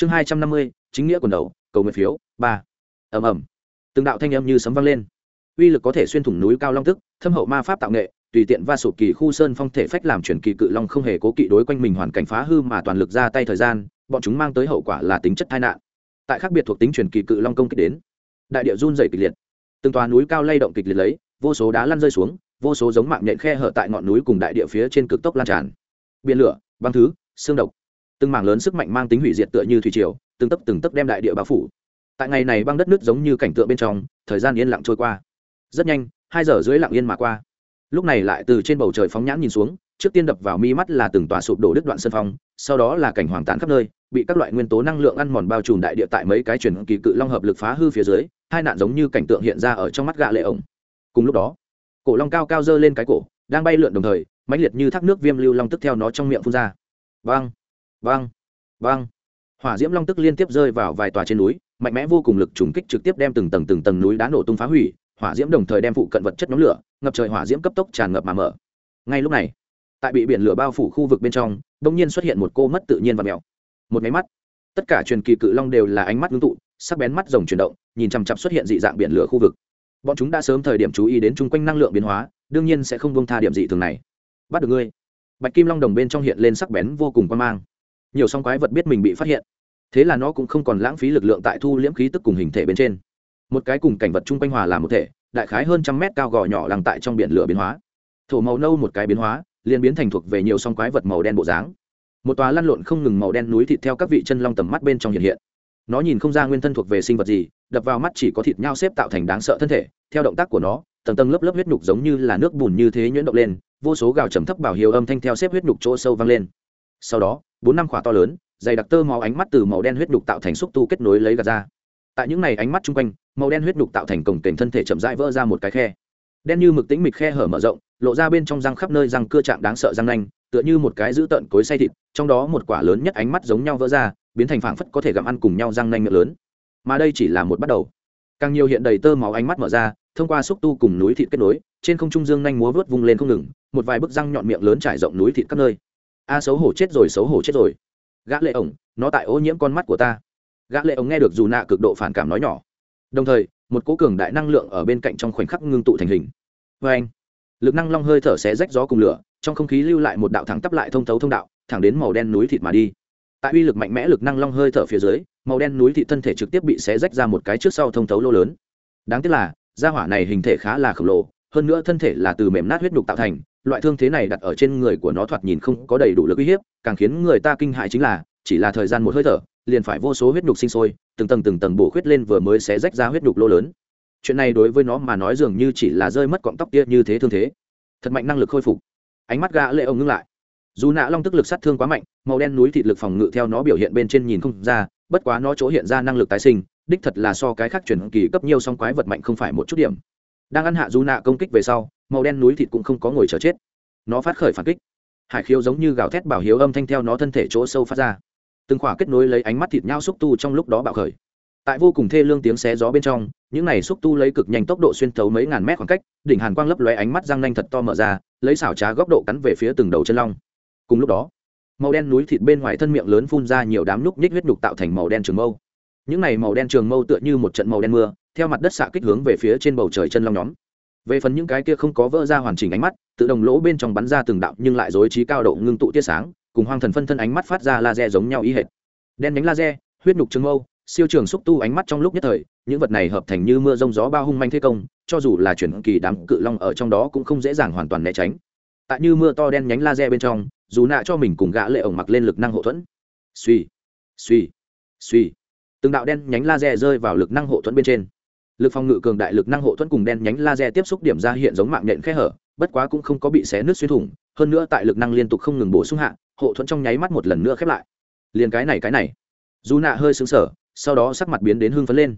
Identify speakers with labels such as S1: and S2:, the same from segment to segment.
S1: chương hai trăm năm mươi, chính nghĩa quần đầu, cầu nguyện phiếu, ba. Ẩm ẩm từng đạo thanh âm như sấm vang lên. Uy lực có thể xuyên thủng núi cao long tức, thâm hậu ma pháp tạo nghệ, tùy tiện va sụp kỳ khu sơn phong thể phách làm chuyển kỳ cự long không hề cố kỵ đối quanh mình hoàn cảnh phá hư mà toàn lực ra tay thời gian, bọn chúng mang tới hậu quả là tính chất tai nạn. Tại khác biệt thuộc tính chuyển kỳ cự long công kích đến, đại địa run dày kịch liệt. Từng tòa núi cao lay động kịch liệt lấy, vô số đá lăn rơi xuống, vô số giống mạng nhện khe hở tại ngọn núi cùng đại địa phía trên cực tốc lan tràn. Biển lửa, băng thứ, xương độc từng mảng lớn sức mạnh mang tính hủy diệt tựa như thủy triều, từng tấc từng tấc đem đại địa bao phủ. Tại ngày này băng đất nước giống như cảnh tượng bên trong, thời gian yên lặng trôi qua. Rất nhanh, hai giờ dưới lặng yên mà qua. Lúc này lại từ trên bầu trời phóng nhãn nhìn xuống, trước tiên đập vào mi mắt là từng tòa sụp đổ đứt đoạn sân phong, sau đó là cảnh hoàng tán khắp nơi, bị các loại nguyên tố năng lượng ăn mòn bao trùm đại địa tại mấy cái chuyển kỳ cự long hợp lực phá hư phía dưới, hai nạn giống như cảnh tượng hiện ra ở trong mắt gạ lệ ổng. Cùng lúc đó, cổ long cao cao dơ lên cái cổ, đang bay lượn đồng thời, mãnh liệt như thác nước viêm lưu long tức theo nó trong miệng phun ra. Vang vang vang hỏa diễm long tức liên tiếp rơi vào vài tòa trên núi, mạnh mẽ vô cùng lực trùng kích trực tiếp đem từng tầng từng tầng núi đá nổ tung phá hủy, hỏa diễm đồng thời đem phụ cận vật chất nhóm lửa, ngập trời hỏa diễm cấp tốc tràn ngập mà mở. Ngay lúc này, tại bị biển lửa bao phủ khu vực bên trong đ ỗ n g nhiên xuất hiện một cô mất tự nhiên và mèo. Một máy mắt. Tất cả truyền kỳ cự long đều là ánh mắt ngưng tụ, sắc bén mắt rồng chuyển động, nhìn chằm chặp xuất hiện dị dạng biển lửa khu vực. Bọn chúng đã sớm thời điểm chú ý đến chung quanh năng lượng biến hóa, đương nhiên sẽ không bông tha điểm dị thường này. Bắt được ngươi. Bạch kim long đồng bên trong hiện lên sắc bén vô cùng quan mang nhiều song quái vật biết mình bị phát hiện. Thế là nó cũng không còn lãng phí lực lượng tại thu liễm khí tức cùng hình thể bên trên. Một cái cùng cảnh vật chung quanh hòa làm một thể, đại khái hơn trăm mét cao gò nhỏ lằng tại trong biển lửa biến hóa. Thổ màu nâu một cái biến hóa, liền biến thành thuộc về nhiều song quái vật màu đen bộ dáng. Một tòa lăn lộn không ngừng màu đen núi thịt theo các vị chân long tầm mắt bên trong hiện hiện. Nó nhìn không ra nguyên thân thuộc về sinh vật gì, đập vào mắt chỉ có thịt nhau xếp tạo thành đáng sợ thân thể, theo động tác của nó, tầng tầng lớp lớp huyết nhục giống như là nước bùn như thế nhuyễn động lên, vô số gào trầm thấp bảo hiếu âm thanh theo xếp huyết nhục chỗ sâu vang lên sau đó, bốn năm khỏa to lớn, dày đặc tơ máu ánh mắt từ màu đen huyết đục tạo thành xúc tu kết nối lấy gạt ra. Tại những này ánh mắt chung quanh, màu đen huyết đục tạo thành cổng kềnh thân thể chậm rãi vỡ ra một cái khe. Đen như mực tĩnh mịch khe hở mở rộng, lộ ra bên trong răng khắp nơi răng cưa chạm đáng sợ răng nanh, tựa như một cái giữ tợn cối say thịt, trong đó một quả lớn nhất ánh mắt giống nhau vỡ ra, biến thành phảng phất có thể gặm ăn cùng nhau răng nanh miệng lớn. Mà đây chỉ là một bắt đầu. Càng nhiều hiện đầy tơ máu ánh mắt mở ra, thông qua xúc tu cùng núi thịt kết nối, trên không trung dương nhanh múa vớt vung lên không ngừng, một vài bức răng nhọn miệng lớn trải rộng núi thịt các nơi a xấu hổ chết rồi, xấu hổ chết rồi. Gã lệ ổng, nó tại ô nhiễm con mắt của ta. Gã lệ ổng nghe được dù nạ cực độ phản cảm nói nhỏ. Đồng thời, một cố cường đại năng lượng ở bên cạnh trong khoảnh khắc ngưng tụ thành hình. Với anh, lực năng long hơi thở xé rách gió cùng lửa, trong không khí lưu lại một đạo thẳng tắp lại thông thấu thông đạo, thẳng đến màu đen núi thịt mà đi. Tại uy lực mạnh mẽ lực năng long hơi thở phía dưới, màu đen núi thịt thân thể trực tiếp bị xé rách ra một cái trước sau thông thấu lô lớn. Đáng tiếc là, gia hỏa này hình thể khá là khổng lồ, hơn nữa thân thể là từ mềm nát huyết nhục tạo thành loại thương thế này đặt ở trên người của nó thoạt nhìn không có đầy đủ lực uy hiếp, càng khiến người ta kinh hại chính là, chỉ là thời gian một hơi thở, liền phải vô số huyết nhục sinh sôi, từng tầng từng tầng bổ khuyết lên vừa mới sẽ rách ra huyết nhục lô lớn. Chuyện này đối với nó mà nói dường như chỉ là rơi mất cọng tóc kia như thế thương thế. Thật mạnh năng lực khôi phục. Ánh mắt gã lệ ông ngưng lại. Dù nạ long tức lực sát thương quá mạnh, màu đen núi thịt lực phòng ngự theo nó biểu hiện bên trên nhìn không ra, bất quá nó chỗ hiện ra năng lực tái sinh, đích thật là so cái khác chuyển kỳ cấp nhiều song quái vật mạnh không phải một chút điểm đang ăn hạ du nạ công kích về sau, màu đen núi thịt cũng không có ngồi chờ chết. Nó phát khởi phản kích. Hải khiếu giống như gào thét bảo hiếu âm thanh theo nó thân thể chỗ sâu phát ra. Từng khỏa kết nối lấy ánh mắt thịt nhau xúc tu trong lúc đó bạo khởi. Tại vô cùng thê lương tiếng xé gió bên trong, những này xúc tu lấy cực nhanh tốc độ xuyên thấu mấy ngàn mét khoảng cách, đỉnh hàn quang lấp lóe ánh mắt răng nanh thật to mở ra, lấy xảo trá góc độ cắn về phía từng đầu chân long. Cùng lúc đó, màu đen núi thịt bên ngoài thân miệng lớn phun ra nhiều đám núc nhích huyết nhục tạo thành màu đen trường mâu. Những này màu đen trường mâu tựa như một trận màu đen mưa theo mặt đất xạ kích hướng về phía trên bầu trời chân long nhóm. Về phần những cái kia không có vỡ ra hoàn chỉnh ánh mắt, tự đồng lỗ bên trong bắn ra từng đạo nhưng lại dối trí cao độ ngưng tụ tia sáng, cùng hoang thần phân thân ánh mắt phát ra laser giống nhau ý hệt. Đen nhánh laser, huyết nhục trường mâu, siêu trường xúc tu ánh mắt trong lúc nhất thời, những vật này hợp thành như mưa rông gió bao hung manh thế công, cho dù là chuyển kỳ đám cự long ở trong đó cũng không dễ dàng hoàn toàn né tránh. Tại như mưa to đen nhánh laser bên trong, dù nạ cho mình cùng gã lệ ổng mặc lên lực năng hộ thuẫn. Suy suy suy từng đạo đen nhánh laser rơi vào lực năng hộ thuẫn bên trên lực phòng ngự cường đại lực năng hộ thuẫn cùng đen nhánh laser tiếp xúc điểm ra hiện giống mạng nhện khe hở, bất quá cũng không có bị xé nứt xuyên thủng, hơn nữa tại lực năng liên tục không ngừng bổ sung hạ, hộ thuẫn trong nháy mắt một lần nữa khép lại. Liền cái này cái này. Dù nạ hơi xứng sở sau đó sắc mặt biến đến hưng phấn lên.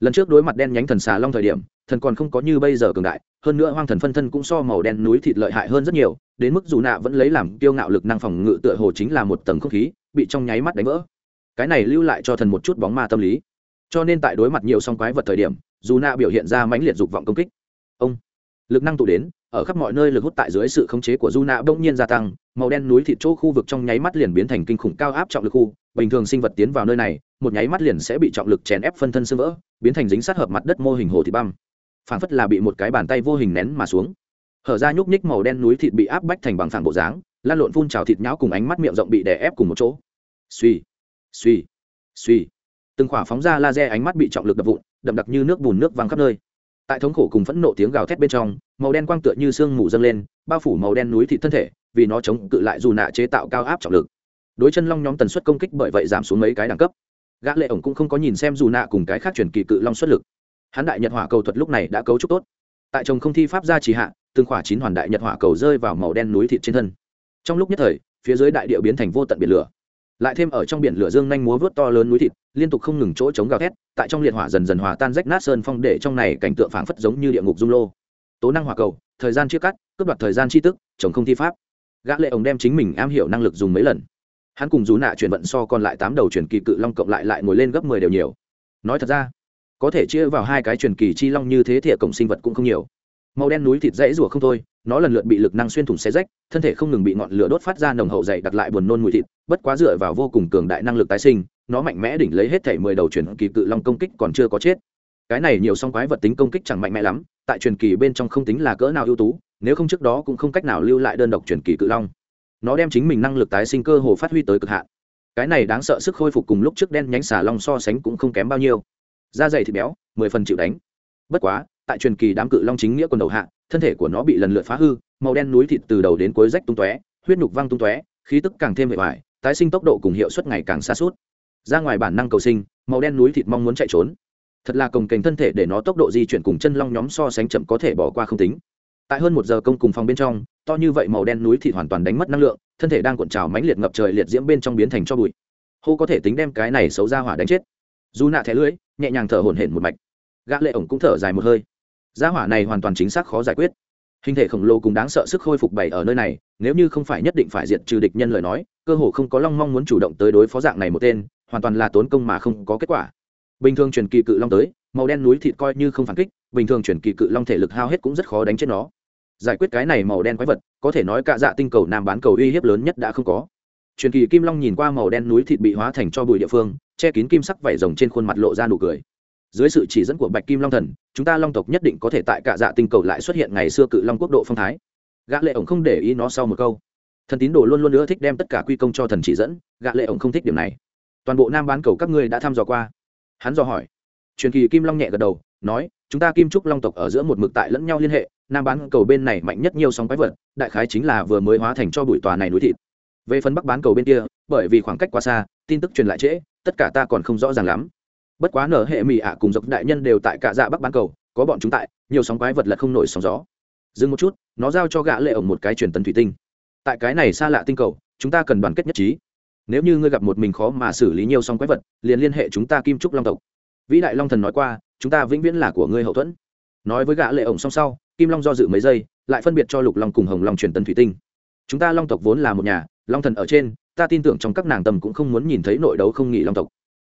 S1: Lần trước đối mặt đen nhánh thần xà long thời điểm, thần còn không có như bây giờ cường đại, hơn nữa hoang thần phân thân cũng so màu đen núi thịt lợi hại hơn rất nhiều, đến mức dù nạ vẫn lấy làm kiêu ngạo lực năng phòng ngự tựa hồ chính là một tầng không khí, bị trong nháy mắt đánh vỡ. Cái này lưu lại cho thần một chút bóng ma tâm lý cho nên tại đối mặt nhiều song quái vật thời điểm, dù nạ biểu hiện ra mãnh liệt dục vọng công kích. Ông, lực năng tụ đến, ở khắp mọi nơi lực hút tại dưới sự khống chế của du nạ bỗng nhiên gia tăng, màu đen núi thịt chỗ khu vực trong nháy mắt liền biến thành kinh khủng cao áp trọng lực khu. Bình thường sinh vật tiến vào nơi này, một nháy mắt liền sẽ bị trọng lực chèn ép phân thân sưng vỡ, biến thành dính sát hợp mặt đất mô hình hồ thịt băm. Phản phất là bị một cái bàn tay vô hình nén mà xuống. Hở ra nhúc nhích màu đen núi thịt bị áp bách thành bằng phẳng bộ dáng, lan lộn phun trào thịt nhão cùng ánh mắt miệng rộng bị đè ép cùng một chỗ. Suy suy suy từng khỏa phóng ra laser ánh mắt bị trọng lực đập vụn, đậm đặc như nước bùn nước văng khắp nơi. Tại thống khổ cùng phẫn nộ tiếng gào thét bên trong, màu đen quang tựa như sương mù dâng lên, bao phủ màu đen núi thịt thân thể, vì nó chống cự lại dù nạ chế tạo cao áp trọng lực. Đối chân long nhóm tần suất công kích bởi vậy giảm xuống mấy cái đẳng cấp. Gã lệ ổng cũng không có nhìn xem dù nạ cùng cái khác chuyển kỳ cự long xuất lực. Hắn đại nhật hỏa cầu thuật lúc này đã cấu trúc tốt. Tại chồng không thi pháp gia trì hạ, từng khỏa chín hoàn đại nhật hỏa cầu rơi vào màu đen núi thịt trên thân. Trong lúc nhất thời, phía dưới đại địa biến thành vô tận biển lửa lại thêm ở trong biển lửa dương nhanh múa vớt to lớn núi thịt, liên tục không ngừng chỗ chống gào thét, tại trong liệt hỏa dần dần hòa tan rách nát sơn phong để trong này cảnh tượng phảng phất giống như địa ngục dung lô. Tố năng hỏa cầu, thời gian chia cắt, cướp đoạt thời gian chi tức chống không thi pháp. Gã lệ ổng đem chính mình am hiểu năng lực dùng mấy lần. Hắn cùng rú nạ chuyển vận so còn lại tám đầu chuyển kỳ cự long cộng lại lại ngồi lên gấp mười đều nhiều. Nói thật ra, có thể chia vào hai cái truyền kỳ chi long như thế thì cổng sinh vật cũng không nhiều. Màu đen núi thịt dãy rủa không thôi nó lần lượt bị lực năng xuyên thủng xé rách, thân thể không ngừng bị ngọn lửa đốt phát ra nồng hậu dày đặt lại buồn nôn mùi thịt, bất quá dựa vào vô cùng cường đại năng lực tái sinh, nó mạnh mẽ đỉnh lấy hết thể mười đầu truyền kỳ cự long công kích còn chưa có chết. Cái này nhiều song quái vật tính công kích chẳng mạnh mẽ lắm, tại truyền kỳ bên trong không tính là cỡ nào ưu tú, nếu không trước đó cũng không cách nào lưu lại đơn độc truyền kỳ cự long. Nó đem chính mình năng lực tái sinh cơ hồ phát huy tới cực hạn. Cái này đáng sợ sức khôi phục cùng lúc trước đen nhánh xà long so sánh cũng không kém bao nhiêu. Da dày thịt béo, mười phần chịu đánh. Bất quá tại truyền kỳ đám cự long chính nghĩa quần đầu hạ, thân thể của nó bị lần lượt phá hư, màu đen núi thịt từ đầu đến cuối rách tung tóe, huyết nhục văng tung tóe, khí tức càng thêm hệ hoại tái sinh tốc độ cùng hiệu suất ngày càng xa suốt. Ra ngoài bản năng cầu sinh, màu đen núi thịt mong muốn chạy trốn. Thật là cồng kềnh thân thể để nó tốc độ di chuyển cùng chân long nhóm so sánh chậm có thể bỏ qua không tính. Tại hơn một giờ công cùng phòng bên trong, to như vậy màu đen núi thịt hoàn toàn đánh mất năng lượng, thân thể đang cuộn trào mãnh liệt ngập trời liệt diễm bên trong biến thành cho bụi. Hô có thể tính đem cái này xấu ra hỏa đánh chết. Dù nạ thẻ lưỡi, nhẹ nhàng thở hổn hển một mạch. Gã lệ ổng cũng thở dài một hơi gia hỏa này hoàn toàn chính xác khó giải quyết. Hình thể khổng lồ cùng đáng sợ sức khôi phục bày ở nơi này, nếu như không phải nhất định phải diệt trừ địch nhân lời nói, cơ hồ không có long mong muốn chủ động tới đối phó dạng này một tên, hoàn toàn là tốn công mà không có kết quả. Bình thường truyền kỳ cự long tới, màu đen núi thịt coi như không phản kích, bình thường truyền kỳ cự long thể lực hao hết cũng rất khó đánh chết nó. Giải quyết cái này màu đen quái vật, có thể nói cả dạ tinh cầu nam bán cầu uy hiếp lớn nhất đã không có. Truyền kỳ kim long nhìn qua màu đen núi thịt bị hóa thành cho bụi địa phương, che kín kim sắc vảy rồng trên khuôn mặt lộ ra nụ cười dưới sự chỉ dẫn của bạch kim long thần, chúng ta long tộc nhất định có thể tại cả dạ tinh cầu lại xuất hiện ngày xưa cự long quốc độ phong thái. Gã lệ ổng không để ý nó sau một câu. Thần tín đồ luôn luôn nữa thích đem tất cả quy công cho thần chỉ dẫn, gã lệ ổng không thích điểm này. Toàn bộ nam bán cầu các ngươi đã thăm dò qua. Hắn dò hỏi. Truyền kỳ kim long nhẹ gật đầu, nói, chúng ta kim trúc long tộc ở giữa một mực tại lẫn nhau liên hệ, nam bán cầu bên này mạnh nhất nhiều sóng quái vật, đại khái chính là vừa mới hóa thành cho bụi tòa này núi thịt. Về phần bắc bán cầu bên kia, bởi vì khoảng cách quá xa, tin tức truyền lại trễ, tất cả ta còn không rõ ràng lắm bất quá nở hệ mỹ ạ cùng dọc đại nhân đều tại cả dạ bắc bán cầu, có bọn chúng tại, nhiều sóng quái vật lật không nổi sóng gió. Dừng một chút, nó giao cho gã lệ ổng một cái truyền tấn thủy tinh. Tại cái này xa lạ tinh cầu, chúng ta cần đoàn kết nhất trí. Nếu như ngươi gặp một mình khó mà xử lý nhiều sóng quái vật, liền liên hệ chúng ta kim trúc long tộc. Vĩ đại long thần nói qua, chúng ta vĩnh viễn là của ngươi hậu thuẫn. Nói với gã lệ ổng song sau, kim long do dự mấy giây, lại phân biệt cho lục long cùng hồng long truyền tấn thủy tinh. Chúng ta long tộc vốn là một nhà, long thần ở trên, ta tin tưởng trong các nàng tầm cũng không muốn nhìn thấy nội đấu không nghỉ long tộc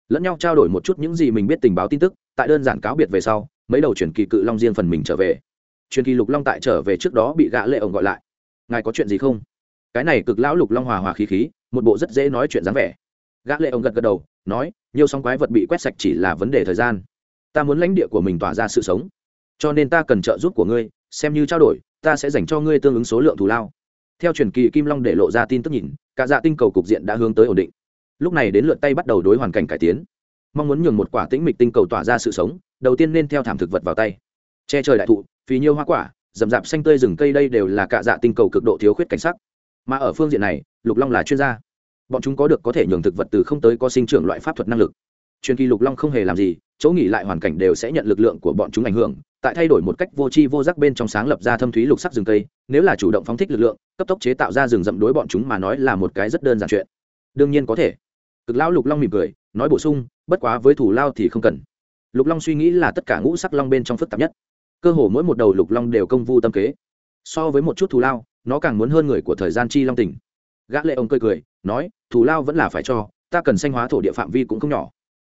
S1: lẫn nhau trao đổi một chút những gì mình biết tình báo tin tức, tại đơn giản cáo biệt về sau, mấy đầu truyền kỳ cự long riêng phần mình trở về. Truyền kỳ lục long tại trở về trước đó bị gã lệ ổng gọi lại. Ngài có chuyện gì không? Cái này cực lão lục long hòa hòa khí khí, một bộ rất dễ nói chuyện dáng vẻ. Gã lệ ổng gật gật đầu, nói, nhiều sóng quái vật bị quét sạch chỉ là vấn đề thời gian. Ta muốn lãnh địa của mình tỏa ra sự sống. Cho nên ta cần trợ giúp của ngươi, xem như trao đổi, ta sẽ dành cho ngươi tương ứng số lượng thù lao. Theo truyền kỳ kim long để lộ ra tin tức nhìn, cả dạ tinh cầu cục diện đã hướng tới ổn định lúc này đến lượt tay bắt đầu đối hoàn cảnh cải tiến. Mong muốn nhường một quả tĩnh mịch tinh cầu tỏa ra sự sống, đầu tiên nên theo thảm thực vật vào tay. Che trời đại thụ, phì nhiêu hoa quả, rậm rạp xanh tươi rừng cây đây đều là cả dạ tinh cầu cực độ thiếu khuyết cảnh sắc. Mà ở phương diện này, lục long là chuyên gia. Bọn chúng có được có thể nhường thực vật từ không tới có sinh trưởng loại pháp thuật năng lực. Truyền kỳ lục long không hề làm gì, chỗ nghỉ lại hoàn cảnh đều sẽ nhận lực lượng của bọn chúng ảnh hưởng, tại thay đổi một cách vô tri vô giác bên trong sáng lập ra thâm thúy lục sắc rừng cây, nếu là chủ động phóng thích lực lượng, cấp tốc chế tạo ra rừng rậm đối bọn chúng mà nói là một cái rất đơn giản chuyện. Đương nhiên có thể cực lão lục long mỉm cười nói bổ sung bất quá với thủ lao thì không cần. Lục long suy nghĩ là tất cả ngũ sắc long bên trong phức tạp nhất. Cơ hồ mỗi một đầu lục long đều công vu tâm kế. So với một chút thù lao nó càng muốn hơn người của thời gian chi long tỉnh. Gã lệ ông cười cười nói thù lao vẫn là phải cho ta cần sanh hóa thổ địa phạm vi cũng không nhỏ.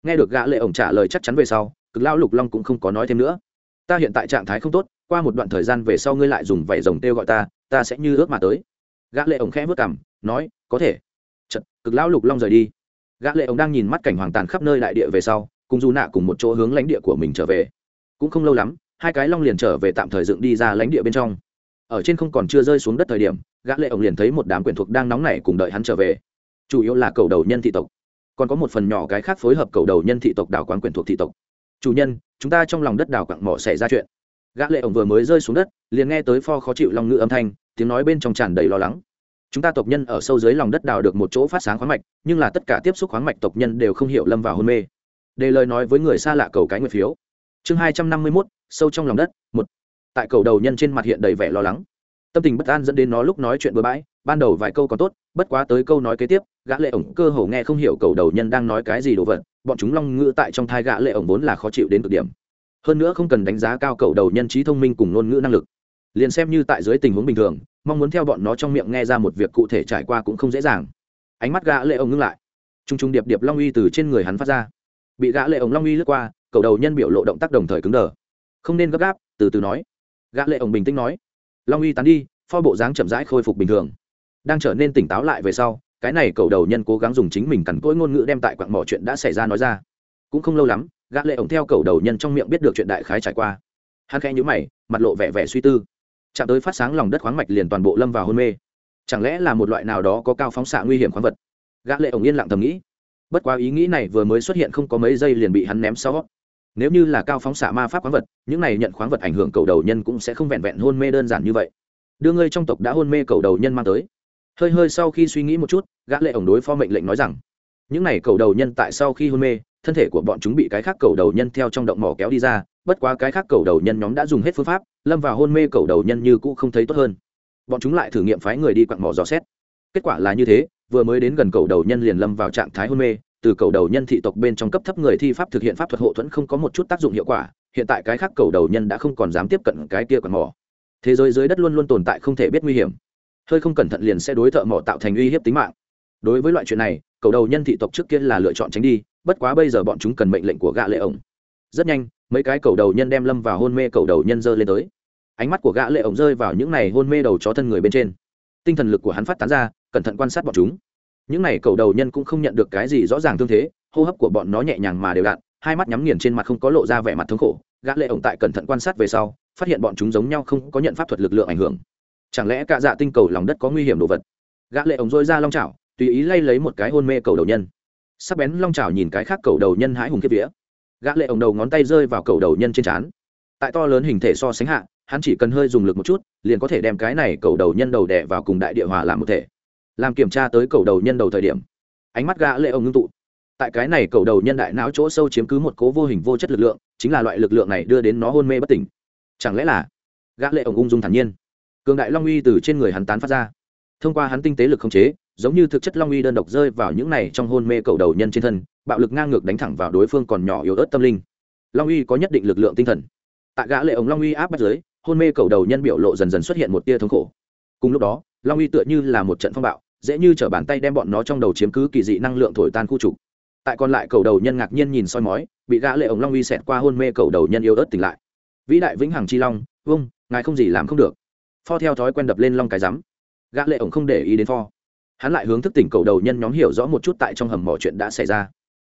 S1: Nghe được gã lệ ông trả lời chắc chắn về sau cực lão lục long cũng không có nói thêm nữa. Ta hiện tại trạng thái không tốt qua một đoạn thời gian về sau ngươi lại dùng vảy rồng tiêu gọi ta ta sẽ như ước mà tới. Gã lệ ông khẽ vớt cằm nói có thể. Chật, cực lão lục long rời đi gã lệ ổng đang nhìn mắt cảnh hoàng tàn khắp nơi đại địa về sau, cùng du nạ cùng một chỗ hướng lãnh địa của mình trở về. Cũng không lâu lắm, hai cái long liền trở về tạm thời dựng đi ra lãnh địa bên trong. Ở trên không còn chưa rơi xuống đất thời điểm, gã lệ ổng liền thấy một đám quyền thuộc đang nóng nảy cùng đợi hắn trở về. Chủ yếu là cầu đầu nhân thị tộc. Còn có một phần nhỏ cái khác phối hợp cầu đầu nhân thị tộc đảo quán quyền thuộc thị tộc. Chủ nhân, chúng ta trong lòng đất đảo quặng mỏ xảy ra chuyện. Gã lệ ổng vừa mới rơi xuống đất, liền nghe tới pho khó chịu long ngữ âm thanh, tiếng nói bên trong tràn đầy lo lắng chúng ta tộc nhân ở sâu dưới lòng đất đào được một chỗ phát sáng khoáng mạch, nhưng là tất cả tiếp xúc khoáng mạch tộc nhân đều không hiểu lâm vào hôn mê. Để lời nói với người xa lạ cầu cái nguyệt phiếu. Chương hai trăm năm mươi mốt, sâu trong lòng đất, một. Tại cầu đầu nhân trên mặt hiện đầy vẻ lo lắng. Tâm tình bất an dẫn đến nó lúc nói chuyện bừa bãi, ban đầu vài câu còn tốt, bất quá tới câu nói kế tiếp, gã lệ ổng cơ hồ nghe không hiểu cầu đầu nhân đang nói cái gì đồ vật, bọn chúng long ngữ tại trong thai gã lệ ổng vốn là khó chịu đến cực điểm. Hơn nữa không cần đánh giá cao cầu đầu nhân trí thông minh cùng ngôn ngữ năng lực liền xem như tại dưới tình huống bình thường, mong muốn theo bọn nó trong miệng nghe ra một việc cụ thể trải qua cũng không dễ dàng. Ánh mắt gã lệ ông ngưng lại. Trung trung điệp điệp long uy từ trên người hắn phát ra. Bị gã lệ ông long uy lướt qua, cầu đầu nhân biểu lộ động tác đồng thời cứng đờ. Không nên gấp gáp, từ từ nói. Gã lệ ông bình tĩnh nói. Long uy tán đi, pho bộ dáng chậm rãi khôi phục bình thường. Đang trở nên tỉnh táo lại về sau, cái này cầu đầu nhân cố gắng dùng chính mình cằn cỗi ngôn ngữ đem tại quặng mỏ chuyện đã xảy ra nói ra. Cũng không lâu lắm, gã lệ ổng theo cầu đầu nhân trong miệng biết được chuyện đại khái trải qua. Hắn khẽ nhíu mày, mặt lộ vẻ vẻ suy tư chạm tới phát sáng lòng đất khoáng mạch liền toàn bộ lâm vào hôn mê. Chẳng lẽ là một loại nào đó có cao phóng xạ nguy hiểm khoáng vật? Gã lệ ổng yên lặng thầm nghĩ. Bất quá ý nghĩ này vừa mới xuất hiện không có mấy giây liền bị hắn ném sau. Nếu như là cao phóng xạ ma pháp khoáng vật, những này nhận khoáng vật ảnh hưởng cầu đầu nhân cũng sẽ không vẹn vẹn hôn mê đơn giản như vậy. Đưa ngươi trong tộc đã hôn mê cầu đầu nhân mang tới. Hơi hơi sau khi suy nghĩ một chút, gã lệ ổng đối phó mệnh lệnh nói rằng, những này cầu đầu nhân tại sau khi hôn mê thân thể của bọn chúng bị cái khác cầu đầu nhân theo trong động mỏ kéo đi ra, bất quá cái khác cầu đầu nhân nhóm đã dùng hết phương pháp, lâm vào hôn mê cầu đầu nhân như cũ không thấy tốt hơn. Bọn chúng lại thử nghiệm phái người đi quặng mỏ dò xét. Kết quả là như thế, vừa mới đến gần cầu đầu nhân liền lâm vào trạng thái hôn mê, từ cầu đầu nhân thị tộc bên trong cấp thấp người thi pháp thực hiện pháp thuật hộ thuẫn không có một chút tác dụng hiệu quả, hiện tại cái khác cầu đầu nhân đã không còn dám tiếp cận cái kia quặng mỏ. Thế giới dưới đất luôn luôn tồn tại không thể biết nguy hiểm. Hơi không cẩn thận liền sẽ đối thợ mỏ tạo thành uy hiếp tính mạng. Đối với loại chuyện này, cầu đầu nhân thị tộc trước kia là lựa chọn tránh đi bất quá bây giờ bọn chúng cần mệnh lệnh của gã lệ ổng. Rất nhanh, mấy cái cầu đầu nhân đem lâm vào hôn mê cầu đầu nhân dơ lên tới. Ánh mắt của gã lệ ổng rơi vào những này hôn mê đầu chó thân người bên trên. Tinh thần lực của hắn phát tán ra, cẩn thận quan sát bọn chúng. Những này cầu đầu nhân cũng không nhận được cái gì rõ ràng thương thế, hô hấp của bọn nó nhẹ nhàng mà đều đặn, hai mắt nhắm nghiền trên mặt không có lộ ra vẻ mặt thống khổ. Gã lệ ổng tại cẩn thận quan sát về sau, phát hiện bọn chúng giống nhau không có nhận pháp thuật lực lượng ảnh hưởng. Chẳng lẽ cả dạ tinh cầu lòng đất có nguy hiểm đồ vật? Gã lệ ổng rôi ra long chảo, tùy ý lay lấy một cái hôn mê cầu đầu nhân sắc bén long chảo nhìn cái khác cầu đầu nhân hãi hùng kiếp vía. Gã lệ ổng đầu ngón tay rơi vào cầu đầu nhân trên trán. Tại to lớn hình thể so sánh hạ, hắn chỉ cần hơi dùng lực một chút, liền có thể đem cái này cầu đầu nhân đầu đè vào cùng đại địa hòa làm một thể. Làm kiểm tra tới cầu đầu nhân đầu thời điểm, ánh mắt gã lệ ổng ngưng tụ. Tại cái này cầu đầu nhân đại não chỗ sâu chiếm cứ một cố vô hình vô chất lực lượng, chính là loại lực lượng này đưa đến nó hôn mê bất tỉnh. Chẳng lẽ là, gã lệ ổng ung dung thản nhiên? Cường đại long uy từ trên người hắn tán phát ra. Thông qua hắn tinh tế lực không chế giống như thực chất long uy đơn độc rơi vào những này trong hôn mê cầu đầu nhân trên thân, bạo lực ngang ngược đánh thẳng vào đối phương còn nhỏ yếu ớt tâm linh. Long uy có nhất định lực lượng tinh thần. Tại gã lệ ống long uy áp bắt dưới hôn mê cầu đầu nhân biểu lộ dần dần xuất hiện một tia thống khổ. Cùng lúc đó, long uy tựa như là một trận phong bạo, dễ như trở bàn tay đem bọn nó trong đầu chiếm cứ kỳ dị năng lượng thổi tan khu trục. Tại còn lại cầu đầu nhân ngạc nhiên nhìn soi mói, bị gã lệ ống long uy xẹt qua hôn mê cầu đầu nhân yếu ớt tỉnh lại. Vĩ đại vĩnh hằng chi long vâng ngài không gì làm không được. Pho theo thói quen đập lên long cái rắm. Gã lệ ổng không để ý đến pho hắn lại hướng thức tỉnh cầu đầu nhân nhóm hiểu rõ một chút tại trong hầm mỏ chuyện đã xảy ra.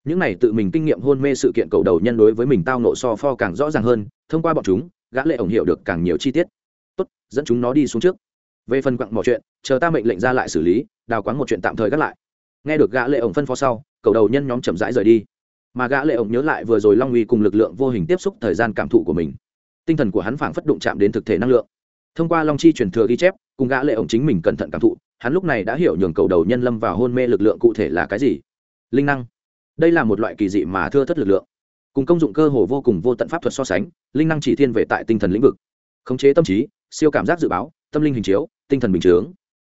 S1: Những này tự mình kinh nghiệm hôn mê sự kiện cầu đầu nhân đối với mình tao nộ so pho càng rõ ràng hơn, thông qua bọn chúng, gã lệ ổng hiểu được càng nhiều chi tiết. Tốt, dẫn chúng nó đi xuống trước. Về phần quặng mỏ chuyện, chờ ta mệnh lệnh ra lại xử lý, đào quáng một chuyện tạm thời gác lại. Nghe được gã lệ ổng phân phó sau, cầu đầu nhân nhóm chậm rãi rời đi. Mà gã lệ ổng nhớ lại vừa rồi long uy cùng lực lượng vô hình tiếp xúc thời gian cảm thụ của mình. Tinh thần của hắn phảng phất đụng chạm đến thực thể năng lượng. Thông qua long chi truyền thừa ghi chép, cùng gã lệ ổng chính mình cẩn thận cảm thụ hắn lúc này đã hiểu nhường cầu đầu nhân lâm vào hôn mê lực lượng cụ thể là cái gì. Linh năng. Đây là một loại kỳ dị mà thưa thất lực lượng. Cùng công dụng cơ hồ vô cùng vô tận pháp thuật so sánh, linh năng chỉ thiên về tại tinh thần lĩnh vực. Khống chế tâm trí, siêu cảm giác dự báo, tâm linh hình chiếu, tinh thần bình chướng.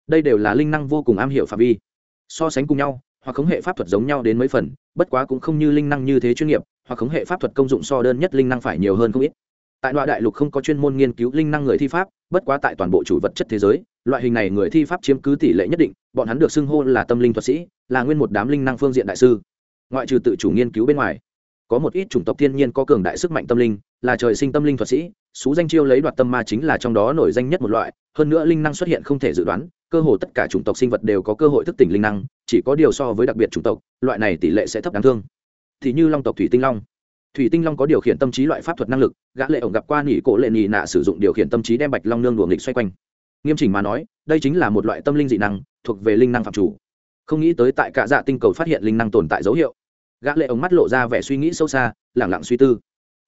S1: Đây đều là linh năng vô cùng am hiểu phạm vi. So sánh cùng nhau, hoặc khống hệ pháp thuật giống nhau đến mấy phần, bất quá cũng không như linh năng như thế chuyên nghiệp, hoặc khống hệ pháp thuật công dụng so đơn nhất linh năng phải nhiều hơn không ít. Tại loại đại lục không có chuyên môn nghiên cứu linh năng người thi pháp, bất quá tại toàn bộ chủ vật chất thế giới loại hình này người thi pháp chiếm cứ tỷ lệ nhất định, bọn hắn được xưng hô là tâm linh thuật sĩ, là nguyên một đám linh năng phương diện đại sư. Ngoại trừ tự chủ nghiên cứu bên ngoài, có một ít chủng tộc thiên nhiên có cường đại sức mạnh tâm linh, là trời sinh tâm linh thuật sĩ, xú danh chiêu lấy đoạt tâm ma chính là trong đó nổi danh nhất một loại, hơn nữa linh năng xuất hiện không thể dự đoán, cơ hồ tất cả chủng tộc sinh vật đều có cơ hội thức tỉnh linh năng, chỉ có điều so với đặc biệt chủng tộc, loại này tỷ lệ sẽ thấp đáng thương. Thì như long tộc thủy tinh long. Thủy tinh long có điều khiển tâm trí loại pháp thuật năng lực, gã lệ ổng gặp qua nỉ cổ lệ nỉ nạ sử dụng điều khiển tâm trí đem bạch long nương đuổi nghịch xoay quanh nghiêm chỉnh mà nói, đây chính là một loại tâm linh dị năng, thuộc về linh năng phạm chủ. Không nghĩ tới tại cả dạ tinh cầu phát hiện linh năng tồn tại dấu hiệu. Gã lệ ống mắt lộ ra vẻ suy nghĩ sâu xa, lẳng lặng suy tư.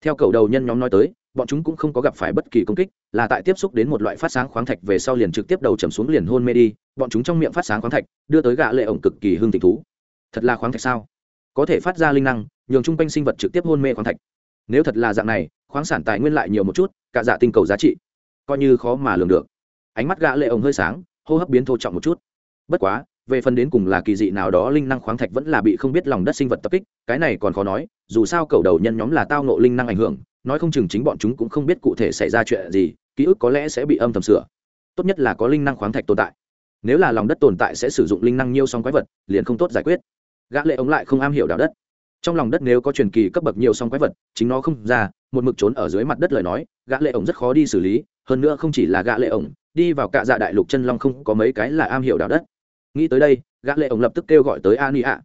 S1: Theo cầu đầu nhân nhóm nói tới, bọn chúng cũng không có gặp phải bất kỳ công kích, là tại tiếp xúc đến một loại phát sáng khoáng thạch về sau liền trực tiếp đầu chầm xuống liền hôn mê đi, bọn chúng trong miệng phát sáng khoáng thạch, đưa tới gã lệ ổng cực kỳ hưng thịnh thú. Thật là khoáng thạch sao? Có thể phát ra linh năng, nhường trung quanh sinh vật trực tiếp hôn mê khoáng thạch. Nếu thật là dạng này, khoáng sản tài nguyên lại nhiều một chút cả dạ tinh cầu giá trị, coi như khó mà lường được ánh mắt gã lệ ổng hơi sáng, hô hấp biến thô trọng một chút. Bất quá, về phần đến cùng là kỳ dị nào đó, linh năng khoáng thạch vẫn là bị không biết lòng đất sinh vật tập kích, cái này còn khó nói, dù sao cầu đầu nhân nhóm là tao nộ linh năng ảnh hưởng, nói không chừng chính bọn chúng cũng không biết cụ thể xảy ra chuyện gì, ký ức có lẽ sẽ bị âm thầm sửa. Tốt nhất là có linh năng khoáng thạch tồn tại. Nếu là lòng đất tồn tại sẽ sử dụng linh năng nhiều song quái vật, liền không tốt giải quyết. Gã lệ ống lại không am hiểu đạo đất. Trong lòng đất nếu có truyền kỳ cấp bậc nhiều song quái vật, chính nó không ra, một mực trốn ở dưới mặt đất lời nói, gã lệ ống rất khó đi xử lý hơn nữa không chỉ là gã lệ ổng, đi vào cả dạ đại lục chân long không có mấy cái là am hiểu đào đất. Nghĩ tới đây, gã lệ ổng lập tức kêu gọi tới a ni a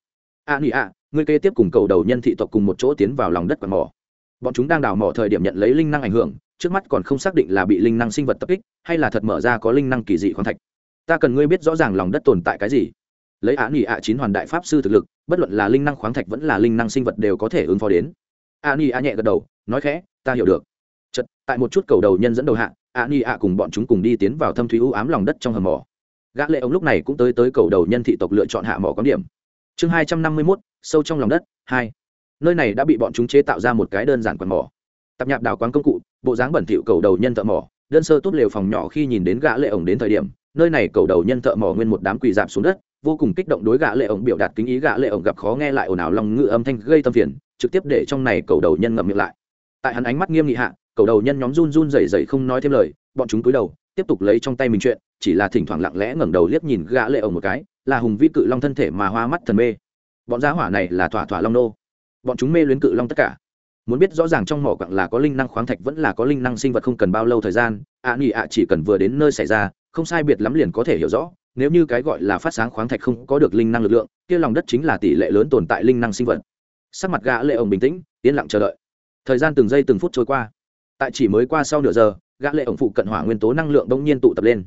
S1: a ni a ngươi kế tiếp cùng cầu đầu nhân thị tộc cùng một chỗ tiến vào lòng đất quạt mỏ. Bọn chúng đang đào mỏ thời điểm nhận lấy linh năng ảnh hưởng, trước mắt còn không xác định là bị linh năng sinh vật tập kích, hay là thật mở ra có linh năng kỳ dị khoáng thạch. Ta cần ngươi biết rõ ràng lòng đất tồn tại cái gì. Lấy á nghỉ ạ chín hoàn đại pháp sư thực lực, bất luận là linh năng khoáng thạch vẫn là linh năng sinh vật đều có thể ứng phó đến. A ni a nhẹ gật đầu, nói khẽ, ta hiểu được chật tại một chút cầu đầu nhân dẫn đầu hạ a ni a cùng bọn chúng cùng đi tiến vào thâm thúy u ám lòng đất trong hầm mỏ. Gã lệ ông lúc này cũng tới tới cầu đầu nhân thị tộc lựa chọn hạ mỏ có điểm. Chương hai trăm năm mươi 251, sâu trong lòng đất hai. Nơi này đã bị bọn chúng chế tạo ra một cái đơn giản quần mỏ. Tập nhạp đào quán công cụ bộ dáng bẩn thỉu cầu đầu nhân thợ mỏ đơn sơ tốt lều phòng nhỏ khi nhìn đến gã lệ ổng đến thời điểm nơi này cầu đầu nhân thợ mỏ nguyên một đám quỳ dạp xuống đất vô cùng kích động đối gã lệ ổng biểu đạt kính ý gã lệ ổng gặp khó nghe lại ồn ào lòng ngự âm thanh gây tâm phiền trực tiếp để trong này cầu đầu nhân ngậm miệng lại. Tại hắn ánh mắt nghiêm nghị hạ cầu đầu nhân nhóm run run rẩy rẩy không nói thêm lời, bọn chúng cúi đầu, tiếp tục lấy trong tay mình chuyện, chỉ là thỉnh thoảng lặng lẽ ngẩng đầu liếc nhìn gã lệ ổng một cái, là hùng vĩ cự long thân thể mà hoa mắt thần mê. Bọn giá hỏa này là thỏa thỏa long nô. Bọn chúng mê luyến cự long tất cả. Muốn biết rõ ràng trong mỏ quặng là có linh năng khoáng thạch vẫn là có linh năng sinh vật không cần bao lâu thời gian, ạ nghỉ ạ chỉ cần vừa đến nơi xảy ra, không sai biệt lắm liền có thể hiểu rõ, nếu như cái gọi là phát sáng khoáng thạch không có được linh năng lực lượng, kia lòng đất chính là tỷ lệ lớn tồn tại linh năng sinh vật. Sắc mặt gã lệ ổng bình tĩnh, yên lặng chờ đợi. Thời gian từng giây từng phút trôi qua tại chỉ mới qua sau nửa giờ, gã lệ ổng phụ cận hỏa nguyên tố năng lượng đông nhiên tụ tập lên.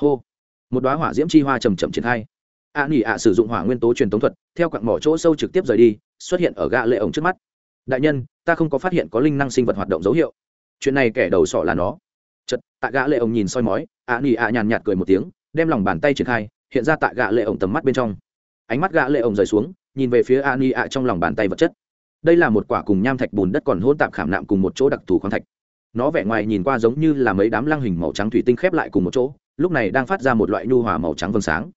S1: Hô! Một đóa hỏa diễm chi hoa chậm chậm triển khai. A nỉ ạ sử dụng hỏa nguyên tố truyền tống thuật, theo quặng mỏ chỗ sâu trực tiếp rời đi, xuất hiện ở gã lệ ổng trước mắt. Đại nhân, ta không có phát hiện có linh năng sinh vật hoạt động dấu hiệu. Chuyện này kẻ đầu sọ là nó. Chật tại gã lệ ổng nhìn soi mói, a nỉ ạ nhàn nhạt cười một tiếng, đem lòng bàn tay triển khai, hiện ra tại gã lệ ổng tầm mắt bên trong. Ánh mắt gã lệ ổng rời xuống, nhìn về phía a nỉ ạ trong lòng bàn tay vật chất. Đây là một quả cùng nham thạch bùn đất còn hỗn tạp khảm nạm cùng một chỗ đặc thù khoáng thạch nó vẻ ngoài nhìn qua giống như là mấy đám lăng hình màu trắng thủy tinh khép lại cùng một chỗ, lúc này đang phát ra một loại nhu hòa màu trắng vầng sáng.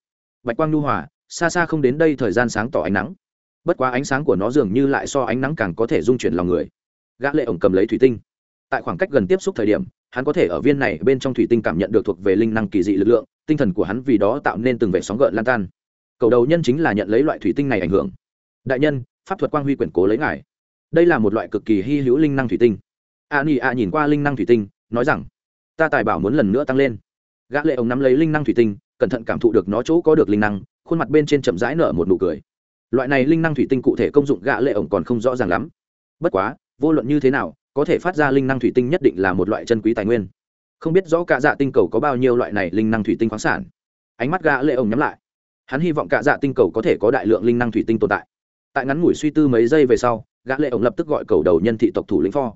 S1: Bạch quang nhu hòa, xa xa không đến đây thời gian sáng tỏ ánh nắng. Bất quá ánh sáng của nó dường như lại so ánh nắng càng có thể dung chuyển lòng người. Gã lệ ổng cầm lấy thủy tinh. Tại khoảng cách gần tiếp xúc thời điểm, hắn có thể ở viên này bên trong thủy tinh cảm nhận được thuộc về linh năng kỳ dị lực lượng, tinh thần của hắn vì đó tạo nên từng vẻ sóng gợn lan tan. Cầu đầu nhân chính là nhận lấy loại thủy tinh này ảnh hưởng. Đại nhân, pháp thuật quang huy quyển cố lấy ngài. Đây là một loại cực kỳ hy hữu linh năng thủy tinh a ni a nhìn qua linh năng thủy tinh, nói rằng, ta tài bảo muốn lần nữa tăng lên. Gã lệ ổng nắm lấy linh năng thủy tinh, cẩn thận cảm thụ được nó chỗ có được linh năng, khuôn mặt bên trên chậm rãi nở một nụ cười. Loại này linh năng thủy tinh cụ thể công dụng gã lệ ổng còn không rõ ràng lắm. Bất quá, vô luận như thế nào, có thể phát ra linh năng thủy tinh nhất định là một loại chân quý tài nguyên. Không biết rõ cả dạ tinh cầu có bao nhiêu loại này linh năng thủy tinh khoáng sản. Ánh mắt gã lệ ổng nhắm lại. Hắn hy vọng cả dạ tinh cầu có thể có đại lượng linh năng thủy tinh tồn tại. Tại ngắn ngủi suy tư mấy giây về sau, gã lệ ổng lập tức gọi cầu đầu nhân thị tộc thủ lĩnh pho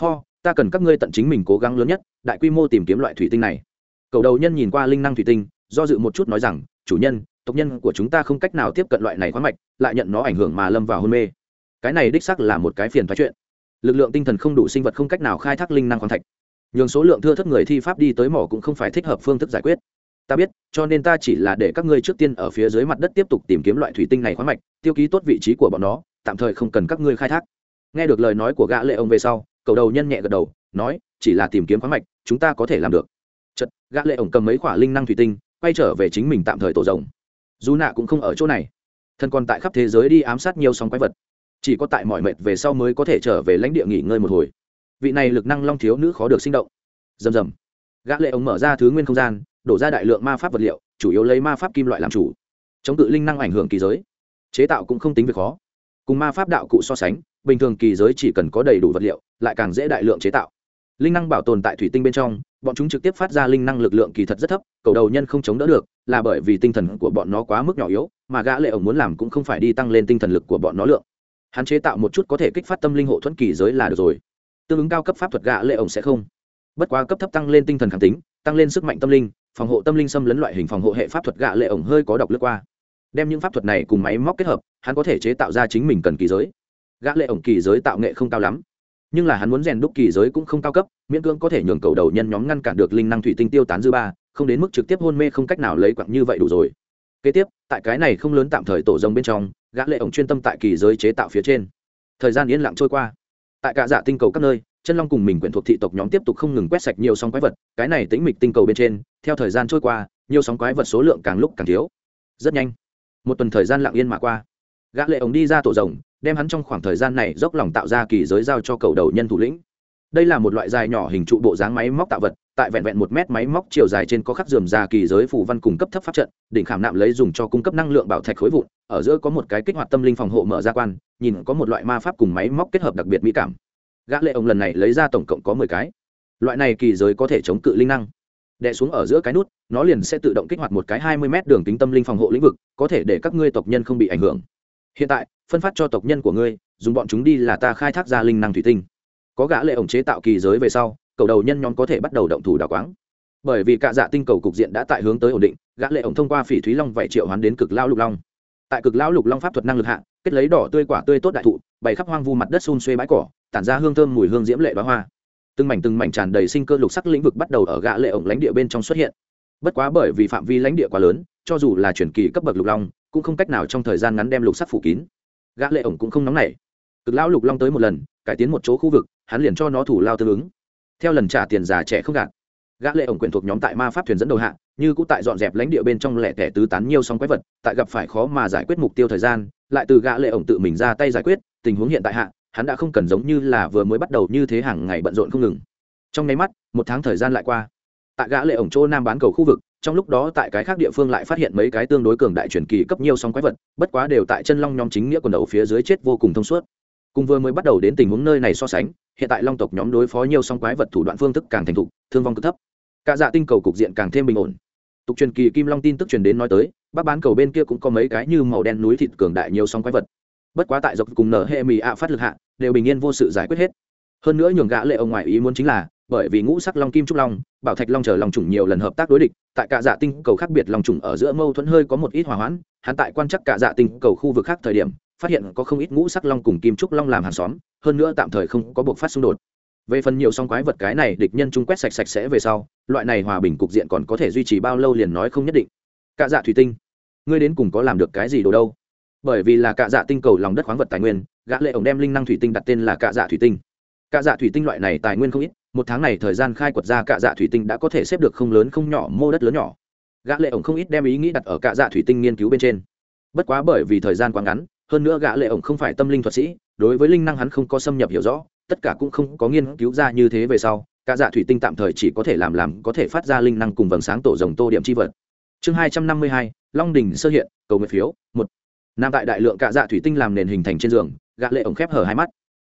S1: pho, ta cần các ngươi tận chính mình cố gắng lớn nhất, đại quy mô tìm kiếm loại thủy tinh này. Cầu đầu nhân nhìn qua linh năng thủy tinh, do dự một chút nói rằng, chủ nhân, tộc nhân của chúng ta không cách nào tiếp cận loại này khoáng mạch, lại nhận nó ảnh hưởng mà lâm vào hôn mê. Cái này đích sắc là một cái phiền thoái chuyện. Lực lượng tinh thần không đủ sinh vật không cách nào khai thác linh năng khoáng thạch. Nhường số lượng thưa thất người thi pháp đi tới mỏ cũng không phải thích hợp phương thức giải quyết. Ta biết, cho nên ta chỉ là để các ngươi trước tiên ở phía dưới mặt đất tiếp tục tìm kiếm loại thủy tinh này khoáng mạch, tiêu ký tốt vị trí của bọn nó, tạm thời không cần các ngươi khai thác. Nghe được lời nói của gã lệ ông về sau cầu đầu nhân nhẹ gật đầu, nói, chỉ là tìm kiếm khoáng mạch, chúng ta có thể làm được. Chật gã lệ ổng cầm mấy quả linh năng thủy tinh, quay trở về chính mình tạm thời tổ rồng dù nạ cũng không ở chỗ này. Thân còn tại khắp thế giới đi ám sát nhiều sóng quái vật. Chỉ có tại mọi mệt về sau mới có thể trở về lãnh địa nghỉ ngơi một hồi. Vị này lực năng long thiếu nữ khó được sinh động. Rầm rầm. Gã lệ ổng mở ra thứ nguyên không gian, đổ ra đại lượng ma pháp vật liệu, chủ yếu lấy ma pháp kim loại làm chủ. Chống cự linh năng ảnh hưởng kỳ giới. Chế tạo cũng không tính việc khó. Cùng ma pháp đạo cụ so sánh bình thường kỳ giới chỉ cần có đầy đủ vật liệu, lại càng dễ đại lượng chế tạo. Linh năng bảo tồn tại thủy tinh bên trong, bọn chúng trực tiếp phát ra linh năng lực lượng kỳ thật rất thấp, cầu đầu nhân không chống đỡ được, là bởi vì tinh thần của bọn nó quá mức nhỏ yếu, mà gã lệ ổng muốn làm cũng không phải đi tăng lên tinh thần lực của bọn nó lượng. Hắn chế tạo một chút có thể kích phát tâm linh hộ thuẫn kỳ giới là được rồi. Tương ứng cao cấp pháp thuật gã lệ ổng sẽ không. Bất quá cấp thấp tăng lên tinh thần kháng tính, tăng lên sức mạnh tâm linh, phòng hộ tâm linh xâm lấn loại hình phòng hộ hệ pháp thuật gã lệ ổng hơi có độc lướt qua. Đem những pháp thuật này cùng máy móc kết hợp, hắn có thể chế tạo ra chính mình cần kỳ giới gã lệ ổng kỳ giới tạo nghệ không cao lắm. Nhưng là hắn muốn rèn đúc kỳ giới cũng không cao cấp, miễn cưỡng có thể nhường cầu đầu nhân nhóm ngăn cản được linh năng thủy tinh tiêu tán dư ba, không đến mức trực tiếp hôn mê không cách nào lấy quặng như vậy đủ rồi. Kế tiếp, tại cái này không lớn tạm thời tổ rồng bên trong, gã lệ ổng chuyên tâm tại kỳ giới chế tạo phía trên. Thời gian yên lặng trôi qua. Tại cả dạ tinh cầu các nơi, chân long cùng mình quyển thuộc thị tộc nhóm tiếp tục không ngừng quét sạch nhiều sóng quái vật, cái này tính mịch tinh cầu bên trên, theo thời gian trôi qua, nhiều sóng quái vật số lượng càng lúc càng thiếu. Rất nhanh. Một tuần thời gian lặng yên mà qua. Gã lệ ổng đi ra tổ rồng đem hắn trong khoảng thời gian này dốc lòng tạo ra kỳ giới giao cho cầu đầu nhân thủ lĩnh. Đây là một loại dài nhỏ hình trụ bộ dáng máy móc tạo vật, tại vẹn vẹn một mét máy móc chiều dài trên có khắc dườm ra kỳ giới phù văn cung cấp thấp pháp trận, đỉnh khảm nạm lấy dùng cho cung cấp năng lượng bảo thạch khối vụn, ở giữa có một cái kích hoạt tâm linh phòng hộ mở ra quan, nhìn có một loại ma pháp cùng máy móc kết hợp đặc biệt mỹ cảm. Gã lệ ông lần này lấy ra tổng cộng có mười cái. Loại này kỳ giới có thể chống cự linh năng. Đè xuống ở giữa cái nút, nó liền sẽ tự động kích hoạt một cái hai mươi mét đường kính tâm linh phòng hộ lĩnh vực, có thể để các ngươi tộc nhân không bị ảnh hưởng hiện tại, phân phát cho tộc nhân của ngươi, dùng bọn chúng đi là ta khai thác ra linh năng thủy tinh. Có gã lệ ổng chế tạo kỳ giới về sau, cầu đầu nhân nhóm có thể bắt đầu động thủ đào quáng. Bởi vì cả dạ tinh cầu cục diện đã tại hướng tới ổn định, gã lệ ổng thông qua phỉ thúy long vảy triệu hoán đến cực lao lục long. Tại cực lão lục long pháp thuật năng lực hạ, kết lấy đỏ tươi quả tươi tốt đại thụ, bày khắp hoang vu mặt đất xun xuê bãi cỏ, tản ra hương thơm mùi hương diễm lệ bá hoa. Từng mảnh từng mảnh tràn đầy sinh cơ lục sắc lĩnh vực bắt đầu ở gã lệ ổng lãnh địa bên trong xuất hiện bất quá bởi vì phạm vi lãnh địa quá lớn, cho dù là chuyển kỳ cấp bậc lục long, cũng không cách nào trong thời gian ngắn đem lục sắc phủ kín. Gã lệ ổng cũng không nóng nảy. Cực lão lục long tới một lần, cải tiến một chỗ khu vực, hắn liền cho nó thủ lao tương ứng. Theo lần trả tiền già trẻ không gạt, gã lệ ổng quyền thuộc nhóm tại ma pháp thuyền dẫn đầu hạ, như cũng tại dọn dẹp lãnh địa bên trong lẻ tẻ tứ tán nhiều song quái vật, tại gặp phải khó mà giải quyết mục tiêu thời gian, lại từ gã lệ ổng tự mình ra tay giải quyết, tình huống hiện tại hạ, hắn đã không cần giống như là vừa mới bắt đầu như thế hàng ngày bận rộn không ngừng. Trong nháy mắt, một tháng thời gian lại qua tại gã lệ ổng chỗ nam bán cầu khu vực, trong lúc đó tại cái khác địa phương lại phát hiện mấy cái tương đối cường đại truyền kỳ cấp nhiều song quái vật, bất quá đều tại chân long nhóm chính nghĩa quần đầu phía dưới chết vô cùng thông suốt. Cùng vừa mới bắt đầu đến tình huống nơi này so sánh, hiện tại long tộc nhóm đối phó nhiều song quái vật thủ đoạn phương thức càng thành thục, thương vong cực thấp. Cả dạ tinh cầu cục diện càng thêm bình ổn. Tục truyền kỳ kim long tin tức truyền đến nói tới, bắc bán cầu bên kia cũng có mấy cái như màu đen núi thịt cường đại nhiều song quái vật. Bất quá tại dọc cùng nở hệ mì ạ phát lực hạ, đều bình yên vô sự giải quyết hết. Hơn nữa nhường gã lệ ông ngoại ý muốn chính là bởi vì ngũ sắc long kim trúc long, bảo thạch long chờ long trùng nhiều lần hợp tác đối địch, tại cả dạ tinh cầu khác biệt long trùng ở giữa mâu thuẫn hơi có một ít hòa hoãn, hắn tại quan chắc cả dạ tinh cầu khu vực khác thời điểm, phát hiện có không ít ngũ sắc long cùng kim trúc long làm hàng xóm, hơn nữa tạm thời không có buộc phát xung đột. Về phần nhiều song quái vật cái này, địch nhân trung quét sạch sạch sẽ về sau, loại này hòa bình cục diện còn có thể duy trì bao lâu liền nói không nhất định. Cạ dạ thủy tinh, ngươi đến cùng có làm được cái gì đồ đâu? Bởi vì là cạ dạ tinh cầu lòng đất khoáng vật tài nguyên, gã lệ ổng đem linh năng thủy tinh đặt tên là cạ dạ thủy tinh. Cạ dạ thủy tinh loại này tài nguyên không ít một tháng này thời gian khai quật ra cạ dạ thủy tinh đã có thể xếp được không lớn không nhỏ, mô đất lớn nhỏ. Gã lệ ổng không ít đem ý nghĩ đặt ở cạ dạ thủy tinh nghiên cứu bên trên. Bất quá bởi vì thời gian quá ngắn, hơn nữa gã lệ ổng không phải tâm linh thuật sĩ, đối với linh năng hắn không có xâm nhập hiểu rõ, tất cả cũng không có nghiên cứu ra như thế về sau, cạ dạ thủy tinh tạm thời chỉ có thể làm làm có thể phát ra linh năng cùng vầng sáng tổ rồng tô điểm chi vật. Chương hai trăm năm mươi hai, long đình sơ hiện, cầu nguyện phiếu, một. Nam tại đại lượng cạ dạ thủy tinh làm nền hình thành trên giường, gã lệ ổng khép hở hai mắt.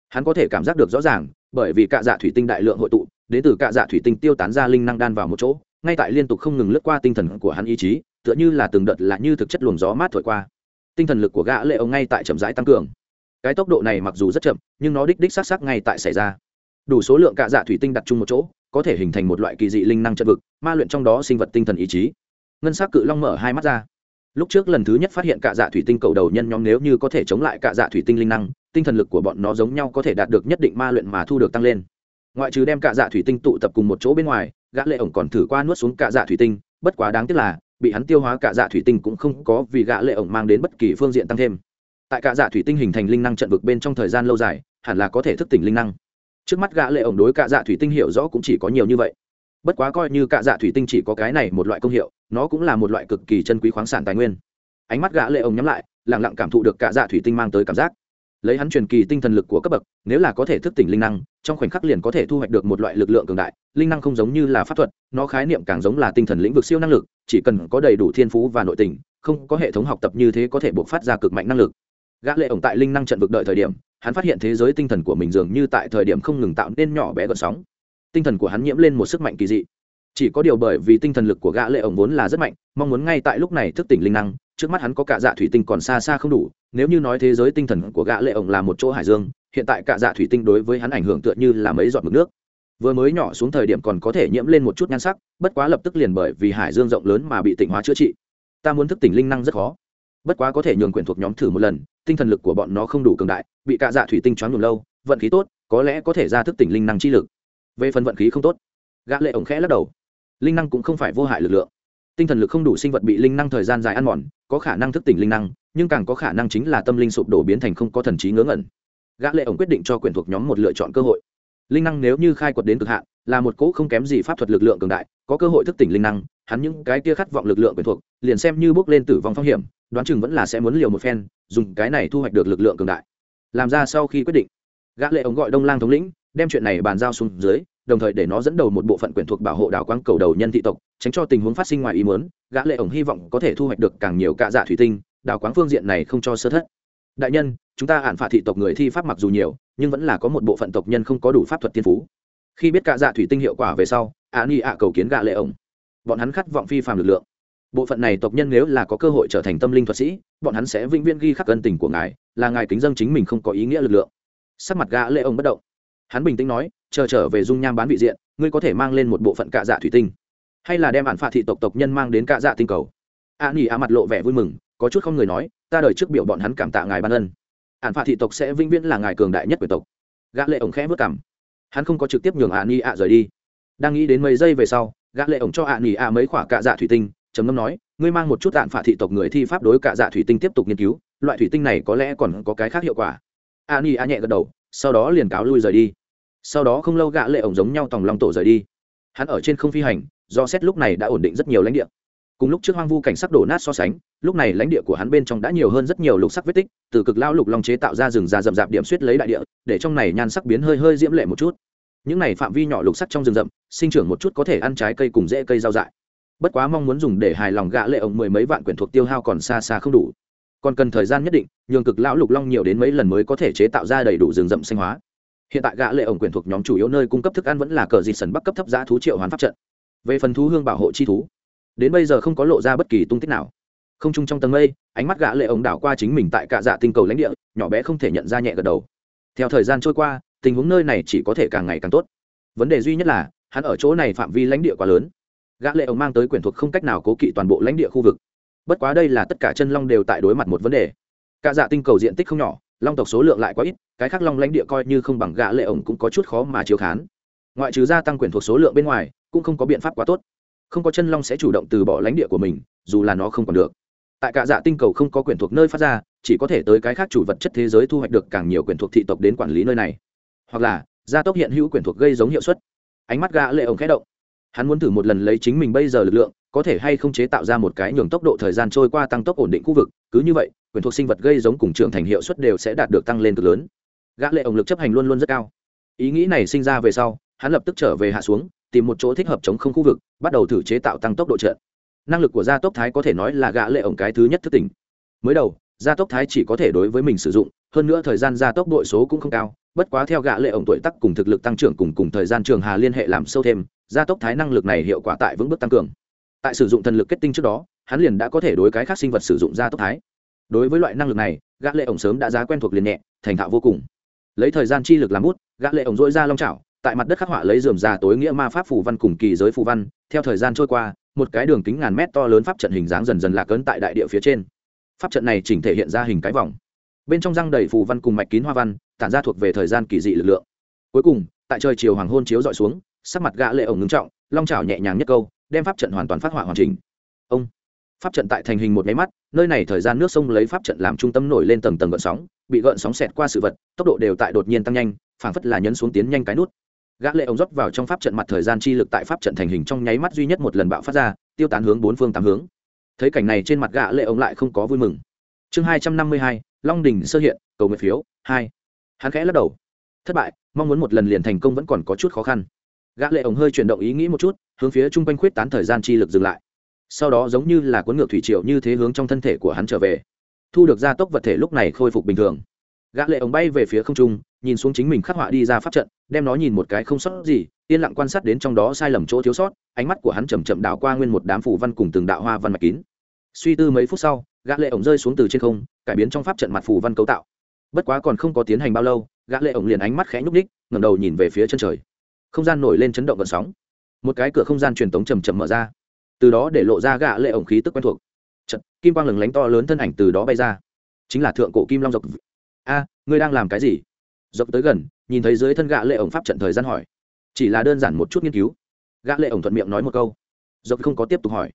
S1: Hắn có thể cảm giác được rõ ràng bởi vì cạ dạ thủy tinh đại lượng hội tụ, đến từ cạ dạ thủy tinh tiêu tán ra linh năng đan vào một chỗ, ngay tại liên tục không ngừng lướt qua tinh thần của hắn ý chí, tựa như là từng đợt lạ như thực chất luồng gió mát thổi qua. Tinh thần lực của gã lệ ông ngay tại chậm rãi tăng cường. Cái tốc độ này mặc dù rất chậm, nhưng nó đích đích xác xác ngay tại xảy ra. Đủ số lượng cạ dạ thủy tinh đặt chung một chỗ, có thể hình thành một loại kỳ dị linh năng chân vực, ma luyện trong đó sinh vật tinh thần ý chí. Ngân sắc cự long mở hai mắt ra. Lúc trước lần thứ nhất phát hiện cạ dạ thủy tinh cầu đầu nhân nhóm nếu như có thể chống lại cạ dạ thủy tinh linh năng tinh thần lực của bọn nó giống nhau có thể đạt được nhất định ma luyện mà thu được tăng lên. Ngoại trừ đem cạ dạ thủy tinh tụ tập cùng một chỗ bên ngoài, gã lệ ổng còn thử qua nuốt xuống cạ dạ thủy tinh, bất quá đáng tiếc là, bị hắn tiêu hóa cạ dạ thủy tinh cũng không có vì gã lệ ổng mang đến bất kỳ phương diện tăng thêm. Tại cạ dạ thủy tinh hình thành linh năng trận vực bên trong thời gian lâu dài, hẳn là có thể thức tỉnh linh năng. Trước mắt gã lệ ổng đối cạ dạ thủy tinh hiểu rõ cũng chỉ có nhiều như vậy. Bất quá coi như cạ dạ thủy tinh chỉ có cái này một loại công hiệu, nó cũng là một loại cực kỳ chân quý khoáng sản tài nguyên. Ánh mắt gã lệ ổng nhắm lại, lặng lặng cảm thụ được cạ dạ thủy tinh mang tới cảm giác lấy hắn truyền kỳ tinh thần lực của cấp bậc, nếu là có thể thức tỉnh linh năng, trong khoảnh khắc liền có thể thu hoạch được một loại lực lượng cường đại. Linh năng không giống như là pháp thuật, nó khái niệm càng giống là tinh thần lĩnh vực siêu năng lực, chỉ cần có đầy đủ thiên phú và nội tình, không có hệ thống học tập như thế có thể buộc phát ra cực mạnh năng lực. Gã lệ ổng tại linh năng trận vực đợi thời điểm, hắn phát hiện thế giới tinh thần của mình dường như tại thời điểm không ngừng tạo nên nhỏ bé gợn sóng. Tinh thần của hắn nhiễm lên một sức mạnh kỳ dị chỉ có điều bởi vì tinh thần lực của gã lệ ổng vốn là rất mạnh, mong muốn ngay tại lúc này thức tỉnh linh năng, trước mắt hắn có cả dạ thủy tinh còn xa xa không đủ, nếu như nói thế giới tinh thần của gã lệ ổng là một chỗ hải dương, hiện tại cả dạ thủy tinh đối với hắn ảnh hưởng tựa như là mấy giọt mực nước. Vừa mới nhỏ xuống thời điểm còn có thể nhiễm lên một chút nhan sắc, bất quá lập tức liền bởi vì hải dương rộng lớn mà bị tịnh hóa chữa trị. Ta muốn thức tỉnh linh năng rất khó. Bất quá có thể nhường quyền thuộc nhóm thử một lần, tinh thần lực của bọn nó không đủ cường đại, bị cạ dạ thủy tinh choáng đủ lâu, vận khí tốt, có lẽ có thể ra thức tỉnh linh năng chi lực. Về phần vận khí không tốt, gã lệ ổng khẽ lắc đầu linh năng cũng không phải vô hại lực lượng. Tinh thần lực không đủ sinh vật bị linh năng thời gian dài ăn mòn, có khả năng thức tỉnh linh năng, nhưng càng có khả năng chính là tâm linh sụp đổ biến thành không có thần trí ngớ ngẩn. Gã lệ ổng quyết định cho quyền thuộc nhóm một lựa chọn cơ hội. Linh năng nếu như khai quật đến cực hạn, là một cỗ không kém gì pháp thuật lực lượng cường đại, có cơ hội thức tỉnh linh năng, hắn những cái kia khát vọng lực lượng quyền thuộc, liền xem như bước lên tử vong phong hiểm, đoán chừng vẫn là sẽ muốn liều một phen, dùng cái này thu hoạch được lực lượng cường đại. Làm ra sau khi quyết định, gã lệ ống gọi đông lang thống lĩnh đem chuyện này bàn giao xuống dưới, đồng thời để nó dẫn đầu một bộ phận quyền thuộc bảo hộ đảo quang cầu đầu nhân thị tộc, tránh cho tình huống phát sinh ngoài ý muốn, gã lệ ống hy vọng có thể thu hoạch được càng nhiều cạ dạ thủy tinh, đảo quang phương diện này không cho sơ thất. Đại nhân, chúng ta hạn phạt thị tộc người thi pháp mặc dù nhiều, nhưng vẫn là có một bộ phận tộc nhân không có đủ pháp thuật tiên phú. Khi biết cạ dạ thủy tinh hiệu quả về sau ạ ni ạ cầu kiến gã lệ ống bọn hắn khát vọng phi phàm lực lượng. Bộ phận này tộc nhân nếu là có cơ hội trở thành tâm linh thuật sĩ, bọn hắn sẽ vĩnh viễn ghi khắc ân tình của ngài, là ngài kính dân chính mình không có ý nghĩa lực lượng. Sắc mặt gã lệ ổng bất động hắn bình tĩnh nói, chờ trở về dung nham bán vị diện, ngươi có thể mang lên một bộ phận cạ dạ thủy tinh, hay là đem bản phạ thị tộc tộc nhân mang đến cạ dạ tinh cầu. A nỉ a mặt lộ vẻ vui mừng, có chút không người nói, ta đời trước biểu bọn hắn cảm tạ ngài ban ân. Ản phạ thị tộc sẽ vĩnh viễn là ngài cường đại nhất của tộc. Gã lệ ổng khẽ vớt cảm hắn không có trực tiếp nhường a nỉ a rời đi. Đang nghĩ đến mấy giây về sau, gã lệ ổng cho a nỉ a mấy quả cạ dạ thủy tinh, trầm ngâm nói, ngươi mang một chút đạn phạ thị tộc người thi pháp đối cạ dạ thủy tinh tiếp tục nghiên cứu, loại thủy tinh này có lẽ còn có cái khác hiệu quả. A nỉ a nhẹ gật đầu, sau đó liền cáo lui rời đi sau đó không lâu gã lệ ổng giống nhau tòng long tổ rời đi. Hắn ở trên không phi hành, do xét lúc này đã ổn định rất nhiều lãnh địa. Cùng lúc trước hoang vu cảnh sắc đổ nát so sánh, lúc này lãnh địa của hắn bên trong đã nhiều hơn rất nhiều lục sắc vết tích, từ cực lao lục long chế tạo ra rừng già rậm rạp điểm suýt lấy đại địa, để trong này nhan sắc biến hơi hơi diễm lệ một chút. Những này phạm vi nhỏ lục sắc trong rừng rậm, sinh trưởng một chút có thể ăn trái cây cùng rễ cây rau dại. Bất quá mong muốn dùng để hài lòng gã lệ ổng mười mấy vạn quyển thuộc tiêu hao còn xa xa không đủ. Còn cần thời gian nhất định, nhường cực lão lục long nhiều đến mấy lần mới có thể chế tạo ra đầy đủ rừng rậm xanh hóa hiện tại gã lệ ổng quyền thuộc nhóm chủ yếu nơi cung cấp thức ăn vẫn là cờ dịt sần bắc cấp thấp giá thú triệu hoán pháp trận. Về phần thú hương bảo hộ chi thú, đến bây giờ không có lộ ra bất kỳ tung tích nào. Không chung trong tầng mây, ánh mắt gã lệ ổng đảo qua chính mình tại cạ dạ tinh cầu lãnh địa, nhỏ bé không thể nhận ra nhẹ gật đầu. Theo thời gian trôi qua, tình huống nơi này chỉ có thể càng ngày càng tốt. Vấn đề duy nhất là, hắn ở chỗ này phạm vi lãnh địa quá lớn. Gã lệ ổng mang tới quyền thuộc không cách nào cố kỵ toàn bộ lãnh địa khu vực. Bất quá đây là tất cả chân long đều tại đối mặt một vấn đề. Cả dạ tinh cầu diện tích không nhỏ long tộc số lượng lại quá ít, cái khác long lãnh địa coi như không bằng gã lệ ổng cũng có chút khó mà chiếu khán. Ngoại trừ gia tăng quyền thuộc số lượng bên ngoài, cũng không có biện pháp quá tốt. Không có chân long sẽ chủ động từ bỏ lãnh địa của mình, dù là nó không còn được. Tại cả dạ tinh cầu không có quyền thuộc nơi phát ra, chỉ có thể tới cái khác chủ vật chất thế giới thu hoạch được càng nhiều quyền thuộc thị tộc đến quản lý nơi này. Hoặc là, gia tốc hiện hữu quyền thuộc gây giống hiệu suất. Ánh mắt gã lệ ổng khẽ động. Hắn muốn thử một lần lấy chính mình bây giờ lực lượng, có thể hay không chế tạo ra một cái nhường tốc độ thời gian trôi qua tăng tốc ổn định khu vực, cứ như vậy quyền thuộc sinh vật gây giống cùng trưởng thành hiệu suất đều sẽ đạt được tăng lên cực lớn. Gã lệ ổng lực chấp hành luôn luôn rất cao. Ý nghĩ này sinh ra về sau, hắn lập tức trở về hạ xuống, tìm một chỗ thích hợp chống không khu vực, bắt đầu thử chế tạo tăng tốc độ trận năng lực của gia tốc thái có thể nói là gã lệ ổng cái thứ nhất thức tỉnh. Mới đầu, gia tốc thái chỉ có thể đối với mình sử dụng, hơn nữa thời gian gia tốc đội số cũng không cao, bất quá theo gã lệ ổng tuổi tác cùng thực lực tăng trưởng cùng cùng thời gian trường hà liên hệ làm sâu thêm, gia tốc thái năng lực này hiệu quả tại vững bước tăng cường. Tại sử dụng thần lực kết tinh trước đó, hắn liền đã có thể đối cái khác sinh vật sử dụng gia tốc thái đối với loại năng lực này, gã lệ ổng sớm đã giá quen thuộc liền nhẹ, thành thạo vô cùng. Lấy thời gian chi lực làm bút, gã lệ ổng dỗi ra long chảo, tại mặt đất khắc họa lấy dườm già tối nghĩa ma pháp phù văn cùng kỳ giới phù văn. Theo thời gian trôi qua, một cái đường kính ngàn mét to lớn pháp trận hình dáng dần dần lạc ấn tại đại địa phía trên. Pháp trận này chỉnh thể hiện ra hình cái vòng. Bên trong răng đầy phù văn cùng mạch kín hoa văn, tản ra thuộc về thời gian kỳ dị lực lượng. Cuối cùng, tại trời chiều hoàng hôn chiếu dọi xuống, sắc mặt gã lệ ổng ngưng trọng, long chảo nhẹ nhàng nhất câu, đem pháp trận hoàn toàn phát họa hoàn chỉnh. Ông! Pháp trận tại thành hình một máy mắt, nơi này thời gian nước sông lấy pháp trận làm trung tâm nổi lên tầng tầng gợn sóng, bị gợn sóng xẹt qua sự vật, tốc độ đều tại đột nhiên tăng nhanh, phảng phất là nhấn xuống tiến nhanh cái nút. Gã lệ ống rót vào trong pháp trận mặt thời gian chi lực tại pháp trận thành hình trong nháy mắt duy nhất một lần bạo phát ra, tiêu tán hướng bốn phương tám hướng. Thấy cảnh này trên mặt gã lệ ống lại không có vui mừng. Chương hai trăm năm mươi hai, long đỉnh sơ hiện, cầu nguyện phiếu, hai. Hắn khẽ lắc đầu. Thất bại, mong muốn một lần liền thành công vẫn còn có chút khó khăn. Gã lệ ống hơi chuyển động ý nghĩ một chút, hướng phía trung quanh khuyết tán thời gian chi lực dừng lại sau đó giống như là cuốn ngược thủy triều như thế hướng trong thân thể của hắn trở về. Thu được gia tốc vật thể lúc này khôi phục bình thường. Gã lệ ổng bay về phía không trung, nhìn xuống chính mình khắc họa đi ra pháp trận, đem nó nhìn một cái không sót gì, yên lặng quan sát đến trong đó sai lầm chỗ thiếu sót, ánh mắt của hắn chậm chậm đảo qua nguyên một đám phủ văn cùng từng đạo hoa văn mạch kín. Suy tư mấy phút sau, gã lệ ổng rơi xuống từ trên không, cải biến trong pháp trận mặt phủ văn cấu tạo. Bất quá còn không có tiến hành bao lâu, gã lệ ổng liền ánh mắt khẽ nhúc nhích, ngẩng đầu nhìn về phía chân trời. Không gian nổi lên chấn động gợn sóng. Một cái cửa không gian truyền tống chậm chậm mở ra từ đó để lộ ra gã lệ ổng khí tức quen thuộc. Trận kim quang lừng lánh to lớn thân ảnh từ đó bay ra. Chính là thượng cổ kim long dọc. A, ngươi đang làm cái gì? Dọc tới gần, nhìn thấy dưới thân gã lệ ổng pháp trận thời gian hỏi. Chỉ là đơn giản một chút nghiên cứu. Gã lệ ổng thuận miệng nói một câu. Dọc không có tiếp tục hỏi.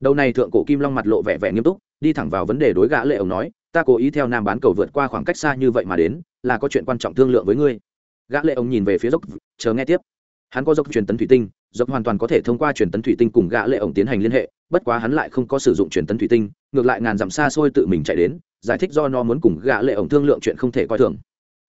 S1: Đầu này thượng cổ kim long mặt lộ vẻ vẻ nghiêm túc, đi thẳng vào vấn đề đối gã lệ ổng nói, ta cố ý theo nam bán cầu vượt qua khoảng cách xa như vậy mà đến, là có chuyện quan trọng thương lượng với ngươi. Gã lệ ổng nhìn về phía dốc chờ nghe tiếp. Hắn có dốc truyền tấn thủy tinh Dọc hoàn toàn có thể thông qua truyền tấn thủy tinh cùng gã lệ ổng tiến hành liên hệ, bất quá hắn lại không có sử dụng truyền tấn thủy tinh, ngược lại ngàn dặm xa xôi tự mình chạy đến, giải thích do nó muốn cùng gã lệ ổng thương lượng chuyện không thể coi thường.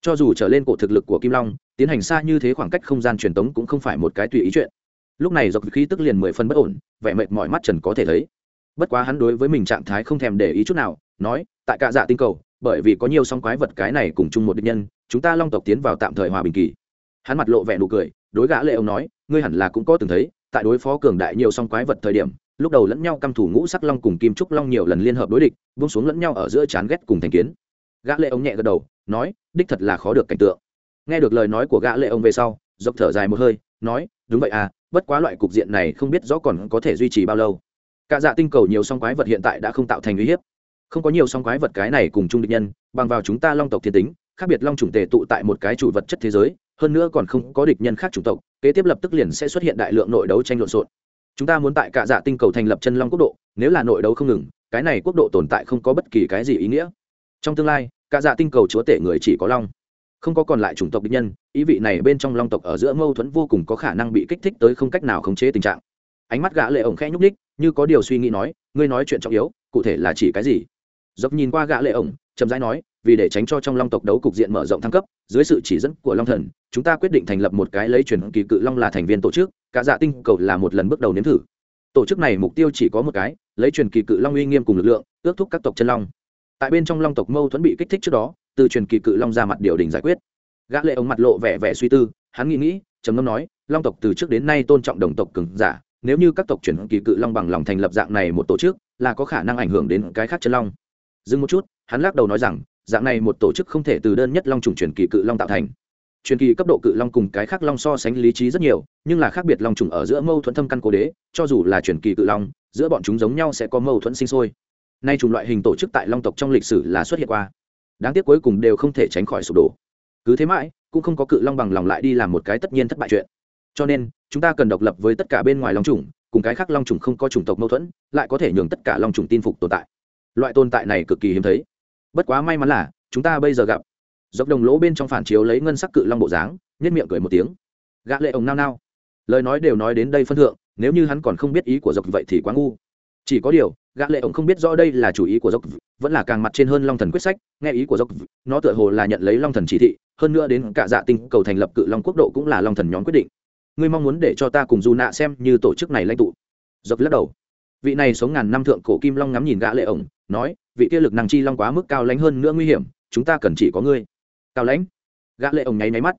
S1: Cho dù trở lên cổ thực lực của kim long, tiến hành xa như thế khoảng cách không gian truyền tống cũng không phải một cái tùy ý chuyện. Lúc này dọc khí tức liền mười phân bất ổn, vẻ mệt mỏi mắt trần có thể thấy. Bất quá hắn đối với mình trạng thái không thèm để ý chút nào, nói, tại cả dạ tinh cầu, bởi vì có nhiều song quái vật cái này cùng chung một địch nhân, chúng ta long tộc tiến vào tạm thời hòa bình kỳ. Hắn mặt lộ vẻ nụ cười đối gã lệ ông nói, ngươi hẳn là cũng có từng thấy, tại đối phó cường đại nhiều song quái vật thời điểm, lúc đầu lẫn nhau căm thủ ngũ sắc long cùng kim trúc long nhiều lần liên hợp đối địch, buông xuống lẫn nhau ở giữa chán ghét cùng thành kiến. Gã lệ ông nhẹ gật đầu, nói, đích thật là khó được cảnh tượng. Nghe được lời nói của gã lệ ông về sau, dốc thở dài một hơi, nói, đúng vậy à bất quá loại cục diện này không biết rõ còn có thể duy trì bao lâu. Cả dạ tinh cầu nhiều song quái vật hiện tại đã không tạo thành uy hiếp. Không có nhiều song quái vật cái này cùng chung địch nhân, bằng vào chúng ta long tộc thiên tính, khác biệt long chủng tề tụ tại một cái chủ vật chất thế giới hơn nữa còn không có địch nhân khác chủng tộc, kế tiếp lập tức liền sẽ xuất hiện đại lượng nội đấu tranh lộn xộn. Chúng ta muốn tại cả dạ tinh cầu thành lập chân long quốc độ, nếu là nội đấu không ngừng, cái này quốc độ tồn tại không có bất kỳ cái gì ý nghĩa. Trong tương lai, cả dạ tinh cầu chúa tể người chỉ có long, không có còn lại chủng tộc địch nhân, ý vị này bên trong long tộc ở giữa mâu thuẫn vô cùng có khả năng bị kích thích tới không cách nào khống chế tình trạng. Ánh mắt gã lệ ổng khẽ nhúc ních như có điều suy nghĩ nói, ngươi nói chuyện trọng yếu, cụ thể là chỉ cái gì? Dốc nhìn qua gã lệ ổng, chậm rãi nói, vì để tránh cho trong long tộc đấu cục diện mở rộng thăng cấp, dưới sự chỉ dẫn của long thần chúng ta quyết định thành lập một cái lấy truyền kỳ cự long là thành viên tổ chức, cả dạ tinh cầu là một lần bước đầu nếm thử. Tổ chức này mục tiêu chỉ có một cái, lấy truyền kỳ cự long uy nghiêm cùng lực lượng, ước thúc các tộc chân long. Tại bên trong long tộc mâu thuẫn bị kích thích trước đó, từ truyền kỳ cự long ra mặt điều đình giải quyết. Gã lệ ống mặt lộ vẻ vẻ suy tư, hắn nghĩ nghĩ, trầm ngâm nói, long tộc từ trước đến nay tôn trọng đồng tộc cường giả, nếu như các tộc truyền kỳ cự long bằng lòng thành lập dạng này một tổ chức, là có khả năng ảnh hưởng đến cái khác chân long. Dừng một chút, hắn lắc đầu nói rằng, dạng này một tổ chức không thể từ đơn nhất long trùng truyền kỳ cự long tạo thành truyền kỳ cấp độ cự long cùng cái khác long so sánh lý trí rất nhiều, nhưng là khác biệt long trùng ở giữa mâu thuẫn thâm căn cố đế, cho dù là truyền kỳ cự long, giữa bọn chúng giống nhau sẽ có mâu thuẫn sinh sôi. Nay chủng loại hình tổ chức tại long tộc trong lịch sử là xuất hiện qua. Đáng tiếc cuối cùng đều không thể tránh khỏi sụp đổ. Cứ thế mãi, cũng không có cự long bằng lòng lại đi làm một cái tất nhiên thất bại chuyện. Cho nên, chúng ta cần độc lập với tất cả bên ngoài long trùng, cùng cái khác long trùng không có chủng tộc mâu thuẫn, lại có thể nhường tất cả long trùng tin phục tồn tại. Loại tồn tại này cực kỳ hiếm thấy. Bất quá may mắn là, chúng ta bây giờ gặp dốc đồng lỗ bên trong phản chiếu lấy ngân sắc cự long bộ dáng nhất miệng cười một tiếng. Gã lệ ổng nao nao. Lời nói đều nói đến đây phân thượng, nếu như hắn còn không biết ý của dốc vậy thì quá ngu. Chỉ có điều, gã lệ ổng không biết rõ đây là chủ ý của dốc vẫn là càng mặt trên hơn long thần quyết sách, nghe ý của dốc nó tựa hồ là nhận lấy long thần chỉ thị, hơn nữa đến cả dạ tinh cầu thành lập cự long quốc độ cũng là long thần nhóm quyết định. Ngươi mong muốn để cho ta cùng du nạ xem như tổ chức này lãnh tụ. Dốc lắc đầu. Vị này sống ngàn năm thượng cổ kim long ngắm nhìn gã lệ ổng nói, vị kia lực năng chi long quá mức cao lãnh hơn nữa nguy hiểm, chúng ta cần chỉ có ngươi cao lãnh. Gã lệ ổng nháy nháy mắt.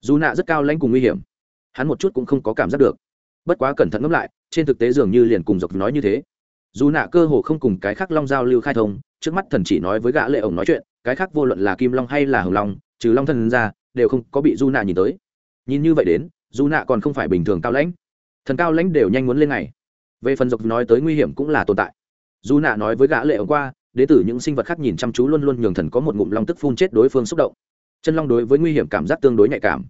S1: Dù nạ rất cao lãnh cùng nguy hiểm, hắn một chút cũng không có cảm giác được. Bất quá cẩn thận ngẫm lại, trên thực tế dường như liền cùng dọc nói như thế. Dù nạ cơ hồ không cùng cái khác long giao lưu khai thông, trước mắt thần chỉ nói với gã lệ ổng nói chuyện, cái khác vô luận là kim long hay là hồng long, trừ long thần ra, đều không có bị du nạ nhìn tới. Nhìn như vậy đến du nạ còn không phải bình thường cao lãnh. Thần cao lãnh đều nhanh muốn lên ngày về phần dọc nói tới nguy hiểm cũng là tồn tại. Du nạ nói với gã lệ ổng qua đế tử những sinh vật khác nhìn chăm chú luôn luôn nhường thần có một ngụm long tức phun chết đối phương xúc động chân long đối với nguy hiểm cảm giác tương đối nhạy cảm.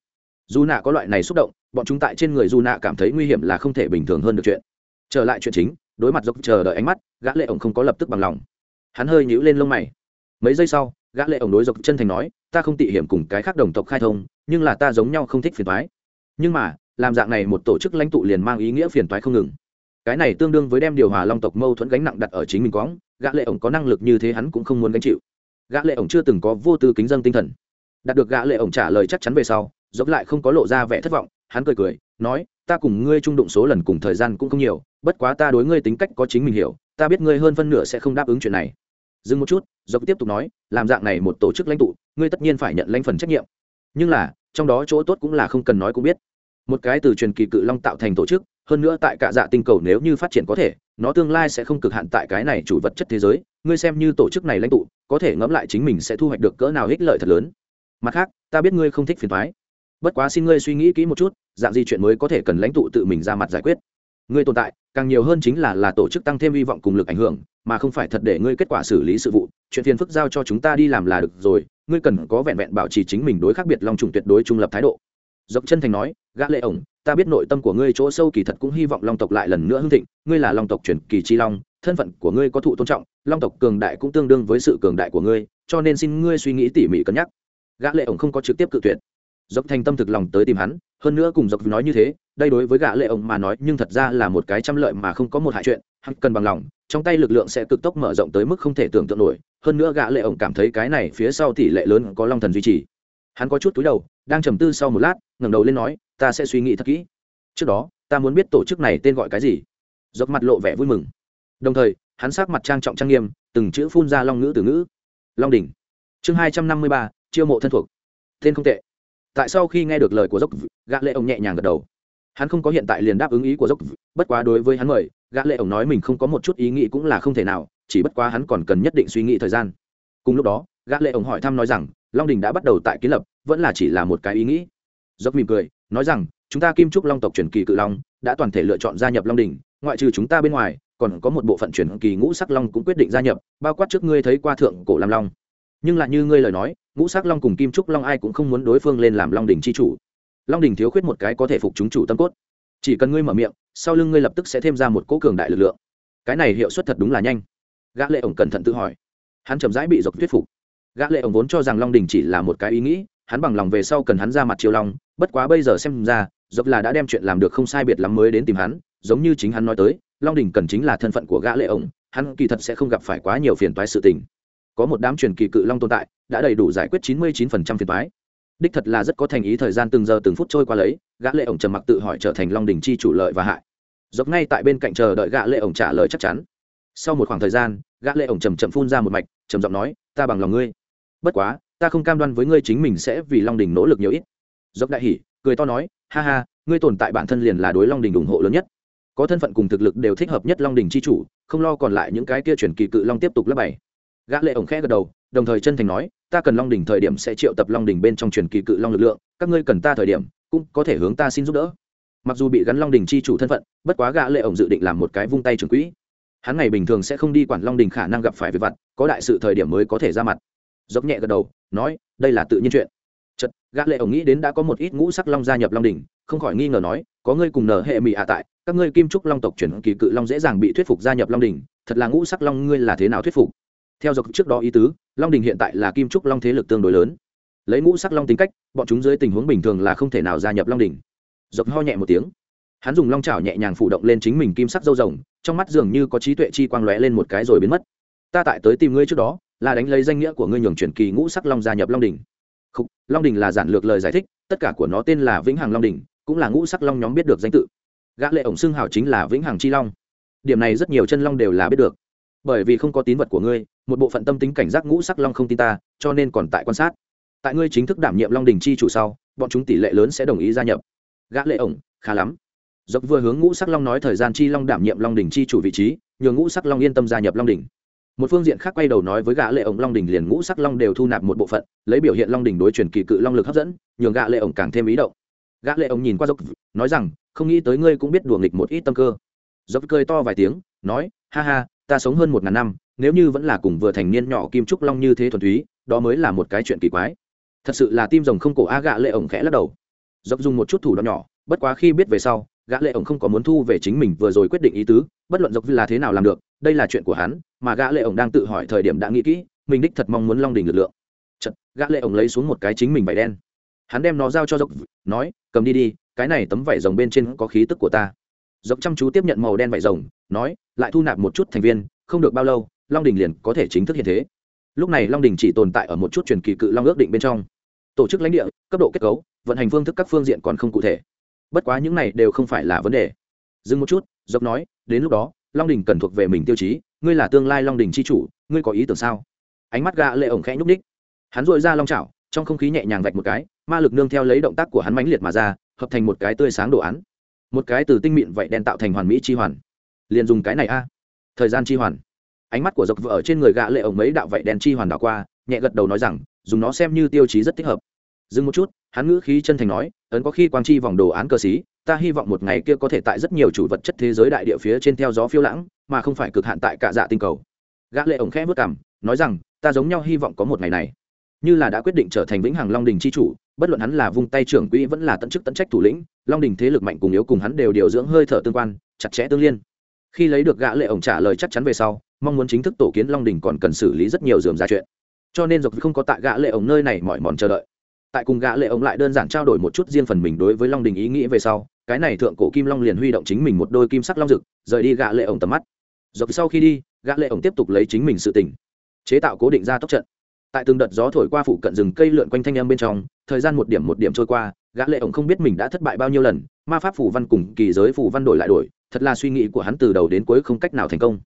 S1: Dù nạ có loại này xúc động, bọn chúng tại trên người dù nạ cảm thấy nguy hiểm là không thể bình thường hơn được chuyện. Trở lại chuyện chính, đối mặt dốc chờ đợi ánh mắt, gã lệ ổng không có lập tức bằng lòng. Hắn hơi nhíu lên lông mày. Mấy giây sau, gã lệ ổng đối dốc chân thành nói, ta không tị hiểm cùng cái khác đồng tộc khai thông, nhưng là ta giống nhau không thích phiền toái. Nhưng mà, làm dạng này một tổ chức lãnh tụ liền mang ý nghĩa phiền toái không ngừng. Cái này tương đương với đem điều hòa long tộc mâu thuẫn gánh nặng đặt ở chính mình quõng, gã lệ ổng có năng lực như thế hắn cũng không muốn gánh chịu. Gã lệ ổng chưa từng có vô tư kính dân tinh thần đạt được gã lệ ổng trả lời chắc chắn về sau, dốc lại không có lộ ra vẻ thất vọng, hắn cười cười, nói, ta cùng ngươi trung đụng số lần cùng thời gian cũng không nhiều, bất quá ta đối ngươi tính cách có chính mình hiểu, ta biết ngươi hơn phân nửa sẽ không đáp ứng chuyện này. Dừng một chút, dốc tiếp tục nói, làm dạng này một tổ chức lãnh tụ, ngươi tất nhiên phải nhận lãnh phần trách nhiệm. Nhưng là, trong đó chỗ tốt cũng là không cần nói cũng biết. Một cái từ truyền kỳ cự long tạo thành tổ chức, hơn nữa tại cả dạ tinh cầu nếu như phát triển có thể, nó tương lai sẽ không cực hạn tại cái này chủ vật chất thế giới. Ngươi xem như tổ chức này lãnh tụ, có thể ngẫm lại chính mình sẽ thu hoạch được cỡ nào ích lợi thật lớn mặt khác, ta biết ngươi không thích phiền thoái bất quá xin ngươi suy nghĩ kỹ một chút, dạng gì chuyện mới có thể cần lãnh tụ tự mình ra mặt giải quyết. Ngươi tồn tại, càng nhiều hơn chính là là tổ chức tăng thêm hy vọng cùng lực ảnh hưởng, mà không phải thật để ngươi kết quả xử lý sự vụ. Chuyện phiền phức giao cho chúng ta đi làm là được rồi, ngươi cần có vẹn vẹn bảo trì chính mình đối khác biệt long trùng tuyệt đối trung lập thái độ. Dọc chân thành nói, gã lệ ổng, ta biết nội tâm của ngươi chỗ sâu kỳ thật cũng hy vọng long tộc lại lần nữa hưng thịnh. Ngươi là long tộc truyền kỳ chi long, thân phận của ngươi có thụ tôn trọng, long tộc cường đại cũng tương đương với sự cường đại của ngươi, cho nên xin ngươi suy nghĩ tỉ mỉ cân nhắc gã lệ ổng không có trực tiếp cự tuyệt. Dốc thành tâm thực lòng tới tìm hắn, hơn nữa cùng dốc nói như thế, đây đối với gã lệ ổng mà nói, nhưng thật ra là một cái trăm lợi mà không có một hại chuyện, hắn cần bằng lòng, trong tay lực lượng sẽ cực tốc mở rộng tới mức không thể tưởng tượng nổi, hơn nữa gã lệ ổng cảm thấy cái này phía sau tỷ lệ lớn có long thần duy trì. Hắn có chút túi đầu, đang trầm tư sau một lát, ngẩng đầu lên nói, ta sẽ suy nghĩ thật kỹ. Trước đó, ta muốn biết tổ chức này tên gọi cái gì. Dốc mặt lộ vẻ vui mừng. Đồng thời, hắn sắc mặt trang trọng trang nghiêm, từng chữ phun ra long ngữ từ ngữ. Long đỉnh. Chương hai trăm năm mươi ba chiêu mộ thân thuộc. Tên không tệ. Tại sau khi nghe được lời của dốc gã lệ ông nhẹ nhàng gật đầu. Hắn không có hiện tại liền đáp ứng ý của dốc bất quá đối với hắn mời, gã lệ ông nói mình không có một chút ý nghĩ cũng là không thể nào, chỉ bất quá hắn còn cần nhất định suy nghĩ thời gian. Cùng lúc đó, gã lệ ông hỏi thăm nói rằng, long đình đã bắt đầu tại kiến lập, vẫn là chỉ là một cái ý nghĩ. Dốc mỉm cười, nói rằng, chúng ta kim trúc long tộc truyền kỳ cự long, đã toàn thể lựa chọn gia nhập long đình, ngoại trừ chúng ta bên ngoài, còn có một bộ phận truyền kỳ ngũ sắc long cũng quyết định gia nhập, bao quát trước ngươi thấy qua thượng cổ lam long. Nhưng lại như ngươi lời nói ngũ sắc long cùng kim trúc long ai cũng không muốn đối phương lên làm long đình c h i chủ. Long đình thiếu khuyết một cái có thể phục chúng chủ tâm cốt. Chỉ cần ngươi mở miệng, sau lưng ngươi lập tức sẽ thêm ra một cỗ cường đại lực lượng. Cái này hiệu suất thật đúng là nhanh. Gã lệ ổng cẩn thận tự hỏi. Hắn chậm rãi bị dọc thuyết phục. Gã lệ ổng vốn cho rằng long đình chỉ là một cái ý nghĩ, hắn bằng lòng về sau cần hắn ra mặt chiều long, bất quá bây giờ xem ra dọc là đã đem chuyện làm được không sai biệt lắm mới đến tìm hắn, giống như chính hắn nói tới, long đình cần chính là thân phận của gã lệ ổng, hắn kỳ thật sẽ không gặp phải quá nhiều phiền toái sự tình có một đám truyền kỳ cự long tồn tại, đã đầy đủ giải quyết chín mươi 99% phiền thoái đích thật là rất có thành ý thời gian từng giờ từng phút trôi qua lấy, gã lệ ổng trầm mặc tự hỏi trở thành long đình chi chủ lợi và hại. Dọc ngay tại bên cạnh chờ đợi gã lệ ổng trả lời chắc chắn. Sau một khoảng thời gian, gã lệ ổng trầm trầm phun ra một mạch, trầm giọng nói, ta bằng lòng ngươi. Bất quá, ta không cam đoan với ngươi chính mình sẽ vì long đình nỗ lực nhiều ít. Dọc đại hỉ, cười to nói, ha ha, ngươi tồn tại bản thân liền là đối long đình ủng hộ lớn nhất. Có thân phận cùng thực lực đều thích hợp nhất long đình chi chủ, không lo còn lại những cái kia chuyển kỳ cự long tiếp tục lấp bày gã lệ ổng khẽ gật đầu đồng thời chân thành nói ta cần long đỉnh thời điểm sẽ triệu tập long đỉnh bên trong truyền kỳ cự long lực lượng các ngươi cần ta thời điểm cũng có thể hướng ta xin giúp đỡ. Mặc dù bị gắn long đỉnh chi chủ thân phận bất quá gã lệ ổng dự định làm một cái vung tay trưởng quỹ. Hắn ngày bình thường sẽ không đi quản long đỉnh khả năng gặp phải việc vặt có đại sự thời điểm mới có thể ra mặt. Dốc nhẹ gật đầu nói đây là tự nhiên chuyện. Chật gã lệ ổng nghĩ đến đã có một ít ngũ sắc long gia nhập long đỉnh, không khỏi nghi ngờ nói có ngươi cùng nở hệ mỹ hạ tại các ngươi kim trúc long tộc chuyển kỳ cự long dễ dàng bị thuyết phục gia nhập long đỉnh, thật là ngũ sắc long ngươi là thế nào thuyết phục? Theo dọc trước đó ý tứ long đình hiện tại là kim trúc long thế lực tương đối lớn. Lấy ngũ sắc long tính cách bọn chúng dưới tình huống bình thường là không thể nào gia nhập long đình. Dọc ho nhẹ một tiếng. Hắn dùng long chảo nhẹ nhàng phụ động lên chính mình kim sắc dâu rồng trong mắt dường như có trí tuệ chi quang lóe lên một cái rồi biến mất. Ta tại tới tìm ngươi trước đó là đánh lấy danh nghĩa của ngươi nhường truyền kỳ ngũ sắc long gia nhập long đình. Khúc, long đình là giản lược lời giải thích tất cả của nó tên là vĩnh hằng long đình cũng là ngũ sắc long nhóm biết được danh tự. Gã lệ ổng xưng hào chính là vĩnh hằng chi long. Điểm này rất nhiều chân long đều là biết được bởi vì không có tín vật của ngươi, một bộ phận tâm tính cảnh giác ngũ sắc long không tin ta, cho nên còn tại quan sát. Tại ngươi chính thức đảm nhiệm long đình chi chủ sau, bọn chúng tỷ lệ lớn sẽ đồng ý gia nhập. Gã lệ ổng, khá lắm. Dốc vừa hướng ngũ sắc long nói thời gian chi long đảm nhiệm long đình chi chủ vị trí, nhờ ngũ sắc long yên tâm gia nhập long đình. Một phương diện khác quay đầu nói với gã lệ ổng long đình liền ngũ sắc long đều thu nạp một bộ phận, lấy biểu hiện long đình đối truyền kỳ cự long lực hấp dẫn, nhường gã lệ ổng càng thêm ý động. Gã lệ ổng nhìn qua dốc, nói rằng, không nghĩ tới ngươi cũng biết đùa nghịch một ít tâm cơ. Dốc cười to vài tiếng, nói, ha ha ta sống hơn một ngàn năm nếu như vẫn là cùng vừa thành niên nhỏ kim trúc long như thế thuần túy đó mới là một cái chuyện kỳ quái. Thật sự là tim rồng không cổ a gã lệ ổng khẽ lắc đầu. Dốc dùng một chút thủ đoạn nhỏ bất quá khi biết về sau gã lệ ổng không có muốn thu về chính mình vừa rồi quyết định ý tứ bất luận dốc là thế nào làm được đây là chuyện của hắn mà gã lệ ổng đang tự hỏi thời điểm đã nghĩ kỹ mình đích thật mong muốn long đỉnh lực lượng. Chật, gã lệ ổng lấy xuống một cái chính mình vải đen. Hắn đem nó giao cho dốc nói cầm đi đi cái này tấm vải rồng bên trên có khí tức của ta. Dốc chăm chú tiếp nhận màu đen vải rồng nói, lại thu nạp một chút thành viên, không được bao lâu, long đình liền có thể chính thức hiện thế. Lúc này long đình chỉ tồn tại ở một chút truyền kỳ cự long ước định bên trong. Tổ chức lãnh địa, cấp độ kết cấu, vận hành phương thức các phương diện còn không cụ thể. Bất quá những này đều không phải là vấn đề. Dừng một chút, dốc nói, đến lúc đó, long đình cần thuộc về mình tiêu chí, ngươi là tương lai long đình c h i chủ, ngươi có ý tưởng sao? Ánh mắt gã lệ ổng khẽ nhúc ních hắn dội ra long trào trong không khí nhẹ nhàng vạch một cái, ma lực nương theo lấy động tác của hắn mãnh liệt mà ra, hợp thành một cái tươi sáng đồ án. Một cái từ tinh mịn vậy đen tạo thành hoàn mỹ chi hoàn liền dùng cái này a. Thời gian chi hoàn. Ánh mắt của dọc vợ ở trên người gã lệ ổng mấy đạo vậy đen chi hoàn đảo qua, nhẹ gật đầu nói rằng, dùng nó xem như tiêu chí rất thích hợp. Dừng một chút, hắn ngữ khí chân thành nói, ấn có khi quang chi vòng đồ án cơ sĩ ta hy vọng một ngày kia có thể tại rất nhiều chủ vật chất thế giới đại địa phía trên theo gió phiêu lãng, mà không phải cực hạn tại cả dạ tinh cầu. Gã lệ ổng khẽ vứt cằm, nói rằng, ta giống nhau hy vọng có một ngày này. Như là đã quyết định trở thành vĩnh hằng long đình chi chủ, bất luận hắn là vung tay trưởng quỹ vẫn là tận chức tận trách thủ lĩnh, long đình thế lực mạnh cùng yếu cùng hắn đều điều dưỡng hơi thở tương quan, chặt chẽ tương liên khi lấy được gã lệ ổng trả lời chắc chắn về sau, mong muốn chính thức tổ kiến long đình còn cần xử lý rất nhiều dườm ra chuyện. Cho nên dọc không có tại gã lệ ổng nơi này mỏi mòn chờ đợi. Tại cùng gã lệ ổng lại đơn giản trao đổi một chút riêng phần mình đối với long đình ý nghĩ về sau, cái này thượng cổ kim long liền huy động chính mình một đôi kim sắc long rực rời đi gã lệ ổng tầm mắt. Dọc sau khi đi, gã lệ ổng tiếp tục lấy chính mình sự tỉnh chế tạo cố định ra tốc trận. Tại từng đợt gió thổi qua phụ cận rừng cây lượn quanh thanh âm bên trong, thời gian một điểm một điểm trôi qua, gã lệ ổng không biết mình đã thất bại bao nhiêu lần, ma pháp phủ văn cùng kỳ giới phủ văn đổi lại đổi thật là suy nghĩ của hắn từ đầu đến cuối không cách nào thành công.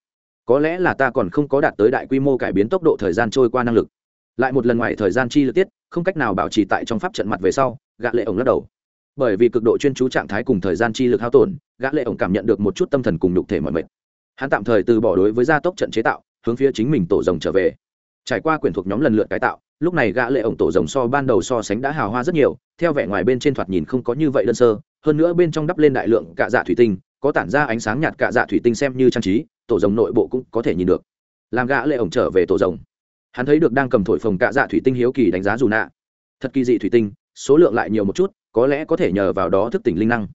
S1: Có lẽ là ta còn không có đạt tới đại quy mô cải biến tốc độ thời gian trôi qua năng lực. Lại một lần ngoài thời gian chi lực tiết, không cách nào bảo trì tại trong pháp trận mặt về sau, gã lệ ổng lắc đầu. Bởi vì cực độ chuyên chú trạng thái cùng thời gian chi lực hao tổn, gã lệ ổng cảm nhận được một chút tâm thần cùng nhục thể mỏi mệt. Hắn tạm thời từ bỏ đối với gia tốc trận chế tạo, hướng phía chính mình tổ rồng trở về. Trải qua quyển thuộc nhóm lần lượt cải tạo, lúc này gã lệ ổng tổ rồng so ban đầu so sánh đã hào hoa rất nhiều, theo vẻ ngoài bên trên thoạt nhìn không có như vậy đơn sơ, hơn nữa bên trong đắp lên đại lượng cạ dạ thủy tinh có tản ra ánh sáng nhạt cạ dạ thủy tinh xem như trang trí, tổ rồng nội bộ cũng có thể nhìn được. Làm gã lệ ổng trở về tổ rồng. Hắn thấy được đang cầm thổi phồng cạ dạ thủy tinh hiếu kỳ đánh giá dù nạ. Thật kỳ dị thủy tinh, số lượng lại nhiều một chút, có lẽ có thể nhờ vào đó thức tỉnh linh năng.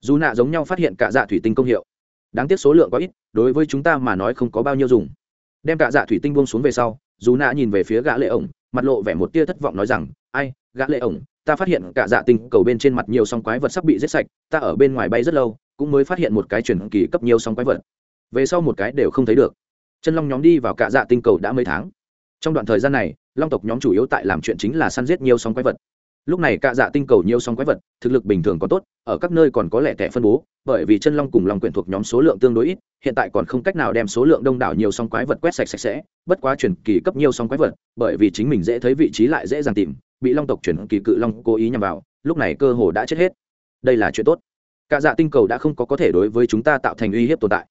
S1: Dù nạ giống nhau phát hiện cạ dạ thủy tinh công hiệu. Đáng tiếc số lượng quá ít, đối với chúng ta mà nói không có bao nhiêu dùng. Đem cạ dạ thủy tinh buông xuống về sau, dù nạ nhìn về phía gã lệ ổng, mặt lộ vẻ một tia thất vọng nói rằng, ai, gã lệ ổng, ta phát hiện cả dạ tinh cầu bên trên mặt nhiều song quái vật sắp bị giết sạch, ta ở bên ngoài bay rất lâu cũng mới phát hiện một cái truyền kỳ cấp nhiều song quái vật. Về sau một cái đều không thấy được. Chân long nhóm đi vào cả dạ tinh cầu đã mấy tháng. Trong đoạn thời gian này, long tộc nhóm chủ yếu tại làm chuyện chính là săn giết nhiều song quái vật. Lúc này cả dạ tinh cầu nhiều song quái vật, thực lực bình thường có tốt, ở các nơi còn có lẻ tẻ phân bố, bởi vì chân long cùng long quyển thuộc nhóm số lượng tương đối ít, hiện tại còn không cách nào đem số lượng đông đảo nhiều song quái vật quét sạch sạch sẽ, bất quá chuyển kỳ cấp nhiều song quái vật, bởi vì chính mình dễ thấy vị trí lại dễ dàng tìm, bị long tộc chuyển kỳ cự long cố ý nhằm vào, lúc này cơ hồ đã chết hết. Đây là chuyện tốt cả dạ tinh cầu đã không có có thể đối với chúng ta tạo thành uy hiếp tồn tại.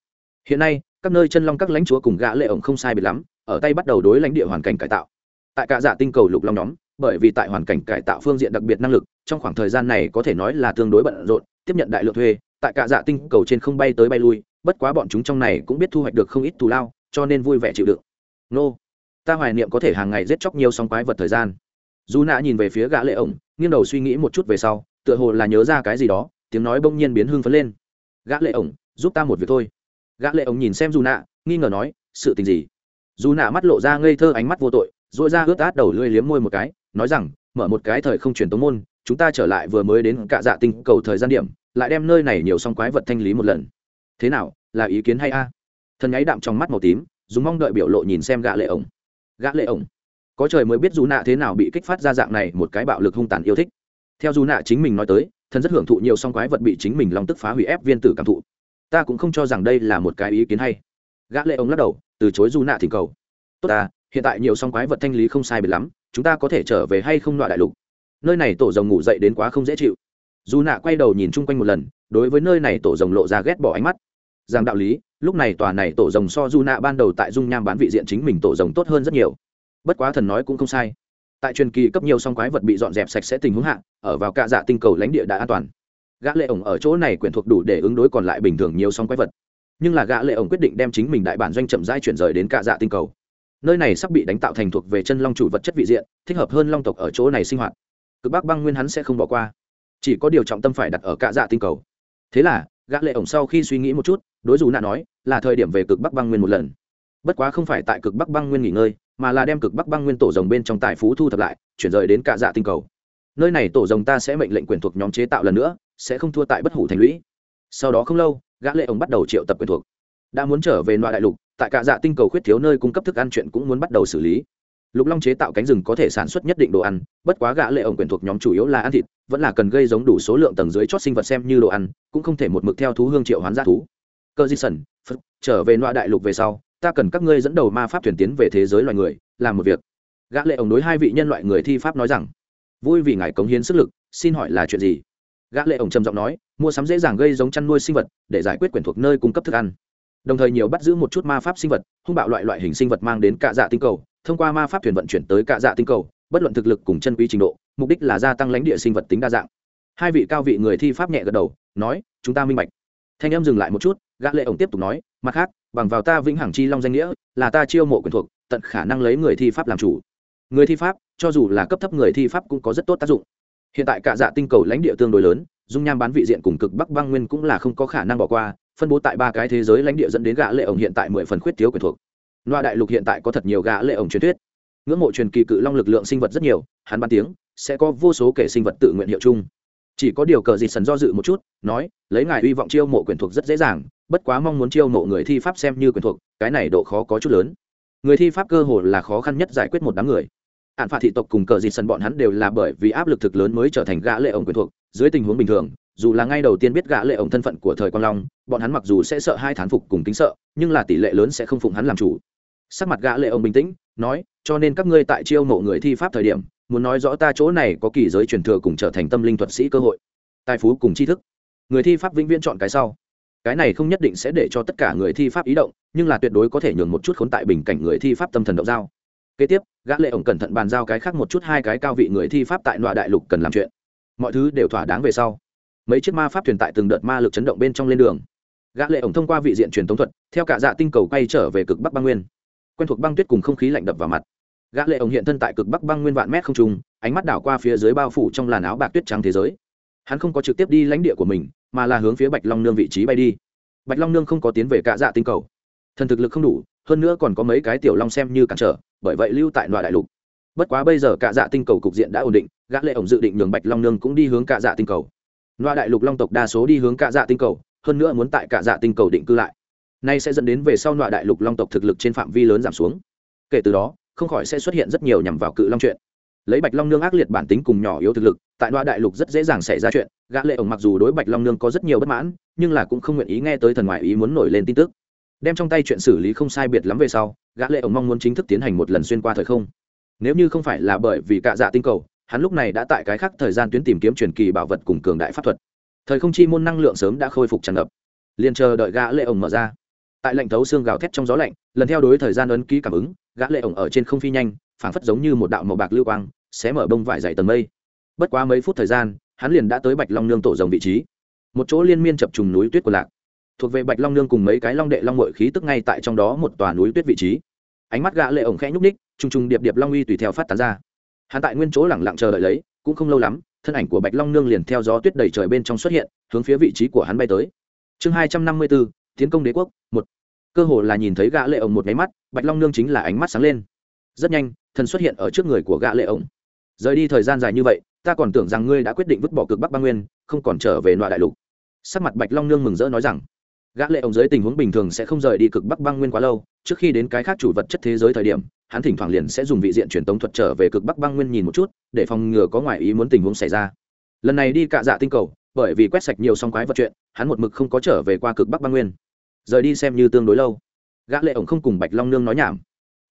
S1: Hiện nay, các nơi chân long các lãnh chúa cùng gã lệ ổng không sai biệt lắm, ở tay bắt đầu đối lãnh địa hoàn cảnh cải tạo. Tại cả dạ tinh cầu lục long nhóm, bởi vì tại hoàn cảnh cải tạo phương diện đặc biệt năng lực, trong khoảng thời gian này có thể nói là tương đối bận rộn, tiếp nhận đại lượng thuê, tại cả dạ tinh cầu trên không bay tới bay lui, bất quá bọn chúng trong này cũng biết thu hoạch được không ít thù lao, cho nên vui vẻ chịu đựng. Nô, ta hoài niệm có thể hàng ngày giết chóc nhiều song quái vật thời gian. Dù nã nhìn về phía gã lệ ổng, nghiêng đầu suy nghĩ một chút về sau, tựa hồ là nhớ ra cái gì đó tiếng nói bỗng nhiên biến hưng phấn lên. Gã lệ ổng, giúp ta một việc thôi. Gã lệ ổng nhìn xem dù nạ nghi ngờ nói, sự tình gì? Dù nạ mắt lộ ra ngây thơ ánh mắt vô tội dội ra ướt át đầu lưỡi liếm môi một cái, nói rằng, mở một cái thời không truyền tống môn, chúng ta trở lại vừa mới đến cả dạ tinh cầu thời gian điểm, lại đem nơi này nhiều song quái vật thanh lý một lần. Thế nào, là ý kiến hay a? À? thần nháy đạm trong mắt màu tím, dùng mong đợi biểu lộ nhìn xem gã lệ ổng. Gã lệ ổng, có trời mới biết dù nạ thế nào bị kích phát ra dạng này một cái bạo lực hung tàn yêu thích. Theo dù nạ chính mình nói tới thần rất hưởng thụ nhiều song quái vật bị chính mình lòng tức phá hủy ép viên tử cảm thụ. Ta cũng không cho rằng đây là một cái ý kiến hay. Gã lệ ông lắc đầu, từ chối du nạ thỉnh cầu. Tốt ta, hiện tại nhiều song quái vật thanh lý không sai biệt lắm, chúng ta có thể trở về hay không loại đại lục? Nơi này tổ rồng ngủ dậy đến quá không dễ chịu. Du nạ quay đầu nhìn chung quanh một lần, đối với nơi này tổ rồng lộ ra ghét bỏ ánh mắt. Rằng đạo lý, lúc này tòa này tổ rồng so du nạ ban đầu tại dung nham bán vị diện chính mình tổ rồng tốt hơn rất nhiều. Bất quá thần nói cũng không sai tại truyền kỳ cấp nhiều song quái vật bị dọn dẹp sạch sẽ tình huống hạ, ở vào cạ dạ tinh cầu lãnh địa đã an toàn. Gã lệ ổng ở chỗ này quyền thuộc đủ để ứng đối còn lại bình thường nhiều song quái vật. Nhưng là gã lệ ổng quyết định đem chính mình đại bản doanh chậm rãi chuyển rời đến cạ dạ tinh cầu. Nơi này sắp bị đánh tạo thành thuộc về chân long chủ vật chất vị diện, thích hợp hơn long tộc ở chỗ này sinh hoạt. Cực bắc băng nguyên hắn sẽ không bỏ qua. Chỉ có điều trọng tâm phải đặt ở cạ dạ tinh cầu. Thế là, gã lệ ổng sau khi suy nghĩ một chút, đối dù nạ nói, là thời điểm về cực bắc băng nguyên một lần. Bất quá không phải tại cực bắc băng nguyên nghỉ ngơi mà là đem cực bắc băng nguyên tổ rồng bên trong tài phú thu thập lại, chuyển rời đến cạ dạ tinh cầu. Nơi này tổ rồng ta sẽ mệnh lệnh quyền thuộc nhóm chế tạo lần nữa, sẽ không thua tại bất hủ thành lũy. Sau đó không lâu, gã lệ ổng bắt đầu triệu tập quyền thuộc. Đã muốn trở về loại đại lục, tại cạ dạ tinh cầu khuyết thiếu nơi cung cấp thức ăn chuyện cũng muốn bắt đầu xử lý. Lục long chế tạo cánh rừng có thể sản xuất nhất định đồ ăn, bất quá gã lệ ổng quyền thuộc nhóm chủ yếu là ăn thịt, vẫn là cần gây giống đủ số lượng tầng dưới chót sinh vật xem như đồ ăn, cũng không thể một mực theo thú hương triệu hoán gia thú. Cơ di sẩn trở về loại đại lục về sau ta cần các ngươi dẫn đầu ma pháp thuyền tiến về thế giới loài người, làm một việc. Gã lệ ổng đối hai vị nhân loại người thi pháp nói rằng, vui vì ngài cống hiến sức lực, xin hỏi là chuyện gì? Gã lệ ổng trầm giọng nói, mua sắm dễ dàng gây giống chăn nuôi sinh vật, để giải quyết quyền thuộc nơi cung cấp thức ăn. Đồng thời nhiều bắt giữ một chút ma pháp sinh vật, hung bạo loại loại hình sinh vật mang đến cạ dạ tinh cầu, thông qua ma pháp thuyền vận chuyển tới cạ dạ tinh cầu, bất luận thực lực cùng chân quý trình độ, mục đích là gia tăng lãnh địa sinh vật tính đa dạng. Hai vị cao vị người thi pháp nhẹ gật đầu, nói, chúng ta minh bạch thanh em dừng lại một chút, gã lệ ổng tiếp tục nói, mặt khác, bằng vào ta vĩnh hằng chi long danh nghĩa, là ta chiêu mộ quyền thuộc, tận khả năng lấy người thi pháp làm chủ. Người thi pháp, cho dù là cấp thấp người thi pháp cũng có rất tốt tác dụng. Hiện tại cả dạ tinh cầu lãnh địa tương đối lớn, dung nham bán vị diện cùng cực bắc băng nguyên cũng là không có khả năng bỏ qua, phân bố tại ba cái thế giới lãnh địa dẫn đến gã lệ ổng hiện tại mười phần khuyết thiếu quyền thuộc. Loa đại lục hiện tại có thật nhiều gã lệ ổng truyền thuyết. Ngưỡng mộ truyền kỳ cự long lực lượng sinh vật rất nhiều, hắn ban tiếng, sẽ có vô số kẻ sinh vật tự nguyện hiệu chung chỉ có điều cờ dịt sần do dự một chút, nói, lấy ngài hy vọng chiêu mộ quyền thuộc rất dễ dàng, bất quá mong muốn chiêu mộ người thi pháp xem như quyền thuộc, cái này độ khó có chút lớn. Người thi pháp cơ hồ là khó khăn nhất giải quyết một đám người. Hạn phạt thị tộc cùng cờ dịt sần bọn hắn đều là bởi vì áp lực thực lớn mới trở thành gã lệ ổng quyền thuộc, dưới tình huống bình thường, dù là ngay đầu tiên biết gã lệ ổng thân phận của thời quang long, bọn hắn mặc dù sẽ sợ hai thán phục cùng kính sợ, nhưng là tỷ lệ lớn sẽ không phụng hắn làm chủ. Sắc mặt gã lệ ổng bình tĩnh, nói, cho nên các ngươi tại chiêu mộ người thi pháp thời điểm muốn nói rõ ta chỗ này có kỳ giới truyền thừa cùng trở thành tâm linh thuật sĩ cơ hội. Tài phú cùng tri thức. Người thi pháp vĩnh viễn chọn cái sau. Cái này không nhất định sẽ để cho tất cả người thi pháp ý động, nhưng là tuyệt đối có thể nhường một chút khốn tại bình cảnh người thi pháp tâm thần động giao. Kế tiếp, gã lệ ổng cẩn thận bàn giao cái khác một chút hai cái cao vị người thi pháp tại loại đại lục cần làm chuyện. Mọi thứ đều thỏa đáng về sau. Mấy chiếc ma pháp thuyền tại từng đợt ma lực chấn động bên trong lên đường. Gã lệ ổng thông qua vị diện truyền thống thuật, theo cả dạ tinh cầu quay trở về cực bắc băng nguyên. Quen thuộc băng tuyết cùng không khí lạnh đập vào mặt gã lệ ổng hiện thân tại cực bắc băng nguyên vạn mét không trung, ánh mắt đảo qua phía dưới bao phủ trong làn áo bạc tuyết trắng thế giới. Hắn không có trực tiếp đi lãnh địa của mình, mà là hướng phía bạch long nương vị trí bay đi. Bạch long nương không có tiến về cả dạ tinh cầu. Thần thực lực không đủ, hơn nữa còn có mấy cái tiểu long xem như cản trở, bởi vậy lưu tại loại đại lục. Bất quá bây giờ cả dạ tinh cầu cục diện đã ổn định, gã lệ ổng dự định nhường bạch long nương cũng đi hướng cả dạ tinh cầu. Loại đại lục long tộc đa số đi hướng cả dạ tinh cầu, hơn nữa muốn tại cả dạ tinh cầu định cư lại. Nay sẽ dẫn đến về sau loại đại lục long tộc thực lực trên phạm vi lớn giảm xuống. Kể từ đó không khỏi sẽ xuất hiện rất nhiều nhằm vào cự long chuyện. Lấy bạch long nương ác liệt bản tính cùng nhỏ yếu thực lực, tại đoạn đại lục rất dễ dàng xảy ra chuyện. Gã lệ ổng mặc dù đối bạch long nương có rất nhiều bất mãn, nhưng là cũng không nguyện ý nghe tới thần ngoại ý muốn nổi lên tin tức. Đem trong tay chuyện xử lý không sai biệt lắm về sau, gã lệ ổng mong muốn chính thức tiến hành một lần xuyên qua thời không. Nếu như không phải là bởi vì cạ dạ tinh cầu, hắn lúc này đã tại cái khác thời gian tuyến tìm kiếm truyền kỳ bảo vật cùng cường đại pháp thuật. Thời không chi môn năng lượng sớm đã khôi phục tràn ngập. Liền chờ đợi gã lệ ổng mở ra tại lạnh thấu xương gào thét trong gió lạnh, lần theo đối thời gian ấn ký cảm ứng, gã lệ ổng ở trên không phi nhanh, phảng phất giống như một đạo màu bạc lưu quang, xé mở bông vải dày tầng mây. Bất quá mấy phút thời gian, hắn liền đã tới bạch long nương tổ rồng vị trí. Một chỗ liên miên chập trùng núi tuyết của lạc. Thuộc về bạch long nương cùng mấy cái long đệ long mội khí tức ngay tại trong đó một tòa núi tuyết vị trí. Ánh mắt gã lệ ổng khẽ nhúc ních trùng trùng điệp điệp long uy tùy theo phát tán ra. Hắn tại nguyên chỗ lẳng lặng chờ đợi lấy, cũng không lâu lắm, thân ảnh của bạch long nương liền theo gió tuyết đầy trời bên trong xuất hiện, hướng phía vị trí của hắn bay tới. Chương hai trăm năm mươi bốn tiến công đế quốc, một. Cơ hồ là nhìn thấy gã lệ ổng một máy mắt, bạch long nương chính là ánh mắt sáng lên. Rất nhanh, thần xuất hiện ở trước người của gã lệ ổng. Rời đi thời gian dài như vậy, ta còn tưởng rằng ngươi đã quyết định vứt bỏ cực bắc băng nguyên, không còn trở về nội đại lục. Sắc mặt bạch long nương mừng rỡ nói rằng, gã lệ ổng dưới tình huống bình thường sẽ không rời đi cực bắc băng nguyên quá lâu, trước khi đến cái khác chủ vật chất thế giới thời điểm, hắn thỉnh thoảng liền sẽ dùng vị diện truyền tống thuật trở về cực bắc băng nguyên nhìn một chút, để phòng ngừa có ngoại ý muốn tình huống xảy ra. Lần này đi cạ dạ tinh cầu bởi vì quét sạch nhiều song quái vật chuyện, hắn một mực không có trở về qua cực bắc băng nguyên. Rời đi xem như tương đối lâu. Gã lệ ổng không cùng bạch long nương nói nhảm.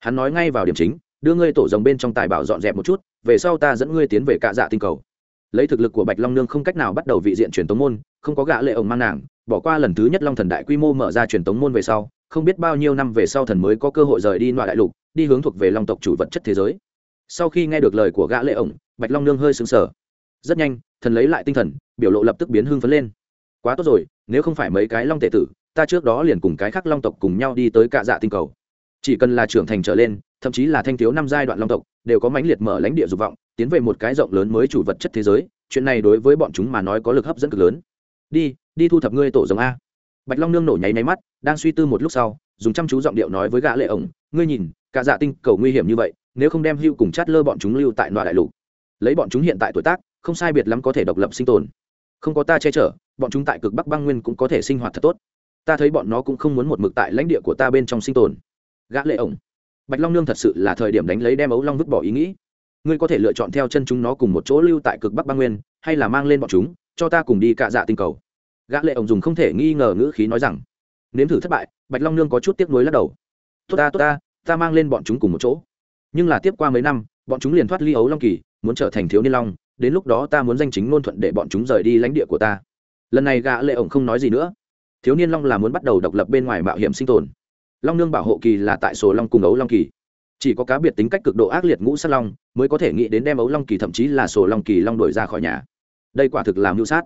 S1: Hắn nói ngay vào điểm chính, đưa ngươi tổ rồng bên trong tài bảo dọn dẹp một chút, về sau ta dẫn ngươi tiến về cạ dạ tinh cầu. Lấy thực lực của bạch long nương không cách nào bắt đầu vị diện truyền tống môn, không có gã lệ ổng mang nàng, bỏ qua lần thứ nhất long thần đại quy mô mở ra truyền tống môn về sau, không biết bao nhiêu năm về sau thần mới có cơ hội rời đi loại đại lục, đi hướng thuộc về long tộc chủ vật chất thế giới. Sau khi nghe được lời của gã lệ ổng, bạch long nương hơi sững sờ. Rất nhanh thần lấy lại tinh thần, biểu lộ lập tức biến hưng phấn lên. Quá tốt rồi, nếu không phải mấy cái long tệ tử, ta trước đó liền cùng cái khác long tộc cùng nhau đi tới cạ dạ tinh cầu. Chỉ cần là trưởng thành trở lên, thậm chí là thanh thiếu năm giai đoạn long tộc, đều có mãnh liệt mở lãnh địa dục vọng, tiến về một cái rộng lớn mới chủ vật chất thế giới, chuyện này đối với bọn chúng mà nói có lực hấp dẫn cực lớn. Đi đi thu thập ngươi tổ giống a. Bạch long nương nổ nháy máy mắt, đang suy tư một lúc sau, dùng chăm chú giọng điệu nói với gã lệ ổng, ngươi nhìn cả dạ tinh cầu nguy hiểm như vậy, nếu không đem hưu cùng chát lơ bọn chúng lưu tại nội đại lục. Lấy bọn chúng hiện tại tuổi tác không sai biệt lắm có thể độc lập sinh tồn. Không có ta che chở, bọn chúng tại cực bắc băng nguyên cũng có thể sinh hoạt thật tốt. Ta thấy bọn nó cũng không muốn một mực tại lãnh địa của ta bên trong sinh tồn. Gã lệ ổng. Bạch long nương thật sự là thời điểm đánh lấy đem ấu long vứt bỏ ý nghĩ. Ngươi có thể lựa chọn theo chân chúng nó cùng một chỗ lưu tại cực bắc băng nguyên, hay là mang lên bọn chúng, cho ta cùng đi cạ dạ tinh cầu. Gã lệ ổng dùng không thể nghi ngờ ngữ khí nói rằng. Nếm thử thất bại, bạch long nương có chút tiếc nuối lắc đầu. Tốt ta tốt ta ta mang lên bọn chúng cùng một chỗ. Nhưng là tiếp qua mấy năm, bọn chúng liền thoát ly ấu long kỳ, muốn trở thành thiếu niên long đến lúc đó ta muốn danh chính ngôn thuận để bọn chúng rời đi lãnh địa của ta. Lần này gã lệ ổng không nói gì nữa. Thiếu niên long là muốn bắt đầu độc lập bên ngoài mạo hiểm sinh tồn. Long nương bảo hộ kỳ là tại sổ long cùng ấu long kỳ. Chỉ có cá biệt tính cách cực độ ác liệt ngũ sát long mới có thể nghĩ đến đem ấu long kỳ thậm chí là sổ long kỳ long đổi ra khỏi nhà. Đây quả thực làm mưu sát.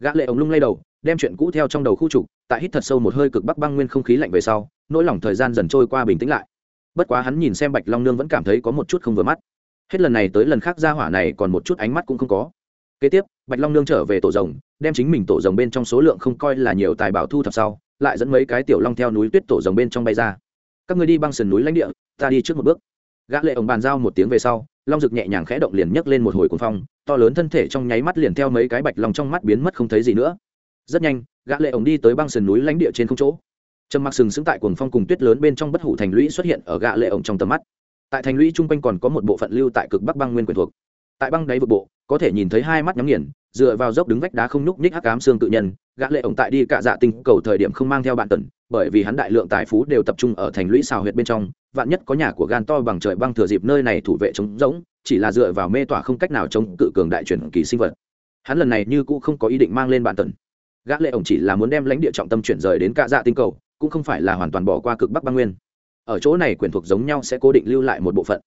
S1: Gã lệ ổng lung lay đầu, đem chuyện cũ theo trong đầu khu trục, tại hít thật sâu một hơi cực bắc băng nguyên không khí lạnh về sau, nỗi lòng thời gian dần trôi qua bình tĩnh lại. Bất quá hắn nhìn xem bạch long nương vẫn cảm thấy có một chút không vừa mắt hết lần này tới lần khác ra hỏa này còn một chút ánh mắt cũng không có. Kế tiếp, bạch long nương trở về tổ rồng, đem chính mình tổ rồng bên trong số lượng không coi là nhiều tài bảo thu thập sau, lại dẫn mấy cái tiểu long theo núi tuyết tổ rồng bên trong bay ra. Các người đi băng sườn núi lãnh địa, ta đi trước một bước. Gã lệ ổng bàn giao một tiếng về sau, long rực nhẹ nhàng khẽ động liền nhấc lên một hồi cuồng phong, to lớn thân thể trong nháy mắt liền theo mấy cái bạch long trong mắt biến mất không thấy gì nữa. Rất nhanh, gã lệ ổng đi tới băng sườn núi lãnh địa trên không chỗ. Trầm mặc sừng sững tại cuồng phong cùng tuyết lớn bên trong bất hủ thành lũy xuất hiện ở gã lệ ổng trong tầm mắt tại thành lũy chung quanh còn có một bộ phận lưu tại cực bắc băng nguyên quyền thuộc. Tại băng đáy vực bộ, có thể nhìn thấy hai mắt nhắm nghiền, dựa vào dốc đứng vách đá không nhúc nhích hắc ám xương tự nhân, gã lệ ổng tại đi cả dạ tinh cầu thời điểm không mang theo bạn tần, bởi vì hắn đại lượng tài phú đều tập trung ở thành lũy xào huyệt bên trong, vạn nhất có nhà của gan to bằng trời băng thừa dịp nơi này thủ vệ chống rỗng, chỉ là dựa vào mê tỏa không cách nào chống cự cường đại truyền kỳ sinh vật. Hắn lần này như cũ không có ý định mang lên bạn tần. Gã lệ ổng chỉ là muốn đem lãnh địa trọng tâm chuyển rời đến cả dạ tinh cầu, cũng không phải là hoàn toàn bỏ qua cực bắc băng nguyên ở chỗ này quyền thuộc giống nhau sẽ cố định lưu lại một bộ phận.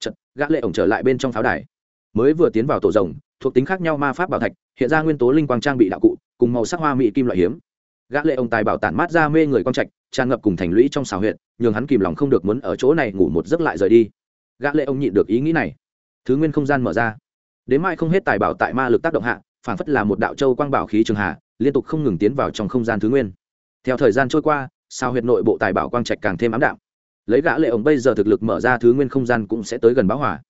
S1: Chật, gã lệ ổng trở lại bên trong pháo đài. Mới vừa tiến vào tổ rồng thuộc tính khác nhau ma pháp bảo thạch hiện ra nguyên tố linh quang trang bị đạo cụ cùng màu sắc hoa mỹ kim loại hiếm. Gã lệ ông tài bảo tản mát ra mê người quang trạch tràn ngập cùng thành lũy trong xào huyện nhường hắn kìm lòng không được muốn ở chỗ này ngủ một giấc lại rời đi. Gã lệ ông nhịn được ý nghĩ này. Thứ nguyên không gian mở ra. Đến mai không hết tài bảo tại ma lực tác động hạ phản phất là một đạo châu quang bảo khí trường hạ liên tục không ngừng tiến vào trong không gian thứ nguyên. Theo thời gian trôi qua sao huyệt nội bộ tài bảo quang trạch càng thêm ám đạm lấy gã lệ ông bây giờ thực lực mở ra thứ nguyên không gian cũng sẽ tới gần báo hỏa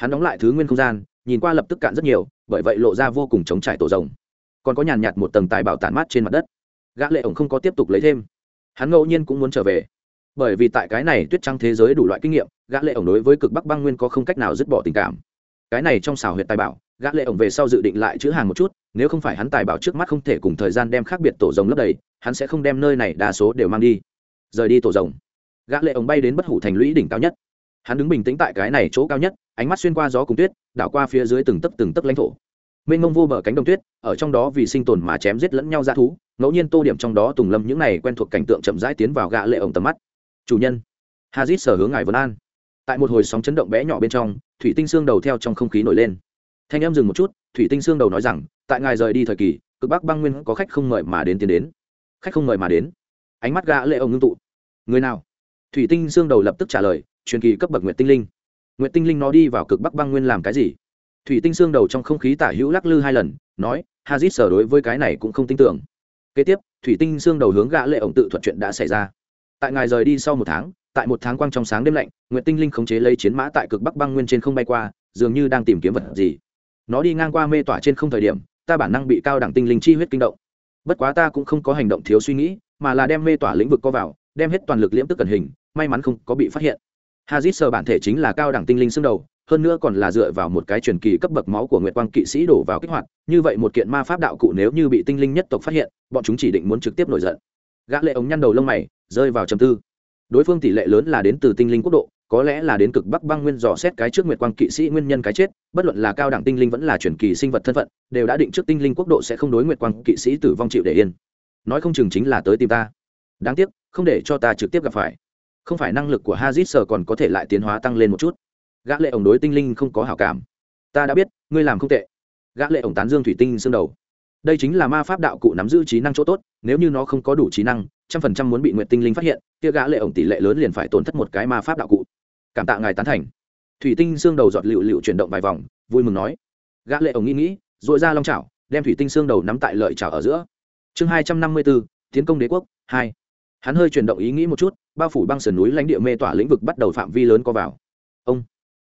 S1: hắn đóng lại thứ nguyên không gian, nhìn qua lập tức cạn rất nhiều, bởi vậy lộ ra vô cùng chống trải tổ rồng. Còn có nhàn nhạt một tầng tài bảo tản mát trên mặt đất. Gã lệ ổng không có tiếp tục lấy thêm. Hắn ngẫu nhiên cũng muốn trở về. Bởi vì tại cái này tuyết trắng thế giới đủ loại kinh nghiệm, gã lệ ổng đối với cực bắc băng nguyên có không cách nào dứt bỏ tình cảm. Cái này trong xào huyệt tài bảo, gã lệ ổng về sau dự định lại chữ hàng một chút, nếu không phải hắn tài bảo trước mắt không thể cùng thời gian đem khác biệt tổ rồng lấp đầy, hắn sẽ không đem nơi này đa số đều mang đi. Rời đi tổ rồng gã lệ ổng bay đến bất hủ thành lũy đỉnh cao nhất. Hắn đứng bình tĩnh tại cái này chỗ cao nhất, ánh mắt xuyên qua gió cùng tuyết, đảo qua phía dưới từng tấc từng tấc lãnh thổ. Mênh mông vô bờ cánh đồng tuyết, ở trong đó vì sinh tồn mà chém giết lẫn nhau ra thú, ngẫu nhiên tô điểm trong đó tùng lâm những này quen thuộc cảnh tượng chậm rãi tiến vào gã lệ ổng tầm mắt. Chủ nhân. Hazit sở hướng ngài vân an. Tại một hồi sóng chấn động bé nhỏ bên trong, thủy tinh xương đầu theo trong không khí nổi lên. Thanh em dừng một chút, thủy tinh xương đầu nói rằng, tại ngài rời đi thời kỳ, cực bắc băng nguyên có khách không mời mà đến tiến đến. Khách không mời mà đến. Ánh mắt gã lệ ổng ngưng tụ. Người nào? Thủy tinh xương đầu lập tức trả lời, truyền kỳ cấp bậc nguyệt tinh linh. Nguyệt tinh linh nó đi vào cực bắc băng nguyên làm cái gì? Thủy tinh xương đầu trong không khí tả hữu lắc lư hai lần, nói hazit sở đối với cái này cũng không tin tưởng. Kế tiếp, thủy tinh xương đầu hướng gã lệ ổng tự thuật chuyện đã xảy ra. Tại ngài rời đi sau một tháng, tại một tháng quang trong sáng đêm lạnh, nguyệt tinh linh khống chế lấy chiến mã tại cực bắc băng nguyên trên không bay qua, dường như đang tìm kiếm vật gì. Nó đi ngang qua mê tỏa trên không thời điểm, ta bản năng bị cao đẳng tinh linh chi huyết kinh động. Bất quá ta cũng không có hành động thiếu suy nghĩ, mà là đem mê tỏa lĩnh vực co vào, đem hết toàn lực liễm tức cẩn hình may mắn không có bị phát hiện. Hazit sơ bản thể chính là cao đẳng tinh linh xương đầu, hơn nữa còn là dựa vào một cái truyền kỳ cấp bậc máu của nguyệt quang kỵ sĩ đổ vào kích hoạt. Như vậy một kiện ma pháp đạo cụ nếu như bị tinh linh nhất tộc phát hiện, bọn chúng chỉ định muốn trực tiếp nổi giận. Gã lệ ống nhăn đầu lông mày, rơi vào trầm tư. Đối phương tỷ lệ lớn là đến từ tinh linh quốc độ, có lẽ là đến cực bắc băng nguyên dò xét cái trước nguyệt quang kỵ sĩ nguyên nhân cái chết, bất luận là cao đẳng tinh linh vẫn là truyền kỳ sinh vật thân phận, đều đã định trước tinh linh quốc độ sẽ không đối nguyệt quang kỵ sĩ tử vong chịu để yên. Nói không chừng chính là tới tìm ta. Đáng tiếc, không để cho ta trực tiếp gặp phải không phải năng lực của hazit sở còn có thể lại tiến hóa tăng lên một chút. Gã lệ ổng đối tinh linh không có hảo cảm. Ta đã biết, ngươi làm không tệ. Gã lệ ổng tán dương thủy tinh xương đầu. Đây chính là ma pháp đạo cụ nắm giữ trí năng chỗ tốt, nếu như nó không có đủ trí năng, trăm phần trăm muốn bị nguyệt tinh linh phát hiện, kia gã lệ ổng tỷ lệ lớn liền phải tổn thất một cái ma pháp đạo cụ. Cảm tạ ngài tán thành. Thủy tinh xương đầu giọt lựu lựu chuyển động vài vòng, vui mừng nói. Gã lệ ổng nghĩ nghĩ dội ra long chảo, đem thủy tinh xương đầu nắm tại lợi chảo ở giữa. Chương hai trăm năm mươi bốn tiến công đế quốc, hai hắn hơi chuyển động ý nghĩ một chút, bao phủ băng sườn núi lãnh địa mê tỏa lĩnh vực bắt đầu phạm vi lớn co vào. Ông,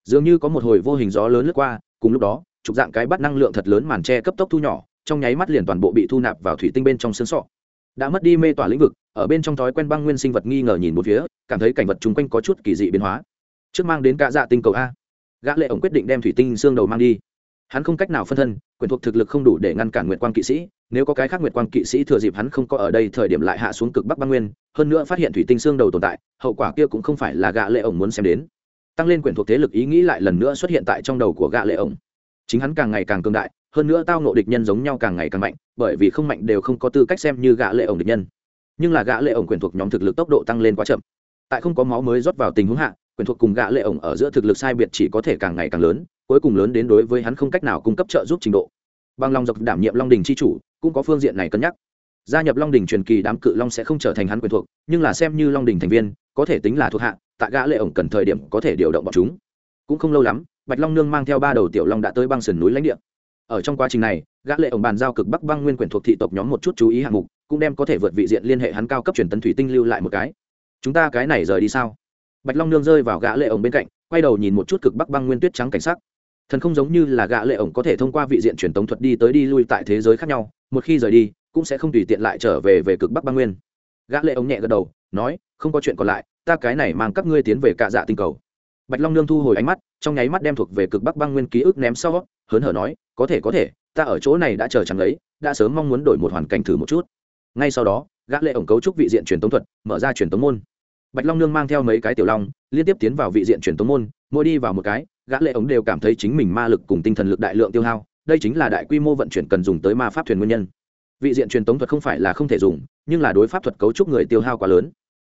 S1: dường như có một hồi vô hình gió lớn lướt qua, cùng lúc đó, trục dạng cái bắt năng lượng thật lớn màn tre cấp tốc thu nhỏ, trong nháy mắt liền toàn bộ bị thu nạp vào thủy tinh bên trong xương sọ. Đã mất đi mê tỏa lĩnh vực, ở bên trong thói quen băng nguyên sinh vật nghi ngờ nhìn một phía, cảm thấy cảnh vật chung quanh có chút kỳ dị biến hóa. Trước mang đến cả dạ tinh cầu a. Gã lệ ổng quyết định đem thủy tinh xương đầu mang đi. Hắn không cách nào phân thân, quyền thuộc thực lực không đủ để ngăn cản nguyệt quang kỵ sĩ nếu có cái khác nguyệt quang kỵ sĩ thừa dịp hắn không có ở đây, thời điểm lại hạ xuống cực bắc băng nguyên, hơn nữa phát hiện thủy tinh xương đầu tồn tại, hậu quả kia cũng không phải là gã lệ ổng muốn xem đến. Tăng lên quyền thuộc thế lực ý nghĩ lại lần nữa xuất hiện tại trong đầu của gã lệ ổng. Chính hắn càng ngày càng cường đại, hơn nữa tao nộ địch nhân giống nhau càng ngày càng mạnh, bởi vì không mạnh đều không có tư cách xem như gã lệ ổng địch nhân. Nhưng là gã lệ ổng quyền thuộc nhóm thực lực tốc độ tăng lên quá chậm. Tại không có máu mới rót vào tình huống hạ quyền thuộc cùng gã lệ ổng ở giữa thực lực sai biệt chỉ có thể càng ngày càng lớn, cuối cùng lớn đến đối với hắn không cách nào cung cấp trợ giúp trình độ. Bằng lòng dọc đảm nhiệm long đình chi chủ cũng có phương diện này cân nhắc. Gia nhập long đình truyền kỳ đám cự long sẽ không trở thành hắn quyền thuộc, nhưng là xem như long đình thành viên, có thể tính là thuộc hạ, tại gã lệ ổng cần thời điểm có thể điều động bọn chúng. Cũng không lâu lắm, bạch long nương mang theo ba đầu tiểu long đã tới băng sườn núi lãnh địa. Ở trong quá trình này, gã lệ ổng bàn giao cực bắc băng nguyên quyền thuộc thị tộc nhóm một chút chú ý hạng mục, cũng đem có thể vượt vị diện liên hệ hắn cao cấp truyền tấn thủy tinh lưu lại một cái. Chúng ta cái này rời đi sao? Bạch long nương rơi vào gã lệ ổng bên cạnh, quay đầu nhìn một chút cực bắc băng nguyên tuyết trắng cảnh sắc. Thần không giống như là gã lệ ổng có thể thông qua vị diện truyền tống thuật đi tới đi lui tại thế giới khác nhau một khi rời đi, cũng sẽ không tùy tiện lại trở về về cực bắc băng nguyên. Gã lệ ống nhẹ gật đầu, nói, không có chuyện còn lại, ta cái này mang các ngươi tiến về cạ dạ tinh cầu. Bạch long nương thu hồi ánh mắt, trong nháy mắt đem thuộc về cực bắc băng nguyên ký ức ném sau, hớn hở nói, có thể có thể, ta ở chỗ này đã chờ chẳng lấy, đã sớm mong muốn đổi một hoàn cảnh thử một chút. Ngay sau đó, gã lệ ổng cấu trúc vị diện truyền tống thuật, mở ra truyền tống môn. Bạch long nương mang theo mấy cái tiểu long, liên tiếp tiến vào vị diện truyền tống môn, mỗi đi vào một cái, gã lệ ổng đều cảm thấy chính mình ma lực cùng tinh thần lực đại lượng tiêu hao đây chính là đại quy mô vận chuyển cần dùng tới ma pháp thuyền nguyên nhân. Vị diện truyền tống thuật không phải là không thể dùng, nhưng là đối pháp thuật cấu trúc người tiêu hao quá lớn.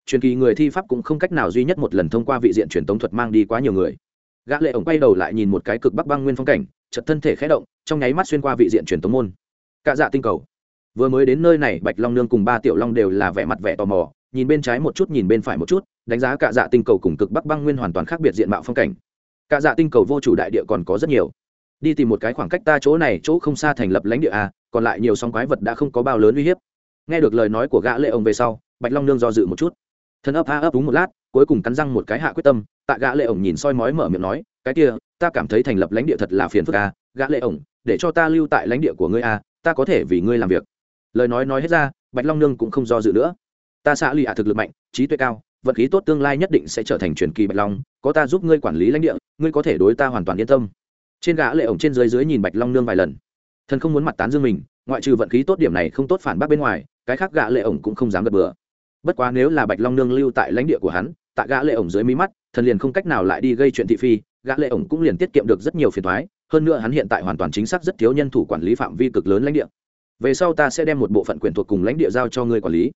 S1: Truyền kỳ người thi pháp cũng không cách nào duy nhất một lần thông qua vị diện truyền tống thuật mang đi quá nhiều người. Gã lệ ổng quay đầu lại nhìn một cái cực bắc băng nguyên phong cảnh, chợt thân thể khẽ động, trong nháy mắt xuyên qua vị diện truyền tống môn. Cạ dạ tinh cầu. Vừa mới đến nơi này, bạch long nương cùng ba tiểu long đều là vẻ mặt vẻ tò mò, nhìn bên trái một chút, nhìn bên phải một chút, đánh giá cạ dạ tinh cầu cùng cực bắc băng nguyên hoàn toàn khác biệt diện mạo phong cảnh. Cạ dạ tinh cầu vô chủ đại địa còn có rất nhiều đi tìm một cái khoảng cách ta chỗ này chỗ không xa thành lập lãnh địa a, còn lại nhiều song quái vật đã không có bao lớn uy hiếp. Nghe được lời nói của gã lệ ông về sau, bạch long nương do dự một chút. Thân ấp a ấp đúng một lát, cuối cùng cắn răng một cái hạ quyết tâm, tại gã lệ ổng nhìn soi mói mở miệng nói, cái kia, ta cảm thấy thành lập lãnh địa thật là phiền phức a, gã lệ ổng để cho ta lưu tại lãnh địa của ngươi a, ta có thể vì ngươi làm việc. Lời nói nói hết ra, bạch long nương cũng không do dự nữa. Ta xã lì ạ thực lực mạnh, trí tuệ cao, vận khí tốt tương lai nhất định sẽ trở thành truyền kỳ bạch long, có ta giúp ngươi quản lý lãnh địa, ngươi có thể đối ta hoàn toàn yên tâm trên gã lệ ổng trên dưới dưới nhìn bạch long nương vài lần. Thần không muốn mặt tán dương mình, ngoại trừ vận khí tốt điểm này không tốt phản bác bên ngoài, cái khác gã lệ ổng cũng không dám gật bừa. Bất quá nếu là bạch long nương lưu tại lãnh địa của hắn, tại gã lệ ổng dưới mí mắt, thần liền không cách nào lại đi gây chuyện thị phi, gã lệ ổng cũng liền tiết kiệm được rất nhiều phiền toái, hơn nữa hắn hiện tại hoàn toàn chính xác rất thiếu nhân thủ quản lý phạm vi cực lớn lãnh địa. Về sau ta sẽ đem một bộ phận quyền thuộc cùng lãnh địa giao cho ngươi quản lý.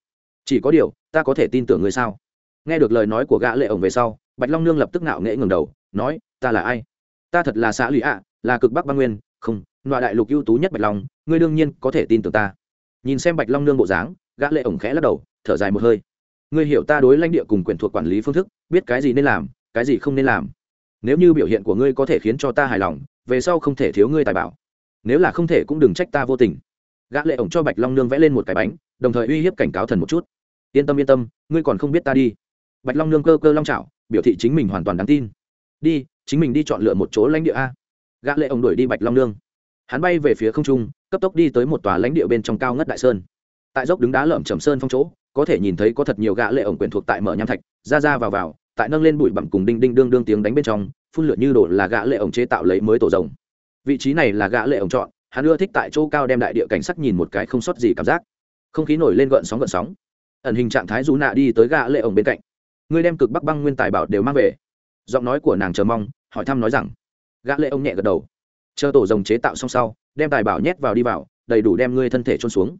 S1: Chỉ có điều, ta có thể tin tưởng ngươi sao? Nghe được lời nói của gã lệ ổng về sau, bạch long nương lập tức ngạo nghễ ngẩng đầu, nói, ta là ai? Ta thật là xã lụy ạ, là cực bắc băng nguyên, không loại đại lục ưu tú nhất bạch long, ngươi đương nhiên có thể tin tưởng ta. Nhìn xem bạch long nương bộ dáng, gã lệ ổng khẽ lắc đầu, thở dài một hơi. Ngươi hiểu ta đối lãnh địa cùng quyền thuộc quản lý phương thức, biết cái gì nên làm, cái gì không nên làm. Nếu như biểu hiện của ngươi có thể khiến cho ta hài lòng, về sau không thể thiếu ngươi tài bảo. Nếu là không thể cũng đừng trách ta vô tình. Gã lệ ổng cho bạch long nương vẽ lên một cái bánh, đồng thời uy hiếp cảnh cáo thần một chút. Yên tâm yên tâm, ngươi còn không biết ta đi. Bạch long nương cơ cơ long chảo, biểu thị chính mình hoàn toàn đáng tin. Đi chính mình đi chọn lựa một chỗ lãnh địa a. Gã lệ ông đuổi đi bạch long nương. Hắn bay về phía không trung, cấp tốc đi tới một tòa lãnh địa bên trong cao ngất đại sơn. Tại dốc đứng đá lởm chầm sơn phong chỗ, có thể nhìn thấy có thật nhiều gã lệ ổng quyền thuộc tại mở nham thạch, ra ra vào vào, tại nâng lên bụi bặm cùng đinh đinh đương đương tiếng đánh bên trong, phun lửa như đổ là gã lệ ổng chế tạo lấy mới tổ rồng. Vị trí này là gã lệ ổng chọn, hắn ưa thích tại chỗ cao đem đại địa cảnh sắc nhìn một cái không sót gì cảm giác. Không khí nổi lên gợn sóng gợn sóng. Ẩn hình trạng thái rú nạ đi tới gã lệ ổng bên cạnh. Ngươi đem cực bắc băng nguyên tài bảo đều mang về. Giọng nói của nàng chờ mong hỏi thăm nói rằng, gã lệ ông nhẹ gật đầu. Chờ tổ rồng chế tạo xong sau, đem tài bảo nhét vào đi vào, đầy đủ đem ngươi thân thể trôn xuống.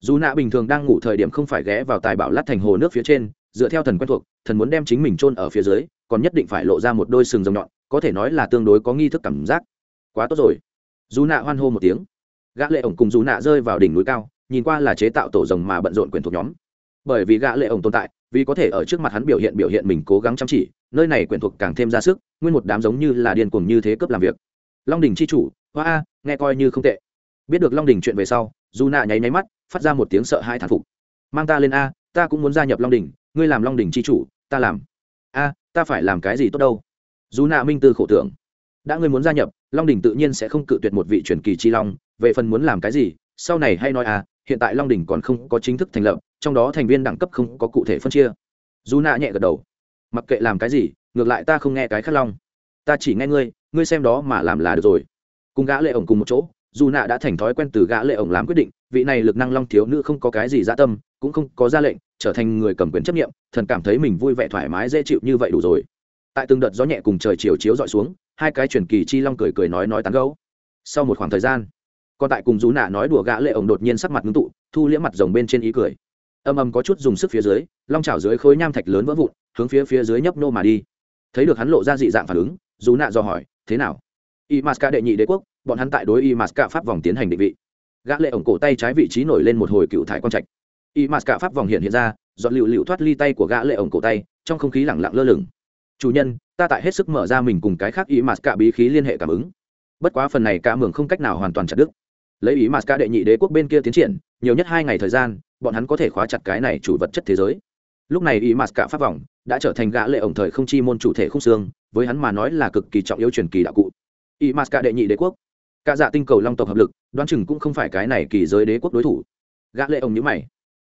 S1: Dù nạ bình thường đang ngủ thời điểm không phải ghé vào tài bảo lát thành hồ nước phía trên, dựa theo thần quen thuộc, thần muốn đem chính mình trôn ở phía dưới, còn nhất định phải lộ ra một đôi sừng rồng nhọn, có thể nói là tương đối có nghi thức cảm giác. Quá tốt rồi. Dù nạ hoan hô một tiếng. Gã lệ ổng cùng dù nạ rơi vào đỉnh núi cao, nhìn qua là chế tạo tổ rồng mà bận rộn quyền thuộc nhóm bởi vì gã lệ ổng tồn tại, vì có thể ở trước mặt hắn biểu hiện biểu hiện mình cố gắng chăm chỉ, nơi này quyền thuộc càng thêm ra sức, nguyên một đám giống như là điên cuồng như thế cướp làm việc. Long đình chi chủ, hoa a, nghe coi như không tệ. Biết được long đình chuyện về sau, dù nạ nháy nháy mắt, phát ra một tiếng sợ hai thán phục. Mang ta lên a, ta cũng muốn gia nhập long đình, ngươi làm long đình chi chủ, ta làm. A, ta phải làm cái gì tốt đâu? Dù nạ minh tư khổ tưởng. Đã ngươi muốn gia nhập, long đình tự nhiên sẽ không cự tuyệt một vị truyền kỳ chi long, về phần muốn làm cái gì, sau này hay nói à hiện tại long đình còn không có chính thức thành lập trong đó thành viên đẳng cấp không có cụ thể phân chia. Dù nạ nhẹ gật đầu. Mặc kệ làm cái gì, ngược lại ta không nghe cái khắc long. Ta chỉ nghe ngươi ngươi xem đó mà làm là được rồi. Cùng gã lệ ổng cùng một chỗ, dù nạ đã thành thói quen từ gã lệ ổng làm quyết định, vị này lực năng long thiếu nữ không có cái gì dạ tâm, cũng không có ra lệnh, trở thành người cầm quyền chấp nhiệm thần cảm thấy mình vui vẻ thoải mái dễ chịu như vậy đủ rồi. Tại từng đợt gió nhẹ cùng trời chiều chiếu dọi xuống, hai cái truyền kỳ chi long cười cười nói nói tán gấu sau một khoảng thời gian, còn tại cùng dù nạ nói đùa gã lệ ổng đột nhiên sắc mặt ngưng tụ, thu liễm mặt rồng bên trên ý cười âm âm có chút dùng sức phía dưới, long chảo dưới khối nham thạch lớn vỡ vụn, hướng phía phía dưới nhấp nô mà đi. Thấy được hắn lộ ra dị dạng phản ứng, dù nạ do hỏi, thế nào? Y masca đệ nhị đế quốc, bọn hắn tại đối y masca pháp vòng tiến hành định vị. Gã lệ ổng cổ tay trái vị trí nổi lên một hồi cựu thải quang trạch. Y masca pháp vòng hiện hiện ra dọn lựu lựu thoát ly tay của gã lệ ổng cổ tay, trong không khí lẳng lặng lơ lửng. Chủ nhân, ta tại hết sức mở ra mình cùng cái khác y masca bí khí liên hệ cảm ứng. Bất quá phần này cả mường không cách nào hoàn toàn chặt đứt. Lấy ý masca đệ nhị đế quốc bên kia tiến triển, nhiều nhất hai ngày thời gian bọn hắn có thể khóa chặt cái này chủ vật chất thế giới. Lúc này ý masca pháp vòng đã trở thành gã lệ ổng thời không chi môn chủ thể khung xương, với hắn mà nói là cực kỳ trọng yếu truyền kỳ đạo cụ. Ý masca đệ nhị đế quốc. Cả dạ tinh cầu long tộc hợp lực, đoán chừng cũng không phải cái này kỳ giới đế quốc đối thủ. Gã lệ ổng nhíu mày.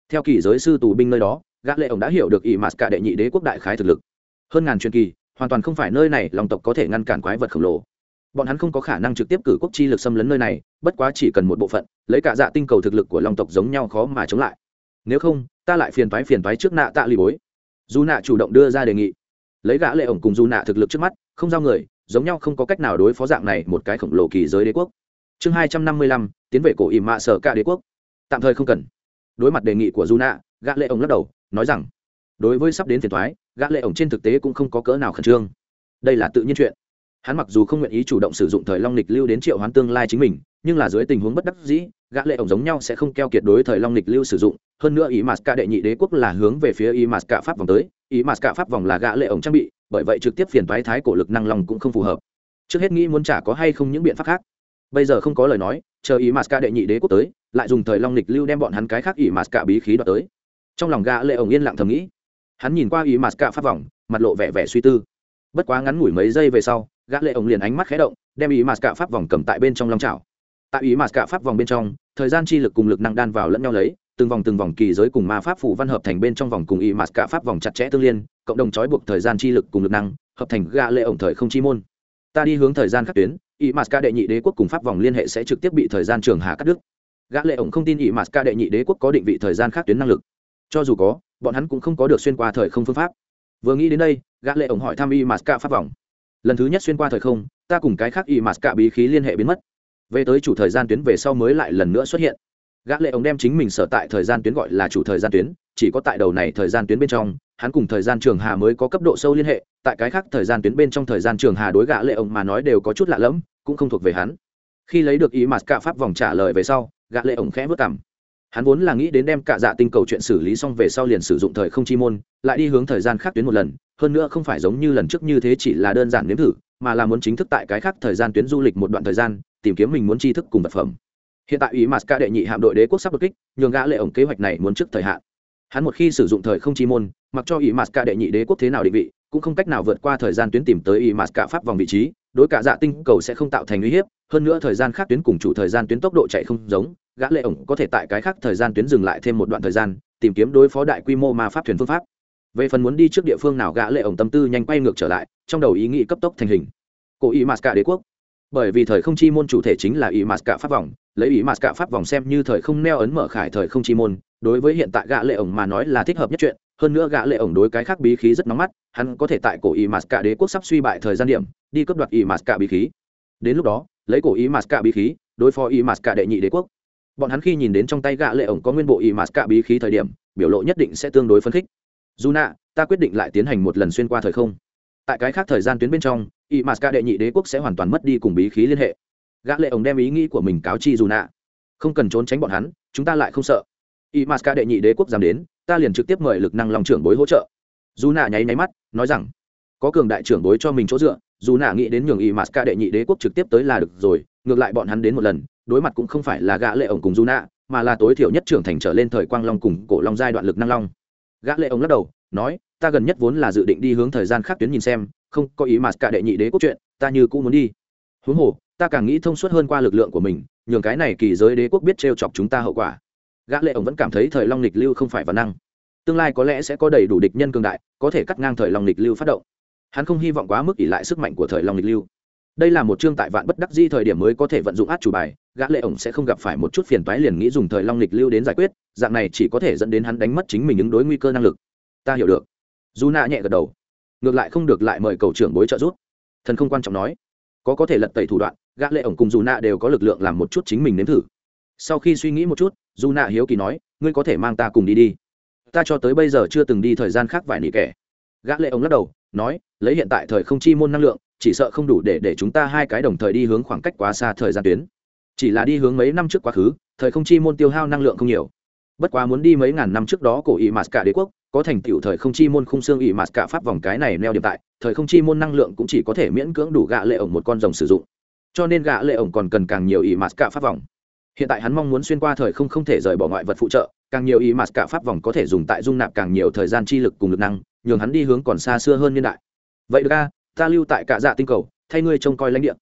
S1: Theo kỳ giới sư tù binh nơi đó, gã lệ ổng đã hiểu được ý masca đệ nhị đế quốc đại khái thực lực. Hơn ngàn truyền kỳ, hoàn toàn không phải nơi này long tộc có thể ngăn cản quái vật khổng lồ. Bọn hắn không có khả năng trực tiếp cử quốc chi lực xâm lấn nơi này, bất quá chỉ cần một bộ phận, lấy cả dạ tinh cầu thực lực của long tộc giống nhau khó mà chống lại nếu không, ta lại phiền toái phiền toái trước nạ tạ lì bối. Dù nạ chủ động đưa ra đề nghị. Lấy gã lệ ổng cùng dù nạ thực lực trước mắt, không giao người, giống nhau không có cách nào đối phó dạng này một cái khổng lồ kỳ giới đế quốc. Chương hai trăm năm mươi lăm, tiến về cổ ìm mạ sở cả đế quốc. Tạm thời không cần. Đối mặt đề nghị của dù nạ, gã lệ ổng lắc đầu, nói rằng, đối với sắp đến phiền toái, gã lệ ổng trên thực tế cũng không có cỡ nào khẩn trương. Đây là tự nhiên chuyện. Hắn mặc dù không nguyện ý chủ động sử dụng thời long lịch lưu đến triệu hoán tương lai chính mình nhưng là dưới tình huống bất đắc dĩ, gã lệ ổng giống nhau sẽ không keo kiệt đối thời long lịch lưu sử dụng, hơn nữa ý mạt cả đệ nhị đế quốc là hướng về phía ý mạt cả pháp vòng tới ý mạt cả pháp vòng là gã lệ ổng trang bị, bởi vậy trực tiếp phiền toái thái cổ lực năng long cũng không phù hợp. Trước hết nghĩ muốn trả có hay không những biện pháp khác. Bây giờ không có lời nói, chờ ý mạt cả đệ nhị đế quốc tới, lại dùng thời long lịch lưu đem bọn hắn cái khác ý mạt cả bí khí đoạt tới. Trong lòng gã lệ ổng yên lặng thầm nghĩ. Hắn nhìn qua ý mạt cả pháp vòng, mặt lộ vẻ vẻ suy tư. Bất quá ngắn ngủi mấy giây về sau, gã lệ ổng liền ánh mắt khẽ động, đem ý mạt cả pháp vòng cầm tại bên trong long chảo tại ý mà cả pháp vòng bên trong, thời gian chi lực cùng lực năng đan vào lẫn nhau lấy, từng vòng từng vòng kỳ giới cùng ma pháp phủ văn hợp thành bên trong vòng cùng ý mà cả pháp vòng chặt chẽ tương liên, cộng đồng trói buộc thời gian chi lực cùng lực năng, hợp thành gã lệ ổng thời không chi môn. Ta đi hướng thời gian khắc tuyến, ý mà cả đệ nhị đế quốc cùng pháp vòng liên hệ sẽ trực tiếp bị thời gian trường hà cắt đứt. Gã lệ ổng không tin ý mà cả đệ nhị đế quốc có định vị thời gian khắc tuyến năng lực. Cho dù có, bọn hắn cũng không có được xuyên qua thời không phương pháp. Vừa nghĩ đến đây, gã lệ ổng hỏi thăm ý mà cả pháp vòng. Lần thứ nhất xuyên qua thời không, ta cùng cái khác y mà cả bí khí liên hệ biến mất về tới chủ thời gian tuyến về sau mới lại lần nữa xuất hiện. Gã lệ ông đem chính mình sở tại thời gian tuyến gọi là chủ thời gian tuyến, chỉ có tại đầu này thời gian tuyến bên trong, hắn cùng thời gian trường hà mới có cấp độ sâu liên hệ, tại cái khác thời gian tuyến bên trong thời gian trường hà đối gã lệ ông mà nói đều có chút lạ lẫm, cũng không thuộc về hắn. Khi lấy được ý mà cả pháp vòng trả lời về sau, gã lệ ông khẽ vất cảm hắn vốn là nghĩ đến đem cả dạ tinh cầu chuyện xử lý xong về sau liền sử dụng thời không chi môn, lại đi hướng thời gian khác tuyến một lần, hơn nữa không phải giống như lần trước như thế chỉ là đơn giản nếm thử, mà là muốn chính thức tại cái khác thời gian tuyến du lịch một đoạn thời gian tìm kiếm mình muốn tri thức cùng vật phẩm. Hiện tại ý mạt ca đệ nhị hạm đội đế quốc sắp đột kích, nhường gã lệ ổng kế hoạch này muốn trước thời hạn. Hắn một khi sử dụng thời không chi môn, mặc cho ý mạt ca đệ nhị đế quốc thế nào định vị, cũng không cách nào vượt qua thời gian tuyến tìm tới ý mạt ca pháp vòng vị trí, đối cả dạ tinh cầu sẽ không tạo thành uy hiếp, hơn nữa thời gian khác tuyến cùng chủ thời gian tuyến tốc độ chạy không giống, gã lệ ổng có thể tại cái khác thời gian tuyến dừng lại thêm một đoạn thời gian, tìm kiếm đối phó đại quy mô ma pháp thuyền phương pháp. Về phần muốn đi trước địa phương nào, gã lệ ổng tâm tư nhanh quay ngược trở lại, trong đầu ý nghĩ cấp tốc thành hình. Cổ ý mạt cả đế quốc bởi vì thời không chi môn chủ thể chính là ý mạt cả pháp vòng, lấy ý mạt cả pháp vòng xem như thời không neo ấn mở khải thời không chi môn, đối với hiện tại gã lệ ổng mà nói là thích hợp nhất chuyện, hơn nữa gã lệ ổng đối cái khác bí khí rất nóng mắt, hắn có thể tại cổ ý mạt cả đế quốc sắp suy bại thời gian điểm, đi cướp đoạt ý mạt cả bí khí. Đến lúc đó, lấy cổ ý mạt cả bí khí, đối phó ý mạt cả đệ nhị đế quốc. Bọn hắn khi nhìn đến trong tay gã lệ ổng có nguyên bộ ý mạt cả bí khí thời điểm, biểu lộ nhất định sẽ tương đối phấn khích. Dù ta quyết định lại tiến hành một lần xuyên qua thời không tại cái khác thời gian tuyến bên trong, y m đệ nhị đế quốc sẽ hoàn toàn mất đi cùng bí khí liên hệ. Gã lệ ổng đem ý nghĩ của mình cáo chi dù nạ. Không cần trốn tránh bọn hắn, chúng ta lại không sợ. Y m đệ nhị đế quốc dám đến, ta liền trực tiếp mời lực năng lòng trưởng bối hỗ trợ. Dù nạ nháy nháy mắt, nói rằng, có cường đại trưởng bối cho mình chỗ dựa, dù nạ nghĩ đến nhường y m đệ nhị đế quốc trực tiếp tới là được rồi, ngược lại bọn hắn đến một lần, đối mặt cũng không phải là gã lệ ổng cùng dù nạ, mà là tối thiểu nhất trưởng thành trở lên thời quang long cùng cổ long giai đoạn lực năng long. Gã lệ ổng lắc đầu, nói ta gần nhất vốn là dự định đi hướng thời gian khác tuyến nhìn xem, không có ý mà cả đệ nhị đế cốt truyện, ta như cũng muốn đi. Huống hồ, ta càng nghĩ thông suốt hơn qua lực lượng của mình, nhường cái này kỳ giới đế quốc biết trêu chọc chúng ta hậu quả. Gã lệ ổng vẫn cảm thấy thời long lịch lưu không phải văn năng. Tương lai có lẽ sẽ có đầy đủ địch nhân cường đại, có thể cắt ngang thời long lịch lưu phát động. Hắn không hy vọng quá mức ỉ lại sức mạnh của thời long lịch lưu. Đây là một chương tại vạn bất đắc di thời điểm mới có thể vận dụng át chủ bài, gã lệ ổng sẽ không gặp phải một chút phiền toái liền nghĩ dùng thời long lịch lưu đến giải quyết, dạng này chỉ có thể dẫn đến hắn đánh mất chính mình ứng đối nguy cơ năng lực. Ta hiểu được dù nạ nhẹ gật đầu, ngược lại không được lại mời cầu trưởng bối trợ giúp. Thần không quan trọng nói, có có thể lật tẩy thủ đoạn, gã lệ ổng cùng dù nạ đều có lực lượng làm một chút chính mình nếm thử. Sau khi suy nghĩ một chút, dù nạ hiếu kỳ nói, ngươi có thể mang ta cùng đi đi. Ta cho tới bây giờ chưa từng đi thời gian khác vài nỉ kẻ. Gã lệ ổng lắc đầu, nói, lấy hiện tại thời không chi môn năng lượng, chỉ sợ không đủ để để chúng ta hai cái đồng thời đi hướng khoảng cách quá xa thời gian tuyến. Chỉ là đi hướng mấy năm trước quá khứ, thời không chi môn tiêu hao năng lượng không nhiều. Bất quá muốn đi mấy ngàn năm trước đó cổ ý mạt cả đế quốc có thành tựu thời không chi môn khung xương ý mạt cả pháp vòng cái này neo điểm tại, thời không chi môn năng lượng cũng chỉ có thể miễn cưỡng đủ gạ lệ ổng một con rồng sử dụng. Cho nên gạ lệ ổng còn cần càng nhiều ý mạt cả pháp vòng. Hiện tại hắn mong muốn xuyên qua thời không không thể rời bỏ ngoại vật phụ trợ, càng nhiều ý mạt cả pháp vòng có thể dùng tại dung nạp càng nhiều thời gian chi lực cùng lực năng, nhường hắn đi hướng còn xa xưa hơn niên đại. Vậy được ta lưu tại cả dạ tinh cầu, thay ngươi trông coi lãnh địa.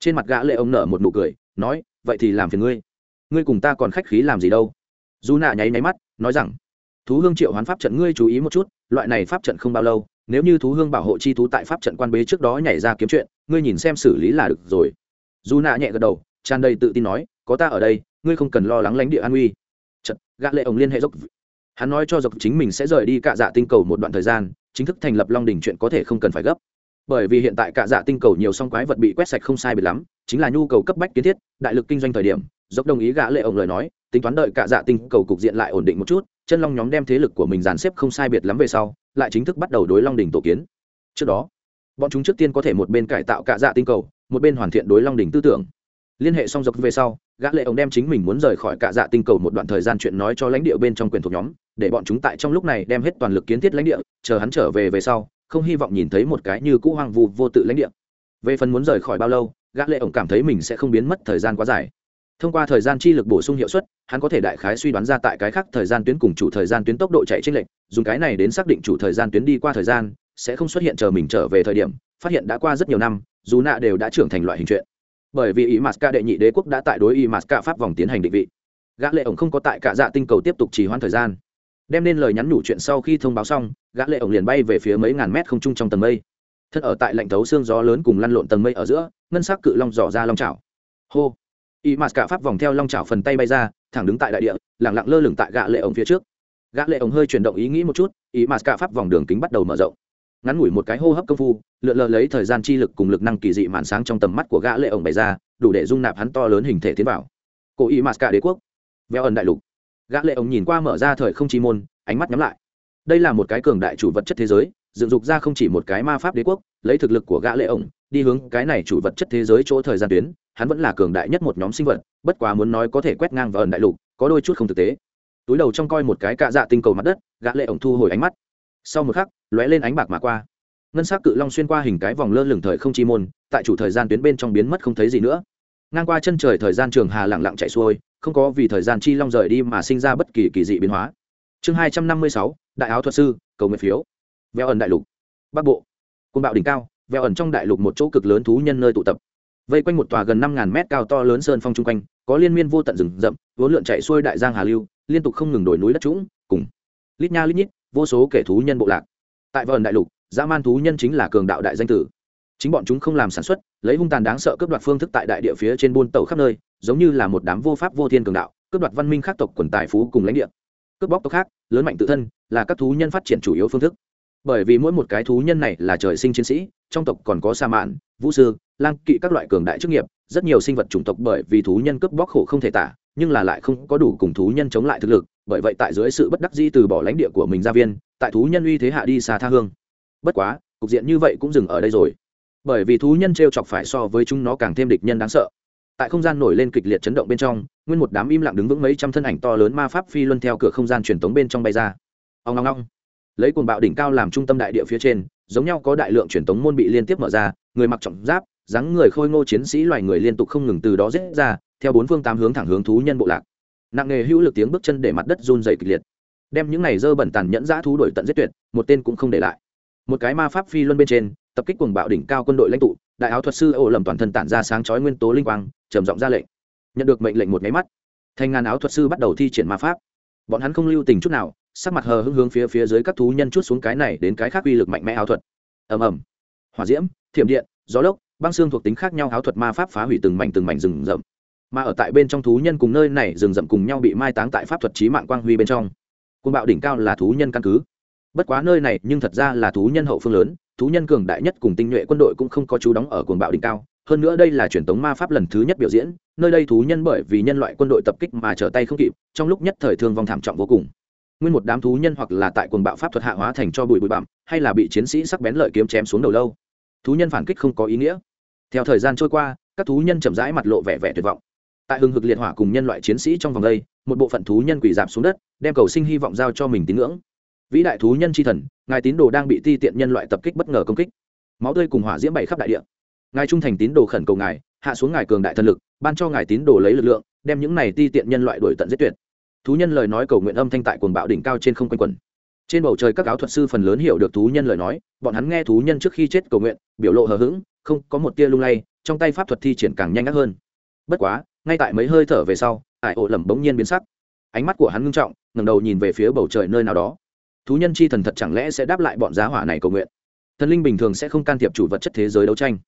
S1: Trên mặt gã lệ ổng nở một nụ cười, nói, vậy thì làm phiền ngươi. Ngươi cùng ta còn khách khí làm gì đâu? Dù nạ nháy nháy mắt, nói rằng thú hương triệu hoán pháp trận ngươi chú ý một chút, loại này pháp trận không bao lâu, nếu như thú hương bảo hộ chi thú tại pháp trận quan bế trước đó nhảy ra kiếm chuyện, ngươi nhìn xem xử lý là được rồi. Dù nạ nhẹ gật đầu, tràn đầy tự tin nói, có ta ở đây, ngươi không cần lo lắng lánh địa an uy. trận gã lệ ông liên hệ dốc. Hắn nói cho dốc chính mình sẽ rời đi cả dạ tinh cầu một đoạn thời gian, chính thức thành lập long đỉnh chuyện có thể không cần phải gấp. Bởi vì hiện tại cả dạ tinh cầu nhiều song quái vật bị quét sạch không sai biệt lắm, chính là nhu cầu cấp bách kiến thiết, đại lực kinh doanh thời điểm, dốc đồng ý gã lệ ông lời nói tính toán đợi cả dạ tinh cầu cục diện lại ổn định một chút, chân long nhóm đem thế lực của mình dàn xếp không sai biệt lắm về sau, lại chính thức bắt đầu đối long đỉnh tổ kiến. Trước đó, bọn chúng trước tiên có thể một bên cải tạo cả dạ tinh cầu, một bên hoàn thiện đối long đỉnh tư tưởng. Liên hệ xong dọc về sau, gã lệ ông đem chính mình muốn rời khỏi cả dạ tinh cầu một đoạn thời gian chuyện nói cho lãnh địa bên trong quyền thuộc nhóm, để bọn chúng tại trong lúc này đem hết toàn lực kiến thiết lãnh địa, chờ hắn trở về về sau, không hy vọng nhìn thấy một cái như cũ hoang vu vô tự lãnh địa. Về phần muốn rời khỏi bao lâu, gã lệ ông cảm thấy mình sẽ không biến mất thời gian quá dài thông qua thời gian chi lực bổ sung hiệu suất, hắn có thể đại khái suy đoán ra tại cái khác thời gian tuyến cùng chủ thời gian tuyến tốc độ chạy trên lệnh dùng cái này đến xác định chủ thời gian tuyến đi qua thời gian, sẽ không xuất hiện chờ mình trở về thời điểm, phát hiện đã qua rất nhiều năm, dù nạ đều đã trưởng thành loại hình chuyện. Bởi vì ý mạt đệ nhị đế quốc đã tại đối ý mạt pháp vòng tiến hành định vị. Gã lệ ổng không có tại cả dạ tinh cầu tiếp tục trì hoãn thời gian. Đem nên lời nhắn nhủ chuyện sau khi thông báo xong, gã lệ ổng liền bay về phía mấy ngàn mét không trung trong tầng mây. Thân ở tại lạnh thấu xương gió lớn cùng lăn lộn tầng mây ở giữa, ngân sắc cự long dò ra long chảo. Hô! Y mạt cả pháp vòng theo long chảo phần tay bay ra, thẳng đứng tại đại địa lẳng lặng lơ lửng tại gã lệ ổng phía trước. Gã lệ ổng hơi chuyển động ý nghĩ một chút y mạt cả pháp vòng đường kính bắt đầu mở rộng. Ngắn ngủi một cái hô hấp công phu, lượn lờ lấy thời gian chi lực cùng lực năng kỳ dị màn sáng trong tầm mắt của gã lệ ổng bày ra, đủ để dung nạp hắn to lớn hình thể tiến vào. Cổ y mạt cả đế quốc. Veo ẩn đại lục. Gã lệ ổng nhìn qua mở ra thời không chi môn, ánh mắt nhắm lại. Đây là một cái cường đại chủ vật chất thế giới, dựng dục ra không chỉ một cái ma pháp đế quốc, lấy thực lực của gã lệ ổng, đi hướng cái này chủ vật chất thế giới chỗ thời gian tuyến hắn vẫn là cường đại nhất một nhóm sinh vật, bất quá muốn nói có thể quét ngang vào ẩn đại lục, có đôi chút không thực tế. Túi đầu trong coi một cái cạ dạ tinh cầu mặt đất, gã lệ ổng thu hồi ánh mắt. Sau một khắc, lóe lên ánh bạc mà qua. Ngân sắc cự long xuyên qua hình cái vòng lơ lửng thời không chi môn, tại chủ thời gian tuyến bên trong biến mất không thấy gì nữa. Ngang qua chân trời thời gian trường hà lặng lặng chạy xuôi, không có vì thời gian chi long rời đi mà sinh ra bất kỳ kỳ dị biến hóa. Chương hai trăm năm mươi sáu, đại áo thuật sư, cầu nguyện phiếu. Veo ẩn đại lục. Bắc bộ. Côn bạo đỉnh cao, veo ẩn trong đại lục một chỗ cực lớn thú nhân nơi tụ tập vây quanh một tòa gần năm ngàn mét cao to lớn sơn phong chung quanh, có liên miên vô tận rừng rậm, vốn lượn chạy xuôi đại giang hà lưu, liên tục không ngừng đổi núi đất trũng, cùng lít nha lít nhít, vô số kẻ thú nhân bộ lạc. Tại vờn đại lục, dã man thú nhân chính là cường đạo đại danh tử. Chính bọn chúng không làm sản xuất, lấy hung tàn đáng sợ cướp đoạt phương thức tại đại địa phía trên buôn tàu khắp nơi, giống như là một đám vô pháp vô thiên cường đạo, cướp đoạt văn minh khác tộc quần tài phú cùng lãnh địa. Cướp bóc tộc khác, lớn mạnh tự thân, là các thú nhân phát triển chủ yếu phương thức. Bởi vì mỗi một cái thú nhân này là trời sinh chiến sĩ, trong tộc còn có sa mạn vũ sư, lang kỵ các loại cường đại chức nghiệp, rất nhiều sinh vật chủng tộc bởi vì thú nhân cướp bóc khổ không thể tả, nhưng là lại không có đủ cùng thú nhân chống lại thực lực, bởi vậy tại dưới sự bất đắc dĩ từ bỏ lãnh địa của mình ra viên, tại thú nhân uy thế hạ đi xa tha hương. Bất quá, cục diện như vậy cũng dừng ở đây rồi. Bởi vì thú nhân t r e o chọc phải so với chúng nó càng thêm địch nhân đáng sợ. Tại không gian nổi lên kịch liệt chấn động bên trong, nguyên một đám im lặng đứng vững mấy trăm thân ảnh to lớn ma pháp phi luân theo cửa không gian truyền tống bên trong bay ra. Ông long long lấy cuồng bạo đỉnh cao làm trung tâm đại địa phía trên giống nhau có đại lượng truyền tống môn bị liên tiếp mở ra, người mặc trọng giáp, dáng người khôi ngô chiến sĩ loài người liên tục không ngừng từ đó rết ra, theo bốn phương tám hướng thẳng hướng thú nhân bộ lạc. Nặng nghề hữu lực tiếng bước chân để mặt đất run dày kịch liệt. Đem những này dơ bẩn tàn nhẫn dã thú đổi tận giết tuyệt, một tên cũng không để lại. Một cái ma pháp phi luân bên trên, tập kích cuồng bạo đỉnh cao quân đội lãnh tụ, đại áo thuật sư ổ lầm toàn thân tản ra sáng chói nguyên tố linh quang, trầm giọng ra lệnh. Nhận được mệnh lệnh một máy mắt thành ngàn áo thuật sư bắt đầu thi triển ma pháp. Bọn hắn không lưu tình chút nào sắc mặt hờ hững hướng phía phía dưới các thú nhân chút xuống cái này đến cái khác uy lực mạnh mẽ áo thuật. Ầm ầm. Hỏa diễm, thiểm điện, gió lốc, băng xương thuộc tính khác nhau áo thuật ma pháp phá hủy từng mảnh từng mảnh rừng rậm. Mà ở tại bên trong thú nhân cùng nơi này rừng rậm cùng nhau bị mai táng tại pháp thuật trí mạng quang huy bên trong. Côn bạo đỉnh cao là thú nhân căn cứ. Bất quá nơi này nhưng thật ra là thú nhân hậu phương lớn, thú nhân cường đại nhất cùng tinh nhuệ quân đội cũng không có chú đóng ở cuồng bạo đỉnh cao. Hơn nữa đây là truyền thống ma pháp lần thứ nhất biểu diễn, nơi đây thú nhân bởi vì nhân loại quân đội tập kích mà trở tay không kịp, trong lúc nhất thời thương vong thảm trọng vô cùng nguyên một đám thú nhân hoặc là tại quần bạo pháp thuật hạ hóa thành cho bụi bụi bặm, hay là bị chiến sĩ sắc bén lợi kiếm chém xuống đầu lâu. Thú nhân phản kích không có ý nghĩa. Theo thời gian trôi qua, các thú nhân chậm rãi mặt lộ vẻ vẻ tuyệt vọng. Tại hừng hực liệt hỏa cùng nhân loại chiến sĩ trong vòng đây, một bộ phận thú nhân quỳ dạp xuống đất, đem cầu sinh hy vọng giao cho mình tín ngưỡng. Vĩ đại thú nhân tri thần, ngài tín đồ đang bị ti tiện nhân loại tập kích bất ngờ công kích. Máu tươi cùng hỏa diễm bày khắp đại địa. Ngài trung thành tín đồ khẩn cầu ngài, hạ xuống ngài cường đại thần lực, ban cho ngài tín đồ lấy lực lượng, đem những này ti tiện nhân loại đổi tận giết tuyệt thú nhân lời nói cầu nguyện âm thanh tại cuồng bạo đỉnh cao trên không quanh quẩn. Trên bầu trời các áo thuật sư phần lớn hiểu được thú nhân lời nói, bọn hắn nghe thú nhân trước khi chết cầu nguyện, biểu lộ hờ hững, không có một tia lung lay, trong tay pháp thuật thi triển càng nhanh ngắt hơn. Bất quá, ngay tại mấy hơi thở về sau, ải ổ lầm bỗng nhiên biến sắc. Ánh mắt của hắn ngưng trọng, ngẩng đầu nhìn về phía bầu trời nơi nào đó. Thú nhân chi thần thật chẳng lẽ sẽ đáp lại bọn giá hỏa này cầu nguyện? Thần linh bình thường sẽ không can thiệp chủ vật chất thế giới đấu tranh.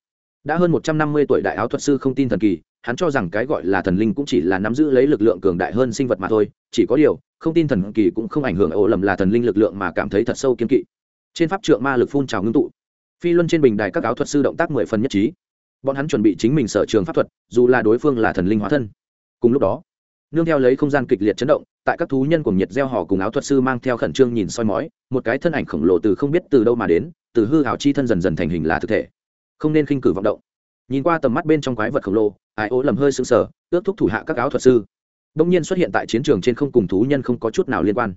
S1: Đã hơn một trăm năm mươi tuổi đại áo thuật sư không tin thần kỳ hắn cho rằng cái gọi là thần linh cũng chỉ là nắm giữ lấy lực lượng cường đại hơn sinh vật mà thôi, chỉ có điều, không tin thần kỳ cũng không ảnh hưởng ổ lầm là thần linh lực lượng mà cảm thấy thật sâu kiên kỵ. Trên pháp trượng ma lực phun trào ngưng tụ. Phi luân trên bình đài các áo thuật sư động tác mười phần nhất trí. Bọn hắn chuẩn bị chính mình sở trường pháp thuật, dù là đối phương là thần linh hóa thân. Cùng lúc đó, nương theo lấy không gian kịch liệt chấn động, tại các thú nhân cùng nhiệt gieo họ cùng áo thuật sư mang theo khẩn trương nhìn soi mói, một cái thân ảnh khổng lồ từ không biết từ đâu mà đến, từ hư hào chi thân dần dần thành hình là thực thể. Không nên khinh cử vọng động nhìn qua tầm mắt bên trong quái vật khổng lồ, ai ố lầm hơi sững sờ, ước thúc thủ hạ các áo thuật sư. Đông nhiên xuất hiện tại chiến trường trên không cùng thú nhân không có chút nào liên quan.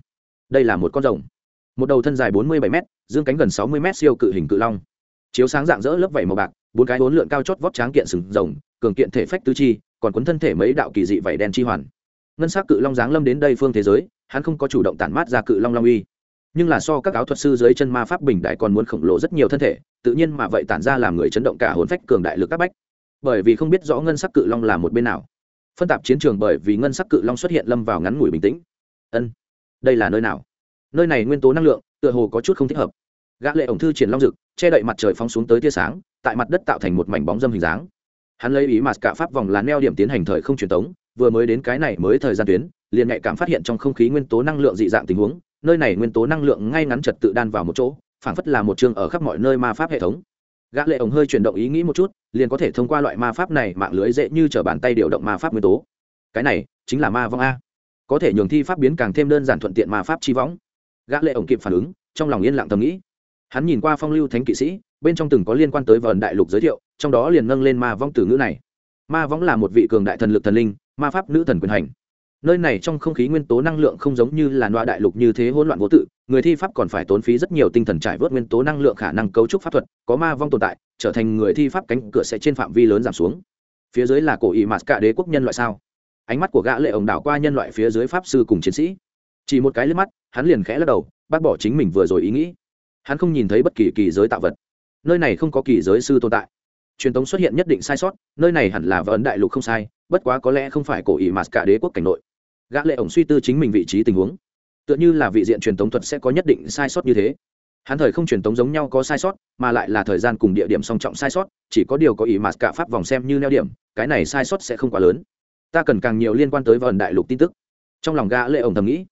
S1: Đây là một con rồng. Một đầu thân dài bốn mươi bảy m dương cánh gần sáu mươi m siêu cự hình cự long. Chiếu sáng dạng dỡ lớp vảy màu bạc, bốn cái bốn lượn cao chót vót tráng kiện sừng rồng, cường kiện thể phách tứ chi, còn cuốn thân thể mấy đạo kỳ dị vảy đen chi hoàn. Ngân s á c cự long giáng lâm đến đây phương thế giới, hắn không có chủ động tản mát ra cự long long uy nhưng là so các áo thuật sư dưới chân ma pháp bình đại còn muốn khổng lồ rất nhiều thân thể, tự nhiên mà vậy tản ra làm người chấn động cả hồn phách cường đại lực các bách. Bởi vì không biết rõ ngân sắc cự long là một bên nào. Phân tạp chiến trường bởi vì ngân sắc cự long xuất hiện lâm vào ngắn ngủi bình tĩnh. Ân, đây là nơi nào? Nơi này nguyên tố năng lượng, tựa hồ có chút không thích hợp. Gã lệ ổng thư triển long rực che đậy mặt trời phóng xuống tới tia sáng, tại mặt đất tạo thành một mảnh bóng dâm hình dáng. Hắn lấy ý mà cả pháp vòng là neo điểm tiến hành thời không truyền tống, vừa mới đến cái này mới thời gian tuyến, liền nhạy cảm phát hiện trong không khí nguyên tố năng lượng dị dạng tình huống nơi này nguyên tố năng lượng ngay ngắn trật tự đan vào một chỗ, phảng phất là một chương ở khắp mọi nơi ma pháp hệ thống. Gã lệ ổng hơi chuyển động ý nghĩ một chút, liền có thể thông qua loại ma pháp này mạng lưới dễ như trở bàn tay điều động ma pháp nguyên tố. Cái này chính là ma vong a. Có thể nhường thi pháp biến càng thêm đơn giản thuận tiện ma pháp chi võng gã lệ ổng kịp phản ứng, trong lòng yên lặng thầm nghĩ. Hắn nhìn qua phong lưu thánh kỵ sĩ, bên trong từng có liên quan tới vần đại lục giới thiệu, trong đó liền nâng lên ma vong từ ngữ này. Ma vong là một vị cường đại thần lực thần linh, ma pháp nữ thần quyền hành nơi này trong không khí nguyên tố năng lượng không giống như là loa đại lục như thế hỗn loạn vô tự, người thi pháp còn phải tốn phí rất nhiều tinh thần trải vớt nguyên tố năng lượng khả năng cấu trúc pháp thuật, có ma vong tồn tại, trở thành người thi pháp cánh cửa sẽ trên phạm vi lớn giảm xuống. Phía dưới là cổ ý mạt cả đế quốc nhân loại sao? Ánh mắt của gã lệ ổng đảo qua nhân loại phía dưới pháp sư cùng chiến sĩ. Chỉ một cái liếc mắt, hắn liền khẽ lắc đầu, bác bỏ chính mình vừa rồi ý nghĩ. Hắn không nhìn thấy bất kỳ kỳ giới tạo vật. Nơi này không có kỳ giới sư tồn tại. Truyền thống xuất hiện nhất định sai sót, nơi này hẳn là vấn đại lục không sai, bất quá có lẽ không phải cổ ý mạt cả đế quốc cảnh nội gã lệ ổng suy tư chính mình vị trí tình huống. Tựa như là vị diện truyền tống thuật sẽ có nhất định sai sót như thế. Hắn thời không truyền tống giống nhau có sai sót, mà lại là thời gian cùng địa điểm song trọng sai sót, chỉ có điều có ý mà cả pháp vòng xem như neo điểm, cái này sai sót sẽ không quá lớn. Ta cần càng nhiều liên quan tới vần đại lục tin tức. Trong lòng gã lệ ổng thầm nghĩ,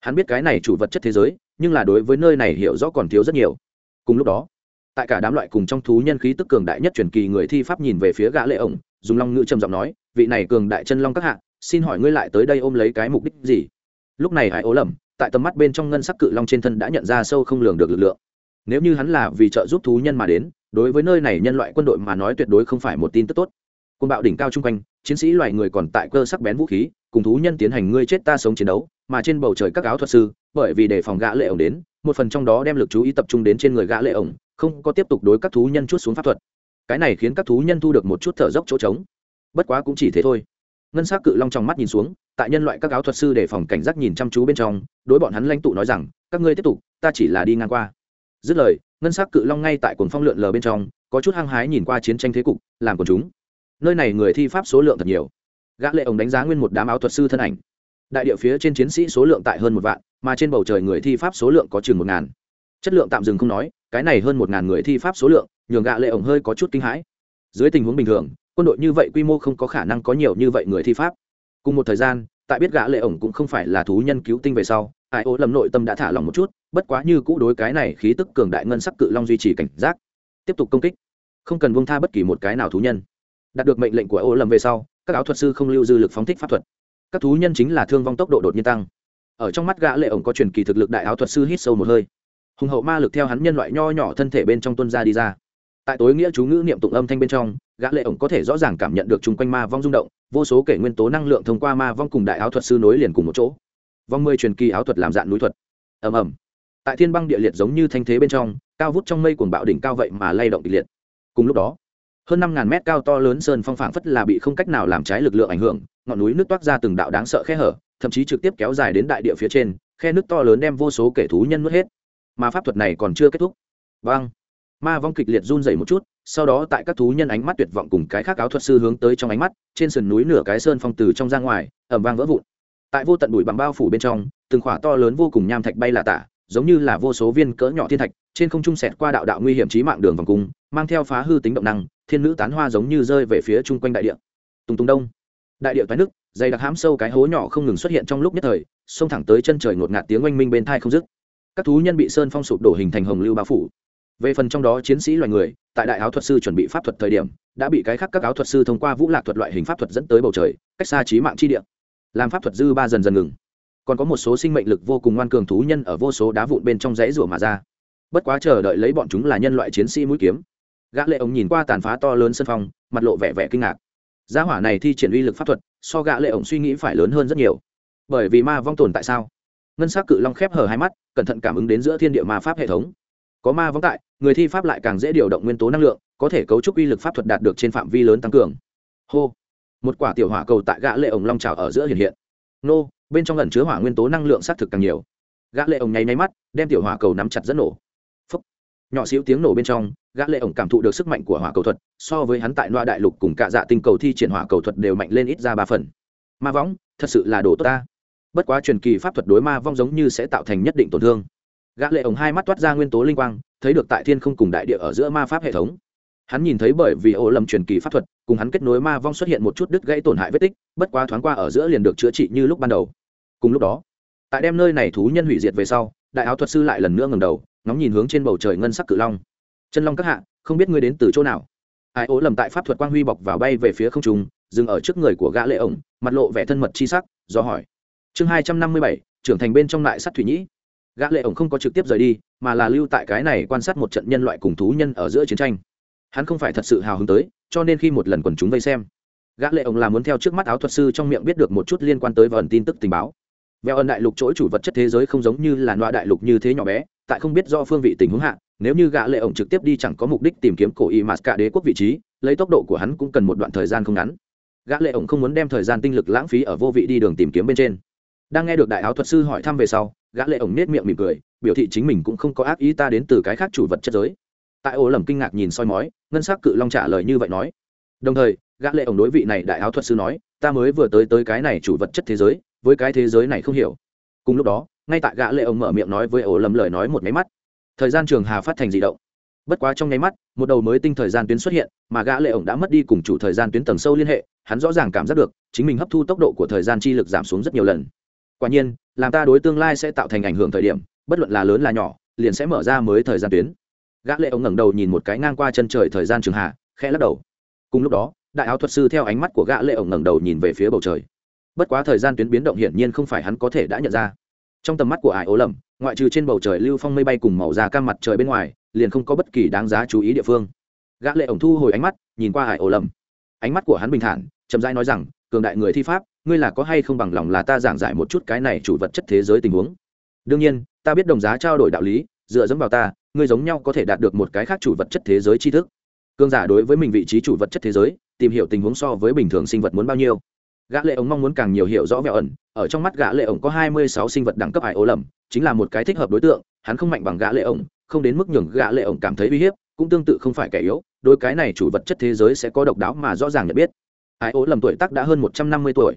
S1: hắn biết cái này chủ vật chất thế giới, nhưng là đối với nơi này hiểu rõ còn thiếu rất nhiều. Cùng lúc đó, tại cả đám loại cùng trong thú nhân khí tức cường đại nhất truyền kỳ người thi pháp nhìn về phía gã lệ ổng, dùng long ngữ trầm giọng nói, vị này cường đại chân long các hạ xin hỏi ngươi lại tới đây ôm lấy cái mục đích gì? Lúc này hải ố lầm tại tầm mắt bên trong ngân sắc cự long trên thân đã nhận ra sâu không lường được lực lượng. Nếu như hắn là vì trợ giúp thú nhân mà đến, đối với nơi này nhân loại quân đội mà nói tuyệt đối không phải một tin tức tốt. Côn bạo đỉnh cao chung quanh, chiến sĩ loài người còn tại cơ sắc bén vũ khí, cùng thú nhân tiến hành ngươi chết ta sống chiến đấu, mà trên bầu trời các áo thuật sư, bởi vì để phòng gã lệ ổng đến, một phần trong đó đem lực chú ý tập trung đến trên người gã lệ ổng, không có tiếp tục đối các thú nhân chút xuống pháp thuật. Cái này khiến các thú nhân thu được một chút thở dốc chỗ trống. Bất quá cũng chỉ thế thôi ngân s á c cự long trong mắt nhìn xuống, tại nhân loại các áo thuật sư để phòng cảnh giác nhìn chăm chú bên trong, đối bọn hắn lãnh tụ nói rằng, các ngươi tiếp tục, ta chỉ là đi ngang qua. Dứt lời, ngân s á c cự long ngay tại cồn phong lượn lờ bên trong, có chút hăng hái nhìn qua chiến tranh thế cục, làm của chúng. Nơi này người thi pháp số lượng thật nhiều. Gã lệ ổng đánh giá nguyên một đám áo thuật sư thân ảnh. Đại địa phía trên chiến sĩ số lượng tại hơn một vạn, mà trên bầu trời người thi pháp số lượng có chừng một ngàn. Chất lượng tạm dừng không nói, cái này hơn một ngàn người thi pháp số lượng, nhường gã lệ ổng hơi có chút kinh hãi. Dưới tình huống bình thường quân đội như vậy quy mô không có khả năng có nhiều như vậy người thi pháp. Cùng một thời gian, tại biết gã lệ ổng cũng không phải là thú nhân cứu tinh về sau, ai ô lầm nội tâm đã thả lòng một chút, bất quá như cũ đối cái này khí tức cường đại ngân sắc cự long duy trì cảnh giác. Tiếp tục công kích. Không cần buông tha bất kỳ một cái nào thú nhân. Đạt được mệnh lệnh của ô lầm về sau, các áo thuật sư không lưu dư lực phóng thích pháp thuật. Các thú nhân chính là thương vong tốc độ đột nhiên tăng. Ở trong mắt gã lệ ổng có truyền kỳ thực lực đại áo thuật sư hít sâu một hơi. Hùng hậu ma lực theo hắn nhân loại nho nhỏ thân thể bên trong tuân ra đi ra tại tối nghĩa chú ngữ niệm tụng âm thanh bên trong, gã lệ ổng có thể rõ ràng cảm nhận được chung quanh ma vong rung động, vô số kể nguyên tố năng lượng thông qua ma vong cùng đại áo thuật sư nối liền cùng một chỗ. Vong mười truyền kỳ áo thuật làm dạng núi thuật. Ầm ầm. Tại thiên băng địa liệt giống như thanh thế bên trong, cao vút trong mây cuồng bạo đỉnh cao vậy mà lay động kịch liệt. Cùng lúc đó, hơn năm ngàn mét cao to lớn sơn phong phảng phất là bị không cách nào làm trái lực lượng ảnh hưởng, ngọn núi nước toát ra từng đạo đáng sợ khe hở, thậm chí trực tiếp kéo dài đến đại địa phía trên, khe nước to lớn đem vô số kẻ thú nhân nuốt hết. Mà pháp thuật này còn chưa kết thúc. Vâng ma vong kịch liệt run dày một chút, sau đó tại các thú nhân ánh mắt tuyệt vọng cùng cái khác áo thuật sư hướng tới trong ánh mắt, trên sườn núi nửa cái sơn phong từ trong ra ngoài ẩm vang vỡ vụn. Tại vô tận bụi bằng bao phủ bên trong, từng khỏa to lớn vô cùng nham thạch bay là tả, giống như là vô số viên cỡ nhỏ thiên thạch, trên không trung sẹt qua đạo đạo nguy hiểm trí mạng đường vòng cung, mang theo phá hư tính động năng, thiên nữ tán hoa giống như rơi về phía chung quanh đại địa. Tùng tùng đông. Đại địa toái nước dày đặc hám sâu cái hố nhỏ không ngừng xuất hiện trong lúc nhất thời, xông thẳng tới chân trời ngột ngạt tiếng oanh minh bên thai không dứt. Các thú nhân bị sơn phong sụp đổ hình thành hồng lưu bao phủ về phần trong đó chiến sĩ loài người, tại đại áo thuật sư chuẩn bị pháp thuật thời điểm, đã bị cái khác các áo thuật sư thông qua vũ lạc thuật loại hình pháp thuật dẫn tới bầu trời, cách xa trí mạng chi địa. Làm pháp thuật dư ba dần dần ngừng. Còn có một số sinh mệnh lực vô cùng ngoan cường thú nhân ở vô số đá vụn bên trong dãy rủa mà ra. Bất quá chờ đợi lấy bọn chúng là nhân loại chiến sĩ mũi kiếm. Gã lệ ống nhìn qua tàn phá to lớn sân phong, mặt lộ vẻ vẻ kinh ngạc. Gia hỏa này thi triển uy lực pháp thuật, so gã lệ ống suy nghĩ phải lớn hơn rất nhiều. Bởi vì ma vong tồn tại sao? Ngân sắc cự long khép hờ hai mắt, cẩn thận cảm ứng đến giữa thiên địa ma pháp hệ thống có ma vong tại, người thi pháp lại càng dễ điều động nguyên tố năng lượng, có thể cấu trúc uy lực pháp thuật đạt được trên phạm vi lớn tăng cường. Hô. Một quả tiểu hỏa cầu tại gã lệ ống long trào ở giữa hiện hiện. Nô, bên trong ẩn chứa hỏa nguyên tố năng lượng xác thực càng nhiều. Gã lệ ống nháy nháy mắt, đem tiểu hỏa cầu nắm chặt dẫn nổ. Phúc. nhỏ xíu tiếng nổ bên trong, gã lệ ống cảm thụ được sức mạnh của hỏa cầu thuật, so với hắn tại loa đại lục cùng cả dạ tinh cầu thi triển hỏa cầu thuật đều mạnh lên ít ra ba phần. Ma võng, thật sự là đồ tốt ta. Bất quá truyền kỳ pháp thuật đối ma vong giống như sẽ tạo thành nhất định tổn thương gã lệ ống hai mắt toát ra nguyên tố linh quang, thấy được tại thiên không cùng đại địa ở giữa ma pháp hệ thống. Hắn nhìn thấy bởi vì ô lâm truyền kỳ pháp thuật, cùng hắn kết nối ma vong xuất hiện một chút đứt gãy tổn hại vết tích, bất quá thoáng qua ở giữa liền được chữa trị như lúc ban đầu. Cùng lúc đó, tại đem nơi này thú nhân hủy diệt về sau, đại áo thuật sư lại lần nữa ngẩng đầu, ngóng nhìn hướng trên bầu trời ngân sắc cự long. Chân long các hạ, không biết ngươi đến từ chỗ nào? Ai ố lầm tại pháp thuật quang huy bọc vào bay về phía không trung, dừng ở trước người của gã lệ ổng, mặt lộ vẻ thân mật chi sắc, do hỏi. Chương hai trăm năm mươi bảy, trưởng thành bên trong lại sắt thủy nhĩ gã lệ ổng không có trực tiếp rời đi, mà là lưu tại cái này quan sát một trận nhân loại cùng thú nhân ở giữa chiến tranh. Hắn không phải thật sự hào hứng tới, cho nên khi một lần quần chúng vây xem, gã lệ ổng là muốn theo trước mắt áo thuật sư trong miệng biết được một chút liên quan tới vần tin tức tình báo. Vẹo ẩn đại lục chỗ chủ vật chất thế giới không giống như là loại đại lục như thế nhỏ bé, tại không biết do phương vị tình huống hạ, nếu như gã lệ ổng trực tiếp đi chẳng có mục đích tìm kiếm cổ y mạt cả đế quốc vị trí, lấy tốc độ của hắn cũng cần một đoạn thời gian không ngắn. Gã lệ ổng không muốn đem thời gian tinh lực lãng phí ở vô vị đi đường tìm kiếm bên trên. Đang nghe được đại áo thuật sư hỏi thăm về sau gã lệ ổng nét miệng mỉm cười, biểu thị chính mình cũng không có ác ý ta đến từ cái khác chủ vật chất giới. Tại ổ lầm kinh ngạc nhìn soi mói, ngân sắc cự long trả lời như vậy nói. Đồng thời, gã lệ ổng đối vị này đại áo thuật sư nói, ta mới vừa tới tới cái này chủ vật chất thế giới, với cái thế giới này không hiểu. Cùng lúc đó, ngay tại gã lệ ổng mở miệng nói với ổ lầm lời nói một máy mắt. Thời gian trường hà phát thành dị động. Bất quá trong nháy mắt, một đầu mới tinh thời gian tuyến xuất hiện, mà gã lệ ổng đã mất đi cùng chủ thời gian tuyến tầng sâu liên hệ, hắn rõ ràng cảm giác được, chính mình hấp thu tốc độ của thời gian chi lực giảm xuống rất nhiều lần quả nhiên, làm ta đối tương lai sẽ tạo thành ảnh hưởng thời điểm, bất luận là lớn là nhỏ, liền sẽ mở ra mới thời gian tuyến. Gã lệ ông ngẩng đầu nhìn một cái ngang qua chân trời thời gian trường hạ, khẽ lắc đầu. Cùng lúc đó, đại áo thuật sư theo ánh mắt của gã lệ ổng ngẩng đầu nhìn về phía bầu trời. Bất quá thời gian tuyến biến động hiển nhiên không phải hắn có thể đã nhận ra. Trong tầm mắt của ải ố lầm ngoại trừ trên bầu trời lưu phong mây bay cùng màu da cam mặt trời bên ngoài, liền không có bất kỳ đáng giá chú ý địa phương. Gã lệ ổng thu hồi ánh mắt, nhìn qua ải ố lầm ánh mắt của hắn bình thản, chậm rãi nói rằng, cường đại người thi pháp ngươi là có hay không bằng lòng là ta giảng giải một chút cái này chủ vật chất thế giới tình huống. Đương nhiên, ta biết đồng giá trao đổi đạo lý, dựa dẫm vào ta, ngươi giống nhau có thể đạt được một cái khác chủ vật chất thế giới tri thức. Cương giả đối với mình vị trí chủ vật chất thế giới, tìm hiểu tình huống so với bình thường sinh vật muốn bao nhiêu. Gã lệ ổng mong muốn càng nhiều hiểu rõ vẹo ẩn, ở trong mắt gã lệ ổng có hai mươi sáu sinh vật đẳng cấp hải ố lầm, chính là một cái thích hợp đối tượng, hắn không mạnh bằng gã lệ ổng, không đến mức nhường gã lệ ổng cảm thấy uy hiếp, cũng tương tự không phải kẻ yếu Đối cái này chủ vật chất thế giới sẽ có độc đáo mà rõ ràng nhận biết. Hải ố lầm tuổi tác đã hơn một trăm năm mươi tuổi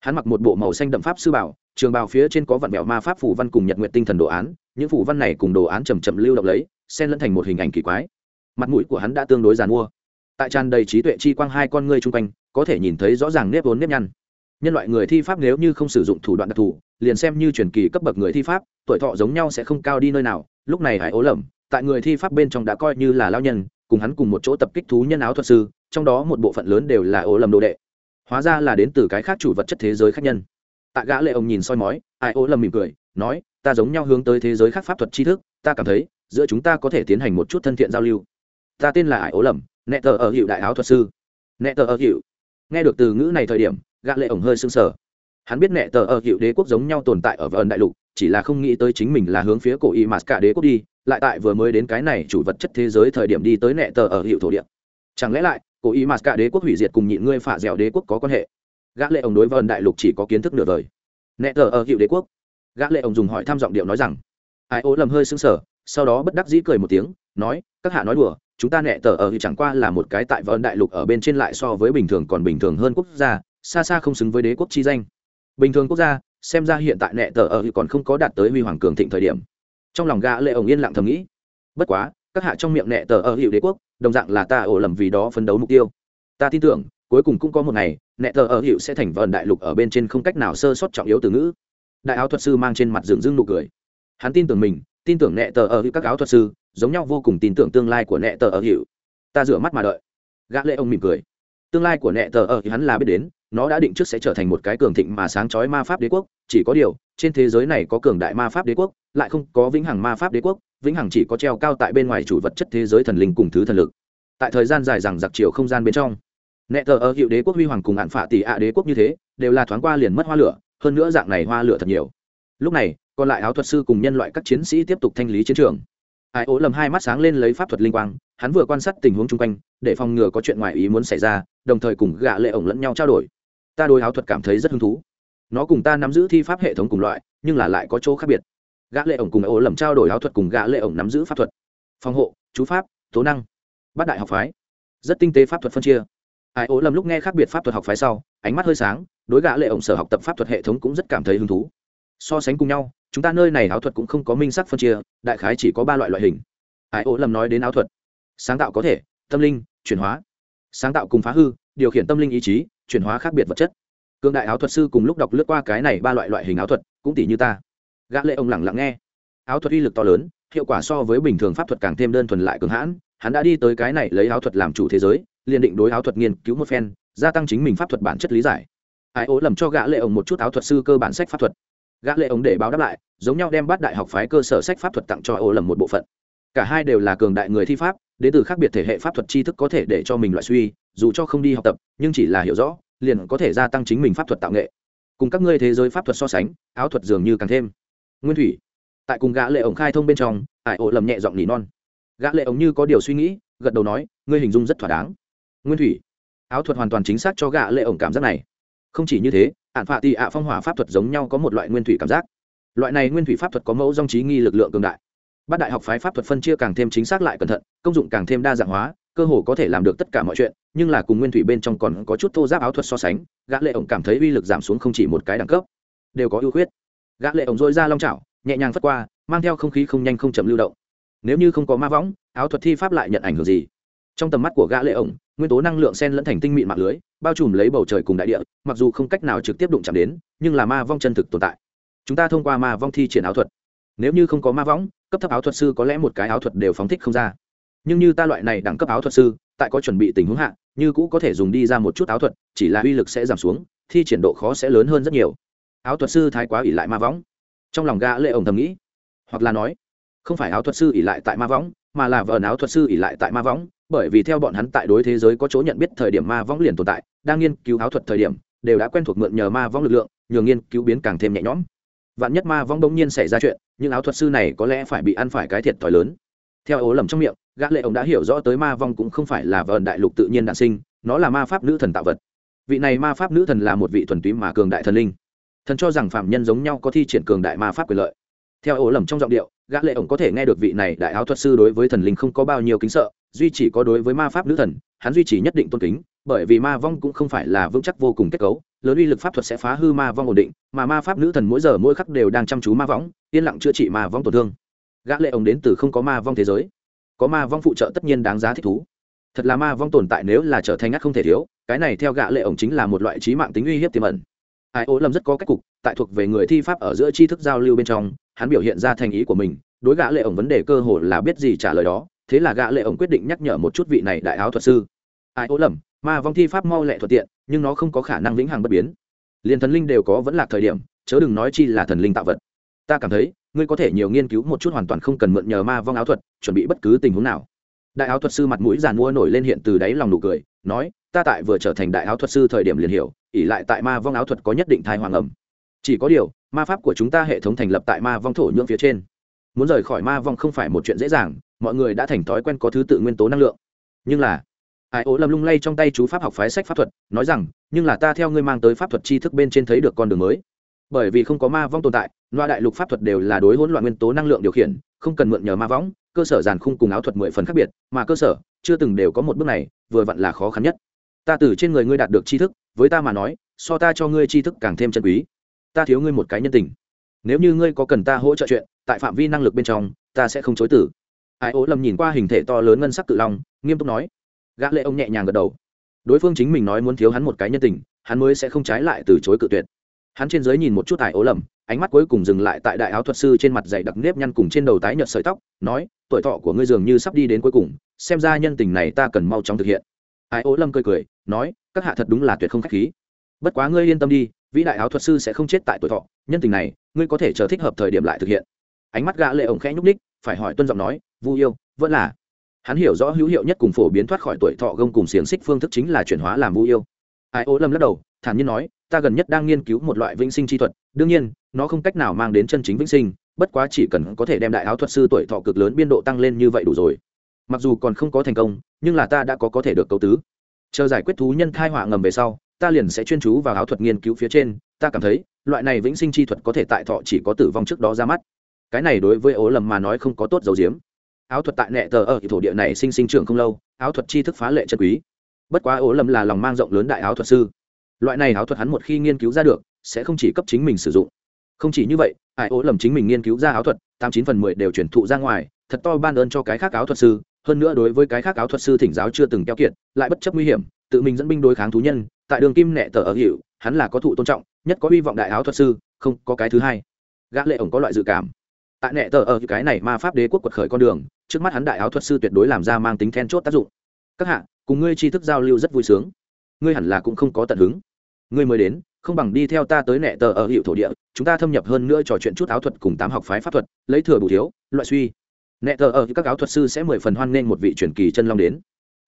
S1: hắn mặc một bộ màu xanh đậm pháp sư bảo, trường bào phía trên có vạn mèo ma pháp phủ văn cùng nhật nguyện tinh thần đồ án, những phủ văn này cùng đồ án chầm chậm lưu động lấy, xen lẫn thành một hình ảnh kỳ quái. Mặt mũi của hắn đã tương đối giàn mua tại tràn đầy trí tuệ chi quang hai con ngươi chung quanh, có thể nhìn thấy rõ ràng nếp vốn nếp nhăn. Nhân loại người thi pháp nếu như không sử dụng thủ đoạn đặc thù, liền xem như truyền kỳ cấp bậc người thi pháp, tuổi thọ giống nhau sẽ không cao đi nơi nào, lúc này hải ố lầm tại người thi pháp bên trong đã coi như là lao nhân, cùng hắn cùng một chỗ tập kích thú nhân áo thuật sư, trong đó một bộ phận lớn đều là ố lầm đồ đệ hóa ra là đến từ cái khác chủ vật chất thế giới khác nhân. Tạ gã lệ ông nhìn soi mói, ai ố lầm mỉm cười, nói, ta giống nhau hướng tới thế giới khác pháp thuật tri thức, ta cảm thấy, giữa chúng ta có thể tiến hành một chút thân thiện giao lưu. Ta tên là ai ố lầm? Nẹ tờ ở hiệu đại áo thuật sư. Nẹ tờ ở hiệu. Nghe được từ ngữ này thời điểm, gã lệ ổng hơi sưng sờ. Hắn biết nẹ tờ ở hiệu đế quốc giống nhau tồn tại ở vườn đại lục, chỉ là không nghĩ tới chính mình là hướng phía cổ y mạt cả đế quốc đi, lại tại vừa mới đến cái này chủ vật chất thế giới thời điểm đi tới nẹ tờ ở hiệu thổ địa chẳng lẽ lại cố ý mà cả đế quốc hủy diệt cùng nhịn ngươi phả dẻo đế quốc có quan hệ? Gã lệ ổng đối vân đại lục chỉ có kiến thức nửa đời. Nẹ tờ ở hiệu đế quốc. Gã lệ ổng dùng hỏi thăm giọng điệu nói rằng, ai ố lầm hơi sưng sờ, sau đó bất đắc dĩ cười một tiếng, nói, các hạ nói đùa, chúng ta nẹ tờ ở chẳng qua là một cái tại vân đại lục ở bên trên lại so với bình thường còn bình thường hơn quốc gia, xa xa không xứng với đế quốc chi danh. Bình thường quốc gia, xem ra hiện tại nẹ tờ ở còn không có đạt tới huy hoàng cường thịnh thời điểm. Trong lòng gã lệ ổng yên lặng thầm nghĩ, bất quá, các hạ trong miệng nẹ tờ ở hiệu đế quốc đồng dạng là ta ổ lầm vì đó phấn đấu mục tiêu. Ta tin tưởng, cuối cùng cũng có một ngày, nẹ tờ ở hiệu sẽ thành vần đại lục ở bên trên không cách nào sơ sót trọng yếu từ ngữ. Đại áo thuật sư mang trên mặt dường dưng nụ cười. Hắn tin tưởng mình, tin tưởng nẹ tờ ở hiệu các áo thuật sư, giống nhau vô cùng tin tưởng tương lai của nẹ tờ ở hiệu. Ta rửa mắt mà đợi. Gã lệ ông mỉm cười. Tương lai của nẹ tờ ở Hiệu hắn là biết đến, nó đã định trước sẽ trở thành một cái cường thịnh mà sáng chói ma pháp đế quốc. Chỉ có điều, trên thế giới này có cường đại ma pháp đế quốc, lại không có vĩnh hằng ma pháp đế quốc vĩnh hằng chỉ có treo cao tại bên ngoài chủ vật chất thế giới thần linh cùng thứ thần lực. Tại thời gian dài rằng giặc chiều không gian bên trong, nẹ thờ ở hiệu đế quốc huy hoàng cùng hạn phạ tỷ ạ đế quốc như thế, đều là thoáng qua liền mất hoa lửa, hơn nữa dạng này hoa lửa thật nhiều. Lúc này, còn lại áo thuật sư cùng nhân loại các chiến sĩ tiếp tục thanh lý chiến trường. Ai ố lầm hai mắt sáng lên lấy pháp thuật linh quang, hắn vừa quan sát tình huống chung quanh, để phòng ngừa có chuyện ngoài ý muốn xảy ra, đồng thời cùng gạ lệ ổng lẫn nhau trao đổi. Ta đối áo thuật cảm thấy rất hứng thú. Nó cùng ta nắm giữ thi pháp hệ thống cùng loại, nhưng là lại có chỗ khác biệt gã lệ ổng cùng ố lầm trao đổi áo thuật cùng gã lệ ổng nắm giữ pháp thuật. Phòng hộ, chú pháp, tố năng. Bát đại học phái. Rất tinh tế pháp thuật phân chia. Ai ố lầm lúc nghe khác biệt pháp thuật học phái sau, ánh mắt hơi sáng, đối gã lệ ổng sở học tập pháp thuật hệ thống cũng rất cảm thấy hứng thú. So sánh cùng nhau, chúng ta nơi này áo thuật cũng không có minh sắc phân chia, đại khái chỉ có ba loại loại hình. Ai ố lầm nói đến áo thuật. Sáng tạo có thể, tâm linh, chuyển hóa. Sáng tạo cùng phá hư, điều khiển tâm linh ý chí, chuyển hóa khác biệt vật chất. Cương đại áo thuật sư cùng lúc đọc lướt qua cái này ba loại loại hình áo thuật, cũng tỷ như ta gã lệ ông lặng lặng nghe. Áo thuật uy lực to lớn, hiệu quả so với bình thường pháp thuật càng thêm đơn thuần lại cường hãn. Hắn đã đi tới cái này lấy áo thuật làm chủ thế giới, liền định đối áo thuật nghiên cứu một phen, gia tăng chính mình pháp thuật bản chất lý giải. Ai ố lầm cho gã lệ ông một chút áo thuật sư cơ bản sách pháp thuật. Gã lệ ông để báo đáp lại, giống nhau đem bát đại học phái cơ sở sách pháp thuật tặng cho ố lầm một bộ phận. Cả hai đều là cường đại người thi pháp, đến từ khác biệt thể hệ pháp thuật tri thức có thể để cho mình loại suy, dù cho không đi học tập, nhưng chỉ là hiểu rõ, liền có thể gia tăng chính mình pháp thuật tạo nghệ. Cùng các ngươi thế giới pháp thuật so sánh, áo thuật dường như càng thêm nguyên thủy. Tại cùng gã lệ ổng khai thông bên trong, ải ổ lầm nhẹ giọng nỉ non. Gã lệ ổng như có điều suy nghĩ, gật đầu nói, ngươi hình dung rất thỏa đáng. Nguyên thủy. Áo thuật hoàn toàn chính xác cho gã lệ ổng cảm giác này. Không chỉ như thế, ạn phạ tỷ ạ phong hỏa pháp thuật giống nhau có một loại nguyên thủy cảm giác. Loại này nguyên thủy pháp thuật có mẫu dòng trí nghi lực lượng cường đại. Bát đại học phái pháp thuật phân chia càng thêm chính xác lại cẩn thận, công dụng càng thêm đa dạng hóa, cơ hồ có thể làm được tất cả mọi chuyện, nhưng là cùng nguyên thủy bên trong còn có chút thô giáp áo thuật so sánh, gã lệ ổng cảm thấy uy lực giảm xuống không chỉ một cái đẳng cấp. Đều có ưu khuyết gã lệ ổng rôi ra long chảo, nhẹ nhàng phất qua, mang theo không khí không nhanh không chậm lưu động. Nếu như không có ma võng, áo thuật thi pháp lại nhận ảnh hưởng gì? Trong tầm mắt của gã lệ ổng, nguyên tố năng lượng xen lẫn thành tinh mịn mạng lưới, bao trùm lấy bầu trời cùng đại địa, mặc dù không cách nào trực tiếp đụng chạm đến, nhưng là ma vong chân thực tồn tại. Chúng ta thông qua ma vong thi triển áo thuật. Nếu như không có ma võng, cấp thấp áo thuật sư có lẽ một cái áo thuật đều phóng thích không ra. Nhưng như ta loại này đẳng cấp áo thuật sư, tại có chuẩn bị tình huống hạ, như cũ có thể dùng đi ra một chút áo thuật, chỉ là uy lực sẽ giảm xuống, thi triển độ khó sẽ lớn hơn rất nhiều áo thuật sư thái quá ỉ lại ma võng. Trong lòng gã lệ ổng thầm nghĩ, hoặc là nói, không phải áo thuật sư ỉ lại tại ma võng, mà là vợ áo thuật sư ỉ lại tại ma võng, bởi vì theo bọn hắn tại đối thế giới có chỗ nhận biết thời điểm ma võng liền tồn tại, đang nghiên cứu áo thuật thời điểm, đều đã quen thuộc mượn nhờ ma võng lực lượng nhường nghiên cứu biến càng thêm nhẹ nhõm. Vạn nhất ma võng đống nhiên xảy ra chuyện nhưng áo thuật sư này có lẽ phải bị ăn phải cái thiệt thòi lớn. Theo ố lầm trong miệng, gã lệ ông đã hiểu rõ tới ma vong cũng không phải là vợ đại lục tự nhiên đản sinh, nó là ma pháp nữ thần tạo vật. Vị này ma pháp nữ thần là một vị thuần túy mà cường đại thần linh thần cho rằng phạm nhân giống nhau có thi triển cường đại ma pháp quyền lợi. Theo ố lầm trong giọng điệu, gã lệ ổng có thể nghe được vị này đại áo thuật sư đối với thần linh không có bao nhiêu kính sợ, duy chỉ có đối với ma pháp nữ thần, hắn duy trì nhất định tôn kính, bởi vì ma vong cũng không phải là vững chắc vô cùng kết cấu, lớn uy lực pháp thuật sẽ phá hư ma vong ổn định, mà ma pháp nữ thần mỗi giờ mỗi khắc đều đang chăm chú ma võng yên lặng chữa trị ma vong tổn thương. Gã lệ ổng đến từ không có ma vong thế giới. Có ma vong phụ trợ tất nhiên đáng giá thích thú. Thật là ma vong tồn tại nếu là trở thành ngắt không thể thiếu, cái này theo gã lệ ổng chính là một loại trí mạng tính uy hiếp tiềm ẩn ai ố lâm rất có cách cục, tại thuộc về người thi pháp ở giữa tri thức giao lưu bên trong, hắn biểu hiện ra thành ý của mình, đối gã lệ ổng vấn đề cơ hồ là biết gì trả lời đó, thế là gã lệ ổng quyết định nhắc nhở một chút vị này đại áo thuật sư. Ai ố lầm ma vong thi pháp mau lẹ thuận tiện, nhưng nó không có khả năng vĩnh hằng bất biến. Liền thần linh đều có vẫn là thời điểm, chớ đừng nói chi là thần linh tạo vật. Ta cảm thấy, ngươi có thể nhiều nghiên cứu một chút hoàn toàn không cần mượn nhờ ma vong áo thuật, chuẩn bị bất cứ tình huống nào. Đại áo thuật sư mặt mũi giàn mua nổi lên hiện từ đáy lòng nụ cười, nói, ta tại vừa trở thành đại áo thuật sư thời điểm liền hiểu ỉ lại tại ma vong áo thuật có nhất định thai hoàng ẩm. Chỉ có điều, ma pháp của chúng ta hệ thống thành lập tại ma vong thổ nhưỡng phía trên. Muốn rời khỏi ma vong không phải một chuyện dễ dàng, mọi người đã thành thói quen có thứ tự nguyên tố năng lượng. Nhưng là, ai ố lầm lung lay trong tay chú pháp học phái sách pháp thuật, nói rằng, nhưng là ta theo ngươi mang tới pháp thuật tri thức bên trên thấy được con đường mới. Bởi vì không có ma vong tồn tại, loa đại lục pháp thuật đều là đối hỗn loạn nguyên tố năng lượng điều khiển, không cần mượn nhờ ma võng cơ sở giàn khung cùng áo thuật mười phần khác biệt, mà cơ sở chưa từng đều có một bước này, vừa vặn là khó khăn nhất ta từ trên người ngươi đạt được tri thức, với ta mà nói, so ta cho ngươi tri thức càng thêm chân quý. Ta thiếu ngươi một cái nhân tình. Nếu như ngươi có cần ta hỗ trợ chuyện, tại phạm vi năng lực bên trong, ta sẽ không chối tử ai ố lầm nhìn qua hình thể to lớn ngân sắc cự long, nghiêm túc nói. Gã lệ ông nhẹ nhàng gật đầu. Đối phương chính mình nói muốn thiếu hắn một cái nhân tình, hắn mới sẽ không trái lại từ chối cự tuyệt. Hắn trên dưới nhìn một chút Ai ố lầm, ánh mắt cuối cùng dừng lại tại đại áo thuật sư trên mặt dày đặc nếp nhăn cùng trên đầu tái nhợt sợi tóc, nói, tuổi thọ của ngươi dường như sắp đi đến cuối cùng, xem ra nhân tình này ta cần mau chóng thực hiện. Ai ố lâm cười cười, nói, các hạ thật đúng là tuyệt không khách khí. Bất quá ngươi yên tâm đi, vĩ đại áo thuật sư sẽ không chết tại tuổi thọ. Nhân tình này, ngươi có thể chờ thích hợp thời điểm lại thực hiện. Ánh mắt gã lệ ổng khẽ nhúc ních phải hỏi tuân giọng nói, vu yêu, vẫn là. Hắn hiểu rõ hữu hiệu nhất cùng phổ biến thoát khỏi tuổi thọ gông cùng xiềng xích phương thức chính là chuyển hóa làm vu yêu. Ai ố lâm lắc đầu, thản nhiên nói, ta gần nhất đang nghiên cứu một loại vĩnh sinh chi thuật, đương nhiên, nó không cách nào mang đến chân chính vĩnh sinh, bất quá chỉ cần có thể đem đại áo thuật sư tuổi thọ cực lớn biên độ tăng lên như vậy đủ rồi mặc dù còn không có thành công, nhưng là ta đã có có thể được cấu tứ. Chờ giải quyết thú nhân thai họa ngầm về sau, ta liền sẽ chuyên chú vào áo thuật nghiên cứu phía trên, ta cảm thấy, loại này vĩnh sinh chi thuật có thể tại thọ chỉ có tử vong trước đó ra mắt. Cái này đối với ố lầm mà nói không có tốt dấu diếm. Áo thuật tại nệ tờ ở thổ địa này sinh sinh trưởng không lâu, áo thuật chi thức phá lệ chân quý. Bất quá ố lầm là lòng mang rộng lớn đại áo thuật sư. Loại này áo thuật hắn một khi nghiên cứu ra được, sẽ không chỉ cấp chính mình sử dụng. Không chỉ như vậy, ai ố lầm chính mình nghiên cứu ra áo thuật, tám chín phần mười đều chuyển thụ ra ngoài, thật to ban ơn cho cái khác áo thuật sư hơn nữa đối với cái khác áo thuật sư thỉnh giáo chưa từng keo kiệt, lại bất chấp nguy hiểm, tự mình dẫn binh đối kháng thú nhân, tại đường kim nệ tờ ở hiệu, hắn là có thụ tôn trọng, nhất có hy vọng đại áo thuật sư, không có cái thứ hai. Gã lệ ổng có loại dự cảm. Tại nệ tờ ở cái này ma pháp đế quốc quật khởi con đường, trước mắt hắn đại áo thuật sư tuyệt đối làm ra mang tính then chốt tác dụng. Các hạ, cùng ngươi tri thức giao lưu rất vui sướng. Ngươi hẳn là cũng không có tận hứng. Ngươi mới đến, không bằng đi theo ta tới nệ tờ ở hiệu thổ địa, chúng ta thâm nhập hơn nữa trò chuyện chút áo thuật cùng tám học phái pháp thuật, lấy thừa bù thiếu, loại suy nẹ thờ ở các áo thuật sư sẽ mười phần hoan nghênh một vị truyền kỳ chân long đến.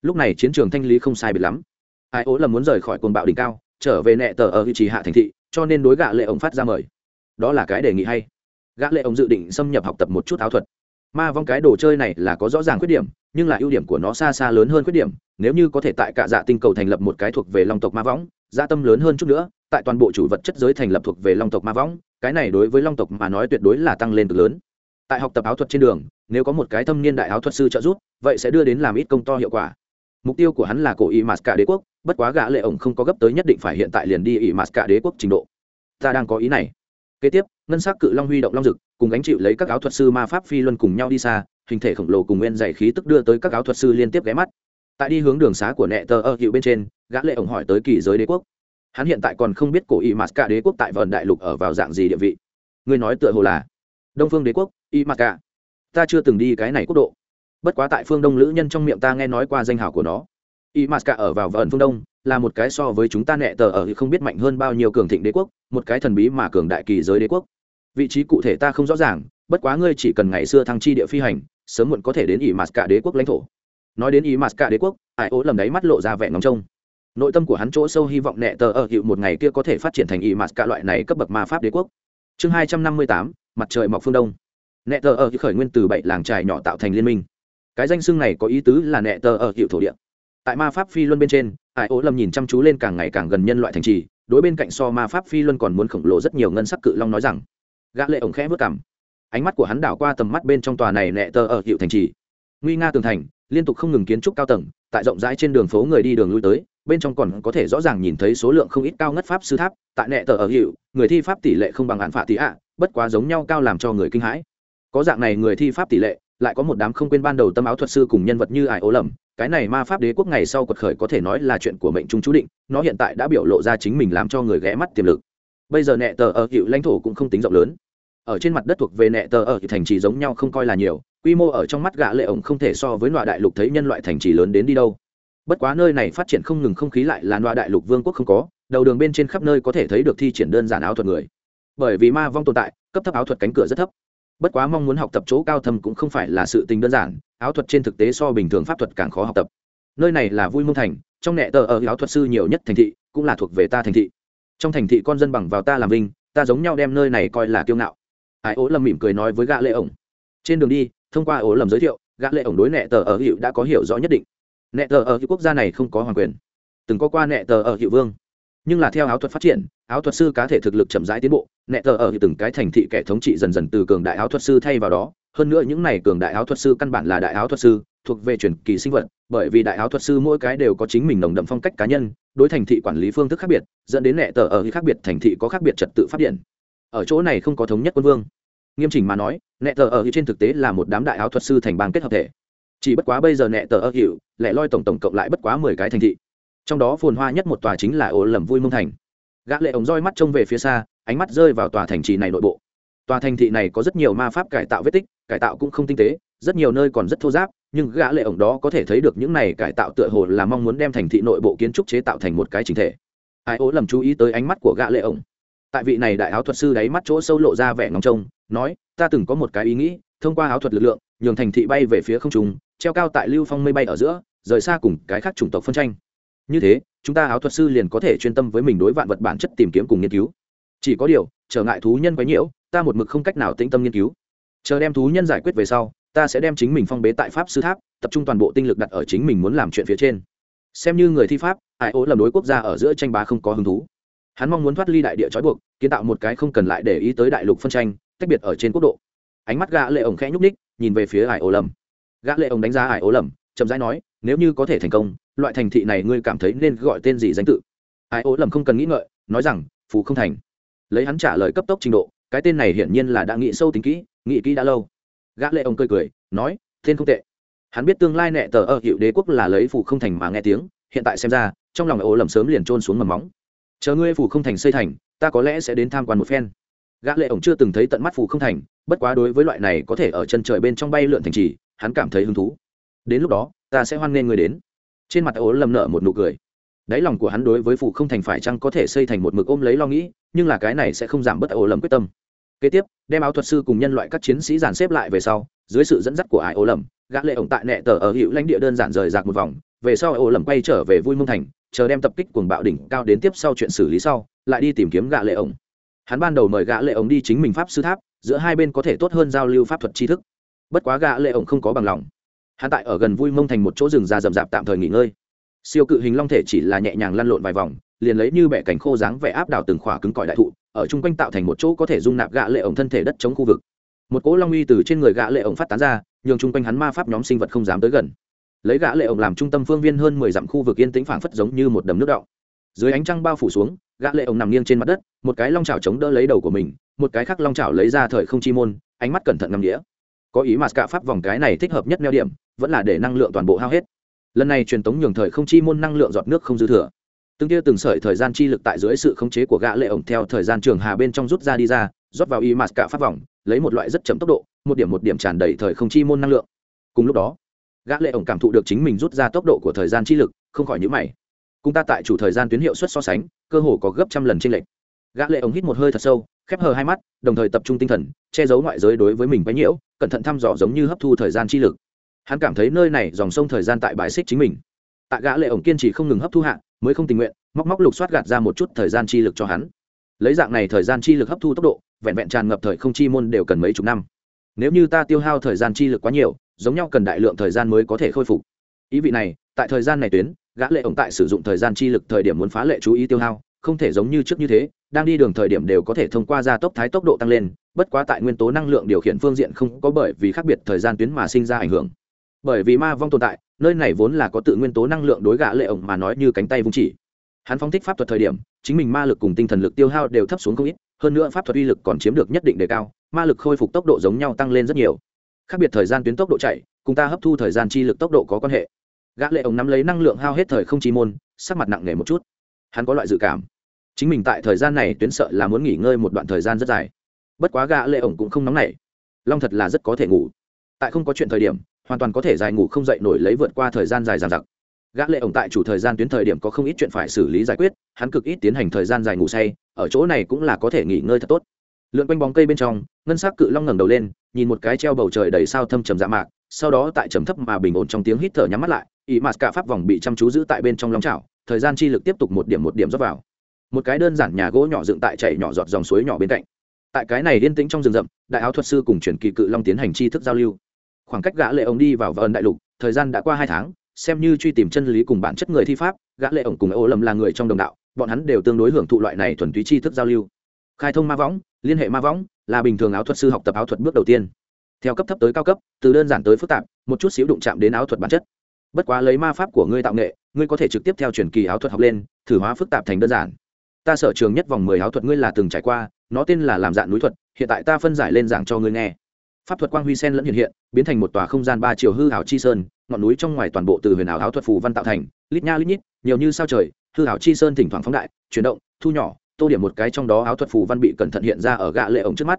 S1: Lúc này chiến trường thanh lý không sai biệt lắm. Ai ố là muốn rời khỏi cồn bạo đỉnh cao, trở về nẹ tờ ở vị trí hạ thành thị, cho nên đối gạ lệ ổng phát ra mời. Đó là cái đề nghị hay. Gã lệ ổng dự định xâm nhập học tập một chút áo thuật. Ma vong cái đồ chơi này là có rõ ràng khuyết điểm, nhưng là ưu điểm của nó xa xa lớn hơn khuyết điểm. Nếu như có thể tại cả dạ tinh cầu thành lập một cái thuộc về long tộc ma võng gia dạ tâm lớn hơn chút nữa, tại toàn bộ chủ vật chất giới thành lập thuộc về long tộc ma võng cái này đối với long tộc mà nói tuyệt đối là tăng lên cực lớn tại học tập áo thuật trên đường, nếu có một cái thâm niên đại áo thuật sư trợ giúp, vậy sẽ đưa đến làm ít công to hiệu quả. Mục tiêu của hắn là cổ y mạt cả đế quốc, bất quá gã lệ ổng không có gấp tới nhất định phải hiện tại liền đi y mạt cả đế quốc trình độ. Ta đang có ý này. Kế tiếp, ngân sắc cự long huy động long dực, cùng gánh chịu lấy các áo thuật sư ma pháp phi luân cùng nhau đi xa, hình thể khổng lồ cùng nguyên dày khí tức đưa tới các áo thuật sư liên tiếp ghé mắt. Tại đi hướng đường xá của nệ tờ ở hiệu bên trên, gã lệ ổng hỏi tới kỳ giới đế quốc. Hắn hiện tại còn không biết cổ y mạt cả đế quốc tại vườn đại lục ở vào dạng gì địa vị. Ngươi nói tựa hồ là đông phương đế quốc y mặc cả. Ta chưa từng đi cái này quốc độ. Bất quá tại phương đông lữ nhân trong miệng ta nghe nói qua danh hào của nó. Y mặc cả ở vào vợn phương đông, là một cái so với chúng ta nẹ tờ ở không biết mạnh hơn bao nhiêu cường thịnh đế quốc, một cái thần bí mà cường đại kỳ giới đế quốc. Vị trí cụ thể ta không rõ ràng, bất quá ngươi chỉ cần ngày xưa thăng chi địa phi hành, sớm muộn có thể đến ỷ mạt cả đế quốc lãnh thổ. Nói đến ỷ mạt cả đế quốc, ai ố lầm đáy mắt lộ ra vẻ ngóng trông. Nội tâm của hắn chỗ sâu hy vọng nẹ tờ ở hiệu một ngày kia có thể phát triển thành ỷ mạt cả loại này cấp bậc ma pháp đế quốc. Chương hai trăm năm mươi tám, mặt trời mọc phương đông nẹ tờ ở khởi nguyên từ bảy làng trài nhỏ tạo thành liên minh. Cái danh xưng này có ý tứ là nẹ tờ ở hiệu thổ địa. Tại ma pháp phi luân bên trên ai ố lầm nhìn chăm chú lên càng ngày càng gần nhân loại thành trì, đối bên cạnh so ma pháp phi luân còn muốn khổng lồ rất nhiều ngân sắc cự long nói rằng, gã lệ ổng khẽ vớt cảm ánh mắt của hắn đảo qua tầm mắt bên trong tòa này nẹ tờ ở hiệu thành trì. Nguy nga tường thành, liên tục không ngừng kiến trúc cao tầng, tại rộng rãi trên đường phố người đi đường lui tới, bên trong còn có thể rõ ràng nhìn thấy số lượng không ít cao ngất pháp sư tháp, tại nẹ tờ ở hiệu, người thi pháp tỷ lệ không bằng hạn phạt tỷ ạ, bất quá giống nhau cao làm cho người kinh hãi có dạng này người thi pháp tỷ lệ, lại có một đám không quên ban đầu tâm áo thuật sư cùng nhân vật như ải ố lầm. Cái này ma pháp đế quốc ngày sau quật khởi có thể nói là chuyện của mệnh trung chú định, nó hiện tại đã biểu lộ ra chính mình làm cho người ghé mắt tiềm lực. Bây giờ nẹ tờ ở hiệu lãnh thổ cũng không tính rộng lớn. Ở trên mặt đất thuộc về nẹ tờ ở thành trì giống nhau không coi là nhiều, quy mô ở trong mắt gã lệ ổng không thể so với loại đại lục thấy nhân loại thành trì lớn đến đi đâu. Bất quá nơi này phát triển không ngừng không khí lại là loại đại lục vương quốc không có, đầu đường bên trên khắp nơi có thể thấy được thi triển đơn giản áo thuật người. Bởi vì ma vong tồn tại, cấp thấp áo thuật cánh cửa rất thấp bất quá mong muốn học tập chỗ cao thâm cũng không phải là sự tình đơn giản, áo thuật trên thực tế so bình thường pháp thuật càng khó học tập. Nơi này là vui mông thành, trong nẹ tờ ở áo thuật sư nhiều nhất thành thị, cũng là thuộc về ta thành thị. Trong thành thị con dân bằng vào ta làm vinh, ta giống nhau đem nơi này coi là kiêu ngạo. Ai, ố lầm mỉm cười nói với gã lệ ổng. Trên đường đi, thông qua ố lầm giới thiệu, gã lệ ổng đối nẹ tờ ở hiệu đã có hiểu rõ nhất định. Nẹ tờ ở hiệu quốc gia này không có hoàng quyền. Từng có qua nẹ tờ ở hiệu vương nhưng là theo áo thuật phát triển, áo thuật sư cá thể thực lực chậm rãi tiến bộ, nẹ tờ ở từng cái thành thị kẻ thống trị dần dần từ cường đại áo thuật sư thay vào đó. Hơn nữa những này cường đại áo thuật sư căn bản là đại áo thuật sư, thuộc về truyền kỳ sinh vật, bởi vì đại áo thuật sư mỗi cái đều có chính mình nồng đậm phong cách cá nhân, đối thành thị quản lý phương thức khác biệt, dẫn đến nẹ tờ ở khác biệt, thành thị có khác biệt trật tự phát điện ở chỗ này không có thống nhất quân vương. Nghiêm chỉnh mà nói, nẹ tờ ở trên thực tế là một đám đại áo thuật sư thành bang kết hợp thể. Chỉ bất quá bây giờ nẹ tờ ở hiệu lẻ loi tổng tổng cộng lại bất quá mười cái thành thị trong đó phồn hoa nhất một tòa chính là ổ lầm vui mông thành. Gã lệ ống roi mắt trông về phía xa, ánh mắt rơi vào tòa thành trì này nội bộ. Tòa thành thị này có rất nhiều ma pháp cải tạo vết tích, cải tạo cũng không tinh tế, rất nhiều nơi còn rất thô giáp, nhưng gã lệ ống đó có thể thấy được những này cải tạo tựa hồ là mong muốn đem thành thị nội bộ kiến trúc chế tạo thành một cái chính thể. Ai ố lầm chú ý tới ánh mắt của gã lệ ống tại vị này đại áo thuật sư đáy mắt chỗ sâu lộ ra vẻ ngóng trông, nói, ta từng có một cái ý nghĩ, thông qua áo thuật lực lượng, nhường thành thị bay về phía không trung, treo cao tại lưu phong mây bay ở giữa, rời xa cùng cái khác chủng tộc phân tranh như thế, chúng ta áo thuật sư liền có thể chuyên tâm với mình đối vạn vật bản chất tìm kiếm cùng nghiên cứu. Chỉ có điều, trở ngại thú nhân quấy nhiễu, ta một mực không cách nào tĩnh tâm nghiên cứu. Chờ đem thú nhân giải quyết về sau, ta sẽ đem chính mình phong bế tại pháp sư tháp, tập trung toàn bộ tinh lực đặt ở chính mình muốn làm chuyện phía trên. Xem như người thi pháp, ai ố lầm đối quốc gia ở giữa tranh bá không có hứng thú. Hắn mong muốn thoát ly đại địa trói buộc, kiến tạo một cái không cần lại để ý tới đại lục phân tranh tách biệt ở trên quốc độ. Ánh mắt gã lệ ổng khẽ nhúc ních nhìn về phía ải ố lầm. Gã lệ ổng đánh giá ải ố lầm, chậm rãi nói, nếu như có thể thành công loại thành thị này ngươi cảm thấy nên gọi tên gì danh tự? Ai, ố lầm không cần nghĩ ngợi, nói rằng, phù không thành. Lấy hắn trả lời cấp tốc trình độ, cái tên này hiển nhiên là đã nghĩ sâu tính kỹ, nghĩ kỹ đã lâu. Gã lệ ông cười cười, nói, tên không tệ. Hắn biết tương lai nệ tờ ở hiệu đế quốc là lấy phù không thành mà nghe tiếng, hiện tại xem ra, trong lòng ố lầm sớm liền trôn xuống mầm móng. Chờ ngươi phù không thành xây thành, ta có lẽ sẽ đến tham quan một phen. Gã lệ ổng chưa từng thấy tận mắt phù không thành, bất quá đối với loại này có thể ở chân trời bên trong bay lượn thành trì, hắn cảm thấy hứng thú. Đến lúc đó, ta sẽ hoan nghênh người đến trên mặt ố lầm nợ một nụ cười. Đáy lòng của hắn đối với phụ không thành phải chăng có thể xây thành một mực ôm lấy lo nghĩ, nhưng là cái này sẽ không giảm bớt ố lầm quyết tâm. Kế tiếp, đem áo thuật sư cùng nhân loại các chiến sĩ dàn xếp lại về sau, dưới sự dẫn dắt của ai ố lầm, gã lệ ổng tại nệ tờ ở hiệu lãnh địa đơn giản rời rạc một vòng, về sau ố lầm quay trở về vui mông thành, chờ đem tập kích cuồng bạo đỉnh cao đến tiếp sau chuyện xử lý sau, lại đi tìm kiếm gã lệ ổng. Hắn ban đầu mời gã lệ ổng đi chính mình pháp sư tháp, giữa hai bên có thể tốt hơn giao lưu pháp thuật tri thức. Bất quá gã lệ ổng không có bằng lòng hắn tại ở gần vui mông thành một chỗ rừng già rậm rạp tạm thời nghỉ ngơi. Siêu cự hình long thể chỉ là nhẹ nhàng lăn lộn vài vòng, liền lấy như bẻ cảnh khô dáng vẻ áp đảo từng khỏa cứng cỏi đại thụ, ở chung quanh tạo thành một chỗ có thể dung nạp gã lệ ổng thân thể đất chống khu vực. Một cỗ long uy từ trên người gã lệ ổng phát tán ra, nhường chung quanh hắn ma pháp nhóm sinh vật không dám tới gần. Lấy gã lệ ổng làm trung tâm phương viên hơn mười dặm khu vực yên tĩnh phảng phất giống như một đầm nước động dưới ánh trăng bao phủ xuống, gã lệ ổng nằm nghiêng trên mặt đất, một cái long chảo chống đỡ lấy đầu của mình, một cái khác long chảo lấy ra thời không chi môn, ánh mắt cẩn thận ngắm đĩa có ý mà cả pháp vòng cái này thích hợp nhất neo điểm vẫn là để năng lượng toàn bộ hao hết. Lần này truyền tống nhường thời không chi môn năng lượng giọt nước không dư thừa. Từng tia từng sợi thời gian chi lực tại dưới sự khống chế của gã lệ ổng theo thời gian trường hà bên trong rút ra đi ra, rót vào y mạt cả pháp vòng, lấy một loại rất chậm tốc độ, một điểm một điểm tràn đầy thời không chi môn năng lượng. Cùng lúc đó, gã lệ ổng cảm thụ được chính mình rút ra tốc độ của thời gian chi lực, không khỏi nhíu mày. Cùng ta tại chủ thời gian tuyến hiệu suất so sánh, cơ hồ có gấp trăm lần trên lệch. Gã lệ ổng hít một hơi thật sâu, khép hờ hai mắt, đồng thời tập trung tinh thần, che giấu ngoại giới đối với mình bấy nhiễu, cẩn thận thăm dò giống như hấp thu thời gian chi lực hắn cảm thấy nơi này dòng sông thời gian tại bãi xích chính mình. Tạ gã lệ ổng kiên trì không ngừng hấp thu hạ, mới không tình nguyện, móc móc lục soát gạt ra một chút thời gian chi lực cho hắn. Lấy dạng này thời gian chi lực hấp thu tốc độ, vẹn vẹn tràn ngập thời không chi môn đều cần mấy chục năm. Nếu như ta tiêu hao thời gian chi lực quá nhiều, giống nhau cần đại lượng thời gian mới có thể khôi phục. Ý vị này, tại thời gian này tuyến, gã lệ ổng tại sử dụng thời gian chi lực thời điểm muốn phá lệ chú ý tiêu hao, không thể giống như trước như thế, đang đi đường thời điểm đều có thể thông qua gia tốc thái tốc độ tăng lên, bất quá tại nguyên tố năng lượng điều khiển phương diện không có bởi vì khác biệt thời gian tuyến mà sinh ra ảnh hưởng bởi vì ma vong tồn tại, nơi này vốn là có tự nguyên tố năng lượng đối gã lệ ổng mà nói như cánh tay vung chỉ. Hắn phóng thích pháp thuật thời điểm, chính mình ma lực cùng tinh thần lực tiêu hao đều thấp xuống không ít, hơn nữa pháp thuật uy lực còn chiếm được nhất định đề cao, ma lực khôi phục tốc độ giống nhau tăng lên rất nhiều. Khác biệt thời gian tuyến tốc độ chạy, cùng ta hấp thu thời gian chi lực tốc độ có quan hệ. Gã lệ ổng nắm lấy năng lượng hao hết thời không chi môn, sắc mặt nặng nề một chút. Hắn có loại dự cảm. Chính mình tại thời gian này tuyến sợ là muốn nghỉ ngơi một đoạn thời gian rất dài. Bất quá gã lệ ổng cũng không nóng nảy. Long thật là rất có thể ngủ. Tại không có chuyện thời điểm hoàn toàn có thể dài ngủ không dậy nổi lấy vượt qua thời gian dài dằng dặc. Gã lệ ổng tại chủ thời gian tuyến thời điểm có không ít chuyện phải xử lý giải quyết, hắn cực ít tiến hành thời gian dài ngủ say, ở chỗ này cũng là có thể nghỉ ngơi thật tốt. Lượn quanh bóng cây bên trong, ngân sắc cự long ngẩng đầu lên, nhìn một cái treo bầu trời đầy sao thâm trầm dạ mạc, sau đó tại trầm thấp mà bình ổn trong tiếng hít thở nhắm mắt lại ý mạt cả pháp vòng bị chăm chú giữ tại bên trong long chảo, thời gian chi lực tiếp tục một điểm một điểm rót vào. Một cái đơn giản nhà gỗ nhỏ dựng tại chảy nhỏ giọt dòng suối nhỏ bên cạnh. Tại cái này yên tĩnh trong rừng rậm, đại áo thuật sư cùng truyền kỳ cự long tiến hành chi thức giao lưu khoảng cách gã lệ ông đi vào vân đại lục, thời gian đã qua hai tháng, xem như truy tìm chân lý cùng bản chất người thi pháp, gã lệ ổng cùng ô lầm là người trong đồng đạo, bọn hắn đều tương đối hưởng thụ loại này thuần túy tri thức giao lưu. Khai thông ma võng, liên hệ ma võng, là bình thường áo thuật sư học tập áo thuật bước đầu tiên. Theo cấp thấp tới cao cấp, từ đơn giản tới phức tạp, một chút xíu đụng chạm đến áo thuật bản chất. Bất quá lấy ma pháp của ngươi tạo nghệ, ngươi có thể trực tiếp theo truyền kỳ áo thuật học lên, thử hóa phức tạp thành đơn giản. Ta sở trường nhất vòng mười áo thuật ngươi là từng trải qua, nó tên là làm dạng núi thuật, hiện tại ta phân giải lên giảng cho ngươi nghe pháp thuật quang huy sen lẫn hiện hiện, biến thành một tòa không gian ba chiều hư ảo chi sơn, ngọn núi trong ngoài toàn bộ từ huyền ảo áo thuật phù văn tạo thành, lít nha lít nhít, nhiều như sao trời, hư ảo chi sơn thỉnh thoảng phóng đại, chuyển động, thu nhỏ, tô điểm một cái trong đó áo thuật phù văn bị cẩn thận hiện ra ở gã lệ ống trước mắt.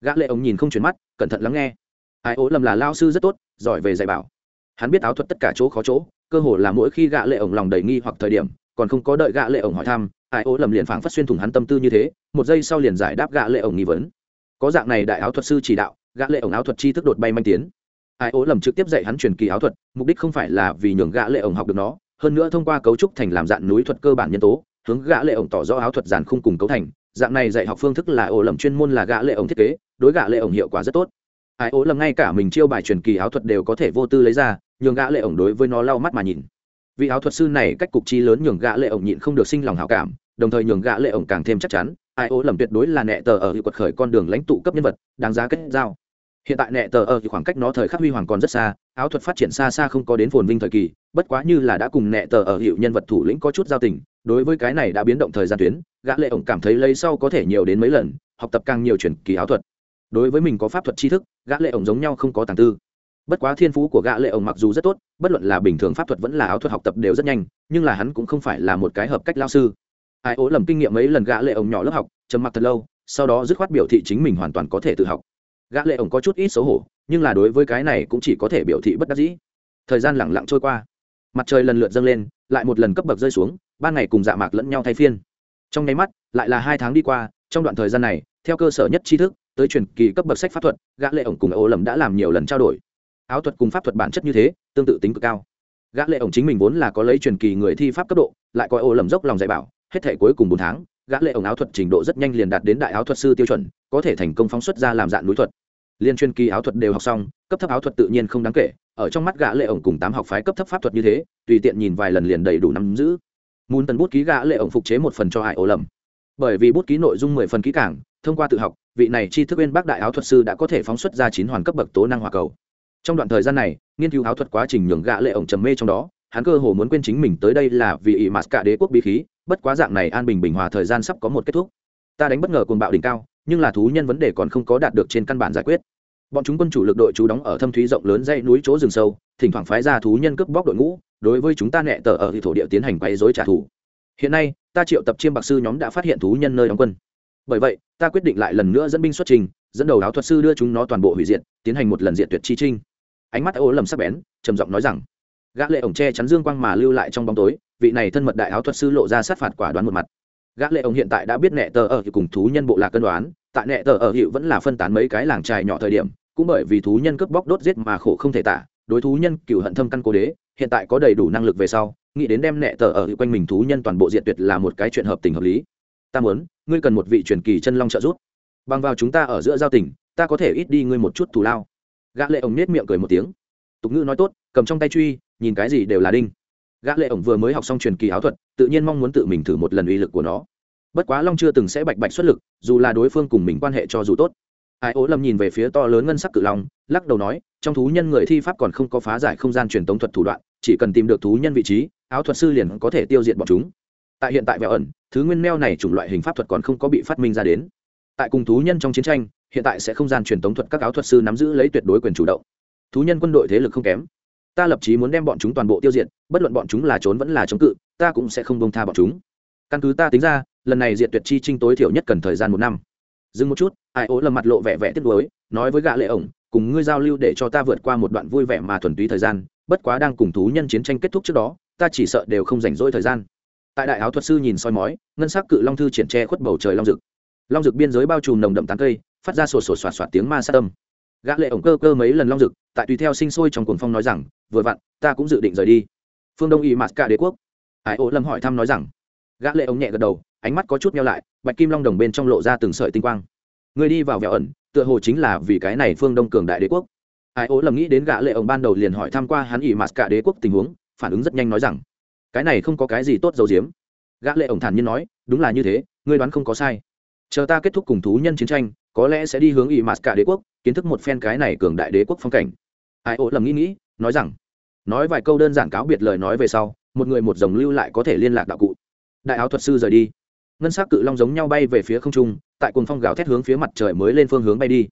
S1: Gã lệ ống nhìn không chuyển mắt, cẩn thận lắng nghe. Ai, ố lầm là lao sư rất tốt, giỏi về dạy bảo. Hắn biết áo thuật tất cả chỗ khó chỗ, cơ hồ là mỗi khi gã lệ ống lòng đầy nghi hoặc thời điểm, còn không có đợi gã lệ ống hỏi thăm, ai, ố lầm liền phảng phất xuyên thủng hắn tâm tư như thế, một giây sau liền giải đáp gã lệ ống nghi vấn. Có dạng này đại áo thuật sư chỉ đạo gã lệ ổng áo thuật chi thức đột bay manh tiến. Ai ố lầm trực tiếp dạy hắn truyền kỳ áo thuật, mục đích không phải là vì nhường gã lệ ổng học được nó, hơn nữa thông qua cấu trúc thành làm dạng núi thuật cơ bản nhân tố, hướng gã lệ ổng tỏ rõ áo thuật giản khung cùng cấu thành. Dạng này dạy học phương thức là ổ lầm chuyên môn là gã lệ ổng thiết kế, đối gã lệ ổng hiệu quả rất tốt. Ai ố lầm ngay cả mình chiêu bài truyền kỳ áo thuật đều có thể vô tư lấy ra, nhường gã lệ ổng đối với nó lau mắt mà nhìn. Vị áo thuật sư này cách cục chi lớn nhường gã lệ ổng nhịn không được sinh lòng hảo cảm, đồng thời nhường gã lệ ổng càng thêm chắc chắn. Ai ố lầm tuyệt đối là nệ tờ ở hiệu quật khởi con đường lãnh tụ cấp nhân vật, đáng giá kết giao hiện tại nệ tờ ở thì khoảng cách nó thời khắc huy hoàng còn rất xa, áo thuật phát triển xa xa không có đến phồn vinh thời kỳ, bất quá như là đã cùng nệ tờ ở hiệu nhân vật thủ lĩnh có chút giao tình, đối với cái này đã biến động thời gian tuyến, gã lệ ổng cảm thấy lấy sau có thể nhiều đến mấy lần, học tập càng nhiều chuyển kỳ áo thuật. Đối với mình có pháp thuật tri thức, gã lệ ổng giống nhau không có tàng tư. Bất quá thiên phú của gã lệ ổng mặc dù rất tốt, bất luận là bình thường pháp thuật vẫn là áo thuật học tập đều rất nhanh, nhưng là hắn cũng không phải là một cái hợp cách lao sư. Ai ố lầm kinh nghiệm mấy lần gã lệ ổng nhỏ lớp học, trầm mặc thật lâu, sau đó dứt khoát biểu thị chính mình hoàn toàn có thể tự học gã lệ ổng có chút ít xấu hổ, nhưng là đối với cái này cũng chỉ có thể biểu thị bất đắc dĩ. Thời gian lặng lặng trôi qua. Mặt trời lần lượt dâng lên, lại một lần cấp bậc rơi xuống, ban ngày cùng dạ mạc lẫn nhau thay phiên. Trong nháy mắt, lại là hai tháng đi qua, trong đoạn thời gian này, theo cơ sở nhất tri thức, tới truyền kỳ cấp bậc sách pháp thuật, gã lệ ổng cùng ô lầm đã làm nhiều lần trao đổi. Áo thuật cùng pháp thuật bản chất như thế, tương tự tính cực cao. Gã lệ ổng chính mình vốn là có lấy truyền kỳ người thi pháp cấp độ, lại coi ô lầm dốc lòng dạy bảo, hết thể cuối cùng bốn tháng, gã lệ ổng áo thuật trình độ rất nhanh liền đạt đến đại áo thuật sư tiêu chuẩn có thể thành công phóng xuất ra làm dạng núi thuật. Liên chuyên kỳ áo thuật đều học xong, cấp thấp áo thuật tự nhiên không đáng kể, ở trong mắt gã lệ ổng cùng tám học phái cấp thấp pháp thuật như thế, tùy tiện nhìn vài lần liền đầy đủ nắm giữ. Muốn tần bút ký gã lệ ổng phục chế một phần cho hải ổ lầm. Bởi vì bút ký nội dung mười phần kỹ càng, thông qua tự học, vị này tri thức bên bác đại áo thuật sư đã có thể phóng xuất ra chín hoàn cấp bậc tố năng hỏa cầu. Trong đoạn thời gian này, nghiên cứu áo thuật quá trình nhường gã lệ ổng trầm mê trong đó, hắn cơ hồ muốn quên chính mình tới đây là vì ỷ mạt cả đế quốc bí khí, bất quá dạng này an bình bình hòa thời gian sắp có một kết thúc. Ta đánh bất ngờ cuồng bạo đỉnh cao nhưng là thú nhân vấn đề còn không có đạt được trên căn bản giải quyết. Bọn chúng quân chủ lực đội chú đóng ở thâm thúy rộng lớn dãy núi chỗ rừng sâu, thỉnh thoảng phái ra thú nhân cướp bóc đội ngũ, đối với chúng ta nẹ tờ ở thị thổ địa tiến hành quấy dối trả thù. Hiện nay, ta triệu tập chiêm bạc sư nhóm đã phát hiện thú nhân nơi đóng quân. Bởi vậy, ta quyết định lại lần nữa dẫn binh xuất trình, dẫn đầu áo thuật sư đưa chúng nó toàn bộ hủy diệt, tiến hành một lần diện tuyệt chi trinh. Ánh mắt ô lầm sắc bén, trầm giọng nói rằng, gã lệ ổng che chắn dương quang mà lưu lại trong bóng tối, vị này thân mật đại áo thuật sư lộ ra sát phạt quả đoán một mặt gã lệ ông hiện tại đã biết nẹ tờ ở cùng thú nhân bộ lạc cân đoán, tại nẹ tờ ở hiệu vẫn là phân tán mấy cái làng trài nhỏ thời điểm, cũng bởi vì thú nhân cướp bóc đốt giết mà khổ không thể tả, đối thú nhân cựu hận thâm căn cố đế, hiện tại có đầy đủ năng lực về sau, nghĩ đến đem nẹ tờ ở quanh mình thú nhân toàn bộ diện tuyệt là một cái chuyện hợp tình hợp lý. Ta muốn, ngươi cần một vị truyền kỳ chân long trợ giúp. Bằng vào chúng ta ở giữa giao tình, ta có thể ít đi ngươi một chút thù lao. Gã lệ ông nết miệng cười một tiếng. Tục ngữ nói tốt, cầm trong tay truy, nhìn cái gì đều là đinh gã lệ ổng vừa mới học xong truyền kỳ áo thuật, tự nhiên mong muốn tự mình thử một lần uy lực của nó. Bất quá long chưa từng sẽ bạch bạch xuất lực, dù là đối phương cùng mình quan hệ cho dù tốt. Ai ố lâm nhìn về phía to lớn ngân sắc cự long, lắc đầu nói, trong thú nhân người thi pháp còn không có phá giải không gian truyền tống thuật thủ đoạn, chỉ cần tìm được thú nhân vị trí, áo thuật sư liền có thể tiêu diệt bọn chúng. Tại hiện tại vẹo ẩn, thứ nguyên meo này chủng loại hình pháp thuật còn không có bị phát minh ra đến. Tại cùng thú nhân trong chiến tranh, hiện tại sẽ không gian truyền tống thuật các áo thuật sư nắm giữ lấy tuyệt đối quyền chủ động. Thú nhân quân đội thế lực không kém ta lập chí muốn đem bọn chúng toàn bộ tiêu diệt, bất luận bọn chúng là trốn vẫn là chống cự, ta cũng sẽ không bông tha bọn chúng. Căn cứ ta tính ra, lần này diệt tuyệt chi trinh tối thiểu nhất cần thời gian một năm. Dừng một chút, ai ố lầm mặt lộ vẻ vẻ tiếc nuối, nói với gã lệ ổng, cùng ngươi giao lưu để cho ta vượt qua một đoạn vui vẻ mà thuần túy thời gian, bất quá đang cùng thú nhân chiến tranh kết thúc trước đó, ta chỉ sợ đều không rảnh rỗi thời gian. Tại đại áo thuật sư nhìn soi mói, ngân sắc cự long thư triển tre khuất bầu trời long rực. Long rực biên giới bao trùm nồng đậm tán cây, phát ra sổ sổ soạt soạt tiếng ma sát tâm gã lệ ổng cơ cơ mấy lần long dực, tại tùy theo sinh sôi trong cuồng phong nói rằng vừa vặn ta cũng dự định rời đi. Phương đông y mạt cả đế quốc. Ai ố lâm hỏi thăm nói rằng gã lệ ổng nhẹ gật đầu ánh mắt có chút nhéo lại bạch kim long đồng bên trong lộ ra từng sợi tinh quang. Người đi vào vẹo ẩn tựa hồ chính là vì cái này phương đông cường đại đế quốc. Ai ố lâm nghĩ đến gã lệ ổng ban đầu liền hỏi thăm qua hắn y mặt cả đế quốc tình huống phản ứng rất nhanh nói rằng cái này không có cái gì tốt dầu diếm gã lệ ổng thản nhiên nói đúng là như thế ngươi đoán không có sai. Chờ ta kết thúc cùng thú nhân chiến tranh có lẽ sẽ đi hướng ỉ mạt cả đế quốc, kiến thức một phen cái này cường đại đế quốc phong cảnh. Ai ố lầm nghĩ nghĩ, nói rằng, nói vài câu đơn giản cáo biệt lời nói về sau, một người một dòng lưu lại có thể liên lạc đạo cụ. Đại áo thuật sư rời đi. Ngân s á c cự long giống nhau bay về phía không trung, tại cuồng phong gào thét hướng phía mặt trời mới lên phương hướng bay đi.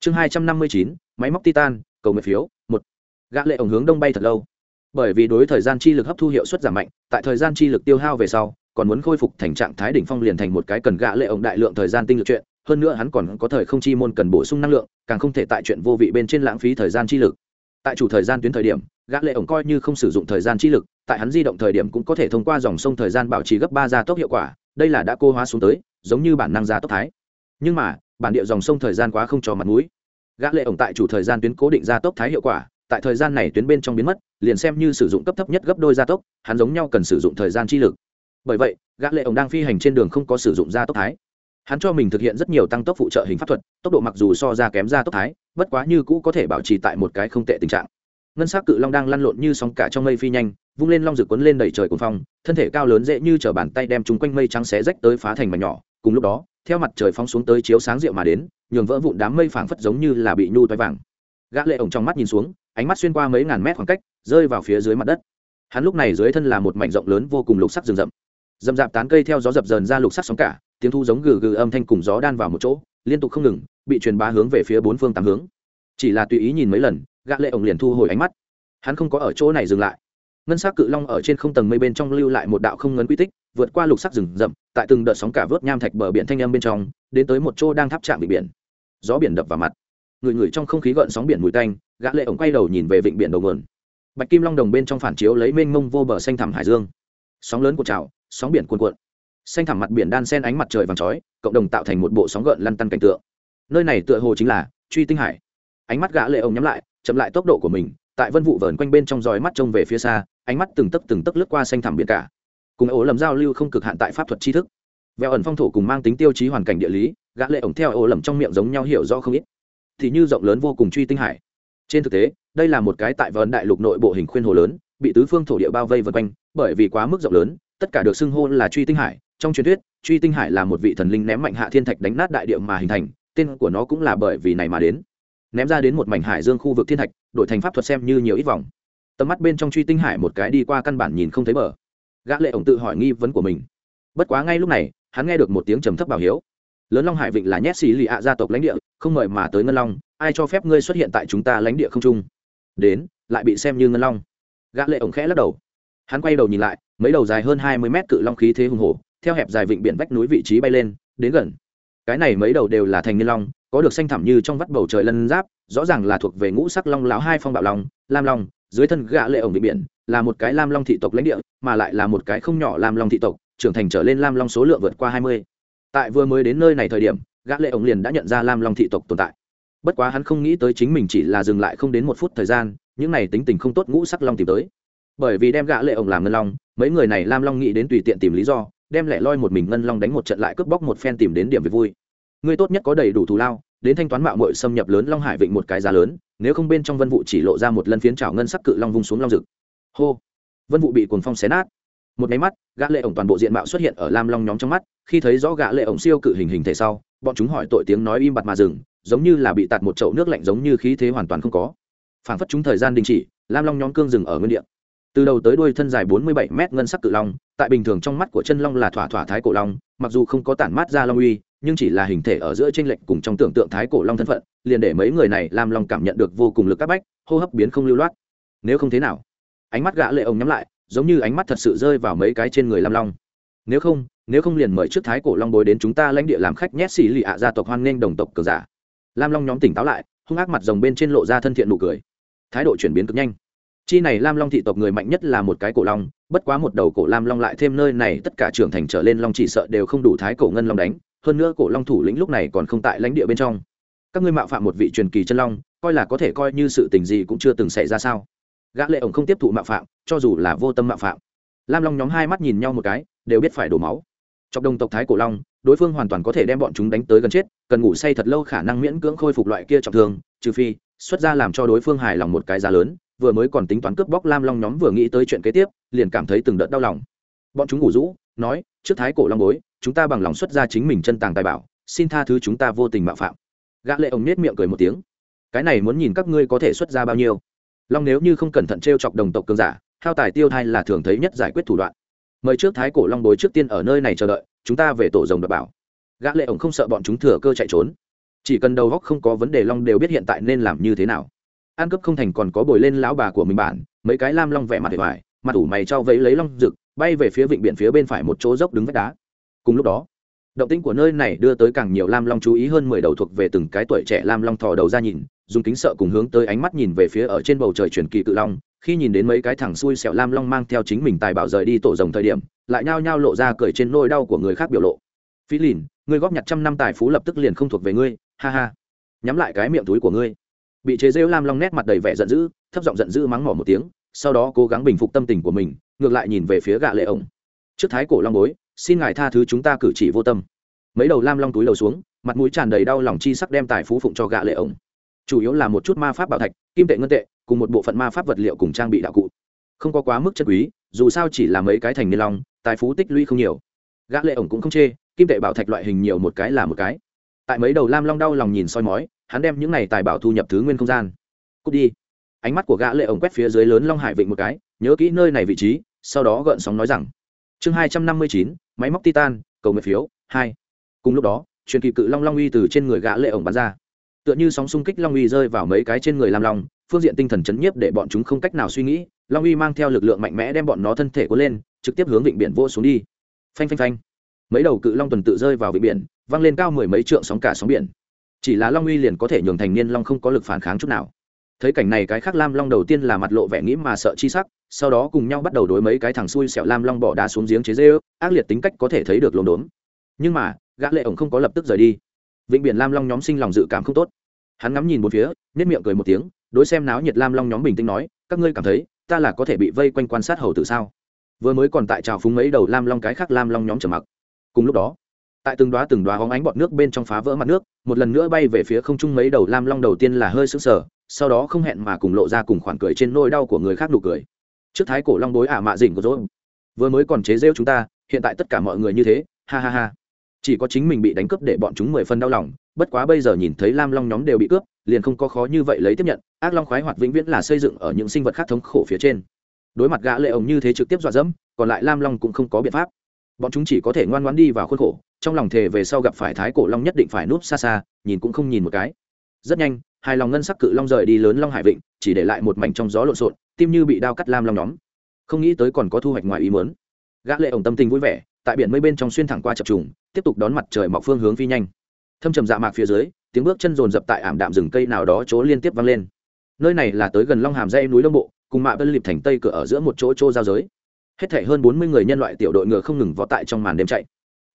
S1: Chương hai trăm năm mươi chín, máy móc titan, cầu nguyện phiếu, một. Gã lệ ổng hướng đông bay thật lâu. Bởi vì đối thời gian chi lực hấp thu hiệu suất giảm mạnh, tại thời gian chi lực tiêu hao về sau, còn muốn khôi phục thành trạng thái đỉnh phong liền thành một cái cần gã lệ ổng đại lượng thời gian tinh lực chuyện hơn nữa hắn còn có thời không chi môn cần bổ sung năng lượng, càng không thể tại chuyện vô vị bên trên lãng phí thời gian chi lực. Tại chủ thời gian tuyến thời điểm, gã lệ ổng coi như không sử dụng thời gian chi lực, tại hắn di động thời điểm cũng có thể thông qua dòng sông thời gian bảo trì gấp ba gia tốc hiệu quả, đây là đã cô hóa xuống tới, giống như bản năng gia tốc thái. Nhưng mà, bản địa dòng sông thời gian quá không cho mặt mũi. Gã lệ ổng tại chủ thời gian tuyến cố định gia tốc thái hiệu quả, tại thời gian này tuyến bên trong biến mất, liền xem như sử dụng cấp thấp nhất gấp đôi gia tốc, hắn giống nhau cần sử dụng thời gian chi lực. Bởi vậy, gã lệ ổng đang phi hành trên đường không có sử dụng gia tốc thái hắn cho mình thực hiện rất nhiều tăng tốc phụ trợ hình pháp thuật, tốc độ mặc dù so ra kém gia tốc thái, bất quá như cũ có thể bảo trì tại một cái không tệ tình trạng. Ngân sắc cự long đang lăn lộn như sóng cả trong mây phi nhanh, vung lên long rực quấn lên đầy trời cuồng phong, thân thể cao lớn dễ như chở bàn tay đem chúng quanh mây trắng xé rách tới phá thành mảnh nhỏ. Cùng lúc đó, theo mặt trời phóng xuống tới chiếu sáng rượu mà đến, nhường vỡ vụn đám mây phảng phất giống như là bị nhu toái vàng. Gã lệ ổng trong mắt nhìn xuống, ánh mắt xuyên qua mấy ngàn mét khoảng cách, rơi vào phía dưới mặt đất. Hắn lúc này dưới thân là một mảnh rộng lớn vô cùng lục sắc rừng rậm. Rậm rạp tán cây theo gió dập dờn ra lục sắc sóng cả tiếng thu giống gừ gừ âm thanh cùng gió đan vào một chỗ, liên tục không ngừng, bị truyền bá hướng về phía bốn phương tám hướng. Chỉ là tùy ý nhìn mấy lần, gã lệ ổng liền thu hồi ánh mắt. Hắn không có ở chỗ này dừng lại. Ngân sắc cự long ở trên không tầng mây bên trong lưu lại một đạo không ngấn quy tích, vượt qua lục sắc rừng rậm, tại từng đợt sóng cả vớt nham thạch bờ biển thanh âm bên trong, đến tới một chỗ đang tháp chạm bị biển. Gió biển đập vào mặt. Người người trong không khí gợn sóng biển mùi tanh, gã lệ ổng quay đầu nhìn về vịnh biển đầu nguồn. Bạch kim long đồng bên trong phản chiếu lấy mênh mông vô bờ xanh thẳm hải dương. Sóng lớn của trào, sóng biển cuồn cuộn xanh thẳm mặt biển đan sen ánh mặt trời vàng chói, cộng đồng tạo thành một bộ sóng gợn lăn tăn cảnh tượng. Nơi này tựa hồ chính là truy tinh hải. Ánh mắt gã lệ ông nhắm lại, chậm lại tốc độ của mình, tại vân vụ vờn quanh bên trong dòi mắt trông về phía xa, ánh mắt từng tấc từng tấc lướt qua xanh thẳm biển cả. Cùng ổ lầm giao lưu không cực hạn tại pháp thuật tri thức. Vẹo ẩn phong thổ cùng mang tính tiêu chí hoàn cảnh địa lý, gã lệ ổng theo ổ lầm trong miệng giống nhau hiểu rõ không ít. Thì như rộng lớn vô cùng truy tinh hải. Trên thực tế, đây là một cái tại vân đại lục nội bộ hình khuyên hồ lớn, bị tứ phương thổ địa bao vây vần quanh, bởi vì quá mức rộng lớn, tất cả được xưng hô là truy tinh hải trong truyền thuyết, truy tinh hải là một vị thần linh ném mạnh hạ thiên thạch đánh nát đại địa mà hình thành, tên của nó cũng là bởi vì này mà đến. Ném ra đến một mảnh hải dương khu vực thiên thạch, đổi thành pháp thuật xem như nhiều ít vòng. Tầm mắt bên trong truy tinh hải một cái đi qua căn bản nhìn không thấy bờ. Gã lệ ổng tự hỏi nghi vấn của mình. Bất quá ngay lúc này, hắn nghe được một tiếng trầm thấp bảo hiếu. Lớn long hải vịnh là nhét xì lì ạ gia tộc lãnh địa, không mời mà tới ngân long, ai cho phép ngươi xuất hiện tại chúng ta lãnh địa không trung? Đến, lại bị xem như ngân long. Gã lệ ổng khẽ lắc đầu. Hắn quay đầu nhìn lại, mấy đầu dài hơn hai mươi mét cự long khí thế hùng hổ theo hẹp dài vịnh biển vách núi vị trí bay lên, đến gần. Cái này mấy đầu đều là thành niên long, có được xanh thẳm như trong vắt bầu trời lân giáp, rõ ràng là thuộc về ngũ sắc long láo hai phong bạo long, lam long, dưới thân gã lệ ổng vịnh biển, là một cái lam long thị tộc lãnh địa, mà lại là một cái không nhỏ lam long thị tộc, trưởng thành trở lên lam long số lượng vượt qua hai mươi. Tại vừa mới đến nơi này thời điểm, gã lệ ổng liền đã nhận ra lam long thị tộc tồn tại. Bất quá hắn không nghĩ tới chính mình chỉ là dừng lại không đến một phút thời gian, những này tính tình không tốt ngũ sắc long tìm tới. Bởi vì đem gã lệ ổng làm ngân long, mấy người này lam long nghĩ đến tùy tiện tìm lý do đem lẻ loi một mình ngân long đánh một trận lại cướp bóc một phen tìm đến điểm về vui. Ngươi tốt nhất có đầy đủ thù lao, đến thanh toán mạo muội xâm nhập lớn long hải vịnh một cái giá lớn, nếu không bên trong vân vụ chỉ lộ ra một lần phiến trào ngân sắc cự long vung xuống long rực hô! Vân vụ bị cuồng phong xé nát. Một máy mắt, gã lệ ổng toàn bộ diện mạo xuất hiện ở lam long nhóm trong mắt, khi thấy rõ gã lệ ổng siêu cự hình hình thể sau, bọn chúng hỏi tội tiếng nói im bặt mà dừng, giống như là bị tạt một chậu nước lạnh giống như khí thế hoàn toàn không có. Phảng phất chúng thời gian đình chỉ, lam long nhóm cương dừng ở nguyên địa từ đầu tới đuôi thân dài 47 mét ngân sắc cự long, tại bình thường trong mắt của chân long là thỏa thỏa thái cổ long, mặc dù không có tản mát ra long uy, nhưng chỉ là hình thể ở giữa chênh lệch cùng trong tưởng tượng thái cổ long thân phận, liền để mấy người này làm long cảm nhận được vô cùng lực các bách, hô hấp biến không lưu loát. Nếu không thế nào? Ánh mắt gã lệ ông nhắm lại, giống như ánh mắt thật sự rơi vào mấy cái trên người lam long. Nếu không nếu không liền mời trước thái cổ long bối đến chúng ta lãnh địa làm khách nhét xì lì ạ gia tộc hoan nghênh đồng tộc cờ giả. Lam long nhóm tỉnh táo lại, hung ác mặt rồng bên trên lộ ra thân thiện nụ cười. Thái độ chuyển biến cực nhanh chi này lam long thị tộc người mạnh nhất là một cái cổ long, bất quá một đầu cổ lam long lại thêm nơi này, tất cả trưởng thành trở lên long chỉ sợ đều không đủ thái cổ ngân long đánh, hơn nữa cổ long thủ lĩnh lúc này còn không tại lãnh địa bên trong. Các ngươi mạo phạm một vị truyền kỳ chân long, coi là có thể coi như sự tình gì cũng chưa từng xảy ra sao? Gã lệ ổng không tiếp thụ mạo phạm, cho dù là vô tâm mạo phạm. Lam long nhóm hai mắt nhìn nhau một cái, đều biết phải đổ máu. Trong đồng tộc thái cổ long, đối phương hoàn toàn có thể đem bọn chúng đánh tới gần chết, cần ngủ say thật lâu khả năng miễn cưỡng khôi phục loại kia trọng thương, trừ phi, xuất ra làm cho đối phương hài lòng một cái giá lớn vừa mới còn tính toán cướp bóc lam long nhóm vừa nghĩ tới chuyện kế tiếp, liền cảm thấy từng đợt đau lòng. Bọn chúng ngủ rũ, nói, trước thái cổ long bối, chúng ta bằng lòng xuất ra chính mình chân tàng tài bảo, xin tha thứ chúng ta vô tình mạo phạm. Gã lệ ông nết miệng cười một tiếng. Cái này muốn nhìn các ngươi có thể xuất ra bao nhiêu. Long nếu như không cẩn thận treo chọc đồng tộc cường giả, hao tài tiêu thai là thường thấy nhất giải quyết thủ đoạn. Mời trước thái cổ long bối trước tiên ở nơi này chờ đợi, chúng ta về tổ rồng đập bảo. Gã lệ ổng không sợ bọn chúng thừa cơ chạy trốn. Chỉ cần đầu góc không có vấn đề long đều biết hiện tại nên làm như thế nào an cướp không thành còn có bồi lên lão bà của mình bản, mấy cái lam long vẻ mặt để hoài, mặt ủ mày trao vấy lấy long rực, bay về phía vịnh biển phía bên phải một chỗ dốc đứng vách đá. Cùng lúc đó, động tĩnh của nơi này đưa tới càng nhiều lam long chú ý hơn mười đầu thuộc về từng cái tuổi trẻ lam long thò đầu ra nhìn, dùng kính sợ cùng hướng tới ánh mắt nhìn về phía ở trên bầu trời truyền kỳ cự long, khi nhìn đến mấy cái thằng xui xẹo lam long mang theo chính mình tài bảo rời đi tổ rồng thời điểm, lại nhao nhao lộ ra cười trên nôi đau của người khác biểu lộ. Phí lìn, ngươi góp nhặt trăm năm tài phú lập tức liền không thuộc về ngươi, ha ha. Nhắm lại cái miệng túi của ngươi bị chế rêu lam long nét mặt đầy vẻ giận dữ, thấp giọng giận dữ mắng mỏ một tiếng, sau đó cố gắng bình phục tâm tình của mình, ngược lại nhìn về phía gạ lệ ổng. Trước thái cổ long bối, xin ngài tha thứ chúng ta cử chỉ vô tâm. Mấy đầu lam long túi đầu xuống, mặt mũi tràn đầy đau lòng chi sắc đem tài phú phụng cho gạ lệ ổng. Chủ yếu là một chút ma pháp bảo thạch, kim tệ ngân tệ, cùng một bộ phận ma pháp vật liệu cùng trang bị đạo cụ. Không có quá mức chất quý, dù sao chỉ là mấy cái thành niên long, tài phú tích lũy không nhiều. Gã lệ ổng cũng không chê, kim tệ bảo thạch loại hình nhiều một cái là một cái. Tại mấy đầu lam long đau lòng nhìn soi mói hắn đem những này tài bảo thu nhập thứ nguyên không gian. Cút đi. Ánh mắt của gã lệ ổng quét phía dưới lớn long hải vịnh một cái, nhớ kỹ nơi này vị trí, sau đó gợn sóng nói rằng, chương hai trăm năm mươi chín, máy móc titan, cầu nguyện phiếu, hai. Cùng lúc đó, truyền kỳ cự long long uy từ trên người gã lệ ổng bắn ra. Tựa như sóng xung kích long uy rơi vào mấy cái trên người làm long, phương diện tinh thần chấn nhiếp để bọn chúng không cách nào suy nghĩ, long uy mang theo lực lượng mạnh mẽ đem bọn nó thân thể cuốn lên, trực tiếp hướng vịnh biển vô xuống đi. Phanh phanh phanh. Mấy đầu cự long tuần tự rơi vào vịnh biển văng lên cao mười mấy trượng sóng cả sóng biển chỉ là long uy liền có thể nhường thành niên long không có lực phản kháng chút nào. Thấy cảnh này cái khác lam long đầu tiên là mặt lộ vẻ nghĩ mà sợ chi sắc, sau đó cùng nhau bắt đầu đối mấy cái thằng xui xẻo lam long bỏ đá xuống giếng chế dê ác liệt tính cách có thể thấy được lồn đốn nhưng mà, gã lệ ổng không có lập tức rời đi. Vịnh biển lam long nhóm sinh lòng dự cảm không tốt. Hắn ngắm nhìn một phía nét miệng cười một tiếng, đối xem náo nhiệt lam long nhóm bình tĩnh nói, các ngươi cảm thấy, ta là có thể bị vây quanh quan sát hầu tử sao? Vừa mới còn tại trào phúng mấy đầu lam long cái khác lam long nhóm trở mặc. Cùng lúc đó tại từng đoá từng đoá hóng ánh bọt nước bên trong phá vỡ mặt nước, một lần nữa bay về phía không trung mấy đầu lam long đầu tiên là hơi sững sờ, sau đó không hẹn mà cùng lộ ra cùng khoản cười trên nôi đau của người khác nụ cười. Trước thái cổ long đối ả mạ dỉnh của dỗ vừa mới còn chế rêu chúng ta, hiện tại tất cả mọi người như thế, ha ha ha. Chỉ có chính mình bị đánh cướp để bọn chúng mười phân đau lòng, bất quá bây giờ nhìn thấy lam long nhóm đều bị cướp, liền không có khó như vậy lấy tiếp nhận, ác long khoái hoạt vĩnh viễn là xây dựng ở những sinh vật khác thống khổ phía trên. Đối mặt gã lệ ổng như thế trực tiếp dọa dẫm, còn lại lam long cũng không có biện pháp. Bọn chúng chỉ có thể ngoan ngoãn đi vào khuôn khổ trong lòng thề về sau gặp phải thái cổ long nhất định phải núp xa xa, nhìn cũng không nhìn một cái. Rất nhanh, hai lòng ngân sắc cự long rời đi lớn long hải vịnh, chỉ để lại một mảnh trong gió lộn xộn, tim như bị đao cắt lam long nhóm. Không nghĩ tới còn có thu hoạch ngoài ý muốn. Gã lệ ổng tâm tình vui vẻ, tại biển mây bên trong xuyên thẳng qua chập trùng, tiếp tục đón mặt trời mọc phương hướng phi nhanh. Thâm trầm dạ mạc phía dưới, tiếng bước chân rồn rập tại ảm đạm rừng cây nào đó chỗ liên tiếp vang lên. Nơi này là tới gần long hàm dây núi đông bộ, cùng mạ vân liệp thành tây cửa ở giữa một chỗ chỗ giao giới. Hết thể hơn bốn mươi người nhân loại tiểu đội ngựa không ngừng vó tại trong màn đêm chạy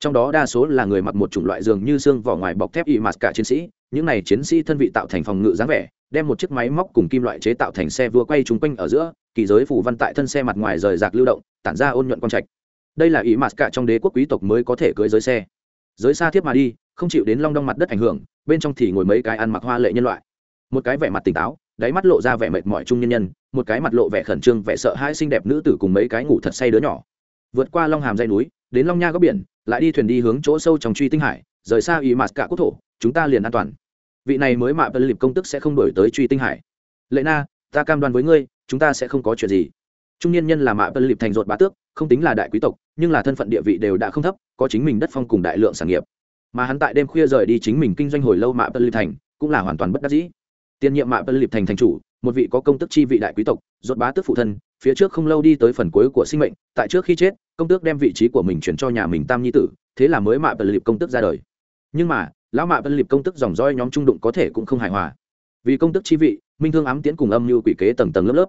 S1: trong đó đa số là người mặc một chủng loại giường như xương vỏ ngoài bọc thép y mặt cả chiến sĩ, những này chiến sĩ thân vị tạo thành phòng ngự dáng vẻ, đem một chiếc máy móc cùng kim loại chế tạo thành xe vừa quay trúng quanh ở giữa, kỳ giới phủ văn tại thân xe mặt ngoài rời rạc lưu động, tản ra ôn nhuận quang trạch. Đây là ý mặt cả trong đế quốc quý tộc mới có thể cưới giới xe. Giới xa thiếp mà đi, không chịu đến long đong mặt đất ảnh hưởng, bên trong thì ngồi mấy cái ăn mặc hoa lệ nhân loại. Một cái vẻ mặt tỉnh táo, đáy mắt lộ ra vẻ mệt mỏi trung nhân nhân, một cái mặt lộ vẻ khẩn trương vẻ sợ hai xinh đẹp nữ tử cùng mấy cái ngủ thật say đứa nhỏ. Vượt qua long hàm dây núi đến long nha góc biển, lại đi thuyền đi hướng chỗ sâu trong truy tinh hải, rời xa ý mạt cả quốc thổ, chúng ta liền an toàn. Vị này mới mạ Vân liệp công tức sẽ không đổi tới truy tinh hải. Lệ na, ta cam đoan với ngươi, chúng ta sẽ không có chuyện gì. Trung niên nhân là mạ Vân liệp thành ruột bá tước, không tính là đại quý tộc, nhưng là thân phận địa vị đều đã không thấp, có chính mình đất phong cùng đại lượng sản nghiệp. Mà hắn tại đêm khuya rời đi chính mình kinh doanh hồi lâu mạ Vân liệp thành, cũng là hoàn toàn bất đắc dĩ. Tiền nhiệm mạ Vân liệp thành thành chủ, một vị có công tức chi vị đại quý tộc, ruột bá tước phụ thân, phía trước không lâu đi tới phần cuối của sinh mệnh, tại trước khi chết công tước đem vị trí của mình chuyển cho nhà mình tam nhi tử, thế là mới mạ vân liệp công tước ra đời. Nhưng mà, lão mạ vân liệp công tức dòng roi nhóm trung đụng có thể cũng không hài hòa. Vì công tức chi vị, minh thương ám tiễn cùng âm như quỷ kế tầng tầng lớp lớp.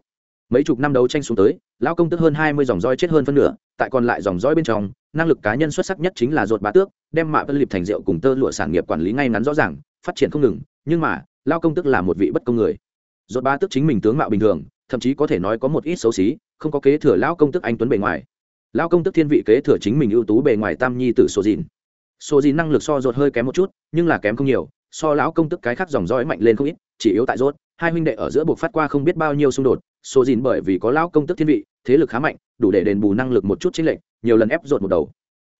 S1: Mấy chục năm đấu tranh xuống tới, lão công tức hơn hai mươi dòng roi chết hơn phân nửa, tại còn lại dòng roi bên trong, năng lực cá nhân xuất sắc nhất chính là ruột bá tước, đem mạ vân liệp thành rượu cùng tơ lụa sản nghiệp quản lý ngay ngắn rõ ràng, phát triển không ngừng, nhưng mà lao công tức là một vị bất công người. Ruột bá tước chính mình tướng mạo bình thường, thậm chí có thể nói có một ít xấu xí, không có kế thừa lão công tức anh tuấn bề ngoài lão công tức thiên vị kế thừa chính mình ưu tú bề ngoài tam nhi tử sổ dìn. Sổ dìn năng lực so ruột hơi kém một chút, nhưng là kém không nhiều, so lão công tức cái khác dòng dõi mạnh lên không ít, chỉ yếu tại rốt hai huynh đệ ở giữa buộc phát qua không biết bao nhiêu xung đột sổ dìn bởi vì có lão công tức thiên vị, thế lực khá mạnh, đủ để đền bù năng lực một chút chính lệnh nhiều lần ép rột một đầu.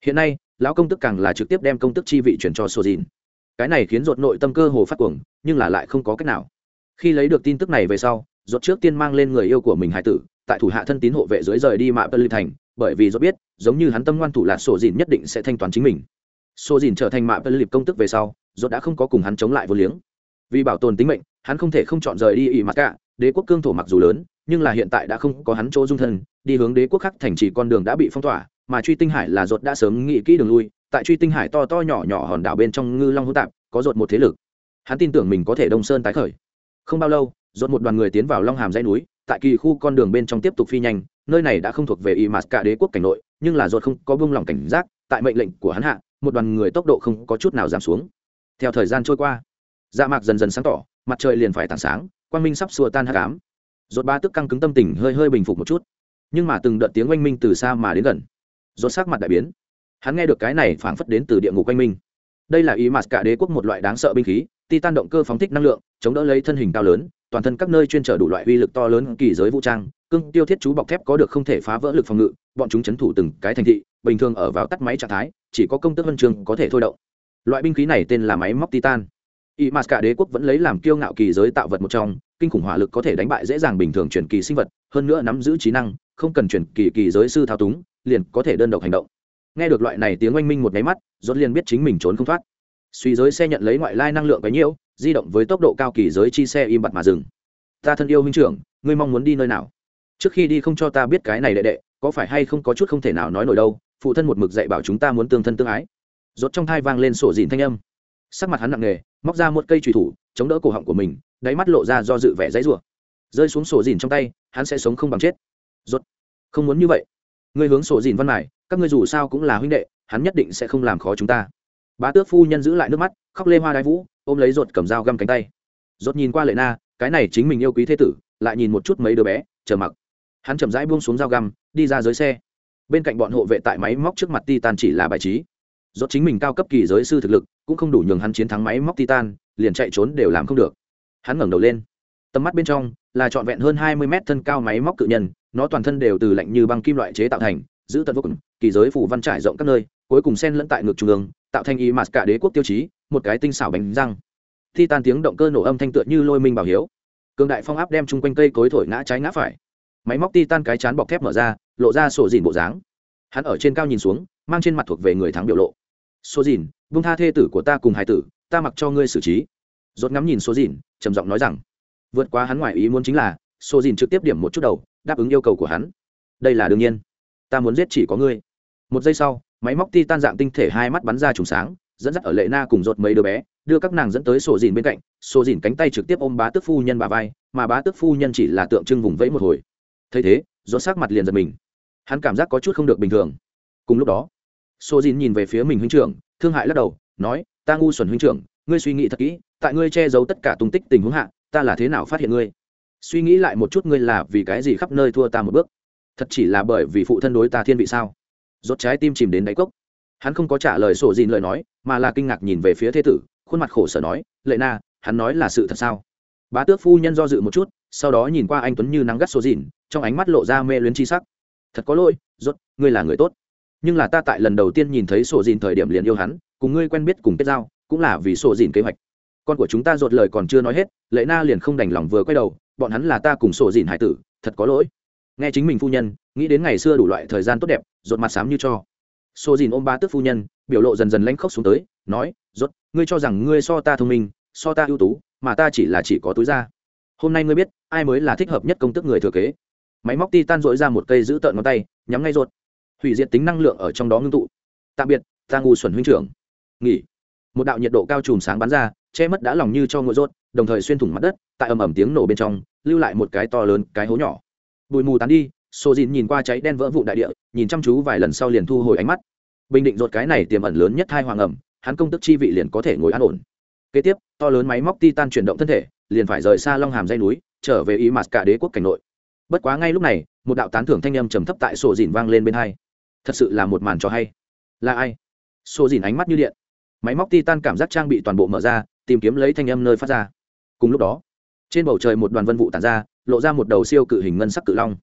S1: Hiện nay, lão công tức càng là trực tiếp đem công tức chi vị chuyển cho sổ dìn. Cái này khiến rột nội tâm cơ hồ phát cuồng, nhưng là lại không có cách nào. Khi lấy được tin tức này về sau rột trước tiên mang lên người yêu của mình hải tử, tại thủ hạ thân tín hộ vệ dưới rời đi mạ tân thành bởi vì do biết, giống như hắn tâm ngoan thủ là sổ dìn nhất định sẽ thanh toán chính mình. Sổ dìn trở thành mạ tân liệp công tức về sau do đã không có cùng hắn chống lại vô liếng. Vì bảo tồn tính mệnh, hắn không thể không chọn rời đi ỵ mặt cả, đế quốc cương thổ mặc dù lớn, nhưng là hiện tại đã không có hắn chỗ dung thân, đi hướng đế quốc khác thành trì con đường đã bị phong tỏa, mà truy tinh hải là ruột đã sớm nghĩ kỹ đường lui, tại truy tinh hải to to nhỏ nhỏ hòn đảo bên trong ngư long hữu tạp, có ruột một thế lực. Hắn tin tưởng mình có thể đông sơn tái khởi. Không bao lâu ruột một đoàn người tiến vào long hàm dãy núi, tại kỳ khu con đường bên trong tiếp tục phi nhanh nơi này đã không thuộc về y mạt cả đế quốc cảnh nội, nhưng là ruột không có buông lòng cảnh giác, tại mệnh lệnh của hắn hạ, một đoàn người tốc độ không có chút nào giảm xuống. Theo thời gian trôi qua dạ mạc dần dần sáng tỏ, mặt trời liền phải tảng sáng, quang minh sắp xua tan hạ cám rột ba tức căng cứng tâm tình hơi hơi bình phục một chút. Nhưng mà từng đợt tiếng oanh minh từ xa mà đến gần. Rột sắc mặt đại biến. Hắn nghe được cái này phảng phất đến từ địa ngục oanh minh. Đây là ý mạt cả đế quốc một loại đáng sợ binh khí, titan động cơ phóng thích năng lượng, chống đỡ lấy thân hình cao lớn toàn thân các nơi chuyên trở đủ loại uy lực to lớn kỳ giới vũ trang cưng tiêu thiết chú bọc thép có được không thể phá vỡ lực phòng ngự, bọn chúng chấn thủ từng cái thành thị, bình thường ở vào tắt máy trạng thái, chỉ có công tước huân trường có thể thôi động. Loại binh khí này tên là máy móc titan. Y m a s cả đế quốc vẫn lấy làm kiêu ngạo kỳ giới tạo vật một trong, kinh khủng hỏa lực có thể đánh bại dễ dàng bình thường chuyển kỳ sinh vật, hơn nữa nắm giữ trí năng, không cần chuyển kỳ kỳ giới sư thao túng, liền có thể đơn độc hành động. Nghe được loại này tiếng oanh minh một máy mắt dốt liền biết chính mình trốn không thoát. Suy giới xe nhận lấy ngoại lai năng lượng bấy nhiêu di động với tốc độ cao kỳ giới chi xe im bặt mà dừng. Ta thân yêu huynh trưởng, ngươi mong muốn đi nơi nào? Trước khi đi không cho ta biết cái này đệ đệ, có phải hay không có chút không thể nào nói nổi đâu, phụ thân một mực dạy bảo chúng ta muốn tương thân tương ái. Rốt trong thai vang lên sổ dìn thanh âm. Sắc mặt hắn nặng nề, móc ra một cây trùy thủ, chống đỡ cổ họng của mình, đáy mắt lộ ra do dự vẻ dãy rủa. Rơi xuống sổ dìn trong tay, hắn sẽ sống không bằng chết. Rốt, không muốn như vậy. Ngươi hướng sổ dìn văn mải, các ngươi dù sao cũng là huynh đệ, hắn nhất định sẽ không làm khó chúng ta. Bá tước phu nhân giữ lại nước mắt, khóc lê hoa đái vũ ôm lấy rột cầm dao găm cánh tay. Rột nhìn qua lệ na, cái này chính mình yêu quý thế tử, lại nhìn một chút mấy đứa bé, chờ mặc. Hắn chậm rãi buông xuống dao găm, đi ra dưới xe. Bên cạnh bọn hộ vệ tại máy móc trước mặt titan chỉ là bài trí. Do chính mình cao cấp kỳ giới sư thực lực, cũng không đủ nhường hắn chiến thắng máy móc titan, liền chạy trốn đều làm không được. Hắn ngẩng đầu lên. Tầm mắt bên trong là trọn vẹn hơn hai mươi mét thân cao máy móc cự nhân, nó toàn thân đều từ lạnh như băng kim loại chế tạo thành, giữ tận vô cùng, kỳ giới phủ văn trải rộng các nơi, cuối cùng sen lẫn tại ngực trung ương tạo thành y mạt cả đế quốc tiêu chí, một cái tinh xảo bánh răng. Titan tiếng động cơ nổ âm thanh tựa như lôi minh bảo hiếu. Cường đại phong áp đem chung quanh cây cối thổi ngã trái ngã phải. Máy móc titan cái chán bọc thép mở ra, lộ ra sổ dìn bộ dáng. Hắn ở trên cao nhìn xuống, mang trên mặt thuộc về người thắng biểu lộ. Số dìn bung tha thê tử của ta cùng hải tử, ta mặc cho ngươi xử trí. Rốt ngắm nhìn số dìn, trầm giọng nói rằng, vượt qua hắn ngoài ý muốn chính là số dìn trực tiếp điểm một chút đầu, đáp ứng yêu cầu của hắn. Đây là đương nhiên. Ta muốn giết chỉ có ngươi. Một giây sau máy móc ti tan dạng tinh thể hai mắt bắn ra trùng sáng, dẫn dắt ở lệ na cùng rột mấy đứa bé, đưa các nàng dẫn tới sổ dìn bên cạnh, sổ dìn cánh tay trực tiếp ôm bá tước phu nhân bà vai, mà bá tước phu nhân chỉ là tượng trưng vùng vẫy một hồi. Thấy thế rột sắc mặt liền giật mình. Hắn cảm giác có chút không được bình thường. Cùng lúc đó, sổ dìn nhìn về phía mình huynh trưởng, thương hại lắc đầu, nói, ta ngu xuẩn huynh trưởng, ngươi suy nghĩ thật kỹ, tại ngươi che giấu tất cả tung tích tình huống hạ, ta là thế nào phát hiện ngươi? Suy nghĩ lại một chút ngươi là vì cái gì khắp nơi thua ta một bước? Thật chỉ là bởi vì phụ thân đối ta thiên vị sao? Rốt trái tim chìm đến đáy cốc. Hắn không có trả lời sổ dìn lời nói, mà là kinh ngạc nhìn về phía thế tử, khuôn mặt khổ sở nói, lệ na, hắn nói là sự thật sao? Bá tước phu nhân do dự một chút, sau đó nhìn qua anh tuấn như nắng gắt sổ dìn, trong ánh mắt lộ ra mê luyến chi sắc. Thật có lỗi, rốt, ngươi là người tốt. Nhưng là ta tại lần đầu tiên nhìn thấy sổ dìn thời điểm liền yêu hắn, cùng ngươi quen biết cùng kết giao, cũng là vì sổ dìn kế hoạch. Con của chúng ta rột lời còn chưa nói hết, lệ na liền không đành lòng vừa quay đầu, bọn hắn là ta cùng sổ dìn hải tử, thật có lỗi nghe chính mình phu nhân, nghĩ đến ngày xưa đủ loại thời gian tốt đẹp, rột mặt sám như cho. Xô dìn ôm ba tức phu nhân, biểu lộ dần dần lanh khóc xuống tới, nói, rốt, ngươi cho rằng ngươi so ta thông minh, so ta ưu tú, mà ta chỉ là chỉ có túi ra hôm nay ngươi biết, ai mới là thích hợp nhất công tức người thừa kế. Máy móc ti tan dội ra một cây giữ tợn ngón tay, nhắm ngay rột. Hủy diệt tính năng lượng ở trong đó ngưng tụ. Tạm biệt, ta ngu xuẩn huynh trưởng. Nghỉ. Một đạo nhiệt độ cao chùm sáng bắn ra, che mất đã lòng như cho ngựa rốt đồng thời xuyên thủng mặt đất, tại ầm ầm tiếng nổ bên trong, lưu lại một cái to lớn, cái hố nhỏ bụi mù tán đi, sô dìn nhìn qua cháy đen vỡ vụ đại địa, nhìn chăm chú vài lần sau liền thu hồi ánh mắt. Bình định rột cái này tiềm ẩn lớn nhất hai hoàng ẩm, hắn công tức chi vị liền có thể ngồi an ổn. Kế tiếp, to lớn máy móc titan chuyển động thân thể, liền phải rời xa long hàm dây núi, trở về ý mặt cả đế quốc cảnh nội. Bất quá ngay lúc này, một đạo tán thưởng thanh âm trầm thấp tại sổ dìn vang lên bên hai. Thật sự là một màn cho hay. Là ai? Sổ dìn ánh mắt như điện. Máy móc titan cảm giác trang bị toàn bộ mở ra, tìm kiếm lấy thanh âm nơi phát ra. Cùng lúc đó trên bầu trời một đoàn vân vụ tàn ra, lộ ra một đầu siêu cự hình ngân sắc cự long.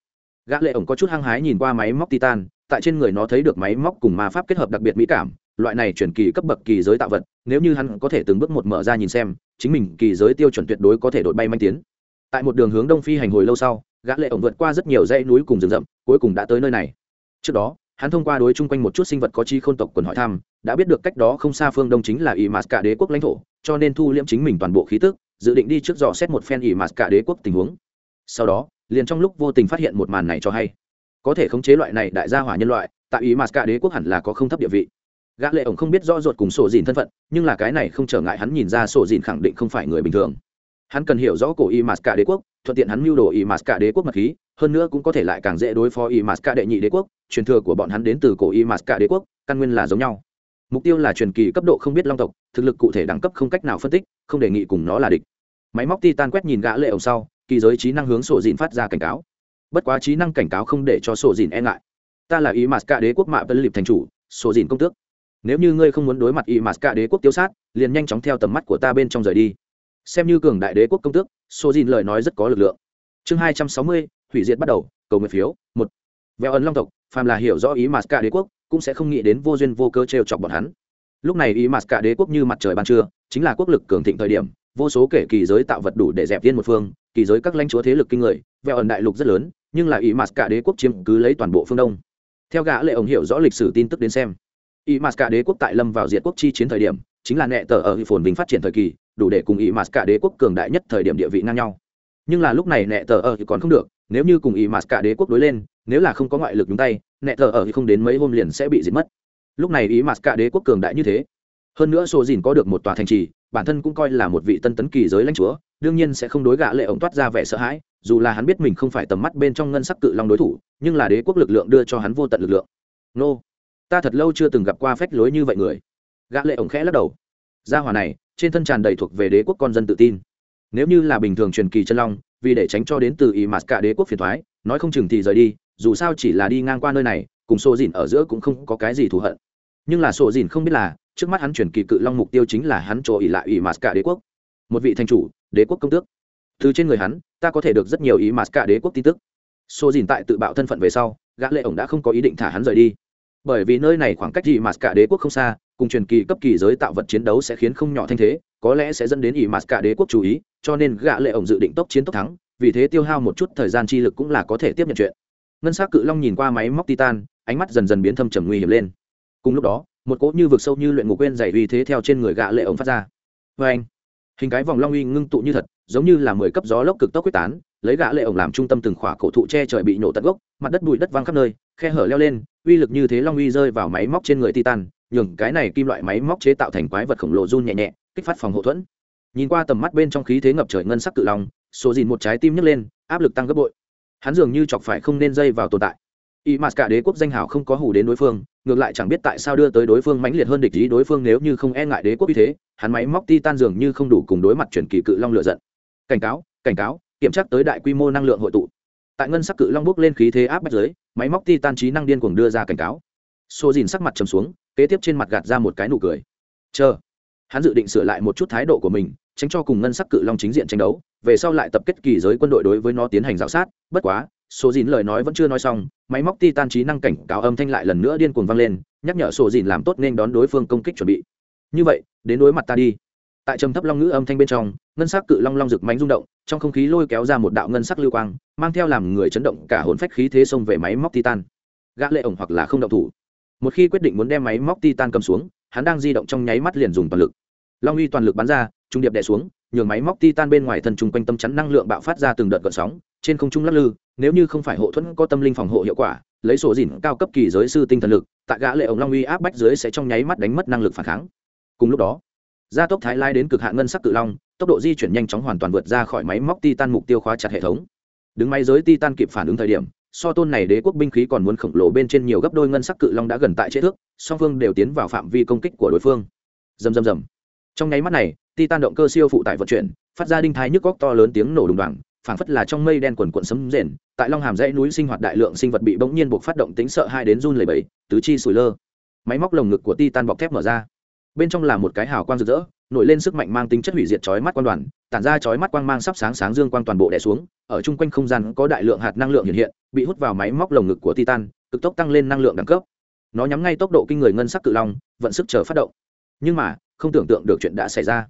S1: Gã lệ ổng có chút hăng hái nhìn qua máy móc titan, tại trên người nó thấy được máy móc cùng ma pháp kết hợp đặc biệt mỹ cảm, loại này chuyển kỳ cấp bậc kỳ giới tạo vật, nếu như hắn có thể từng bước một mở ra nhìn xem, chính mình kỳ giới tiêu chuẩn tuyệt đối có thể đội bay manh tiến. Tại một đường hướng đông phi hành hồi lâu sau, gã lệ ổng vượt qua rất nhiều dãy núi cùng rừng rậm, cuối cùng đã tới nơi này. Trước đó, hắn thông qua đối chung quanh một chút sinh vật có chi khôn tộc quần hỏi thăm, đã biết được cách đó không xa phương đông chính là y mạt cả đế quốc lãnh thổ, cho nên thu liễm chính mình toàn bộ khí tức dự định đi trước dò xét một phen y mạt cả đế quốc tình huống. Sau đó, liền trong lúc vô tình phát hiện một màn này cho hay. Có thể khống chế loại này đại gia hỏa nhân loại, tại ý mạt cả đế quốc hẳn là có không thấp địa vị. Gã lệ ổng không biết rõ ruột cùng sổ dìn thân phận, nhưng là cái này không trở ngại hắn nhìn ra sổ dìn khẳng định không phải người bình thường. Hắn cần hiểu rõ cổ y mạt cả đế quốc, thuận tiện hắn mưu đồ y mạt cả đế quốc mật khí, hơn nữa cũng có thể lại càng dễ đối phó y mạt cả đệ nhị đế quốc, truyền thừa của bọn hắn đến từ cổ y mạt cả đế quốc, căn nguyên là giống nhau mục tiêu là truyền kỳ cấp độ không biết long tộc, thực lực cụ thể đẳng cấp không cách nào phân tích, không đề nghị cùng nó là địch. Máy móc titan quét nhìn gã lệ ổng sau, kỳ giới trí năng hướng sổ dìn phát ra cảnh cáo. Bất quá trí năng cảnh cáo không để cho sổ dìn e ngại. Ta là ý mạt cả đế quốc mạ tân liệp thành chủ, sổ dìn công tước. Nếu như ngươi không muốn đối mặt ý mạt cả đế quốc tiêu sát, liền nhanh chóng theo tầm mắt của ta bên trong rời đi. Xem như cường đại đế quốc công tước, sổ dìn lời nói rất có lực lượng. Chương hai trăm sáu mươi, hủy diệt bắt đầu, cầu nguyện phiếu, một. Vẹo ấn long tộc, phàm là hiểu rõ ý mạt cả đế quốc cũng sẽ không nghĩ đến vô duyên vô cơ t chọc bọn hắn. Lúc này ý mặt cả đế quốc như mặt trời ban trưa, chính là quốc lực cường thịnh thời điểm, vô số kể kỳ giới tạo vật đủ để dẹp viên một phương, kỳ giới các lãnh chúa thế lực kinh người, vẹo ẩn đại lục rất lớn, nhưng là ý mặt cả đế quốc chiếm cứ lấy toàn bộ phương đông. Theo gã lệ ổng hiểu rõ lịch sử tin tức đến xem, ý mặt cả đế quốc tại lâm vào diệt quốc chi chiến thời điểm, chính là nệ tờ ở phồn bình phát triển thời kỳ, đủ để cùng ý mặt cả đế quốc cường đại nhất thời điểm địa vị ngang nhau. Nhưng là lúc này nệ tờ ở thì còn không được, nếu như cùng ý mặt cả đế quốc đối lên nếu là không có ngoại lực nhúng tay nệ thờ ở thì không đến mấy hôm liền sẽ bị diệt mất. Lúc này ý mặt cả đế quốc cường đại như thế. Hơn nữa sổ dìn có được một tòa thành trì, bản thân cũng coi là một vị tân tấn kỳ giới lãnh chúa, đương nhiên sẽ không đối gạ lệ ổng toát ra vẻ sợ hãi, dù là hắn biết mình không phải tầm mắt bên trong ngân sắc cự long đối thủ, nhưng là đế quốc lực lượng đưa cho hắn vô tận lực lượng. Nô, ta thật lâu chưa từng gặp qua phách lối như vậy người. Gã lệ ổng khẽ lắc đầu. Gia hỏa này, trên thân tràn đầy thuộc về đế quốc con dân tự tin. Nếu như là bình thường truyền kỳ chân long, vì để tránh cho đến từ ý mặt cả đế quốc phiền thoái, nói không chừng thì rời đi dù sao chỉ là đi ngang qua nơi này, cùng sổ dìn ở giữa cũng không có cái gì thù hận. Nhưng là sổ dìn không biết là, trước mắt hắn truyền kỳ cự long mục tiêu chính là hắn chỗ ỉ lại ỉ mặt cả đế quốc. Một vị thành chủ, đế quốc công tước. Từ trên người hắn, ta có thể được rất nhiều ý mặt cả đế quốc tin tức. Sổ dìn tại tự bạo thân phận về sau, gã lệ ổng đã không có ý định thả hắn rời đi. Bởi vì nơi này khoảng cách gì mà cả đế quốc không xa, cùng truyền kỳ cấp kỳ giới tạo vật chiến đấu sẽ khiến không nhỏ thanh thế, có lẽ sẽ dẫn đến ỷ mặt cả đế quốc chú ý, cho nên gã lệ ổng dự định tốc chiến tốc thắng, vì thế tiêu hao một chút thời gian chi lực cũng là có thể tiếp nhận chuyện ngân sắc cự long nhìn qua máy móc titan, ánh mắt dần dần biến thâm trầm nguy hiểm lên. Cùng lúc đó, một cỗ như vực sâu như luyện ngục quên dày uy thế theo trên người gạ lệ ống phát ra. Vê anh, hình cái vòng long uy ngưng tụ như thật, giống như là mười cấp gió lốc cực tốc quyết tán, lấy gã lệ ổng làm trung tâm từng khỏa cổ thụ che trời bị nổ tận gốc, mặt đất bụi đất văng khắp nơi, khe hở leo lên, uy lực như thế long uy rơi vào máy móc trên người titan, nhường cái này kim loại máy móc chế tạo thành quái vật khổng lồ run nhẹ nhẹ, kích phát phòng hộ thuẫn. Nhìn qua tầm mắt bên trong khí thế ngập trời ngân sắc cự long, số dìn một trái tim nhấc lên, áp lực tăng gấp bội hắn dường như chọc phải không nên dây vào tồn tại. Y mạt cả đế quốc danh hào không có hủ đến đối phương, ngược lại chẳng biết tại sao đưa tới đối phương mãnh liệt hơn địch ý đối phương nếu như không e ngại đế quốc như thế, hắn máy móc ti tan dường như không đủ cùng đối mặt chuyển kỳ cự long lựa giận. Cảnh cáo cảnh cáo, kiểm tra tới đại quy mô năng lượng hội tụ. Tại ngân sắc cự long bước lên khí thế áp bách giới máy móc ti tan trí năng điên cuồng đưa ra cảnh cáo. Xô dìn sắc mặt trầm xuống, kế tiếp trên mặt gạt ra một cái nụ cười. Chờ, hắn dự định sửa lại một chút thái độ của mình tránh cho cùng ngân sắc cự long chính diện tranh đấu, về sau lại tập kết kỳ giới quân đội đối với nó tiến hành g sát. Bất quá số dìn lời nói vẫn chưa nói xong, máy móc ti tan trí năng cảnh cáo âm thanh lại lần nữa điên cuồng vang lên, nhắc nhở sổ dìn làm tốt nên đón đối phương công kích chuẩn bị. Như vậy, đến đối mặt ta đi. Tại trầm thấp long ngữ âm thanh bên trong, ngân sắc cự long long rực mánh rung động, trong không khí lôi kéo ra một đạo ngân sắc lưu quang, mang theo làm người chấn động cả hồn phách khí thế xông về máy móc titan. Gã lệ ổng hoặc là không động thủ. Một khi quyết định muốn đem máy móc titan cầm xuống, hắn đang di động trong nháy mắt liền dùng toàn lực. Long uy toàn lực bắn ra trung điệp đè xuống, nhường máy móc titan bên ngoài thân trùng quanh tâm chắn năng lượng bạo phát ra từng đợt gợn sóng, trên không trung lắc lư, nếu như không phải hộ thuẫn có tâm linh phòng hộ hiệu quả, lấy sổ dìn cao cấp kỳ giới sư tinh thần lực, tại gã lệ ổng long uy áp bách dưới sẽ trong nháy mắt đánh mất năng lực phản kháng. Cùng lúc đó, gia tốc thái lai đến cực hạn ngân sắc cự long, tốc độ di chuyển nhanh chóng hoàn toàn vượt ra khỏi máy móc titan mục tiêu khóa chặt hệ thống. Đứng máy giới titan kịp phản ứng thời điểm, so tôn này đế quốc binh khí còn muốn khổng lồ bên trên nhiều gấp đôi ngân sắc cự long đã gần tại chế thước, song phương đều tiến vào phạm vi công kích của đối phương. Dầm dầm dầm trong nháy mắt này titan động cơ siêu phụ tải vận chuyển, phát ra đinh thái nhức góc to lớn tiếng nổ đùng đoàng, phảng phất là trong mây đen quần cuộn sấm rền, tại long hàm dãy núi sinh hoạt đại lượng sinh vật bị bỗng nhiên buộc phát động tính sợ hai đến run lẩy bẩy, tứ chi sùi lơ. Máy móc lồng ngực của titan bọc thép mở ra. Bên trong là một cái hào quang rực rỡ, nổi lên sức mạnh mang tính chất hủy diệt chói mắt quan đoàn, tản ra chói mắt quang mang sắp sáng sáng dương quang toàn bộ đè xuống, ở chung quanh không gian có đại lượng hạt năng lượng hiện hiện, bị hút vào máy móc lồng ngực của titan, cực tốc tăng lên năng lượng đẳng cấp. Nó nhắm ngay tốc độ kinh người ngân sắc cự long, vận sức chờ phát động. Nhưng mà, không tưởng tượng được chuyện đã xảy ra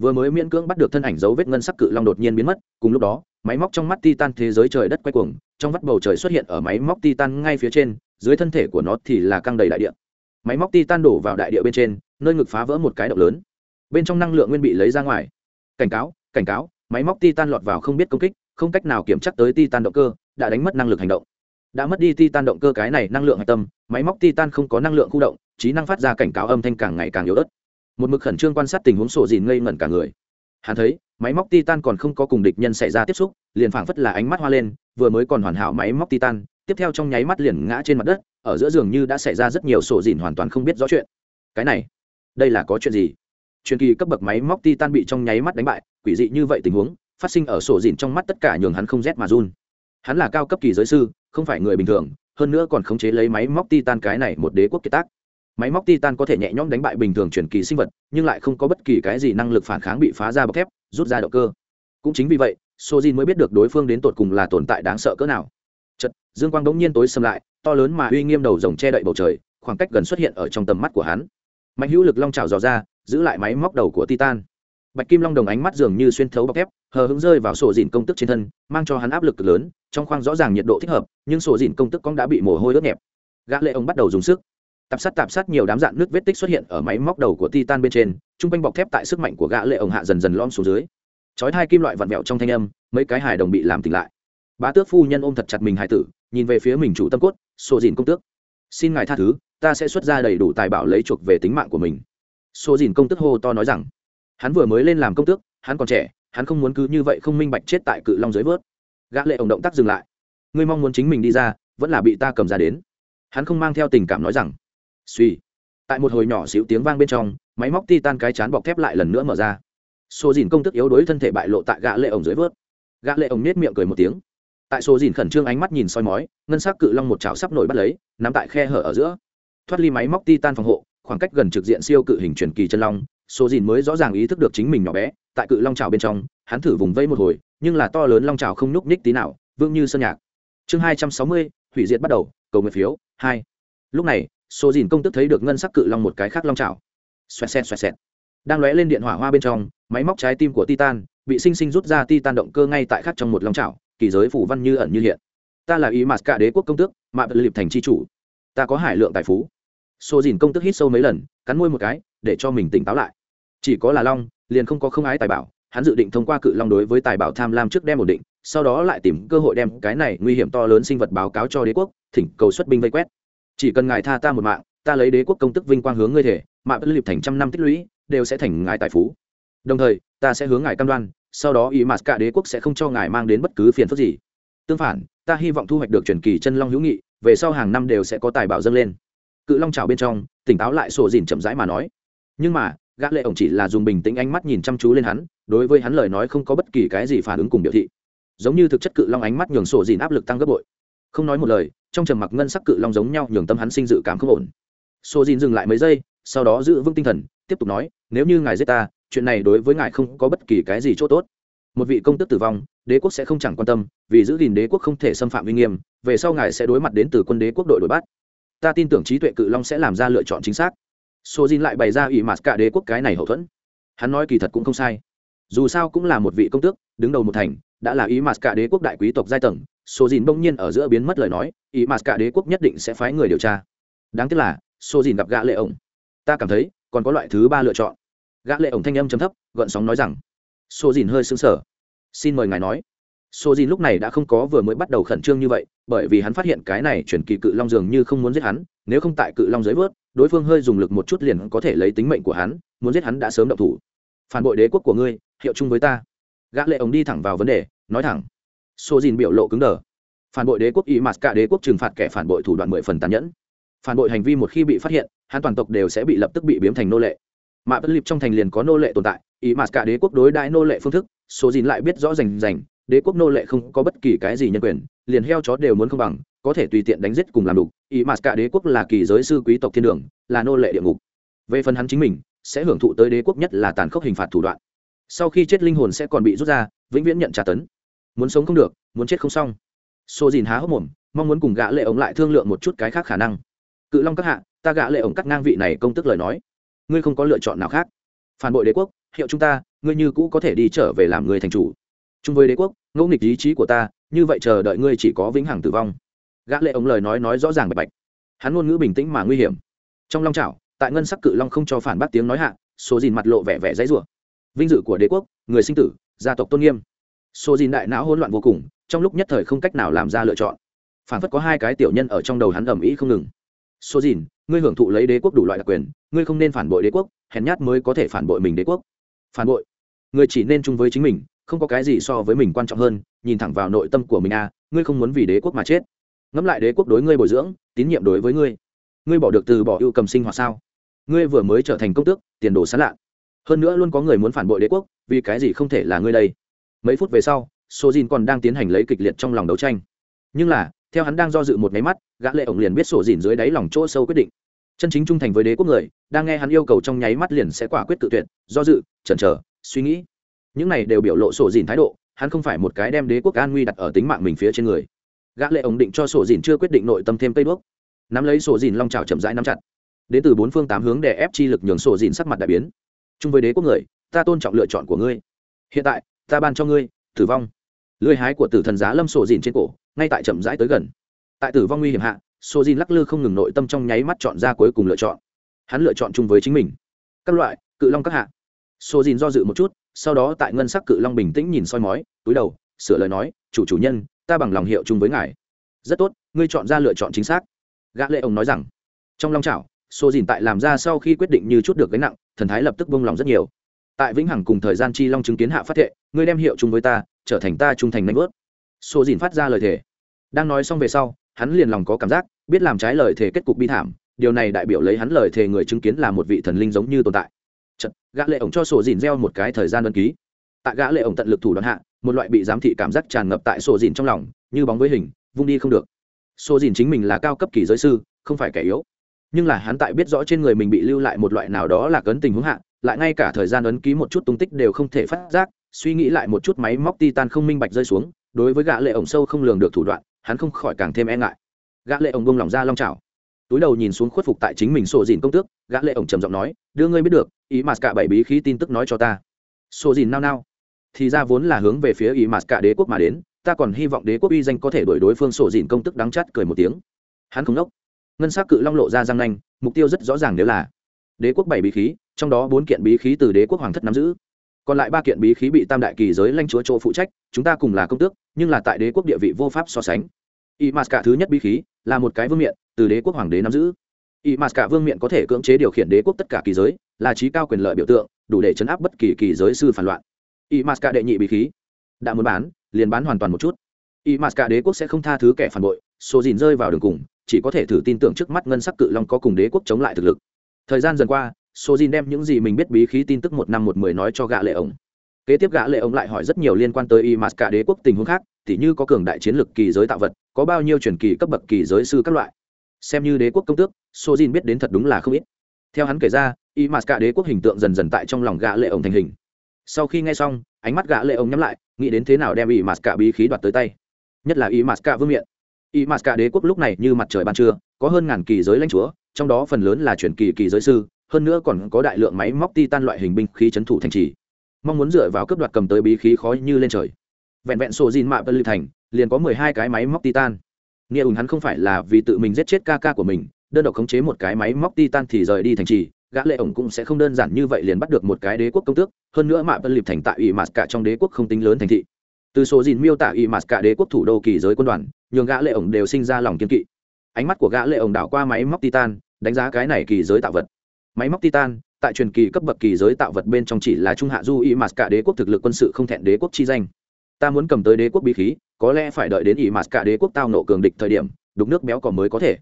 S1: vừa mới miễn cưỡng bắt được thân ảnh dấu vết ngân sắc cự long đột nhiên biến mất, cùng lúc đó, máy móc trong mắt titan thế giới trời đất quay cuồng, trong vắt bầu trời xuất hiện ở máy móc titan ngay phía trên, dưới thân thể của nó thì là căng đầy đại địa. Máy móc titan đổ vào đại địa bên trên, nơi ngực phá vỡ một cái động lớn. Bên trong năng lượng nguyên bị lấy ra ngoài. Cảnh cáo cảnh cáo, máy móc titan lọt vào không biết công kích, không cách nào kiểm chắc tới titan động cơ, đã đánh mất năng lực hành động. Đã mất đi titan động cơ cái này năng lượng hạch tâm, máy móc titan không có năng lượng khu động, trí năng phát ra cảnh cáo âm thanh càng ngày càng yếu ớt một mực khẩn trương quan sát tình huống sổ dìn ngây ngẩn cả người. Hắn thấy, máy móc titan còn không có cùng địch nhân xảy ra tiếp xúc, liền phảng phất là ánh mắt hoa lên, vừa mới còn hoàn hảo máy móc titan, tiếp theo trong nháy mắt liền ngã trên mặt đất, ở giữa giường như đã xảy ra rất nhiều sổ dìn hoàn toàn không biết rõ chuyện. Cái này, đây là có chuyện gì? Truyền kỳ cấp bậc máy móc titan bị trong nháy mắt đánh bại, quỷ dị như vậy tình huống, phát sinh ở sổ dìn trong mắt tất cả nhường hắn không rét mà run. Hắn là cao cấp kỳ giới sư, không phải người bình thường, hơn nữa còn khống chế lấy máy móc titan cái này một đế quốc kiệt tác máy móc titan có thể nhẹ nhõm đánh bại bình thường truyền kỳ sinh vật, nhưng lại không có bất kỳ cái gì năng lực phản kháng bị phá ra bọc thép, rút ra động cơ. Cũng chính vì vậy, sojin mới biết được đối phương đến tột cùng là tồn tại đáng sợ cỡ nào. Chật dương quang đống nhiên tối xâm lại, to lớn mà uy nghiêm đầu rồng che đậy bầu trời, khoảng cách gần xuất hiện ở trong tầm mắt của hắn. Mạnh hữu lực long trào dò ra, giữ lại máy móc đầu của titan. Bạch kim long đồng ánh mắt dường như xuyên thấu bọc thép, hờ hững rơi vào sổ dìn công tức trên thân, mang cho hắn áp lực cực lớn, trong khoang rõ ràng nhiệt độ thích hợp, nhưng sổ dìn công tức cũng đã bị mồ hôi ướt nhẹp. Gã lệ ông bắt đầu dùng sức tạp sát tạp sát nhiều đám dạn nước vết tích xuất hiện ở máy móc đầu của titan bên trên Chung quanh bọc thép tại sức mạnh của gã lệ ổng hạ dần dần lom xuống dưới. Chói hai kim loại vặn vẹo trong thanh âm, mấy cái hài đồng bị làm tỉnh lại. Bá tước phu nhân ôm thật chặt mình hài tử, nhìn về phía mình chủ tâm cốt, sổ dìn công tước, xin ngài tha thứ, ta sẽ xuất ra đầy đủ tài bảo lấy chuộc về tính mạng của mình. Sổ dìn công tước hô to nói rằng, hắn vừa mới lên làm công tước, hắn còn trẻ, hắn không muốn cứ như vậy không minh bạch chết tại cự long dưới vớt. Gã lệ ổng động tác dừng lại. Ngươi mong muốn chính mình đi ra, vẫn là bị ta cầm ra đến. Hắn không mang theo tình cảm nói rằng suy. Tại một hồi nhỏ xíu tiếng vang bên trong, máy móc titan cái chán bọc thép lại lần nữa mở ra. Số dìn công tức yếu đuối thân thể bại lộ tại gã lệ ổng dưới vớt. Gã lệ ổng nết miệng cười một tiếng. Tại số dìn khẩn trương ánh mắt nhìn soi mói, ngân sắc cự long một chảo sắp nổi bắt lấy, nắm tại khe hở ở giữa. Thoát ly máy móc titan phòng hộ, khoảng cách gần trực diện siêu cự hình truyền kỳ chân long số dìn mới rõ ràng ý thức được chính mình nhỏ bé, tại cự long chảo bên trong, hắn thử vùng vây một hồi, nhưng là to lớn long chảo không nhúc nhích tí nào vương như sơn nhạc. Chương hai trăm sáu mươi, hủy diệt bắt đầu, cầu nguyện phiếu, hai. Lúc này số dìn công tức thấy được ngân sắc cự long một cái khác long trào xoẹt xẹt xoẹt xẹt. Đang lóe lên điện hỏa hoa bên trong, máy móc trái tim của titan bị sinh sinh rút ra titan động cơ ngay tại khắc trong một long trào kỳ giới phủ văn như ẩn như hiện. Ta là ý mạt cả đế quốc công tước mạ vật liệp thành c chủ. Ta có hải lượng tài phú. Số dìn công tức hít sâu mấy lần, cắn môi một cái, để cho mình tỉnh táo lại. Chỉ có là long, liền không có không ái tài bảo, hắn dự định thông qua cự long đối với tài bảo tham lam trước đem ổn định, sau đó lại tìm cơ hội đem cái này nguy hiểm to lớn sinh vật báo cáo cho đế quốc, thỉnh cầu xuất binh vây quét chỉ cần ngài tha ta một mạng, ta lấy đế quốc công tức vinh quang hướng ngươi thể, mạng bất liệp thành trăm năm tích lũy, đều sẽ thành ngài tài phú. Đồng thời, ta sẽ hướng ngài cam đoan, sau đó ý mạt cả đế quốc sẽ không cho ngài mang đến bất cứ phiền phức gì. Tương phản, ta hy vọng thu hoạch được truyền kỳ chân long hữu nghị, về sau hàng năm đều sẽ có tài bảo dâng lên. Cự long trào bên trong, tỉnh táo lại sổ dìn chậm rãi mà nói. Nhưng mà, gã lệ ổng chỉ là dùng bình tĩnh ánh mắt nhìn chăm chú lên hắn, đối với hắn lời nói không có bất kỳ cái gì phản ứng cùng biểu thị. Giống như thực chất cự long ánh mắt nhường sổ dìn áp lực tăng gấp bội. Không nói một lời trong trầm mặc ngân sắc cự long giống nhau nhường tâm hắn sinh dự cảm không ổn. Sổ dìn dừng lại mấy giây, sau đó giữ vững tinh thần, tiếp tục nói, nếu như ngài giết ta, chuyện này đối với ngài không có bất kỳ cái gì chỗ tốt. Một vị công tước tử vong, đế quốc sẽ không chẳng quan tâm, vì giữ gìn đế quốc không thể xâm phạm uy nghiêm, về sau ngài sẽ đối mặt đến từ quân đế quốc đội đuổi bắt. Ta tin tưởng trí tuệ cự long sẽ làm ra lựa chọn chính xác. Sô dìn lại bày ra ủy mạt cả đế quốc cái này hậu thuẫn. Hắn nói kỳ thật cũng không sai. Dù sao cũng là một vị công tước, đứng đầu một thành, đã là ý mạt cả đế quốc đại quý tộc giai tầng sô dìn bỗng nhiên ở giữa biến mất lời nói, ý mà cả đế quốc nhất định sẽ phái người điều tra. Đáng tiếc là, sô dìn gặp gã lệ ổng. Ta cảm thấy, còn có loại thứ ba lựa chọn. Gã lệ ổng thanh âm trầm thấp, gợn sóng nói rằng, sô dìn hơi sững sờ. Xin mời ngài nói. Sô dìn lúc này đã không có vừa mới bắt đầu khẩn trương như vậy, bởi vì hắn phát hiện cái này chuyển kỳ cự long dường như không muốn giết hắn, nếu không tại cự long dưới vớt, đối phương hơi dùng lực một chút liền có thể lấy tính mệnh của hắn, muốn giết hắn đã sớm động thủ. Phản bội đế quốc của ngươi, hiệu chung với ta. Gã lệ ổng đi thẳng vào vấn đề, nói thẳng sô dìn biểu lộ cứng đờ. Phản bội đế quốc y mặt cả đế quốc trừng phạt kẻ phản bội thủ đoạn mười phần tàn nhẫn. Phản bội hành vi một khi bị phát hiện, hắn toàn tộc đều sẽ bị lập tức bị biếm thành nô lệ. Mạ bất lịp trong thành liền có nô lệ tồn tại, y mặt cả đế quốc đối đại nô lệ phương thức số dìn lại biết rõ rành rành, đế quốc nô lệ không có bất kỳ cái gì nhân quyền, liền heo chó đều muốn không bằng, có thể tùy tiện đánh giết cùng làm đủ y mặt cả đế quốc là kỳ giới sư quý tộc thiên đường, là nô lệ địa ngục. Về phần hắn chính mình, sẽ hưởng thụ tới đế quốc nhất là tàn khốc hình phạt thủ đoạn. Sau khi chết linh hồn sẽ còn bị rút ra, vĩnh viễn nhận trả tấn muốn sống không được, muốn chết không xong. Xô dìn há hốc mồm, mong muốn cùng gã lệ ống lại thương lượng một chút cái khác khả năng. Cự long các hạ, ta gã lệ ống cắt ngang vị này công tức lời nói. Ngươi không có lựa chọn nào khác. Phản bội đế quốc, hiệu chúng ta, ngươi như cũ có thể đi trở về làm người thành chủ. Chung với đế quốc, ngẫu nghịch ý chí của ta, như vậy chờ đợi ngươi chỉ có vĩnh hằng tử vong. Gã lệ ống lời nói nói rõ ràng bạch bạch. Hắn ngôn ngữ bình tĩnh mà nguy hiểm. Trong long trảo, tại ngân sắc cự long không cho phản bác tiếng nói hạ số dìn mặt lộ vẻ vẻ dãy rủa. Vinh dự của đế quốc, người sinh tử, gia tộc tôn nghiêm số dìn đại não hỗn loạn vô cùng, trong lúc nhất thời không cách nào làm ra lựa chọn. Phản phất có hai cái tiểu nhân ở trong đầu hắn ầm ĩ không ngừng. Số dìn ngươi hưởng thụ lấy đế quốc đủ loại đặc quyền, ngươi không nên phản bội đế quốc, hèn nhát mới có thể phản bội mình đế quốc. Phản bội? Ngươi chỉ nên chung với chính mình, không có cái gì so với mình quan trọng hơn, nhìn thẳng vào nội tâm của mình à ngươi không muốn vì đế quốc mà chết. Ngẫm lại đế quốc đối ngươi bồi dưỡng, tín nhiệm đối với ngươi. Ngươi bỏ được từ bỏ ưu cầm sinh hoạt sao? Ngươi vừa mới trở thành công tước, tiền đồ sán lạ. Hơn nữa luôn có người muốn phản bội đế quốc, vì cái gì không thể là ngươi đây? Mấy phút về sau, sô dìn còn đang tiến hành lấy kịch liệt trong lòng đấu tranh. Nhưng là, theo hắn đang do dự một máy mắt, gã lệ ổng liền biết sổ dìn dưới đáy lòng chỗ sâu quyết định. Chân chính trung thành với đế quốc người, đang nghe hắn yêu cầu trong nháy mắt liền sẽ quả quyết tự tuyệt, do dự, chần chờ, suy nghĩ. Những này đều biểu lộ sổ dìn thái độ, hắn không phải một cái đem đế quốc an nguy đặt ở tính mạng mình phía trên người. Gã lệ ổng định cho sổ dìn chưa quyết định nội tâm thêm cây đuốc. Nắm lấy sổ dìn long trào chậm rãi nắm chặt. Đến từ bốn phương tám hướng để ép chi lực nhường sổ dìn sắc mặt đại biến. Chung với đế quốc người, ta tôn trọng lựa chọn của ngươi. Hiện tại ta ban cho ngươi tử vong. Lưỡi hái của tử thần giá lâm sổ dìn trên cổ ngay tại chậm rãi tới gần. Tại tử vong nguy hiểm hạ sổ dìn lắc lư không ngừng nội tâm trong nháy mắt chọn ra cuối cùng lựa chọn. Hắn lựa chọn chung với chính mình. Các loại cự long các hạ. Sổ dìn do dự một chút sau đó tại ngân sắc cự long bình tĩnh nhìn soi mói túi đầu sửa lời nói chủ chủ nhân ta bằng lòng hiệu chung với ngài. Rất tốt ngươi chọn ra lựa chọn chính xác. Gã lệ ông nói rằng. Trong long chảo, sổ dìn tại làm ra sau khi quyết định như chút được gánh nặng thần thái lập tức buông lòng rất nhiều tại vĩnh hằng cùng thời gian chi long chứng kiến hạ phát thệ ngươi đem hiệu chung với ta trở thành ta trung thành nanh vớt sổ dìn phát ra lời thề. Đang nói xong về sau hắn liền lòng có cảm giác biết làm trái lời thề kết cục bi thảm điều này đại biểu lấy hắn lời thề người chứng kiến là một vị thần linh giống như tồn tại. Chật, gã lệ ổng cho sổ dìn gieo một cái thời gian đơn ký. Tại gã lệ ổng tận lực thủ đoạn hạ một loại bị giám thị cảm giác tràn ngập tại sổ dìn trong lòng như bóng với hình vung đi không được. Sổ dìn chính mình là cao cấp kỳ giới sư không phải kẻ yếu. Nhưng là hắn tại biết rõ trên người mình bị lưu lại một loại nào đó là cấn tình huống hạ lại ngay cả thời gian ấn ký một chút tung tích đều không thể phát giác, suy nghĩ lại một chút máy móc titan không minh bạch rơi xuống, đối với gã lệ ổng sâu không lường được thủ đoạn, hắn không khỏi càng thêm e ngại. Gã lệ ổng buông lòng ra long chảo. Túi đầu nhìn xuống khuất phục tại chính mình sổ dìn công tước, gã lệ ổng trầm giọng nói, đưa ngươi biết được ý mà cả bảy bí khí tin tức nói cho ta. Sổ dìn nao nao. Thì ra vốn là hướng về phía ý mà cả đế quốc mà đến, ta còn hy vọng đế quốc uy danh có thể đuổi đối phương sổ dìn công tức đắng chát cười một tiếng. Hắn không nốc ngân sắc cự long lộ ra răng nanh, mục tiêu rất rõ ràng nếu là đế quốc bảy bí khí, trong đó bốn kiện bí khí từ đế quốc hoàng thất nắm giữ. Còn lại ba kiện bí khí bị tam đại kỳ giới lãnh chúa chỗ phụ trách, chúng ta cùng là công tước, nhưng là tại đế quốc địa vị vô pháp so sánh. Y m thứ nhất bí khí là một cái vương miện, từ đế quốc hoàng đế nắm giữ. Y m vương miện có thể cưỡng chế điều khiển đế quốc tất cả kỳ giới, là trí cao quyền lợi biểu tượng, đủ để chấn áp bất kỳ kỳ giới sư phản loạn. Y m đệ nhị bí khí, đã muốn bán, liền bán hoàn toàn một chút. Y m đế quốc sẽ không tha thứ kẻ phản bội, số dìn rơi vào đường cùng, chỉ có thể thử tin tưởng trước mắt ngân sắc cự long có cùng đế quốc chống lại thực lực thời gian dần qua số dìn đem những gì mình biết bí khí tin tức một năm một mười nói cho gã lệ ổng. Kế tiếp gã lệ ổng lại hỏi rất nhiều liên quan tới y mạt cả đế quốc tình huống khác, tỉ như có cường đại chiến lực kỳ giới tạo vật, có bao nhiêu truyền kỳ cấp bậc kỳ giới sư các loại. Xem như đế quốc công tước số dìn biết đến thật đúng là không ít. Theo hắn kể ra y mạt cả đế quốc hình tượng dần dần tại trong lòng gã lệ ổng thành hình. Sau khi nghe xong, ánh mắt gã lệ ổng nhắm lại, nghĩ đến thế nào đem y mạt cả bí khí đoạt tới tay. Nhất là y mạt cả vương miện. Y mạt cả đế quốc lúc này như mặt trời ban trưa, có hơn ngàn kỳ giới lãnh chúa trong đó phần lớn là truyền kỳ kỳ giới sư, hơn nữa còn có đại lượng máy móc titan loại hình binh khí trấn thủ thành trì. Mong muốn dựa vào cướp đoạt cầm tới bí khí khó như lên trời. Vẹn vẹn sổ dìn mạ bơ lưu thành, liền có mười hai cái máy móc titan. Nghĩa ủng hắn không phải là vì tự mình giết chết ca ca của mình, đơn độc khống chế một cái máy móc titan thì rời đi thành trì, gã lệ ổng cũng sẽ không đơn giản như vậy liền bắt được một cái đế quốc công tước, hơn nữa mạ vân lịp thành tại ủy mạt cả trong đế quốc không tính lớn thành thị. Từ số dìn miêu tả ủy mạt cả đế quốc thủ đô kỳ giới quân đoàn, nhường gã lệ ổng đều sinh ra lòng kiên kỵ ánh mắt của gã lệ ổng đảo qua máy móc titan, đánh giá cái này kỳ giới tạo vật. Máy móc titan, tại truyền kỳ cấp bậc kỳ giới tạo vật bên trong chỉ là trung hạ du y mạt cả đế quốc thực lực quân sự không thẹn đế quốc chi danh. Ta muốn cầm tới đế quốc bí khí, có lẽ phải đợi đến y mạt cả đế quốc tao nộ cường địch thời điểm, đục nước béo còn mới có thể.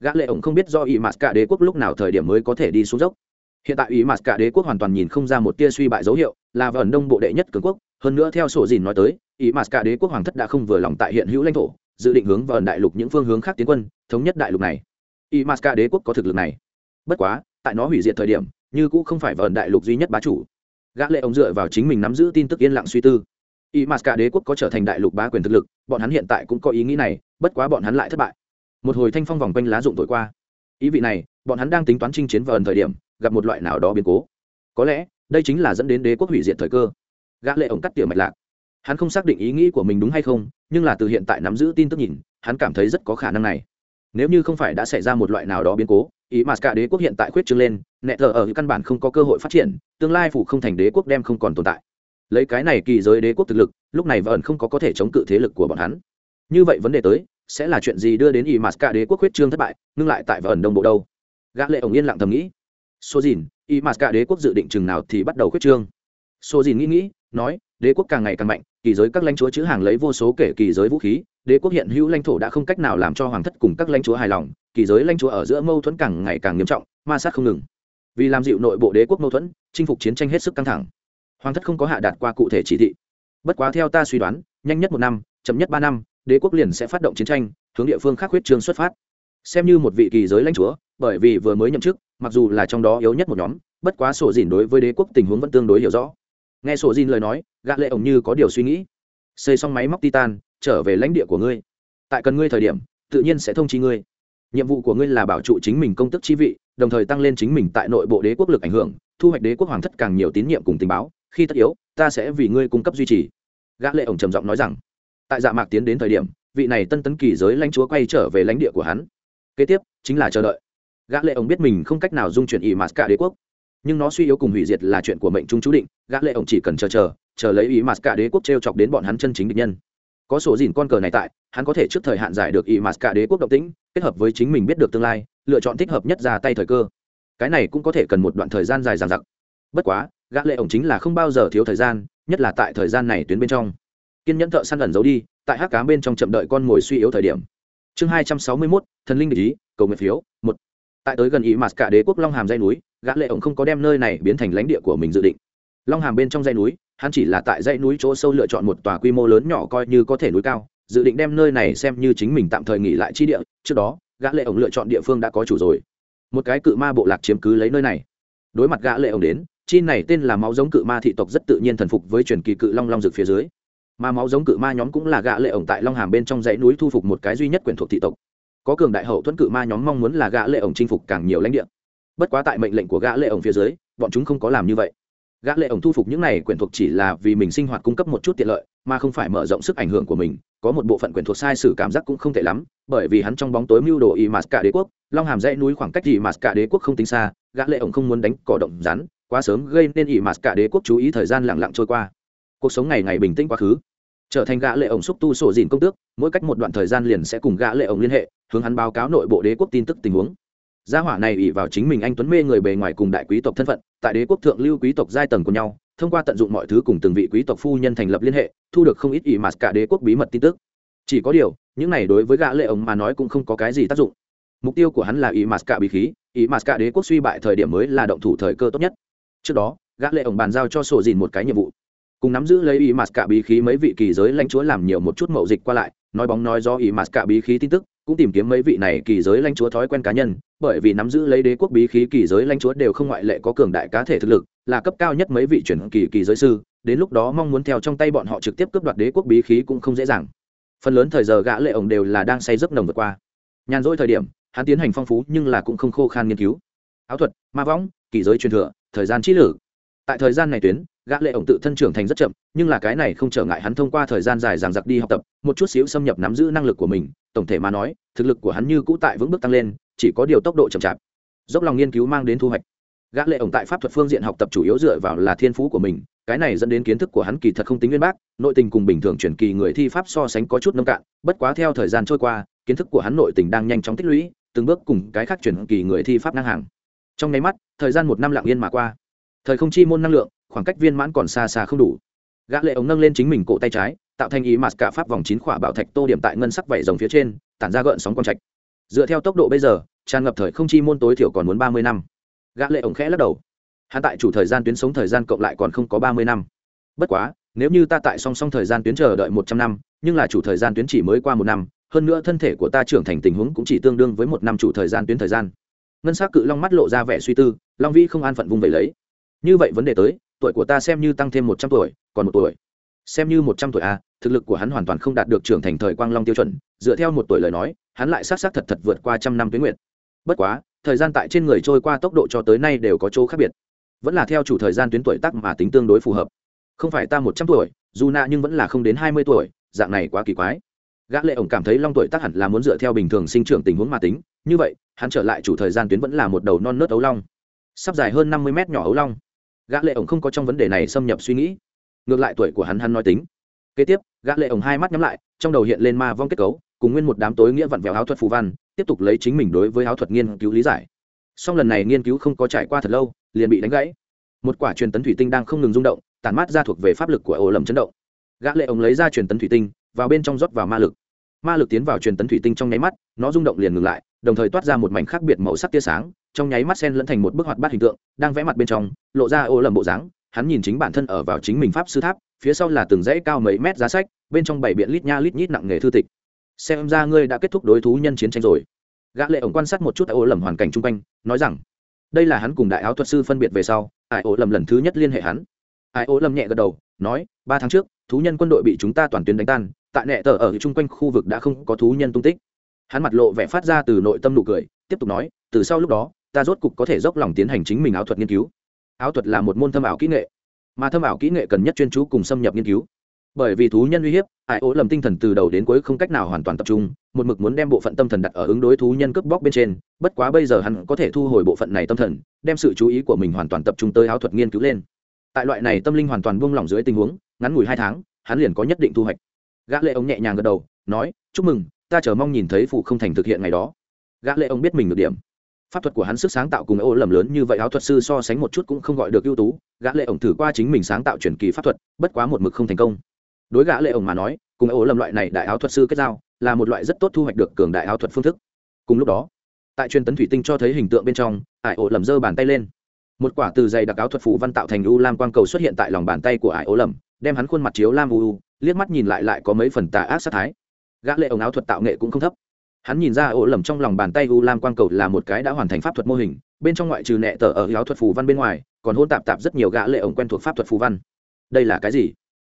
S1: Gã lệ ổng không biết do y mạt cả đế quốc lúc nào thời điểm mới có thể đi xuống dốc. Hiện tại y mạt cả đế quốc hoàn toàn nhìn không ra một tia suy bại dấu hiệu, là vẩn đông bộ đệ nhất cường quốc. Hơn nữa theo sổ dìn nói tới, y mạt cả đế quốc hoàng thất đã không vừa lòng tại hiện hữu lãnh thổ dự định hướng vào đại lục những phương hướng khác tiến quân, thống nhất đại lục này. Y maska đế quốc có thực lực này. Bất quá, tại nó hủy diệt thời điểm, như cũng không phải vẩn đại lục duy nhất bá chủ. Gã lệ ông dựa vào chính mình nắm giữ tin tức yên lặng suy tư. Y maska đế quốc có trở thành đại lục bá quyền thực lực, bọn hắn hiện tại cũng có ý nghĩ này, bất quá bọn hắn lại thất bại. Một hồi thanh phong vòng quanh lá dụng thổi qua. Ý vị này, bọn hắn đang tính toán chinh chiến vờn thời điểm, gặp một loại nào đó biến cố. Có lẽ, đây chính là dẫn đến đế quốc hủy diệt thời cơ. Gã lệ ổng cắt tỉa mạch lạc hắn không xác định ý nghĩ của mình đúng hay không, nhưng là từ hiện tại nắm giữ tin tức nhìn, hắn cảm thấy rất có khả năng này. Nếu như không phải đã xảy ra một loại nào đó biến cố, ý mà cả đế quốc hiện tại khuyết trương lên, nẹ thờ ở căn bản không có cơ hội phát triển, tương lai phủ không thành đế quốc đem không còn tồn tại. Lấy cái này kỳ giới đế quốc thực lực, lúc này vẫn không có có thể chống cự thế lực của bọn hắn. Như vậy vấn đề tới, sẽ là chuyện gì đưa đến ý mà cả đế quốc khuyết trương thất bại, ngưng lại tại vẩn đông bộ đâu? Gã lệ ổng yên lặng thầm nghĩ. Số dìn ý mà cả đế quốc dự định chừng nào thì bắt đầu khuyết trương? Số dìn nghĩ nghĩ, nói đế quốc càng ngày càng mạnh, kỳ giới các lãnh chúa chữ hàng lấy vô số kể kỳ giới vũ khí, đế quốc hiện hữu lãnh thổ đã không cách nào làm cho hoàng thất cùng các lãnh chúa hài lòng, kỳ giới lãnh chúa ở giữa mâu thuẫn càng ngày càng nghiêm trọng, ma sát không ngừng. Vì làm dịu nội bộ đế quốc mâu thuẫn, chinh phục chiến tranh hết sức căng thẳng. Hoàng thất không có hạ đạt qua cụ thể chỉ thị. Bất quá theo ta suy đoán, nhanh nhất một năm, chậm nhất ba năm, đế quốc liền sẽ phát động chiến tranh, hướng địa phương khác huyết trương xuất phát. Xem như một vị kỳ giới lãnh chúa, bởi vì vừa mới nhậm chức, mặc dù là trong đó yếu nhất một nhóm, bất quá sổ dỉn đối với đế quốc tình huống vẫn tương đối hiểu rõ nghe sổ dìn lời nói, gã lệ ổng như có điều suy nghĩ. Xây xong máy móc titan, trở về lãnh địa của ngươi. Tại cần ngươi thời điểm, tự nhiên sẽ thông chi ngươi. Nhiệm vụ của ngươi là bảo trụ chính mình công tức chi vị, đồng thời tăng lên chính mình tại nội bộ đế quốc lực ảnh hưởng, thu hoạch đế quốc hoàng thất càng nhiều tín nhiệm cùng tình báo. Khi tất yếu, ta sẽ vì ngươi cung cấp duy trì. Gã lệ ổng trầm giọng nói rằng. Tại dạ mạc tiến đến thời điểm, vị này tân tấn kỳ giới lãnh chúa quay trở về lãnh địa của hắn. Kế tiếp, chính là chờ đợi. Gã lệ ổng biết mình không cách nào dung chuyển ỉ mạt cả đế quốc nhưng nó suy yếu cùng hủy diệt là chuyện của mệnh trung chú định gã lệ ổng chỉ cần chờ chờ chờ lấy ý mạt cả đế quốc treo chọc đến bọn hắn chân chính địch nhân. Có sổ dìn con cờ này tại hắn có thể trước thời hạn giải được ý mạt cả đế quốc động tĩnh kết hợp với chính mình biết được tương lai lựa chọn thích hợp nhất ra tay thời cơ. Cái này cũng có thể cần một đoạn thời gian dài dằng dặc. Bất quá gã lệ ổng chính là không bao giờ thiếu thời gian nhất là tại thời gian này tuyến bên trong. Kiên nhẫn thợ săn ẩn giấu đi tại hắc cám bên trong chậm đợi con mồi suy yếu thời điểm. Chương hai trăm sáu mươi 261, thần linh ý cầu nguyện phiếu một. Tại tới gần ý mạt cả đế quốc long hàm dây núi gã lệ ổng không có đem nơi này biến thành lãnh địa của mình dự định. Long hàm bên trong dãy núi, hắn chỉ là tại dãy núi chỗ sâu lựa chọn một tòa quy mô lớn nhỏ coi như có thể núi cao, dự định đem nơi này xem như chính mình tạm thời nghỉ lại chi địa, trước đó, gã lệ ổng lựa chọn địa phương đã có chủ rồi. Một cái cự ma bộ lạc chiếm cứ lấy nơi này. Đối mặt gã lệ ổng đến chi này tên là máu giống cự ma thị tộc rất tự nhiên thần phục với truyền kỳ cự long long dược phía dưới. Mà máu giống cự ma nhóm cũng là gã lệ ổng tại long hàm bên trong dãy núi thu phục một cái duy nhất quyền thuộc thị tộc. Có cường đại hậu thuẫn cự ma nhóm mong muốn là gã lệ ổng chinh phục càng nhiều lãnh địa bất quá tại mệnh lệnh của gã lệ ổng phía dưới, bọn chúng không có làm như vậy. Gã lệ ổng thu phục những này quyền thuộc chỉ là vì mình sinh hoạt cung cấp một chút tiện lợi, mà không phải mở rộng sức ảnh hưởng của mình. Có một bộ phận quyền thuộc sai sử cảm giác cũng không tệ lắm, bởi vì hắn trong bóng tối mưu đồ y mạt cả đế quốc, long hàm dãy núi khoảng cách y mạt cả đế quốc không tính xa, gã lệ ổng không muốn đánh cỏ động rắn, quá sớm gây nên y mạt cả đế quốc chú ý thời gian lặng lặng trôi qua. Cuộc sống ngày ngày bình tĩnh quá khứ. Trở thành gã lệ ổng xúc tu sổ dìn công tước, mỗi cách một đoạn thời gian liền sẽ cùng gã lệ ổng liên hệ, hướng hắn báo cáo nội bộ đế quốc tin tức tình huống gia hỏa này ủy vào chính mình anh tuấn mê người bề ngoài cùng đại quý tộc thân phận, tại đế quốc thượng lưu quý tộc giai tầng của nhau, thông qua tận dụng mọi thứ cùng từng vị quý tộc phu nhân thành lập liên hệ, thu được không ít ỷ mặt cả đế quốc bí mật tin tức. Chỉ có điều, những này đối với gã lệ ổng mà nói cũng không có cái gì tác dụng. Mục tiêu của hắn là ỷ mặt cả bí khí, ỷ mặt cả đế quốc suy bại thời điểm mới là động thủ thời cơ tốt nhất. Trước đó, gã lệ ổng bàn giao cho sổ dìn một cái nhiệm vụ. Cùng nắm giữ lấy ỷ mặt cả bí khí mấy vị kỳ giới lãnh chúa làm nhiều một chút mậu dịch qua lại, nói bóng nói do ỷ mặt cả bí khí tin tức cũng tìm kiếm mấy vị này kỳ giới lãnh chúa thói quen cá nhân, bởi vì nắm giữ lấy đế quốc bí khí kỳ giới lãnh chúa đều không ngoại lệ có cường đại cá thể thực lực, là cấp cao nhất mấy vị chuyển kỳ kỳ giới sư, đến lúc đó mong muốn theo trong tay bọn họ trực tiếp cướp đoạt đế quốc bí khí cũng không dễ dàng. Phần lớn thời giờ gã lệ ổng đều là đang say giấc nồng vượt qua. Nhàn rỗi thời điểm, hắn tiến hành phong phú nhưng là cũng không khô khan nghiên cứu. Áo thuật, ma võng, kỳ giới truyền thừa, thời gian trí lử. Tại thời gian này tuyến, gã lệ ổng tự thân trưởng thành rất chậm, nhưng là cái này không trở ngại hắn thông qua thời gian dài giảng giặc đi học tập, một chút xíu xâm nhập nắm giữ năng lực của mình tổng thể mà nói, thực lực của hắn như cũ tại vững bước tăng lên, chỉ có điều tốc độ chậm chạp. Dốc lòng nghiên cứu mang đến thu hoạch. Gã lệ ổng tại pháp thuật phương diện học tập chủ yếu dựa vào là thiên phú của mình, cái này dẫn đến kiến thức của hắn kỳ thật không tính nguyên bác, nội tình cùng bình thường truyền kỳ người thi pháp so sánh có chút nông cạn, bất quá theo thời gian trôi qua, kiến thức của hắn nội tình đang nhanh chóng tích lũy, từng bước cùng cái khác truyền kỳ người thi pháp ngang hàng. Trong nháy mắt, thời gian một năm lặng yên mà qua. Thời không chi môn năng lượng, khoảng cách viên mãn còn xa xa không đủ. Gã lệ ống nâng lên chính mình cổ tay trái tạo thành ý mặt cả pháp vòng chín khỏa bảo thạch tô điểm tại ngân sắc vảy rồng phía trên, tản ra gợn sóng quang trạch. Dựa theo tốc độ bây giờ, tràn ngập thời không chi môn tối thiểu còn muốn ba mươi năm. Gã lệ ổng khẽ lắc đầu. Hắn tại chủ thời gian tuyến sống thời gian cộng lại còn không có ba mươi năm. Bất quá, nếu như ta tại song song thời gian tuyến chờ đợi một trăm năm, nhưng là chủ thời gian tuyến chỉ mới qua một năm, hơn nữa thân thể của ta trưởng thành tình huống cũng chỉ tương đương với một năm chủ thời gian tuyến thời gian. Ngân s á c cự long mắt lộ ra vẻ suy tư, long vĩ không an phận vung vẩy lấy. Như vậy vấn đề tới, tuổi của ta xem như tăng thêm một trăm tuổi, còn một tuổi. Xem như một trăm tuổi a thực lực của hắn hoàn toàn không đạt được trưởng thành thời quang long tiêu chuẩn, dựa theo một tuổi lời nói, hắn lại s á t s á t thật thật vượt qua trăm năm tuyến nguyện bất quá, thời gian tại trên người trôi qua tốc độ cho tới nay đều có chỗ khác biệt. Vẫn là theo chủ thời gian tuyến tuổi tác mà tính tương đối phù hợp. Không phải ta một trăm tuổi, dù nạ nhưng vẫn là không đến hai mươi tuổi, dạng này quá kỳ quái. Gã lệ ổng cảm thấy long tuổi tác hẳn là muốn dựa theo bình thường sinh trưởng tình huống mà tính, như vậy, hắn trở lại chủ thời gian tuyến vẫn là một đầu non nớt ấu long. Sắp dài hơn năm mươi mét nhỏ ấu long. Gã lệ ổng không có trong vấn đề này xâm nhập suy nghĩ. Ngược lại tuổi của hắn hắn nói tính kế tiếp, gã lệ ổng hai mắt nhắm lại, trong đầu hiện lên ma vong kết cấu, cùng nguyên một đám tối nghĩa vặn vẹo áo thuật phù văn, tiếp tục lấy chính mình đối với áo thuật nghiên cứu lý giải. Song lần này nghiên cứu không có trải qua thật lâu, liền bị đánh gãy. Một quả truyền tấn thủy tinh đang không ngừng rung động, tản mát ra thuộc về pháp lực của ổ lầm chấn động. Gã lệ ổng lấy ra truyền tấn thủy tinh, vào bên trong rót vào ma lực. Ma lực tiến vào truyền tấn thủy tinh trong nháy mắt, nó rung động liền ngừng lại, đồng thời toát ra một mảnh khác biệt màu sắc tia sáng, trong nháy mắt sen lẫn thành một bức hoạt bát hình tượng, đang vẽ mặt bên trong, lộ ra ô lầm bộ dáng, hắn nhìn chính bản thân ở vào chính mình pháp sư tháp phía sau là từng dãy cao mấy mét giá sách, bên trong bảy biện lít nha lít nhít nặng nghề thư tịch. Xem ra ngươi đã kết thúc đối thú nhân chiến tranh rồi. Gã lệ ổng quan sát một chút tại ô lầm hoàn cảnh chung quanh, nói rằng, đây là hắn cùng đại áo thuật sư phân biệt về sau, ai ô lầm lần thứ nhất liên hệ hắn. Ai ô lầm nhẹ gật đầu, nói, ba tháng trước, thú nhân quân đội bị chúng ta toàn tuyến đánh tan, tại nệ tờ ở chung quanh khu vực đã không có thú nhân tung tích. Hắn mặt lộ vẻ phát ra từ nội tâm nụ cười, tiếp tục nói, từ sau lúc đó, ta rốt cục có thể dốc lòng tiến hành chính mình áo thuật nghiên cứu. Áo thuật là một môn thâm ảo kỹ nghệ mà thâm ảo kỹ nghệ cần nhất chuyên chú cùng xâm nhập nghiên cứu. Bởi vì thú nhân uy hiếp, ai ố lầm tinh thần từ đầu đến cuối không cách nào hoàn toàn tập trung, một mực muốn đem bộ phận tâm thần đặt ở ứng đối thú nhân cướp bóc bên trên, bất quá bây giờ hắn có thể thu hồi bộ phận này tâm thần, đem sự chú ý của mình hoàn toàn tập trung tới áo thuật nghiên cứu lên. Tại loại này tâm linh hoàn toàn buông lỏng dưới tình huống, ngắn ngủi hai tháng, hắn liền có nhất định thu hoạch. Gã lệ ông nhẹ nhàng gật đầu, nói, chúc mừng, ta chờ mong nhìn thấy phụ không thành thực hiện ngày đó. Gã lệ ông biết mình được điểm pháp thuật của hắn sức sáng tạo cùng ô lầm lớn như vậy, áo thuật sư so sánh một chút cũng không gọi được ưu tú. Gã lệ ổng thử qua chính mình sáng tạo truyền kỳ pháp thuật, bất quá một mực không thành công. Đối gã lệ ổng mà nói, cùng ô lầm loại này đại áo thuật sư kết giao là một loại rất tốt thu hoạch được cường đại áo thuật phương thức. Cùng lúc đó, tại truyền tấn thủy tinh cho thấy hình tượng bên trong, ải ô lầm giơ bàn tay lên. Một quả từ dày đặc áo thuật phủ văn tạo thành u lam quang cầu xuất hiện tại lòng bàn tay của ải ô lầm, đem hắn khuôn mặt chiếu lam u u, liếc mắt nhìn lại lại có mấy phần tà ác sát thái. Gã lệ ổng áo thuật tạo nghệ cũng không thấp hắn nhìn ra ổ lầm trong lòng bàn tay u lam quang cầu là một cái đã hoàn thành pháp thuật mô hình, bên trong ngoại trừ nẹ tờ ở giáo thuật phù văn bên ngoài, còn hôn tạp tạp rất nhiều gã lệ ổng quen thuộc pháp thuật phù văn. Đây là cái gì?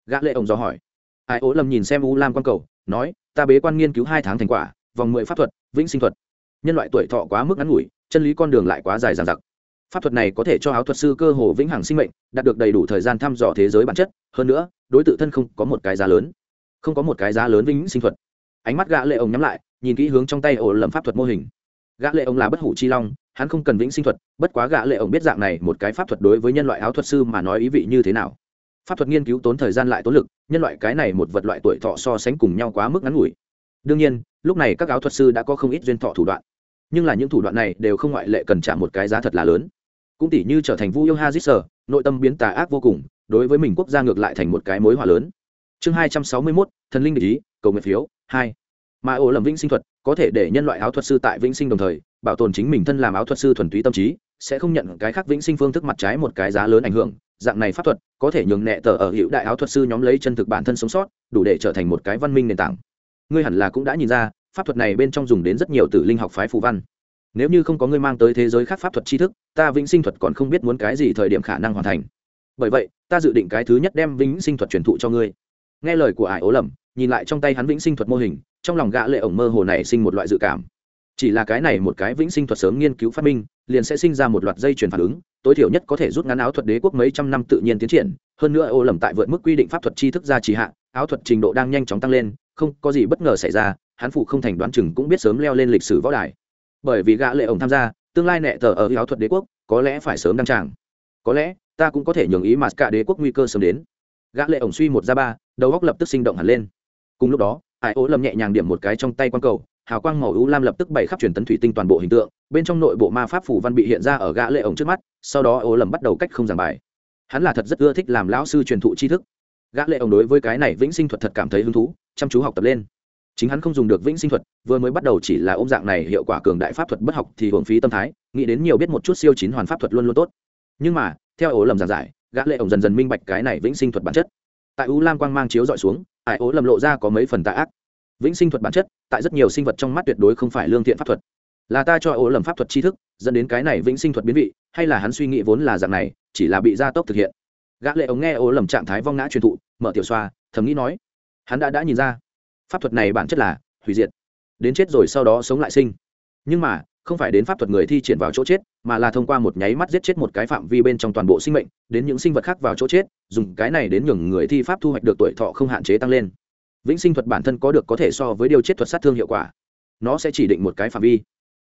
S1: Gã lệ ổng do hỏi. Ai, ổ lầm nhìn xem u lam quang cầu, nói, ta bế quan nghiên cứu hai tháng thành quả, vòng mười pháp thuật, vĩnh sinh thuật. Nhân loại tuổi thọ quá mức ngắn ngủi, chân lý con đường lại quá dài dằng dặc. Pháp thuật này có thể cho áo thuật sư cơ hồ vĩnh hằng sinh mệnh, đạt được đầy đủ thời gian thăm dò thế giới bản chất, hơn nữa, đối tượng thân không có một cái giá lớn. Không có một cái giá lớn vĩnh sinh thuật. Ánh mắt gã lệ ông nhắm lại nhìn kỹ hướng trong tay ổ lầm pháp thuật mô hình. Gã lệ ông là bất hủ chi long, hắn không cần vĩnh sinh thuật, bất quá gã lệ ông biết dạng này một cái pháp thuật đối với nhân loại áo thuật sư mà nói ý vị như thế nào. Pháp thuật nghiên cứu tốn thời gian lại tốn lực, nhân loại cái này một vật loại tuổi thọ so sánh cùng nhau quá mức ngắn ngủi. Đương nhiên, lúc này các áo thuật sư đã có không ít duyên thọ thủ đoạn. Nhưng là những thủ đoạn này đều không ngoại lệ cần trả một cái giá thật là lớn. Cũng tỷ như trở thành vu yêu hazit nội tâm biến tà ác vô cùng, đối với mình quốc gia ngược lại thành một cái mối hòa lớn. Chương hai trăm sáu mươi mốt, thần linh để ý, cầu nguyện phiếu, hai mà ổ lầm vĩnh sinh thuật có thể để nhân loại áo thuật sư tại vĩnh sinh đồng thời bảo tồn chính mình thân làm áo thuật sư thuần túy tâm trí, sẽ không nhận cái khác vĩnh sinh phương thức mặt trái một cái giá lớn ảnh hưởng. Dạng này pháp thuật có thể nhường nhẹ tờ ở hữu đại áo thuật sư nhóm lấy chân thực bản thân sống sót, đủ để trở thành một cái văn minh nền tảng. Ngươi hẳn là cũng đã nhìn ra, pháp thuật này bên trong dùng đến rất nhiều tử linh học phái phù văn. Nếu như không có ngươi mang tới thế giới khác pháp thuật tri thức, ta vĩnh sinh thuật còn không biết muốn cái gì thời điểm khả năng hoàn thành. Bởi vậy, ta dự định cái thứ nhất đem vĩnh sinh thuật truyền thụ cho ngươi. Nghe lời của ải ố lầm nhìn lại trong tay hắn vĩnh sinh thuật mô hình, trong lòng gã lệ ổng mơ hồ này sinh một loại dự cảm. Chỉ là cái này một cái vĩnh sinh thuật sớm nghiên cứu phát minh, liền sẽ sinh ra một loạt dây chuyển phản ứng, tối thiểu nhất có thể rút ngắn áo thuật đế quốc mấy trăm năm tự nhiên tiến triển, hơn nữa ô lầm tại vượt mức quy định pháp thuật tri thức ra trì hạ, áo thuật trình độ đang nhanh chóng tăng lên, không có gì bất ngờ xảy ra, hắn phụ không thành đoán chừng cũng biết sớm leo lên lịch sử võ đài. Bởi vì gã lệ ổng tham gia, tương lai nệ tờ ở áo thuật đế quốc, có lẽ phải sớm đăng tràng. Có lẽ, ta cũng có thể nhường ý mà cả đế quốc nguy cơ sớm đến. Gã lệ ổng suy một ra ba, đầu góc lập tức sinh động hẳn lên cùng lúc đó, hải ố lầm nhẹ nhàng điểm một cái trong tay quan cầu, hào quang màu ưu lam lập tức bày khắp truyền tấn thủy tinh toàn bộ hình tượng, bên trong nội bộ ma pháp phủ văn bị hiện ra ở gã lệ ổng trước mắt, sau đó ố lầm bắt đầu cách không giảng bài. Hắn là thật rất ưa thích làm lão sư truyền thụ tri thức. Gã lệ ổng đối với cái này vĩnh sinh thuật thật cảm thấy hứng thú, chăm chú học tập lên. Chính hắn không dùng được vĩnh sinh thuật, vừa mới bắt đầu chỉ là ôm dạng này hiệu quả cường đại pháp thuật bất học thì hưởng phí tâm thái, nghĩ đến nhiều biết một chút siêu chín hoàn pháp thuật luôn luôn tốt. Nhưng mà, theo ố lầm giảng giải, gã lệ ổng dần dần minh bạch cái này vĩnh sinh thuật bản chất. Tại u lam quang mang chiếu dọi xuống ải ố lầm lộ ra có mấy phần tạ ác. Vĩnh sinh thuật bản chất, tại rất nhiều sinh vật trong mắt tuyệt đối không phải lương thiện pháp thuật. Là ta cho ố lầm pháp thuật tri thức, dẫn đến cái này vĩnh sinh thuật biến vị, hay là hắn suy nghĩ vốn là dạng này, chỉ là bị gia tốc thực hiện. Gã lệ ống nghe ố lầm trạng thái vong ngã truyền thụ, mở tiểu xoa, thầm nghĩ nói, hắn đã đã nhìn ra. Pháp thuật này bản chất là hủy diệt, đến chết rồi sau đó sống lại sinh. Nhưng mà không phải đến pháp thuật người thi triển vào chỗ chết, mà là thông qua một nháy mắt giết chết một cái phạm vi bên trong toàn bộ sinh mệnh, đến những sinh vật khác vào chỗ chết, dùng cái này đến nhường người thi pháp thu hoạch được tuổi thọ không hạn chế tăng lên. Vĩnh sinh thuật bản thân có được có thể so với điều chết thuật sát thương hiệu quả. Nó sẽ chỉ định một cái phạm vi.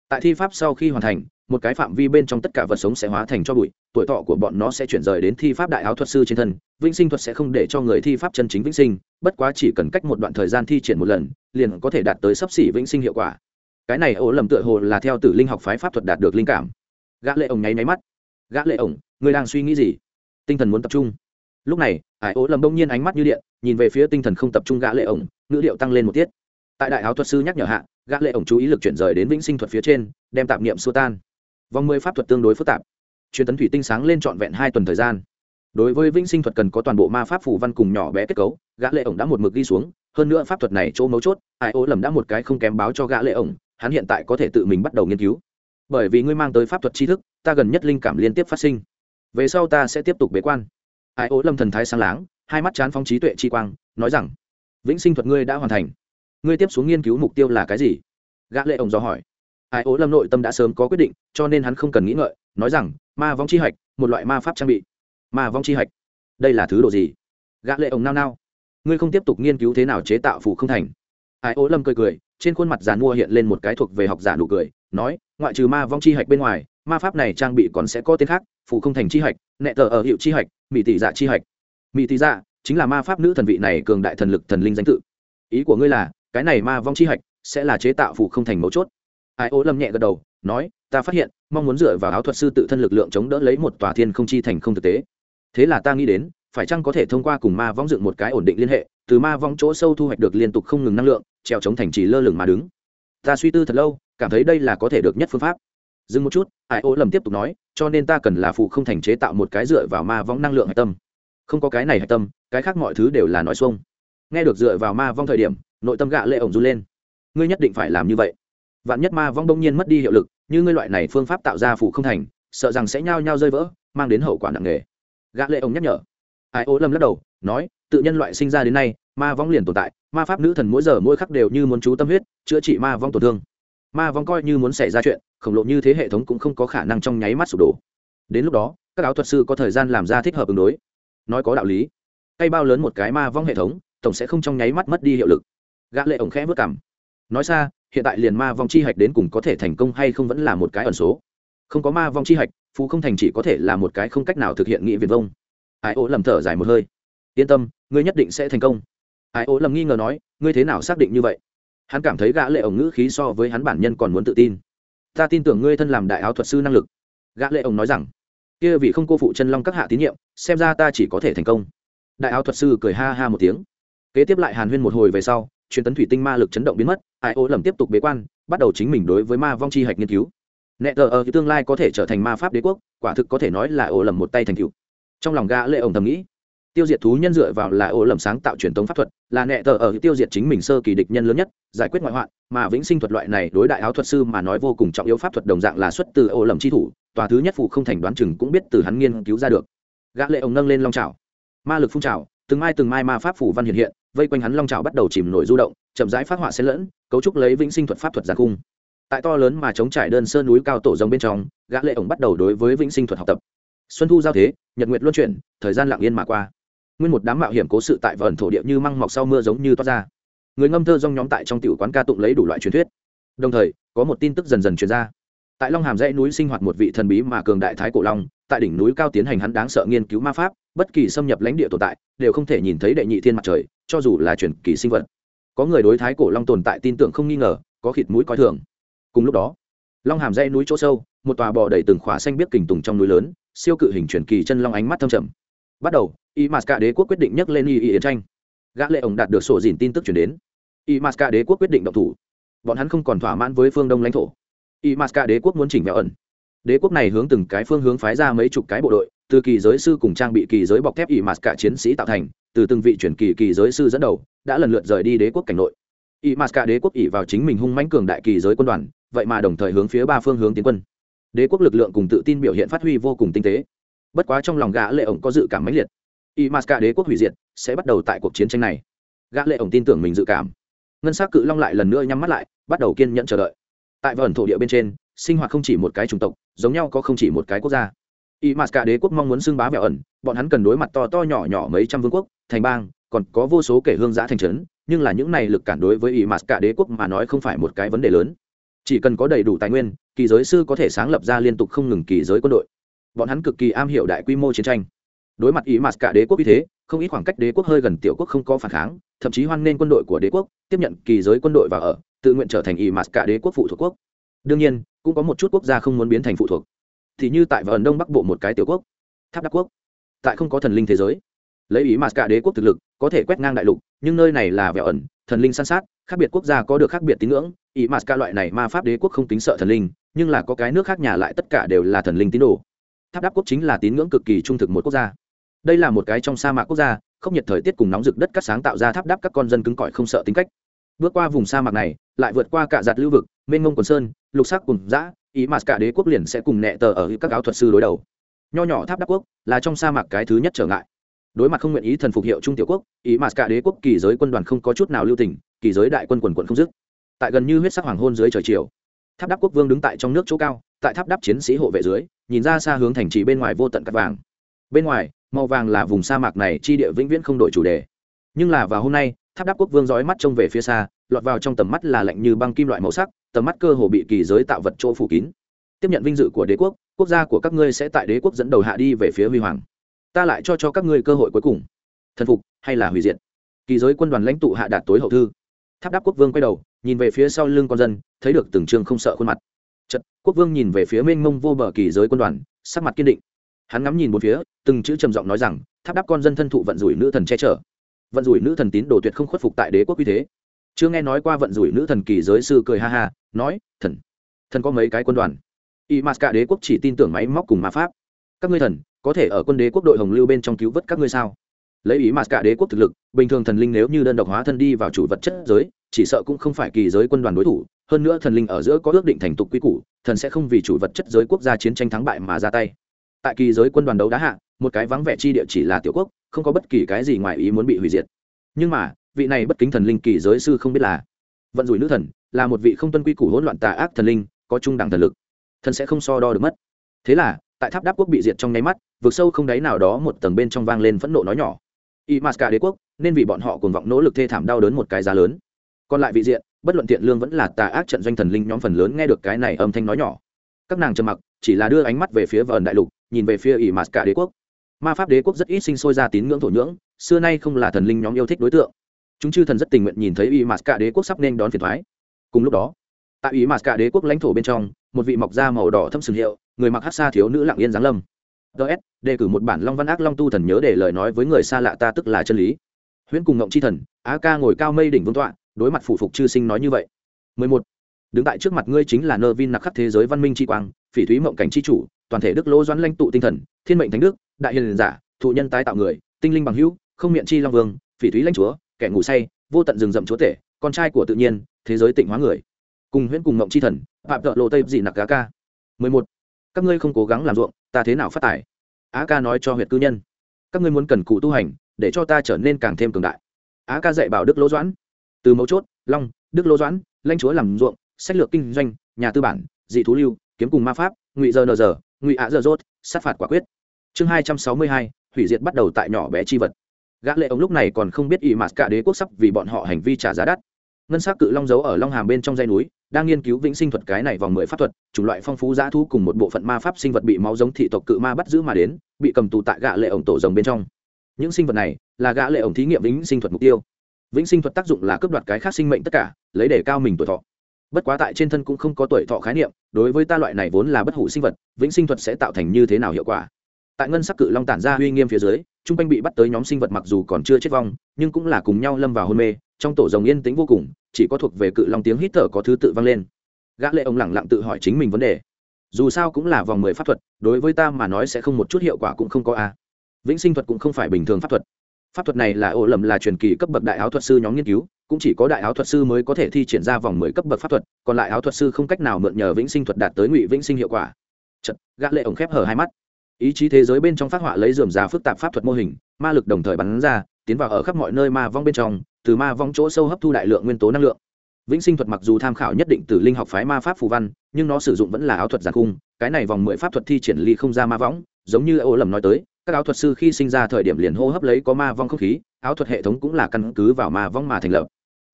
S1: Tại thi pháp sau khi hoàn thành, một cái phạm vi bên trong tất cả vật sống sẽ hóa thành cho bụi, tuổi thọ của bọn nó sẽ chuyển rời đến thi pháp đại áo thuật sư trên thân. Vĩnh sinh thuật sẽ không để cho người thi pháp chân chính vĩnh sinh, bất quá chỉ cần cách một đoạn thời gian thi triển một lần, liền có thể đạt tới sấp xỉ vĩnh sinh hiệu quả cái này ổ lầm tựa hồ là theo tử linh học phái pháp thuật đạt được linh cảm. Gã lệ ổng nháy máy mắt. Gã lệ ổng, người đang suy nghĩ gì? Tinh thần muốn tập trung. Lúc này, ải ổ lầm đông nhiên ánh mắt như điện, nhìn về phía tinh thần không tập trung gã lệ ổng, ngữ điệu tăng lên một tiết. Tại đại áo thuật sư nhắc nhở hạ, gã lệ ổng chú ý lực chuyển rời đến vĩnh sinh thuật phía trên, đem tạm niệm xua tan. Vòng mười pháp thuật tương đối phức tạp. Truyền tấn thủy tinh sáng lên trọn vẹn hai tuần thời gian. Đối với vĩnh sinh thuật cần có toàn bộ ma pháp phủ văn cùng nhỏ bé kết cấu, gã lệ ổng đã một mực ghi xuống, hơn nữa pháp thuật này chỗ mấu chốt ai ô lầm đã một cái không kém báo cho gã lệ ổng hắn hiện tại có thể tự mình bắt đầu nghiên cứu. Bởi vì ngươi mang tới pháp thuật tri thức, ta gần nhất linh cảm liên tiếp phát sinh. Về sau ta sẽ tiếp tục bế quan. Ai ố lâm thần thái sáng láng, hai mắt chán phong trí tuệ chi quang, nói rằng, vĩnh sinh thuật ngươi đã hoàn thành. Ngươi tiếp xuống nghiên cứu mục tiêu là cái gì? Gã lệ ổng do hỏi. Ai ố lâm nội tâm đã sớm có quyết định, cho nên hắn không cần nghĩ ngợi, nói rằng, ma vong chi hạch, một loại ma pháp trang bị. Ma vong chi hạch? Đây là thứ đồ gì? Gã lệ ổng nao nao. Ngươi không tiếp tục nghiên cứu thế nào chế tạo phủ không thành. Ai ố lâm cười cười trên khuôn mặt giàn mua hiện lên một cái thuộc về học giả nụ cười, nói, ngoại trừ ma vong chi hạch bên ngoài, ma pháp này trang bị còn sẽ có tên khác phụ không thành chi hạch nẹ tờ ở hiệu chi hạch mỹ tỷ dạ chi hạch. Mỹ tỷ dạ chính là ma pháp nữ thần vị này cường đại thần lực thần linh danh tự. Ý của ngươi là, cái này ma vong chi hạch sẽ là chế tạo phụ không thành mấu chốt. Ai ô lâm nhẹ gật đầu, nói, ta phát hiện, mong muốn dựa vào áo thuật sư tự thân lực lượng chống đỡ lấy một tòa thiên không chi thành không thực tế. Thế là ta nghĩ đến, phải chăng có thể thông qua cùng ma vong dựng một cái ổn định liên hệ? Từ ma vong chỗ sâu thu hoạch được liên tục không ngừng năng lượng, treo chống thành trì lơ lửng mà đứng. Ta suy tư thật lâu, cảm thấy đây là có thể được nhất phương pháp. Dừng một chút ai ô lầm tiếp tục nói, cho nên ta cần là phụ không thành chế tạo một cái dựa vào ma vong năng lượng hạch tâm. Không có cái này hạch tâm, cái khác mọi thứ đều là nói xuông. Nghe được dựa vào ma vong thời điểm, nội tâm gạ lệ ổng run lên. Ngươi nhất định phải làm như vậy. Vạn nhất ma vong đông nhiên mất đi hiệu lực, như ngươi loại này phương pháp tạo ra phụ không thành, sợ rằng sẽ nhao nhao rơi vỡ, mang đến hậu quả nặng nề. Gạ lệ ổng nhắc nhở. Ai ô lâm lắc đầu, nói tự nhân loại sinh ra đến nay, ma vong liền tồn tại, ma pháp nữ thần mỗi giờ mỗi khắc đều như muốn chú tâm huyết, chữa trị ma vong tổn thương. Ma vong coi như muốn xảy ra chuyện, khổng lồ như thế hệ thống cũng không có khả năng trong nháy mắt sụp đổ. Đến lúc đó, các áo thuật sư có thời gian làm ra thích hợp ứng đối. Nói có đạo lý cây bao lớn một cái ma vong hệ thống, tổng sẽ không trong nháy mắt mất đi hiệu lực. Gã lệ ổng khẽ vớt cảm nói xa, hiện tại liền ma vong chi hạch đến cùng có thể thành công hay không vẫn là một cái ẩn số. Không có ma vong chi hạch, phú không thành chỉ có thể là một cái không cách nào thực hiện nghị viền vông. Ai ố lầm thở dài một hơi. Yên tâm ngươi nhất định sẽ thành công. Ai ố lầm nghi ngờ nói, ngươi thế nào xác định như vậy? Hắn cảm thấy gã lệ ổng ngữ khí so với hắn bản nhân còn muốn tự tin. Ta tin tưởng ngươi thân làm đại áo thuật sư năng lực. Gã lệ ổng nói rằng, kia vị không cô phụ chân long các hạ tín nhiệm, xem ra ta chỉ có thể thành công. Đại áo thuật sư cười ha ha một tiếng. Kế tiếp lại hàn huyên một hồi về sau, truyền tấn thủy tinh ma lực chấn động biến mất, ai ố lầm tiếp tục bế quan, bắt đầu chính mình đối với ma vong chi hạch nghiên cứu. Nẹ tờ ở tương lai có thể trở thành ma pháp đế quốc, quả thực có thể nói là ổ lầm một tay thành cựu trong lòng gã lệ ổng thầm nghĩ tiêu diệt thú nhân dựa vào là ổ lầm sáng tạo truyền thống pháp thuật, là nẹ tờ ở tiêu diệt chính mình sơ kỳ địch nhân lớn nhất, giải quyết ngoại hoạn, mà vĩnh sinh thuật loại này đối đại áo thuật sư mà nói vô cùng trọng yếu pháp thuật đồng dạng là xuất từ ổ lầm chi thủ, tòa thứ nhất phụ không thành đoán chừng cũng biết từ hắn nghiên cứu ra được. Gã lệ ông nâng lên long trào ma lực phun trào, từng mai từng mai ma pháp phủ văn hiện hiện, vây quanh hắn long trào bắt đầu chìm nổi du động, chậm rãi phát họa xen lẫn, cấu trúc lấy vĩnh sinh thuật pháp thuật giàn cung. Tại to lớn mà chống trải đơn sơn núi cao tổ rồng bên trong, gã lệ ổng bắt đầu đối với vĩnh sinh thuật học tập. Xuân thu giao thế, nhật nguyệt luân chuyển, thời gian lặng yên mà qua nguyên một đám mạo hiểm cố sự tại vần thổ địa như măng mọc sau mưa giống như toát ra. Người ngâm thơ rong nhóm tại trong tiểu quán ca tụng lấy đủ loại truyền thuyết. Đồng thời, có một tin tức dần dần truyền ra. Tại long hàm dãy núi sinh hoạt một vị thần bí mà cường đại thái cổ long, tại đỉnh núi cao tiến hành hắn đáng sợ nghiên cứu ma pháp, bất kỳ xâm nhập lãnh địa tồn tại, đều không thể nhìn thấy đệ nhị thiên mặt trời, cho dù là truyền kỳ sinh vật. Có người đối thái cổ long tồn tại tin tưởng không nghi ngờ, có khịt mũi coi thường. Cùng lúc đó, long hàm dãy núi chỗ sâu, một tòa bò đầy từng khóa xanh biết kình tùng trong núi lớn, siêu cự hình truyền kỳ chân long ánh mắt thâm trầm. Bắt đầu y m cả đế quốc quyết định nhấc lên y yến tranh. Gã lệ ổng đạt được sổ dìn tin tức chuyển đến. Y m cả đế quốc quyết định động thủ. Bọn hắn không còn thỏa mãn với phương đông lãnh thổ. Y m đế quốc muốn chỉnh vẹo ẩn. Đế quốc này hướng từng cái phương hướng phái ra mấy chục cái bộ đội, từ kỳ giới sư cùng trang bị kỳ giới bọc thép y m chiến sĩ tạo thành, từ từng vị chuyển kỳ kỳ giới sư dẫn đầu, đã lần lượt rời đi đế quốc cảnh nội. Y m đế quốc ỉ vào chính mình hung mãnh cường đại kỳ giới quân đoàn, vậy mà đồng thời hướng phía ba phương hướng tiến quân. Đế quốc lực lượng cùng tự tin biểu hiện phát huy vô cùng tinh tế. Bất quá trong lòng gã lệ ổng có dự cảm mãnh liệt y m đế quốc hủy diệt, sẽ bắt đầu tại cuộc chiến tranh này. Gã lệ ổng tin tưởng mình dự cảm. Ngân s á c cự long lại lần nữa nhắm mắt lại, bắt đầu kiên nhẫn chờ đợi. Tại vườn thổ địa bên trên, sinh hoạt không chỉ một cái chủng tộc, giống nhau có không chỉ một cái quốc gia. Y m a đế quốc mong muốn xưng bá vẹo ẩn, bọn hắn cần đối mặt to to nhỏ nhỏ mấy trăm vương quốc, thành bang, còn có vô số kể hương giã thành trấn, nhưng là những này lực cản đối với y m a đế quốc mà nói không phải một cái vấn đề lớn. Chỉ cần có đầy đủ tài nguyên, kỳ giới sư có thể sáng lập ra liên tục không ngừng kỳ giới quân đội. Bọn hắn cực kỳ am hiểu đại quy mô chiến tranh đối mặt ý mặt cả đế quốc như thế, không ít khoảng cách đế quốc hơi gần tiểu quốc không có phản kháng, thậm chí hoan nghênh quân đội của đế quốc, tiếp nhận kỳ giới quân đội và ở, tự nguyện trở thành ý mặt cả đế quốc phụ thuộc quốc. Đương nhiên, cũng có một chút quốc gia không muốn biến thành phụ thuộc. Thì như tại và ẩn đông bắc bộ một cái tiểu quốc, tháp đắc quốc, tại không có thần linh thế giới. Lấy ý mặt cả đế quốc thực lực, có thể quét ngang đại lục, nhưng nơi này là vẹo ẩn, thần linh san sát, khác biệt quốc gia có được khác biệt tín ngưỡng. Ý mặt cả loại này ma pháp đế quốc không tính sợ thần linh, nhưng là có cái nước khác nhà lại tất cả đều là thần linh tín đồ. Tháp đáp quốc chính là tín ngưỡng cực kỳ trung thực một quốc gia đây là một cái trong sa mạc quốc gia, không nhiệt thời tiết cùng nóng rực đất cắt sáng tạo ra tháp đáp các con dân cứng cỏi không sợ tính cách. Bước qua vùng sa mạc này, lại vượt qua cả giặt lưu vực, mênh mông quần sơn, lục sắc cùng dã, ý mà cả đế quốc liền sẽ cùng nẹ tờ ở các áo thuật sư đối đầu. Nho nhỏ tháp đáp quốc là trong sa mạc cái thứ nhất trở ngại. Đối mặt không nguyện ý thần phục hiệu trung tiểu quốc, ý mà cả đế quốc kỳ giới quân đoàn không có chút nào lưu tình, kỳ giới đại quân quần quận không dứt. Tại gần như huyết sắc hoàng hôn dưới trời chiều, tháp đáp quốc vương đứng tại trong nước chỗ cao, tại tháp đáp chiến sĩ hộ vệ dưới, nhìn ra xa hướng thành trì bên ngoài vô tận cắt vàng. Bên ngoài màu vàng là vùng sa mạc này, chi địa vĩnh viễn không đổi chủ đề. Nhưng là vào hôm nay, tháp đáp quốc vương dõi mắt trông về phía xa, lọt vào trong tầm mắt là lạnh như băng kim loại màu sắc, tầm mắt cơ hồ bị kỳ giới tạo vật chỗ phủ kín. Tiếp nhận vinh dự của đế quốc quốc gia của các ngươi sẽ tại đế quốc dẫn đầu hạ đi về phía huy hoàng. Ta lại cho cho các ngươi cơ hội cuối cùng. Thần phục hay là hủy diệt? Kỳ giới quân đoàn lãnh tụ hạ đạt tối hậu thư. Tháp đáp quốc vương quay đầu, nhìn về phía sau lưng con dân, thấy được từng trường không sợ khuôn mặt. Chật quốc vương nhìn về phía mênh mông vô bờ kỳ giới quân đoàn, sắc mặt kiên định hắn ngắm nhìn một phía, từng chữ trầm giọng nói rằng, tháp đáp con dân thân thụ vận rủi nữ thần che chở. Vận rủi nữ thần tín đồ tuyệt không khuất phục tại đế quốc uy thế. Chưa nghe nói qua vận rủi nữ thần kỳ giới sư cười ha ha, nói, thần thần có mấy cái quân đoàn? Y m cả đế quốc chỉ tin tưởng máy móc cùng ma pháp. Các ngươi thần, có thể ở quân đế quốc đội hồng lưu bên trong cứu vớt các ngươi sao? Lấy ý mà cả đế quốc thực lực, bình thường thần linh nếu như đơn độc hóa thân đi vào chủ vật chất giới, chỉ sợ cũng không phải kỳ giới quân đoàn đối thủ, hơn nữa thần linh ở giữa có ước định thành tục quy củ, thần sẽ không vì chủ vật chất giới quốc gia chiến tranh thắng bại mà ra tay tại kỳ giới quân đoàn đấu đá hạ, một cái vắng vẻ chi địa chỉ là tiểu quốc, không có bất kỳ cái gì ngoài ý muốn bị hủy diệt. Nhưng mà, vị này bất kính thần linh kỳ giới sư không biết là vận rủi nữ thần, là một vị không tuân quy củ hỗn loạn tà ác thần linh, có trung đẳng thần lực. Thần sẽ không so đo được mất. Thế là, tại tháp đáp quốc bị diệt trong nháy mắt vượt sâu không đáy nào đó một tầng bên trong vang lên phẫn nộ nói nhỏ. Y m đế quốc, nên vì bọn họ cùng vọng nỗ lực thê thảm đau đớn một cái giá lớn. Còn lại vị diện, bất luận thiện lương vẫn là tà ác trận doanh thần linh nhóm phần lớn nghe được cái này âm thanh nói nhỏ. Các nàng trầm mặc, chỉ là đưa ánh mắt về phía vờn đại lục nhìn về phía ỷ mạt cả đế quốc. Ma pháp đế quốc rất ít sinh sôi ra tín ngưỡng thổ nhưỡng, xưa nay không là thần linh nhóm yêu thích đối tượng. Chúng chư thần rất tình nguyện nhìn thấy ỷ mạt cả đế quốc sắp nên đón phiền thoái. Cùng lúc đó, tại ỷ mạt cả đế quốc lãnh thổ bên trong, một vị mọc da màu đỏ thâm sừng hiệu, người mặc hát xa thiếu nữ lặng yên giáng lâm. Ts đề cử một bản long văn ác long tu thần nhớ để lời nói với người xa lạ ta tức là chân lý. Huyễn cùng ngộng chi thần á ca ngồi cao mây đỉnh vương tọa, đối mặt phủ phục chư sinh nói như vậy. 11. đứng tại trước mặt ngươi chính là nơ vin nặc khắc thế giới văn minh tri quang, phỉ thúy mộng cảnh chi chủ toàn thể đức lỗ doãn lãnh tụ tinh thần, thiên mệnh thánh đức, đại hiền giả, thụ nhân tái tạo người, tinh linh bằng hữu, không miệng chi long vương, phỉ thúy lãnh chúa, kẻ ngủ say, vô tận rừng rậm chúa tể, con trai của tự nhiên, thế giới tịnh hóa người. Cùng huyễn cùng mộng chi thần, phạm tợ lộ tây dị nặc cá ca. 11. các ngươi không cố gắng làm ruộng, ta thế nào phát tài? Á ca nói cho huyện cư nhân. Các ngươi muốn cần cụ tu hành, để cho ta trở nên càng thêm cường đại. Á ca dạy bảo đức lỗ doãn. Từ mấu chốt, long, đức lỗ doãn, lãnh chúa làm ruộng, sách lược kinh doanh, nhà tư bản, dị thú lưu, kiếm cùng ma pháp, ngụy giờ nờ giờ ngụy ạ dơ dốt, sát phạt quả quyết. Chương hai trăm sáu mươi hai, hủy diệt bắt đầu tại nhỏ bé chi vật. Gã lệ ông lúc này còn không biết y mạt cả đế quốc sắp vì bọn họ hành vi trả giá đắt. Ngân sắc cự long giấu ở long hàm bên trong dây núi, đang nghiên cứu vĩnh sinh thuật cái này vòng mười pháp thuật, chủng loại phong phú giá thu cùng một bộ phận ma pháp sinh vật bị máu giống thị tộc cự ma bắt giữ mà đến, bị cầm tù tại gã lệ ổng tổ rồng bên trong. Những sinh vật này là gã lệ ổng thí nghiệm vĩnh sinh thuật mục tiêu. Vĩnh sinh thuật tác dụng là cướp đoạt cái khác sinh mệnh tất cả, lấy để cao mình tuổi thọ bất quá tại trên thân cũng không có tuổi thọ khái niệm, đối với ta loại này vốn là bất hủ sinh vật, vĩnh sinh thuật sẽ tạo thành như thế nào hiệu quả? Tại ngân sắc cự long tản ra uy nghiêm phía dưới, trung quanh bị bắt tới nhóm sinh vật mặc dù còn chưa chết vong, nhưng cũng là cùng nhau lâm vào hôn mê, trong tổ rồng yên tĩnh vô cùng, chỉ có thuộc về cự long tiếng hít thở có thứ tự vang lên. Gã lệ ông lẳng lặng tự hỏi chính mình vấn đề. Dù sao cũng là vòng mười pháp thuật, đối với ta mà nói sẽ không một chút hiệu quả cũng không có a. Vĩnh sinh thuật cũng không phải bình thường pháp thuật pháp thuật này là ổ lầm là truyền kỳ cấp bậc đại áo thuật sư nhóm nghiên cứu cũng chỉ có đại áo thuật sư mới có thể thi triển ra vòng mười cấp bậc pháp thuật còn lại áo thuật sư không cách nào mượn nhờ vĩnh sinh thuật đạt tới ngụy vĩnh sinh hiệu quả. Chật, gã lệ ổng khép hở hai mắt. Ý chí thế giới bên trong phát họa lấy dườm già phức tạp pháp thuật mô hình ma lực đồng thời bắn ra tiến vào ở khắp mọi nơi ma vong bên trong từ ma vong chỗ sâu hấp thu đại lượng nguyên tố năng lượng. Vĩnh sinh thuật mặc dù tham khảo nhất định từ linh học phái ma pháp phù văn nhưng nó sử dụng vẫn là áo thuật giàn cung cái này vòng mười pháp thuật thi triển ly không ra ma võng giống như ô lầm nói tới các áo thuật sư khi sinh ra thời điểm liền hô hấp lấy có ma vong không khí áo thuật hệ thống cũng là căn cứ vào ma vong mà thành lập.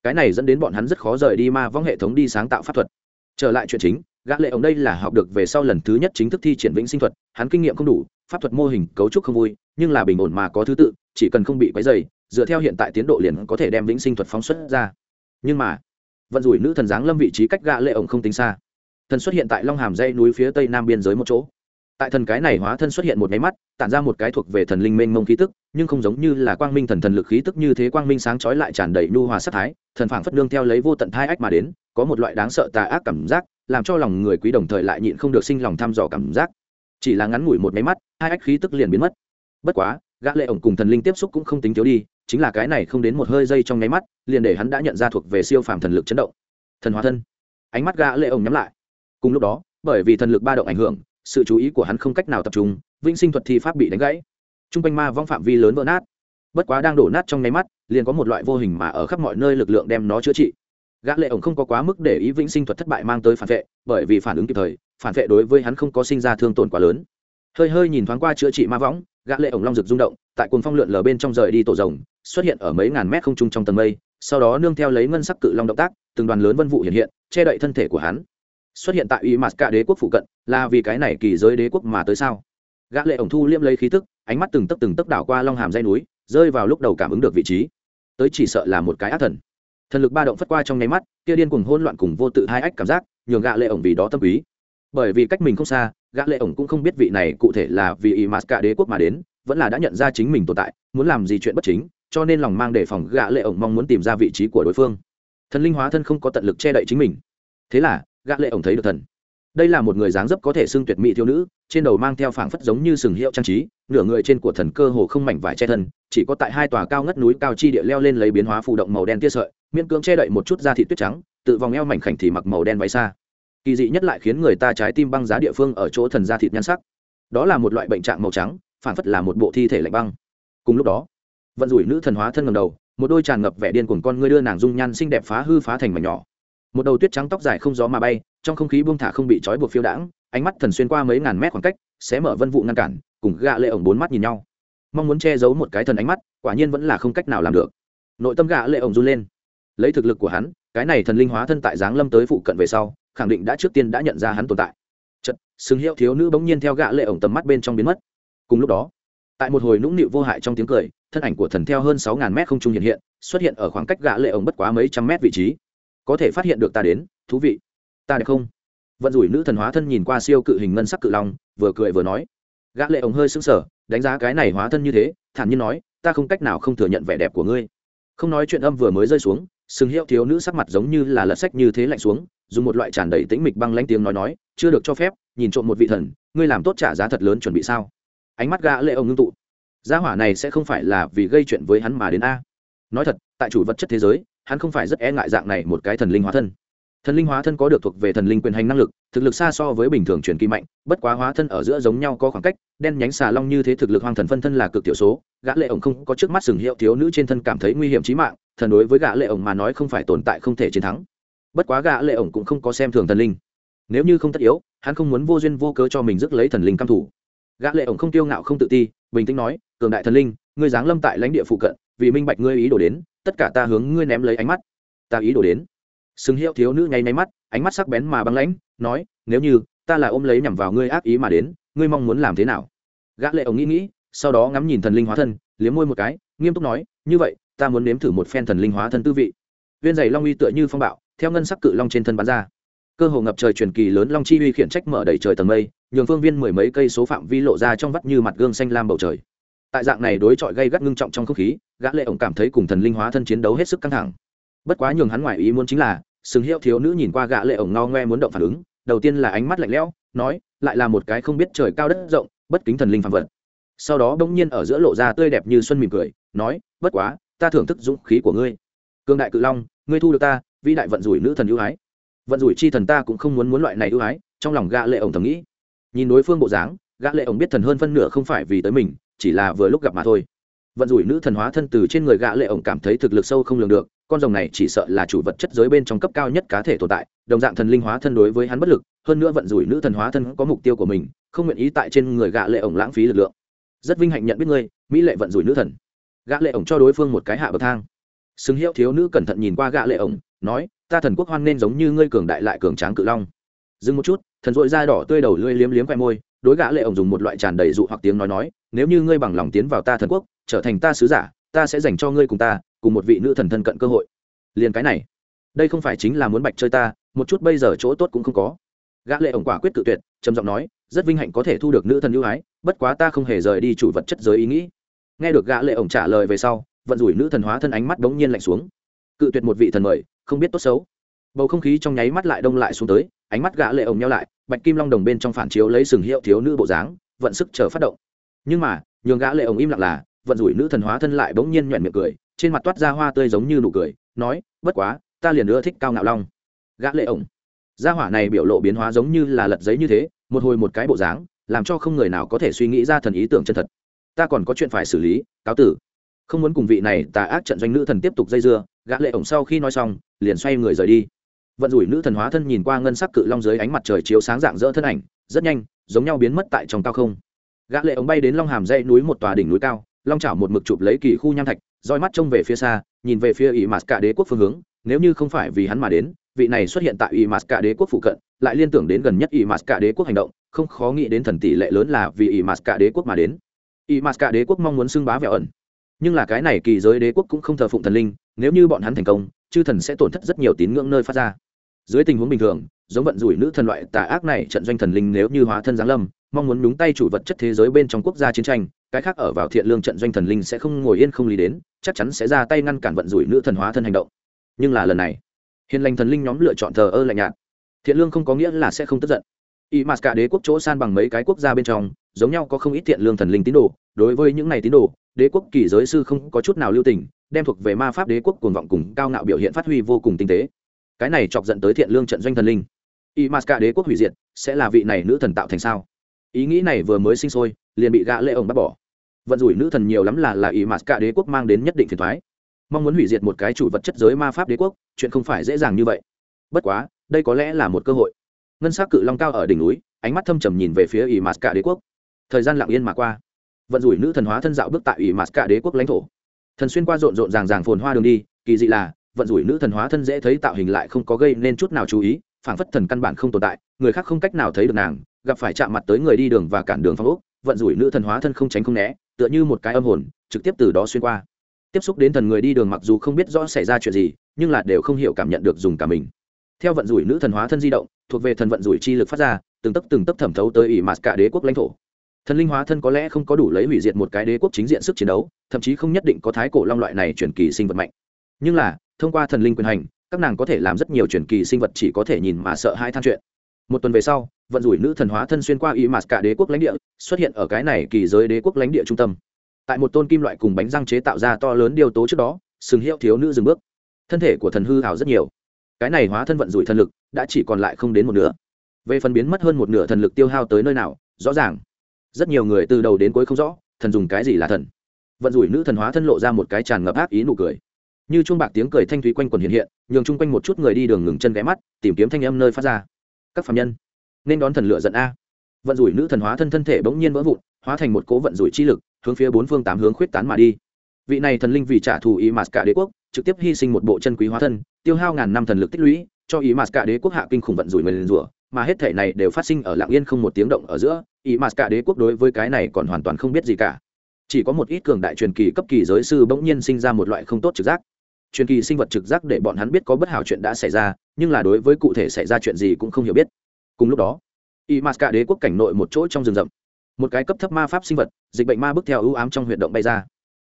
S1: Cái này dẫn đến bọn hắn rất khó rời đi ma vong hệ thống đi sáng tạo pháp thuật. Trở lại chuyện chính gã lệ ông đây là học được về sau lần thứ nhất chính thức thi triển vĩnh sinh thuật hắn kinh nghiệm không đủ pháp thuật mô hình cấu trúc không vui nhưng là bình ổn mà có thứ tự chỉ cần không bị quấy rầy, dựa theo hiện tại tiến độ liền có thể đem vĩnh sinh thuật phóng xuất ra. Nhưng mà vận rủi nữ thần giáng lâm vị trí cách gã lệ ông không tính xa. Thần xuất hiện tại long hàm dây núi phía tây nam biên giới một chỗ tại thần cái này hóa thân xuất hiện một máy mắt, tản ra một cái thuộc về thần linh mênh mông khí tức, nhưng không giống như là quang minh thần thần lực khí tức như thế quang minh sáng chói lại tràn đầy nhu hòa sắc thái, thần phảng phất nương theo lấy vô tận thai ách mà đến, có một loại đáng sợ tà ác cảm giác, làm cho lòng người quý đồng thời lại nhịn không được sinh lòng thăm dò cảm giác. Chỉ là ngắn ngủi một máy mắt, hai ách khí tức liền biến mất. Bất quá, gã lệ ổng cùng thần linh tiếp xúc cũng không tính thiếu đi, chính là cái này không đến một hơi giây trong nháy mắt, liền để hắn đã nhận ra thuộc về siêu phàm thần lực chấn động. Thần hóa thân. Ánh mắt gã lệ ổng nhắm lại. Cùng lúc đó, bởi vì thần lực ba động ảnh hưởng sự chú ý của hắn không cách nào tập trung, vĩnh sinh thuật thi pháp bị đánh gãy. T r u n g quanh ma vong phạm vi lớn vỡ nát. Bất quá đang đổ nát trong nháy mắt, liền có một loại vô hình mà ở khắp mọi nơi lực lượng đem nó chữa trị. Gã lệ ổng không có quá mức để ý vĩnh sinh thuật thất bại mang tới phản vệ, bởi vì phản ứng kịp thời, phản vệ đối với hắn không có sinh ra thương tổn quá lớn. Hơi hơi nhìn thoáng qua chữa trị ma võng, gã lệ ổng long rực rung động, tại cuồng phong lượn lờ bên trong rời đi tổ rồng, xuất hiện ở mấy ngàn mét không trung trong tầng mây, sau đó nương theo lấy ngân sắc cự long động tác, từng đoàn lớn vân vụ hiện hiện, che đậy thân thể của hắn xuất hiện tại y mặt cả đế quốc phụ cận, là vì cái này kỳ giới đế quốc mà tới sao? Gã lệ ổng thu liêm lấy khí tức, ánh mắt từng tấc từng tấc đảo qua long hàm dây núi, rơi vào lúc đầu cảm ứng được vị trí. Tới chỉ sợ là một cái ác thần. Thần lực ba động phất qua trong nháy mắt, kia điên cuồng hỗn loạn cùng vô tự hai ách cảm giác, nhường gã lệ ổng vì đó tâm quý. Bởi vì cách mình không xa, gã lệ ổng cũng không biết vị này cụ thể là vì y mặt cả đế quốc mà đến, vẫn là đã nhận ra chính mình tồn tại, muốn làm gì chuyện bất chính, cho nên lòng mang đề phòng gã lệ ổng mong muốn tìm ra vị trí của đối phương. Thần linh hóa thân không có tận lực che đậy chính mình. Thế là gã lệ ổng thấy được thần. Đây là một người dáng dấp có thể xưng tuyệt mỹ thiếu nữ, trên đầu mang theo phảng phất giống như sừng hiệu trang trí, nửa người trên của thần cơ hồ không mảnh vải che thân, chỉ có tại hai tòa cao ngất núi cao chi địa leo lên lấy biến hóa phù động màu đen tia sợi, miễn cưỡng che đậy một chút da thịt tuyết trắng, tự vòng eo mảnh khảnh thì mặc màu đen váy xa kỳ dị nhất lại khiến người ta trái tim băng giá địa phương ở chỗ thần da thịt nhan sắc. Đó là một loại bệnh trạng màu trắng, phảng phất là một bộ thi thể lạnh băng. Cùng lúc đó, vận rủi nữ thần hóa thân ngầm đầu, một đôi tràn ngập vẻ điên cuồng con ngươi đưa nàng dung nhan xinh đẹp phá hư phá thành mảnh nhỏ một đầu tuyết trắng tóc dài không gió mà bay, trong không khí buông thả không bị trói buộc phiêu đãng, ánh mắt thần xuyên qua mấy ngàn mét khoảng cách sẽ mở vân vụ ngăn cản, cùng gạ lệ ổng bốn mắt nhìn nhau. Mong muốn che giấu một cái thần ánh mắt, quả nhiên vẫn là không cách nào làm được. Nội tâm gạ lệ ổng run lên. Lấy thực lực của hắn, cái này thần linh hóa thân tại giáng lâm tới phụ cận về sau, khẳng định đã trước tiên đã nhận ra hắn tồn tại. Chật xứng hiệu thiếu nữ bỗng nhiên theo gạ lệ ổng tầm mắt bên trong biến mất. Cùng lúc đó, tại một hồi nũng nịu vô hại trong tiếng cười, thân ảnh của thần theo hơn sáu ngàn mét không trung hiện hiện, xuất hiện ở khoảng cách gạ lệ ổng bất quá mấy trăm mét vị trí có thể phát hiện được ta đến, thú vị. Ta đẹp không? Vận rủi nữ thần hóa thân nhìn qua siêu cự hình ngân sắc cự long, vừa cười vừa nói. Gã lệ ổng hơi sững sờ, đánh giá cái này hóa thân như thế, thản nhiên nói, ta không cách nào không thừa nhận vẻ đẹp của ngươi. Không nói chuyện âm vừa mới rơi xuống, sừng hiệu thiếu nữ sắc mặt giống như là lật sách như thế lạnh xuống, dùng một loại tràn đầy tĩnh mịch băng lãnh tiếng nói nói, chưa được cho phép, nhìn trộm một vị thần, ngươi làm tốt trả giá thật lớn chuẩn bị sao? Ánh mắt gã lệ ổng ngưng tụ. Gia hỏa này sẽ không phải là vì gây chuyện với hắn mà đến a. Nói thật, tại chủ vật chất thế giới hắn không phải rất e ngại dạng này một cái thần linh hóa thân. Thần linh hóa thân có được thuộc về thần linh quyền hành năng lực, thực lực xa so với bình thường truyền kỳ mạnh, bất quá hóa thân ở giữa giống nhau có khoảng cách, đen nhánh xà long như thế thực lực hoàng thần phân thân là cực tiểu số, gã lệ ổng không có trước mắt sừng hiệu thiếu nữ trên thân cảm thấy nguy hiểm chí mạng, thần đối với gã lệ ổng mà nói không phải tồn tại không thể chiến thắng. Bất quá gã lệ ổng cũng không có xem thường thần linh. Nếu như không tất yếu, hắn không muốn vô duyên vô cớ cho mình rước lấy thần linh cam thủ gã lệ ổng không tiêu ngạo không tự ti, bình tĩnh nói, cường đại thần linh, ngươi giáng lâm tại lãnh địa phụ cận, vì minh bạch ngươi ý đồ đến tất cả ta hướng ngươi ném lấy ánh mắt. Ta ý đồ đến. Sừng hiệu thiếu nữ nháy nháy mắt, ánh mắt sắc bén mà băng lãnh, nói, nếu như, ta là ôm lấy nhằm vào ngươi ác ý mà đến, ngươi mong muốn làm thế nào? Gã lệ ổng nghĩ nghĩ, sau đó ngắm nhìn thần linh hóa thân, liếm môi một cái, nghiêm túc nói, như vậy, ta muốn nếm thử một phen thần linh hóa thân tư vị. Viên giày long uy tựa như phong bạo, theo ngân sắc cự long trên thân bắn ra. Cơ hồ ngập trời truyền kỳ lớn long chi uy khiển trách mở đầy trời tầng mây, nhường phương viên mười mấy cây số phạm vi lộ ra trong vắt như mặt gương xanh lam bầu trời. Tại dạng này đối chọi gây gắt ngưng trọng trong không khí gã lệ ổng cảm thấy cùng thần linh hóa thân chiến đấu hết sức căng thẳng. Bất quá nhường hắn ngoài ý muốn chính là, sừng hiệu thiếu nữ nhìn qua gã lệ ổng no ngoe muốn động phản ứng, đầu tiên là ánh mắt lạnh lẽo, nói, lại là một cái không biết trời cao đất rộng, bất kính thần linh phàm vật. Sau đó bỗng nhiên ở giữa lộ ra tươi đẹp như xuân mỉm cười, nói, bất quá, ta thưởng thức dũng khí của ngươi. Cương đại cự long, ngươi thu được ta, vĩ đại vận rủi nữ thần ưu ái. Vận rủi chi thần ta cũng không muốn muốn loại này ưu ái, trong lòng gã lệ ổng thầm nghĩ. Nhìn đối phương bộ dáng, gã lệ ổng biết thần hơn phân nửa không phải vì tới mình, chỉ là vừa lúc gặp mà thôi vận rủi nữ thần hóa thân từ trên người gã lệ ổng cảm thấy thực lực sâu không lường được, con rồng này chỉ sợ là chủ vật chất giới bên trong cấp cao nhất cá thể tồn tại, đồng dạng thần linh hóa thân đối với hắn bất lực, hơn nữa vận rủi nữ thần hóa thân có mục tiêu của mình, không nguyện ý tại trên người gã lệ ổng lãng phí lực lượng. Rất vinh hạnh nhận biết ngươi, mỹ lệ vận rủi nữ thần. Gã lệ ổng cho đối phương một cái hạ bậc thang. Xứng hiệu thiếu nữ cẩn thận nhìn qua gã lệ ổng, nói, ta thần quốc hoan nên giống như ngươi cường đại lại cường tráng cự long. Dừng một chút, thần dội da đỏ tươi đầu lưỡi liếm liếm quai môi đối gã lệ ổng dùng một loại tràn đầy dụ hoặc tiếng nói nói, nếu như ngươi bằng lòng tiến vào ta thần quốc, trở thành ta sứ giả, ta sẽ dành cho ngươi cùng ta, cùng một vị nữ thần thân cận cơ hội. Liền cái này, đây không phải chính là muốn bạch chơi ta, một chút bây giờ chỗ tốt cũng không có. Gã lệ ổng quả quyết cự tuyệt, trầm giọng nói, rất vinh hạnh có thể thu được nữ thần ưu ái, bất quá ta không hề rời đi chủ vật chất giới ý nghĩ. Nghe được gã lệ ổng trả lời về sau, vận rủi nữ thần hóa thân ánh mắt đống nhiên lạnh xuống. Cự tuyệt một vị thần mời, không biết tốt xấu. Bầu không khí trong nháy mắt lại đông lại xuống tới, ánh mắt gã lệ ổng nhau lại bạch kim long đồng bên trong phản chiếu lấy sừng hiệu thiếu nữ bộ dáng, vận sức chờ phát động. Nhưng mà, nhường gã lệ ổng im lặng là, vận rủi nữ thần hóa thân lại bỗng nhiên nhuyễn miệng cười, trên mặt toát ra hoa tươi giống như nụ cười, nói, bất quá, ta liền nữa thích cao ngạo long. Gã lệ ổng. Gia hỏa này biểu lộ biến hóa giống như là lật giấy như thế, một hồi một cái bộ dáng, làm cho không người nào có thể suy nghĩ ra thần ý tưởng chân thật. Ta còn có chuyện phải xử lý, cáo tử. Không muốn cùng vị này tà ác trận doanh nữ thần tiếp tục dây dưa, gã lệ ổng sau khi nói xong, liền xoay người rời đi vận rủi nữ thần hóa thân nhìn qua ngân sắc cự long dưới ánh mặt trời chiếu sáng dạng dỡ thân ảnh, rất nhanh, giống nhau biến mất tại trong cao không. Gã lệ ống bay đến long hàm dãy núi một tòa đỉnh núi cao, long chảo một mực chụp lấy kỳ khu nham thạch, roi mắt trông về phía xa, nhìn về phía ỷ mạt cả đế quốc phương hướng, nếu như không phải vì hắn mà đến, vị này xuất hiện tại ỷ mạt cả đế quốc phụ cận, lại liên tưởng đến gần nhất ỷ mạt cả đế quốc hành động, không khó nghĩ đến thần tỷ lệ lớn là vì ỷ mạt cả đế quốc mà đến. Ỷ mạt cả đế quốc mong muốn xưng bá vẹo ẩn. Nhưng là cái này kỳ giới đế quốc cũng không thờ phụng thần linh, nếu như bọn hắn thành công, chư thần sẽ tổn thất rất nhiều tín ngưỡng nơi phát ra dưới tình huống bình thường, giống vận rủi nữ thần loại tà ác này trận doanh thần linh nếu như hóa thân giáng lâm, mong muốn đúng tay chủ vật chất thế giới bên trong quốc gia chiến tranh, cái khác ở vào thiện lương trận doanh thần linh sẽ không ngồi yên không lý đến, chắc chắn sẽ ra tay ngăn cản vận rủi nữ thần hóa thân hành động. Nhưng là lần này, hiền lành thần linh nhóm lựa chọn thờ ơ lạnh nhạt. Thiện lương không có nghĩa là sẽ không tức giận. Y m cả đế quốc chỗ san bằng mấy cái quốc gia bên trong, giống nhau có không ít thiện lương thần linh tín đồ, đối với những này tín đồ, đế quốc kỳ giới sư không có chút nào lưu tình, đem thuộc về ma pháp đế quốc cuồng vọng cùng cao ngạo biểu hiện phát huy vô cùng tinh tế cái này chọc dẫn tới thiện lương trận doanh thần linh. Y m đế quốc hủy diệt, sẽ là vị này nữ thần tạo thành sao? Ý nghĩ này vừa mới sinh sôi, liền bị gã lệ ông bắt bỏ. Vận rủi nữ thần nhiều lắm là là ý mà cả đế quốc mang đến nhất định phiền thoái mong muốn hủy diệt một cái chủ vật chất giới ma pháp đế quốc, chuyện không phải dễ dàng như vậy. Bất quá, đây có lẽ là một cơ hội. Ngân s á c cự long cao ở đỉnh núi, ánh mắt thâm trầm nhìn về phía ỷ mạt cả đế quốc. Thời gian lặng yên mà qua. Vận rủi nữ thần hóa thân dạo bước tại ỷ mạt cả đế quốc lãnh thổ. Thần xuyên qua rộn rộn ràng ràng phồn hoa đường đi, kỳ dị là vận rủi nữ thần hóa thân dễ thấy tạo hình lại không có gây nên chút nào chú ý, phảng phất thần căn bản không tồn tại, người khác không cách nào thấy được nàng, gặp phải chạm mặt tới người đi đường và cản đường phong ốc, vận rủi nữ thần hóa thân không tránh không né, tựa như một cái âm hồn, trực tiếp từ đó xuyên qua. Tiếp xúc đến thần người đi đường mặc dù không biết rõ xảy ra chuyện gì, nhưng là đều không hiểu cảm nhận được dùng cả mình. Theo vận rủi nữ thần hóa thân di động, thuộc về thần vận rủi chi lực phát ra, từng tấc từng tấc thẩm thấu tới ỷ mạt cả đế quốc lãnh thổ. Thần linh hóa thân có lẽ không có đủ lấy hủy diệt một cái đế quốc chính diện sức chiến đấu, thậm chí không nhất định có thái cổ long loại này chuyển kỳ sinh vật mạnh. Nhưng là thông qua thần linh quyền hành, các nàng có thể làm rất nhiều truyền kỳ sinh vật chỉ có thể nhìn mà sợ hai than chuyện. Một tuần về sau, vận rủi nữ thần hóa thân xuyên qua y mạt cả đế quốc lãnh địa, xuất hiện ở cái này kỳ giới đế quốc lãnh địa trung tâm. Tại một tôn kim loại cùng bánh răng chế tạo ra to lớn điều tố trước đó, sừng hiệu thiếu nữ dừng bước. Thân thể của thần hư hào rất nhiều. Cái này hóa thân vận rủi thần lực đã chỉ còn lại không đến một nửa. Về phần biến mất hơn một nửa thần lực tiêu hao tới nơi nào, rõ ràng. Rất nhiều người từ đầu đến cuối không rõ, thần dùng cái gì là thần. Vận rủi nữ thần hóa thân lộ ra một cái tràn ngập ác ý nụ cười như chuông bạc tiếng cười thanh thúy quanh quần hiện hiện, nhường chung quanh một chút người đi đường ngừng chân ghé mắt, tìm kiếm thanh âm nơi phát ra. Các phạm nhân, nên đón thần lựa giận a. Vận rủi nữ thần hóa thân thân thể bỗng nhiên vỡ vụn, hóa thành một cố vận rủi chi lực, hướng phía bốn phương tám hướng khuyết tán mà đi. Vị này thần linh vì trả thù ý mạt cả đế quốc, trực tiếp hy sinh một bộ chân quý hóa thân, tiêu hao ngàn năm thần lực tích lũy, cho ý mạt cả đế quốc hạ kinh khủng vận rủi người liền rủa, mà hết thể này đều phát sinh ở lạng yên không một tiếng động ở giữa ý mạt cả đế quốc đối với cái này còn hoàn toàn không biết gì cả. Chỉ có một ít cường đại truyền kỳ cấp kỳ giới sư bỗng nhiên sinh ra một loại không tốt trực giác truyền kỳ sinh vật trực giác để bọn hắn biết có bất hảo chuyện đã xảy ra, nhưng là đối với cụ thể xảy ra chuyện gì cũng không hiểu biết. Cùng lúc đó y m a đế quốc cảnh nội một chỗ trong rừng rậm. Một cái cấp thấp ma pháp sinh vật, dịch bệnh ma bước theo ưu ám trong huyệt động bay ra.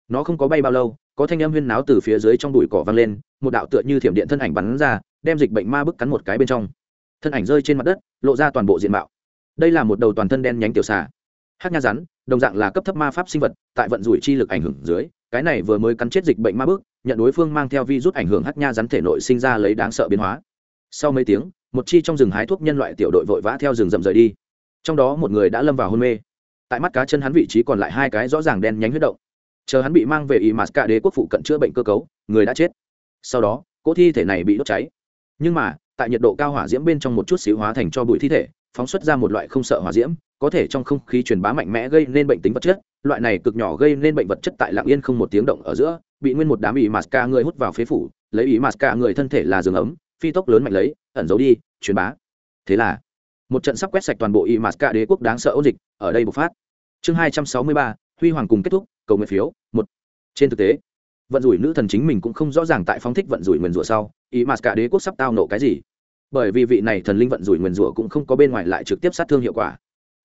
S1: Nó không có bay bao lâu, có thanh âm huyên náo từ phía dưới trong đùi cỏ vang lên, một đạo tựa như thiểm điện thân ảnh bắn ra, đem dịch bệnh ma bức cắn một cái bên trong. Thân ảnh rơi trên mặt đất, lộ ra toàn bộ diện mạo. Đây là một đầu toàn thân đen nhánh tiểu xà. Hát nha rắn, đồng dạng là cấp thấp ma pháp sinh vật, tại vận rủi chi lực ảnh hưởng dưới, cái này vừa mới cắn chết dịch bệnh ma bước nhận đối phương mang theo vi rút ảnh hưởng hát nha rắn thể nội sinh ra lấy đáng sợ biến hóa. Sau mấy tiếng, một chi trong rừng hái thuốc nhân loại tiểu đội vội vã theo rừng rậm rời đi. Trong đó một người đã lâm vào hôn mê. Tại mắt cá chân hắn vị trí còn lại hai cái rõ ràng đen nhánh huyết động. Chờ hắn bị mang về y mát cả đế quốc phụ cận chữa bệnh cơ cấu, người đã chết. Sau đó, cỗ thi thể này bị đốt cháy. Nhưng mà, tại nhiệt độ cao hỏa diễm bên trong một chút xíu hóa thành cho bụi thi thể, phóng xuất ra một loại không sợ hỏa diễm có thể trong không khí truyền bá mạnh mẽ gây nên bệnh tính vật chất, loại này cực nhỏ gây nên bệnh vật chất tại lạng yên không một tiếng động ở giữa, bị nguyên một đám y mạt ca người hút vào phế phủ, lấy y mạt ca người thân thể là giường ấm, phi tốc lớn mạnh lấy, ẩn giấu đi, truyền bá. Thế là, một trận sắp quét sạch toàn bộ y mạt ca đế quốc đáng sợ ôn dịch, ở đây bộc phát. Chương hai trăm sáu mươi ba, huy hoàng cùng kết thúc, cầu nguyện phiếu, một. Trên thực tế, vận rủi nữ thần chính mình cũng không rõ ràng tại phóng thích vận rủi nguyền rủa sau ý mà cả đế quốc sắp tao nộ cái gì. Bởi vì vị này thần linh vận rủi nguyền rủa cũng không có bên ngoài lại trực tiếp sát thương hiệu quả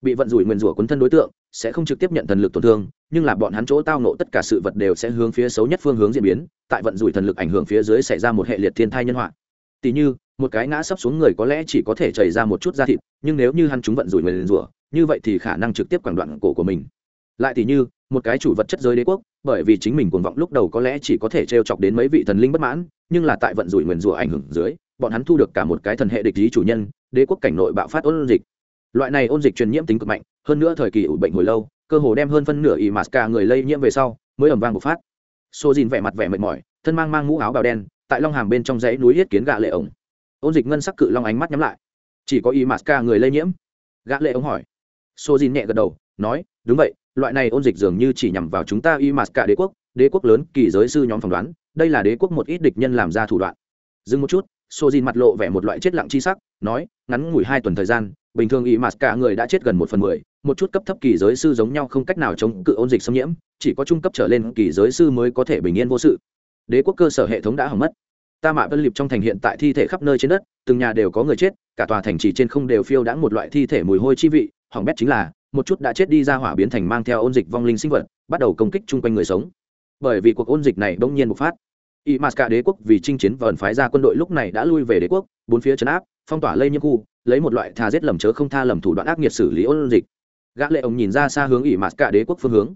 S1: bị vận rủi nguyền rủa cuốn thân đối tượng, sẽ không trực tiếp nhận thần lực tổn thương, nhưng là bọn hắn chỗ tao nộ tất cả sự vật đều sẽ hướng phía xấu nhất phương hướng diễn biến, tại vận rủi thần lực ảnh hưởng phía dưới xảy ra một hệ liệt thiên thai nhân họa. Tỷ như, một cái ngã sắp xuống người có lẽ chỉ có thể chảy ra một chút da thịt, nhưng nếu như hắn chúng vận rủi nguyền rủa, như vậy thì khả năng trực tiếp quảng đoạn cổ của mình. Lại tỷ như, một cái chủ vật chất giới đế quốc, bởi vì chính mình cuồng vọng lúc đầu có lẽ chỉ có thể t r e o chọc đến mấy vị thần linh bất mãn, nhưng là tại vận rủi nguyền rủa ảnh hưởng dưới, bọn hắn thu được cả một cái thần hệ địch lý chủ nhân, đế quốc cảnh nội bạo phát ôn dịch loại này ôn dịch truyền nhiễm tính cực mạnh, hơn nữa thời kỳ ủ bệnh hồi lâu, cơ hồ đem hơn phân nửa y mạt cả người lây nhiễm về sau, mới ẩm vang bộc phát. Xô dìn vẻ mặt vẻ mệt mỏi, thân mang mang mũ áo bào đen, tại long hàm bên trong dãy núi yết kiến gạ lệ ổng. Ôn dịch ngân sắc cự long ánh mắt nhắm lại. Chỉ có y mạt cả người lây nhiễm? Gạ lệ ổng hỏi. Xô dìn nhẹ gật đầu, nói, đúng vậy, loại này ôn dịch dường như chỉ nhằm vào chúng ta y mạt cả đế quốc đế quốc lớn, kỳ giới sư nhóm phỏng đoán, đây là đế quốc một ít địch nhân làm ra thủ đoạn. Dừng một chút xô dìn mặt lộ vẻ một loại chết lặng chi sắc, nói, ngắn ngủi hai tuần thời gian bình thường y mạt cả người đã chết gần một phần mười, một chút cấp thấp kỳ giới sư giống nhau không cách nào chống cự ôn dịch xâm nhiễm, chỉ có trung cấp trở lên kỳ giới sư mới có thể bình yên vô sự. Đế quốc cơ sở hệ thống đã hỏng mất. Ta mạ vân liệp trong thành hiện tại thi thể khắp nơi trên đất, từng nhà đều có người chết, cả tòa thành chỉ trên không đều phiêu đãng một loại thi thể mùi hôi chi vị, hỏng bét chính là, một chút đã chết đi ra hỏa biến thành mang theo ôn dịch vong linh sinh vật, bắt đầu công kích chung quanh người sống. Bởi vì cuộc ôn dịch này bỗng nhiên bộc phát. Y m a đế quốc vì chinh chiến và ẩn phái ra quân đội lúc này đã lui về đế quốc, bốn phía chấn áp phong tỏa lây nhiễm khu, lấy một loại tha giết lầm chớ không tha lầm thủ đoạn ác nghiệt xử lý ôn dịch. Gã lệ ông nhìn ra xa hướng ỉ mạt cả đế quốc phương hướng.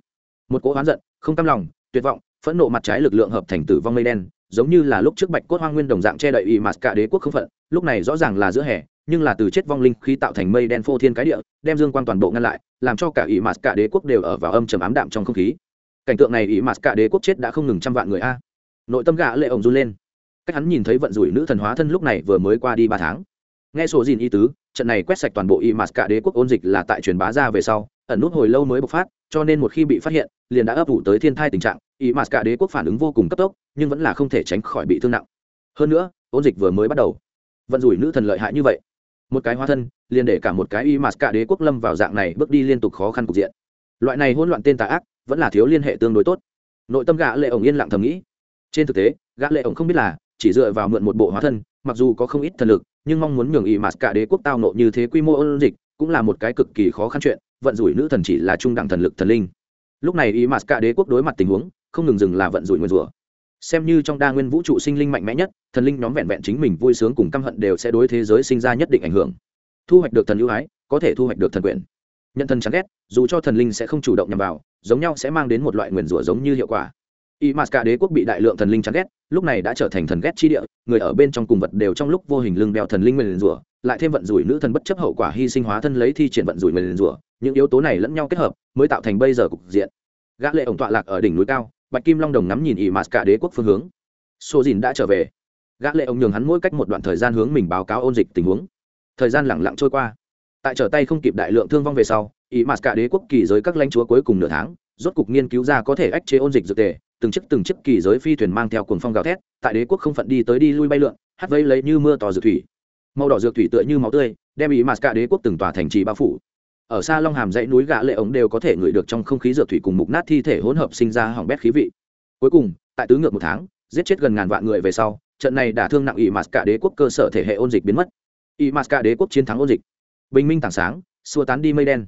S1: Một cỗ hoán giận, không cam lòng, tuyệt vọng, phẫn nộ mặt trái lực lượng hợp thành tử vong mây đen, giống như là lúc trước bạch cốt hoang nguyên đồng dạng che đậy ỉ mạt cả đế quốc không phận, lúc này rõ ràng là giữa hè, nhưng là từ chết vong linh khí tạo thành mây đen phô thiên cái địa, đem dương quan toàn bộ ngăn lại, làm cho cả ỉ mạt cả đế quốc đều ở vào âm trầm ám đạm trong không khí. Cảnh tượng này ỉ mạt cả đế quốc chết đã không ngừng trăm vạn người a. Nội tâm gã lệ ổng run lên. Cách hắn nhìn thấy vận rủi nữ thần hóa thân lúc này vừa mới qua đi ba tháng nghe sổ dìn ý tứ, trận này quét sạch toàn bộ y mạt cả đế quốc ôn dịch là tại truyền bá ra về sau, ẩn nút hồi lâu mới bộc phát, cho nên một khi bị phát hiện, liền đã ấp ủ tới thiên thai tình trạng. Y mạt cả đế quốc phản ứng vô cùng cấp tốc, nhưng vẫn là không thể tránh khỏi bị thương nặng. Hơn nữa, ôn dịch vừa mới bắt đầu. Vận rủi nữ thần lợi hại như vậy. Một cái hóa thân, liền để cả một cái y mạt cả đế quốc lâm vào dạng này bước đi liên tục khó khăn cục diện. Loại này hỗn loạn tên tà ác, vẫn là thiếu liên hệ tương đối tốt. Nội tâm gã lệ ổng yên lặng thầm nghĩ. Trên thực tế, gã lệ ổng không biết là, chỉ dựa vào mượn một bộ hóa thân, mặc dù có không ít thần lực nhưng mong muốn nhường ý mạt cả đế quốc tao nộ như thế quy mô ôn dịch cũng là một cái cực kỳ khó khăn chuyện, vận rủi nữ thần chỉ là trung đẳng thần lực thần linh. Lúc này ý mạt cả đế quốc đối mặt tình huống, không ngừng dừng là vận rủi nguyên rủa. Xem như trong đa nguyên vũ trụ sinh linh mạnh mẽ nhất, thần linh nhóm vẹn vẹn chính mình vui sướng cùng căm hận đều sẽ đối thế giới sinh ra nhất định ảnh hưởng. Thu hoạch được thần ưu ái, có thể thu hoạch được thần quyền. Nhận thần chán ghét, dù cho thần linh sẽ không chủ động nhằm vào, giống nhau sẽ mang đến một loại nguyền rủa giống như hiệu quả y m a cả đế quốc bị đại lượng thần linh chán ghét, lúc này đã trở thành thần ghét chi địa, người ở bên trong cùng vật đều trong lúc vô hình lưng đeo thần linh nguyền rủa, lại thêm vận rủi nữ thần bất chấp hậu quả hy sinh hóa thân lấy thi triển vận rủi nguyền rủa, những yếu tố này lẫn nhau kết hợp, mới tạo thành bây giờ cục diện. Gã lệ ổng tọa lạc ở đỉnh núi cao, bạch kim long đồng ngắm nhìn y m a cả đế quốc phương hướng. Sô dìn đã trở về. Gã lệ ông nhường hắn mỗi cách một đoạn thời gian hướng mình báo cáo ôn dịch tình huống. Thời gian lẳng lặng trôi qua. Tại trở tay không kịp đại lượng thương vong về sau, ý mà cả đế quốc kỳ giới các lãnh chúa cuối cùng nửa tháng, rốt cục nghiên cứu ra có thể ách chế ôn dịch dược tề từng chiếc từng chiếc kỳ giới phi thuyền mang theo cuồng phong gào thét, tại đế quốc không phận đi tới đi lui bay lượn, hát vây lấy như mưa tò dược thủy. Màu đỏ dược thủy tựa như máu tươi, đem ý mà cả đế quốc từng tòa thành trì bao phủ. Ở xa long hàm dãy núi gã lệ ống đều có thể ngửi được trong không khí dược thủy cùng mục nát thi thể hỗn hợp sinh ra hỏng bét khí vị. Cuối cùng, tại tứ ngược một tháng, giết chết gần ngàn vạn người về sau, trận này đả thương nặng ý mà cả đế quốc cơ sở thể hệ ôn dịch biến mất. Ý mà cả đế quốc chiến thắng ôn dịch. Bình minh tảng sáng, xua tán đi mây đen.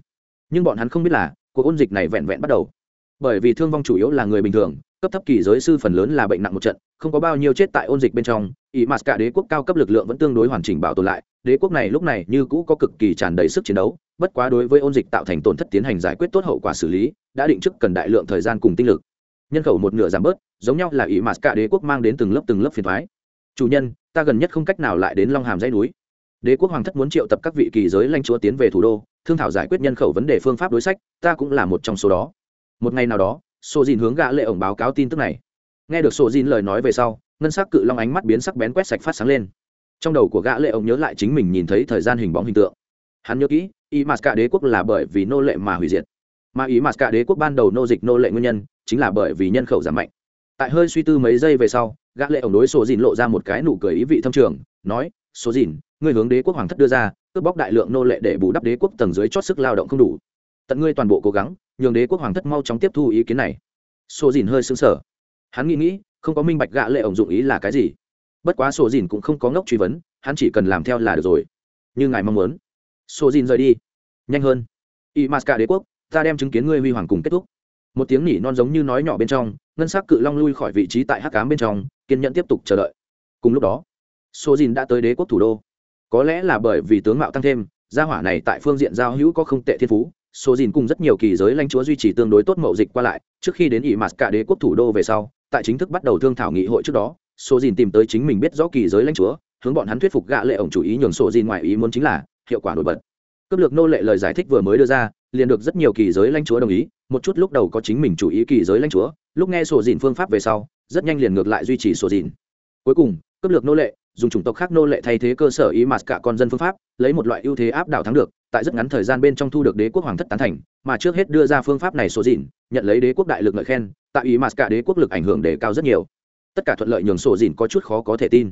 S1: Nhưng bọn hắn không biết là cuộc ôn dịch này vẹn vẹn bắt đầu. Bởi vì thương vong chủ yếu là người bình thường cấp thấp kỳ giới sư phần lớn là bệnh nặng một trận, không có bao nhiêu chết tại ôn dịch bên trong ý mặt cả đế quốc cao cấp lực lượng vẫn tương đối hoàn chỉnh bảo tồn lại, đế quốc này lúc này như cũ có cực kỳ tràn đầy sức chiến đấu, bất quá đối với ôn dịch tạo thành tổn thất tiến hành giải quyết tốt hậu quả xử lý, đã định trước cần đại lượng thời gian cùng tinh lực. Nhân khẩu một nửa giảm bớt, giống nhau là ý mặt cả đế quốc mang đến từng lớp từng lớp phiền thoái chủ nhân, ta gần nhất không cách nào lại đến long hàm dãy núi. Đế quốc hoàng thất muốn triệu tập các vị kỳ giới lãnh chúa tiến về thủ đô, thương thảo giải quyết nhân khẩu vấn đề phương pháp đối sách, ta cũng là một trong số đó. Một ngày nào đó sổ dìn hướng gã lệ ổng báo cáo tin tức này. Nghe được sổ dìn lời nói về sau, ngân sắc cự long ánh mắt biến sắc bén quét sạch phát sáng lên. Trong đầu của gã lệ ổng nhớ lại chính mình nhìn thấy thời gian hình bóng hình tượng. Hắn nhớ kỹ, y mạt cả đế quốc là bởi vì nô lệ mà hủy diệt. Mà ý mạt cả đế quốc ban đầu nô dịch nô lệ nguyên nhân chính là bởi vì nhân khẩu giảm mạnh. Tại hơi suy tư mấy giây về sau, gã lệ ổng đối sổ dìn lộ ra một cái nụ cười ý vị thâm trường, nói sổ dìn ngươi hướng đế quốc hoàng thất đưa ra, cướp bóc đại lượng nô lệ để bù đắp đế quốc tầng dưới chót sức lao động không đủ. Tận ngươi toàn bộ cố gắng nhường đế quốc hoàng thất mau chóng tiếp thu ý kiến này. Sổ dìn hơi sững sờ. Hắn nghĩ nghĩ, không có minh bạch gạ lệ ổng dụng ý là cái gì. Bất quá sổ dìn cũng không có ngốc truy vấn, hắn chỉ cần làm theo là được rồi. Như ngài mong muốn. Sổ dìn rời đi. Nhanh hơn. Y cả đế quốc, ta đem chứng kiến ngươi huy hoàng cùng kết thúc. Một tiếng nỉ non giống như nói nhỏ bên trong, ngân sắc cự long lui khỏi vị trí tại hắc cám bên trong, kiên nhẫn tiếp tục chờ đợi. Cùng lúc đó, sổ dìn đã tới đế quốc thủ đô. Có lẽ là bởi vì tướng mạo tăng thêm, gia hỏa này tại phương diện giao hữu có không tệ thiên phú số dìn cùng rất nhiều kỳ giới lãnh chúa duy trì tương đối tốt mậu dịch qua lại, trước khi đến ỷ mạt cả đế quốc thủ đô về sau, tại chính thức bắt đầu thương thảo nghị hội trước đó số dìn tìm tới chính mình biết rõ kỳ giới lãnh chúa, hướng bọn hắn thuyết phục gạ lệ ổng chủ ý nhường sổ dìn ngoài ý muốn chính là, hiệu quả nổi bật. Cấp lược nô lệ lời giải thích vừa mới đưa ra, liền được rất nhiều kỳ giới lãnh chúa đồng ý, một chút lúc đầu có chính mình chủ ý kỳ giới lãnh chúa, lúc nghe sổ dìn phương pháp về sau, rất nhanh liền ngược lại duy trì sổ dìn. Cuối cùng, cấp lược nô lệ, dùng chủng tộc khác nô lệ thay thế cơ sở ý mặt cả con dân phương pháp, lấy một loại ưu thế áp đảo thắng được tại rất ngắn thời gian bên trong thu được đế quốc hoàng thất tán thành, mà trước hết đưa ra phương pháp này sổ dìn nhận lấy đế quốc đại lực ngợi khen, tại ý mà cả đế quốc lực ảnh hưởng đề cao rất nhiều. Tất cả thuận lợi nhường sổ dìn có chút khó có thể tin.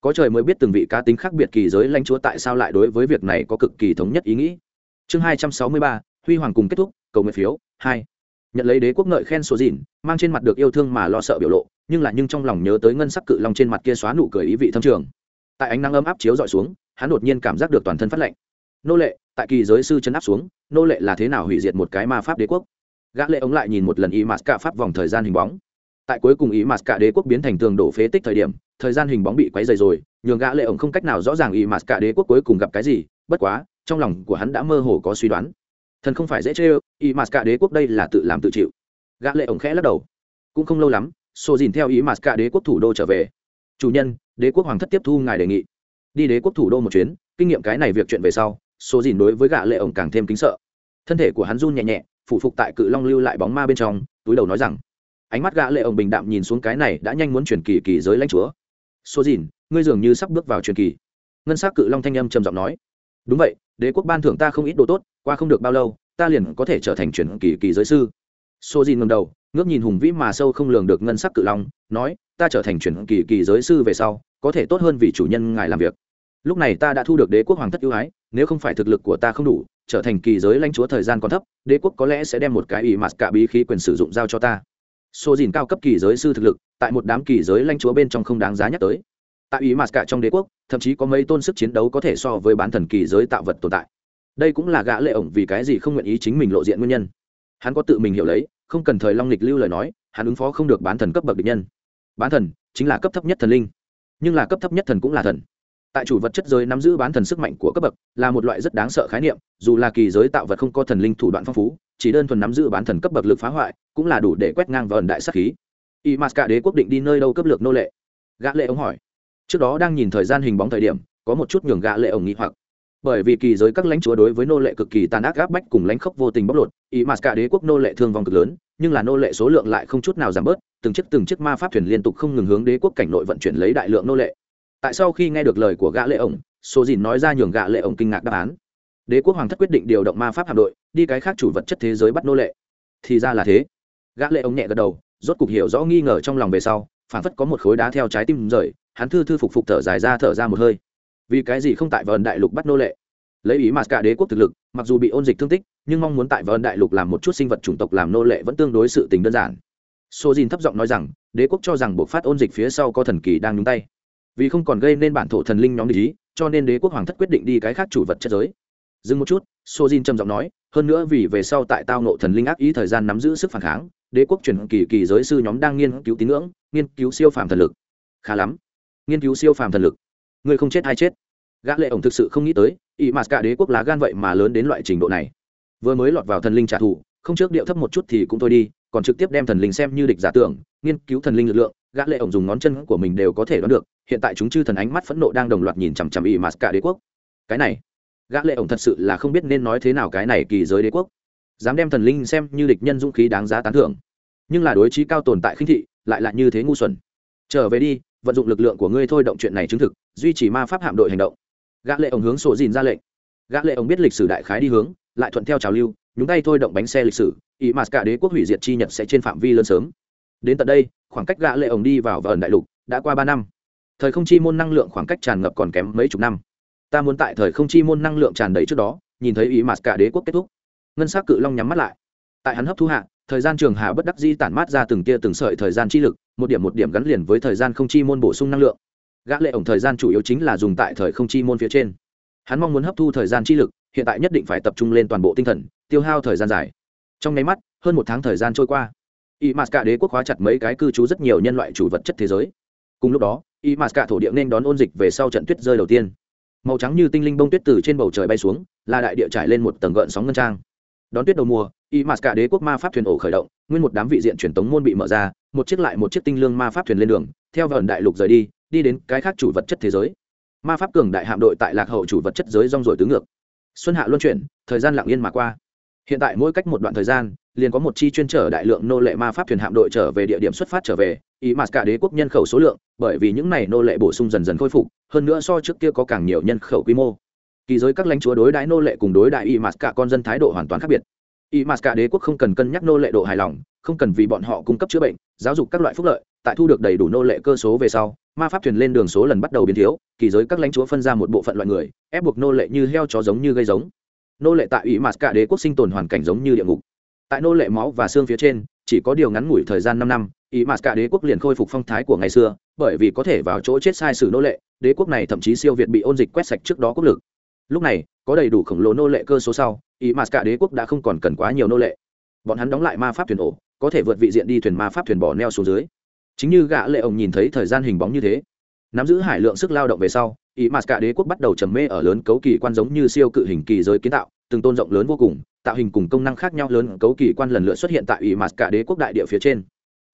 S1: Có trời mới biết từng vị cá tính khác biệt kỳ giới lãnh chúa tại sao lại đối với việc này có cực kỳ thống nhất ý nghĩ. Chương hai trăm sáu mươi ba, huy hoàng cùng kết thúc, cầu nguyện phiếu, hai. Nhận lấy đế quốc ngợi khen số dìn mang trên mặt được yêu thương mà lo sợ biểu lộ, nhưng là nhưng trong lòng nhớ tới ngân sắc cự long trên mặt kia xóa nụ cười ý vị thâm trường. Tại ánh nắng ấm áp chiếu dọi xuống, hắn đột nhiên cảm giác được toàn thân phát lạnh nô lệ, tại kỳ giới sư chân áp xuống, nô lệ là thế nào hủy diệt một cái ma pháp đế quốc? Gã lệ ống lại nhìn một lần ý mạt cả pháp vòng thời gian hình bóng. Tại cuối cùng ý mạt cả đế quốc biến thành tường đổ phế tích thời điểm, thời gian hình bóng bị quấy dày rồi, nhường gã lệ ống không cách nào rõ ràng ý mạt cả đế quốc cuối cùng gặp cái gì, bất quá, trong lòng của hắn đã mơ hồ có suy đoán. Thần không phải dễ chơi ý mạt cả đế quốc đây là tự làm tự chịu. Gã lệ ống khẽ lắc đầu. Cũng không lâu lắm xô dìn theo ý mạt cả đế quốc thủ đô trở về. Chủ nhân, đế quốc hoàng thất tiếp thu ngài đề nghị. Đi đế quốc thủ đô một chuyến, kinh nghiệm cái này việc chuyện về sau số dìn đối với gã lệ ổng càng thêm kính sợ. Thân thể của hắn run nhẹ nhẹ phụ phục tại cự long lưu lại bóng ma bên trong, túi đầu nói rằng, ánh mắt gã lệ ổng bình đạm nhìn xuống cái này đã nhanh muốn chuyển kỳ kỳ giới lãnh chúa. Số dìn ngươi dường như sắp bước vào truyền kỳ. Ngân sắc cự long thanh âm trầm giọng nói. Đúng vậy, đế quốc ban thưởng ta không ít đồ tốt, qua không được bao lâu, ta liền có thể trở thành truyền kỳ kỳ giới sư. Số dìn ngầm đầu, ngước nhìn hùng vĩ mà sâu không lường được ngân sắc cự long, nói, ta trở thành truyền kỳ kỳ giới sư về sau, có thể tốt hơn vì chủ nhân ngài làm việc. Lúc này ta đã thu được đế quốc hoàng thất ưu ái nếu không phải thực lực của ta không đủ, trở thành kỳ giới lãnh chúa thời gian còn thấp, đế quốc có lẽ sẽ đem một cái ỷ mặt cả bí khí quyền sử dụng giao cho ta. Số dìn cao cấp kỳ giới sư thực lực, tại một đám kỳ giới lãnh chúa bên trong không đáng giá nhắc tới. Tại ủy mặt cả trong đế quốc, thậm chí có mấy tôn sức chiến đấu có thể so với bán thần kỳ giới tạo vật tồn tại. Đây cũng là gã lệ ổng vì cái gì không nguyện ý chính mình lộ diện nguyên nhân. Hắn có tự mình hiểu lấy, không cần thời long lịch lưu lời nói, hắn ứng phó không được bán thần cấp bậc địch nhân. Bán thần chính là cấp thấp nhất thần linh, nhưng là cấp thấp nhất thần cũng là thần tại chủ vật chất giới nắm giữ bán thần sức mạnh của cấp bậc là một loại rất đáng sợ khái niệm, dù là kỳ giới tạo vật không có thần linh thủ đoạn phong phú, chỉ đơn thuần nắm giữ bán thần cấp bậc lực phá hoại, cũng là đủ để quét ngang vào ẩn đại sắc khí. Y m a đế quốc định đi nơi đâu cấp lược nô lệ? Gã lệ ông hỏi. Trước đó đang nhìn thời gian hình bóng thời điểm, có một chút nhường gã lệ ông nghĩ hoặc. Bởi vì kỳ giới các lãnh chúa đối với nô lệ cực kỳ tàn ác áp bách cùng lãnh khốc vô tình bóc lột ý mà cả đế quốc nô lệ thương vong cực lớn, nhưng là nô lệ số lượng lại không chút nào giảm bớt, từng chiếc từng chiếc ma pháp thuyền liên tục không ngừng hướng đế quốc cảnh nội vận chuyển lấy đại lượng nô lệ tại sau khi nghe được lời của gã lệ ổng số dìn nói ra nhường gã lệ ổng kinh ngạc đáp án. Đế quốc hoàng thất quyết định điều động ma pháp hạm đội, đi cái khác chủ vật chất thế giới bắt nô lệ. Thì ra là thế. Gã lệ ổng nhẹ gật đầu, rốt cục hiểu rõ nghi ngờ trong lòng về sau phản phất có một khối đá theo trái tim rời, hắn thư thư phục phục thở dài ra thở ra một hơi. Vì cái gì không tại vườn đại lục bắt nô lệ? Lấy ý mà cả đế quốc thực lực, mặc dù bị ôn dịch thương tích, nhưng mong muốn tại vân đại lục làm một chút sinh vật chủng tộc làm nô lệ vẫn tương đối sự tình đơn giản. Số dìn thấp giọng nói rằng, đế quốc cho rằng buộc phát ôn dịch phía sau có thần kỳ đang nhúng tay vì không còn gây nên bản thổ thần linh nhóm lý cho nên đế quốc hoàng thất quyết định đi cái khác chủ vật chất giới. Dừng một chút sojin trầm giọng nói, hơn nữa vì về sau tại tao nộ thần linh ác ý thời gian nắm giữ sức phản kháng, đế quốc truyền kỳ kỳ giới sư nhóm đang nghiên cứu tín ngưỡng, nghiên cứu siêu phàm thần lực. Khá lắm. Nghiên cứu siêu phàm thần lực. Người không chết hay chết. Gã lệ ổng thực sự không nghĩ tới ỵ mà cả đế quốc lá gan vậy mà lớn đến loại trình độ này. Vừa mới lọt vào thần linh trả thù, không trước điệu thấp một chút thì cũng thôi đi, còn trực tiếp đem thần linh xem như địch giả tưởng, nghiên cứu thần linh lực lượng gã lệ ổng dùng ngón chân của mình đều có thể đoán được, hiện tại chúng chư thần ánh mắt phẫn nộ đang đồng loạt nhìn chằm chằm y mạt cả đế quốc. Cái này, gã lệ ổng thật sự là không biết nên nói thế nào cái này kỳ giới đế quốc. Dám đem thần linh xem như địch nhân dũng khí đáng giá tán thưởng. Nhưng là đối trí cao tồn tại khinh thị, lại là như thế ngu xuẩn. Trở về đi, vận dụng lực lượng của ngươi thôi động chuyện này chứng thực, duy trì ma pháp hạm đội hành động. Gã lệ ổng hướng sổ dìn ra lệnh. Gã lệ ổng biết lịch sử đại khái đi hướng, lại thuận theo trào lưu, nhúng tay thôi động bánh xe lịch sử ý mà cả đế quốc hủy diệt chi nhật sẽ trên phạm vi lớn sớm đến tận đây, khoảng cách gã lệ ổng đi vào vần đại lục đã qua ba năm. Thời không chi môn năng lượng khoảng cách tràn ngập còn kém mấy chục năm. Ta muốn tại thời không chi môn năng lượng tràn đầy trước đó, nhìn thấy ý mà cả đế quốc kết thúc. Ngân sắc cự long nhắm mắt lại. Tại hắn hấp thu hạ, thời gian trường hà bất đắc di tản mát ra từng tia từng sợi thời gian chi lực, một điểm một điểm gắn liền với thời gian không chi môn bổ sung năng lượng. Gã lệ ổng thời gian chủ yếu chính là dùng tại thời không chi môn phía trên. Hắn mong muốn hấp thu thời gian chi lực, hiện tại nhất định phải tập trung lên toàn bộ tinh thần, tiêu hao thời gian dài. Trong nháy mắt, hơn một tháng thời gian trôi qua y m đế quốc hóa chặt mấy cái cư trú rất nhiều nhân loại chủ vật chất thế giới. Cùng lúc đó, y m thổ địa nên đón ôn dịch về sau trận tuyết rơi đầu tiên. Màu trắng như tinh linh bông tuyết từ trên bầu trời bay xuống, là đại địa trải lên một tầng gợn sóng ngân trang. Đón tuyết đầu mùa, y m đế quốc ma pháp thuyền ổ khởi động, nguyên một đám vị diện truyền tống môn bị mở ra, một chiếc lại một chiếc tinh lương ma pháp thuyền lên đường, theo vợn đại lục rời đi đi đến cái khác chủ vật chất thế giới. Ma pháp cường đại hạm đội tại lạc hậu chủ vật chất giới rong rồi tứ ngược. Xuân hạ luân chuyển, thời gian lặng yên mà qua. Hiện tại mỗi cách một đoạn thời gian liền có một chi chuyên trở đại lượng nô lệ ma pháp thuyền hạm đội trở về địa điểm xuất phát trở về, ý mà cả đế quốc nhân khẩu số lượng, bởi vì những này nô lệ bổ sung dần dần khôi phục, hơn nữa so trước kia có càng nhiều nhân khẩu quy mô. Kỳ giới các lãnh chúa đối đãi nô lệ cùng đối đại y mà cả con dân thái độ hoàn toàn khác biệt. Y mà cả đế quốc không cần cân nhắc nô lệ độ hài lòng, không cần vì bọn họ cung cấp chữa bệnh, giáo dục các loại phúc lợi, tại thu được đầy đủ nô lệ cơ số về sau, ma pháp thuyền lên đường số lần bắt đầu biến thiếu, kỳ giới các lãnh chúa phân ra một bộ phận loại người, ép buộc nô lệ như heo chó giống như gây giống. Nô lệ tại ủy mạt cả đế quốc sinh tồn hoàn cảnh giống như địa ngục tại nô lệ máu và xương phía trên, chỉ có điều ngắn ngủi thời gian năm năm, ý mạt cả đế quốc liền khôi phục phong thái của ngày xưa, bởi vì có thể vào chỗ chết sai sử nô lệ, đế quốc này thậm chí siêu việt bị ôn dịch quét sạch trước đó quốc lực. Lúc này, có đầy đủ khổng lồ nô lệ cơ số sau, ý mạt cả đế quốc đã không còn cần quá nhiều nô lệ. Bọn hắn đóng lại ma pháp thuyền ổ, có thể vượt vị diện đi thuyền ma pháp thuyền bỏ neo xuống dưới. Chính như gã lệ ông nhìn thấy thời gian hình bóng như thế, nắm giữ hải lượng sức lao động về sau, ý mà cả đế quốc bắt đầu trầm mê ở lớn cấu kỳ quan giống như siêu cự hình kỳ giới kiến tạo từng tôn rộng lớn vô cùng, tạo hình cùng công năng khác nhau lớn, cấu kỳ quan lần lượt xuất hiện tại ý mà cả đế quốc đại địa phía trên.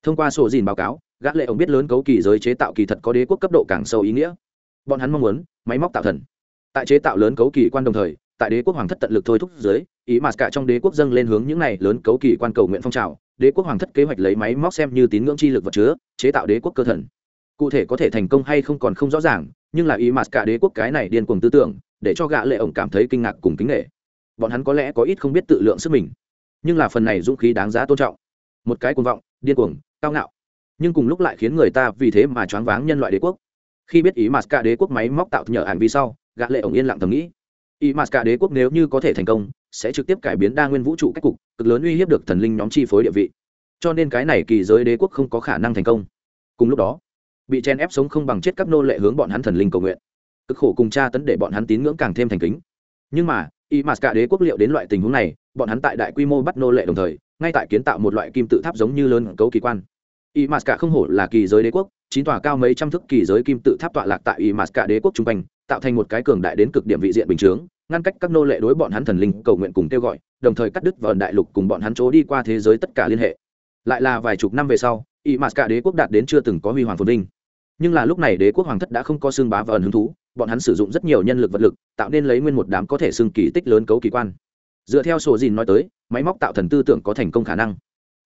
S1: Thông qua sổ dìn báo cáo, gã lệ ông biết lớn cấu kỳ giới chế tạo kỳ thật có đế quốc cấp độ càng sâu ý nghĩa. Bọn hắn mong muốn, máy móc tạo thần. Tại chế tạo lớn cấu kỳ quan đồng thời, tại đế quốc hoàng thất tận lực thôi thúc dưới ý mà cả trong đế quốc dâng lên hướng những này lớn cấu kỳ quan cầu nguyện phong trào. Đế quốc hoàng thất kế hoạch lấy máy móc xem như tín ngưỡng chi lực vật chứa, chế tạo đế quốc cơ thần. Cụ thể có thể thành công hay không còn không rõ ràng, nhưng là ý mà cả đế quốc cái này điên cuồng tư tưởng, để cho gã lệ ổng cảm thấy kinh ngạc cùng kính nghệ bọn hắn có lẽ có ít không biết tự lượng sức mình. Nhưng là phần này dũng khí đáng giá tôn trọng. Một cái cuồng vọng, điên cuồng, cao ngạo. Nhưng cùng lúc lại khiến người ta vì thế mà choáng váng nhân loại đế quốc. Khi biết ý mà cả đế quốc máy móc tạo nhờ ảnh vì sau, gã lệ ổng yên lặng thầm nghĩ. Ý mà cả đế quốc nếu như có thể thành công, sẽ trực tiếp cải biến đa nguyên vũ trụ cách cục, cực lớn uy hiếp được thần linh nhóm chi phối địa vị. Cho nên cái này kỳ giới đế quốc không có khả năng thành công. Cùng lúc đó, bị chen ép sống không bằng chết các nô lệ hướng bọn hắn thần linh cầu nguyện. Cực khổ cùng cha tấn để bọn hắn tín ngưỡng càng thêm thành kính. Nhưng mà y m cả đế quốc liệu đến loại tình huống này, bọn hắn tại đại quy mô bắt nô lệ đồng thời, ngay tại kiến tạo một loại kim tự tháp giống như lớn cấu kỳ quan. Y m cả không hổ là kỳ giới đế quốc, chín tòa cao mấy trăm thước kỳ giới kim tự tháp tọa lạc tại y m cả đế quốc trung quanh, tạo thành một cái cường đại đến cực điểm vị diện bình chướng, ngăn cách các nô lệ đối bọn hắn thần linh cầu nguyện cùng kêu gọi, đồng thời cắt đứt vần đại lục cùng bọn hắn chỗ đi qua thế giới tất cả liên hệ. Lại là vài chục năm về sau y mạt cả đế quốc đạt đến chưa từng có huy hoàng phồn vinh. Nhưng là lúc này đế quốc hoàng thất đã không có xương bá và ẩn hứng thú bọn hắn sử dụng rất nhiều nhân lực vật lực, tạo nên lấy nguyên một đám có thể xưng kỳ tích lớn cấu kỳ quan. Dựa theo sổ dìn nói tới, máy móc tạo thần tư tưởng có thành công khả năng.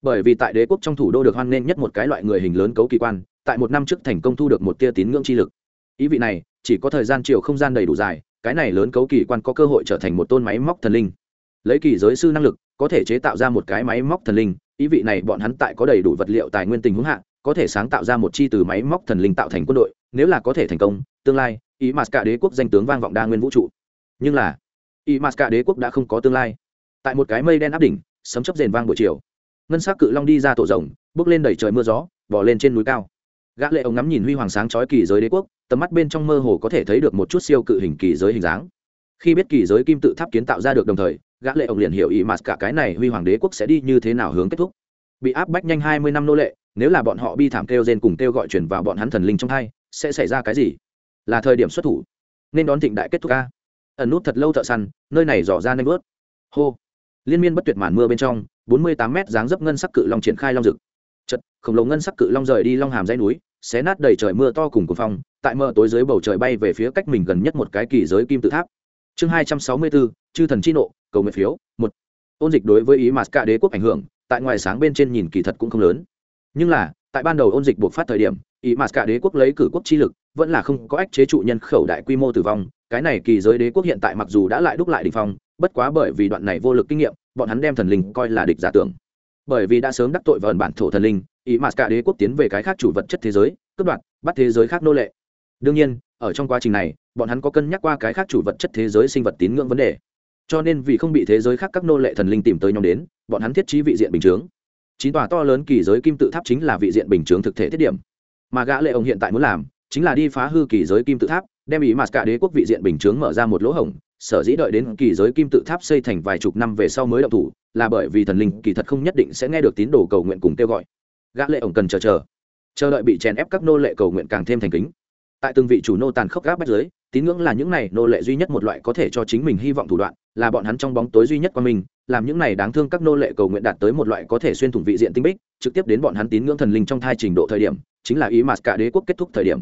S1: Bởi vì tại đế quốc trong thủ đô được hoan nghênh nhất một cái loại người hình lớn cấu kỳ quan, tại một năm trước thành công thu được một tia tín ngưỡng chi lực. Ý vị này, chỉ có thời gian chiều không gian đầy đủ dài, cái này lớn cấu kỳ quan có cơ hội trở thành một tôn máy móc thần linh. Lấy kỳ giới sư năng lực, có thể chế tạo ra một cái máy móc thần linh, ý vị này bọn hắn tại có đầy đủ vật liệu tài nguyên tình huống hạ, có thể sáng tạo ra một chi từ máy móc thần linh tạo thành quân đội, nếu là có thể thành công, tương lai ý mà cả đế quốc danh tướng vang vọng đa nguyên vũ trụ. Nhưng là, ý mà cả đế quốc đã không có tương lai. Tại một cái mây đen áp đỉnh, sấm chấp rền vang buổi chiều. Ngân s á c cự long đi ra tổ rồng, bước lên đẩy trời mưa gió bỏ lên trên núi cao. Gã lệ ông ngắm nhìn huy hoàng sáng chói kỳ giới đế quốc, tầm mắt bên trong mơ hồ có thể thấy được một chút siêu cự hình kỳ giới hình dáng. Khi biết kỳ giới kim tự tháp kiến tạo ra được đồng thời, gã lệ ông liền hiểu ý mà cả cái này huy hoàng đế quốc sẽ đi như thế nào hướng kết thúc. Bị áp bách nhanh hai mươi năm nô lệ, nếu là bọn họ bi thảm kêu rên cùng kêu gọi chuyển vào bọn hắn thần linh trong hai, sẽ xảy ra cái gì? Là thời điểm xuất thủ. Nên đón thịnh đại kết thúc ca ẩn nút thật lâu thợ săn, nơi này dò ra nanh vớt. Hô. Liên miên bất tuyệt màn mưa bên trong, bốn mươi tám mét dáng dấp ngân sắc cự long triển khai long rực. Chật, khổng lồ ngân sắc cự long rời đi long hàm dãy núi, xé nát đầy trời mưa to cùng cuồng phong, tại mờ tối dưới bầu trời bay về phía cách mình gần nhất một cái kỳ giới kim tự tháp. Chương hai trăm sáu mươi bốn, chư thần chi nộ, cầu nguyện phiếu, một. Ôn dịch đối với ý mà cả đế quốc ảnh hưởng, tại ngoài sáng bên trên nhìn kỳ thật cũng không lớn. Nhưng là, tại ban đầu ôn dịch buộc phát thời điểm ý mà cả đế quốc lấy cử quốc chi lực, vẫn là không có ách chế trụ nhân khẩu đại quy mô tử vong. Cái này kỳ giới đế quốc hiện tại mặc dù đã lại đúc lại đỉnh phong, bất quá bởi vì đoạn này vô lực kinh nghiệm, bọn hắn đem thần linh coi là địch giả tưởng. Bởi vì đã sớm đắc tội vờn bản thổ thần linh, ý mà cả đế quốc tiến về cái khác chủ vật chất thế giới, cướp đoạt, bắt thế giới khác nô lệ. Đương nhiên, ở trong quá trình này, bọn hắn có cân nhắc qua cái khác chủ vật chất thế giới sinh vật tín ngưỡng vấn đề. Cho nên vì không bị thế giới khác các nô lệ thần linh tìm tới nhóm đến, bọn hắn thiết trí vị diện bình chướng. Chín tòa to lớn kỳ giới kim tự tháp chính là vị diện bình chướng thực thể thiết điểm mà gã lệ ông hiện tại muốn làm chính là đi phá hư kỳ giới kim tự tháp, đem ý mặt cả đế quốc vị diện bình chướng mở ra một lỗ hổng, sở dĩ đợi đến kỳ giới kim tự tháp xây thành vài chục năm về sau mới động thủ, là bởi vì thần linh kỳ thật không nhất định sẽ nghe được tín đồ cầu nguyện cùng kêu gọi. Gã lệ ổng cần chờ chờ chờ đợi bị chèn ép các nô lệ cầu nguyện càng thêm thành kính. Tại từng vị chủ nô tàn khốc gác bách giới, tín ngưỡng là những này nô lệ duy nhất một loại có thể cho chính mình hy vọng thủ đoạn, là bọn hắn trong bóng tối duy nhất qua mình, làm những này đáng thương các nô lệ cầu nguyện đạt tới một loại có thể xuyên thủng vị diện tinh bích, trực tiếp đến bọn hắn tín ngưỡng thần linh trong thai trình độ thời điểm chính là ý mà cả đế quốc kết thúc thời điểm.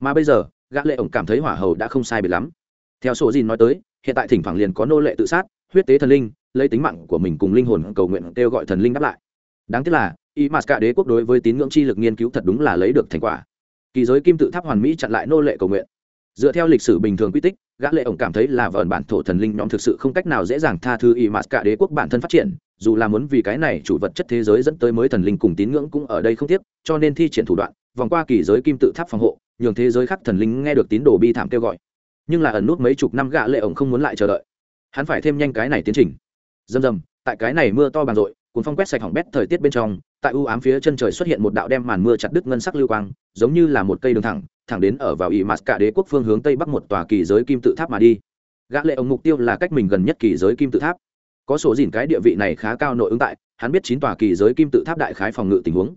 S1: Mà bây giờ, gã lệ ổng cảm thấy hỏa hầu đã không sai biệt lắm. Theo số gì nói tới, hiện tại thỉnh thoảng liền có nô lệ tự sát, huyết tế thần linh, lấy tính mạng của mình cùng linh hồn cầu nguyện kêu gọi thần linh đáp lại. Đáng tiếc là, ý mà cả đế quốc đối với tín ngưỡng chi lực nghiên cứu thật đúng là lấy được thành quả. Kỳ giới kim tự tháp hoàn mỹ chặn lại nô lệ cầu nguyện. Dựa theo lịch sử bình thường quy tích, gã lệ ổng cảm thấy là vợn bản thổ thần linh nhóm thực sự không cách nào dễ dàng tha thứ ý mà cả đế quốc bản thân phát triển, dù là muốn vì cái này chủ vật chất thế giới dẫn tới mới thần linh cùng tín ngưỡng cũng ở đây không tiếc, cho nên thi triển thủ đoạn vòng qua kỳ giới kim tự tháp phòng hộ, nhường thế giới khác thần linh nghe được tín đồ bi thảm kêu gọi. Nhưng là ẩn nút mấy chục năm gạ lệ ổng không muốn lại chờ đợi. Hắn phải thêm nhanh cái này tiến trình. Dầm dầm tại cái này mưa to bằng rội, cuốn phong quét sạch hỏng bét thời tiết bên trong, tại u ám phía chân trời xuất hiện một đạo đem màn mưa chặt đứt ngân sắc lưu quang, giống như là một cây đường thẳng thẳng đến ở vào ỵ mặt cả đế quốc phương hướng tây bắc một tòa kỳ giới kim tự tháp mà đi. Gã lệ ổng mục tiêu là cách mình gần nhất kỳ giới kim tự tháp. Có số dìn cái địa vị này khá cao nội ứng tại, hắn biết chín tòa kỳ giới kim tự tháp đại khái phòng ngự tình huống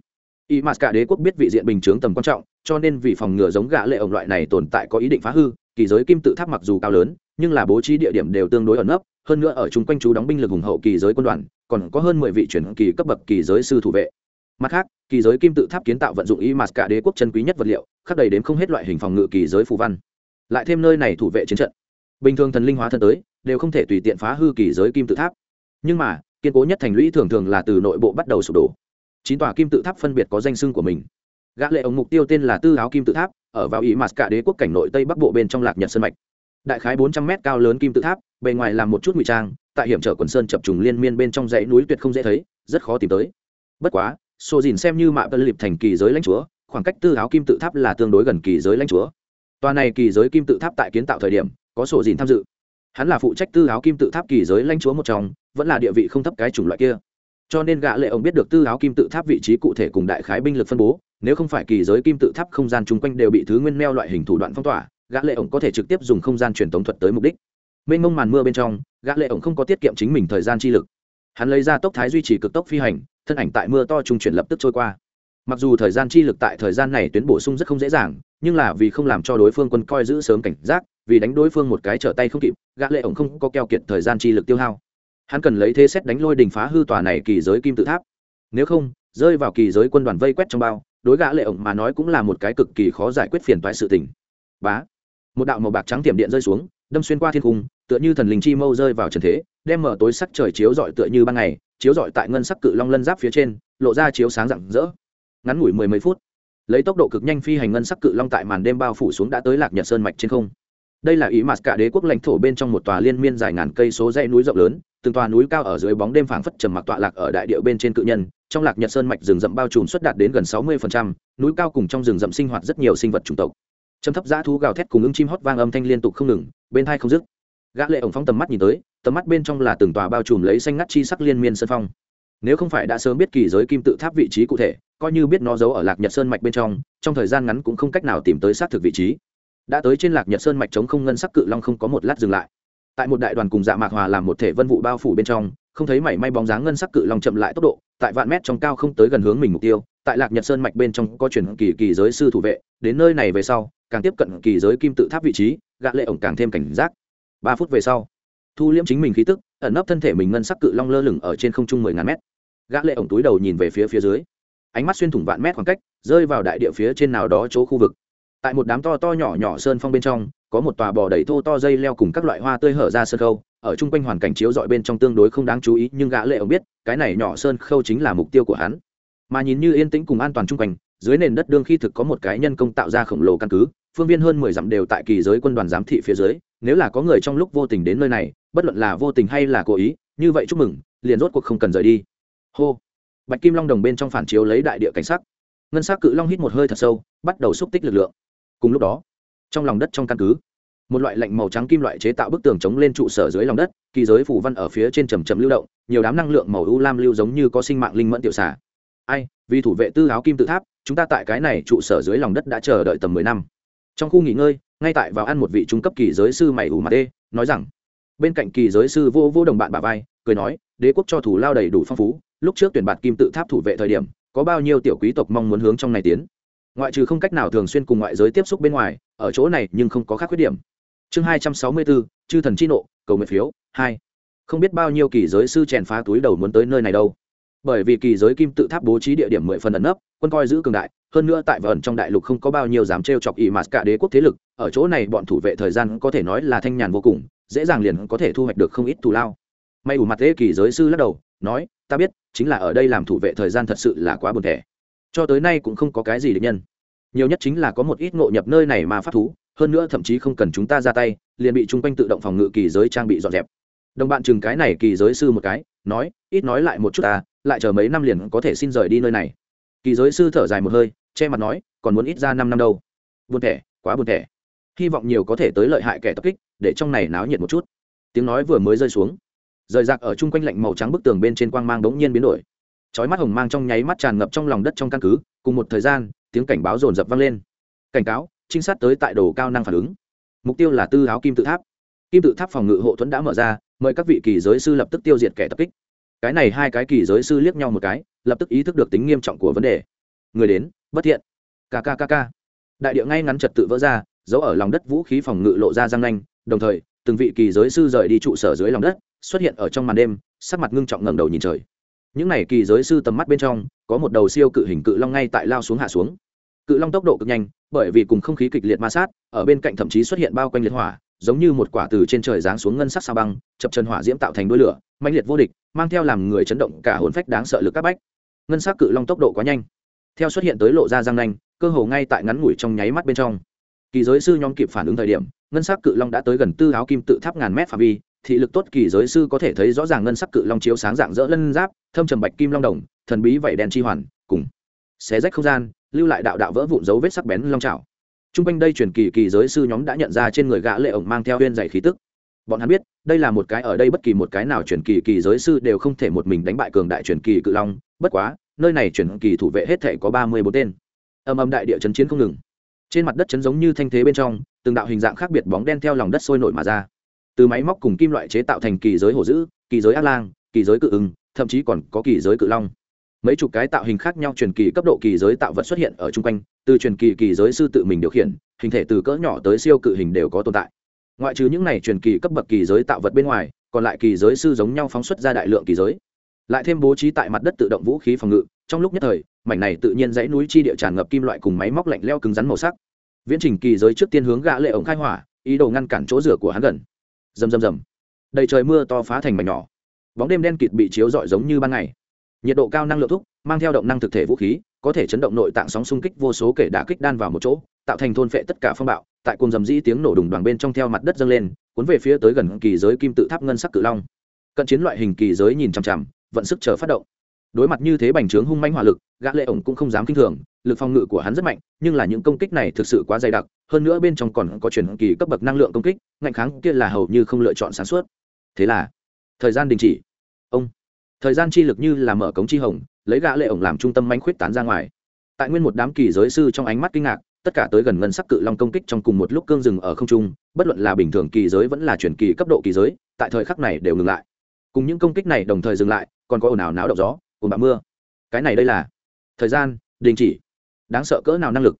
S1: y m cả đế quốc biết vị diện bình chướng tầm quan trọng, cho nên vì phòng ngừa giống gã lệ ổng loại này tồn tại có ý định phá hư, kỳ giới kim tự tháp mặc dù cao lớn, nhưng là bố trí địa điểm đều tương đối ẩn nấp, hơn nữa ở chung quanh chú đóng binh lực hùng hậu kỳ giới quân đoàn, còn có hơn mười vị chuyển kỳ cấp bậc kỳ giới sư thủ vệ. Mặt khác, kỳ giới kim tự tháp kiến tạo vận dụng y mạt cả đế quốc chân quý nhất vật liệu, khắc đầy đến không hết loại hình phòng ngự kỳ giới phù văn. Lại thêm nơi này thủ vệ chiến trận. Bình thường thần linh hóa thân tới, đều không thể tùy tiện phá hư kỳ giới kim tự tháp. Nhưng mà, kiên cố nhất thành lũy thường thường là từ nội bộ bắt đầu sụp đổ chín tòa kim tự tháp phân biệt có danh xưng của mình. Gã lệ ống mục tiêu tên là tư áo kim tự tháp, ở vào ý mặt cả đế quốc cảnh nội tây bắc bộ bên trong lạc nhật sơn mạch. Đại khái bốn trăm mét cao lớn kim tự tháp, bề ngoài làm một chút ngụy trang, tại hiểm trở quần sơn chập trùng liên miên bên trong dãy núi tuyệt không dễ thấy, rất khó tìm tới. Bất quá sổ dìn xem như mạ tơ liệp thành kỳ giới lãnh chúa, khoảng cách tư áo kim tự tháp là tương đối gần kỳ giới lãnh chúa. Tòa này kỳ giới kim tự tháp tại kiến tạo thời điểm, có sổ dìn tham dự. Hắn là phụ trách tư áo kim tự tháp kỳ giới lãnh chúa một trong, vẫn là địa vị không thấp cái chủng loại kia cho nên gã lệ ông biết được tư áo kim tự tháp vị trí cụ thể cùng đại khái binh lực phân bố, nếu không phải kỳ giới kim tự tháp không gian chung quanh đều bị thứ nguyên meo loại hình thủ đoạn phong tỏa, gã lệ ổng có thể trực tiếp dùng không gian truyền tống thuật tới mục đích. Mênh mông màn mưa bên trong, gã lệ ổng không có tiết kiệm chính mình thời gian chi lực. Hắn lấy ra tốc thái duy trì cực tốc phi hành, thân ảnh tại mưa to trung chuyển lập tức trôi qua. Mặc dù thời gian chi lực tại thời gian này tuyến bổ sung rất không dễ dàng, nhưng là vì không làm cho đối phương quân coi giữ sớm cảnh giác, vì đánh đối phương một cái trở tay không kịp, gã lệ ổng không có keo kiệt thời gian chi lực tiêu hao hắn cần lấy thế xét đánh lôi đình phá hư tòa này kỳ giới kim tự tháp. Nếu không, rơi vào kỳ giới quân đoàn vây quét trong bao, đối gã lệ ổng mà nói cũng là một cái cực kỳ khó giải quyết phiền toái sự tình. Bá. Một đạo màu bạc trắng tiềm điện rơi xuống, đâm xuyên qua thiên cung, tựa như thần linh chi mâu rơi vào trần thế, đem mở tối sắc trời chiếu rọi tựa như ban ngày, chiếu rọi tại ngân sắc cự long lân giáp phía trên, lộ ra chiếu sáng rạng rỡ. Ngắn ngủi mười mấy phút, lấy tốc độ cực nhanh phi hành ngân sắc cự long tại màn đêm bao phủ xuống đã tới lạc nhật sơn mạch trên không đây là ý mặt cả đế quốc lãnh thổ bên trong một tòa liên miên dài ngàn cây số dãy núi rộng lớn từng tòa núi cao ở dưới bóng đêm phảng phất trầm mặc tọa lạc ở đại địa bên trên cự nhân trong lạc nhật sơn mạch rừng rậm bao trùm xuất đạt đến gần 60%, núi cao cùng trong rừng rậm sinh hoạt rất nhiều sinh vật chủng tộc. Trầm thấp dã thú gào thét cùng ứng chim hót vang âm thanh liên tục không ngừng bên thai không dứt. Gã lệ ổng phóng tầm mắt nhìn tới tầm mắt bên trong là từng tòa bao trùm lấy xanh ngắt chi sắc liên miên sơn phong. Nếu không phải đã sớm biết kỳ giới kim tự tháp vị trí cụ thể coi như biết nó giấu ở lạc nhật sơn mạch bên trong trong thời gian ngắn cũng không cách nào tìm tới xác thực vị trí đã tới trên lạc nhật sơn mạch chống không ngân sắc cự long không có một lát dừng lại. Tại một đại đoàn cùng dạ mạc hòa làm một thể vân vụ bao phủ bên trong, không thấy mảy may bóng dáng ngân sắc cự long chậm lại tốc độ, tại vạn mét trong cao không tới gần hướng mình mục tiêu, tại lạc nhật sơn mạch bên trong có chuyển kỳ kỳ giới sư thủ vệ, đến nơi này về sau, càng tiếp cận kỳ giới kim tự tháp vị trí, gã lệ ổng càng thêm cảnh giác. Ba phút về sau, thu liễm chính mình khí tức, ẩn nấp thân thể mình ngân sắc cự long lơ lửng ở trên không trung mười ngàn mét. Gã lệ ổng túi đầu nhìn về phía phía dưới. Ánh mắt xuyên thủng vạn mét khoảng cách, rơi vào đại địa phía trên nào đó chỗ khu vực tại một đám to to nhỏ nhỏ sơn phong bên trong, có một tòa bò đầy thô to dây leo cùng các loại hoa tươi hở ra sơn khâu. Ở chung quanh hoàn cảnh chiếu dọi bên trong tương đối không đáng chú ý, nhưng gã lệ ông biết, cái này nhỏ sơn khâu chính là mục tiêu của hắn. Mà nhìn như yên tĩnh cùng an toàn chung quanh, dưới nền đất đương khi thực có một cái nhân công tạo ra khổng lồ căn cứ, phương viên hơn mười dặm đều tại kỳ giới quân đoàn giám thị phía dưới. Nếu là có người trong lúc vô tình đến nơi này, bất luận là vô tình hay là cố ý, như vậy chúc mừng, liền rốt cuộc không cần rời đi. Hô. Bạch kim long đồng bên trong phản chiếu lấy đại địa cảnh sắc. Ngân sắc cự long hít một hơi thật sâu, bắt đầu xúc tích lực lượng cùng lúc đó, trong lòng đất trong căn cứ, một loại lạnh màu trắng kim loại chế tạo bức tường chống lên trụ sở dưới lòng đất, kỳ giới phủ văn ở phía trên trầm trầm lưu động, nhiều đám năng lượng màu u lam lưu giống như có sinh mạng linh mẫn tiểu xả ai, vì thủ vệ tư áo kim tự tháp, chúng ta tại cái này trụ sở dưới lòng đất đã chờ đợi tầm mười năm. Trong khu nghỉ ngơi, ngay tại vào ăn một vị trung cấp kỳ giới sư mày ủ mặt đê nói rằng, bên cạnh kỳ giới sư vô vô đồng bạn bà vai, cười nói, đế quốc cho thủ lao đầy đủ phong phú, lúc trước tuyển bạt kim tự tháp thủ vệ thời điểm, có bao nhiêu tiểu quý tộc mong muốn hướng trong này tiến? Ngoại trừ không cách nào thường xuyên cùng ngoại giới tiếp xúc bên ngoài, ở chỗ này nhưng không có khác khuyết điểm. Chương hai trăm sáu mươi bốn, chư thần chi nộ, cầu nguyện phiếu, hai. Không biết bao nhiêu kỳ giới sư chèn phá túi đầu muốn tới nơi này đâu. Bởi vì kỳ giới kim tự tháp bố trí địa điểm mười phần ẩn nấp, quân coi giữ cường đại, hơn nữa tại vẩn trong đại lục không có bao nhiêu dám trêu chọc ỵ mạt cả đế quốc thế lực, ở chỗ này bọn thủ vệ thời gian có thể nói là thanh nhàn vô cùng, dễ dàng liền có thể thu hoạch được không ít thù lao. May ủ mặt thế kỳ giới sư lắc đầu, nói, ta biết, chính là ở đây làm thủ vệ thời gian thật sự là quá buồn thẻ cho tới nay cũng không có cái gì được nhân. Nhiều nhất chính là có một ít ngộ nhập nơi này mà pháp thú, hơn nữa thậm chí không cần chúng ta ra tay, liền bị chung quanh tự động phòng ngự kỳ giới trang bị dọn dẹp. Đồng bạn chừng cái này kỳ giới sư một cái, nói, ít nói lại một chút ta, lại chờ mấy năm liền có thể xin rời đi nơi này. Kỳ giới sư thở dài một hơi, che mặt nói, còn muốn ít ra năm năm đâu. Buồn thẻ, quá buồn thẻ. Hy vọng nhiều có thể tới lợi hại kẻ tập kích, để trong này náo nhiệt một chút. Tiếng nói vừa mới rơi xuống, rời rạc ở chung quanh lạnh màu trắng bức tường bên trên quang mang bỗng nhiên biến đổi chói mắt hồng mang trong nháy mắt tràn ngập trong lòng đất trong căn cứ, cùng một thời gian, tiếng cảnh báo rồn rập vang lên. Cảnh cáo, trinh sát tới tại đồ cao năng phản ứng. Mục tiêu là tư áo kim tự tháp. Kim tự tháp phòng ngự hộ thuẫn đã mở ra, mời các vị kỳ giới sư lập tức tiêu diệt kẻ tập kích. Cái này hai cái kỳ giới sư liếc nhau một cái, lập tức ý thức được tính nghiêm trọng của vấn đề. Người đến, bất thiện. Kkkk đại địa ngay ngắn trật tự vỡ ra, giấu ở lòng đất vũ khí phòng ngự lộ ra răng nanh, đồng thời, từng vị kỳ giới sư rời đi trụ sở dưới lòng đất, xuất hiện ở trong màn đêm, sắc mặt ngưng trọng ngẩng đầu nhìn trời những này kỳ giới sư tầm mắt bên trong, có một đầu siêu cự hình cự long ngay tại lao xuống hạ xuống. Cự long tốc độ cực nhanh, bởi vì cùng không khí kịch liệt ma sát, ở bên cạnh thậm chí xuất hiện bao quanh liệt hỏa, giống như một quả từ trên trời giáng xuống ngân sắc sao băng, chập chân hỏa diễm tạo thành đuôi lửa mạnh liệt vô địch, mang theo làm người chấn động cả hồn phách đáng sợ lực các bách. Ngân sắc cự long tốc độ quá nhanh. Theo xuất hiện tới lộ ra răng nanh, cơ hồ ngay tại ngắn ngủi trong nháy mắt bên trong. Kỳ giới sư nhóm kịp phản ứng thời điểm, ngân sắc cự long đã tới gần tư áo kim tự tháp ngàn mét phạm vi thị lực tốt kỳ giới sư có thể thấy rõ ràng ngân sắc cự long chiếu sáng dạng dỡ lân giáp thâm trầm bạch kim long đồng thần bí vảy đen chi hoàn cùng xé rách không gian lưu lại đạo đạo vỡ vụn dấu vết sắc bén long trào Trung quanh đây truyền kỳ kỳ giới sư nhóm đã nhận ra trên người gã lệ ổng mang theo huyên dày khí tức. Bọn hắn biết, đây là một cái ở đây bất kỳ một cái nào truyền kỳ kỳ giới sư đều không thể một mình đánh bại cường đại truyền kỳ cự long, bất quá, nơi này truyền kỳ thủ vệ hết thảy có ba mươi bốn tên. Âm âm đại địa chấn chiến không ngừng. Trên mặt đất chấn giống như thanh thế bên trong, từng đạo hình dạng khác biệt bóng đen theo lòng đất sôi nổi mà ra. Từ máy móc cùng kim loại chế tạo thành kỳ giới hổ dữ, kỳ giới ác lang, kỳ giới cự ưng, thậm chí còn có kỳ giới cự long. Mấy chục cái tạo hình khác nhau truyền kỳ cấp độ kỳ giới tạo vật xuất hiện ở chung quanh từ truyền kỳ kỳ giới sư tự mình điều khiển hình thể từ cỡ nhỏ tới siêu cự hình đều có tồn tại. Ngoại trừ những này truyền kỳ cấp bậc kỳ giới tạo vật bên ngoài còn lại kỳ giới sư giống nhau phóng xuất ra đại lượng kỳ giới. Lại thêm bố trí tại mặt đất tự động vũ khí phòng ngự trong lúc nhất thời mảnh này tự nhiên dãy núi chi địa tràn ngập kim loại cùng máy móc lạnh leo cứng rắn màu sắc. Viễn trình kỳ giới trước tiên hướng gã lệ ổng khai hỏa ý đồ ngăn cản chỗ rửa của hắn gần rầm rầm rầm. Đầy trời mưa to phá thành mảnh nhỏ. Bóng đêm đen kịt bị chiếu rọi giống như ban ngày. Nhiệt độ cao năng lượng thúc, mang theo động năng thực thể vũ khí, có thể chấn động nội tạng sóng xung kích vô số kể đã kích đan vào một chỗ, tạo thành thôn phệ tất cả phong bạo. Tại cùng dầm dĩ tiếng nổ đùng đoàn bên trong theo mặt đất dâng lên, cuốn về phía tới gần kỳ giới kim tự tháp ngân sắc cự long. Cận chiến loại hình kỳ giới nhìn chằm chằm, vận sức chờ phát động đối mặt như thế bành trướng hung manh hỏa lực, gã lệ ổng cũng không dám kinh thường, lực phòng ngự của hắn rất mạnh, nhưng là những công kích này thực sự quá dày đặc, hơn nữa bên trong còn có chuyển kỳ cấp bậc năng lượng công kích, ngạnh kháng kia là hầu như không lựa chọn sáng suốt. Thế là, thời gian đình chỉ. Ông, thời gian chi lực như là mở cống chi hồng, lấy gã lệ ổng làm trung tâm manh khuyết tán ra ngoài. Tại nguyên một đám kỳ giới sư trong ánh mắt kinh ngạc, tất cả tới gần ngân sắc cự long công kích trong cùng một lúc cương dừng ở không trung, bất luận là bình thường kỳ giới vẫn là chuyển kỳ cấp độ kỳ giới, tại thời khắc này đều ngừng lại. Cùng những công kích này đồng thời dừng lại, còn có ồn ào náo động gió cùng bão mưa. Cái này đây là thời gian, đình chỉ. Đáng sợ cỡ nào năng lực.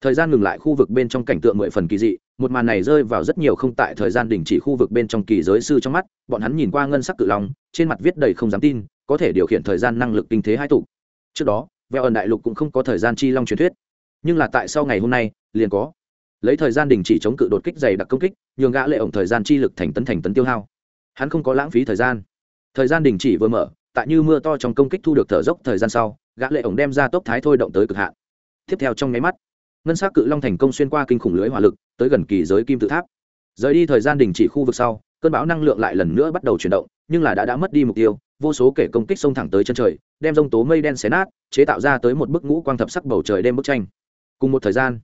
S1: Thời gian ngừng lại khu vực bên trong cảnh tượng mười phần kỳ dị, một màn này rơi vào rất nhiều không tại thời gian đình chỉ khu vực bên trong kỳ giới sư trong mắt, bọn hắn nhìn qua ngân sắc cự long, trên mặt viết đầy không dám tin, có thể điều khiển thời gian năng lực kinh thế hai tụ. Trước đó vẹo ẩn đại lục cũng không có thời gian chi long truyền thuyết. Nhưng là tại sau ngày hôm nay, liền có. Lấy thời gian đình chỉ chống cự đột kích dày đặc công kích, nhường gã lệ ổng thời gian chi lực thành tấn thành tấn tiêu hao. Hắn không có lãng phí thời gian. Thời gian đình chỉ vừa mở tại như mưa to trong công kích thu được thở dốc thời gian sau, gã lệ ổng đem ra tốc thái thôi động tới cực hạn. Tiếp theo trong nháy mắt, ngân sắc cự long thành công xuyên qua kinh khủng lưới hỏa lực, tới gần kỳ giới kim tự tháp. Rời đi thời gian đình chỉ khu vực sau, cơn bão năng lượng lại lần nữa bắt đầu chuyển động, nhưng là đã đã mất đi mục tiêu, vô số kẻ công kích xông thẳng tới chân trời, đem rông tố mây đen xé nát, chế tạo ra tới một bức ngũ quang thập sắc bầu trời đêm bức tranh. Cùng một thời gian,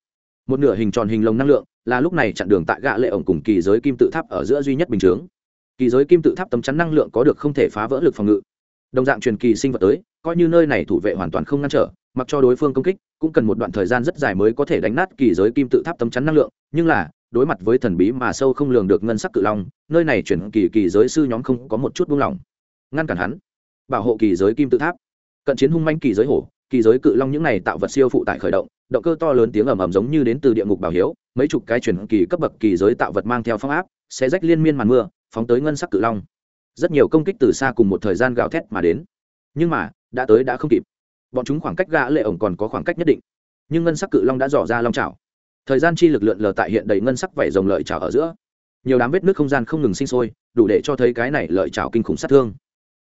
S1: một nửa hình tròn hình lồng năng lượng, là lúc này chặn đường tại gã lệ ổng cùng kỳ giới kim tự tháp ở giữa duy nhất bình chướng. Kỳ giới kim tự tháp tấm chắn năng lượng có được không thể phá vỡ lực phòng ngự đồng dạng truyền kỳ sinh vật tới, coi như nơi này thủ vệ hoàn toàn không ngăn trở, mặc cho đối phương công kích, cũng cần một đoạn thời gian rất dài mới có thể đánh nát kỳ giới kim tự tháp tấm chắn năng lượng, nhưng là, đối mặt với thần bí mà sâu không lường được ngân sắc cự long, nơi này chuyển kỳ kỳ giới sư nhóm không có một chút buông lỏng. Ngăn cản hắn. Bảo hộ kỳ giới kim tự tháp. Cận chiến hung manh kỳ giới hổ, kỳ giới cự long những này tạo vật siêu phụ tại khởi động động cơ to lớn tiếng ầm ầm giống như đến từ địa ngục bảo hiếu, mấy chục cái chuyển kỳ cấp bậc kỳ giới tạo vật mang theo phong áp sẽ rách liên miên màn mưa, phóng tới ngân sắc cự long rất nhiều công kích từ xa cùng một thời gian gào thét mà đến. Nhưng mà, đã tới đã không kịp. Bọn chúng khoảng cách gã lệ ổng còn có khoảng cách nhất định. Nhưng ngân sắc cự long đã dò ra long chảo. Thời gian chi lực lượn lờ tại hiện đầy ngân sắc vảy rồng lợi chảo ở giữa. Nhiều đám vết nước không gian không ngừng sinh sôi, đủ để cho thấy cái này lợi chảo kinh khủng sát thương.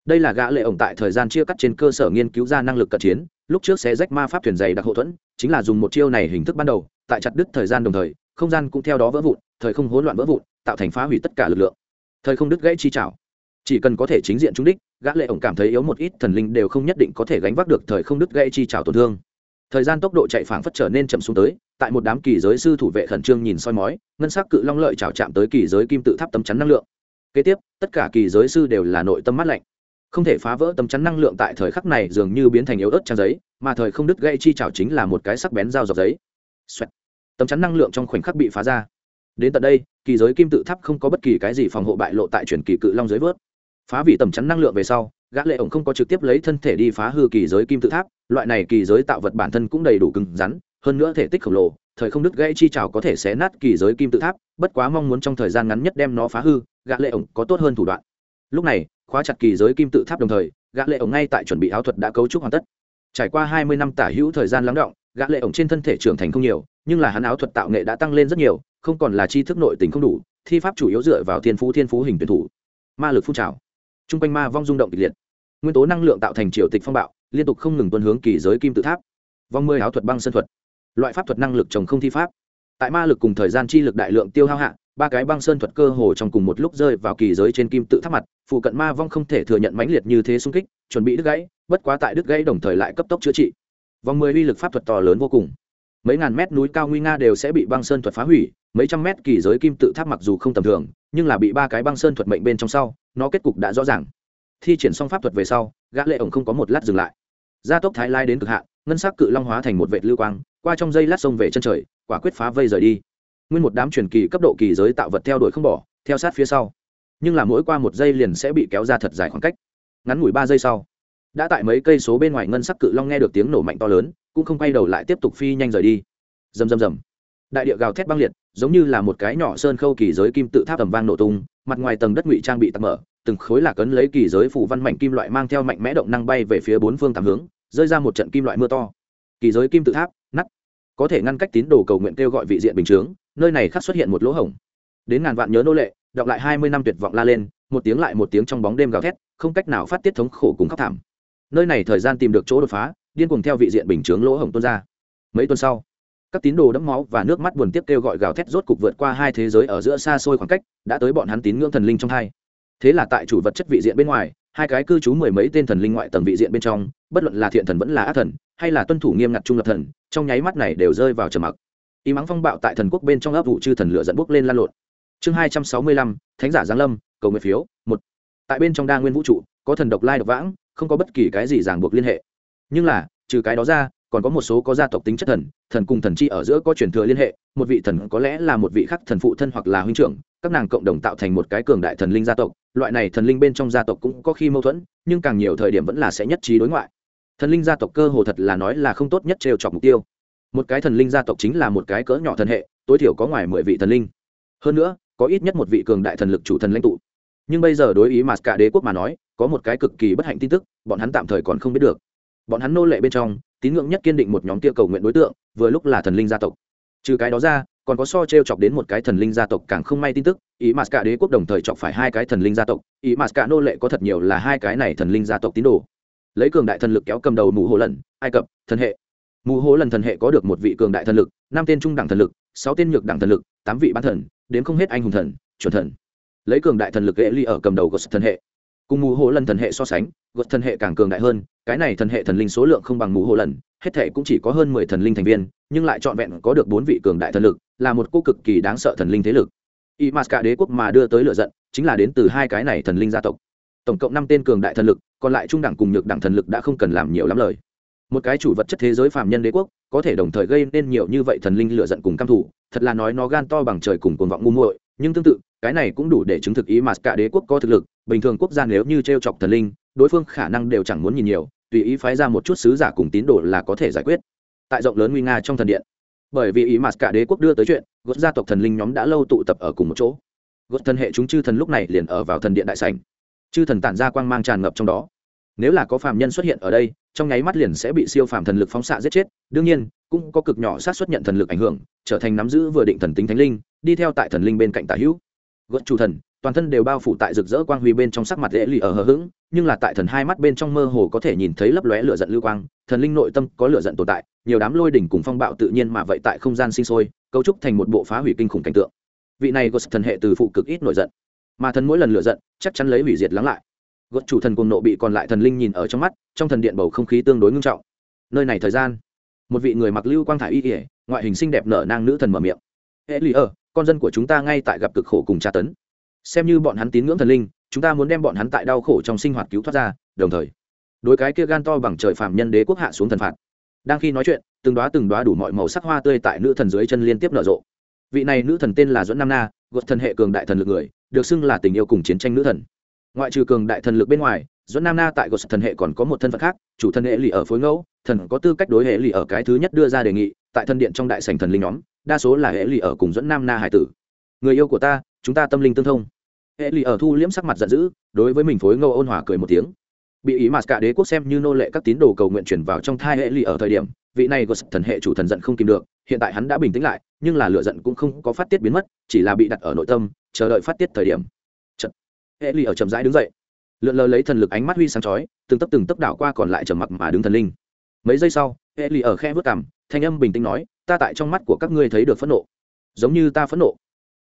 S1: Đây là gã lệ ổng tại thời gian chia cắt trên cơ sở nghiên cứu ra năng lực cận chiến, lúc trước sẽ rách ma pháp thuyền dày đặc hậu thuẫn, chính là dùng một chiêu này hình thức ban đầu, tại chặt đứt thời gian đồng thời, không gian cũng theo đó vỡ vụn, thời không hỗn loạn vỡ vụn, tạo thành phá hủy tất cả lực lượng. Thời không đứt gãy chi chảo chỉ cần có thể chính diện trúng đích, gã lệ ổng cảm thấy yếu một ít, thần linh đều không nhất định có thể gánh vác được thời không đứt gãy chi chảo tổn thương. Thời gian tốc độ chạy phảng phất trở nên chậm xuống tới, tại một đám kỳ giới sư thủ vệ khẩn trương nhìn soi mói, ngân sắc cự long lợi chảo chạm tới kỳ giới kim tự tháp tấm chắn năng lượng. Kế tiếp, tất cả kỳ giới sư đều là nội tâm mát lạnh. Không thể phá vỡ tấm chắn năng lượng tại thời khắc này dường như biến thành yếu ớt trang giấy, mà thời không đứt gãy chi chảo chính là một cái sắc bén dao dọc giấy. Xoẹt. tấm chắn năng lượng trong khoảnh khắc bị phá ra. Đến tận đây, kỳ giới kim tự tháp không có bất kỳ cái gì phòng hộ bại lộ tại truyền kỳ cự long dưới vớt phá vị tầm chắn năng lượng về sau, gã lệ ổng không có trực tiếp lấy thân thể đi phá hư kỳ giới kim tự tháp, loại này kỳ giới tạo vật bản thân cũng đầy đủ cứng rắn, hơn nữa thể tích khổng lồ, thời không đứt gãy chi chảo có thể xé nát kỳ giới kim tự tháp, bất quá mong muốn trong thời gian ngắn nhất đem nó phá hư, gã lệ ổng có tốt hơn thủ đoạn. Lúc này, khóa chặt kỳ giới kim tự tháp đồng thời, gã lệ ổng ngay tại chuẩn bị áo thuật đã cấu trúc hoàn tất. Trải qua hai mươi năm tả hữu thời gian lắng động, gã lệ ổng trên thân thể trưởng thành không nhiều, nhưng là hắn áo thuật tạo nghệ đã tăng lên rất nhiều, không còn là chi thức nội tình không đủ, thi pháp chủ yếu dựa vào thiên phú thiên phú hình tuyển thủ. Ma lực phun trào trung quanh ma vong rung động kịch liệt. Nguyên tố năng lượng tạo thành triều tịch phong bạo, liên tục không ngừng tuân hướng kỳ giới kim tự tháp. Vong mười áo thuật băng sân thuật. Loại pháp thuật năng lực trồng không thi pháp. Tại ma lực cùng thời gian chi lực đại lượng tiêu hao hạ, ba cái băng sơn thuật cơ hồ trong cùng một lúc rơi vào kỳ giới trên kim tự tháp mặt, phụ cận ma vong không thể thừa nhận mãnh liệt như thế xung kích, chuẩn bị đứt gãy, bất quá tại đứt gãy đồng thời lại cấp tốc chữa trị. Vòng mười uy lực pháp thuật to lớn vô cùng. Mấy ngàn mét núi cao nguy nga đều sẽ bị băng sơn thuật phá hủy, mấy trăm mét kỳ giới kim tự tháp mặc dù không tầm thường nhưng là bị ba cái băng sơn thuật mệnh bên trong sau, nó kết cục đã rõ ràng. Thi triển xong pháp thuật về sau, gã lệ ổng không có một lát dừng lại. Gia tốc thái lai đến cực hạn, ngân sắc cự long hóa thành một vệt lưu quang, qua trong dây lát sông về chân trời, quả quyết phá vây rời đi. Nguyên một đám truyền kỳ cấp độ kỳ giới tạo vật theo đuổi không bỏ, theo sát phía sau. Nhưng là mỗi qua một giây liền sẽ bị kéo ra thật dài khoảng cách. Ngắn ngủi ba giây sau, đã tại mấy cây số bên ngoài ngân sắc cự long nghe được tiếng nổ mạnh to lớn, cũng không quay đầu lại tiếp tục phi nhanh rời đi. Rầm rầm rầm. Đại địa gào thét băng liệt giống như là một cái nhỏ sơn khâu kỳ giới kim tự tháp tầm vang nổ tung, mặt ngoài tầng đất ngụy trang bị tắc mở, từng khối lạc ấn lấy kỳ giới phủ văn mạnh kim loại mang theo mạnh mẽ động năng bay về phía bốn phương tám hướng, rơi ra một trận kim loại mưa to. Kỳ giới kim tự tháp nắt có thể ngăn cách tín đồ cầu nguyện kêu gọi vị diện bình chướng, nơi này khắc xuất hiện một lỗ hổng. Đến ngàn vạn nhớ nô lệ, đọc lại hai mươi năm tuyệt vọng la lên, một tiếng lại một tiếng trong bóng đêm gào thét, không cách nào phát tiết thống khổ cùng khắc thảm. Nơi này thời gian tìm được chỗ đột phá, điên cuồng theo vị diện bình chướng lỗ hổng tuôn ra. Mấy tuần sau các tín đồ đẫm máu và nước mắt buồn tiếp kêu gọi gào thét rốt cục vượt qua hai thế giới ở giữa xa xôi khoảng cách, đã tới bọn hắn tín ngưỡng thần linh trong hai. Thế là tại chủ vật chất vị diện bên ngoài, hai cái cư trú mười mấy tên thần linh ngoại tầng vị diện bên trong, bất luận là thiện thần vẫn là ác thần, hay là tuân thủ nghiêm ngặt trung lập thần, trong nháy mắt này đều rơi vào trầm mặc. Y mắng phong bạo tại thần quốc bên trong ấp vụ chư thần lửa dẫn bốc lên lan lộn. Chương hai trăm sáu mươi lăm, thánh giả giáng lâm, cầu nguyện phiếu, một. Tại bên trong đa nguyên vũ trụ, có thần độc lai độc vãng, không có bất kỳ cái gì ràng buộc liên hệ. Nhưng là, trừ cái đó ra còn có một số có gia tộc tính chất thần thần cùng thần chi ở giữa có truyền thừa liên hệ, một vị thần có lẽ là một vị khắc thần phụ thân hoặc là huynh trưởng, các nàng cộng đồng tạo thành một cái cường đại thần linh gia tộc, loại này thần linh bên trong gia tộc cũng có khi mâu thuẫn, nhưng càng nhiều thời điểm vẫn là sẽ nhất trí đối ngoại. Thần linh gia tộc cơ hồ thật là nói là không tốt nhất trêu chọc mục tiêu. Một cái thần linh gia tộc chính là một cái cỡ nhỏ thần hệ, tối thiểu có ngoài mười vị thần linh. Hơn nữa, có ít nhất một vị cường đại thần lực chủ thần lãnh tụ. Nhưng bây giờ đối ý mà cả đế quốc mà nói, có một cái cực kỳ bất hạnh tin tức, bọn hắn tạm thời còn không biết được. Bọn hắn nô lệ bên trong tín ngưỡng nhất kiên định một nhóm kia cầu nguyện đối tượng, vừa lúc là thần linh gia tộc. Trừ cái đó ra, còn có so t r e o chọc đến một cái thần linh gia tộc càng không may tin tức, ý mà cả đế quốc đồng thời chọc phải hai cái thần linh gia tộc, ý mà cả nô lệ có thật nhiều là hai cái này thần linh gia tộc tín đồ. Lấy cường đại thần lực kéo cầm đầu mù hồ lần, ai cập, thần hệ. Mù hồ lần thần hệ có được một vị cường đại thần lực, năm tên trung đẳng thần lực, sáu tên nhược đẳng thần lực, tám vị bán thần đến không hết anh hùng thần, chuẩn thần. Lấy cường đại thần lực hệ ly ở cầm đầu của thần hệ cùng mù hồ lần thần hệ so sánh gột thần hệ càng cường đại hơn, cái này thần hệ thần linh số lượng không bằng mù hồ lần, hết thể cũng chỉ có hơn mười thần linh thành viên, nhưng lại trọn vẹn có được bốn vị cường đại thần lực, là một cô cực kỳ đáng sợ thần linh thế lực. Y m a s cả đế quốc mà đưa tới lựa giận, chính là đến từ hai cái này thần linh gia tộc. Tổng cộng năm tên cường đại thần lực, còn lại trung đẳng cùng nhược đẳng thần lực đã không cần làm nhiều lắm lời. Một cái chủ vật chất thế giới phạm nhân đế quốc, có thể đồng thời gây nên nhiều như vậy thần linh lựa giận cùng căm thủ thật là nói nó gan to bằng trời cùng cuồng vọng ngu muội, nhưng tương tự cái này cũng đủ để chứng thực ý mà cả đế quốc có thực lực, bình thường quốc gia nếu như t r e o chọc thần linh, đối phương khả năng đều chẳng muốn nhìn nhiều, tùy ý phái ra một chút sứ giả cùng tín đồ là có thể giải quyết. Tại rộng lớn nguy nga trong thần điện, bởi vì ý mà cả đế quốc đưa tới chuyện gót gia tộc thần linh nhóm đã lâu tụ tập ở cùng một chỗ. Gót thân hệ chúng chư thần lúc này liền ở vào thần điện đại sành chư thần tản ra quang mang tràn ngập trong đó. Nếu là có phàm nhân xuất hiện ở đây, trong nháy mắt liền sẽ bị siêu phàm thần lực phóng xạ giết chết. Đương nhiên, cũng có cực nhỏ sát xuất nhận thần lực ảnh hưởng, trở thành nắm giữ vừa định thần tính thánh linh, đi theo tại thần linh bên cạnh tả hữu gợt chủ thần, toàn thân đều bao phủ tại rực rỡ quang huy bên trong sắc mặt dễ lì ở hờ hững, nhưng là tại thần hai mắt bên trong mơ hồ có thể nhìn thấy lấp lóe lửa giận lưu quang, thần linh nội tâm có lửa giận tồn tại, nhiều đám lôi đỉnh cùng phong bạo tự nhiên mà vậy tại không gian sinh sôi, cấu trúc thành một bộ phá hủy kinh khủng cảnh tượng. Vị này có thần hệ từ phụ cực ít nổi giận, mà thần mỗi lần lửa giận, chắc chắn lấy hủy diệt lắng lại. Gợt chủ thần cùng nộ bị còn lại thần linh nhìn ở trong mắt, trong thần điện bầu không khí tương đối ngưng trọng. Nơi này thời gian, một vị người mặc lưu quang thải y ỉa ngoại hình xinh đẹp nở nang nữ thần mở miệng. Hệ lì ở con dân của chúng ta ngay tại gặp cực khổ cùng tra tấn. Xem như bọn hắn tín ngưỡng thần linh, chúng ta muốn đem bọn hắn tại đau khổ trong sinh hoạt cứu thoát ra, đồng thời, đối cái kia gan to bằng trời phạm nhân đế quốc hạ xuống thần phạt. Đang khi nói chuyện, từng đoá từng đoá đủ mọi màu sắc hoa tươi tại nữ thần dưới chân liên tiếp nở rộ. Vị này nữ thần tên là duẫn nam na, gột thần hệ cường đại thần lực người, được xưng là tình yêu cùng chiến tranh nữ thần. Ngoại trừ cường đại thần lực bên ngoài, duẫn nam na tại gột thần hệ còn có một thân phận khác, chủ thần hệ lì ở phối ngẫu, thần có tư cách đối hệ lì ở cái thứ nhất đưa ra đề nghị, tại thân điện trong đại sành thần linh nhóm đa số là hệ lì ở cùng dẫn nam na hải tử. Người yêu của ta, chúng ta tâm linh tương thông. Hệ lì ở thu liễm sắc mặt giận dữ, đối với mình phối Ngô ôn hòa cười một tiếng. Bị ý mà cả đế quốc xem như nô lệ các tín đồ cầu nguyện chuyển vào trong thai hệ lì ở thời điểm, vị này của thần hệ chủ thần giận không kìm được, hiện tại hắn đã bình tĩnh lại, nhưng là lựa giận cũng không có phát tiết biến mất, chỉ là bị đặt ở nội tâm, chờ đợi phát tiết thời điểm. Chật. hệ lì ở chậm rãi đứng dậy. Lượn lờ lấy thần lực ánh mắt huy sáng chói, từng tấp từng tấp đảo qua còn lại trầm mặc mà đứng thần linh. Mấy giây sau, hệ lì ở khe vớt cằm, thanh âm bình tĩnh nói ta tại trong mắt của các ngươi thấy được phẫn nộ. Giống như ta phẫn nộ.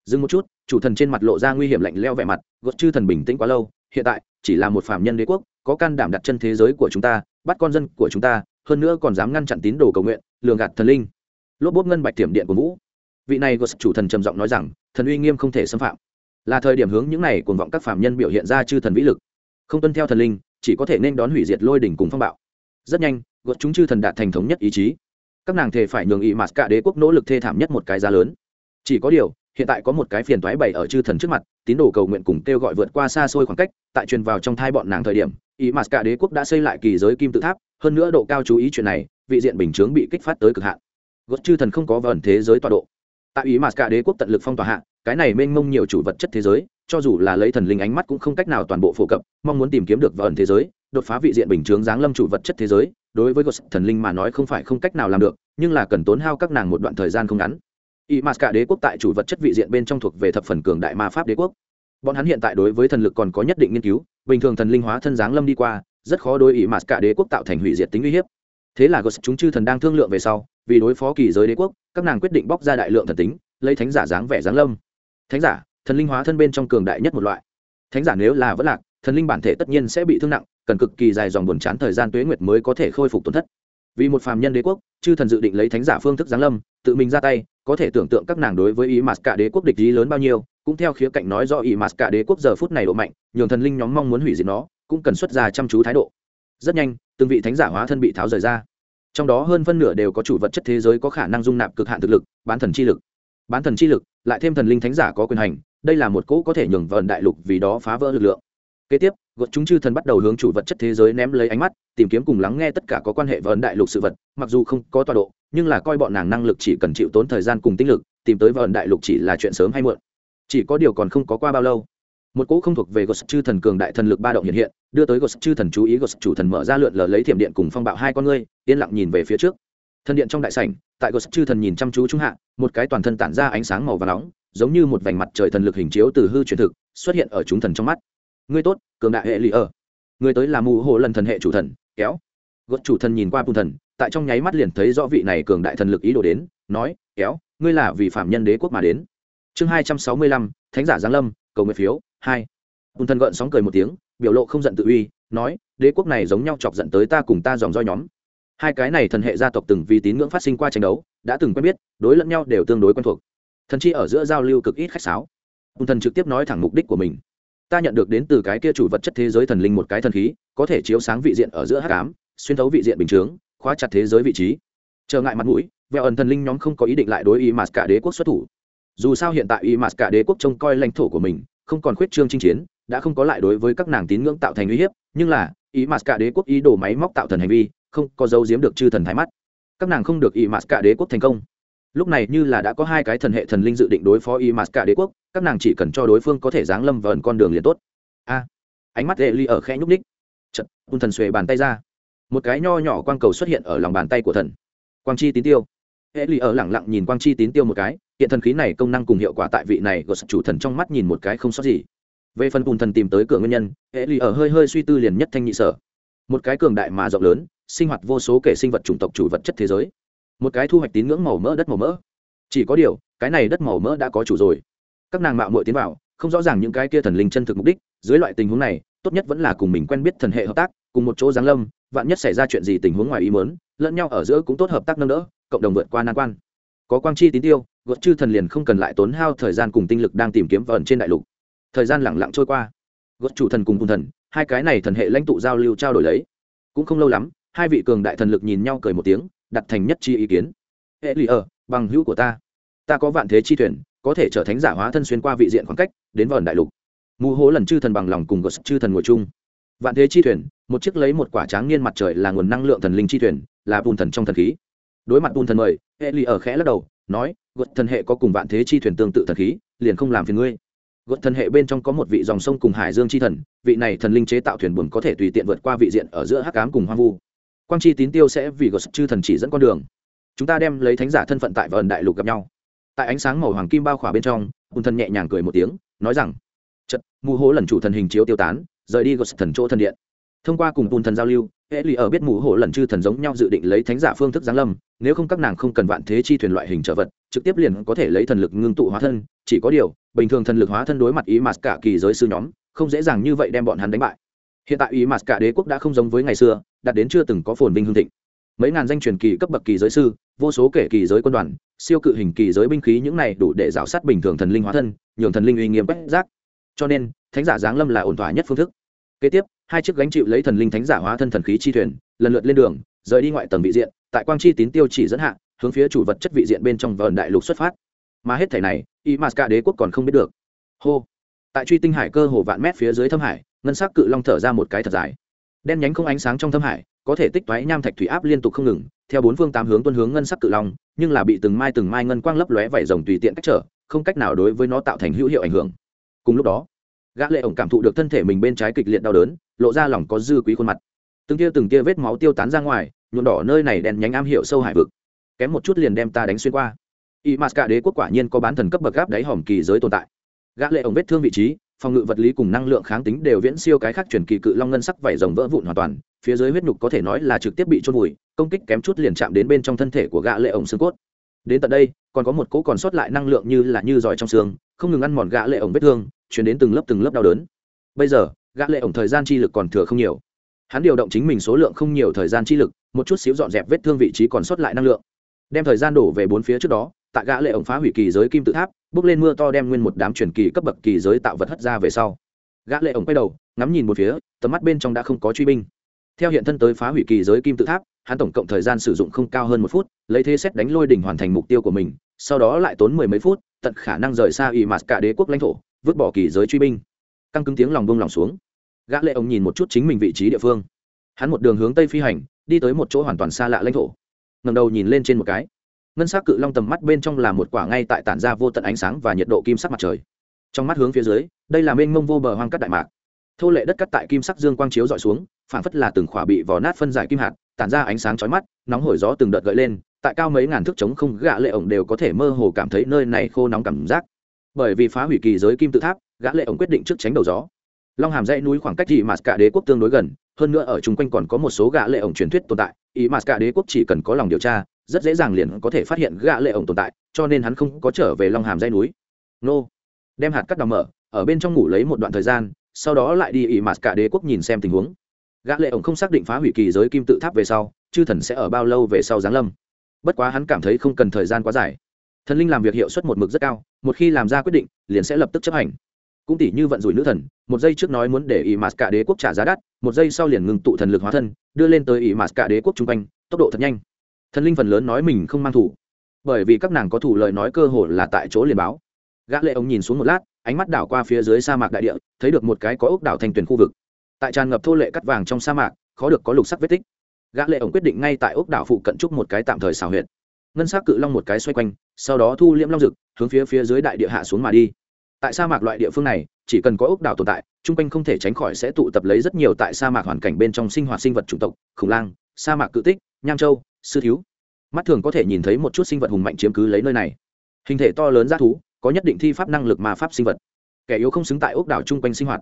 S1: Dừng một chút, chủ thần trên mặt lộ ra nguy hiểm lạnh leo vẻ mặt gót chư thần bình tĩnh quá lâu, hiện tại, chỉ là một phạm nhân đế quốc, có can đảm đặt chân thế giới của chúng ta, bắt con dân của chúng ta, hơn nữa còn dám ngăn chặn tín đồ cầu nguyện, lường gạt thần linh. Lốp bốt ngân bạch tiềm điện của vũ. Vị này gót chủ thần trầm giọng nói rằng, thần uy nghiêm không thể xâm phạm. Là thời điểm hướng những này cuồng vọng các phạm nhân biểu hiện ra chư thần vĩ lực. Không tuân theo thần linh, chỉ có thể nên đón hủy diệt lôi đỉnh cùng phong bạo. Rất nhanh gót chúng chư thần đạt thành thống nhất ý chí các nàng thề phải nhường ý mặt cả đế quốc nỗ lực thê thảm nhất một cái giá lớn. Chỉ có điều, hiện tại có một cái phiền toái bày ở chư thần trước mặt, tín đồ cầu nguyện cùng kêu gọi vượt qua xa xôi khoảng cách, tại truyền vào trong thai bọn nàng thời điểm ý mặt cả đế quốc đã xây lại kỳ giới kim tự tháp, hơn nữa độ cao chú ý chuyện này, vị diện bình chướng bị kích phát tới cực hạn. Gót chư thần không có vẩn thế giới tọa độ. Tại ý mặt cả đế quốc tận lực phong tỏa hạ, cái này mênh mông nhiều chủ vật chất thế giới, cho dù là lấy thần linh ánh mắt cũng không cách nào toàn bộ phổ cập, mong muốn tìm kiếm được vẩn thế giới, đột phá vị diện bình chướng giáng lâm chủ vật chất thế giới đối với gos thần linh mà nói không phải không cách nào làm được, nhưng là cần tốn hao các nàng một đoạn thời gian không ngắn. Y m cả đế quốc tại chủ vật chất vị diện bên trong thuộc về thập phần cường đại ma pháp đế quốc. Bọn hắn hiện tại đối với thần lực còn có nhất định nghiên cứu, bình thường thần linh hóa thân giáng lâm đi qua, rất khó đối ý mà cả đế quốc tạo thành hủy diệt tính uy hiếp. Thế là gos chúng chư thần đang thương lượng về sau, vì đối phó kỳ giới đế quốc, các nàng quyết định bóc ra đại lượng thần tính, lấy thánh giả dáng vẻ dáng lâm. Thánh giả, thần linh hóa thân bên trong cường đại nhất một loại. Thánh giả nếu là vất lạc, thần linh bản thể tất nhiên sẽ bị thương nặng cần cực kỳ dài dòng buồn chán thời gian tuế nguyệt mới có thể khôi phục tổn thất. Vì một phàm nhân đế quốc, chư thần dự định lấy thánh giả phương thức giáng lâm, tự mình ra tay, có thể tưởng tượng các nàng đối với ý mạt cả đế quốc địch ý lớn bao nhiêu, cũng theo khía cạnh nói do ý mạt cả đế quốc giờ phút này độ mạnh, nhường thần linh nhóm mong muốn hủy diệt nó, cũng cần xuất ra chăm chú thái độ. Rất nhanh, từng vị thánh giả hóa thân bị tháo rời ra. Trong đó hơn phân nửa đều có chủ vật chất thế giới có khả năng dung nạp cực hạn thực lực, bán thần chi lực. Bán thần chi lực, lại thêm thần linh thánh giả có quyền hành, đây là một cỗ có thể nhường vần đại lục vì đó phá vỡ lực lượng. Kế tiếp gột chúng chư thần bắt đầu hướng chủ vật chất thế giới ném lấy ánh mắt, tìm kiếm cùng lắng nghe tất cả có quan hệ vờn đại lục sự vật, mặc dù không có tọa độ, nhưng là coi bọn nàng năng lực chỉ cần chịu tốn thời gian cùng tinh lực, tìm tới vờn đại lục chỉ là chuyện sớm hay muộn. Chỉ có điều còn không có qua bao lâu, một cỗ không thuộc về gos chư thần cường đại thần lực ba động hiện hiện, đưa tới gos chư thần chú ý gos chủ thần mở ra lượn lờ lấy thiểm điện cùng phong bạo hai con ngươi, yên lặng nhìn về phía trước. Thần điện trong đại sảnh, tại gos chư thần nhìn chăm chú trung hạ, một cái toàn thân tản ra ánh sáng màu và nóng, giống như một vành mặt trời thần lực hình chiếu từ hư truyền thực, xuất hiện ở chúng thần trong mắt ngươi tốt, cường đại hệ lì ở. Người tới là mù hồ lần thần hệ chủ thần, kéo. Gót chủ thần nhìn qua bùn thần, tại trong nháy mắt liền thấy rõ vị này cường đại thần lực ý đồ đến, nói, kéo, ngươi là vì phạm nhân đế quốc mà đến. Chương hai trăm sáu mươi lăm, thánh giả giáng lâm, cầu nguyện phiếu, hai. Bùn thần gợn sóng cười một tiếng, biểu lộ không giận tự uy, nói, đế quốc này giống nhau chọc giận tới ta cùng ta dòng roi nhóm. Hai cái này thần hệ gia tộc từng vì tín ngưỡng phát sinh qua tranh đấu, đã từng quen biết, đối lẫn nhau đều tương đối quen thuộc. Thần chi ở giữa giao lưu cực ít khách sáo. Bùn thần trực tiếp nói thẳng mục đích của mình ta nhận được đến từ cái kia chủ vật chất thế giới thần linh một cái thần khí, có thể chiếu sáng vị diện ở giữa hát cám xuyên thấu vị diện bình chướng, khóa chặt thế giới vị trí. Trở ngại mặt mũi, vẹo ẩn thần linh nhóm không có ý định lại đối ý mà cả đế quốc xuất thủ. Dù sao hiện tại ý mà cả đế quốc trông coi lãnh thổ của mình, không còn khuyết trương chinh chiến, đã không có lại đối với các nàng tín ngưỡng tạo thành uy hiếp, nhưng là, ý mà cả đế quốc ý đồ máy móc tạo thần hành vi, không có dấu giếm được chư thần thái mắt. Các nàng không được ý mà cả đế quốc thành công lúc này như là đã có hai cái thần hệ thần linh dự định đối phó ý mà cả đế quốc, các nàng chỉ cần cho đối phương có thể giáng lâm vờn con đường liền tốt. A, ánh mắt lệ ly ở khe nhúc ních chật un thần xuề bàn tay ra. Một cái nho nhỏ quang cầu xuất hiện ở lòng bàn tay của thần. Quang chi tín tiêu. Hệ ly ở lẳng lặng nhìn quang chi tín tiêu một cái, hiện thần khí này công năng cùng hiệu quả tại vị này của chủ thần trong mắt nhìn một cái không sót gì. Về phần bùn thần tìm tới cửa nguyên nhân hệ ly ở hơi hơi suy tư liền nhất thanh nhị sở. Một cái cường đại mà rộng lớn, sinh hoạt vô số kể sinh vật chủng tộc chủ vật chất thế giới một cái thu hoạch tín ngưỡng màu mỡ đất màu mỡ. Chỉ có điều, cái này đất màu mỡ đã có chủ rồi. Các nàng mạo muội tiến vào, không rõ ràng những cái kia thần linh chân thực mục đích, dưới loại tình huống này, tốt nhất vẫn là cùng mình quen biết thần hệ hợp tác, cùng một chỗ giáng lâm, vạn nhất xảy ra chuyện gì tình huống ngoài ý mớn lẫn nhau ở giữa cũng tốt hợp tác nâng đỡ, cộng đồng vượt qua nan quan. Có quang chi tín tiêu gợt chư thần liền không cần lại tốn hao thời gian cùng tinh lực đang tìm kiếm vẩn trên đại lục. Thời gian lẳng lặng trôi qua. Gợt chủ thần cùng cùng thần, hai cái này thần hệ lãnh tụ giao lưu trao đổi lấy. Cũng không lâu lắm, hai vị cường đại thần lực nhìn nhau cười một tiếng đặt thành nhất chi ý kiến. Hệ lì ở, bằng hữu của ta. Ta có vạn thế chi thuyền, có thể trở thánh giả hóa thân xuyên qua vị diện khoảng cách, đến vần đại lục. Mù hố lần chư thần bằng lòng cùng gợt chư thần ngồi chung. Vạn thế chi thuyền, một chiếc lấy một quả tráng niên mặt trời là nguồn năng lượng thần linh chi thuyền, là bùn thần trong thần khí. Đối mặt bùn thần mời, hệ lì ở khẽ lắc đầu, nói gợt thần hệ có cùng vạn thế chi thuyền tương tự thần khí, liền không làm phiền ngươi. Gợt thần hệ bên trong có một vị dòng sông cùng hải dương chi thần, vị này thần linh chế tạo thuyền buồn có thể tùy tiện vượt qua vị diện ở giữa hắc ám cùng hoang vu quang chi tín tiêu sẽ vì gợt chư thần chỉ dẫn con đường. Chúng ta đem lấy thánh giả thân phận tại vần đại lục gặp nhau. Tại ánh sáng màu hoàng kim bao khỏa bên trong bùn thần nhẹ nhàng cười một tiếng, nói rằng chật mù hố lần chủ thần hình chiếu tiêu tán, rời đi gợt thần chỗ thần điện. Thông qua cùng bùn thần giao lưu, hệ lì ở biết mù hổ lần chư thần giống nhau dự định lấy thánh giả phương thức giáng lâm, nếu không các nàng không cần vạn thế chi thuyền loại hình trở vật, trực tiếp liền có thể lấy thần lực ngưng tụ hóa thân, chỉ có điều, bình thường thần lực hóa thân đối mặt ý mặt cả kỳ giới sư nhóm, không dễ dàng như vậy đem bọn hắn đánh bại. Hiện tại ý mặt cả đế quốc đã không giống với ngày xưa đạt đến chưa từng có phồn vinh hương thịnh. Mấy ngàn danh truyền kỳ cấp bậc kỳ giới sư, vô số kể kỳ giới quân đoàn, siêu cự hình kỳ giới binh khí những này đủ để rào sát bình thường thần linh hóa thân, nhường thần linh uy nghiêm quét rác. Cho nên, thánh giả giáng lâm là ổn thỏa nhất phương thức. Kế tiếp, hai chiếc gánh chịu lấy thần linh thánh giả hóa thân thần khí chi thuyền, lần lượt lên đường, rời đi ngoại tầng vị diện, tại quang chi tín tiêu chỉ dẫn hạ, hướng phía chủ vật chất vị diện bên trong vườn đại lục xuất phát. Mà hết thể này y m đế quốc còn không biết được. Hô. Tại truy tinh hải cơ hồ vạn mét phía dưới thâm hải, ngân sắc cự long thở ra một cái thật dài đen nhánh không ánh sáng trong thâm hải, có thể tích toái nham thạch thủy áp liên tục không ngừng, theo bốn phương tám hướng tuân hướng ngân sắc cự long, nhưng là bị từng mai từng mai ngân quang lấp lóe vảy rồng tùy tiện cách trở, không cách nào đối với nó tạo thành hữu hiệu ảnh hưởng. Cùng lúc đó, gã lệ ổng cảm thụ được thân thể mình bên trái kịch liệt đau đớn, lộ ra lòng có dư quý khuôn mặt. Từng tia từng tia vết máu tiêu tán ra ngoài, nhuộm đỏ nơi này đen nhánh am hiệu sâu hải vực. Kém một chút liền đem ta đánh xuyên qua. Y m đế quốc quả nhiên có bán thần cấp bậc gáp đáy hòm kỳ giới tồn tại. Gã lệ ổng vết thương vị trí phòng ngự vật lý cùng năng lượng kháng tính đều viễn siêu cái khác truyền kỳ cự long ngân sắc vảy rồng vỡ vụn hoàn toàn, phía dưới huyết nhục có thể nói là trực tiếp bị trôn vùi, công kích kém chút liền chạm đến bên trong thân thể của gã lệ ổng xương cốt. Đến tận đây, còn có một cỗ còn sót lại năng lượng như là như giỏi trong xương, không ngừng ăn mòn gã lệ ổng vết thương, chuyển đến từng lớp từng lớp đau đớn. Bây giờ, gã lệ ổng thời gian chi lực còn thừa không nhiều. Hắn điều động chính mình số lượng không nhiều thời gian chi lực, một chút xíu dọn dẹp vết thương vị trí còn sót lại năng lượng. Đem thời gian đổ về bốn phía trước đó, tại gã lệ ổng phá hủy kỳ giới kim tự tháp bước lên mưa to đem nguyên một đám truyền kỳ cấp bậc kỳ giới tạo vật hất ra về sau. Gã lệ ổng quay đầu, ngắm nhìn một phía, tầm mắt bên trong đã không có truy binh. Theo hiện thân tới phá hủy kỳ giới kim tự tháp, hắn tổng cộng thời gian sử dụng không cao hơn một phút, lấy thế xét đánh lôi đỉnh hoàn thành mục tiêu của mình, sau đó lại tốn mười mấy phút, tận khả năng rời xa y mạt cả đế quốc lãnh thổ, vứt bỏ kỳ giới truy binh. Căng cứng tiếng lòng buông lòng xuống. Gã lệ ông nhìn một chút chính mình vị trí địa phương. Hắn một đường hướng tây phi hành, đi tới một chỗ hoàn toàn xa lạ lãnh thổ. Ngẩng đầu nhìn lên trên một cái ngân sắc cự long tầm mắt bên trong là một quả ngay tại tản ra vô tận ánh sáng và nhiệt độ kim sắc mặt trời. Trong mắt hướng phía dưới, đây là mênh mông vô bờ hoang cắt đại mạc. Thô lệ đất cắt tại kim sắc dương quang chiếu dọi xuống phản phất là từng khỏa bị vò nát phân giải kim hạt, tản ra ánh sáng chói mắt, nóng hổi gió từng đợt gợi lên, tại cao mấy ngàn thước trống không gã lệ ổng đều có thể mơ hồ cảm thấy nơi này khô nóng cảm giác. Bởi vì phá hủy kỳ giới kim tự tháp, gã lệ ổng quyết định trước tránh đầu gió. Long hàm dãy núi khoảng cách thị mà cả đế quốc tương đối gần hơn nữa ở chung quanh còn có một số gã lệ ổng truyền thuyết tồn tại, ý mà cả đế quốc chỉ cần có lòng điều tra, rất dễ dàng liền có thể phát hiện gã lệ ổng tồn tại, cho nên hắn không có trở về long hàm dãy núi. Nô. Đem hạt cắt đào mở, ở bên trong ngủ lấy một đoạn thời gian, sau đó lại đi ý mà cả đế quốc nhìn xem tình huống. Gã lệ ổng không xác định phá hủy kỳ giới kim tự tháp về sau, chư thần sẽ ở bao lâu về sau giáng lâm. Bất quá hắn cảm thấy không cần thời gian quá dài. Thần linh làm việc hiệu suất một mực rất cao, một khi làm ra quyết định, liền sẽ lập tức chấp hành cũng tỷ như vận rủi nữ thần, một giây trước nói muốn để ỷ mạt cả đế quốc trả giá đắt, một giây sau liền ngừng tụ thần lực hóa thân, đưa lên tới ỷ mạt cả đế quốc chung quanh, tốc độ thật nhanh. Thần linh phần lớn nói mình không mang thủ, bởi vì các nàng có thủ lời nói cơ hồ là tại chỗ liền báo. Gã lệ ông nhìn xuống một lát, ánh mắt đảo qua phía dưới sa mạc đại địa, thấy được một cái có ốc đảo thành tuyển khu vực. Tại tràn ngập thô lệ cắt vàng trong sa mạc, khó được có lục sắc vết tích. Gã lệ ông quyết định ngay tại ốc đảo phụ cận trúc một cái tạm thời xào huyệt. Ngân sắc cự long một cái xoay quanh, sau đó thu liễm long rực hướng phía phía dưới đại địa hạ xuống mà đi tại sa mạc loại địa phương này, chỉ cần có ốc đảo tồn tại, chung quanh không thể tránh khỏi sẽ tụ tập lấy rất nhiều tại sa mạc hoàn cảnh bên trong sinh hoạt sinh vật chủng tộc, khủng lang, sa mạc cự tích, nham châu, sư thiếu. Mắt thường có thể nhìn thấy một chút sinh vật hùng mạnh chiếm cứ lấy nơi này. Hình thể to lớn g thú, có nhất định thi pháp năng lực mà pháp sinh vật. Kẻ yếu không xứng tại ốc đảo chung quanh sinh hoạt.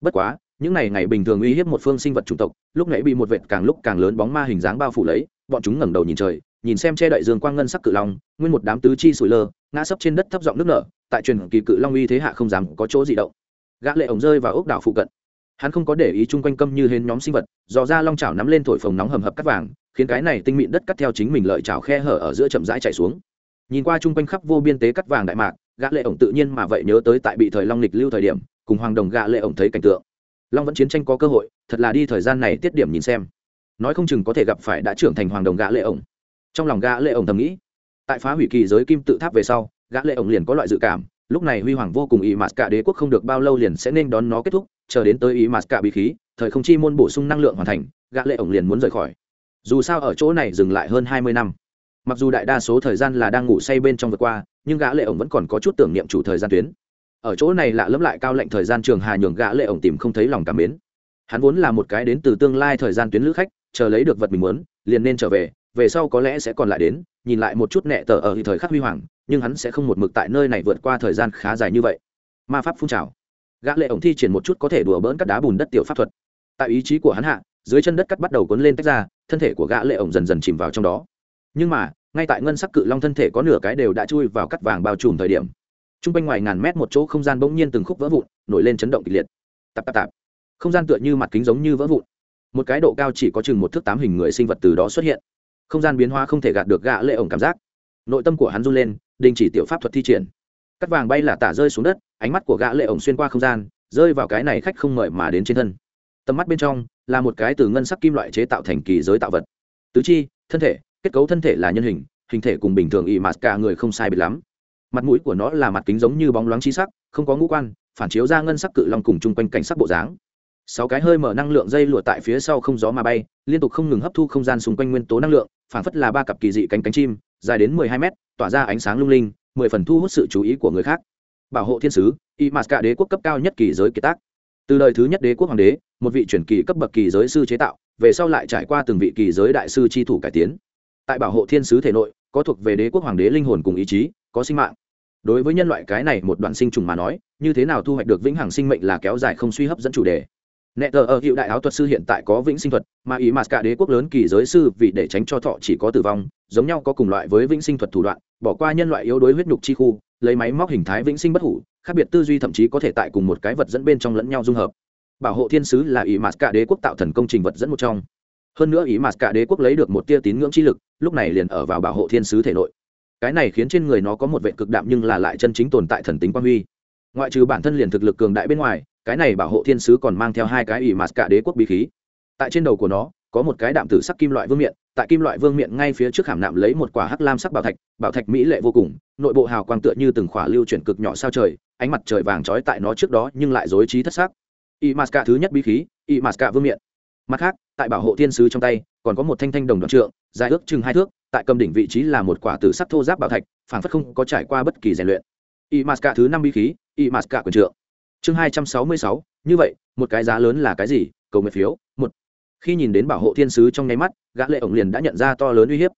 S1: Bất quá, những ngày ngày bình thường uy hiếp một phương sinh vật chủng tộc, lúc nãy bị một vệt càng lúc càng lớn bóng ma hình dáng bao phủ lấy, bọn chúng ngẩng đầu nhìn trời, nhìn xem che đậy dương quang ngân sắc cự long, nguyên một đám tứ chi sủi lơ ngã sấp trên đất thấp giọng nước nở, tại truyền kỳ cự long uy thế hạ không dám có chỗ gì động. Gã lệ ổng rơi vào ốc đảo phụ cận. Hắn không có để ý chung quanh câm như hến nhóm sinh vật, dò ra long chảo nắm lên thổi phồng nóng hầm hập cắt vàng, khiến cái này tinh mịn đất cắt theo chính mình lợi chảo khe hở ở giữa chậm rãi chảy xuống. Nhìn qua chung quanh khắp vô biên tế cắt vàng đại mạc, gã lệ ổng tự nhiên mà vậy nhớ tới tại bị thời long lịch lưu thời điểm, cùng hoàng đồng gã lệ ổng thấy cảnh tượng. Long vẫn chiến tranh có cơ hội, thật là đi thời gian này tiết điểm nhìn xem. Nói không chừng có thể gặp phải đã trưởng thành hoàng đồng gã lệ ổng. Trong lòng gã lệ ổng thầm nghĩ tại phá hủy kỳ giới kim tự tháp về sau, gã lệ ổng liền có loại dự cảm, lúc này huy hoàng vô cùng ý mạt cả đế quốc không được bao lâu liền sẽ nên đón nó kết thúc, chờ đến tới ý mạt cả bí khí, thời không chi môn bổ sung năng lượng hoàn thành, gã lệ ổng liền muốn rời khỏi. Dù sao ở chỗ này dừng lại hơn hai mươi năm. Mặc dù đại đa số thời gian là đang ngủ say bên trong vượt qua, nhưng gã lệ ổng vẫn còn có chút tưởng niệm chủ thời gian tuyến. Ở chỗ này lạ lẫm lại cao lệnh thời gian trường hà nhường gã lệ ổng tìm không thấy lòng cảm mến. Hắn vốn là một cái đến từ tương lai thời gian tuyến lữ khách, chờ lấy được vật mình muốn, liền nên trở về về sau có lẽ sẽ còn lại đến nhìn lại một chút nẹ tờ ở thời khắc huy hoàng, nhưng hắn sẽ không một mực tại nơi này vượt qua thời gian khá dài như vậy. Ma pháp phun trào. Gã lệ ổng thi triển một chút có thể đùa bỡn cắt đá bùn đất tiểu pháp thuật. Tại ý chí của hắn hạ, dưới chân đất cắt bắt đầu cuốn lên tách ra, thân thể của gã lệ ổng dần dần chìm vào trong đó. Nhưng mà, ngay tại ngân sắc cự long thân thể có nửa cái đều đã chui vào cắt vàng bao trùm thời điểm, trung quanh ngoài ngàn mét một chỗ không gian bỗng nhiên từng khúc vỡ vụn, nổi lên chấn động kịch liệt. Tạp tạp tạp. Không gian tựa như mặt kính giống như vỡ vụn. Một cái độ cao chỉ có chừng một thước tám hình người sinh vật từ đó xuất hiện không gian biến hóa không thể gạt được gã lệ ổng cảm giác. Nội tâm của hắn run lên, đình chỉ tiểu pháp thuật thi triển. Cắt vàng bay là tả rơi xuống đất, ánh mắt của gã lệ ổng xuyên qua không gian, rơi vào cái này khách không mời mà đến trên thân. Tầm mắt bên trong là một cái từ ngân sắc kim loại chế tạo thành kỳ giới tạo vật. Tứ chi, thân thể, kết cấu thân thể là nhân hình hình thể cùng bình thường y mạt cả người không sai biệt lắm. Mặt mũi của nó là mặt kính giống như bóng loáng chi sắc, không có ngũ quan, phản chiếu ra ngân sắc cự long cùng chung quanh cảnh sắc bộ dáng sáu cái hơi mở năng lượng dây lụa tại phía sau không gió mà bay, liên tục không ngừng hấp thu không gian xung quanh nguyên tố năng lượng, phản phất là ba cặp kỳ dị cánh cánh chim, dài đến mười hai mét, tỏa ra ánh sáng lung linh, mười phần thu hút sự chú ý của người khác. Bảo hộ thiên sứ y mạt cả đế quốc cấp cao nhất kỳ giới kiệt tác. Từ đời thứ nhất đế quốc hoàng đế, một vị truyền kỳ cấp bậc kỳ giới sư chế tạo, về sau lại trải qua từng vị kỳ giới đại sư tri thủ cải tiến. Tại bảo hộ thiên sứ thể nội, có thuộc về đế quốc hoàng đế linh hồn cùng ý chí, có sinh mạng. Đối với nhân loại cái này một đoạn sinh trùng mà nói, như thế nào thu hoạch được vĩnh hằng sinh mệnh là kéo dài không suy hấp dẫn chủ đề nẹ tờ ở hiệu đại áo thuật sư hiện tại có vĩnh sinh thuật, mà ý mà cả đế quốc lớn kỳ giới sư vì để tránh cho thọ chỉ có tử vong, giống nhau có cùng loại với vĩnh sinh thuật thủ đoạn, bỏ qua nhân loại yếu đuối huyết nhục chi khu, lấy máy móc hình thái vĩnh sinh bất hủ, khác biệt tư duy thậm chí có thể tại cùng một cái vật dẫn bên trong lẫn nhau dung hợp. Bảo hộ thiên sứ là ý mà cả đế quốc tạo thần công trình vật dẫn một trong. Hơn nữa ý mà cả đế quốc lấy được một tia tín ngưỡng chi lực, lúc này liền ở vào bảo hộ thiên sứ thể nội. Cái này khiến trên người nó có một vệ cực đạm nhưng là lại chân chính tồn tại thần tính quan huy. Ngoại trừ bản thân liền thực lực cường đại bên ngoài cái này bảo hộ thiên sứ còn mang theo hai cái ủy mạt cả đế quốc bí khí. Tại trên đầu của nó, có một cái đạm tử sắc kim loại vương miện, tại kim loại vương miện ngay phía trước hàm nạm lấy một quả hắc lam sắc bảo thạch bảo thạch mỹ lệ vô cùng, nội bộ hào quang tựa như từng khỏa lưu chuyển cực nhỏ sao trời, ánh mặt trời vàng trói tại nó trước đó nhưng lại dối trí thất sắc. Y mạt cả thứ nhất bí khí y mạt cả vương miện. Mặt khác, tại bảo hộ thiên sứ trong tay, còn có một thanh thanh đồng đoạn trượng, dài ước chừng hai thước, tại cầm đỉnh vị trí là một quả tử sắc thô giáp bảo thạch, phảng phất không có trải qua bất kỳ rèn luyện. Y mạt cả thứ năm bí khí y mạt cả quyền trượng chương hai trăm sáu mươi sáu, như vậy, một cái giá lớn là cái gì, cầu nguyện phiếu, một. Khi nhìn đến bảo hộ thiên sứ trong nháy mắt, gã lệ ổng liền đã nhận ra to lớn uy hiếp.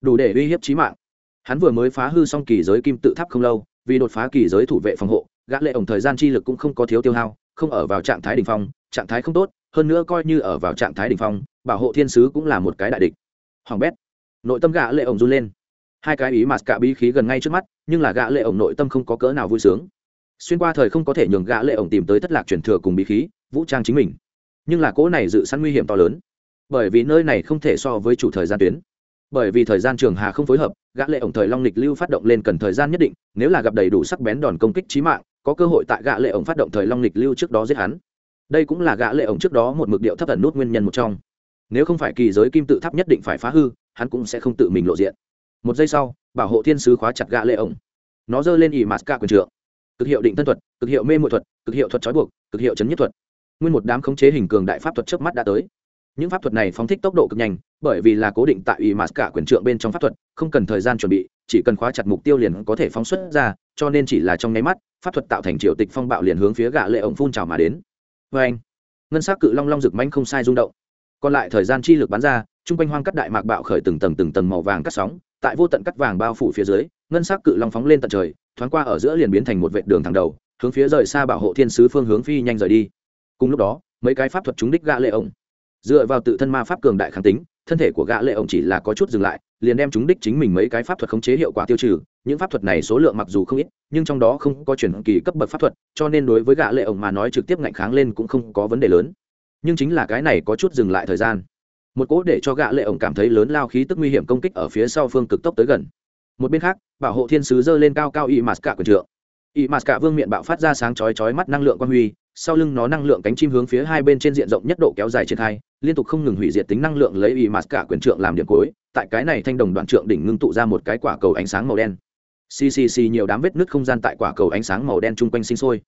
S1: Đủ để uy hiếp chí mạng. Hắn vừa mới phá hư xong kỳ giới kim tự tháp không lâu, vì đột phá kỳ giới thủ vệ phòng hộ, gã lệ ổng thời gian chi lực cũng không có thiếu tiêu hao, không ở vào trạng thái đỉnh phong, trạng thái không tốt, hơn nữa coi như ở vào trạng thái đỉnh phong, bảo hộ thiên sứ cũng là một cái đại địch. Hoàng bét. Nội tâm gã lệ ổng run lên. Hai cái ý mà cả bí khí gần ngay trước mắt, nhưng là gã lệ ổng nội tâm không có cỡ nào vui sướng xuyên qua thời không có thể nhường gã lệ ổng tìm tới thất lạc truyền thừa cùng bí khí, vũ trang chính mình. Nhưng là cỗ này dự sẵn nguy hiểm to lớn. Bởi vì nơi này không thể so với chủ thời gian tuyến. Bởi vì thời gian trường hà không phối hợp, gã lệ ổng thời long lịch lưu phát động lên cần thời gian nhất định, nếu là gặp đầy đủ sắc bén đòn công kích chí mạng, có cơ hội tại gã lệ ổng phát động thời long lịch lưu trước đó giết hắn. Đây cũng là gã lệ ổng trước đó một mực điệu thấp ẩn nút nguyên nhân một trong. Nếu không phải kỳ giới kim tự tháp nhất định phải phá hư, hắn cũng sẽ không tự mình lộ diện. Một giây sau, bảo hộ thiên sứ khóa chặt gã lệ ổng. Nó rơi lên ỉ mạt cả quyền trượng cực hiệu định thân thuật, cực hiệu mê mội thuật, cực hiệu thuật trói buộc, cực hiệu chấn nhất thuật. Nguyên một đám khống chế hình cường đại pháp thuật trước mắt đã tới. Những pháp thuật này phóng thích tốc độ cực nhanh, bởi vì là cố định tại ủy mạt cả quyền trượng bên trong pháp thuật, không cần thời gian chuẩn bị, chỉ cần khóa chặt mục tiêu liền có thể phóng xuất ra, cho nên chỉ là trong nháy mắt, pháp thuật tạo thành triệu tịch phong bạo liền hướng phía gã lệ ổng phun trào mà đến. Vê anh, ngân sắc cự long long rực manh không sai rung động. Còn lại thời gian chi lực bắn ra, trung quanh hoang cắt đại mạc bạo khởi từng tầng từng tầng màu vàng cắt sóng, tại vô tận cắt vàng bao phủ phía dưới, ngân sắc cự long phóng lên tận trời thoáng qua ở giữa liền biến thành một vệ đường thẳng đầu, hướng phía rời xa bảo hộ thiên sứ phương hướng phi nhanh rời đi. Cùng lúc đó, mấy cái pháp thuật trúng đích gã lệ ổng. Dựa vào tự thân ma pháp cường đại kháng tính, thân thể của gã lệ ổng chỉ là có chút dừng lại, liền đem chúng đích chính mình mấy cái pháp thuật khống chế hiệu quả tiêu trừ. Những pháp thuật này số lượng mặc dù không ít, nhưng trong đó không có chuyển kỳ cấp bậc pháp thuật, cho nên đối với gã lệ ổng mà nói trực tiếp ngạnh kháng lên cũng không có vấn đề lớn. Nhưng chính là cái này có chút dừng lại thời gian. Một cỗ để cho gã lệ ổng cảm thấy lớn lao khí tức nguy hiểm công kích ở phía sau phương cực tốc tới gần một bên khác, bảo hộ thiên sứ dơ lên cao cao y mát cả quyền trượng. Y mát cả vương miệng bạo phát ra sáng chói chói mắt năng lượng quan huy, sau lưng nó năng lượng cánh chim hướng phía hai bên trên diện rộng nhất độ kéo dài triển khai, liên tục không ngừng hủy diệt tính năng lượng lấy y mát cả quyền trượng làm điểm cuối, tại cái này thanh đồng đoạn trượng đỉnh ngưng tụ ra một cái quả cầu ánh sáng màu đen. Ccc nhiều đám vết nứt không gian tại quả cầu ánh sáng màu đen chung quanh sinh sôi.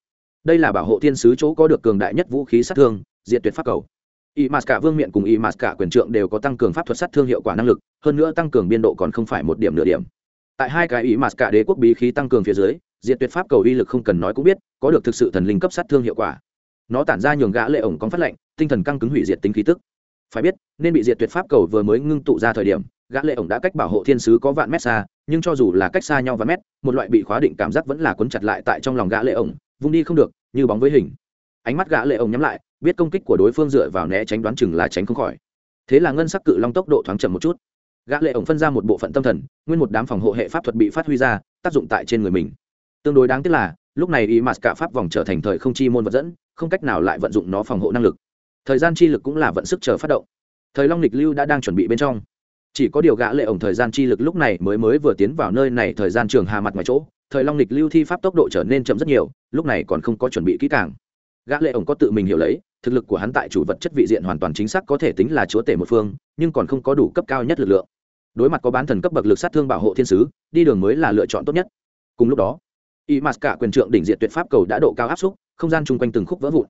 S1: Đây là bảo hộ thiên sứ chỗ có được cường đại nhất vũ khí sát thương diện tuyệt pháp cầu. Y mạt cả vương miện cùng y mạt cả quyền trượng đều có tăng cường pháp thuật sát thương hiệu quả năng lực, hơn nữa tăng cường biên độ còn không phải một điểm nửa điểm tại hai cái ý mạt cả đế quốc bí khí tăng cường phía dưới, diệt tuyệt pháp cầu uy lực không cần nói cũng biết, có được thực sự thần linh cấp sát thương hiệu quả. Nó tản ra nhường gã lệ ổng con phát lệnh, tinh thần căng cứng hủy diệt tính khí tức. Phải biết, nên bị diệt tuyệt pháp cầu vừa mới ngưng tụ ra thời điểm, gã lệ ổng đã cách bảo hộ thiên sứ có vạn mét xa, nhưng cho dù là cách xa nhau vạn mét, một loại bị khóa định cảm giác vẫn là cuốn chặt lại tại trong lòng gã lệ ổng, vung đi không được, như bóng với hình. Ánh mắt gã lệ ổng nhắm lại, biết công kích của đối phương dựa vào né tránh đoán chừng là tránh không khỏi. Thế là ngân sắc cự long tốc độ thoáng chậm một chút gã lệ ổng phân ra một bộ phận tâm thần, nguyên một đám phòng hộ hệ pháp thuật bị phát huy ra, tác dụng tại trên người mình. Tương đối đáng tiếc là, lúc này ý mặt cả pháp vòng trở thành thời không chi môn vật dẫn, không cách nào lại vận dụng nó phòng hộ năng lực. Thời gian chi lực cũng là vận sức chờ phát động. Thời long lịch lưu đã đang chuẩn bị bên trong. Chỉ có điều gã lệ ổng thời gian chi lực lúc này mới mới vừa tiến vào nơi này thời gian trường hà mặt ngoài chỗ, thời long lịch lưu thi pháp tốc độ trở nên chậm rất nhiều, lúc này còn không có chuẩn bị kỹ càng. Gã lệ ổng có tự mình hiểu lấy, thực lực của hắn tại chủ vật chất vị diện hoàn toàn chính xác có thể tính là chúa tể một phương, nhưng còn không có đủ cấp cao nhất lực lượng đối mặt có bán thần cấp bậc lực sát thương bảo hộ thiên sứ, đi đường mới là lựa chọn tốt nhất. Cùng lúc đó y mát cả quyền trượng đỉnh diện tuyệt pháp cầu đã độ cao áp xúc, không gian chung quanh từng khúc vỡ vụn.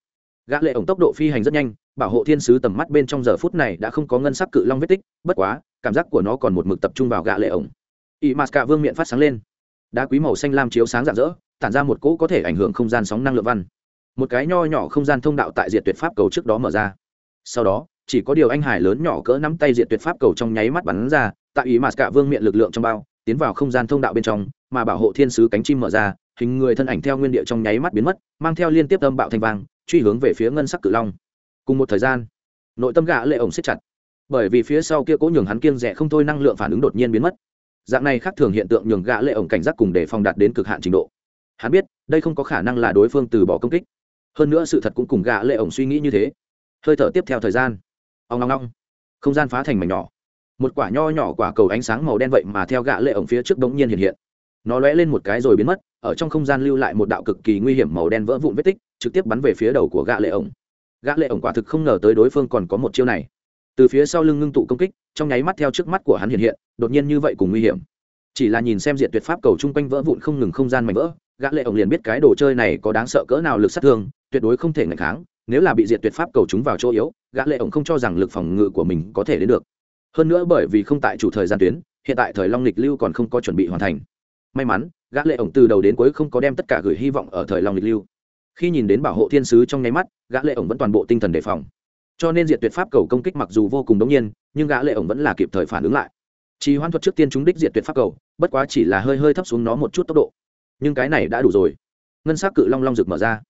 S1: Gã lệ ổng tốc độ phi hành rất nhanh, bảo hộ thiên sứ tầm mắt bên trong giờ phút này đã không có ngân sắc cự long vết tích, bất quá, cảm giác của nó còn một mực tập trung vào gã lệ ổng. Y mát cả vương miệng phát sáng lên. Đá quý màu xanh lam chiếu sáng rạng rỡ, tản ra một cỗ có thể ảnh hưởng không gian sóng năng lượng văn. Một cái nho nhỏ không gian thông đạo tại diện tuyệt pháp cầu trước đó mở ra. Sau đó, chỉ có điều anh hải lớn nhỏ cỡ nắm tay diện tuyệt pháp cầu trong nháy mắt bắn ra tại ý mà cả vương miện lực lượng trong bao, tiến vào không gian thông đạo bên trong, mà bảo hộ thiên sứ cánh chim mở ra, hình người thân ảnh theo nguyên địa trong nháy mắt biến mất, mang theo liên tiếp âm bạo thành vang, truy hướng về phía ngân sắc cự long. Cùng một thời gian, nội tâm gã lệ ổng siết chặt. Bởi vì phía sau kia cố nhường hắn kiêng rẻ không thôi năng lượng phản ứng đột nhiên biến mất. Dạng này khác thường hiện tượng nhường gã lệ ổng cảnh giác cùng để phòng đạt đến cực hạn trình độ. Hắn biết, đây không có khả năng là đối phương từ bỏ công kích. Hơn nữa sự thật cũng cùng gã lệ ổng suy nghĩ như thế. Hơi thở tiếp theo thời gian. Ong ong ong. Không gian phá thành mảnh nhỏ một quả nho nhỏ quả cầu ánh sáng màu đen vậy mà theo gã lệ ổng phía trước đống nhiên hiện hiện. Nó lóe lên một cái rồi biến mất, ở trong không gian lưu lại một đạo cực kỳ nguy hiểm màu đen vỡ vụn vết tích, trực tiếp bắn về phía đầu của gã lệ ổng. Gã lệ ổng quả thực không ngờ tới đối phương còn có một chiêu này. Từ phía sau lưng ngưng tụ công kích, trong nháy mắt theo trước mắt của hắn hiện hiện, đột nhiên như vậy cùng nguy hiểm. Chỉ là nhìn xem diện tuyệt pháp cầu chung quanh vỡ vụn không ngừng không gian mảnh vỡ, gã lệ ổng liền biết cái đồ chơi này có đáng sợ cỡ nào lực sát thương, tuyệt đối không thể ngăn kháng, nếu là bị diệt tuyệt pháp cầu chúng vào chỗ yếu, gã lệ ổng không cho rằng lực phòng ngự của mình có thể đến được hơn nữa bởi vì không tại chủ thời gian tuyến, hiện tại thời long lịch lưu còn không có chuẩn bị hoàn thành. May mắn, gã lệ ổng từ đầu đến cuối không có đem tất cả gửi hy vọng ở thời long lịch lưu. Khi nhìn đến bảo hộ thiên sứ trong nháy mắt, gã lệ ổng vẫn toàn bộ tinh thần đề phòng. Cho nên diệt tuyệt pháp cầu công kích mặc dù vô cùng đống nhiên, nhưng gã lệ ổng vẫn là kịp thời phản ứng lại. Chỉ hoan thuật trước tiên chúng đích diệt tuyệt pháp cầu, bất quá chỉ là hơi hơi thấp xuống nó một chút tốc độ. Nhưng cái này đã đủ rồi. Ngân sắc cự long long rực mở ra.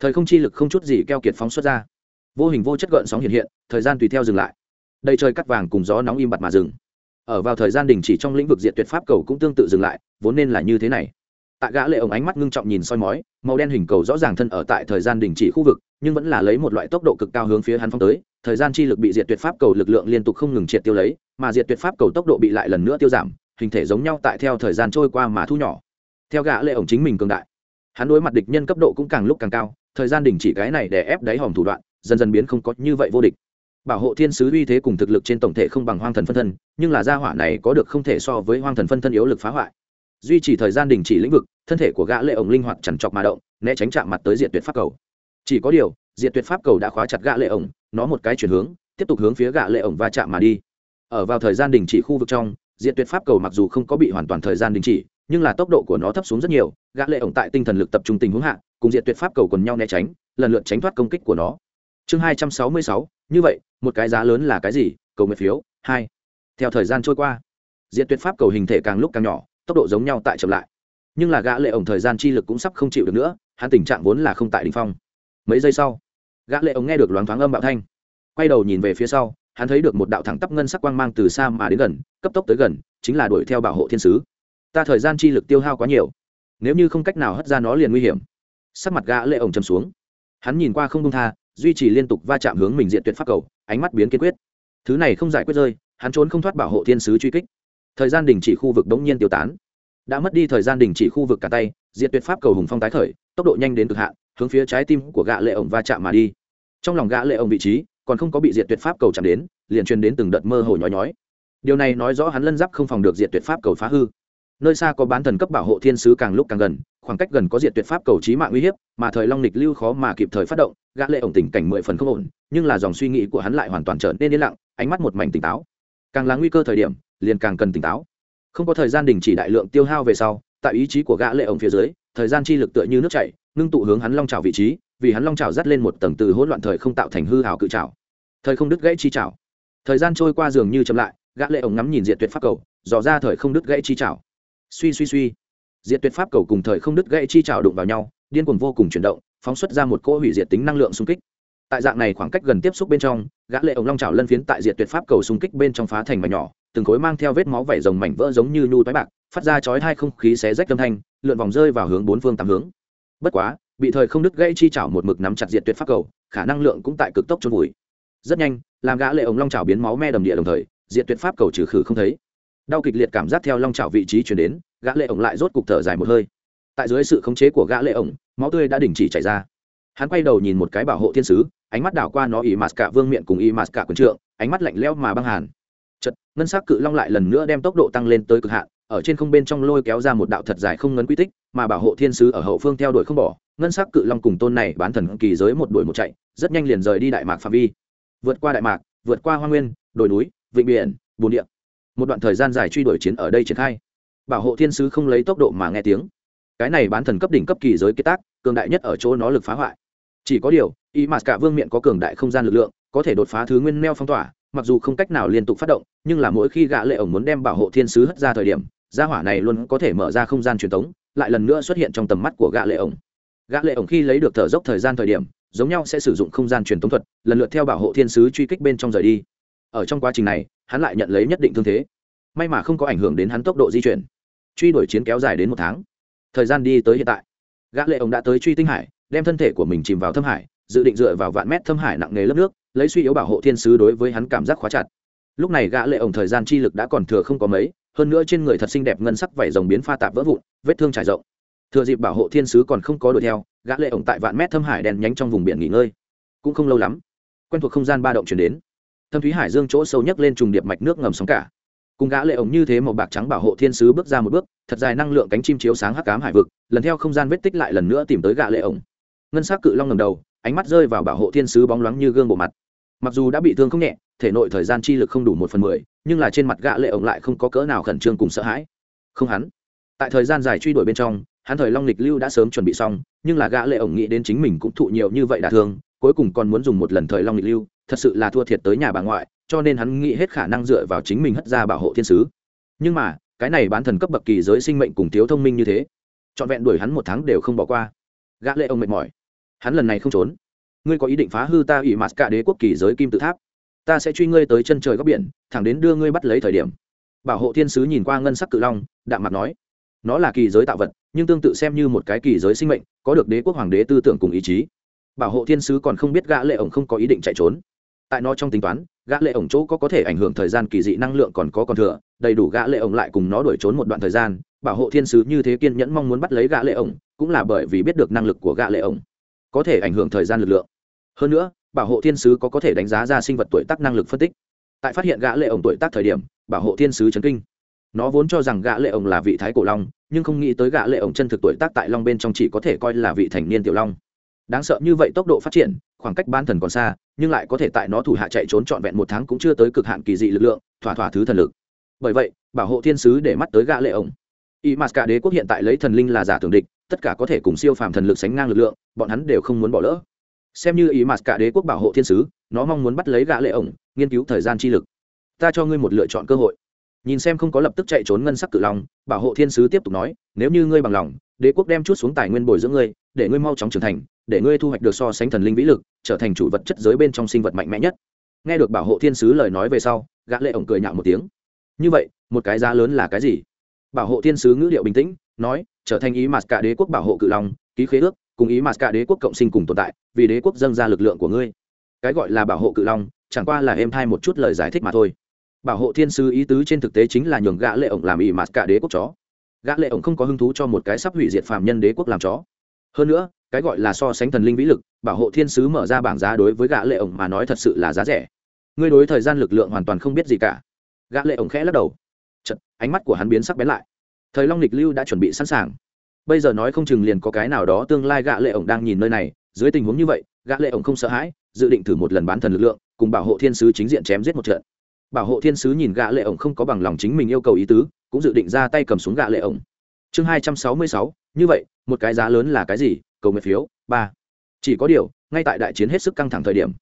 S1: Thời không chi lực không chút gì keo kiệt phóng xuất ra. Vô hình vô chất gợn sóng hiện hiện, thời gian tùy theo dừng lại. Đây trời cắt vàng cùng gió nóng im bặt mà dừng. Ở vào thời gian đình chỉ trong lĩnh vực diện tuyệt pháp cầu cũng tương tự dừng lại, vốn nên là như thế này. Tạ gã lệ ổng ánh mắt ngưng trọng nhìn soi mói, màu đen hình cầu rõ ràng thân ở tại thời gian đình chỉ khu vực, nhưng vẫn là lấy một loại tốc độ cực cao hướng phía hắn phong tới, thời gian chi lực bị diệt tuyệt pháp cầu lực lượng liên tục không ngừng triệt tiêu lấy, mà diệt tuyệt pháp cầu tốc độ bị lại lần nữa tiêu giảm, hình thể giống nhau tại theo thời gian trôi qua mà thu nhỏ. Theo gã lệ ổng chính mình cường đại, hắn đối mặt địch nhân cấp độ cũng càng lúc càng cao, thời gian đình chỉ cái này để ép đáy hòm thủ đoạn, dần dần biến không có như vậy vô địch bảo hộ thiên sứ uy thế cùng thực lực trên tổng thể không bằng hoang thần phân thân nhưng là gia hỏa này có được không thể so với hoang thần phân thân yếu lực phá hoại. Duy trì thời gian đình chỉ lĩnh vực thân thể của gã lệ ổng linh hoạt chằn chọc mà động né tránh chạm mặt tới diện tuyệt pháp cầu. Chỉ có điều diện tuyệt pháp cầu đã khóa chặt gã lệ ổng nó một cái chuyển hướng tiếp tục hướng phía gã lệ ổng va chạm mà đi. Ở vào thời gian đình chỉ khu vực trong diện tuyệt pháp cầu mặc dù không có bị hoàn toàn thời gian đình chỉ nhưng là tốc độ của nó thấp xuống rất nhiều gã lệ ổng tại tinh thần lực tập trung tình huống hạ cùng diện tuyệt pháp cầu còn nhau né tránh lần lượt tránh thoát công kích của nó. Chương 266, như vậy, một cái giá lớn là cái gì? Cầu nguyện phiếu, hai. Theo thời gian trôi qua, diện tuyệt pháp cầu hình thể càng lúc càng nhỏ, tốc độ giống nhau tại chậm lại. Nhưng là gã lệ ổng thời gian chi lực cũng sắp không chịu được nữa, hắn tình trạng vốn là không tại đỉnh phong. Mấy giây sau, gã lệ ổng nghe được loáng thoáng âm bạo thanh. Quay đầu nhìn về phía sau, hắn thấy được một đạo thẳng tắp ngân sắc quang mang từ xa mà đến gần, cấp tốc tới gần, chính là đuổi theo bảo hộ thiên sứ. Ta thời gian chi lực tiêu hao quá nhiều. Nếu như không cách nào hất ra nó liền nguy hiểm. Sắc mặt gã lệ ổng trầm xuống. Hắn nhìn qua không buông tha duy trì liên tục va chạm hướng mình diện tuyệt pháp cầu, ánh mắt biến kiên quyết. Thứ này không giải quyết rơi, hắn trốn không thoát bảo hộ thiên sứ truy kích. Thời gian đình chỉ khu vực đống nhiên tiêu tán. Đã mất đi thời gian đình chỉ khu vực cả tay, diện tuyệt pháp cầu hùng phong tái khởi, tốc độ nhanh đến cực hạn, hướng phía trái tim của gã lệ ổng va chạm mà đi. Trong lòng gã lệ ổng vị trí, còn không có bị diện tuyệt pháp cầu chạm đến, liền truyền đến từng đợt mơ hồ nhói nhói. Điều này nói rõ hắn lân giáp không phòng được diện tuyệt pháp cầu phá hư. Nơi xa có bán thần cấp bảo hộ thiên sứ càng lúc càng gần khoảng cách gần có diệt tuyệt pháp cầu trí mạng uy hiếp mà thời long nịch lưu khó mà kịp thời phát động gã lệ ổng tình cảnh mười phần không ổn nhưng là dòng suy nghĩ của hắn lại hoàn toàn trở nên yên lặng ánh mắt một mảnh tỉnh táo. Càng là nguy cơ thời điểm liền càng cần tỉnh táo. Không có thời gian đình chỉ đại lượng tiêu hao về sau tại ý chí của gã lệ ổng phía dưới thời gian chi lực tựa như nước chảy nương tụ hướng hắn long chảo vị trí vì hắn long chảo dắt lên một tầng từ hỗn loạn thời không tạo thành hư hào cự chảo, thời không đứt gãy chi chảo, thời gian trôi qua dường như chậm lại gã lệ ổng ngắm nhìn diệt tuyệt pháp cầu dò ra thời không đứt gãy chi chảo, suy suy suy diệt tuyệt pháp cầu cùng thời không đứt gãy chi trào đụng vào nhau, điên cuồng vô cùng chuyển động, phóng xuất ra một cỗ hủy diệt tính năng lượng xung kích. Tại dạng này khoảng cách gần tiếp xúc bên trong, gã lệ ống long trào lân phiến tại diệt tuyệt pháp cầu xung kích bên trong phá thành mảnh nhỏ, từng khối mang theo vết máu vảy rồng mảnh vỡ giống như nhu toái bạc, phát ra chói hai không khí xé rách âm thanh, lượn vòng rơi vào hướng bốn phương tám hướng. Bất quá, bị thời không đứt gãy chi chảo một mực nắm chặt diệt tuyệt pháp cầu, khả năng lượng cũng tại cực tốc trôn vùi. Rất nhanh, làm gã lệ ống long chảo biến máu me đầm địa đồng thời, diệt tuyệt pháp cầu trừ khử không thấy. Đau kịch liệt cảm giác theo long chảo vị trí chuyển đến gã lệ ổng lại rốt cục thở dài một hơi. Tại dưới sự khống chế của gã lệ ổng, máu tươi đã đình chỉ chảy ra. Hắn quay đầu nhìn một cái bảo hộ thiên sứ, ánh mắt đảo qua nó ý mạt cả vương miện cùng ý mạt cả quần trượng, ánh mắt lạnh lẽo mà băng hàn. Chật ngân sắc cự long lại lần nữa đem tốc độ tăng lên tới cực hạn, ở trên không bên trong lôi kéo ra một đạo thật dài không ngấn quy tích, mà bảo hộ thiên sứ ở hậu phương theo đuổi không bỏ, ngân sắc cự long cùng tôn này bán thần kỳ giới một đuổi một chạy, rất nhanh liền rời đi đại mạc phạm vi. Vượt qua đại mạc, vượt qua hoa nguyên, đồi núi, vịnh biển bồn địa. Một đoạn thời gian dài truy đuổi chiến ở đây triển khai bảo hộ thiên sứ không lấy tốc độ mà nghe tiếng. Cái này bán thần cấp đỉnh cấp kỳ giới kết tác, cường đại nhất ở chỗ nó lực phá hoại. Chỉ có điều y mà cả vương miện có cường đại không gian lực lượng, có thể đột phá thứ nguyên neo phong tỏa, mặc dù không cách nào liên tục phát động, nhưng là mỗi khi gã lệ ổng muốn đem bảo hộ thiên sứ hất ra thời điểm, gia hỏa này luôn có thể mở ra không gian truyền thống lại lần nữa xuất hiện trong tầm mắt của gã lệ ổng. Gã lệ ổng khi lấy được thở dốc thời gian thời điểm, giống nhau sẽ sử dụng không gian truyền tống thuật, lần lượt theo bảo hộ thiên sứ truy kích bên trong rời đi. Ở trong quá trình này, hắn lại nhận lấy nhất định thương thế. May mà không có ảnh hưởng đến hắn tốc độ di chuyển truy đuổi chiến kéo dài đến một tháng. Thời gian đi tới hiện tại, gã lệ ổng đã tới truy tinh hải, đem thân thể của mình chìm vào thâm hải, dự định dựa vào vạn mét thâm hải nặng nề lớp nước, lấy suy yếu bảo hộ thiên sứ đối với hắn cảm giác khóa chặt. Lúc này gã lệ ổng thời gian chi lực đã còn thừa không có mấy, hơn nữa trên người thật xinh đẹp ngân sắc vảy rồng biến pha tạp vỡ vụn, vết thương trải rộng. Thừa dịp bảo hộ thiên sứ còn không có đuổi theo, gã lệ ổng tại vạn mét thâm hải đèn nhánh trong vùng biển nghỉ ngơi. Cũng không lâu lắm, quen thuộc không gian ba động truyền đến. Thâm thúy hải dương chỗ sâu nhất lên trùng điệp mạch nước ngầm sóng cả cùng gã lệ ổng như thế màu bạc trắng bảo hộ thiên sứ bước ra một bước, thật dài năng lượng cánh chim chiếu sáng hắc ám hải vực, lần theo không gian vết tích lại lần nữa tìm tới gã lệ ổng. Ngân sắc cự long ngẩng đầu, ánh mắt rơi vào bảo hộ thiên sứ bóng loáng như gương bộ mặt. Mặc dù đã bị thương không nhẹ, thể nội thời gian chi lực không đủ một phần mười, nhưng là trên mặt gã lệ ổng lại không có cỡ nào khẩn trương cùng sợ hãi. Không hắn. Tại thời gian dài truy đuổi bên trong, hắn thời long lịch lưu đã sớm chuẩn bị xong, nhưng là gã lệ ổng nghĩ đến chính mình cũng thụ nhiều như vậy đả thương, cuối cùng còn muốn dùng một lần thời long lịch lưu, thật sự là thua thiệt tới nhà bà ngoại cho nên hắn nghĩ hết khả năng dựa vào chính mình hất ra bảo hộ thiên sứ. Nhưng mà, cái này bán thần cấp bậc kỳ giới sinh mệnh cùng thiếu thông minh như thế, trọn vẹn đuổi hắn một tháng đều không bỏ qua. Gã lệ ông mệt mỏi. Hắn lần này không trốn. Ngươi có ý định phá hư ta ủy mặt cả đế quốc kỳ giới kim tự tháp? Ta sẽ truy ngươi tới chân trời góc biển, thẳng đến đưa ngươi bắt lấy thời điểm. Bảo hộ thiên sứ nhìn qua ngân sắc cự long, đạm mặt nói. Nó là kỳ giới tạo vật, nhưng tương tự xem như một cái kỳ giới sinh mệnh, có được đế quốc hoàng đế tư tưởng cùng ý chí. Bảo hộ thiên sứ còn không biết gã lệ ổng không có ý định chạy trốn. Tại nó trong tính toán gã lệ ổng chỗ có có thể ảnh hưởng thời gian kỳ dị năng lượng còn có còn thừa, đầy đủ gã lệ ổng lại cùng nó đuổi trốn một đoạn thời gian, bảo hộ thiên sứ như thế kiên nhẫn mong muốn bắt lấy gã lệ ổng, cũng là bởi vì biết được năng lực của gã lệ ổng, có thể ảnh hưởng thời gian lực lượng. Hơn nữa, bảo hộ thiên sứ có có thể đánh giá ra sinh vật tuổi tác năng lực phân tích. Tại phát hiện gã lệ ổng tuổi tác thời điểm, bảo hộ thiên sứ chấn kinh. Nó vốn cho rằng gã lệ ổng là vị thái cổ long, nhưng không nghĩ tới gã lệ ổng chân thực tuổi tác tại long bên trong chỉ có thể coi là vị thành niên tiểu long. Đáng sợ như vậy tốc độ phát triển khoảng cách ban thần còn xa, nhưng lại có thể tại nó thủ hạ chạy trốn trọn vẹn một tháng cũng chưa tới cực hạn kỳ dị lực lượng, thỏa thỏa thứ thần lực. Bởi vậy, bảo hộ thiên sứ để mắt tới gã lệ ổng. Y Cả đế quốc hiện tại lấy thần linh là giả tưởng địch, tất cả có thể cùng siêu phàm thần lực sánh ngang lực lượng, bọn hắn đều không muốn bỏ lỡ. Xem như y Cả đế quốc bảo hộ thiên sứ, nó mong muốn bắt lấy gã lệ ổng, nghiên cứu thời gian chi lực. Ta cho ngươi một lựa chọn cơ hội. Nhìn xem không có lập tức chạy trốn ngân sắc cự long, bảo hộ thiên sứ tiếp tục nói, nếu như ngươi bằng lòng, đế quốc đem chút xuống tài nguyên bồi dưỡng ngươi, để ngươi mau chóng trưởng thành để ngươi thu hoạch được so sánh thần linh vĩ lực, trở thành chủ vật chất giới bên trong sinh vật mạnh mẽ nhất. Nghe được bảo hộ thiên sứ lời nói về sau, gã lệ ổng cười nhạo một tiếng. Như vậy, một cái giá lớn là cái gì? Bảo hộ thiên sứ ngữ điệu bình tĩnh, nói, trở thành ý mặt cả đế quốc bảo hộ cự long, ký khế ước, cùng ý mặt cả đế quốc cộng sinh cùng tồn tại, vì đế quốc dâng ra lực lượng của ngươi. Cái gọi là bảo hộ cự long, chẳng qua là em thay một chút lời giải thích mà thôi. Bảo hộ thiên sứ ý tứ trên thực tế chính là nhường gã lệ ổng làm ý mặt cả đế quốc chó. Gã lệ ổng không có hứng thú cho một cái sắp hủy diệt phàm nhân đế quốc làm chó. Hơn nữa cái gọi là so sánh thần linh vĩ lực bảo hộ thiên sứ mở ra bảng giá đối với gã lệ ổng mà nói thật sự là giá rẻ. Ngươi đối thời gian lực lượng hoàn toàn không biết gì cả. Gã lệ ổng khẽ lắc đầu. Chật, ánh mắt của hắn biến sắc bén lại. Thời long lịch lưu đã chuẩn bị sẵn sàng. Bây giờ nói không chừng liền có cái nào đó tương lai gã lệ ổng đang nhìn nơi này dưới tình huống như vậy gã lệ ổng không sợ hãi dự định thử một lần bán thần lực lượng cùng bảo hộ thiên sứ chính diện chém giết một trận. Bảo hộ thiên sứ nhìn gã lệ ổng không có bằng lòng chính mình yêu cầu ý tứ cũng dự định ra tay cầm xuống gã lệ ổng. Chương hai trăm sáu mươi sáu như vậy một cái giá lớn là cái gì? Cầu nguyện phiếu, ba. Chỉ có điều, ngay tại đại chiến hết sức căng thẳng thời điểm,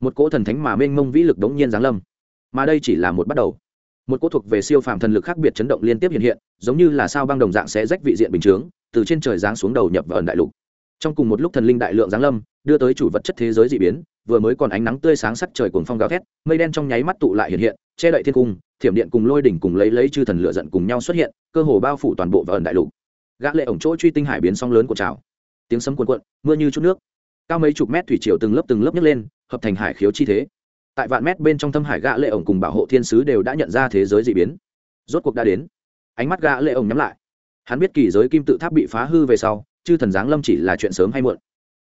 S1: một cỗ thần thánh mà mênh mông vĩ lực đống nhiên giáng lâm. Mà đây chỉ là một bắt đầu. Một cỗ thuộc về siêu phàm thần lực khác biệt chấn động liên tiếp hiện hiện, giống như là sao băng đồng dạng sẽ rách vị diện bình chướng, từ trên trời giáng xuống đầu nhập vào ẩn đại lục. Trong cùng một lúc thần linh đại lượng giáng lâm, đưa tới chủ vật chất thế giới d ị biến, vừa mới còn ánh nắng tươi sáng sắc trời cuồng phong gào thét, mây đen trong nháy mắt tụ lại hiện hiện, che đậy thiên cung, thiểm điện cùng lôi đỉnh cùng lấy lấy chư thần lựa giận cùng nhau xuất hiện, cơ hồ bao phủ toàn bộ và ẩn đại lục. Gã lệ ổng chỗ truy tinh hải biến song lớn của trào tiếng sấm cuồn cuộn, mưa như chút nước. Cao mấy chục mét thủy triều từng lớp từng lớp nhấc lên, hợp thành hải khiếu chi thế. Tại vạn mét bên trong thâm hải gã lệ ổng cùng bảo hộ thiên sứ đều đã nhận ra thế giới dị biến. Rốt cuộc đã đến. Ánh mắt gã lệ ổng nhắm lại. Hắn biết kỳ giới kim tự tháp bị phá hư về sau, chư thần giáng lâm chỉ là chuyện sớm hay muộn.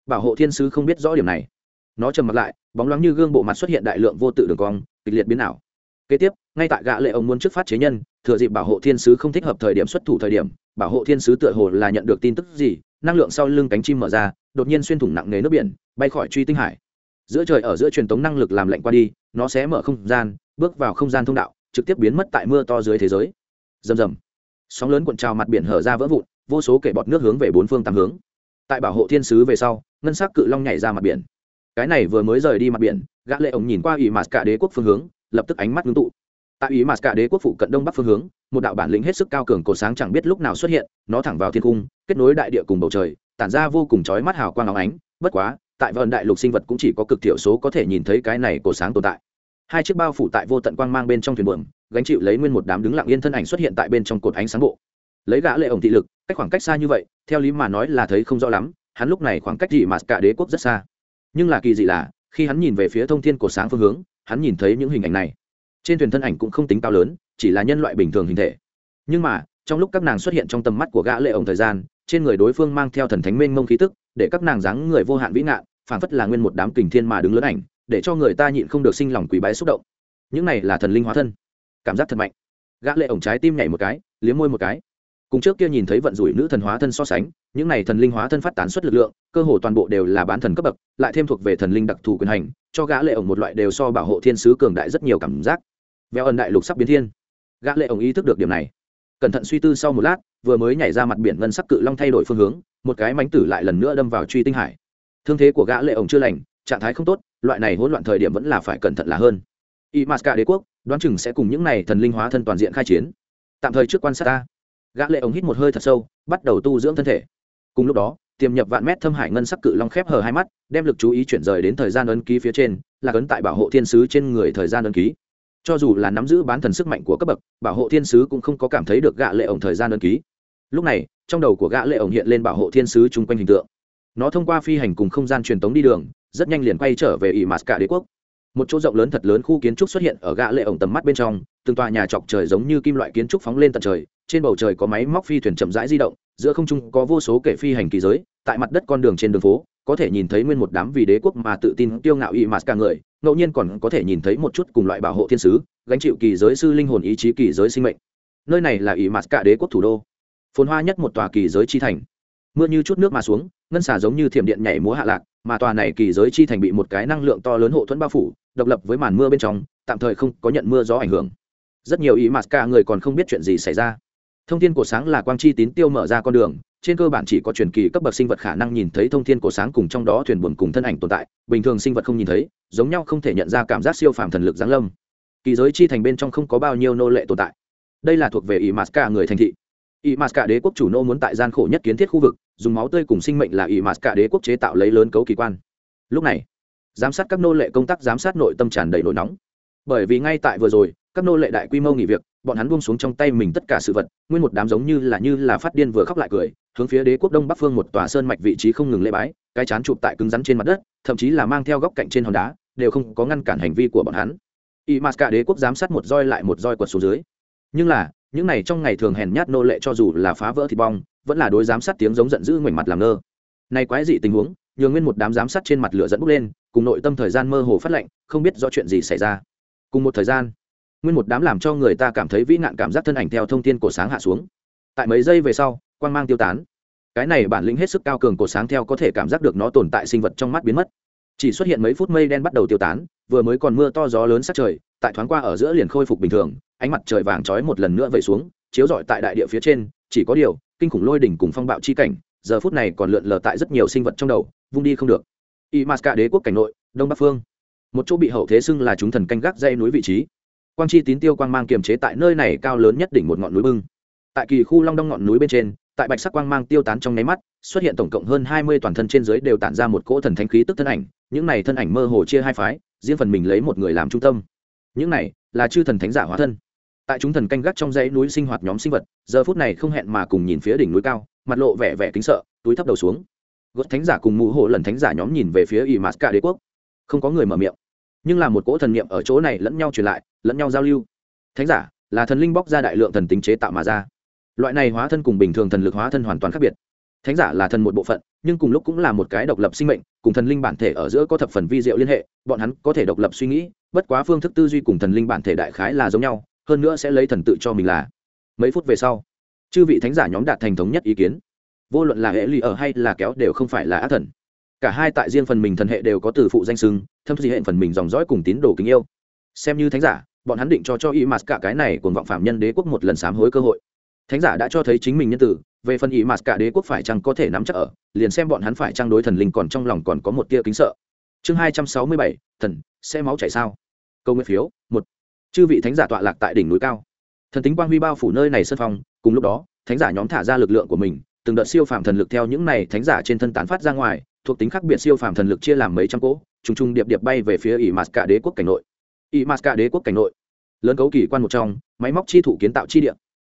S1: Bảo hộ thiên sứ không biết rõ điểm này. Nó trầm mặt lại, bóng loáng như gương bộ mặt xuất hiện đại lượng vô tự đường cong, kịch liệt biến ảo. Kế tiếp, ngay tại gã lệ ổng muốn trước phát chế nhân, thừa dịp bảo hộ thiên sứ không thích hợp thời điểm xuất thủ thời điểm, bảo hộ thiên sứ tựa hồ là nhận được tin tức gì năng lượng sau lưng cánh chim mở ra, đột nhiên xuyên thủng nặng nề nước biển, bay khỏi truy tinh hải. Giữa trời ở giữa truyền tống năng lực làm lạnh qua đi, nó sẽ mở không gian, bước vào không gian thông đạo, trực tiếp biến mất tại mưa to dưới thế giới. Rầm rầm. Sóng lớn cuộn trào mặt biển hở ra vỡ vụn, vô số kể bọt nước hướng về bốn phương tám hướng. Tại bảo hộ thiên sứ về sau, ngân sắc cự long nhảy ra mặt biển. Cái này vừa mới rời đi mặt biển, gã lệ ổng nhìn qua ủy mạt cả đế quốc phương hướng, lập tức ánh mắt ngưng tụ tại ý mà cả đế quốc phụ cận đông bắc phương hướng, một đạo bản lĩnh hết sức cao cường cổ sáng chẳng biết lúc nào xuất hiện, nó thẳng vào thiên cung, kết nối đại địa cùng bầu trời, tản ra vô cùng chói mắt hào quang óng ánh. Bất quá, tại vận đại lục sinh vật cũng chỉ có cực thiểu số có thể nhìn thấy cái này cổ sáng tồn tại. Hai chiếc bao phủ tại vô tận quang mang bên trong thuyền buồm, gánh chịu lấy nguyên một đám đứng lặng yên thân ảnh xuất hiện tại bên trong cột ánh sáng bộ. Lấy gã lệ ổng thị lực, cách khoảng cách xa như vậy, theo lý mà nói là thấy không rõ lắm, hắn lúc này khoảng cách gì mà cả đế quốc rất xa. Nhưng là kỳ dị là, khi hắn nhìn về phía thông thiên cổ sáng phương hướng, hắn nhìn thấy những hình ảnh này trên thuyền thân ảnh cũng không tính cao lớn, chỉ là nhân loại bình thường hình thể. Nhưng mà, trong lúc các nàng xuất hiện trong tầm mắt của gã lệ ổng thời gian, trên người đối phương mang theo thần thánh mênh mông khí tức, để các nàng dáng người vô hạn vĩ ngạn, phảng phất là nguyên một đám kình thiên mà đứng lớn ảnh, để cho người ta nhịn không được sinh lòng quý bái xúc động. Những này là thần linh hóa thân. Cảm giác thật mạnh. Gã lệ ổng trái tim nhảy một cái, liếm môi một cái. Cùng trước kia nhìn thấy vận rủi nữ thần hóa thân so sánh, những này thần linh hóa thân phát tán xuất lực lượng, cơ hồ toàn bộ đều là bán thần cấp bậc, lại thêm thuộc về thần linh đặc thù quyền hành, cho gã lệ ổng một loại đều so bảo hộ thiên sứ cường đại rất nhiều cảm giác véo ẩn đại lục sắp biến thiên. Gã lệ ổng ý thức được điểm này. Cẩn thận suy tư sau một lát, vừa mới nhảy ra mặt biển ngân sắc cự long thay đổi phương hướng, một cái mánh tử lại lần nữa đâm vào truy tinh hải. Thương thế của gã lệ ổng chưa lành, trạng thái không tốt, loại này hỗn loạn thời điểm vẫn là phải cẩn thận là hơn. Y masca đế quốc, đoán chừng sẽ cùng những này thần linh hóa thân toàn diện khai chiến. Tạm thời trước quan sát ta. Gã lệ ổng hít một hơi thật sâu, bắt đầu tu dưỡng thân thể. Cùng lúc đó, tiềm nhập vạn mét thâm hải ngân sắc cự long khép hờ hai mắt, đem lực chú ý chuyển rời đến thời gian ấn ký phía trên, là ấn tại bảo hộ thiên sứ trên người thời gian ấn ký cho dù là nắm giữ bán thần sức mạnh của cấp bậc, bảo hộ thiên sứ cũng không có cảm thấy được gã lệ ổng thời gian đơn ký. Lúc này, trong đầu của gã lệ ổng hiện lên bảo hộ thiên sứ chung quanh hình tượng. Nó thông qua phi hành cùng không gian truyền tống đi đường, rất nhanh liền quay trở về ỷ mạt cả đế quốc. Một chỗ rộng lớn thật lớn khu kiến trúc xuất hiện ở gã lệ ổng tầm mắt bên trong, từng tòa nhà chọc trời giống như kim loại kiến trúc phóng lên tận trời, trên bầu trời có máy móc phi thuyền chậm rãi di động, giữa không trung có vô số kẻ phi hành kỳ giới, tại mặt đất con đường trên đường phố, có thể nhìn thấy nguyên một đám vì đế quốc mà tự tin tiêu ngạo ỷ mạt cả người ngẫu nhiên còn có thể nhìn thấy một chút cùng loại bảo hộ thiên sứ, gánh chịu kỳ giới sư linh hồn ý chí kỳ giới sinh mệnh. Nơi này là ỷ mạt cả đế quốc thủ đô. Phồn hoa nhất một tòa kỳ giới chi thành. Mưa như chút nước mà xuống, ngân xả giống như thiểm điện nhảy múa hạ lạc, mà tòa này kỳ giới chi thành bị một cái năng lượng to lớn hộ thuẫn bao phủ, độc lập với màn mưa bên trong, tạm thời không có nhận mưa gió ảnh hưởng. Rất nhiều ý mặt cả người còn không biết chuyện gì xảy ra. Thông tin của sáng là quang chi tín tiêu mở ra con đường trên cơ bản chỉ có truyền kỳ cấp bậc sinh vật khả năng nhìn thấy thông thiên cổ sáng cùng trong đó thuyền buồn cùng thân ảnh tồn tại, bình thường sinh vật không nhìn thấy, giống nhau không thể nhận ra cảm giác siêu phàm thần lực giáng lâm. Kỳ giới chi thành bên trong không có bao nhiêu nô lệ tồn tại. Đây là thuộc về ỷ mặt cả người thành thị. Ỷ mặt cả đế quốc chủ nô muốn tại gian khổ nhất kiến thiết khu vực, dùng máu tươi cùng sinh mệnh là ỷ mặt cả đế quốc chế tạo lấy lớn cấu kỳ quan. Lúc này, giám sát các nô lệ công tác giám sát nội tâm tràn đầy nổi nóng. Bởi vì ngay tại vừa rồi, các nô lệ đại quy mô nghỉ việc, bọn hắn buông xuống trong tay mình tất cả sự vật, nguyên một đám giống như là như là phát điên vừa khóc lại cười hướng phía đế quốc đông bắc phương một tòa sơn mạch vị trí không ngừng lễ bái, cái chán chụp tại cứng rắn trên mặt đất, thậm chí là mang theo góc cạnh trên hòn đá, đều không có ngăn cản hành vi của bọn hắn. Y m đế quốc giám sát một roi lại một roi quật xuống dưới. Nhưng là, những này trong ngày thường hèn nhát nô lệ cho dù là phá vỡ thịt bong, vẫn là đối giám sát tiếng giống giận dữ ngoảnh mặt làm ngơ. Này quái dị tình huống, nhường nguyên một đám giám sát trên mặt lửa dẫn bốc lên, cùng nội tâm thời gian mơ hồ phát lệnh không biết do chuyện gì xảy ra. Cùng một thời gian, nguyên một đám làm cho người ta cảm thấy vĩ nạn cảm giác thân ảnh theo thông tin cổ sáng hạ xuống. Tại mấy giây về sau quang mang tiêu tán. Cái này bản lĩnh hết sức cao cường cổ sáng theo có thể cảm giác được nó tồn tại sinh vật trong mắt biến mất. Chỉ xuất hiện mấy phút mây đen bắt đầu tiêu tán, vừa mới còn mưa to gió lớn sát trời, tại thoáng qua ở giữa liền khôi phục bình thường, ánh mặt trời vàng trói một lần nữa vẩy xuống, chiếu rọi tại đại địa phía trên, chỉ có điều, kinh khủng lôi đỉnh cùng phong bạo chi cảnh, giờ phút này còn lượn lờ tại rất nhiều sinh vật trong đầu, vung đi không được. Y m đế quốc cảnh nội, đông bắc phương. Một chỗ bị hậu thế xưng là chúng thần canh gác dây núi vị trí. Quang chi tín tiêu quang mang kiềm chế tại nơi này cao lớn nhất đỉnh một ngọn núi bưng. Tại kỳ khu long đong ngọn núi bên trên tại bạch sắc quang mang tiêu tán trong nháy mắt, xuất hiện tổng cộng hơn hai mươi toàn thân trên dưới đều tản ra một cỗ thần thánh khí tức thân ảnh, những này thân ảnh mơ hồ chia hai phái, riêng phần mình lấy một người làm trung tâm. Những này là chư thần thánh giả hóa thân. Tại chúng thần canh gác trong dãy núi sinh hoạt nhóm sinh vật, giờ phút này không hẹn mà cùng nhìn phía đỉnh núi cao, mặt lộ vẻ vẻ kính sợ, túi thấp đầu xuống. Gót thánh giả cùng mũ hộ lần thánh giả nhóm nhìn về phía ỷ mạt cả đế quốc. Không có người mở miệng, nhưng là một cỗ thần niệm ở chỗ này lẫn nhau truyền lại, lẫn nhau giao lưu. Thánh giả là thần linh bóc ra đại lượng thần tính chế tạo mà ra loại này hóa thân cùng bình thường thần lực hóa thân hoàn toàn khác biệt. Thánh giả là thần một bộ phận, nhưng cùng lúc cũng là một cái độc lập sinh mệnh, cùng thần linh bản thể ở giữa có thập phần vi diệu liên hệ, bọn hắn có thể độc lập suy nghĩ, bất quá phương thức tư duy cùng thần linh bản thể đại khái là giống nhau, hơn nữa sẽ lấy thần tự cho mình là. Mấy phút về sau, chư vị thánh giả nhóm đạt thành thống nhất ý kiến. Vô luận là hệ lì ở hay là kéo đều không phải là ác thần. Cả hai tại riêng phần mình thần hệ đều có từ phụ danh sưng thâm dị hệ phần mình dòng dõi cùng tín đồ kính yêu. Xem như thánh giả, bọn hắn định cho cho y mạt cả cái này cùng vọng phạm nhân đế quốc một lần sám hối cơ hội thánh giả đã cho thấy chính mình nhân tử, về phần Ý mạt cả đế quốc phải chăng có thể nắm chắc ở, liền xem bọn hắn phải chăng đối thần linh còn trong lòng còn có một tia kính sợ. Chương hai trăm sáu mươi bảy, thần, sẽ máu chảy sao? Câu nguyện phiếu, một. Chư vị thánh giả tọa lạc tại đỉnh núi cao. Thần tính quang huy bao phủ nơi này sân phong cùng lúc đó, thánh giả nhóm thả ra lực lượng của mình, từng đợt siêu phàm thần lực theo những này thánh giả trên thân tán phát ra ngoài, thuộc tính khác biệt siêu phàm thần lực chia làm mấy trăm cỗ, trùng trùng điệp điệp bay về phía ỷ mạt cả đế quốc cảnh nội. Ỷ mạt cả đế quốc cảnh nội. Lớn cấu kỳ quan một trong, máy móc chi thủ kiến tạo chi điện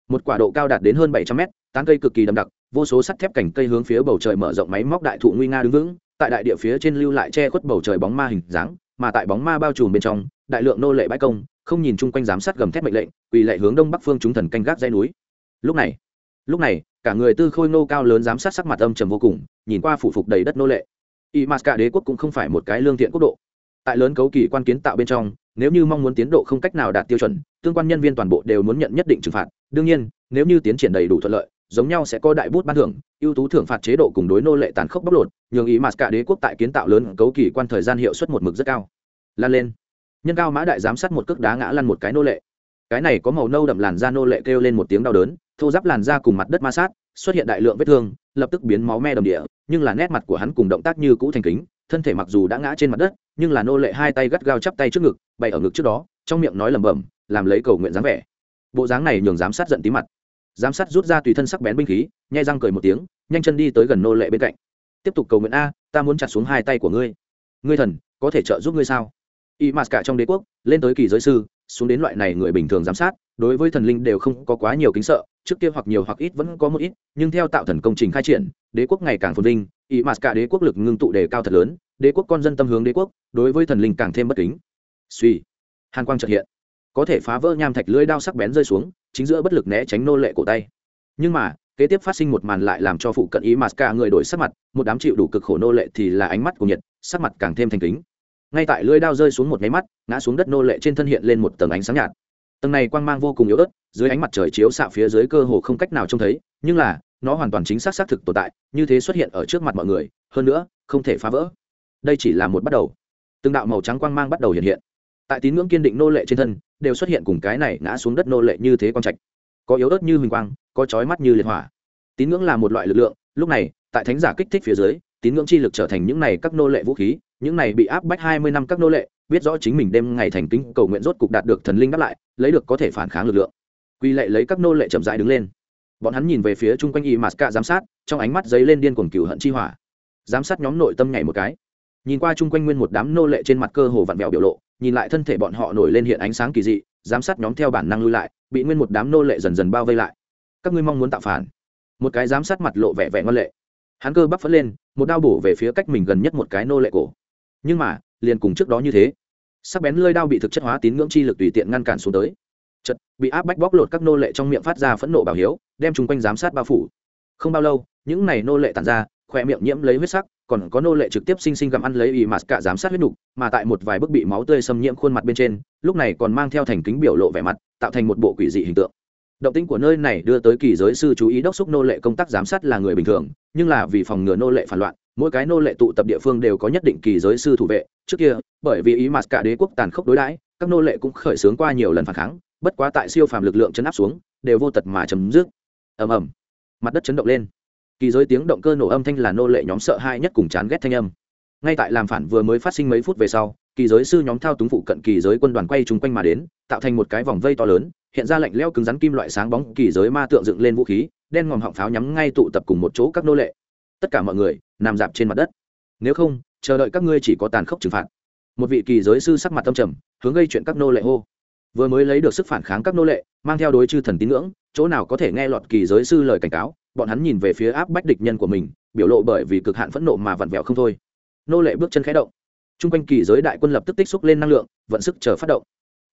S1: một quả độ cao đạt đến hơn bảy trăm mét, tán cây cực kỳ đậm đặc, vô số sắt thép cảnh cây hướng phía bầu trời mở rộng máy móc đại thụ nguy nga đứng vững, tại đại địa phía trên lưu lại che khuất bầu trời bóng ma hình dáng, mà tại bóng ma bao trùm bên trong, đại lượng nô lệ bãi công, không nhìn chung quanh giám sát gầm thép mệnh lệnh, quỳ lệ hướng đông bắc phương chúng thần canh gác dây núi. Lúc này lúc này, cả người tư khôi nô cao lớn giám sát sắc mặt âm trầm vô cùng, nhìn qua phủ phục đầy đất nô lệ. Y m cả đế quốc cũng không phải một cái lương thiện quốc độ. Tại lớn cấu kỳ quan kiến tạo bên trong, nếu như mong muốn tiến độ không cách nào đạt tiêu chuẩn, tương quan nhân viên toàn bộ đều muốn nhận nhất định trừng phạt đương nhiên, nếu như tiến triển đầy đủ thuận lợi, giống nhau sẽ có đại bút ban thưởng, ưu tú thưởng phạt chế độ cùng đối nô lệ tàn khốc bóc lột, nhường ý mà cả đế quốc tại kiến tạo lớn cấu kỳ quan thời gian hiệu suất một mực rất cao. Lan lên. Nhân cao mã đại giám sát một cước đá ngã lăn một cái nô lệ. Cái này có màu nâu đậm làn da nô lệ kêu lên một tiếng đau đớn, thô giáp làn da cùng mặt đất ma sát, xuất hiện đại lượng vết thương, lập tức biến máu me đầm địa, nhưng là nét mặt của hắn cùng động tác như cũ thành kính, thân thể mặc dù đã ngã trên mặt đất, nhưng là nô lệ hai tay gắt gao chắp tay trước ngực, bày ở ngực trước đó, trong miệng nói lẩm bẩm, làm lấy cầu nguyện dáng vẻ bộ dáng này nhường giám sát giận tí mặt. Giám sát rút ra tùy thân sắc bén binh khí, nhai răng cười một tiếng, nhanh chân đi tới gần nô lệ bên cạnh. Tiếp tục cầu nguyện a, ta muốn chặt xuống hai tay của ngươi. Ngươi thần, có thể trợ giúp ngươi sao? Y m cả trong đế quốc, lên tới kỳ giới sư, xuống đến loại này người bình thường giám sát, đối với thần linh đều không có quá nhiều kính sợ, trước kia hoặc nhiều hoặc ít vẫn có một ít, nhưng theo tạo thần công trình khai triển, đế quốc ngày càng phồn vinh, y m cả đế quốc lực ngưng tụ đề cao thật lớn, đế quốc con dân tâm hướng đế quốc, đối với thần linh càng thêm bất kính. Suy. Hàn quang trợ hiện có thể phá vỡ nham thạch lưỡi đao sắc bén rơi xuống, chính giữa bất lực né tránh nô lệ cổ tay. Nhưng mà, kế tiếp phát sinh một màn lại làm cho phụ cận ý mặt cả người đổi sắc mặt, một đám chịu đủ cực khổ nô lệ thì là ánh mắt của nhiệt, sắc mặt càng thêm thành kính. Ngay tại lưỡi đao rơi xuống một máy mắt, ngã xuống đất nô lệ trên thân hiện lên một tầng ánh sáng nhạt. Tầng này quang mang vô cùng yếu ớt, dưới ánh mặt trời chiếu xạ phía dưới cơ hồ không cách nào trông thấy, nhưng là, nó hoàn toàn chính xác xác thực tồn tại, như thế xuất hiện ở trước mặt mọi người, hơn nữa, không thể phá vỡ. Đây chỉ là một bắt đầu. Từng đạo màu trắng quang mang bắt đầu hiện hiện tại tín ngưỡng kiên định nô lệ trên thân, đều xuất hiện cùng cái này ngã xuống đất nô lệ như thế quang trạch. Có yếu ớt như huỳnh quang, có trói mắt như liệt hỏa. Tín ngưỡng là một loại lực lượng, lúc này, tại thánh giả kích thích phía dưới, tín ngưỡng chi lực trở thành những này các nô lệ vũ khí, những này bị áp bách hai mươi năm các nô lệ, biết rõ chính mình đêm ngày thành kính cầu nguyện rốt cục đạt được thần linh đáp lại, lấy được có thể phản kháng lực lượng. Quy lệ lấy các nô lệ chậm rãi đứng lên. Bọn hắn nhìn về phía chung quanh y mạt cả giám sát, trong ánh mắt dấy lên điên cuồng cửu hận chi hỏa. Giám sát nhóm nội tâm nhảy một cái. Nhìn qua chung quanh nguyên một đám nô lệ trên mặt cơ hồ vặn vẹo biểu lộ nhìn lại thân thể bọn họ nổi lên hiện ánh sáng kỳ dị, giám sát nhóm theo bản năng lui lại, bị nguyên một đám nô lệ dần dần bao vây lại. Các ngươi mong muốn tạo phản. Một cái giám sát mặt lộ vẻ vẻ ngon lệ. Hắn cơ bắp phất lên, một đao bổ về phía cách mình gần nhất một cái nô lệ cổ. Nhưng mà, liền cùng trước đó như thế, sắc bén lơi đao bị thực chất hóa tín ngưỡng chi lực tùy tiện ngăn cản xuống tới. Chật, bị áp bách bóc lột các nô lệ trong miệng phát ra phẫn nộ bảo hiếu, đem chung quanh giám sát bao phủ. Không bao lâu, những này nô lệ tàn ra, khỏe miệng nhiễm lấy huyết sắc còn có nô lệ trực tiếp sinh sinh gặm ăn lấy y mạt cả giám sát huyết nục, mà tại một vài bức bị máu tươi xâm nhiễm khuôn mặt bên trên, lúc này còn mang theo thành kính biểu lộ vẻ mặt, tạo thành một bộ quỷ dị hình tượng. Động tĩnh của nơi này đưa tới kỳ giới sư chú ý đốc xúc nô lệ công tác giám sát là người bình thường, nhưng là vì phòng ngừa nô lệ phản loạn, mỗi cái nô lệ tụ tập địa phương đều có nhất định kỳ giới sư thủ vệ. Trước kia, bởi vì ý mặt cả đế quốc tàn khốc đối đãi, các nô lệ cũng khởi xướng qua nhiều lần phản kháng, bất quá tại siêu phàm lực lượng chấn áp xuống, đều vô tật mà chấm dứt. Ầm ầm. Mặt đất chấn động lên kỳ giới tiếng động cơ nổ âm thanh là nô lệ nhóm sợ hai nhất cùng chán ghét thanh âm. Ngay tại làm phản vừa mới phát sinh mấy phút về sau, kỳ giới sư nhóm thao túng phụ cận kỳ giới quân đoàn quay chung quanh mà đến, tạo thành một cái vòng vây to lớn, hiện ra lạnh leo cứng rắn kim loại sáng bóng, kỳ giới ma tượng dựng lên vũ khí, đen ngòm họng pháo nhắm ngay tụ tập cùng một chỗ các nô lệ. Tất cả mọi người, nằm dạp trên mặt đất. Nếu không, chờ đợi các ngươi chỉ có tàn khốc trừng phạt. Một vị kỳ giới sư sắc mặt tâm trầm, hướng gây chuyện các nô lệ hô vừa mới lấy được sức phản kháng các nô lệ, mang theo đối chư thần tín ngưỡng, chỗ nào có thể nghe lọt kỳ giới sư lời cảnh cáo, bọn hắn nhìn về phía áp bách địch nhân của mình, biểu lộ bởi vì cực hạn phẫn nộ mà vặn vẹo không thôi. Nô lệ bước chân khẽ động. T r u n g quanh kỳ giới đại quân lập tức tích xúc lên năng lượng, vận sức chờ phát động.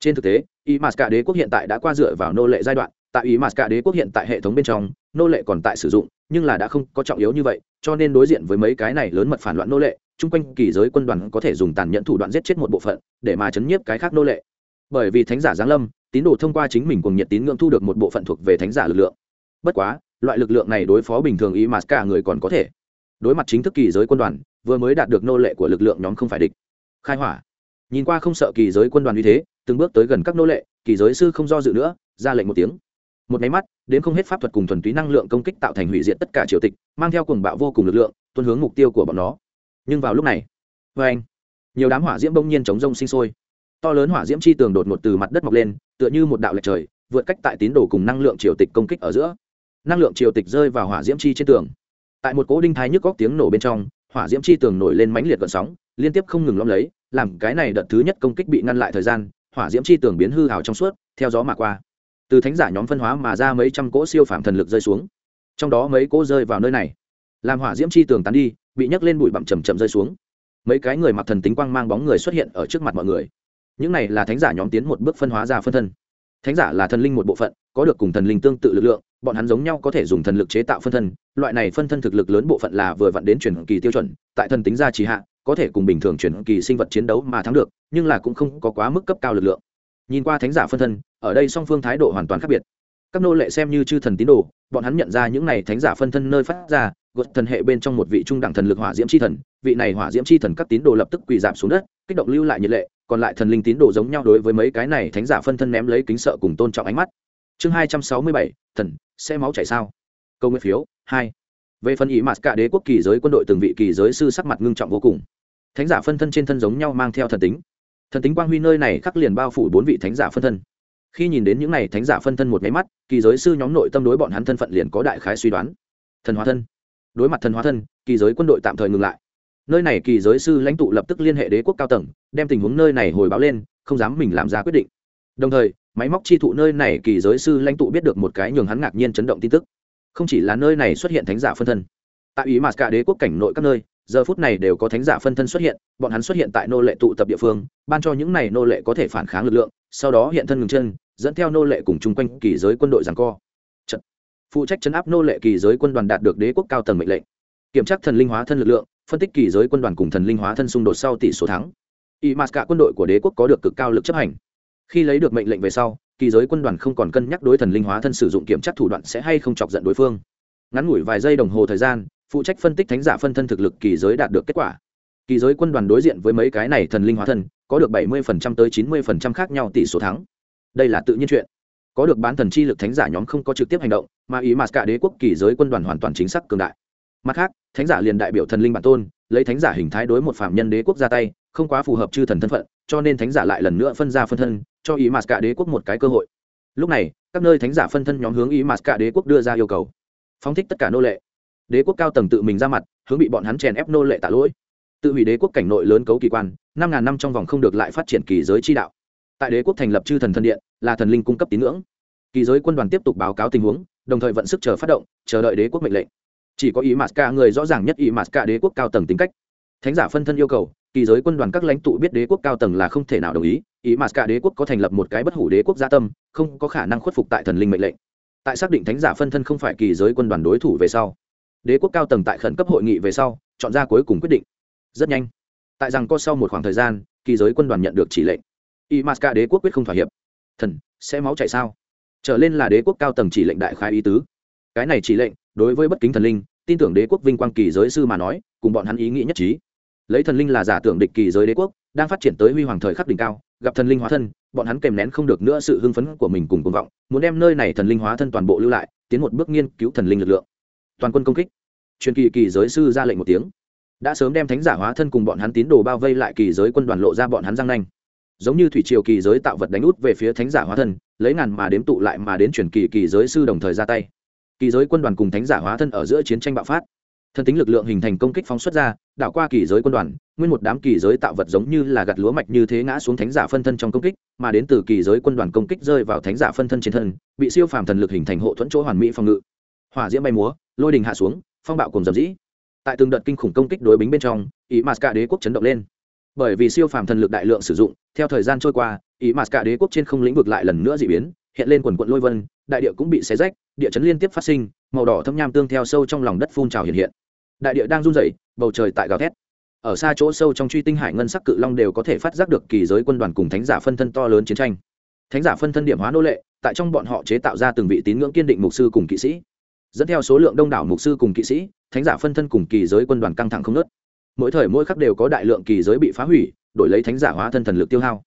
S1: Trên thực tế y m a s cả đế quốc hiện tại đã qua dựa vào nô lệ giai đoạn, tại y m a s cả đế quốc hiện tại hệ thống bên trong, nô lệ còn tại sử dụng, nhưng là đã không có trọng yếu như vậy, cho nên đối diện với mấy cái này lớn mật phản loạn nô lệ chung quanh kỳ giới quân đoàn có thể dùng tàn nhẫn thủ đoạn giết chết một bộ phận, để mà chấn nhiếp cái khác nô lệ bởi vì thánh giả giáng lâm, tín đồ thông qua chính mình cùng nhiệt tín ngưỡng thu được một bộ phận thuộc về thánh giả lực lượng. Bất quá, loại lực lượng này đối phó bình thường ý mà cả người còn có thể. Đối mặt chính thức kỳ giới quân đoàn, vừa mới đạt được nô lệ của lực lượng nhóm không phải địch. Khai hỏa. Nhìn qua không sợ kỳ giới quân đoàn như thế, từng bước tới gần các nô lệ, kỳ giới sư không do dự nữa, ra lệnh một tiếng. Một máy mắt, đến không hết pháp thuật cùng thuần túy năng lượng công kích tạo thành hủy diệt tất cả triều tịch, mang theo cùng bạo vô cùng lực lượng, tuân hướng mục tiêu của bọn nó. Nhưng vào lúc này vê anh nhiều đám hỏa diễm bỗng nhiên chống rông sinh sôi to lớn hỏa diễm chi tường đột ngột từ mặt đất mọc lên, tựa như một đạo lệch trời, vượt cách tại tín đồ cùng năng lượng triều tịch công kích ở giữa. Năng lượng triều tịch rơi vào hỏa diễm chi trên tường. Tại một cố đinh thái nhức góc tiếng nổ bên trong, hỏa diễm chi tường nổi lên mãnh liệt gợn sóng, liên tiếp không ngừng lom lấy, làm cái này đợt thứ nhất công kích bị ngăn lại thời gian, hỏa diễm chi tường biến hư hào trong suốt, theo gió mà qua. Từ thánh giả nhóm phân hóa mà ra mấy trăm cỗ siêu phạm thần lực rơi xuống. Trong đó mấy cỗ rơi vào nơi này, làm hỏa diễm chi tường tán đi, bị nhấc lên bụi bặm chầm chậm rơi xuống. Mấy cái người mặc thần tính quang mang bóng người xuất hiện ở trước mặt mọi người những này là thánh giả nhóm tiến một bước phân hóa ra phân thân. Thánh giả là thần linh một bộ phận, có được cùng thần linh tương tự lực lượng, bọn hắn giống nhau có thể dùng thần lực chế tạo phân thân. Loại này phân thân thực lực lớn bộ phận là vừa vặn đến chuyển kỳ tiêu chuẩn, tại thần tính gia trì hạ, có thể cùng bình thường chuyển kỳ sinh vật chiến đấu mà thắng được, nhưng là cũng không có quá mức cấp cao lực lượng. Nhìn qua thánh giả phân thân, ở đây song phương thái độ hoàn toàn khác biệt. Các nô lệ xem như chư thần tín đồ, bọn hắn nhận ra những này thánh giả phân thân nơi phát ra, gột thần hệ bên trong một vị trung đẳng thần lực hỏa diễm c h i thần, vị này hỏa diễm c h i thần các tín đồ lập tức quỳ giảm xuống đất, kích động lưu lại nhiệt lệ còn lại thần linh tín đồ giống nhau đối với mấy cái này thánh giả phân thân ném lấy kính sợ cùng tôn trọng ánh mắt. Chương hai trăm sáu mươi bảy, thần, sẽ máu chảy sao? Câu nguyên phiếu, hai. Về phần ý mặt cả đế quốc kỳ giới quân đội từng vị kỳ giới sư sắc mặt ngưng trọng vô cùng. Thánh giả phân thân trên thân giống nhau mang theo thần tính. Thần tính quang huy nơi này khắc liền bao phủ bốn vị thánh giả phân thân. Khi nhìn đến những n à y thánh giả phân thân một nháy mắt, kỳ giới sư nhóm nội tâm đối bọn hắn thân phận liền có đại khái suy đoán. Thần hóa thân. Đối mặt thần hóa thân, kỳ giới quân đội tạm thời ngừng lại nơi này kỳ giới sư lãnh tụ lập tức liên hệ đế quốc cao tầng, đem tình huống nơi này hồi báo lên, không dám mình làm ra quyết định. Đồng thời, máy móc chi thụ nơi này kỳ giới sư lãnh tụ biết được một cái nhường hắn ngạc nhiên chấn động tin tức. Không chỉ là nơi này xuất hiện thánh giả phân thân. Tại ý mà cả đế quốc cảnh nội các nơi, giờ phút này đều có thánh giả phân thân xuất hiện, bọn hắn xuất hiện tại nô lệ tụ tập địa phương, ban cho những này nô lệ có thể phản kháng lực lượng, sau đó hiện thân ngừng chân, dẫn theo nô lệ cùng chung quanh kỳ giới quân đội giằng co. Trận. phụ trách chấn áp nô lệ kỳ giới quân đoàn đạt được đế quốc cao tầng mệnh lệnh. Kiểm tra thần linh hóa thân lực lượng phân tích kỳ giới quân đoàn cùng thần linh hóa thân xung đột sau tỷ số thắng. Y m cả quân đội của đế quốc có được cực cao lực chấp hành. Khi lấy được mệnh lệnh về sau, kỳ giới quân đoàn không còn cân nhắc đối thần linh hóa thân sử dụng kiểm tra thủ đoạn sẽ hay không chọc giận đối phương. Ngắn ngủi vài giây đồng hồ thời gian, phụ trách phân tích thánh giả phân thân thực lực kỳ giới đạt được kết quả. Kỳ giới quân đoàn đối diện với mấy cái này thần linh hóa thân, có được bảy mươi tới chín mươi khác nhau tỷ số thắng. Đây là tự nhiên chuyện. Có được bán thần chi lực thánh giả nhóm không có trực tiếp hành động, mà ý mà cả đế quốc kỳ giới quân đoàn hoàn toàn chính xác cường đại mặt khác, thánh giả liền đại biểu thần linh bản tôn, lấy thánh giả hình thái đối một phạm nhân đế quốc ra tay, không quá phù hợp chư thần thân phận, cho nên thánh giả lại lần nữa phân ra phân thân, cho ý mà cả đế quốc một cái cơ hội. Lúc này, các nơi thánh giả phân thân nhóm hướng ý mà cả đế quốc đưa ra yêu cầu. Phóng thích tất cả nô lệ. Đế quốc cao tầng tự mình ra mặt, hướng bị bọn hắn chèn ép nô lệ tạ lỗi. Tự hủy đế quốc cảnh nội lớn cấu kỳ quan, năm ngàn năm trong vòng không được lại phát triển kỳ giới chi đạo. Tại đế quốc thành lập chư thần thân điện, là thần linh cung cấp tín ngưỡng. Kỳ giới quân đoàn tiếp tục báo cáo tình huống, đồng thời vận sức chờ phát động, chờ đợi đế quốc mệnh lệnh chỉ có ý mạt ca người rõ ràng nhất ý mạt ca đế quốc cao tầng tính cách. Thánh giả phân thân yêu cầu, kỳ giới quân đoàn các lãnh tụ biết đế quốc cao tầng là không thể nào đồng ý ý mạt ca đế quốc có thành lập một cái bất hủ đế quốc gia tâm, không có khả năng khuất phục tại thần linh mệnh lệnh. Tại xác định thánh giả phân thân không phải kỳ giới quân đoàn đối thủ về sau, đế quốc cao tầng tại khẩn cấp hội nghị về sau, chọn ra cuối cùng quyết định. Rất nhanh, tại rằng có sau một khoảng thời gian, kỳ giới quân đoàn nhận được chỉ lệnh. Y m a s k a đế quốc quyết không thỏa hiệp. Thần, sẽ máu chạy sao? Trở lên là đế quốc cao tầng chỉ lệnh đại khai ý tứ. Cái này chỉ lệnh đối với bất kính thần linh, tin tưởng đế quốc vinh quang kỳ giới sư mà nói, cùng bọn hắn ý nghĩ nhất trí. Lấy thần linh là giả tưởng địch kỳ giới đế quốc, đang phát triển tới huy hoàng thời khắc đỉnh cao, gặp thần linh hóa thân, bọn hắn kèm nén không được nữa sự hưng phấn của mình cùng cuồng vọng, muốn đem nơi này thần linh hóa thân toàn bộ lưu lại, tiến một bước nghiên cứu thần linh lực lượng. Toàn quân công kích. Truyền kỳ kỳ giới sư ra lệnh một tiếng. Đã sớm đem thánh giả hóa thân cùng bọn hắn tín đồ bao vây lại kỳ giới quân đoàn lộ ra bọn hắn răng nanh. Giống như thủy triều kỳ giới tạo vật đánh út về phía thánh giả hóa thân, lấy ngàn mà đếm tụ lại mà đến truyền kỳ kỳ giới sư đồng thời ra tay kỳ giới quân đoàn cùng thánh giả hóa thân ở giữa chiến tranh bạo phát. Thân tính lực lượng hình thành công kích phóng xuất ra, đảo qua kỳ giới quân đoàn, nguyên một đám kỳ giới tạo vật giống như là gặt lúa mạch như thế ngã xuống thánh giả phân thân trong công kích, mà đến từ kỳ giới quân đoàn công kích rơi vào thánh giả phân thân trên thân, bị siêu phàm thần lực hình thành hộ thuẫn chỗ hoàn mỹ phòng ngự. Hỏa diễm bay múa, lôi đình hạ xuống, phong bạo cùng dầm dĩ. Tại từng đợt kinh khủng công kích đối bính bên trong, ý mà cả đế quốc chấn động lên. Bởi vì siêu phàm thần lực đại lượng sử dụng, theo thời gian trôi qua, ý mà cả đế quốc trên không lĩnh vực lại lần nữa d ị biến hiện lên quần quận lôi vân, đại địa cũng bị xé rách, địa chấn liên tiếp phát sinh, màu đỏ thâm nham tương theo sâu trong lòng đất phun trào hiện hiện. Đại địa đang run rẩy, bầu trời tại gào thét. Ở xa chỗ sâu trong truy tinh hải ngân sắc cự long đều có thể phát giác được kỳ giới quân đoàn cùng thánh giả phân thân to lớn chiến tranh. Thánh giả phân thân điểm hóa nô lệ, tại trong bọn họ chế tạo ra từng vị tín ngưỡng kiên định mục sư cùng kỵ sĩ. Dẫn theo số lượng đông đảo mục sư cùng kỵ sĩ, thánh giả phân thân cùng kỳ giới quân đoàn căng thẳng không nớt mỗi thời mỗi khắc đều có đại lượng kỳ giới bị phá hủy, đổi lấy thánh giả hóa thân thần lực tiêu hao